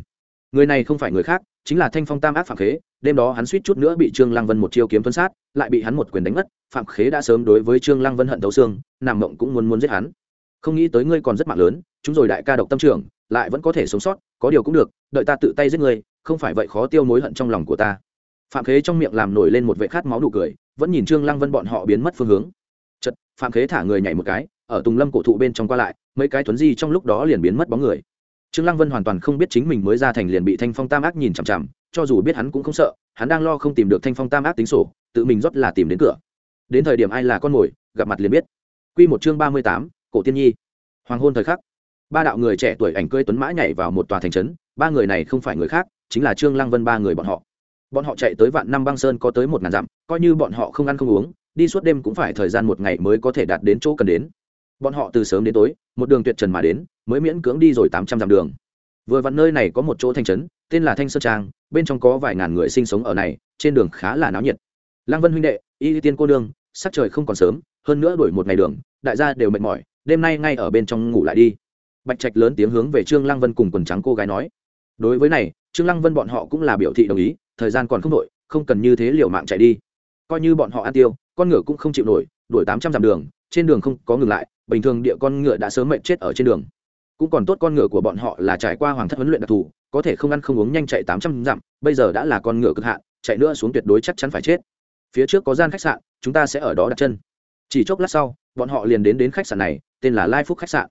Người này không phải người khác, chính là thanh phong tam ác phạm khế, đêm đó hắn suýt chút nữa bị trương lăng vân một chiêu kiếm tuân sát, lại bị hắn một quyền đánh mất phạm khế đã sớm đối với trương lăng vân hận thấu xương, nằm mộng cũng muốn muốn giết hắn. Không nghĩ tới ngươi còn rất mạng lớn, chúng rồi đại ca độc tâm trưởng lại vẫn có thể sống sót có điều cũng được đợi ta tự tay giết ngươi không phải vậy khó tiêu mối hận trong lòng của ta. Phạm khế trong miệng làm nổi lên một vệ khát máu nụ cười vẫn nhìn trương lăng vân bọn họ biến mất phương hướng. Chật phạm khế thả người nhảy một cái ở tùng lâm cổ thụ bên trong qua lại mấy cái tuấn di trong lúc đó liền biến mất bóng người. Trương lăng vân hoàn toàn không biết chính mình mới ra thành liền bị thanh phong tam ác nhìn chằm chằm cho dù biết hắn cũng không sợ hắn đang lo không tìm được thanh phong tam ác tính sổ tự mình rót là tìm đến cửa. Đến thời điểm ai là con mồi gặp mặt liền biết. Quy một chương ba mươi tám, cổ tiên nhi. Hoàng hôn thời khắc ba đạo người trẻ tuổi ảnh cưỡi tuấn mã nhảy vào một tòa thành trấn, ba người này không phải người khác, chính là trương lăng vân ba người bọn họ. Bọn họ chạy tới vạn năm băng sơn có tới một ngàn dặm, coi như bọn họ không ăn không uống, đi suốt đêm cũng phải thời gian một ngày mới có thể đạt đến chỗ cần đến. Bọn họ từ sớm đến tối, một đường tuyệt trần mà đến, mới miễn cưỡng đi rồi tám trăm dặm đường. Vừa vặn nơi này có một chỗ thành trấn, tên là thanh sơn trang, bên trong có vài ngàn người sinh sống ở này, trên đường khá là náo nhiệt. Lăng vân huynh đệ, y tiên cô đương sắc trời không còn sớm, hơn nữa đuổi một ngày đường, đại gia đều mệt mỏi, đêm nay ngay ở bên trong ngủ lại đi bạch trạch lớn tiếng hướng về trương lăng vân cùng quần trắng cô gái nói. Đối với này, trương lăng vân bọn họ cũng là biểu thị đồng ý, thời gian còn không đội không cần như thế liều mạng chạy đi. Coi như bọn họ ăn tiêu, con ngựa cũng không chịu nổi, đuổi tám trăm dặm đường, trên đường không có ngừng lại, bình thường địa con ngựa đã sớm mệt chết ở trên đường. Cũng còn tốt con ngựa của bọn họ là trải qua hoàng thất huấn luyện đặc thù, có thể không ăn không uống nhanh chạy tám trăm dặm, bây giờ đã là con ngựa cực hạn, chạy nữa xuống tuyệt đối chắc chắn phải chết. Phía trước có gian khách sạn, chúng ta sẽ ở đó đặt chân. Chỉ chốc lát sau, bọn họ liền đến đến khách sạn này, tên là lai phúc khách sạn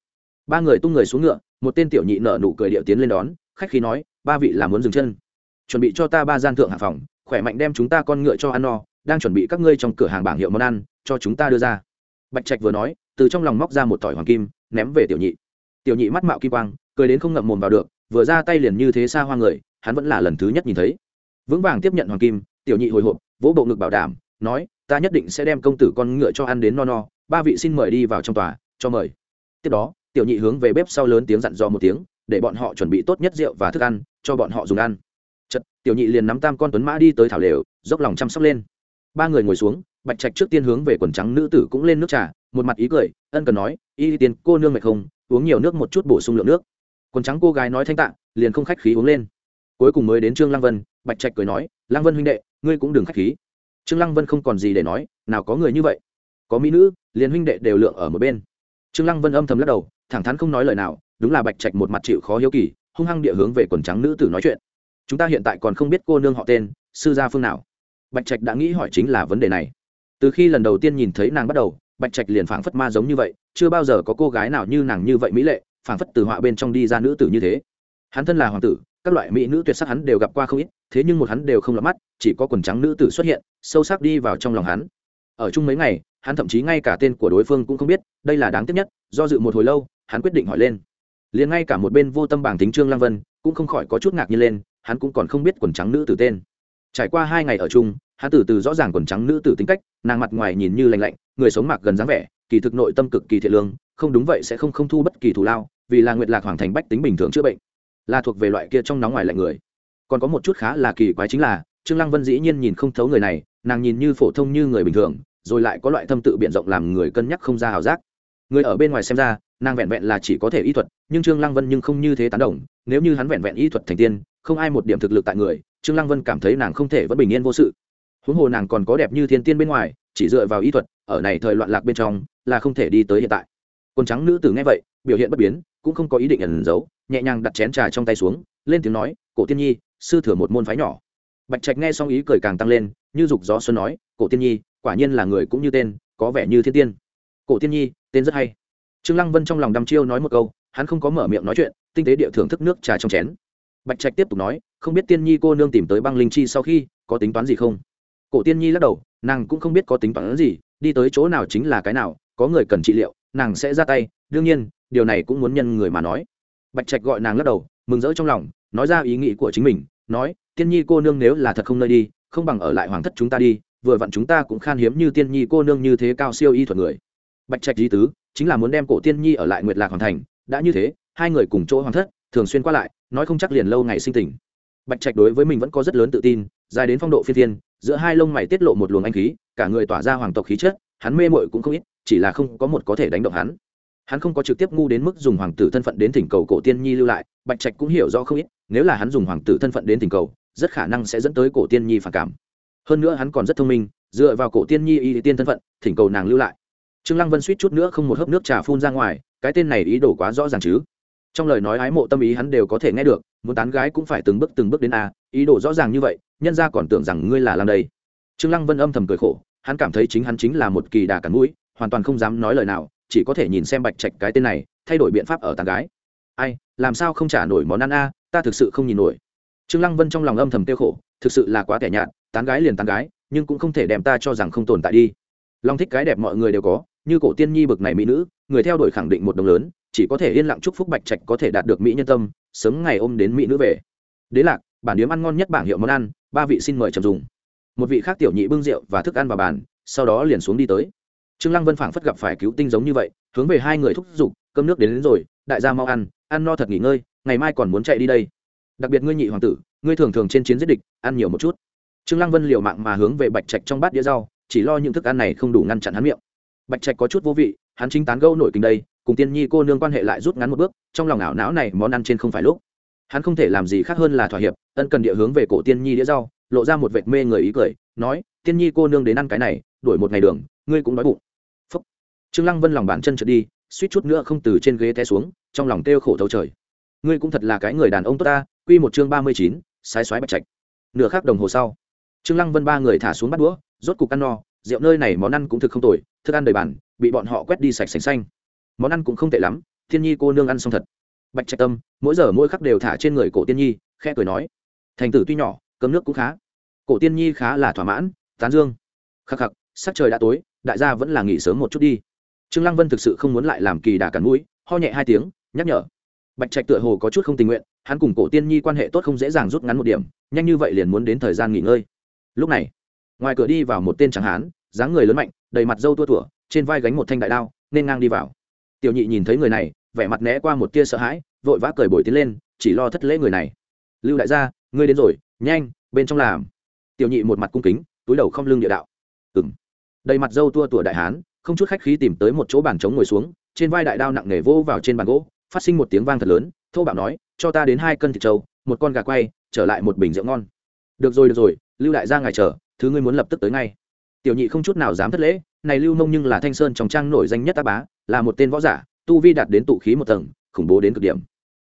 ba người tung người xuống ngựa, một tên tiểu nhị nợ nụ cười điệu tiến lên đón, khách khí nói, ba vị là muốn dừng chân. Chuẩn bị cho ta ba gian thượng hạ phòng, khỏe mạnh đem chúng ta con ngựa cho ăn no, đang chuẩn bị các ngươi trong cửa hàng bảng hiệu món ăn, cho chúng ta đưa ra. Bạch trạch vừa nói, từ trong lòng móc ra một tỏi hoàng kim, ném về tiểu nhị. Tiểu nhị mắt mạo kim quang, cười đến không ngậm mồm vào được, vừa ra tay liền như thế xa hoa người, hắn vẫn là lần thứ nhất nhìn thấy. Vững vàng tiếp nhận hoàng kim, tiểu nhị hồi hộp, vỗ bộ ngực bảo đảm, nói, ta nhất định sẽ đem công tử con ngựa cho ăn đến no no, ba vị xin mời đi vào trong tòa, cho mời. Tiếp đó tiểu nhị hướng về bếp sau lớn tiếng dặn dò một tiếng để bọn họ chuẩn bị tốt nhất rượu và thức ăn cho bọn họ dùng ăn. Chật, tiểu nhị liền nắm tam con tuấn mã đi tới thảo lều dốc lòng chăm sóc lên. Ba người ngồi xuống bạch trạch trước tiên hướng về quần trắng nữ tử cũng lên nước trà một mặt ý cười ân cần nói y tiền cô nương mệt không? Uống nhiều nước một chút bổ sung lượng nước. Quần trắng cô gái nói thanh tạng liền không khách khí uống lên. Cuối cùng mới đến trương lăng vân bạch trạch cười nói lăng vân huynh đệ ngươi cũng đừng khách khí. Trương lăng vân không còn gì để nói nào có người như vậy. Có mỹ nữ liền huynh đệ đều lượng ở một bên. Trương lăng vân âm thầm lắc đầu thẳng thắn không nói lời nào, đúng là bạch trạch một mặt chịu khó hiếu kỳ, hung hăng địa hướng về quần trắng nữ tử nói chuyện. Chúng ta hiện tại còn không biết cô nương họ tên, sư gia phương nào. Bạch trạch đã nghĩ hỏi chính là vấn đề này. Từ khi lần đầu tiên nhìn thấy nàng bắt đầu, bạch trạch liền phảng phất ma giống như vậy, chưa bao giờ có cô gái nào như nàng như vậy mỹ lệ, phảng phất từ họa bên trong đi ra nữ tử như thế. Hắn thân là hoàng tử, các loại mỹ nữ tuyệt sắc hắn đều gặp qua không ít, thế nhưng một hắn đều không lọt mắt, chỉ có quần trắng nữ tử xuất hiện, sâu sắc đi vào trong lòng hắn. Ở chung mấy ngày, hắn thậm chí ngay cả tên của đối phương cũng không biết, đây là đáng tiếc nhất, do dự một hồi lâu hắn quyết định hỏi lên. Liền ngay cả một bên vô tâm bảng tính trương lăng vân cũng không khỏi có chút ngạc nhiên lên, hắn cũng còn không biết quần trắng nữ tử tên. Trải qua hai ngày ở chung, hắn từ từ rõ ràng quần trắng nữ tử tính cách, nàng mặt ngoài nhìn như lành lạnh, người sống mạc gần dáng vẻ, kỳ thực nội tâm cực kỳ thiện lương, không đúng vậy sẽ không không thu bất kỳ thù lao, vì là nguyệt lạc hoàng thành bách tính bình thường chữa bệnh, là thuộc về loại kia trong nóng ngoài lạnh người. Còn có một chút khá là kỳ quái chính là, trương lăng vân dĩ nhiên nhìn không thấu người này, nàng nhìn như phổ thông như người bình thường, rồi lại có loại thâm tự biện rộng làm người cân nhắc không ra hào giác người ở bên ngoài xem ra, nàng vẹn vẹn là chỉ có thể y thuật, nhưng trương lăng vân nhưng không như thế tán đồng. Nếu như hắn vẹn vẹn y thuật thành tiên, không ai một điểm thực lực tại người, trương lăng vân cảm thấy nàng không thể vẫn bình yên vô sự. Huống hồ nàng còn có đẹp như thiên tiên bên ngoài, chỉ dựa vào y thuật, ở này thời loạn lạc bên trong, là không thể đi tới hiện tại. Quần trắng nữ tử nghe vậy, biểu hiện bất biến, cũng không có ý định ẩn giấu, nhẹ nhàng đặt chén trà trong tay xuống, lên tiếng nói, cổ tiên nhi, sư thừa một môn phái nhỏ. Bạch trạch nghe xong ý cười càng tăng lên, như dục gió xuân nói, cổ tiên nhi, quả nhiên là người cũng như tên, có vẻ như thiên tiên cổ tiên nhi, tên rất hay. Trương lăng vân trong lòng đăm chiêu nói một câu, hắn không có mở miệng nói chuyện, tinh tế địa thưởng thức nước trà trong chén. Bạch trạch tiếp tục nói, không biết tiên nhi cô nương tìm tới băng linh chi sau khi, có tính toán gì không? Cổ tiên nhi lắc đầu, nàng cũng không biết có tính toán gì, đi tới chỗ nào chính là cái nào, có người cần trị liệu, nàng sẽ ra tay, đương nhiên, điều này cũng muốn nhân người mà nói. Bạch trạch gọi nàng lắc đầu, mừng rỡ trong lòng, nói ra ý nghĩ của chính mình, nói, tiên nhi cô nương nếu là thật không nơi đi, không bằng ở lại hoàng thất chúng ta đi, vừa vặn chúng ta cũng khan hiếm như tiên nhi cô nương như thế cao siêu y thuật người bạch trạch di tứ, chính là muốn đem cổ tiên nhi ở lại nguyệt lạc hoàng thành, đã như thế, hai người cùng chỗ hoàng thất, thường xuyên qua lại, nói không chắc liền lâu ngày sinh tình. Bạch trạch đối với mình vẫn có rất lớn tự tin, dài đến phong độ phi thiên giữa hai lông mày tiết lộ một luồng anh khí, cả người tỏa ra hoàng tộc khí chất, hắn mê mội cũng không ít, chỉ là không có một có thể đánh động hắn. Hắn không có trực tiếp ngu đến mức dùng hoàng tử thân phận đến thỉnh cầu cổ tiên nhi lưu lại, bạch trạch cũng hiểu rõ không ít, nếu là hắn dùng hoàng tử thân phận đến thỉnh cầu, rất khả năng sẽ dẫn tới cổ tiên nhi phản cảm. Hơn nữa hắn còn rất thông minh, dựa vào cổ tiên nhi y tiên thân phận, thỉnh cầu nàng lưu lại trương lăng vân suýt chút nữa không một hớp nước trà phun ra ngoài, cái tên này ý đồ quá rõ ràng chứ. Trong lời nói ái mộ tâm ý hắn đều có thể nghe được, muốn tán gái cũng phải từng bước từng bước đến a, ý đồ rõ ràng như vậy, nhân ra còn tưởng rằng ngươi là làm đây. Trương lăng vân âm thầm cười khổ, hắn cảm thấy chính hắn chính là một kỳ đà cắn mũi, hoàn toàn không dám nói lời nào, chỉ có thể nhìn xem bạch trạch cái tên này, thay đổi biện pháp ở tán gái. Ai, làm sao không trả nổi món ăn a, ta thực sự không nhìn nổi. Trương lăng vân trong lòng âm thầm tiêu khổ, thực sự là quá kẻ nhạt, tán gái liền tán gái, nhưng cũng không thể đem ta cho rằng không tồn tại đi long thích cái đẹp mọi người đều có như cổ tiên nhi bực này mỹ nữ người theo đuổi khẳng định một đồng lớn chỉ có thể yên lặng chúc phúc bạch trạch có thể đạt được mỹ nhân tâm sớm ngày ôm đến mỹ nữ về. Đế lạc bản điếm ăn ngon nhất bảng hiệu món ăn ba vị xin mời chầm dùng. Một vị khác tiểu nhị bưng rượu và thức ăn vào bàn sau đó liền xuống đi tới. Trương lăng vân phảng phất gặp phải cứu tinh giống như vậy hướng về hai người thúc giục cơm nước đến, đến rồi đại gia mau ăn ăn no thật nghỉ ngơi ngày mai còn muốn chạy đi đây. Đặc biệt ngươi nhị hoàng tử ngươi thường thường trên chiến giết địch ăn nhiều một chút. Trương lăng vân liều mạng mà hướng về bạch trạch trong bát đĩa rau chỉ lo những thức ăn này không đủ ngăn chặn hắn miệng. Bạch trạch có chút vô vị, hắn chính tán gẫu nổi kinh đây, cùng tiên nhi cô nương quan hệ lại rút ngắn một bước, trong lòng ảo não này món ăn trên không phải lúc. Hắn không thể làm gì khác hơn là thỏa hiệp, ân cần địa hướng về cổ tiên nhi đĩa rau, lộ ra một vệt mê người ý cười, nói, tiên nhi cô nương đến ăn cái này, đuổi một ngày đường, ngươi cũng đói bụng. Phúc. Trương lăng vân lòng bàn chân trượt đi, suýt chút nữa không từ trên ghế té xuống, trong lòng kêu khổ thấu trời. Ngươi cũng thật là cái người đàn ông tốt ta, quy một chương ba mươi chín sái xoái bạch trạch. Nửa khắc đồng hồ sau trương lăng vân ba người thả xuống bắt đũa, rốt cục ăn no, rượu nơi này món ăn cũng thực không tồi, thức ăn đầy bàn, bị bọn họ quét đi sạch sành xanh. Món ăn cũng không tệ lắm, thiên nhi cô nương ăn xong thật. Bạch trạch tâm, mỗi giờ mỗi khắc đều thả trên người cổ tiên nhi, khẽ cười nói, thành tử tuy nhỏ, cơm nước cũng khá. Cổ tiên nhi khá là thỏa mãn, tán dương. Khắc khắc, sắc trời đã tối, đại gia vẫn là nghỉ sớm một chút đi. Trương lăng vân thực sự không muốn lại làm kỳ đà cắn mũi, ho nhẹ hai tiếng, nhắc nhở. Bạch trạch tựa hồ có chút không tình nguyện, hắn cùng cổ tiên nhi quan hệ tốt không dễ dàng rút ngắn một điểm, nhanh như vậy liền muốn đến thời gian nghỉ ngơi lúc này, ngoài cửa đi vào một tên tráng hán, dáng người lớn mạnh, đầy mặt râu tua tủa, trên vai gánh một thanh đại đao, nên ngang đi vào. Tiểu nhị nhìn thấy người này, vẻ mặt né qua một tia sợ hãi, vội vã cởi bồi tiến lên, chỉ lo thất lễ người này. Lưu đại gia, ngươi đến rồi, nhanh, bên trong làm. Tiểu nhị một mặt cung kính, túi đầu không lưng địa đạo. Ừng đầy mặt râu tua tủa đại hán, không chút khách khí tìm tới một chỗ bàn trống ngồi xuống, trên vai đại đao nặng nề vô vào trên bàn gỗ, phát sinh một tiếng vang thật lớn, thô bạo nói, cho ta đến hai cân thịt trâu, một con gà quay, trở lại một bình rượu ngon được rồi được rồi, lưu đại gia ngài chờ, thứ ngươi muốn lập tức tới ngay. Tiểu nhị không chút nào dám thất lễ, này lưu mông nhưng là thanh sơn trong trang nổi danh nhất ta bá, là một tên võ giả, tu vi đạt đến tụ khí một tầng, khủng bố đến cực điểm.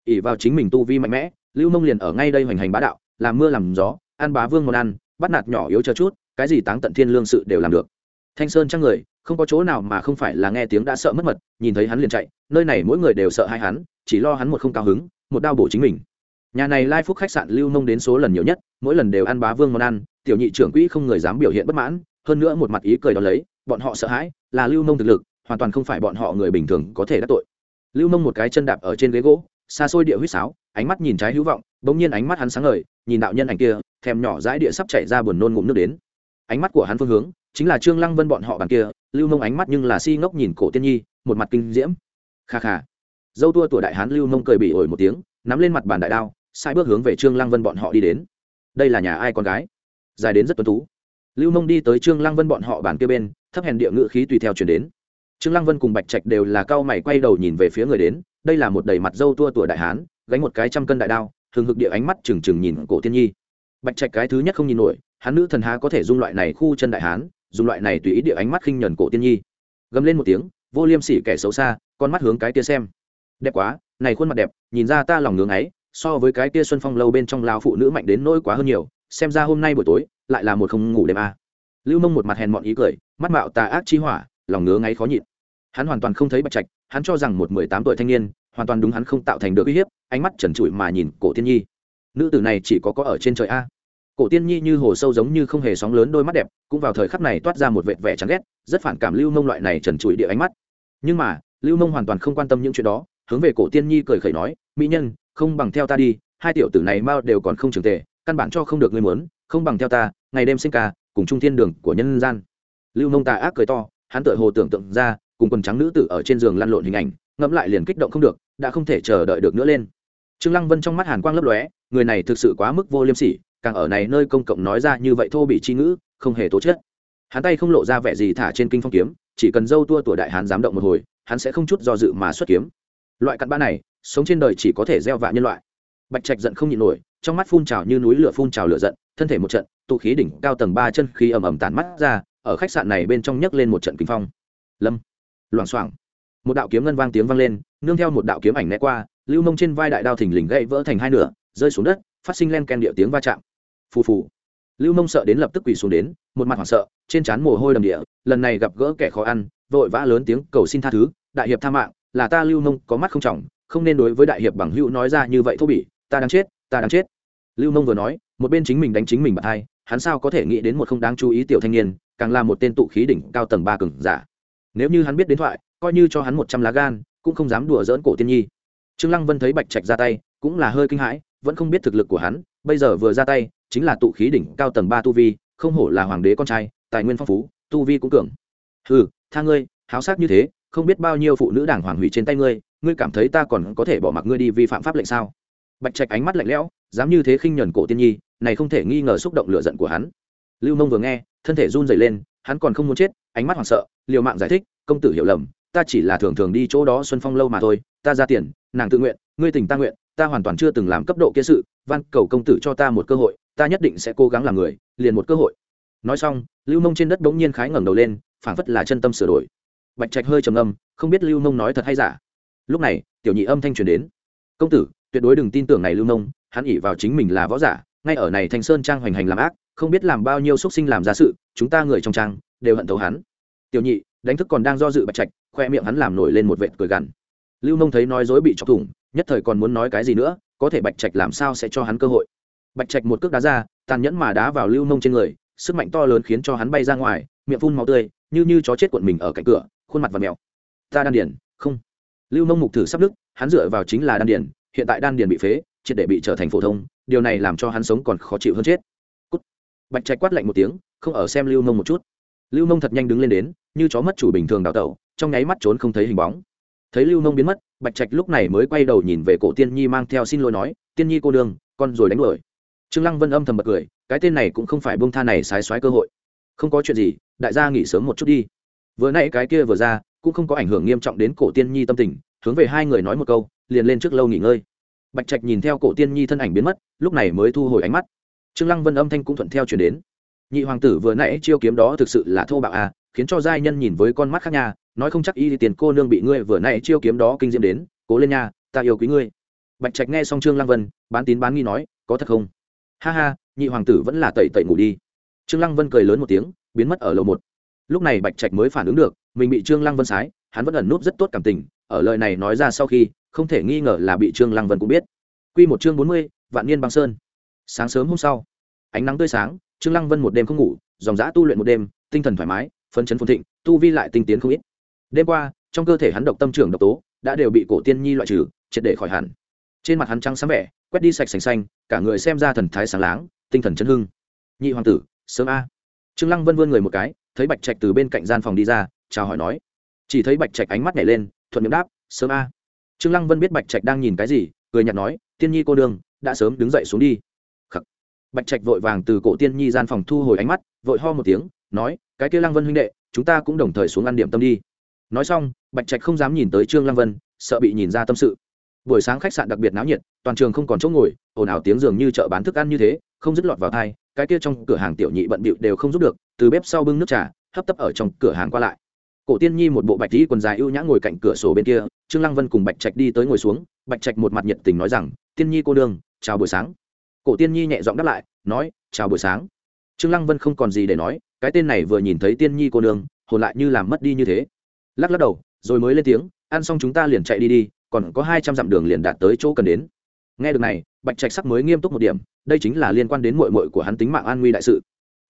Ỉ vào chính mình tu vi mạnh mẽ, lưu mông liền ở ngay đây hoành hành bá đạo, làm mưa làm gió, ăn bá vương món ăn, bắt nạt nhỏ yếu cho chút, cái gì táng tận thiên lương sự đều làm được. Thanh sơn trang người, không có chỗ nào mà không phải là nghe tiếng đã sợ mất mật, nhìn thấy hắn liền chạy, nơi này mỗi người đều sợ hai hắn, chỉ lo hắn một không cao hứng, một đau bổ chính mình nhà này lai phúc khách sạn lưu mông đến số lần nhiều nhất, mỗi lần đều ăn bá vương món ăn, tiểu nhị trưởng quỹ không người dám biểu hiện bất mãn, hơn nữa một mặt ý cười đón lấy, bọn họ sợ hãi, là lưu mông thực lực, hoàn toàn không phải bọn họ người bình thường có thể đắc tội. Lưu mông một cái chân đạp ở trên ghế gỗ, xa xôi địa huýt sáo, ánh mắt nhìn trái hữu vọng, bỗng nhiên ánh mắt hắn sáng ngời, nhìn đạo nhân ảnh kia, thèm nhỏ dãi địa sắp chạy ra buồn nôn ngụm nước đến. Ánh mắt của hắn phương hướng, chính là trương lăng vân bọn họ bàn kia, lưu mông ánh mắt nhưng là si ngốc nhìn cổ tiên nhi, một mặt kinh diễm. Kha kha. Dâu tua tuổi đại hán lưu mông cười bị ổi một tiếng, nắm lên mặt bàn đại đao sai bước hướng về trương lăng vân bọn họ đi đến. Đây là nhà ai con gái? Dài đến rất tuấn tú. Lưu mông đi tới trương lăng vân bọn họ bàn kia bên, thấp hèn địa ngự khí tùy theo chuyển đến. Trương lăng vân cùng bạch trạch đều là cao mày quay đầu nhìn về phía người đến, đây là một đầy mặt dâu tua tuổi đại hán, gánh một cái trăm cân đại đao thường hực địa ánh mắt trừng trừng nhìn cổ tiên nhi. Bạch trạch cái thứ nhất không nhìn nổi, hắn nữ thần há có thể dung loại này khu chân đại hán dùng loại này tùy ý địa ánh mắt khinh nhẫn cổ tiên nhi. Gầm lên một tiếng, vô liêm sỉ kẻ xấu xa, con mắt hướng cái kia xem. Đẹp quá, này khuôn mặt đẹp, nhìn ra ta lòng ngưỡng ấy so với cái kia xuân phong lâu bên trong lao phụ nữ mạnh đến nỗi quá hơn nhiều, xem ra hôm nay buổi tối, lại là một không ngủ đêm a. À. lưu mông một mặt hèn mọn ý cười, mắt mạo tà ác chi hỏa, lòng ngứa ngáy khó nhịn. Hắn hoàn toàn không thấy bạch trạch, hắn cho rằng một mười tám tuổi thanh niên, hoàn toàn đúng hắn không tạo thành được uy hiếp, ánh mắt trần trụi mà nhìn cổ tiên nhi. Nữ tử này chỉ có có ở trên trời a. Cổ tiên nhi như hồ sâu giống như không hề sóng lớn đôi mắt đẹp, cũng vào thời khắc này toát ra một vệt vẻ chán ghét, rất phản cảm lưu mông loại này trần trụi địa ánh mắt. Nhưng mà, lưu mông hoàn toàn không quan tâm những chuyện đó, hướng về cổ tiên nhi cười khẩy nói, mỹ nhân không bằng theo ta đi, hai tiểu tử này mao đều còn không trường tề, căn bản cho không được ngươi muốn, không bằng theo ta, ngày đêm sinh ca, cùng trung thiên đường của nhân gian. Lưu mông tà ác cười to, hắn tự hồ tưởng tượng ra, cùng quần trắng nữ tử ở trên giường lăn lộn hình ảnh, ngẫm lại liền kích động không được, đã không thể chờ đợi được nữa lên. Trương lăng vân trong mắt hàn quang lấp lóe, người này thực sự quá mức vô liêm sỉ, càng ở này nơi công cộng nói ra như vậy thô bị chi ngữ, không hề tố chất. Hắn tay không lộ ra vẻ gì thả trên kinh phong kiếm, chỉ cần dâu tua tuổi đại hán dám động một hồi, hắn sẽ không chút do dự mà xuất kiếm. Loại cặn bã này sống trên đời chỉ có thể gieo vạ nhân loại. Bạch trạch giận không nhịn nổi, trong mắt phun trào như núi lửa phun trào lửa giận, thân thể một trận, tụ khí đỉnh cao tầng ba chân khí ầm ầm tản mắt ra, ở khách sạn này bên trong nhấc lên một trận kinh phong. Lâm. Loảng xoảng. Một đạo kiếm ngân vang tiếng vang lên, nương theo một đạo kiếm ảnh né qua, lưu mông trên vai đại đao thình lình gãy vỡ thành hai nửa, rơi xuống đất, phát sinh len ken địa tiếng va chạm. Phù phù. Lưu mông sợ đến lập tức quỳ xuống đến, một mặt hoảng sợ, trên trán mồ hôi đầm địa, lần này gặp gỡ kẻ khó ăn, vội vã lớn tiếng cầu xin tha thứ, đại hiệp tha mạng, là ta lưu mông có mắt không trọng không nên đối với đại hiệp bằng hữu nói ra như vậy thô bỉ, ta đang chết, ta đang chết. Lưu mông vừa nói, một bên chính mình đánh chính mình bật hai, hắn sao có thể nghĩ đến một không đáng chú ý tiểu thanh niên, càng là một tên tụ khí đỉnh cao tầng ba cường giả. Nếu như hắn biết đến thoại, coi như cho hắn một trăm lá gan, cũng không dám đùa dỡn cổ tiên nhi. Trương lăng vân thấy bạch trạch ra tay, cũng là hơi kinh hãi, vẫn không biết thực lực của hắn, bây giờ vừa ra tay, chính là tụ khí đỉnh cao tầng ba tu vi, không hổ là hoàng đế con trai, tài nguyên phong phú, tu vi cũng cường. Ừ tha ngươi, háo sắc như thế, không biết bao nhiêu phụ nữ đảng hoàng hủy trên tay ngươi ngươi cảm thấy ta còn có thể bỏ mặc ngươi đi vi phạm pháp lệnh sao? Bạch trạch ánh mắt lạnh lẽo, dám như thế khinh nhẫn cổ tiên nhi, này không thể nghi ngờ xúc động lửa giận của hắn. Lưu mông vừa nghe, thân thể run rẩy lên, hắn còn không muốn chết, ánh mắt hoảng sợ, liều mạng giải thích, công tử hiểu lầm, ta chỉ là thường thường đi chỗ đó xuân phong lâu mà thôi, ta ra tiền, nàng tự nguyện, ngươi tình ta nguyện, ta hoàn toàn chưa từng làm cấp độ kia sự, van cầu công tử cho ta một cơ hội, ta nhất định sẽ cố gắng làm người, liền một cơ hội. Nói xong, lưu mông trên đất bỗng nhiên khái ngẩng đầu lên, phảng phất là chân tâm sửa đổi. Bạch trạch hơi trầm âm không biết lưu mông nói thật hay giả lúc này, tiểu nhị âm thanh truyền đến. Công tử, tuyệt đối đừng tin tưởng này lưu nông hắn ỉ vào chính mình là võ giả, ngay ở này thanh sơn trang hoành hành làm ác, không biết làm bao nhiêu x sinh làm ra sự, chúng ta người trong trang đều hận thấu hắn. Tiểu nhị, đánh thức còn đang do dự bạch trạch, khoe miệng hắn làm nổi lên một vệt cười gằn. Lưu nông thấy nói dối bị chọc thủng, nhất thời còn muốn nói cái gì nữa, có thể bạch trạch làm sao sẽ cho hắn cơ hội. Bạch trạch một cước đá ra, tàn nhẫn mà đá vào lưu nông trên người, sức mạnh to lớn khiến cho hắn bay ra ngoài, miệng phun màu tươi, như như chó chết cuộn mình ở cạnh cửa, khuôn mặt và mèo. Ta đan điền lưu mông mục thử sắp đức hắn dựa vào chính là đan điền, hiện tại đan điền bị phế, triệt để bị trở thành phổ thông, điều này làm cho hắn sống còn khó chịu hơn chết. Cút. bạch trạch quát lạnh một tiếng, không ở xem lưu mông một chút. Lưu mông thật nhanh đứng lên đến, như chó mất chủ bình thường đào tẩu, trong nháy mắt trốn không thấy hình bóng. Thấy lưu mông biến mất, bạch trạch lúc này mới quay đầu nhìn về cổ tiên nhi mang theo xin lỗi nói, tiên nhi cô đương con rồi đánh đuổi. Trương lăng vân âm thầm bật cười, cái tên này cũng không phải bông tha này sái xoái cơ hội. Không có chuyện gì, đại gia nghỉ sớm một chút đi. Vừa nãy cái kia vừa ra cũng không có ảnh hưởng nghiêm trọng đến cổ tiên nhi tâm tình, hướng về hai người nói một câu, liền lên trước lâu nghỉ ngơi. Bạch trạch nhìn theo cổ tiên nhi thân ảnh biến mất, lúc này mới thu hồi ánh mắt. Trương lăng vân âm thanh cũng thuận theo chuyển đến. Nhị hoàng tử vừa nãy chiêu kiếm đó thực sự là thô bạo à khiến cho giai nhân nhìn với con mắt khác nha, nói không chắc y tiền cô nương bị ngươi vừa nãy chiêu kiếm đó kinh diễm đến, cố lên nha, ta yêu quý ngươi. Bạch trạch nghe xong trương lăng vân, bán tín bán nghi nói, có thật không? Ha ha, nhị hoàng tử vẫn là tẩy tẩy ngủ đi. Trương lăng vân cười lớn một tiếng, biến mất ở lầu một. Lúc này bạch trạch mới phản ứng được mình bị trương lăng vân sái hắn vẫn ẩn núp rất tốt cảm tình ở lời này nói ra sau khi không thể nghi ngờ là bị trương lăng vân cũng biết. Quy một chương bốn mươi, vạn niên băng sơn. Sáng sớm hôm sau ánh nắng tươi sáng trương lăng vân một đêm không ngủ dòng dã tu luyện một đêm tinh thần thoải mái phấn chấn phồn thịnh tu vi lại tinh tiến không ít. Đêm qua trong cơ thể hắn độc tâm trưởng độc tố đã đều bị cổ tiên nhi loại trừ triệt để khỏi hẳn. Trên mặt hắn trắng sáng vẻ quét đi sạch sành xanh cả người xem ra thần thái sáng láng tinh thần chấn hưng. Nhị hoàng tử sớm a. Trương lăng vân vươn người một cái thấy bạch trạch từ bên cạnh gian phòng đi ra chào hỏi nói. Chỉ thấy bạch trạch ánh mắt nhảy lên, thuận miệng đáp, sớm a. Trương lăng vân biết bạch trạch đang nhìn cái gì, cười nhạt nói, tiên nhi cô đương, đã sớm đứng dậy xuống đi. Khắc. bạch trạch vội vàng từ cổ tiên nhi gian phòng thu hồi ánh mắt, vội ho một tiếng, nói, cái kia lăng vân huynh đệ, chúng ta cũng đồng thời xuống ăn điểm tâm đi. Nói xong, bạch trạch không dám nhìn tới trương lăng vân, sợ bị nhìn ra tâm sự. Buổi sáng khách sạn đặc biệt náo nhiệt, toàn trường không còn chỗ ngồi, ồn ào tiếng dường như chợ bán thức ăn như thế, không dứt lọt vào thai cái kia trong cửa hàng tiểu nhị bận bịu đều không giúp được, từ bếp sau bưng nước trà, hấp tấp ở trong cửa hàng qua lại cổ tiên nhi một bộ bạch tí quần dài ưu nhã ngồi cạnh cửa sổ bên kia, trương lăng vân cùng bạch trạch đi tới ngồi xuống, bạch trạch một mặt nhiệt tình nói rằng, tiên nhi cô đương chào buổi sáng. Cổ tiên nhi nhẹ giọng đáp lại, nói, chào buổi sáng. Trương lăng vân không còn gì để nói, cái tên này vừa nhìn thấy tiên nhi cô đương hồn lại như làm mất đi như thế. Lắc lắc đầu, rồi mới lên tiếng, ăn xong chúng ta liền chạy đi đi, còn có hai trăm dặm đường liền đạt tới chỗ cần đến. Nghe được này, bạch trạch sắc mới nghiêm túc một điểm, đây chính là liên quan đến mội mội của hắn tính mạng an nguy đại sự.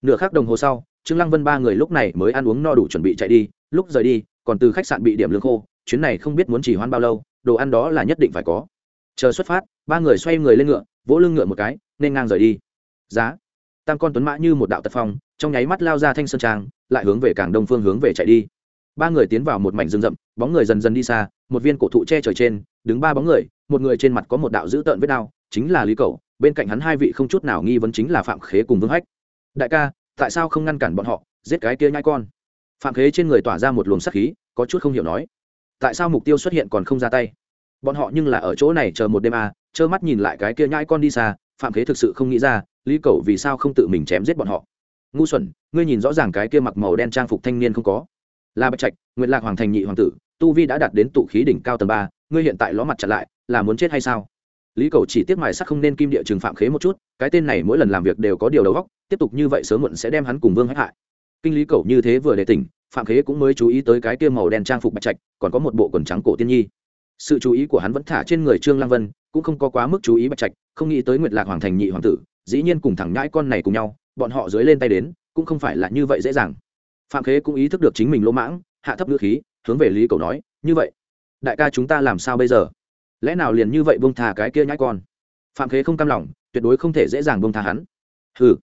Nửa khắc đồng hồ sau, trương lăng vân ba người lúc này mới ăn uống no đủ chuẩn bị chạy đi lúc rời đi, còn từ khách sạn bị điểm lương khô, chuyến này không biết muốn chỉ hoan bao lâu, đồ ăn đó là nhất định phải có. Chờ xuất phát, ba người xoay người lên ngựa, vỗ lưng ngựa một cái, nên ngang rời đi. Giá. Tam con tuấn mã như một đạo tật phong, trong nháy mắt lao ra thanh sơn trang, lại hướng về cảng đông phương hướng về chạy đi. Ba người tiến vào một mảnh rừng rậm, bóng người dần dần đi xa, một viên cổ thụ che trời trên, đứng ba bóng người, một người trên mặt có một đạo dữ tợn vết đao chính là lý cầu bên cạnh hắn hai vị không chút nào nghi vấn chính là phạm khế cùng vương hách. Đại ca, tại sao không ngăn cản bọn họ, giết cái kia nhai con? Phạm khế trên người tỏa ra một luồng sắc khí, có chút không hiểu nói, tại sao mục tiêu xuất hiện còn không ra tay? Bọn họ nhưng là ở chỗ này chờ một đêm à trơ mắt nhìn lại cái kia nhãi con đi xa, phạm khế thực sự không nghĩ ra, lý cầu vì sao không tự mình chém giết bọn họ? Ngu xuẩn, ngươi nhìn rõ ràng cái kia mặc màu đen trang phục thanh niên không có? Là bạch trạch nguyện lạc hoàng thành nhị hoàng tử, tu vi đã đạt đến tụ khí đỉnh cao tầng ba, ngươi hiện tại ló mặt chặt lại, là muốn chết hay sao? Lý cầu chỉ tiếc mài sắc không nên kim địa trừng phạm khế một chút, cái tên này mỗi lần làm việc đều có điều đầu góc tiếp tục như vậy sớm muộn sẽ đem hắn cùng vương hãy hại kinh lý cậu như thế vừa để tỉnh, phạm khế cũng mới chú ý tới cái kia màu đen trang phục bạch trạch, còn có một bộ quần trắng cổ tiên nhi. Sự chú ý của hắn vẫn thả trên người trương lăng vân, cũng không có quá mức chú ý bạch trạch, không nghĩ tới nguyệt lạc hoàng thành nhị hoàng tử, dĩ nhiên cùng thẳng nhãi con này cùng nhau, bọn họ dưới lên tay đến, cũng không phải là như vậy dễ dàng. Phạm khế cũng ý thức được chính mình lỗ mãng, hạ thấp ngữ khí, hướng về lý cầu nói, như vậy, đại ca chúng ta làm sao bây giờ? Lẽ nào liền như vậy bông thà cái kia nhãi con? Phạm khế không cam lòng, tuyệt đối không thể dễ dàng bông thả hắn. Hừ.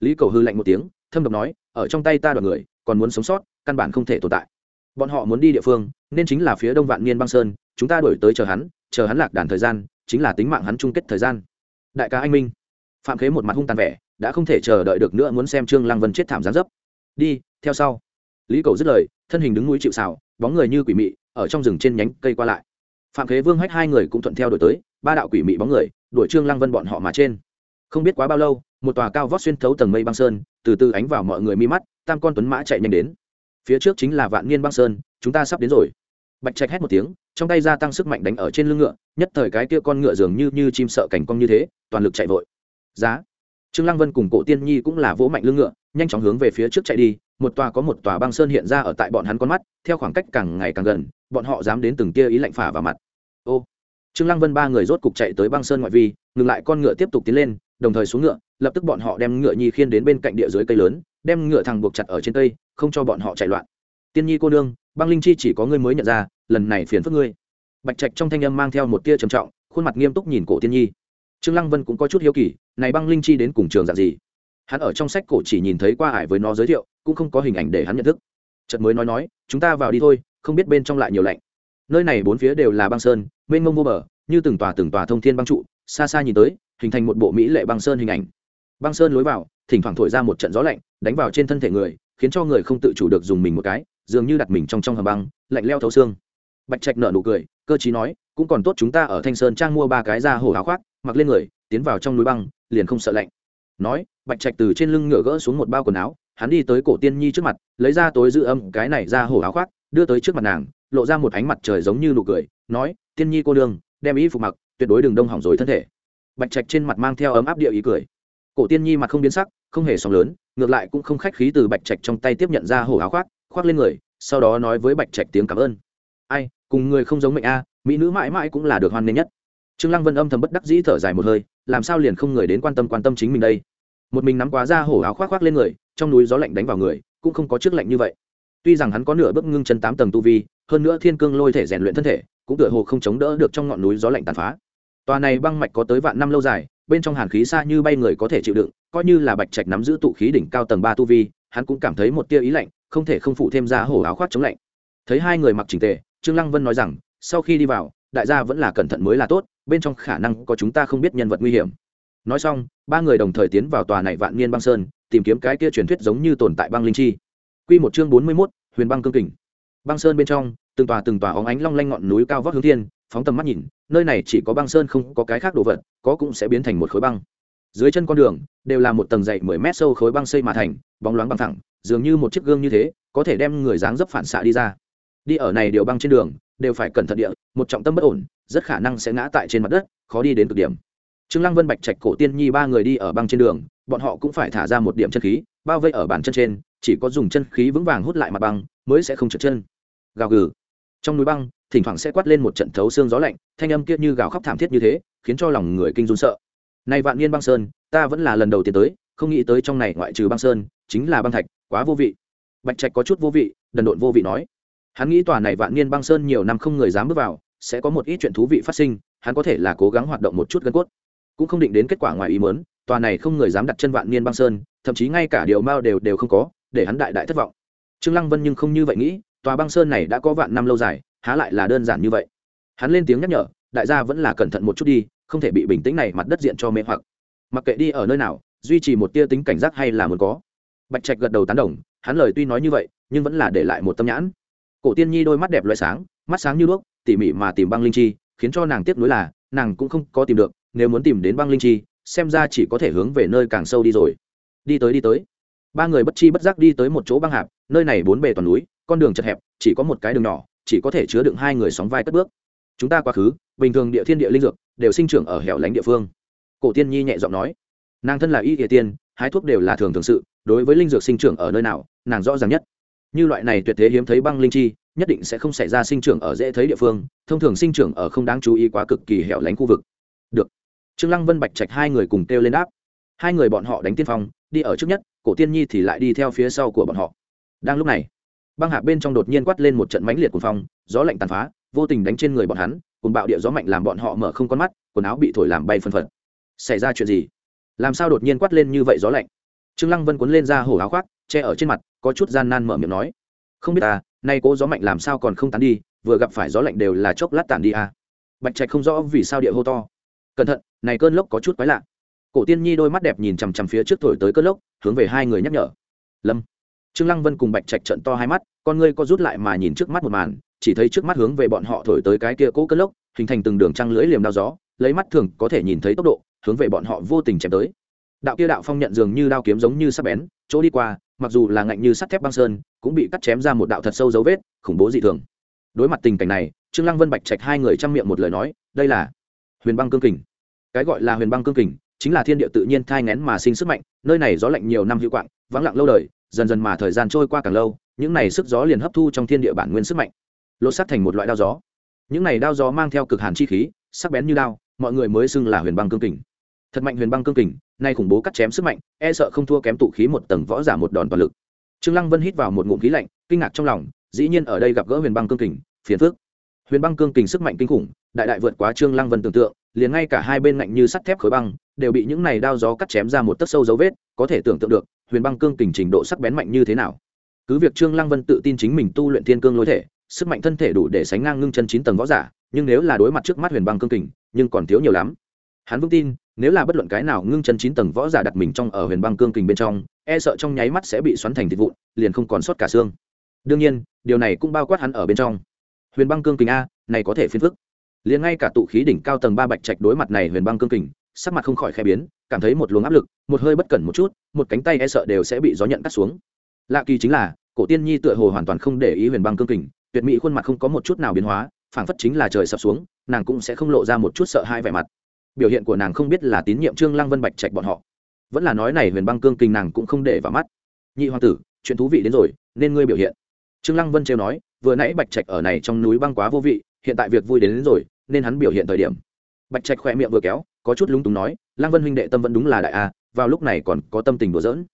Lý cầu hư lạnh một tiếng thâm độc nói, ở trong tay ta đoàn người, còn muốn sống sót, căn bản không thể tồn tại. Bọn họ muốn đi địa phương, nên chính là phía đông vạn niên băng sơn, chúng ta đổi tới chờ hắn chờ hắn lạc đàn thời gian, chính là tính mạng hắn chung kết thời gian. Đại ca anh minh, phạm khế một mặt hung tàn vẻ, đã không thể chờ đợi được nữa muốn xem trương lăng vân chết thảm gián dấp. Đi, theo sau. Lý cầu dứt lời, thân hình đứng núi chịu xào bóng người như quỷ mị, ở trong rừng trên nhánh cây qua lại. Phạm khế vương hách hai người cũng thuận theo đổi tới, ba đạo quỷ mị bóng người, đuổi trương lăng vân bọn họ mà trên. Không biết quá bao lâu một tòa cao vót xuyên thấu tầng mây băng sơn, từ từ ánh vào mọi người mi mắt, tam con tuấn mã chạy nhanh đến. Phía trước chính là vạn niên băng sơn, chúng ta sắp đến rồi. Bạch trạch hét một tiếng, trong tay gia tăng sức mạnh đánh ở trên lưng ngựa, nhất thời cái kia con ngựa dường như như chim sợ cảnh cong như thế, toàn lực chạy vội. Giá. Trương lăng vân cùng cổ tiên nhi cũng là vỗ mạnh lưng ngựa, nhanh chóng hướng về phía trước chạy đi, một tòa có một tòa băng sơn hiện ra ở tại bọn hắn con mắt, theo khoảng cách càng ngày càng gần, bọn họ dám đến từng kia ý lạnh phả vào mặt. Ô trương lăng vân ba người rốt cục chạy tới băng sơn ngoại vi, ngừng lại con ngựa tiếp tục tiến lên, đồng thời xuống ngựa, lập tức bọn họ đem ngựa nhi khiên đến bên cạnh địa dưới cây lớn, đem ngựa thằng buộc chặt ở trên cây, không cho bọn họ chạy loạn. Tiên nhi cô nương, băng linh chi chỉ có ngươi mới nhận ra, lần này phiền phức ngươi. Bạch trạch trong thanh âm mang theo một tia trầm trọng, khuôn mặt nghiêm túc nhìn cổ tiên nhi. Trương lăng vân cũng có chút hiếu kỳ, này băng linh chi đến cùng trường dạng gì? Hắn ở trong sách cổ chỉ nhìn thấy qua ải với nó giới thiệu, cũng không có hình ảnh để hắn nhận thức. Chợt mới nói nói, chúng ta vào đi thôi, không biết bên trong lại nhiều lạnh nơi này bốn phía đều là băng sơn, mênh mông vô bờ, như từng tòa từng tòa thông thiên băng trụ, xa xa nhìn tới, hình thành một bộ mỹ lệ băng sơn hình ảnh. Băng sơn lối vào, thỉnh thoảng thổi ra một trận gió lạnh, đánh vào trên thân thể người, khiến cho người không tự chủ được dùng mình một cái, dường như đặt mình trong trong hầm băng, lạnh leo thấu xương. Bạch trạch nở nụ cười, cơ chí nói, cũng còn tốt chúng ta ở thanh sơn trang mua ba cái da hổ áo khoác, mặc lên người, tiến vào trong núi băng, liền không sợ lạnh. Nói, bạch trạch từ trên lưng ngựa gỡ xuống một bao quần áo, hắn đi tới cổ tiên nhi trước mặt, lấy ra tối giữ âm cái này ra hổ áo khoác, đưa tới trước mặt nàng lộ ra một ánh mặt trời giống như nụ cười, nói, tiên nhi cô đương đem ý phục mặc, tuyệt đối đừng đông hỏng rồi thân thể. Bạch trạch trên mặt mang theo ấm áp địa ý cười. Cổ tiên nhi mặt không biến sắc, không hề sóng lớn, ngược lại cũng không khách khí từ bạch trạch trong tay tiếp nhận ra hổ áo khoác khoác lên người, sau đó nói với bạch trạch tiếng cảm ơn. Ai, cùng người không giống mệnh a à, mỹ nữ mãi mãi cũng là được hoan nghênh nhất. Trương lăng vân âm thầm bất đắc dĩ thở dài một hơi, làm sao liền không người đến quan tâm quan tâm chính mình đây? Một mình nắm quá ra hổ áo khoác khoác lên người, trong núi gió lạnh đánh vào người, cũng không có trước lạnh như vậy. Tuy rằng hắn có nửa bước ngưng chân tám tầng tu vi hơn nữa thiên cương lôi thể rèn luyện thân thể cũng tựa hồ không chống đỡ được trong ngọn núi gió lạnh tàn phá. Tòa này băng mạch có tới vạn năm lâu dài bên trong hàn khí xa như bay người có thể chịu đựng coi như là bạch trạch nắm giữ tụ khí đỉnh cao tầng ba tu vi hắn cũng cảm thấy một tia ý lạnh không thể không phụ thêm ra hổ áo khoác chống lạnh. Thấy hai người mặc chỉnh tề trương lăng vân nói rằng sau khi đi vào đại gia vẫn là cẩn thận mới là tốt bên trong khả năng có chúng ta không biết nhân vật nguy hiểm. Nói xong ba người đồng thời tiến vào tòa này vạn niên băng sơn tìm kiếm cái kia truyền thuyết giống như tồn tại băng linh chi. Quy một chương bốn mươi 41, huyền băng cương kình. Băng sơn bên trong từng tòa từng tòa óng ánh long lanh ngọn núi cao vóc hướng thiên, phóng tầm mắt nhìn, nơi này chỉ có băng sơn không có cái khác đồ vật, có cũng sẽ biến thành một khối băng. Dưới chân con đường, đều là một tầng dày mười mét sâu khối băng xây mà thành, bóng loáng băng thẳng, dường như một chiếc gương như thế, có thể đem người dáng dấp phản xạ đi ra. Đi ở này điều băng trên đường, đều phải cẩn thận địa, một trọng tâm bất ổn, rất khả năng sẽ ngã tại trên mặt đất, khó đi đến cực điểm. Trương lăng vân, bạch trạch, cổ tiên nhi ba người đi ở băng trên đường, bọn họ cũng phải thả ra một điểm chân khí, bao vây ở bàn chân trên, chỉ có dùng chân khí vững vàng hút lại mặt băng, mới sẽ không trượt chân. Gào gừ trong núi băng, thỉnh thoảng sẽ quát lên một trận thấu xương gió lạnh, thanh âm kia như gào khóc thảm thiết như thế, khiến cho lòng người kinh run sợ. Này vạn niên băng sơn, ta vẫn là lần đầu tiên tới, không nghĩ tới trong này ngoại trừ băng sơn, chính là băng thạch, quá vô vị. Bạch trạch có chút vô vị, đần độn vô vị nói. Hắn nghĩ tòa này vạn niên băng sơn nhiều năm không người dám bước vào, sẽ có một ít chuyện thú vị phát sinh, hắn có thể là cố gắng hoạt động một chút gân cốt. Cũng không định đến kết quả ngoài ý muốn, tòa này không người dám đặt chân vạn niên băng sơn, thậm chí ngay cả điều mao đều đều không có, để hắn đại đại thất vọng. Trương lăng vân nhưng không như vậy nghĩ tòa băng sơn này đã có vạn năm lâu dài, há lại là đơn giản như vậy. Hắn lên tiếng nhắc nhở, đại gia vẫn là cẩn thận một chút đi, không thể bị bình tĩnh này mặt đất diện cho mê hoặc. Mặc kệ đi ở nơi nào, duy trì một tia tính cảnh giác hay là muốn có. Bạch trạch gật đầu tán đồng, hắn lời tuy nói như vậy, nhưng vẫn là để lại một tâm nhãn. Cổ tiên nhi đôi mắt đẹp loại sáng, mắt sáng như đuốc, tỉ mỉ mà tìm băng linh chi, khiến cho nàng tiếc nuối là, nàng cũng không có tìm được, nếu muốn tìm đến băng linh chi, xem ra chỉ có thể hướng về nơi càng sâu đi rồi. Đi tới đi tới. Ba người bất chi bất giác đi tới một chỗ băng hạp, nơi này bốn bề toàn núi con đường chật hẹp, chỉ có một cái đường nhỏ, chỉ có thể chứa đựng hai người sóng vai cất bước. Chúng ta quá khứ, bình thường địa thiên địa linh dược, đều sinh trưởng ở hẻo lánh địa phương. Cổ tiên nhi nhẹ giọng nói. Nàng thân là y địa tiên, hái thuốc đều là thường thường sự, đối với linh dược sinh trưởng ở nơi nào, nàng rõ ràng nhất. Như loại này tuyệt thế hiếm thấy băng linh chi, nhất định sẽ không xảy ra sinh trưởng ở dễ thấy địa phương, thông thường sinh trưởng ở không đáng chú ý quá cực kỳ hẻo lánh khu vực. Được. Trương lăng vân bạch trạch hai người cùng kêu lên đáp. Hai người bọn họ đánh tiên phong, đi ở trước nhất, cổ tiên nhi thì lại đi theo phía sau của bọn họ. Đang lúc này băng hạ bên trong đột nhiên quát lên một trận mãnh liệt cuồng phong, gió lạnh tàn phá, vô tình đánh trên người bọn hắn cùng bạo địa gió mạnh làm bọn họ mở không con mắt, quần áo bị thổi làm bay phân phật. Xảy ra chuyện gì? Làm sao đột nhiên quát lên như vậy gió lạnh? Trương lăng vân cuốn lên ra hổ áo khoác, che ở trên mặt, có chút gian nan mở miệng nói, không biết ta nay cố gió mạnh làm sao còn không tán đi, vừa gặp phải gió lạnh đều là chốc lát tản đi à. bạch trạch không rõ vì sao địa hô to. Cẩn thận, này cơn lốc có chút quái lạ. Cổ tiên nhi đôi mắt đẹp nhìn chằm chằm phía trước thổi tới cơn lốc, hướng về hai người nhắc nhở. Lâm trương lăng vân cùng bạch trạch trận to hai mắt, con ngươi co rút lại mà nhìn trước mắt một màn, chỉ thấy trước mắt hướng về bọn họ thổi tới cái kia cố cơn lốc, hình thành từng đường trăng lưỡi liềm đao gió, lấy mắt thường có thể nhìn thấy tốc độ, hướng về bọn họ vô tình chém tới. Đạo kia đạo phong nhận dường như đao kiếm giống như sắc bén, chỗ đi qua, mặc dù là ngạnh như sắt thép băng sơn, cũng bị cắt chém ra một đạo thật sâu dấu vết, khủng bố dị thường. Đối mặt tình cảnh này, trương lăng vân, bạch trạch hai người chăm miệng một lời nói, đây là huyền băng cương kình. Cái gọi là huyền băng cương kình chính là thiên địa tự nhiên thai ngén mà sinh sức mạnh, nơi này gió lạnh nhiều năm hữu quạng, vắng lặng lâu đời dần dần mà thời gian trôi qua càng lâu, những này sức gió liền hấp thu trong thiên địa bản nguyên sức mạnh, lột sắt thành một loại đao gió. Những này đao gió mang theo cực hàn chi khí, sắc bén như đao, mọi người mới xưng là huyền băng cương kình. Thật mạnh huyền băng cương kình, nay khủng bố cắt chém sức mạnh e sợ không thua kém tụ khí một tầng võ giả một đòn toàn lực. Trương lăng vân hít vào một ngụm khí lạnh, kinh ngạc trong lòng, dĩ nhiên ở đây gặp gỡ huyền băng cương kình, phiền phức. huyền băng cương kình sức mạnh kinh khủng, đại đại vượt quá trương lăng vân tưởng tượng, liền ngay cả hai bên ngạnh như sắt thép khối băng, đều bị những này đao gió cắt chém ra một tấc sâu dấu vết, có thể tưởng tượng được huyền băng cương kình trình độ sắc bén mạnh như thế nào? Cứ việc trương lăng vân tự tin chính mình tu luyện thiên cương lối thể, sức mạnh thân thể đủ để sánh ngang ngưng chân chín tầng võ giả, nhưng nếu là đối mặt trước mắt huyền băng cương kình, nhưng còn thiếu nhiều lắm. Hắn vững tin, nếu là bất luận cái nào ngưng chân chín tầng võ giả đặt mình trong ở huyền băng cương kình bên trong e sợ trong nháy mắt sẽ bị xoắn thành thịt vụn, liền không còn sót cả xương. Đương nhiên, điều này cũng bao quát hắn ở bên trong. Huyền băng cương kình a, này có thể phiền phức. Liền ngay cả tụ khí đỉnh cao tầng ba bạch trạch đối mặt này huyền băng cương kình sắc mặt không khỏi khẽ biến cảm thấy một luồng áp lực một hơi bất cẩn một chút một cánh tay e sợ đều sẽ bị gió nhận cắt xuống. Lạ kỳ chính là cổ tiên nhi tựa hồ hoàn toàn không để ý huyền băng cương kình tuyệt mỹ khuôn mặt không có một chút nào biến hóa phảng phất chính là trời sập xuống nàng cũng sẽ không lộ ra một chút sợ hãi vẻ mặt. Biểu hiện của nàng không biết là tín nhiệm trương lăng vân bạch trạch bọn họ. Vẫn là nói này huyền băng cương kình nàng cũng không để vào mắt. Nhị hoàng tử chuyện thú vị đến rồi nên ngươi biểu hiện. Trương lăng vân trêu nói vừa nãy bạch trạch ở này trong núi băng quá vô vị hiện tại việc vui đến, đến rồi nên hắn biểu hiện thời điểm. Bạch trạch khỏe miệng vừa kéo có chút lúng túng nói, lăng vân huynh đệ tâm vẫn đúng là đại a, vào lúc này còn có tâm tình đùa giỡn.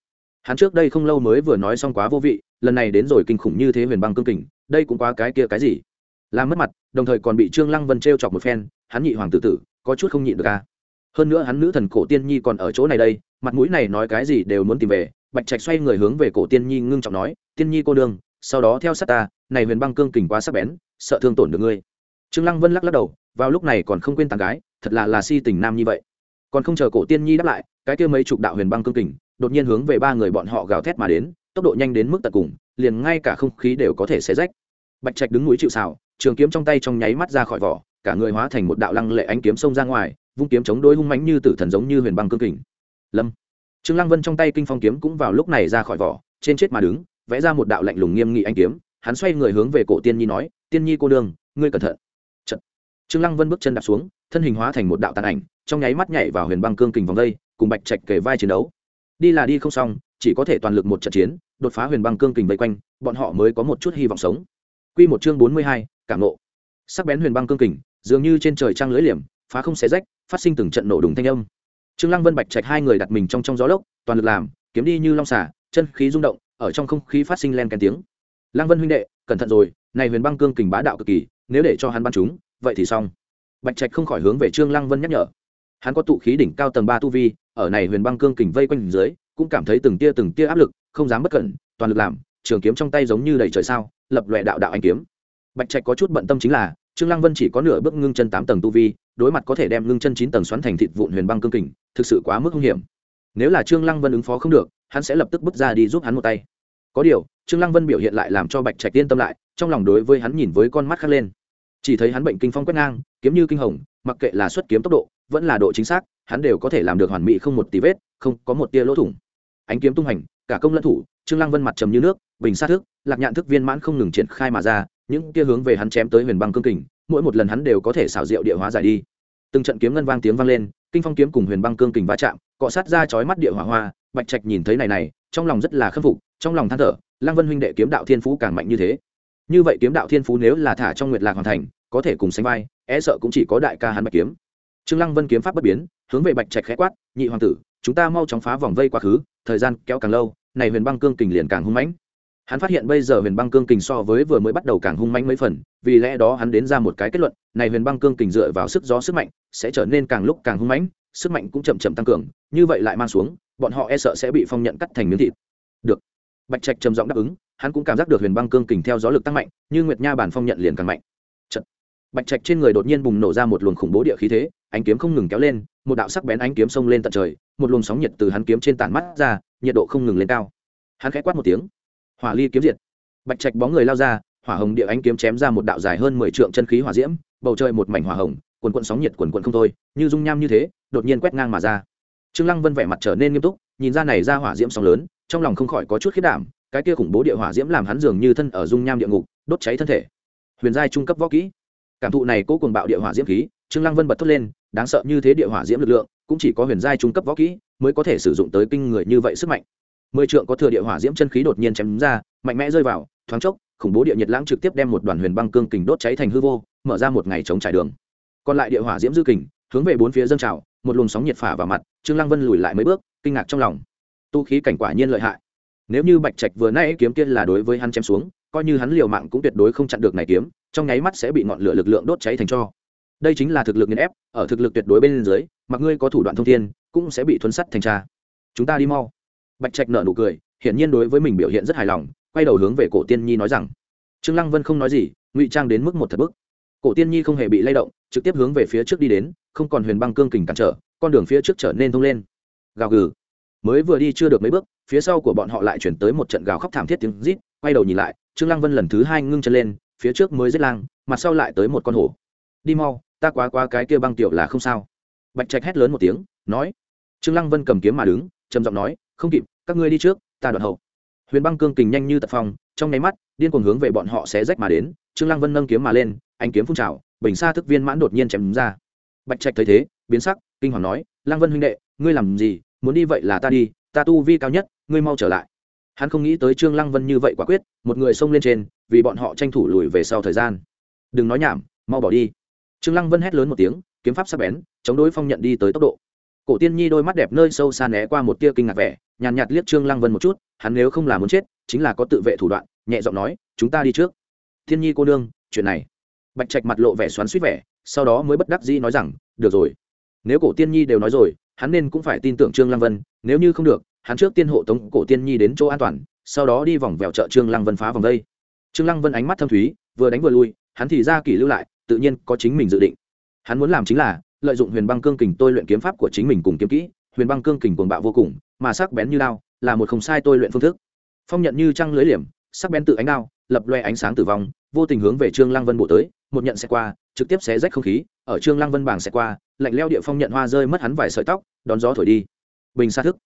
Hắn trước đây không lâu mới vừa nói xong quá vô vị, lần này đến rồi kinh khủng như thế huyền băng cương kình, đây cũng quá cái kia cái gì? Làm mất mặt, đồng thời còn bị trương lăng vân trêu chọc một phen, hắn nhị hoàng tử tử, có chút không nhịn được a. Hơn nữa hắn nữ thần cổ tiên nhi còn ở chỗ này đây, mặt mũi này nói cái gì đều muốn tìm về, bạch trạch xoay người hướng về cổ tiên nhi ngưng trọng nói, tiên nhi cô đương sau đó theo sát ta, này huyền băng cương kình quá sắc bén, sợ thương tổn được ngươi. Trương lăng vân lắc lắc đầu, vào lúc này còn không quên tàn gái thật là là si tình nam như vậy. Còn không chờ cổ tiên nhi đáp lại cái kia mấy chục đạo huyền băng cương kình đột nhiên hướng về ba người bọn họ gào thét mà đến tốc độ nhanh đến mức tận cùng liền ngay cả không khí đều có thể xé rách. Bạch trạch đứng núi chịu xào trường kiếm trong tay trong nháy mắt ra khỏi vỏ cả người hóa thành một đạo lăng lệ ánh kiếm xông ra ngoài vung kiếm chống đối hung mánh như tử thần giống như huyền băng cương kình. Lâm. Trương lăng vân trong tay kinh phong kiếm cũng vào lúc này ra khỏi vỏ trên chết mà đứng vẽ ra một đạo lạnh lùng nghiêm nghị anh kiếm hắn xoay người hướng về cổ tiên nhi nói tiên nhi cô đường, ngươi cẩn thận. Trật trương lăng vân bước chân đạp xuống thân hình hóa thành một đạo tàn ảnh trong nháy mắt nhảy vào huyền băng cương kình vòng đây cùng bạch trạch kề vai chiến đấu. Đi là đi không xong chỉ có thể toàn lực một trận chiến đột phá huyền băng cương kình vây quanh bọn họ mới có một chút hy vọng sống. Quy một chương bốn mươi hai, cảm nộ sắc bén huyền băng cương kình dường như trên trời trăng lưới liềm phá không xé rách phát sinh từng trận nổ đùng thanh âm. Trương lăng vân bạch trạch hai người đặt mình trong trong gió lốc toàn lực làm kiếm đi như long xả chân khí rung động ở trong không khí phát sinh len kèn tiếng. Lăng vân huynh đệ cẩn thận rồi này huyền băng cương kình bá đạo cực kỳ nếu để cho hắn bắn chúng vậy thì xong bạch trạch không khỏi hướng về trương lăng vân nhắc nhở. Hắn có tụ khí đỉnh cao tầng ba tu vi, ở này huyền băng cương kình vây quanh dưới, cũng cảm thấy từng tia từng tia áp lực, không dám bất cẩn, toàn lực làm, trường kiếm trong tay giống như đầy trời sao, lập loè đạo đạo anh kiếm. Bạch trạch có chút bận tâm chính là, trương lăng vân chỉ có nửa bước ngưng chân tám tầng tu vi, đối mặt có thể đem ngưng chân chín tầng xoắn thành thịt vụn huyền băng cương kình, thực sự quá mức hung hiểm. Nếu là trương lăng vân ứng phó không được, hắn sẽ lập tức bước ra đi giúp hắn một tay. Có điều, trương lăng vân biểu hiện lại làm cho bạch trạch yên tâm lại, trong lòng đối với hắn nhìn với con mắt khác lên chỉ thấy hắn bệnh kinh phong quét ngang, kiếm như kinh hồng, mặc kệ là xuất kiếm tốc độ, vẫn là độ chính xác, hắn đều có thể làm được hoàn mỹ không một tí vết, không có một tia lỗ thủng. Ánh kiếm tung hành, cả công lẫn thủ, trương lăng vân mặt trầm như nước, bình sát thức, lạc nhạn thức viên mãn không ngừng triển khai mà ra, những kia hướng về hắn chém tới huyền băng cương kình, mỗi một lần hắn đều có thể xảo diệu địa hóa giải đi. Từng trận kiếm ngân vang tiếng vang lên, kinh phong kiếm cùng huyền băng cương kình va chạm, cọ sát ra chói mắt địa hỏa hoa, bạch trạch nhìn thấy này này, trong lòng rất là khâm phục, trong lòng than thở, lăng vân huynh đệ kiếm đạo thiên phú càng mạnh như thế như vậy kiếm đạo thiên phú nếu là thả trong nguyệt lạc hoàn thành, có thể cùng sánh vai e sợ cũng chỉ có đại ca hắn bạch kiếm. Trương lăng vân kiếm pháp bất biến, hướng về bạch trạch khẽ quát, nhị hoàng tử, chúng ta mau chóng phá vòng vây quá khứ, thời gian kéo càng lâu, này huyền băng cương kình liền càng hung mãnh. Hắn phát hiện bây giờ huyền băng cương kình so với vừa mới bắt đầu càng hung mãnh mấy phần, vì lẽ đó hắn đến ra một cái kết luận, này huyền băng cương kình dựa vào sức gió sức mạnh, sẽ trở nên càng lúc càng hung mãnh, sức mạnh cũng chậm chậm tăng cường, như vậy lại mang xuống, bọn họ e sợ sẽ bị phong nhận cắt thành miếng thịt. Được. Bạch trạch trầm giọng đáp ứng hắn cũng cảm giác được huyền băng cương kình theo gió lực tăng mạnh, như nguyệt nha bản phong nhận liền càng mạnh. Chật. bạch trạch trên người đột nhiên bùng nổ ra một luồng khủng bố địa khí thế, ánh kiếm không ngừng kéo lên, một đạo sắc bén ánh kiếm xông lên tận trời, một luồng sóng nhiệt từ hắn kiếm trên tản mắt ra, nhiệt độ không ngừng lên cao. Hắn khẽ quát một tiếng, hỏa ly kiếm diệt! Bạch trạch bóng người lao ra, hỏa hồng địa ánh kiếm chém ra một đạo dài hơn mười trượng chân khí hỏa diễm, bầu trời một mảnh hỏa hồng quần quận sóng nhiệt quần quận không thôi, như dung nham như thế, đột nhiên quét ngang mà ra. Trương lăng vân vẻ mặt trở nên nghiêm túc, nhìn ra này ra hỏa diễm sóng lớn, trong lòng không khỏi có chút khiết đảm cái kia khủng bố địa hỏa diễm làm hắn dường như thân ở dung nham địa ngục, đốt cháy thân thể. Huyền giai trung cấp võ kỹ. Cảm thụ này cố cùng bạo địa hỏa diễm khí, trương lăng vân bật thốt lên, đáng sợ như thế địa hỏa diễm lực lượng, cũng chỉ có huyền giai trung cấp võ kỹ mới có thể sử dụng tới kinh người như vậy sức mạnh. Mười trượng có thừa địa hỏa diễm chân khí đột nhiên chém ra, mạnh mẽ rơi vào, thoáng chốc, khủng bố địa nhiệt lãng trực tiếp đem một đoàn huyền băng cương kình đốt cháy thành hư vô, mở ra một ngày chống trải đường. Còn lại địa hỏa diễm dư kình, hướng về bốn phía dâng trào, một luồng sóng nhiệt phả vào mặt, trương lăng vân lùi lại mấy bước, kinh ngạc trong lòng. Tu khí cảnh quả nhiên lợi hại nếu như bạch trạch vừa nãy kiếm kia là đối với hắn chém xuống, coi như hắn liều mạng cũng tuyệt đối không chặn được này kiếm, trong nháy mắt sẽ bị ngọn lửa lực lượng đốt cháy thành cho. Đây chính là thực lực nghiền ép, ở thực lực tuyệt đối bên dưới, mặc ngươi có thủ đoạn thông thiên, cũng sẽ bị thuấn sắt thành tra chúng ta đi mau. Bạch trạch nợ nụ cười, hiển nhiên đối với mình biểu hiện rất hài lòng, quay đầu hướng về cổ tiên nhi nói rằng, trương lăng vân không nói gì, ngụy trang đến mức một thật bức. Cổ tiên nhi không hề bị lay động, trực tiếp hướng về phía trước đi đến, không còn huyền băng cương kình cản trở, con đường phía trước trở nên thông lên. Gào gừ. Mới vừa đi chưa được mấy bước phía sau của bọn họ lại chuyển tới một trận gào khóc thảm thiết tiếng rít, quay đầu nhìn lại, trương lăng vân lần thứ hai ngưng chân lên, phía trước mới giết lang, mặt sau lại tới một con hổ. Đi mau, ta quá quá cái kia băng tiểu là không sao. Bạch trạch hét lớn một tiếng, nói. Trương lăng vân cầm kiếm mà đứng, trầm giọng nói, không kịp, các ngươi đi trước, ta đoạn hậu. Huyền băng cương kình nhanh như tật phong, trong nháy mắt, điên cuồng hướng về bọn họ sẽ rách mà đến, trương lăng vân nâng kiếm mà lên anh kiếm phun trào, bình xa thức viên mãn đột nhiên chém ra. Bạch trạch thấy thế, biến sắc, kinh hoàng nói, lăng vân huynh đệ, ngươi làm gì? Muốn đi vậy là ta đi ta tu vi cao nhất ngươi mau trở lại. Hắn không nghĩ tới trương lăng vân như vậy quả quyết một người xông lên trên vì bọn họ tranh thủ lùi về sau thời gian. Đừng nói nhảm mau bỏ đi. Trương lăng vân hét lớn một tiếng kiếm pháp sắc bén chống đối phong nhận đi tới tốc độ. Cổ tiên nhi đôi mắt đẹp nơi sâu xa né qua một tia kinh ngạc vẻ nhàn nhạt, liếc trương lăng vân một chút hắn nếu không là muốn chết chính là có tự vệ thủ đoạn nhẹ giọng nói chúng ta đi trước. Thiên nhi cô đương chuyện này. Bạch trạch mặt lộ vẻ xoắn suýt vẻ sau đó mới bất đắc dĩ nói rằng được rồi. Nếu cổ tiên nhi đều nói rồi hắn nên cũng phải tin tưởng trương lăng vân, nếu như không được, hắn trước tiên hộ tống cổ tiên nhi đến chỗ an toàn, sau đó đi vòng vèo chợ trương lăng vân phá vòng đây. Trương lăng vân ánh mắt thâm thúy, vừa đánh vừa lui, hắn thì ra kỷ lưu lại, tự nhiên có chính mình dự định. Hắn muốn làm chính là, lợi dụng huyền băng cương kình tôi luyện kiếm pháp của chính mình cùng kiếm kỹ. Huyền băng cương kình cuồng bạo vô cùng, mà sắc bén như lao là một không sai tôi luyện phương thức. Phong nhận như trăng lưới liềm, sắc bén tự ánh đao, lập loe ánh sáng tử vong, vô tình hướng về trương lăng vân bộ tới, một nhận sẽ qua, trực tiếp xé rách không khí, ở trương lăng vân bảng sẽ qua lạnh leo địa phong nhận hoa rơi mất hắn vài sợi tóc, đón gió thổi đi. Bình xa thức,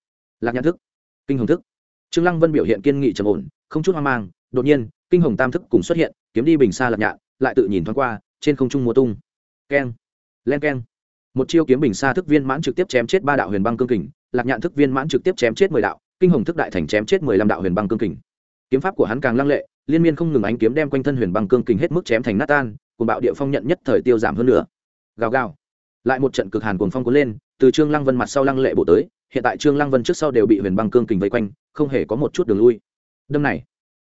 lạc nhãn thức, kinh hồng thức. Trương lăng vân biểu hiện kiên nghị trầm ổn, không chút hoang mang, đột nhiên, kinh hồng tam thức cùng xuất hiện, kiếm đi bình xa lạc nhạn, lại tự nhìn thoáng qua, trên không trung mùa tung. Keng, len keng. Một chiêu kiếm bình xa thức viên mãn trực tiếp chém chết ba đạo huyền băng cương kình, lạc nhạn thức viên mãn trực tiếp chém chết mười đạo, kinh hồng thức đại thành chém chết mười lăm đạo huyền băng cương kình. Kiếm pháp của hắn càng lăng lệ, liên miên không ngừng ánh kiếm đem quanh thân huyền băng cương kình hết mức chém thành nát tan cùng bạo địa phong nhận nhất thời tiêu giảm hơn nữa gào gào lại một trận cực hàn cuồng phong cuốn lên, từ trương lăng vân mặt sau lăng lệ bộ tới, hiện tại trương lăng vân trước sau đều bị huyền băng cương kình vây quanh, không hề có một chút đường lui. Đâm này,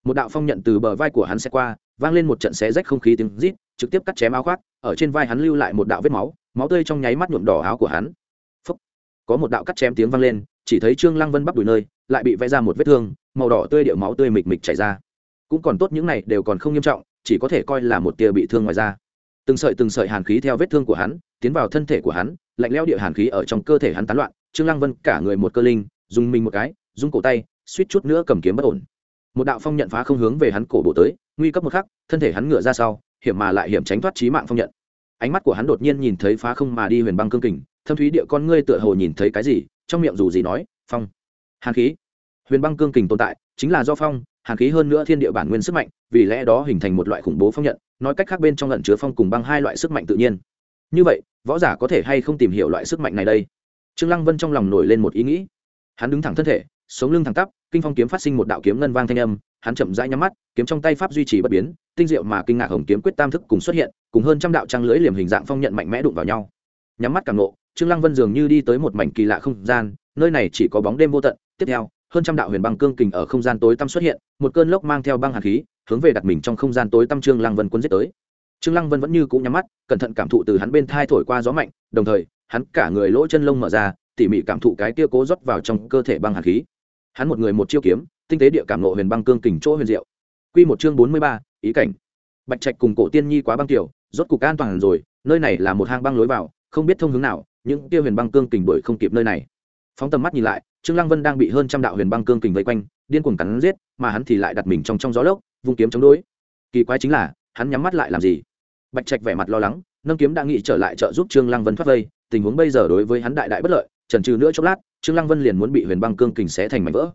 một đạo phong nhận từ bờ vai của hắn sẽ qua, vang lên một trận xé rách không khí tiếng rít, trực tiếp cắt chém áo khoác, ở trên vai hắn lưu lại một đạo vết máu máu tươi trong nháy mắt nhuộm đỏ áo của hắn. Phúc. có một đạo cắt chém tiếng vang lên, chỉ thấy trương lăng vân bắp đùi nơi, lại bị vẽ ra một vết thương, màu đỏ tươi điệu máu tươi mịch mịch chảy ra. Cũng còn tốt những này đều còn không nghiêm trọng, chỉ có thể coi là một tia bị thương ngoài da. Từng sợi từng sợi hàn khí theo vết thương của hắn tiến vào thân thể của hắn, lạnh lẽo địa hàn khí ở trong cơ thể hắn tán loạn, trương lăng vân cả người một cơ linh, dùng mình một cái, dùng cổ tay, suýt chút nữa cầm kiếm bất ổn. Một đạo phong nhận phá không hướng về hắn cổ bộ tới, nguy cấp một khắc, thân thể hắn ngửa ra sau, hiểm mà lại hiểm tránh thoát chí mạng phong nhận. Ánh mắt của hắn đột nhiên nhìn thấy phá không mà đi huyền băng cương kình, thâm thúy địa con ngươi tựa hồ nhìn thấy cái gì, trong miệng dù gì nói, phong, hàn khí. Huyền băng cương kình tồn tại, chính là do phong, hàn khí hơn nữa thiên địa bản nguyên sức mạnh, vì lẽ đó hình thành một loại khủng bố phong nhận, nói cách khác bên trong lận chứa phong cùng băng hai loại sức mạnh tự nhiên như vậy, võ giả có thể hay không tìm hiểu loại sức mạnh này đây? Trương lăng vân trong lòng nổi lên một ý nghĩ. Hắn đứng thẳng thân thể, sống lưng thẳng tắp, kinh phong kiếm phát sinh một đạo kiếm ngân vang thanh âm, hắn chậm rãi nhắm mắt, kiếm trong tay pháp duy trì bất biến, tinh diệu mà kinh ngạc hồng kiếm quyết tam thức cùng xuất hiện, cùng hơn trăm đạo trang lưỡi liềm hình dạng phong nhận mạnh mẽ đụng vào nhau. Nhắm mắt càng nộ trương lăng vân dường như đi tới một mảnh kỳ lạ không gian, nơi này chỉ có bóng đêm vô tận. Tiếp theo, hơn trăm đạo huyền băng cương kình ở không gian tối tăm xuất hiện, một cơn lốc mang theo băng hàn khí, hướng về đặt mình trong không gian tối tăm trương lăng vân quân giết tới trương lăng vân vẫn như cũ nhắm mắt cẩn thận cảm thụ từ hắn bên thai thổi qua gió mạnh đồng thời hắn cả người lỗ chân lông mở ra tỉ mỉ cảm thụ cái kia cố rót vào trong cơ thể băng hàn khí. Hắn một người một chiêu kiếm tinh tế địa cảm nộ huyền băng cương kình chỗ huyền diệu. Quy một chương bốn mươi ba, ý cảnh. Bạch trạch cùng cổ tiên nhi quá băng tiểu rốt cục an toàn rồi nơi này là một hang băng lối vào không biết thông hướng nào những kia huyền băng cương kình đuổi không kịp nơi này. Phóng tầm mắt nhìn lại trương lăng vân đang bị hơn trăm đạo huyền băng cương kình vây quanh điên cuồng cắn giết mà hắn thì lại đặt mình trong trong gió lốc vung kiếm chống đối. Kỳ quái chính là hắn nhắm mắt lại làm gì? Bạch trạch vẻ mặt lo lắng, nâng kiếm đã nghĩ trở lại trợ giúp trương lăng vân thoát vây, tình huống bây giờ đối với hắn đại đại bất lợi trần trừ nữa chốc lát, trương lăng vân liền muốn bị huyền băng cương kình xé thành mảnh vỡ.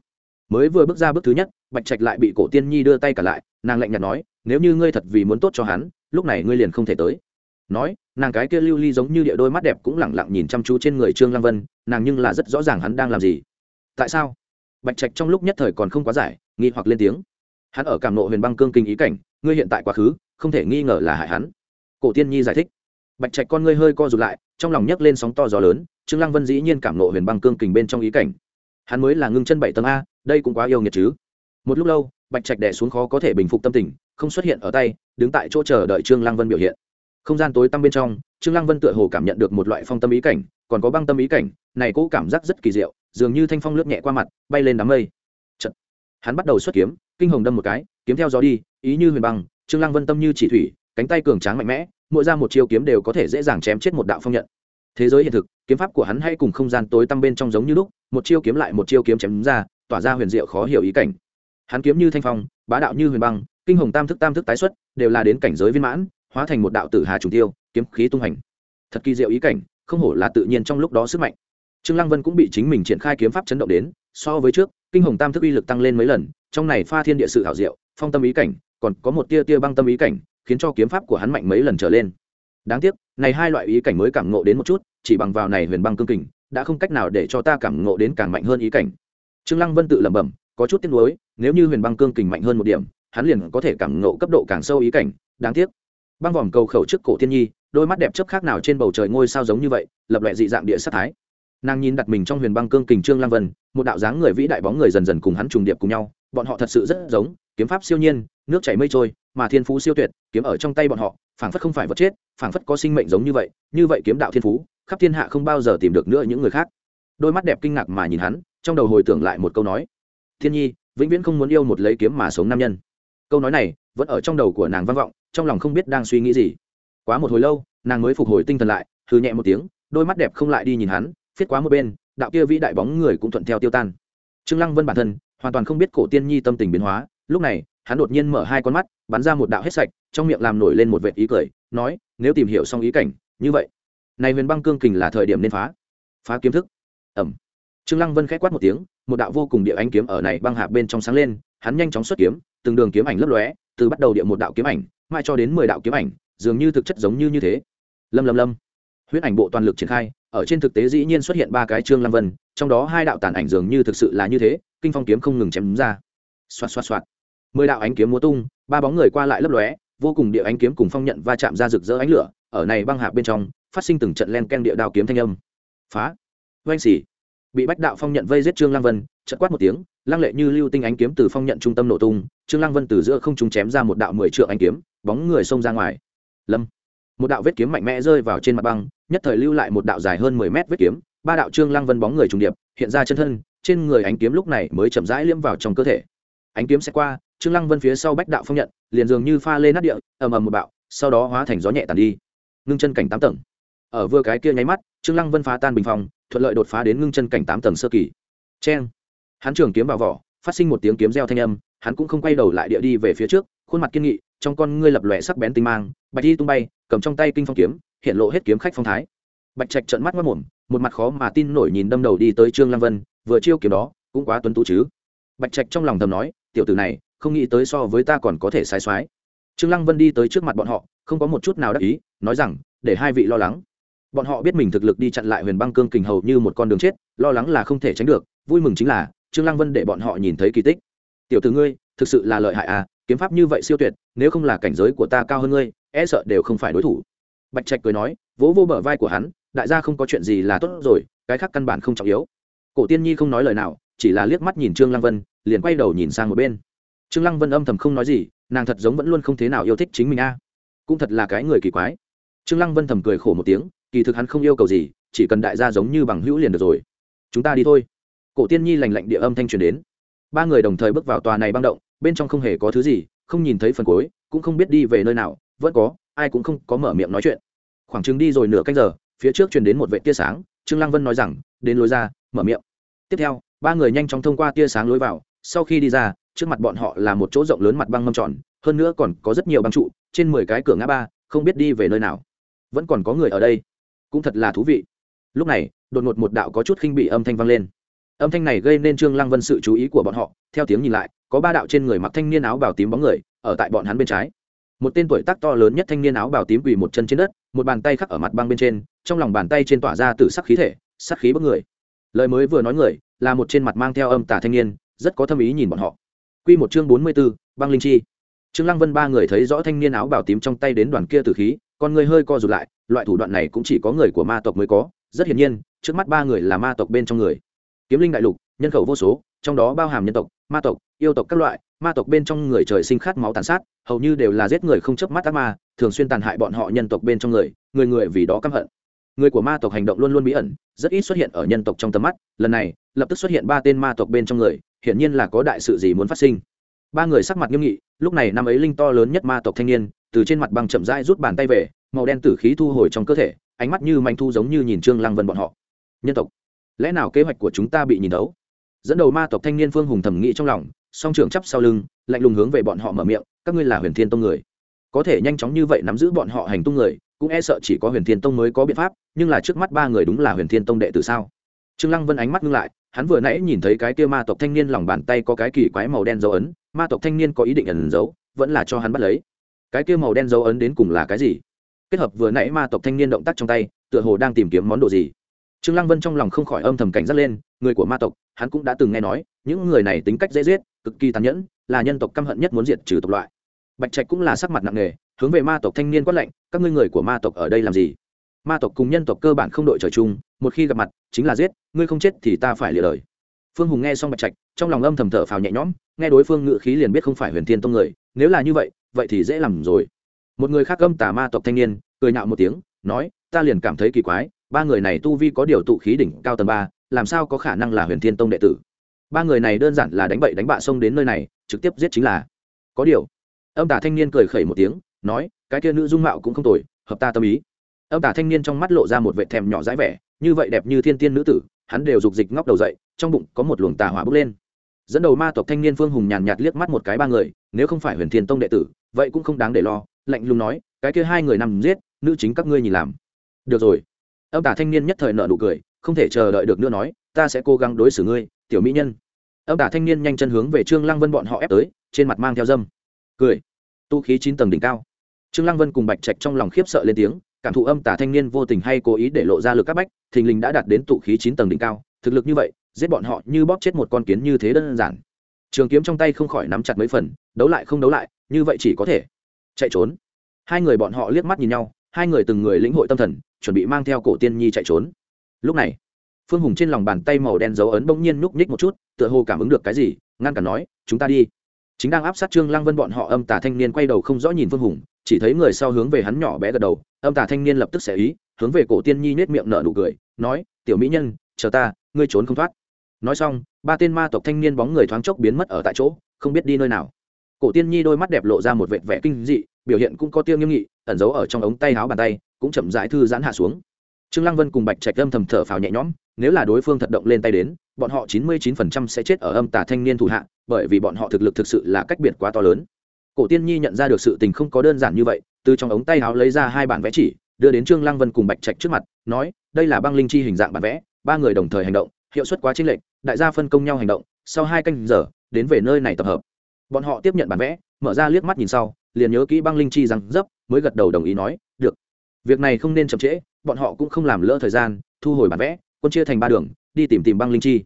Mới vừa bước ra bước thứ nhất, bạch trạch lại bị cổ tiên nhi đưa tay cả lại, nàng lạnh nhạt nói, nếu như ngươi thật vì muốn tốt cho hắn, lúc này ngươi liền không thể tới. Nói, nàng cái kia lưu ly giống như địa đôi mắt đẹp cũng lẳng lặng nhìn chăm chú trên người trương lăng vân, nàng nhưng là rất rõ ràng hắn đang làm gì. Tại sao? Bạch trạch trong lúc nhất thời còn không quá giải, nghi hoặc lên tiếng. Hắn ở cảm nộ huyền băng cương kinh ý cảnh, ngươi hiện tại quá khứ, không thể nghi ngờ là hại hắn cổ tiên nhi giải thích. Bạch trạch con ngươi hơi co rụt lại, trong lòng nhấc lên sóng to gió lớn, trương lăng vân dĩ nhiên cảm nộ huyền băng cương kình bên trong ý cảnh. Hắn mới là ngưng chân bảy tầng a, đây cũng quá yêu nghiệt chứ. Một lúc lâu, bạch trạch đẻ xuống khó có thể bình phục tâm tình, không xuất hiện ở tay, đứng tại chỗ chờ đợi trương lăng vân biểu hiện. Không gian tối tăm bên trong, trương lăng vân tựa hồ cảm nhận được một loại phong tâm ý cảnh, còn có băng tâm ý cảnh, này cũng cảm giác rất kỳ diệu, dường như thanh phong lướt nhẹ qua mặt, bay lên đám mây. Chật. hắn bắt đầu xuất kiếm, kinh hồng đâm một cái, kiếm theo gió đi, ý như huyền băng, trương lăng vân tâm như chỉ thủy cánh tay cường tráng mạnh mẽ, mỗi ra một chiêu kiếm đều có thể dễ dàng chém chết một đạo phong nhận. Thế giới hiện thực, kiếm pháp của hắn hay cùng không gian tối tăm bên trong giống như lúc, một chiêu kiếm lại một chiêu kiếm chém ra, tỏa ra huyền diệu khó hiểu ý cảnh. Hắn kiếm như thanh phong, bá đạo như huyền băng, kinh hồng tam thức tam thức tái xuất, đều là đến cảnh giới viên mãn, hóa thành một đạo tử hà trùng tiêu, kiếm khí tung hành. Thật kỳ diệu ý cảnh, không hổ là tự nhiên trong lúc đó sức mạnh. Trương lăng vân cũng bị chính mình triển khai kiếm pháp chấn động đến, so với trước, kinh hồng tam thức uy lực tăng lên mấy lần, trong này pha thiên địa sự hảo diệu, phong tâm ý cảnh, còn có một tia tia băng tâm ý cảnh khiến cho kiếm pháp của hắn mạnh mấy lần trở lên. Đáng tiếc, này hai loại ý cảnh mới cảm ngộ đến một chút, chỉ bằng vào này huyền băng cương kình, đã không cách nào để cho ta cảm ngộ đến càng mạnh hơn ý cảnh. Trương lăng vân tự lẩm bẩm, có chút tiếc nuối, nếu như huyền băng cương kình mạnh hơn một điểm, hắn liền có thể cảm ngộ cấp độ càng sâu ý cảnh, đáng tiếc. Băng vòm cầu khẩu trước cổ thiên nhi, đôi mắt đẹp chớp khác nào trên bầu trời ngôi sao giống như vậy, lập loại dị dạng địa sát thái. Nàng nhìn đặt mình trong huyền băng cương kình trương lăng vân, một đạo dáng người vĩ đại bóng người dần dần cùng hắn trùng điệp cùng nhau, bọn họ thật sự rất giống, kiếm pháp siêu nhiên, nước chảy mây trôi mà thiên phú siêu tuyệt, kiếm ở trong tay bọn họ, phảng phất không phải vật chết, phảng phất có sinh mệnh giống như vậy như vậy kiếm đạo thiên phú, khắp thiên hạ không bao giờ tìm được nữa những người khác. Đôi mắt đẹp kinh ngạc mà nhìn hắn, trong đầu hồi tưởng lại một câu nói, thiên nhi, vĩnh viễn không muốn yêu một lấy kiếm mà sống nam nhân. Câu nói này vẫn ở trong đầu của nàng vang vọng, trong lòng không biết đang suy nghĩ gì. Quá một hồi lâu, nàng mới phục hồi tinh thần lại hư nhẹ một tiếng, đôi mắt đẹp không lại đi nhìn hắn, phiết quá một bên, đạo kia vĩ đại bóng người cũng thuận theo tiêu tan. Trương lăng vân bản thân hoàn toàn không biết cổ tiên nhi tâm tình biến hóa, lúc này hắn đột nhiên mở hai con mắt, bắn ra một đạo hết sạch, trong miệng làm nổi lên một vệt ý cười, nói, nếu tìm hiểu xong ý cảnh, như vậy, này huyền băng cương kình là thời điểm nên phá. Phá kiếm thức. Ẩm trương lăng vân khẽ quát một tiếng, một đạo vô cùng địa ánh kiếm ở này băng hạ bên trong sáng lên, hắn nhanh chóng xuất kiếm, từng đường kiếm ảnh lấp lóe, từ bắt đầu địa một đạo kiếm ảnh, mãi cho đến mười đạo kiếm ảnh, dường như thực chất giống như như thế. Lâm lâm lâm. Huyết ảnh bộ toàn lực triển khai, ở trên thực tế dĩ nhiên xuất hiện ba cái trương lăng vân, trong đó hai đạo tàn ảnh dường như thực sự là như thế, kinh phong kiếm không ngừng chém ra. Xoát xoát xoát mười đạo ánh kiếm múa tung, ba bóng người qua lại lấp lóe, vô cùng địa ánh kiếm cùng phong nhận va chạm ra rực rỡ ánh lửa, ở này băng hạ bên trong, phát sinh từng trận len ken địa đao kiếm thanh âm. Phá! Oanh xỉ! Bị bách đạo phong nhận vây giết trương lăng vân chật quát một tiếng, lăng lệ như lưu tinh ánh kiếm từ phong nhận trung tâm nổ tung, trương lăng vân từ giữa không trung chém ra một đạo mười trượng ánh kiếm, bóng người xông ra ngoài. Lâm! Một đạo vết kiếm mạnh mẽ rơi vào trên mặt băng, nhất thời lưu lại một đạo dài hơn mười mét vết kiếm, ba đạo trương lăng vân bóng người trùng điệp, hiện ra chân thân, trên người ánh kiếm lúc này mới chậm rãi liễm vào trong cơ thể. Ánh kiếm sẽ qua trương lăng vân phía sau bách đạo phong nhận, liền dường như pha lên nát địa, ầm ầm một bạo, sau đó hóa thành gió nhẹ tàn đi. Ngưng chân cảnh tám tầng. Ở vừa cái kia nháy mắt, trương lăng vân phá tan bình phòng, thuận lợi đột phá đến ngưng chân cảnh tám tầng sơ kỳ. Cheng. Hắn trường kiếm vào vỏ, phát sinh một tiếng kiếm reo thanh âm, hắn cũng không quay đầu lại địa đi về phía trước, khuôn mặt kiên nghị, trong con ngươi lập lòe sắc bén tinh mang, bạch y tung bay, cầm trong tay kinh phong kiếm, hiện lộ hết kiếm khách phong thái. Bạch trạch trợn mắt mất mồm một mặt khó mà tin nổi nhìn đâm đầu đi tới trương lăng vân, vừa chiêu kiếm đó, cũng quá tuấn tú chứ. Bạch trạch trong lòng thầm nói, tiểu tử này không nghĩ tới so với ta còn có thể sai soái. Trương lăng vân đi tới trước mặt bọn họ, không có một chút nào đắc ý, nói rằng, để hai vị lo lắng. Bọn họ biết mình thực lực đi chặn lại huyền băng cương kình hầu như một con đường chết, lo lắng là không thể tránh được, vui mừng chính là, trương lăng vân để bọn họ nhìn thấy kỳ tích. Tiểu tử ngươi, thực sự là lợi hại à kiếm pháp như vậy siêu tuyệt, nếu không là cảnh giới của ta cao hơn ngươi e sợ đều không phải đối thủ. Bạch trạch cười nói, vỗ vô bờ vai của hắn, đại gia không có chuyện gì là tốt rồi, cái khác căn bản không trọng yếu. Cổ tiên nhi không nói lời nào, chỉ là liếc mắt nhìn trương lăng vân, liền quay đầu nhìn sang một bên trương lăng vân âm thầm không nói gì, nàng thật giống vẫn luôn không thế nào yêu thích chính mình a. Cũng thật là cái người kỳ quái. Trương lăng vân thầm cười khổ một tiếng, kỳ thực hắn không yêu cầu gì, chỉ cần đại gia giống như bằng hữu liền được rồi. Chúng ta đi thôi. Cổ tiên nhi lành lạnh địa âm thanh truyền đến. Ba người đồng thời bước vào tòa này băng động, bên trong không hề có thứ gì, không nhìn thấy phần cuối, cũng không biết đi về nơi nào, vẫn có, ai cũng không có mở miệng nói chuyện. Khoảng chừng đi rồi nửa canh giờ, phía trước truyền đến một vệ tia sáng, trương lăng vân nói rằng, đến lối ra, mở miệng. Tiếp theo, ba người nhanh chóng thông qua tia sáng lối vào, sau khi đi ra trước mặt bọn họ là một chỗ rộng lớn mặt băng mâm tròn, hơn nữa còn có rất nhiều băng trụ, trên mười cái cửa ngã ba, không biết đi về nơi nào. Vẫn còn có người ở đây. Cũng thật là thú vị. Lúc này, đột ngột một đạo có chút khinh bị âm thanh vang lên. Âm thanh này gây nên trương lăng vân sự chú ý của bọn họ, theo tiếng nhìn lại, có ba đạo trên người mặc thanh niên áo bào tím bóng người, ở tại bọn hắn bên trái. Một tên tuổi tác to lớn nhất thanh niên áo bào tím quỳ một chân trên đất, một bàn tay khắc ở mặt băng bên trên, trong lòng bàn tay trên tỏa ra từ sắc khí thể, sắc khí bức người. Lời mới vừa nói người, là một trên mặt mang theo âm tà thanh niên, rất có thâm ý nhìn bọn họ quy một chương bốn mươi 44, băng linh chi. Trương lăng vân ba người thấy rõ thanh niên áo bào tím trong tay đến đoàn kia tử khí con người hơi co rụt lại loại thủ đoạn này cũng chỉ có người của ma tộc mới có. Rất hiển nhiên trước mắt ba người là ma tộc bên trong người. Kiếm linh đại lục nhân khẩu vô số trong đó bao hàm nhân tộc ma tộc yêu tộc các loại ma tộc bên trong người trời sinh khát máu tàn sát hầu như đều là giết người không chớp mắt ác ma thường xuyên tàn hại bọn họ nhân tộc bên trong người người người vì đó căm hận. Người của ma tộc hành động luôn luôn bí ẩn rất ít xuất hiện ở nhân tộc trong tầm mắt. Lần này lập tức xuất hiện ba tên ma tộc bên trong người hiển nhiên là có đại sự gì muốn phát sinh. Ba người sắc mặt nghiêm nghị, lúc này năm ấy linh to lớn nhất ma tộc thanh niên, từ trên mặt băng chậm rãi rút bàn tay về, màu đen tử khí thu hồi trong cơ thể, ánh mắt như manh thu giống như nhìn trương lăng vân bọn họ. Nhân tộc, lẽ nào kế hoạch của chúng ta bị nhìn đấu dẫn đầu ma tộc thanh niên phương hùng thầm nghĩ trong lòng, song trưởng chắp sau lưng, lạnh lùng hướng về bọn họ mở miệng, các ngươi là huyền thiên tông người. Có thể nhanh chóng như vậy nắm giữ bọn họ hành tung người, cũng e sợ chỉ có huyền thiên tông mới có biện pháp, nhưng là trước mắt ba người đúng là huyền thiên tông đệ tử sao? Trương lăng vân ánh mắt ngưng lại, hắn vừa nãy nhìn thấy cái kia ma tộc thanh niên lòng bàn tay có cái kỳ quái màu đen dấu ấn, ma tộc thanh niên có ý định ẩn giấu, vẫn là cho hắn bắt lấy. Cái kia màu đen dấu ấn đến cùng là cái gì? Kết hợp vừa nãy ma tộc thanh niên động tác trong tay, tựa hồ đang tìm kiếm món đồ gì. Trương lăng vân trong lòng không khỏi âm thầm cảnh giác lên, người của ma tộc, hắn cũng đã từng nghe nói, những người này tính cách dễ giết, cực kỳ tàn nhẫn, là nhân tộc căm hận nhất muốn diệt trừ tộc loại. Bạch trạch cũng là sắc mặt nặng nề, hướng về ma tộc thanh niên quát lệnh các ngươi người của ma tộc ở đây làm gì? Ma tộc cùng nhân tộc cơ bản không đội trời chung, một khi gặp mặt, chính là giết, ngươi không chết thì ta phải lìa đời. Phương hùng nghe xong bạch trạch, trong lòng âm thầm thở phào nhẹ nhõm, nghe đối phương ngự khí liền biết không phải huyền thiên tông người, nếu là như vậy vậy thì dễ làm rồi. Một người khác âm tà ma tộc thanh niên, cười nhạo một tiếng, nói, ta liền cảm thấy kỳ quái, ba người này tu vi có điều tụ khí đỉnh cao tầng ba, làm sao có khả năng là huyền thiên tông đệ tử? Ba người này đơn giản là đánh bậy đánh bạ xông đến nơi này, trực tiếp giết chính là có điều. Âm tả thanh niên cười khẩy một tiếng, nói, cái kia nữ dung mạo cũng không tồi, hợp ta tâm ý âm tả thanh niên trong mắt lộ ra một vệ thèm nhỏ dãi vẻ, như vậy đẹp như thiên tiên nữ tử, hắn đều dục dịch ngóc đầu dậy, trong bụng có một luồng tà hỏa bốc lên. Dẫn đầu ma tộc thanh niên phương hùng nhàn nhạt liếc mắt một cái ba người, nếu không phải huyền thiên tông đệ tử, vậy cũng không đáng để lo, lạnh lùng nói, cái kia hai người nằm giết, nữ chính các ngươi nhìn làm. Được rồi. Âm tả thanh niên nhất thời nợ nụ cười, không thể chờ đợi được nữa nói, ta sẽ cố gắng đối xử ngươi, tiểu mỹ nhân. Âm tả thanh niên nhanh chân hướng về trương lăng vân bọn họ ép tới, trên mặt mang theo dâm. Cười. Tu khí chín tầng đỉnh cao. Trương lăng vân cùng bạch trạch trong lòng khiếp sợ lên tiếng cảm thụ âm tả thanh niên vô tình hay cố ý để lộ ra lực các bách, thình lình đã đạt đến tụ khí chín tầng đỉnh cao. Thực lực như vậy, giết bọn họ như bóp chết một con kiến như thế đơn giản. Trường kiếm trong tay không khỏi nắm chặt mấy phần, đấu lại không đấu lại, như vậy chỉ có thể chạy trốn. Hai người bọn họ liếc mắt nhìn nhau, hai người từng người lĩnh hội tâm thần, chuẩn bị mang theo cổ tiên nhi chạy trốn. Lúc này, phương hùng trên lòng bàn tay màu đen dấu ấn bỗng nhiên núp nhích một chút, tựa hồ cảm ứng được cái gì, ngăn cản nói, chúng ta đi. Chính đang áp sát trương lăng vân bọn họ, âm tà thanh niên quay đầu không rõ nhìn phương hùng chỉ thấy người sau hướng về hắn nhỏ bé gật đầu, âm tà thanh niên lập tức xẻ ý, hướng về cổ tiên nhi nết miệng nở nụ cười, nói, tiểu mỹ nhân, chờ ta, ngươi trốn không thoát. Nói xong, ba tên ma tộc thanh niên bóng người thoáng chốc biến mất ở tại chỗ, không biết đi nơi nào. Cổ tiên nhi đôi mắt đẹp lộ ra một vệt vẻ kinh dị, biểu hiện cũng có tiêu nghiêm nghị, ẩn giấu ở trong ống tay áo bàn tay, cũng chậm rãi thư giãn hạ xuống. Trương lăng vân cùng bạch trạch âm thầm thở phào nhẹ nhõm, nếu là đối phương thật động lên tay đến, bọn họ chín mươi chín phần trăm sẽ chết ở âm tà thanh niên thủ hạ, bởi vì bọn họ thực lực thực sự là cách biệt quá to lớn cổ tiên nhi nhận ra được sự tình không có đơn giản như vậy, từ trong ống tay áo lấy ra hai bản vẽ chỉ, đưa đến trương lăng vân cùng bạch trạch trước mặt, nói, đây là băng linh chi hình dạng bản vẽ, ba người đồng thời hành động, hiệu suất quá chênh lệch, đại gia phân công nhau hành động, sau hai canh giờ, đến về nơi này tập hợp. Bọn họ tiếp nhận bản vẽ, mở ra liếc mắt nhìn sau, liền nhớ kỹ băng linh chi rằng dấp, mới gật đầu đồng ý nói, được. Việc này không nên chậm trễ, bọn họ cũng không làm lỡ thời gian, thu hồi bản vẽ, quân chia thành ba đường, đi tìm tìm băng linh chi.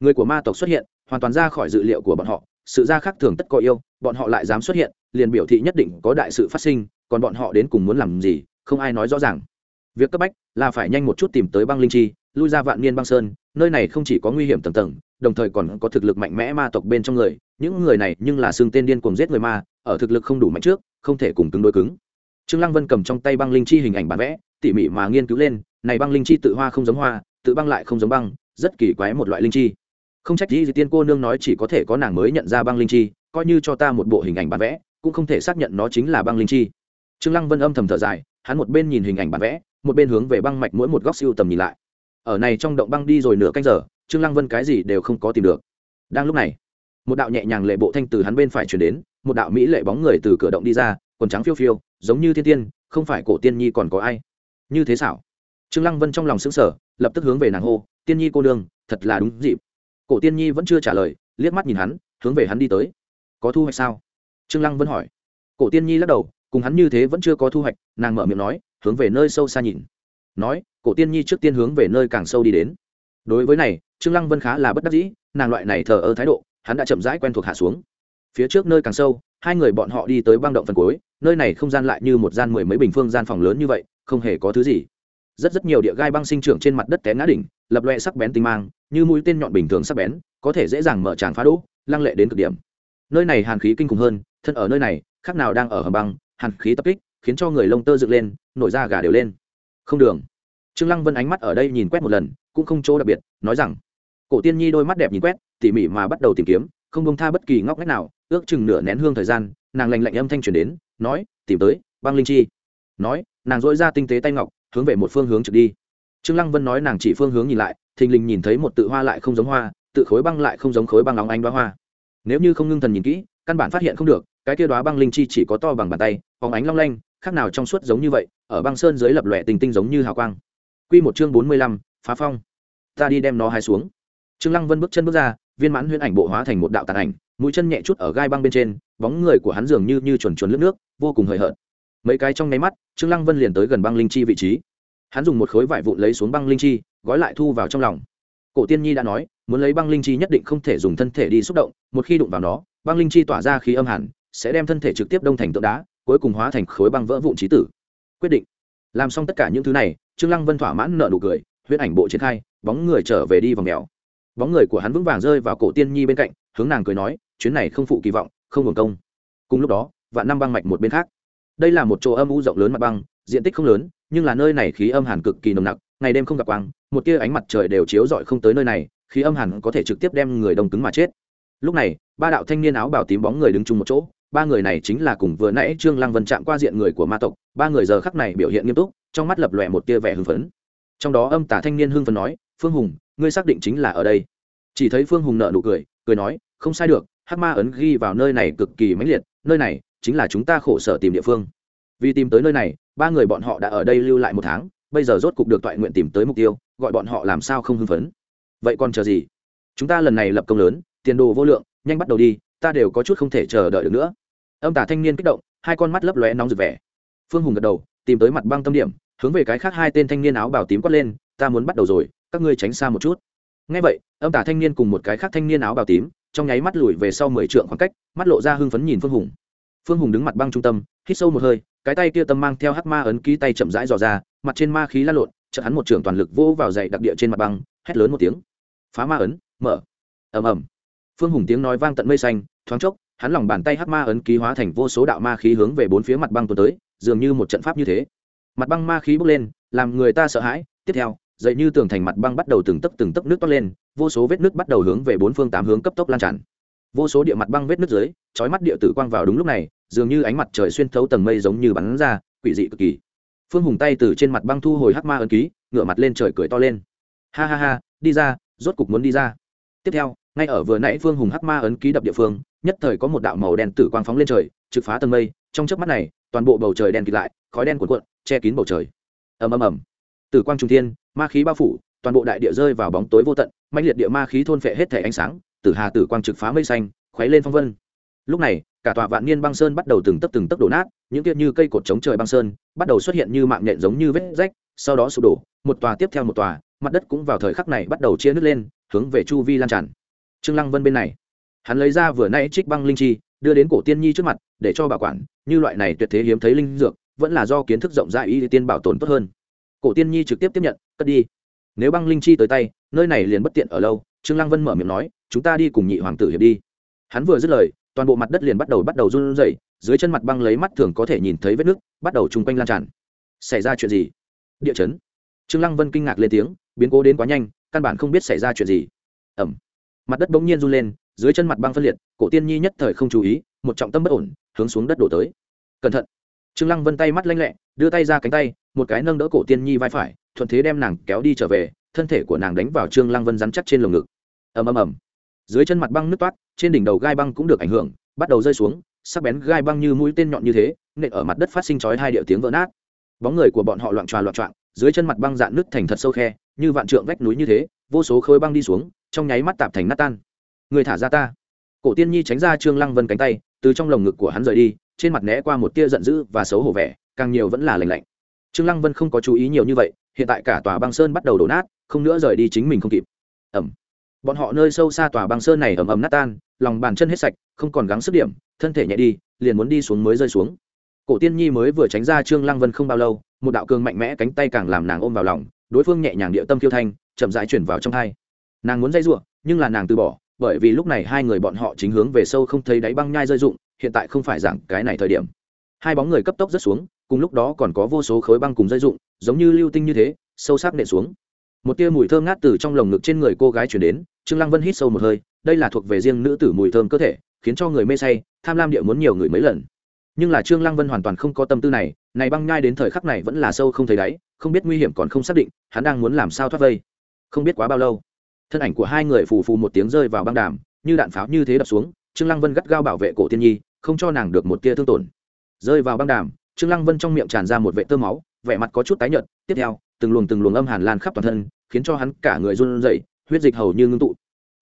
Người của ma tộc xuất hiện, hoàn toàn ra khỏi dự liệu của bọn họ, sự ra khác thường tất có yêu bọn họ lại dám xuất hiện, liền biểu thị nhất định có đại sự phát sinh, còn bọn họ đến cùng muốn làm gì, không ai nói rõ ràng. Việc cấp bách là phải nhanh một chút tìm tới băng linh chi, lui ra vạn niên băng sơn, nơi này không chỉ có nguy hiểm tầng tầng, đồng thời còn có thực lực mạnh mẽ ma tộc bên trong người, những người này nhưng là xương tên điên cuồng giết người ma, ở thực lực không đủ mạnh trước, không thể cùng cứng đối cứng. Trương lăng vân cầm trong tay băng linh chi hình ảnh bản vẽ, tỉ mỉ mà nghiên cứu lên, này băng linh chi tự hoa không giống hoa, tự băng lại không giống băng, rất kỳ quái một loại linh chi. Không trách gì tiên cô nương nói chỉ có thể có nàng mới nhận ra băng linh chi coi như cho ta một bộ hình ảnh bản vẽ, cũng không thể xác nhận nó chính là băng linh chi. Trương lăng vân âm thầm thở dài, hắn một bên nhìn hình ảnh bản vẽ, một bên hướng về băng mạch mỗi một góc siêu tầm nhìn lại. Ở này trong động băng đi rồi nửa canh giờ, trương lăng vân cái gì đều không có tìm được. Đang lúc này, một đạo nhẹ nhàng lệ bộ thanh từ hắn bên phải chuyển đến, một đạo mỹ lệ bóng người từ cửa động đi ra, quần trắng phiêu phiêu, giống như thiên tiên, không phải cổ tiên nhi còn có ai. Như thế xảo. Trương lăng vân trong lòng sững sờ, lập tức hướng về nàng hô, tiên nhi cô đương thật là đúng dịp. Cổ tiên nhi vẫn chưa trả lời, liếc mắt nhìn hắn, hướng về hắn đi tới có thu hoạch sao? Trương lăng vẫn hỏi. Cổ tiên nhi lắc đầu, cùng hắn như thế vẫn chưa có thu hoạch, nàng mở miệng nói, hướng về nơi sâu xa nhìn. Nói, cổ tiên nhi trước tiên hướng về nơi càng sâu đi đến. Đối với này, trương lăng vân khá là bất đắc dĩ, nàng loại này thờ ơ thái độ, hắn đã chậm rãi quen thuộc hạ xuống. Phía trước nơi càng sâu, hai người bọn họ đi tới băng động phần cuối, nơi này không gian lại như một gian mười mấy bình phương gian phòng lớn như vậy, không hề có thứ gì. Rất rất nhiều địa gai băng sinh trưởng trên mặt đất té ngã đỉnh, lập loe sắc bén tinh mang, như mũi tên nhọn bình thường sắc bén, có thể dễ dàng mở tràng phá đỗ, lăng lệ đến cực điểm nơi này hàn khí kinh khủng hơn, thân ở nơi này, khác nào đang ở hầm băng, hàn khí tập kích, khiến cho người lông tơ dựng lên, nổi da gà đều lên. Không đường. Trương lăng vân ánh mắt ở đây nhìn quét một lần, cũng không chỗ đặc biệt, nói rằng, cổ tiên nhi đôi mắt đẹp nhìn quét, tỉ mỉ mà bắt đầu tìm kiếm, không bông tha bất kỳ ngóc ngách nào, ước chừng nửa nén hương thời gian, nàng lành lạnh âm thanh truyền đến, nói, tìm tới, băng linh chi. Nói, nàng dỗi ra tinh tế tay ngọc, hướng về một phương hướng trực đi. Trương lăng vân nói nàng chỉ phương hướng nhìn lại, thình lình nhìn thấy một tự hoa lại không giống hoa, tự khối băng lại không giống khối băng nóng ánh đóa hoa nếu như không ngưng thần nhìn kỹ căn bản phát hiện không được cái kia đoá băng linh chi chỉ có to bằng bàn tay phóng ánh long lanh khác nào trong suốt giống như vậy ở băng sơn dưới lập lòe tình tinh giống như hào quang. Quy một chương bốn mươi lăm, phá phong. Ta đi đem nó hai xuống. Trương lăng vân bước chân bước ra viên mãn huyễn ảnh bộ hóa thành một đạo tàn ảnh mũi chân nhẹ chút ở gai băng bên trên bóng người của hắn dường như như chuồn chuồn lướt nước vô cùng hời hợt. Mấy cái trong nháy mắt trương lăng vân liền tới gần băng linh chi vị trí. Hắn dùng một khối vải vụn lấy xuống băng linh chi gói lại thu vào trong lòng. Cổ tiên nhi đã nói muốn lấy băng linh chi nhất định không thể dùng thân thể đi xúc động, một khi đụng vào nó, băng linh chi tỏa ra khí âm hẳn, sẽ đem thân thể trực tiếp đông thành tượng đá, cuối cùng hóa thành khối băng vỡ vụn trí tử. Quyết định. Làm xong tất cả những thứ này, trương lăng vân thỏa mãn nợ nụ cười huyết ảnh bộ triển khai, bóng người trở về đi vòng mèo. Bóng người của hắn vững vàng rơi vào cổ tiên nhi bên cạnh, hướng nàng cười nói, chuyến này không phụ kỳ vọng, không hưởng công. Cùng lúc đó, vạn năm băng mạch một bên khác. Đây là một chỗ âm u rộng lớn mặt băng, diện tích không lớn, nhưng là nơi này khí âm hàn cực kỳ nồng nặc, ngày đêm không gặp quang, một tia ánh mặt trời đều chiếu rọi không tới nơi này khí âm hàn có thể trực tiếp đem người đông cứng mà chết. Lúc này, ba đạo thanh niên áo bào tím bóng người đứng chung một chỗ, ba người này chính là cùng vừa nãy trương lăng vân chạm qua diện người của ma tộc, ba người giờ khắc này biểu hiện nghiêm túc, trong mắt lập lòe một tia vẻ hưng phấn. Trong đó âm tả thanh niên hưng phấn nói, phương hùng, ngươi xác định chính là ở đây. Chỉ thấy phương hùng nợ nụ cười cười nói, không sai được, hắc ma ấn ghi vào nơi này cực kỳ mãnh liệt, nơi này chính là chúng ta khổ sở tìm địa phương. Vì tìm tới nơi này, ba người bọn họ đã ở đây lưu lại một tháng, bây giờ rốt cục được toại nguyện tìm tới mục tiêu, gọi bọn họ làm sao không hưng phấn vậy còn chờ gì? Chúng ta lần này lập công lớn, tiền đồ vô lượng, nhanh bắt đầu đi, ta đều có chút không thể chờ đợi được nữa. Âm tả thanh niên kích động, hai con mắt lấp lóe nóng rực vẻ. Phương hùng gật đầu, tìm tới mặt băng tâm điểm, hướng về cái khác hai tên thanh niên áo bào tím quát lên, ta muốn bắt đầu rồi, các ngươi tránh xa một chút. Ngay vậy, âm tả thanh niên cùng một cái khác thanh niên áo bào tím, trong nháy mắt lùi về sau mười trượng khoảng cách, mắt lộ ra hưng phấn nhìn phương hùng. Phương hùng đứng mặt băng trung tâm, hít sâu một hơi, cái tay kia tâm mang theo hắc ma ấn ký tay chậm rãi dò ra, mặt trên ma khí lan lộn, chợt hắn một trường toàn lực vỗ vào dậy đặc địa trên mặt băng hét lớn một tiếng. Phá ma ấn, mở. Ầm ầm. Phương hùng tiếng nói vang tận mây xanh, thoáng chốc, hắn lòng bàn tay hắc ma ấn ký hóa thành vô số đạo ma khí hướng về bốn phía mặt băng tuôn tới, dường như một trận pháp như thế. Mặt băng ma khí bốc lên, làm người ta sợ hãi. Tiếp theo, dậy như tường thành mặt băng bắt đầu từng tấc từng tấc nước toát lên, vô số vết nước bắt đầu hướng về bốn phương tám hướng cấp tốc lan tràn. Vô số địa mặt băng vết nước dưới, chói mắt địa tử quang vào đúng lúc này, dường như ánh mặt trời xuyên thấu tầng mây giống như bắn ra, quỷ dị cực kỳ. Phương hùng tay từ trên mặt băng thu hồi hắc ma ấn ký, ngửa mặt lên trời cười to lên ha ha ha, đi ra, rốt cục muốn đi ra. Tiếp theo, ngay ở vừa nãy phương hùng hắc ma ấn ký đập địa phương, nhất thời có một đạo màu đen tử quang phóng lên trời, trực phá tầng mây. Trong chớp mắt này, toàn bộ bầu trời đen kịt lại, khói đen cuộn cuộn, che kín bầu trời. Ầm ầm ầm. Tử quang trung thiên, ma khí bao phủ, toàn bộ đại địa rơi vào bóng tối vô tận mạnh liệt địa ma khí thôn phệ hết thể ánh sáng, tử hà tử quang trực phá mây xanh, khuấy lên phong vân. Lúc này, cả tòa vạn niên băng sơn bắt đầu từng tấp từng tấp đổ nát, những tiết như cây cột chống trời băng sơn bắt đầu xuất hiện như mạng nhện giống như vết rách, sau đó sụp đổ, một tòa tiếp theo một tòa mặt đất cũng vào thời khắc này bắt đầu chia nước lên, hướng về chu vi lan tràn. Trương lăng vân bên này, hắn lấy ra vừa nay trích băng linh chi, đưa đến cổ tiên nhi trước mặt, để cho bảo quản, như loại này tuyệt thế hiếm thấy linh dược, vẫn là do kiến thức rộng rãi y tiên bảo tồn tốt hơn. Cổ tiên nhi trực tiếp tiếp nhận, cất đi. Nếu băng linh chi tới tay, nơi này liền bất tiện ở lâu, trương lăng vân mở miệng nói, chúng ta đi cùng nhị hoàng tử hiệp đi. Hắn vừa dứt lời, toàn bộ mặt đất liền bắt đầu bắt đầu run rẩy, dưới chân mặt băng lấy mắt thường có thể nhìn thấy vết nước, bắt đầu chung quanh lan tràn. Xảy ra chuyện gì? Địa chấn. Trương lăng vân kinh ngạc lên tiếng biến cố đến quá nhanh, căn bản không biết xảy ra chuyện gì. Ẩm. Mặt đất bỗng nhiên run lên, dưới chân mặt băng phân liệt, cổ tiên nhi nhất thời không chú ý, một trọng tâm bất ổn, hướng xuống đất đổ tới. Cẩn thận. Trương lăng vân tay mắt lanh lẹ, đưa tay ra cánh tay, một cái nâng đỡ cổ tiên nhi vai phải, thuận thế đem nàng kéo đi trở về, thân thể của nàng đánh vào trương lăng vân rắn chắc trên lồng ngực. Ầm ầm ầm. Dưới chân mặt băng nứt toát, trên đỉnh đầu gai băng cũng được ảnh hưởng, bắt đầu rơi xuống, sắc bén gai băng như mũi tên nhọn như thế, nện ở mặt đất phát sinh chói hai điệu tiếng vỡ nát. Bóng người của bọn họ loạn tròa loạn trọn dưới chân mặt băng dạn nứt thành thật sâu khe như vạn trượng vách núi như thế, vô số khối băng đi xuống, trong nháy mắt tạp thành nát tan. Người thả ra ta. Cổ tiên nhi tránh ra trương lăng vân cánh tay, từ trong lồng ngực của hắn rời đi, trên mặt né qua một tia giận dữ và xấu hổ vẻ, càng nhiều vẫn là lành lạnh. Trương lăng vân không có chú ý nhiều như vậy, hiện tại cả tòa băng sơn bắt đầu đổ nát, không nữa rời đi chính mình không kịp. Ẩm bọn họ nơi sâu xa tòa băng sơn này ầm ầm nát tan, lòng bàn chân hết sạch, không còn gắng sức điểm, thân thể nhẹ đi, liền muốn đi xuống mới rơi xuống. Cổ tiên nhi mới vừa tránh ra trương lăng vân không bao lâu, một đạo cường mạnh mẽ cánh tay càng làm nàng ôm vào lòng đối phương nhẹ nhàng địa tâm kiêu thanh, chậm rãi chuyển vào trong thai. Nàng muốn dây giụa nhưng là nàng từ bỏ, bởi vì lúc này hai người bọn họ chính hướng về sâu không thấy đáy băng nhai rơi dụng hiện tại không phải giảng cái này thời điểm. Hai bóng người cấp tốc rất xuống, cùng lúc đó còn có vô số khối băng cùng dây dụng giống như lưu tinh như thế, sâu sắc nện xuống. Một tia mùi thơm ngát từ trong lồng ngực trên người cô gái chuyển đến, trương lăng vân hít sâu một hơi, đây là thuộc về riêng nữ tử mùi thơm cơ thể, khiến cho người mê say, tham lam địa muốn nhiều người mấy lần. Nhưng là trương lăng vân hoàn toàn không có tâm tư này này băng nhai đến thời khắc này vẫn là sâu không thấy đáy, không biết nguy hiểm còn không xác định, hắn đang muốn làm sao thoát vây. Không biết quá bao lâu, thân ảnh của hai người phù phù một tiếng rơi vào băng đàm, như đạn pháo như thế đập xuống, trương lăng vân gắt gao bảo vệ cổ tiên nhi, không cho nàng được một tia thương tổn. Rơi vào băng đàm, trương lăng vân trong miệng tràn ra một vệ tơ máu, vẻ mặt có chút tái nhợt, tiếp theo, từng luồng từng luồng âm hàn lan khắp toàn thân, khiến cho hắn cả người run rẩy, huyết dịch hầu như ngưng tụ.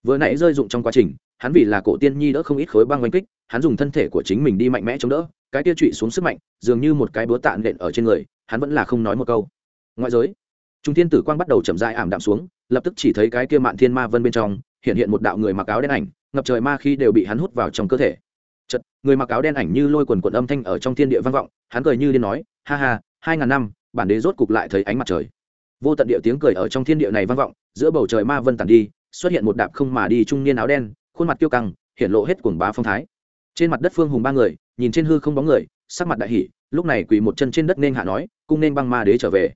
Vừa nãy rơi dụng trong quá trình, hắn vì là cổ tiên nhi đỡ không ít khối băng oanh kích, hắn dùng thân thể của chính mình đi mạnh mẽ chống đỡ cái kia trụy xuống sức mạnh, dường như một cái búa tạ nện ở trên người, hắn vẫn là không nói một câu. Ngoại giới, trung thiên tử quang bắt đầu chậm rãi ảm đạm xuống, lập tức chỉ thấy cái kia mạn thiên ma vân bên trong, hiện hiện một đạo người mặc áo đen ảnh, ngập trời ma khi đều bị hắn hút vào trong cơ thể. Chật người mặc áo đen ảnh như lôi quần quần âm thanh ở trong thiên địa vang vọng, hắn cười như điên nói, ha ha, hai ngàn năm, bản đế rốt cục lại thấy ánh mặt trời. Vô tận địa tiếng cười ở trong thiên địa này vang vọng, giữa bầu trời ma vân tàn đi, xuất hiện một đạp không mà đi trung niên áo đen, khuôn mặt kiêu căng hiện lộ hết cuồng bá phong thái. Trên mặt đất phương hùng ba người nhìn trên hư không bóng người, sắc mặt đại hỷ lúc này quỳ một chân trên đất nên hạ nói, cung nên băng ma đế trở về.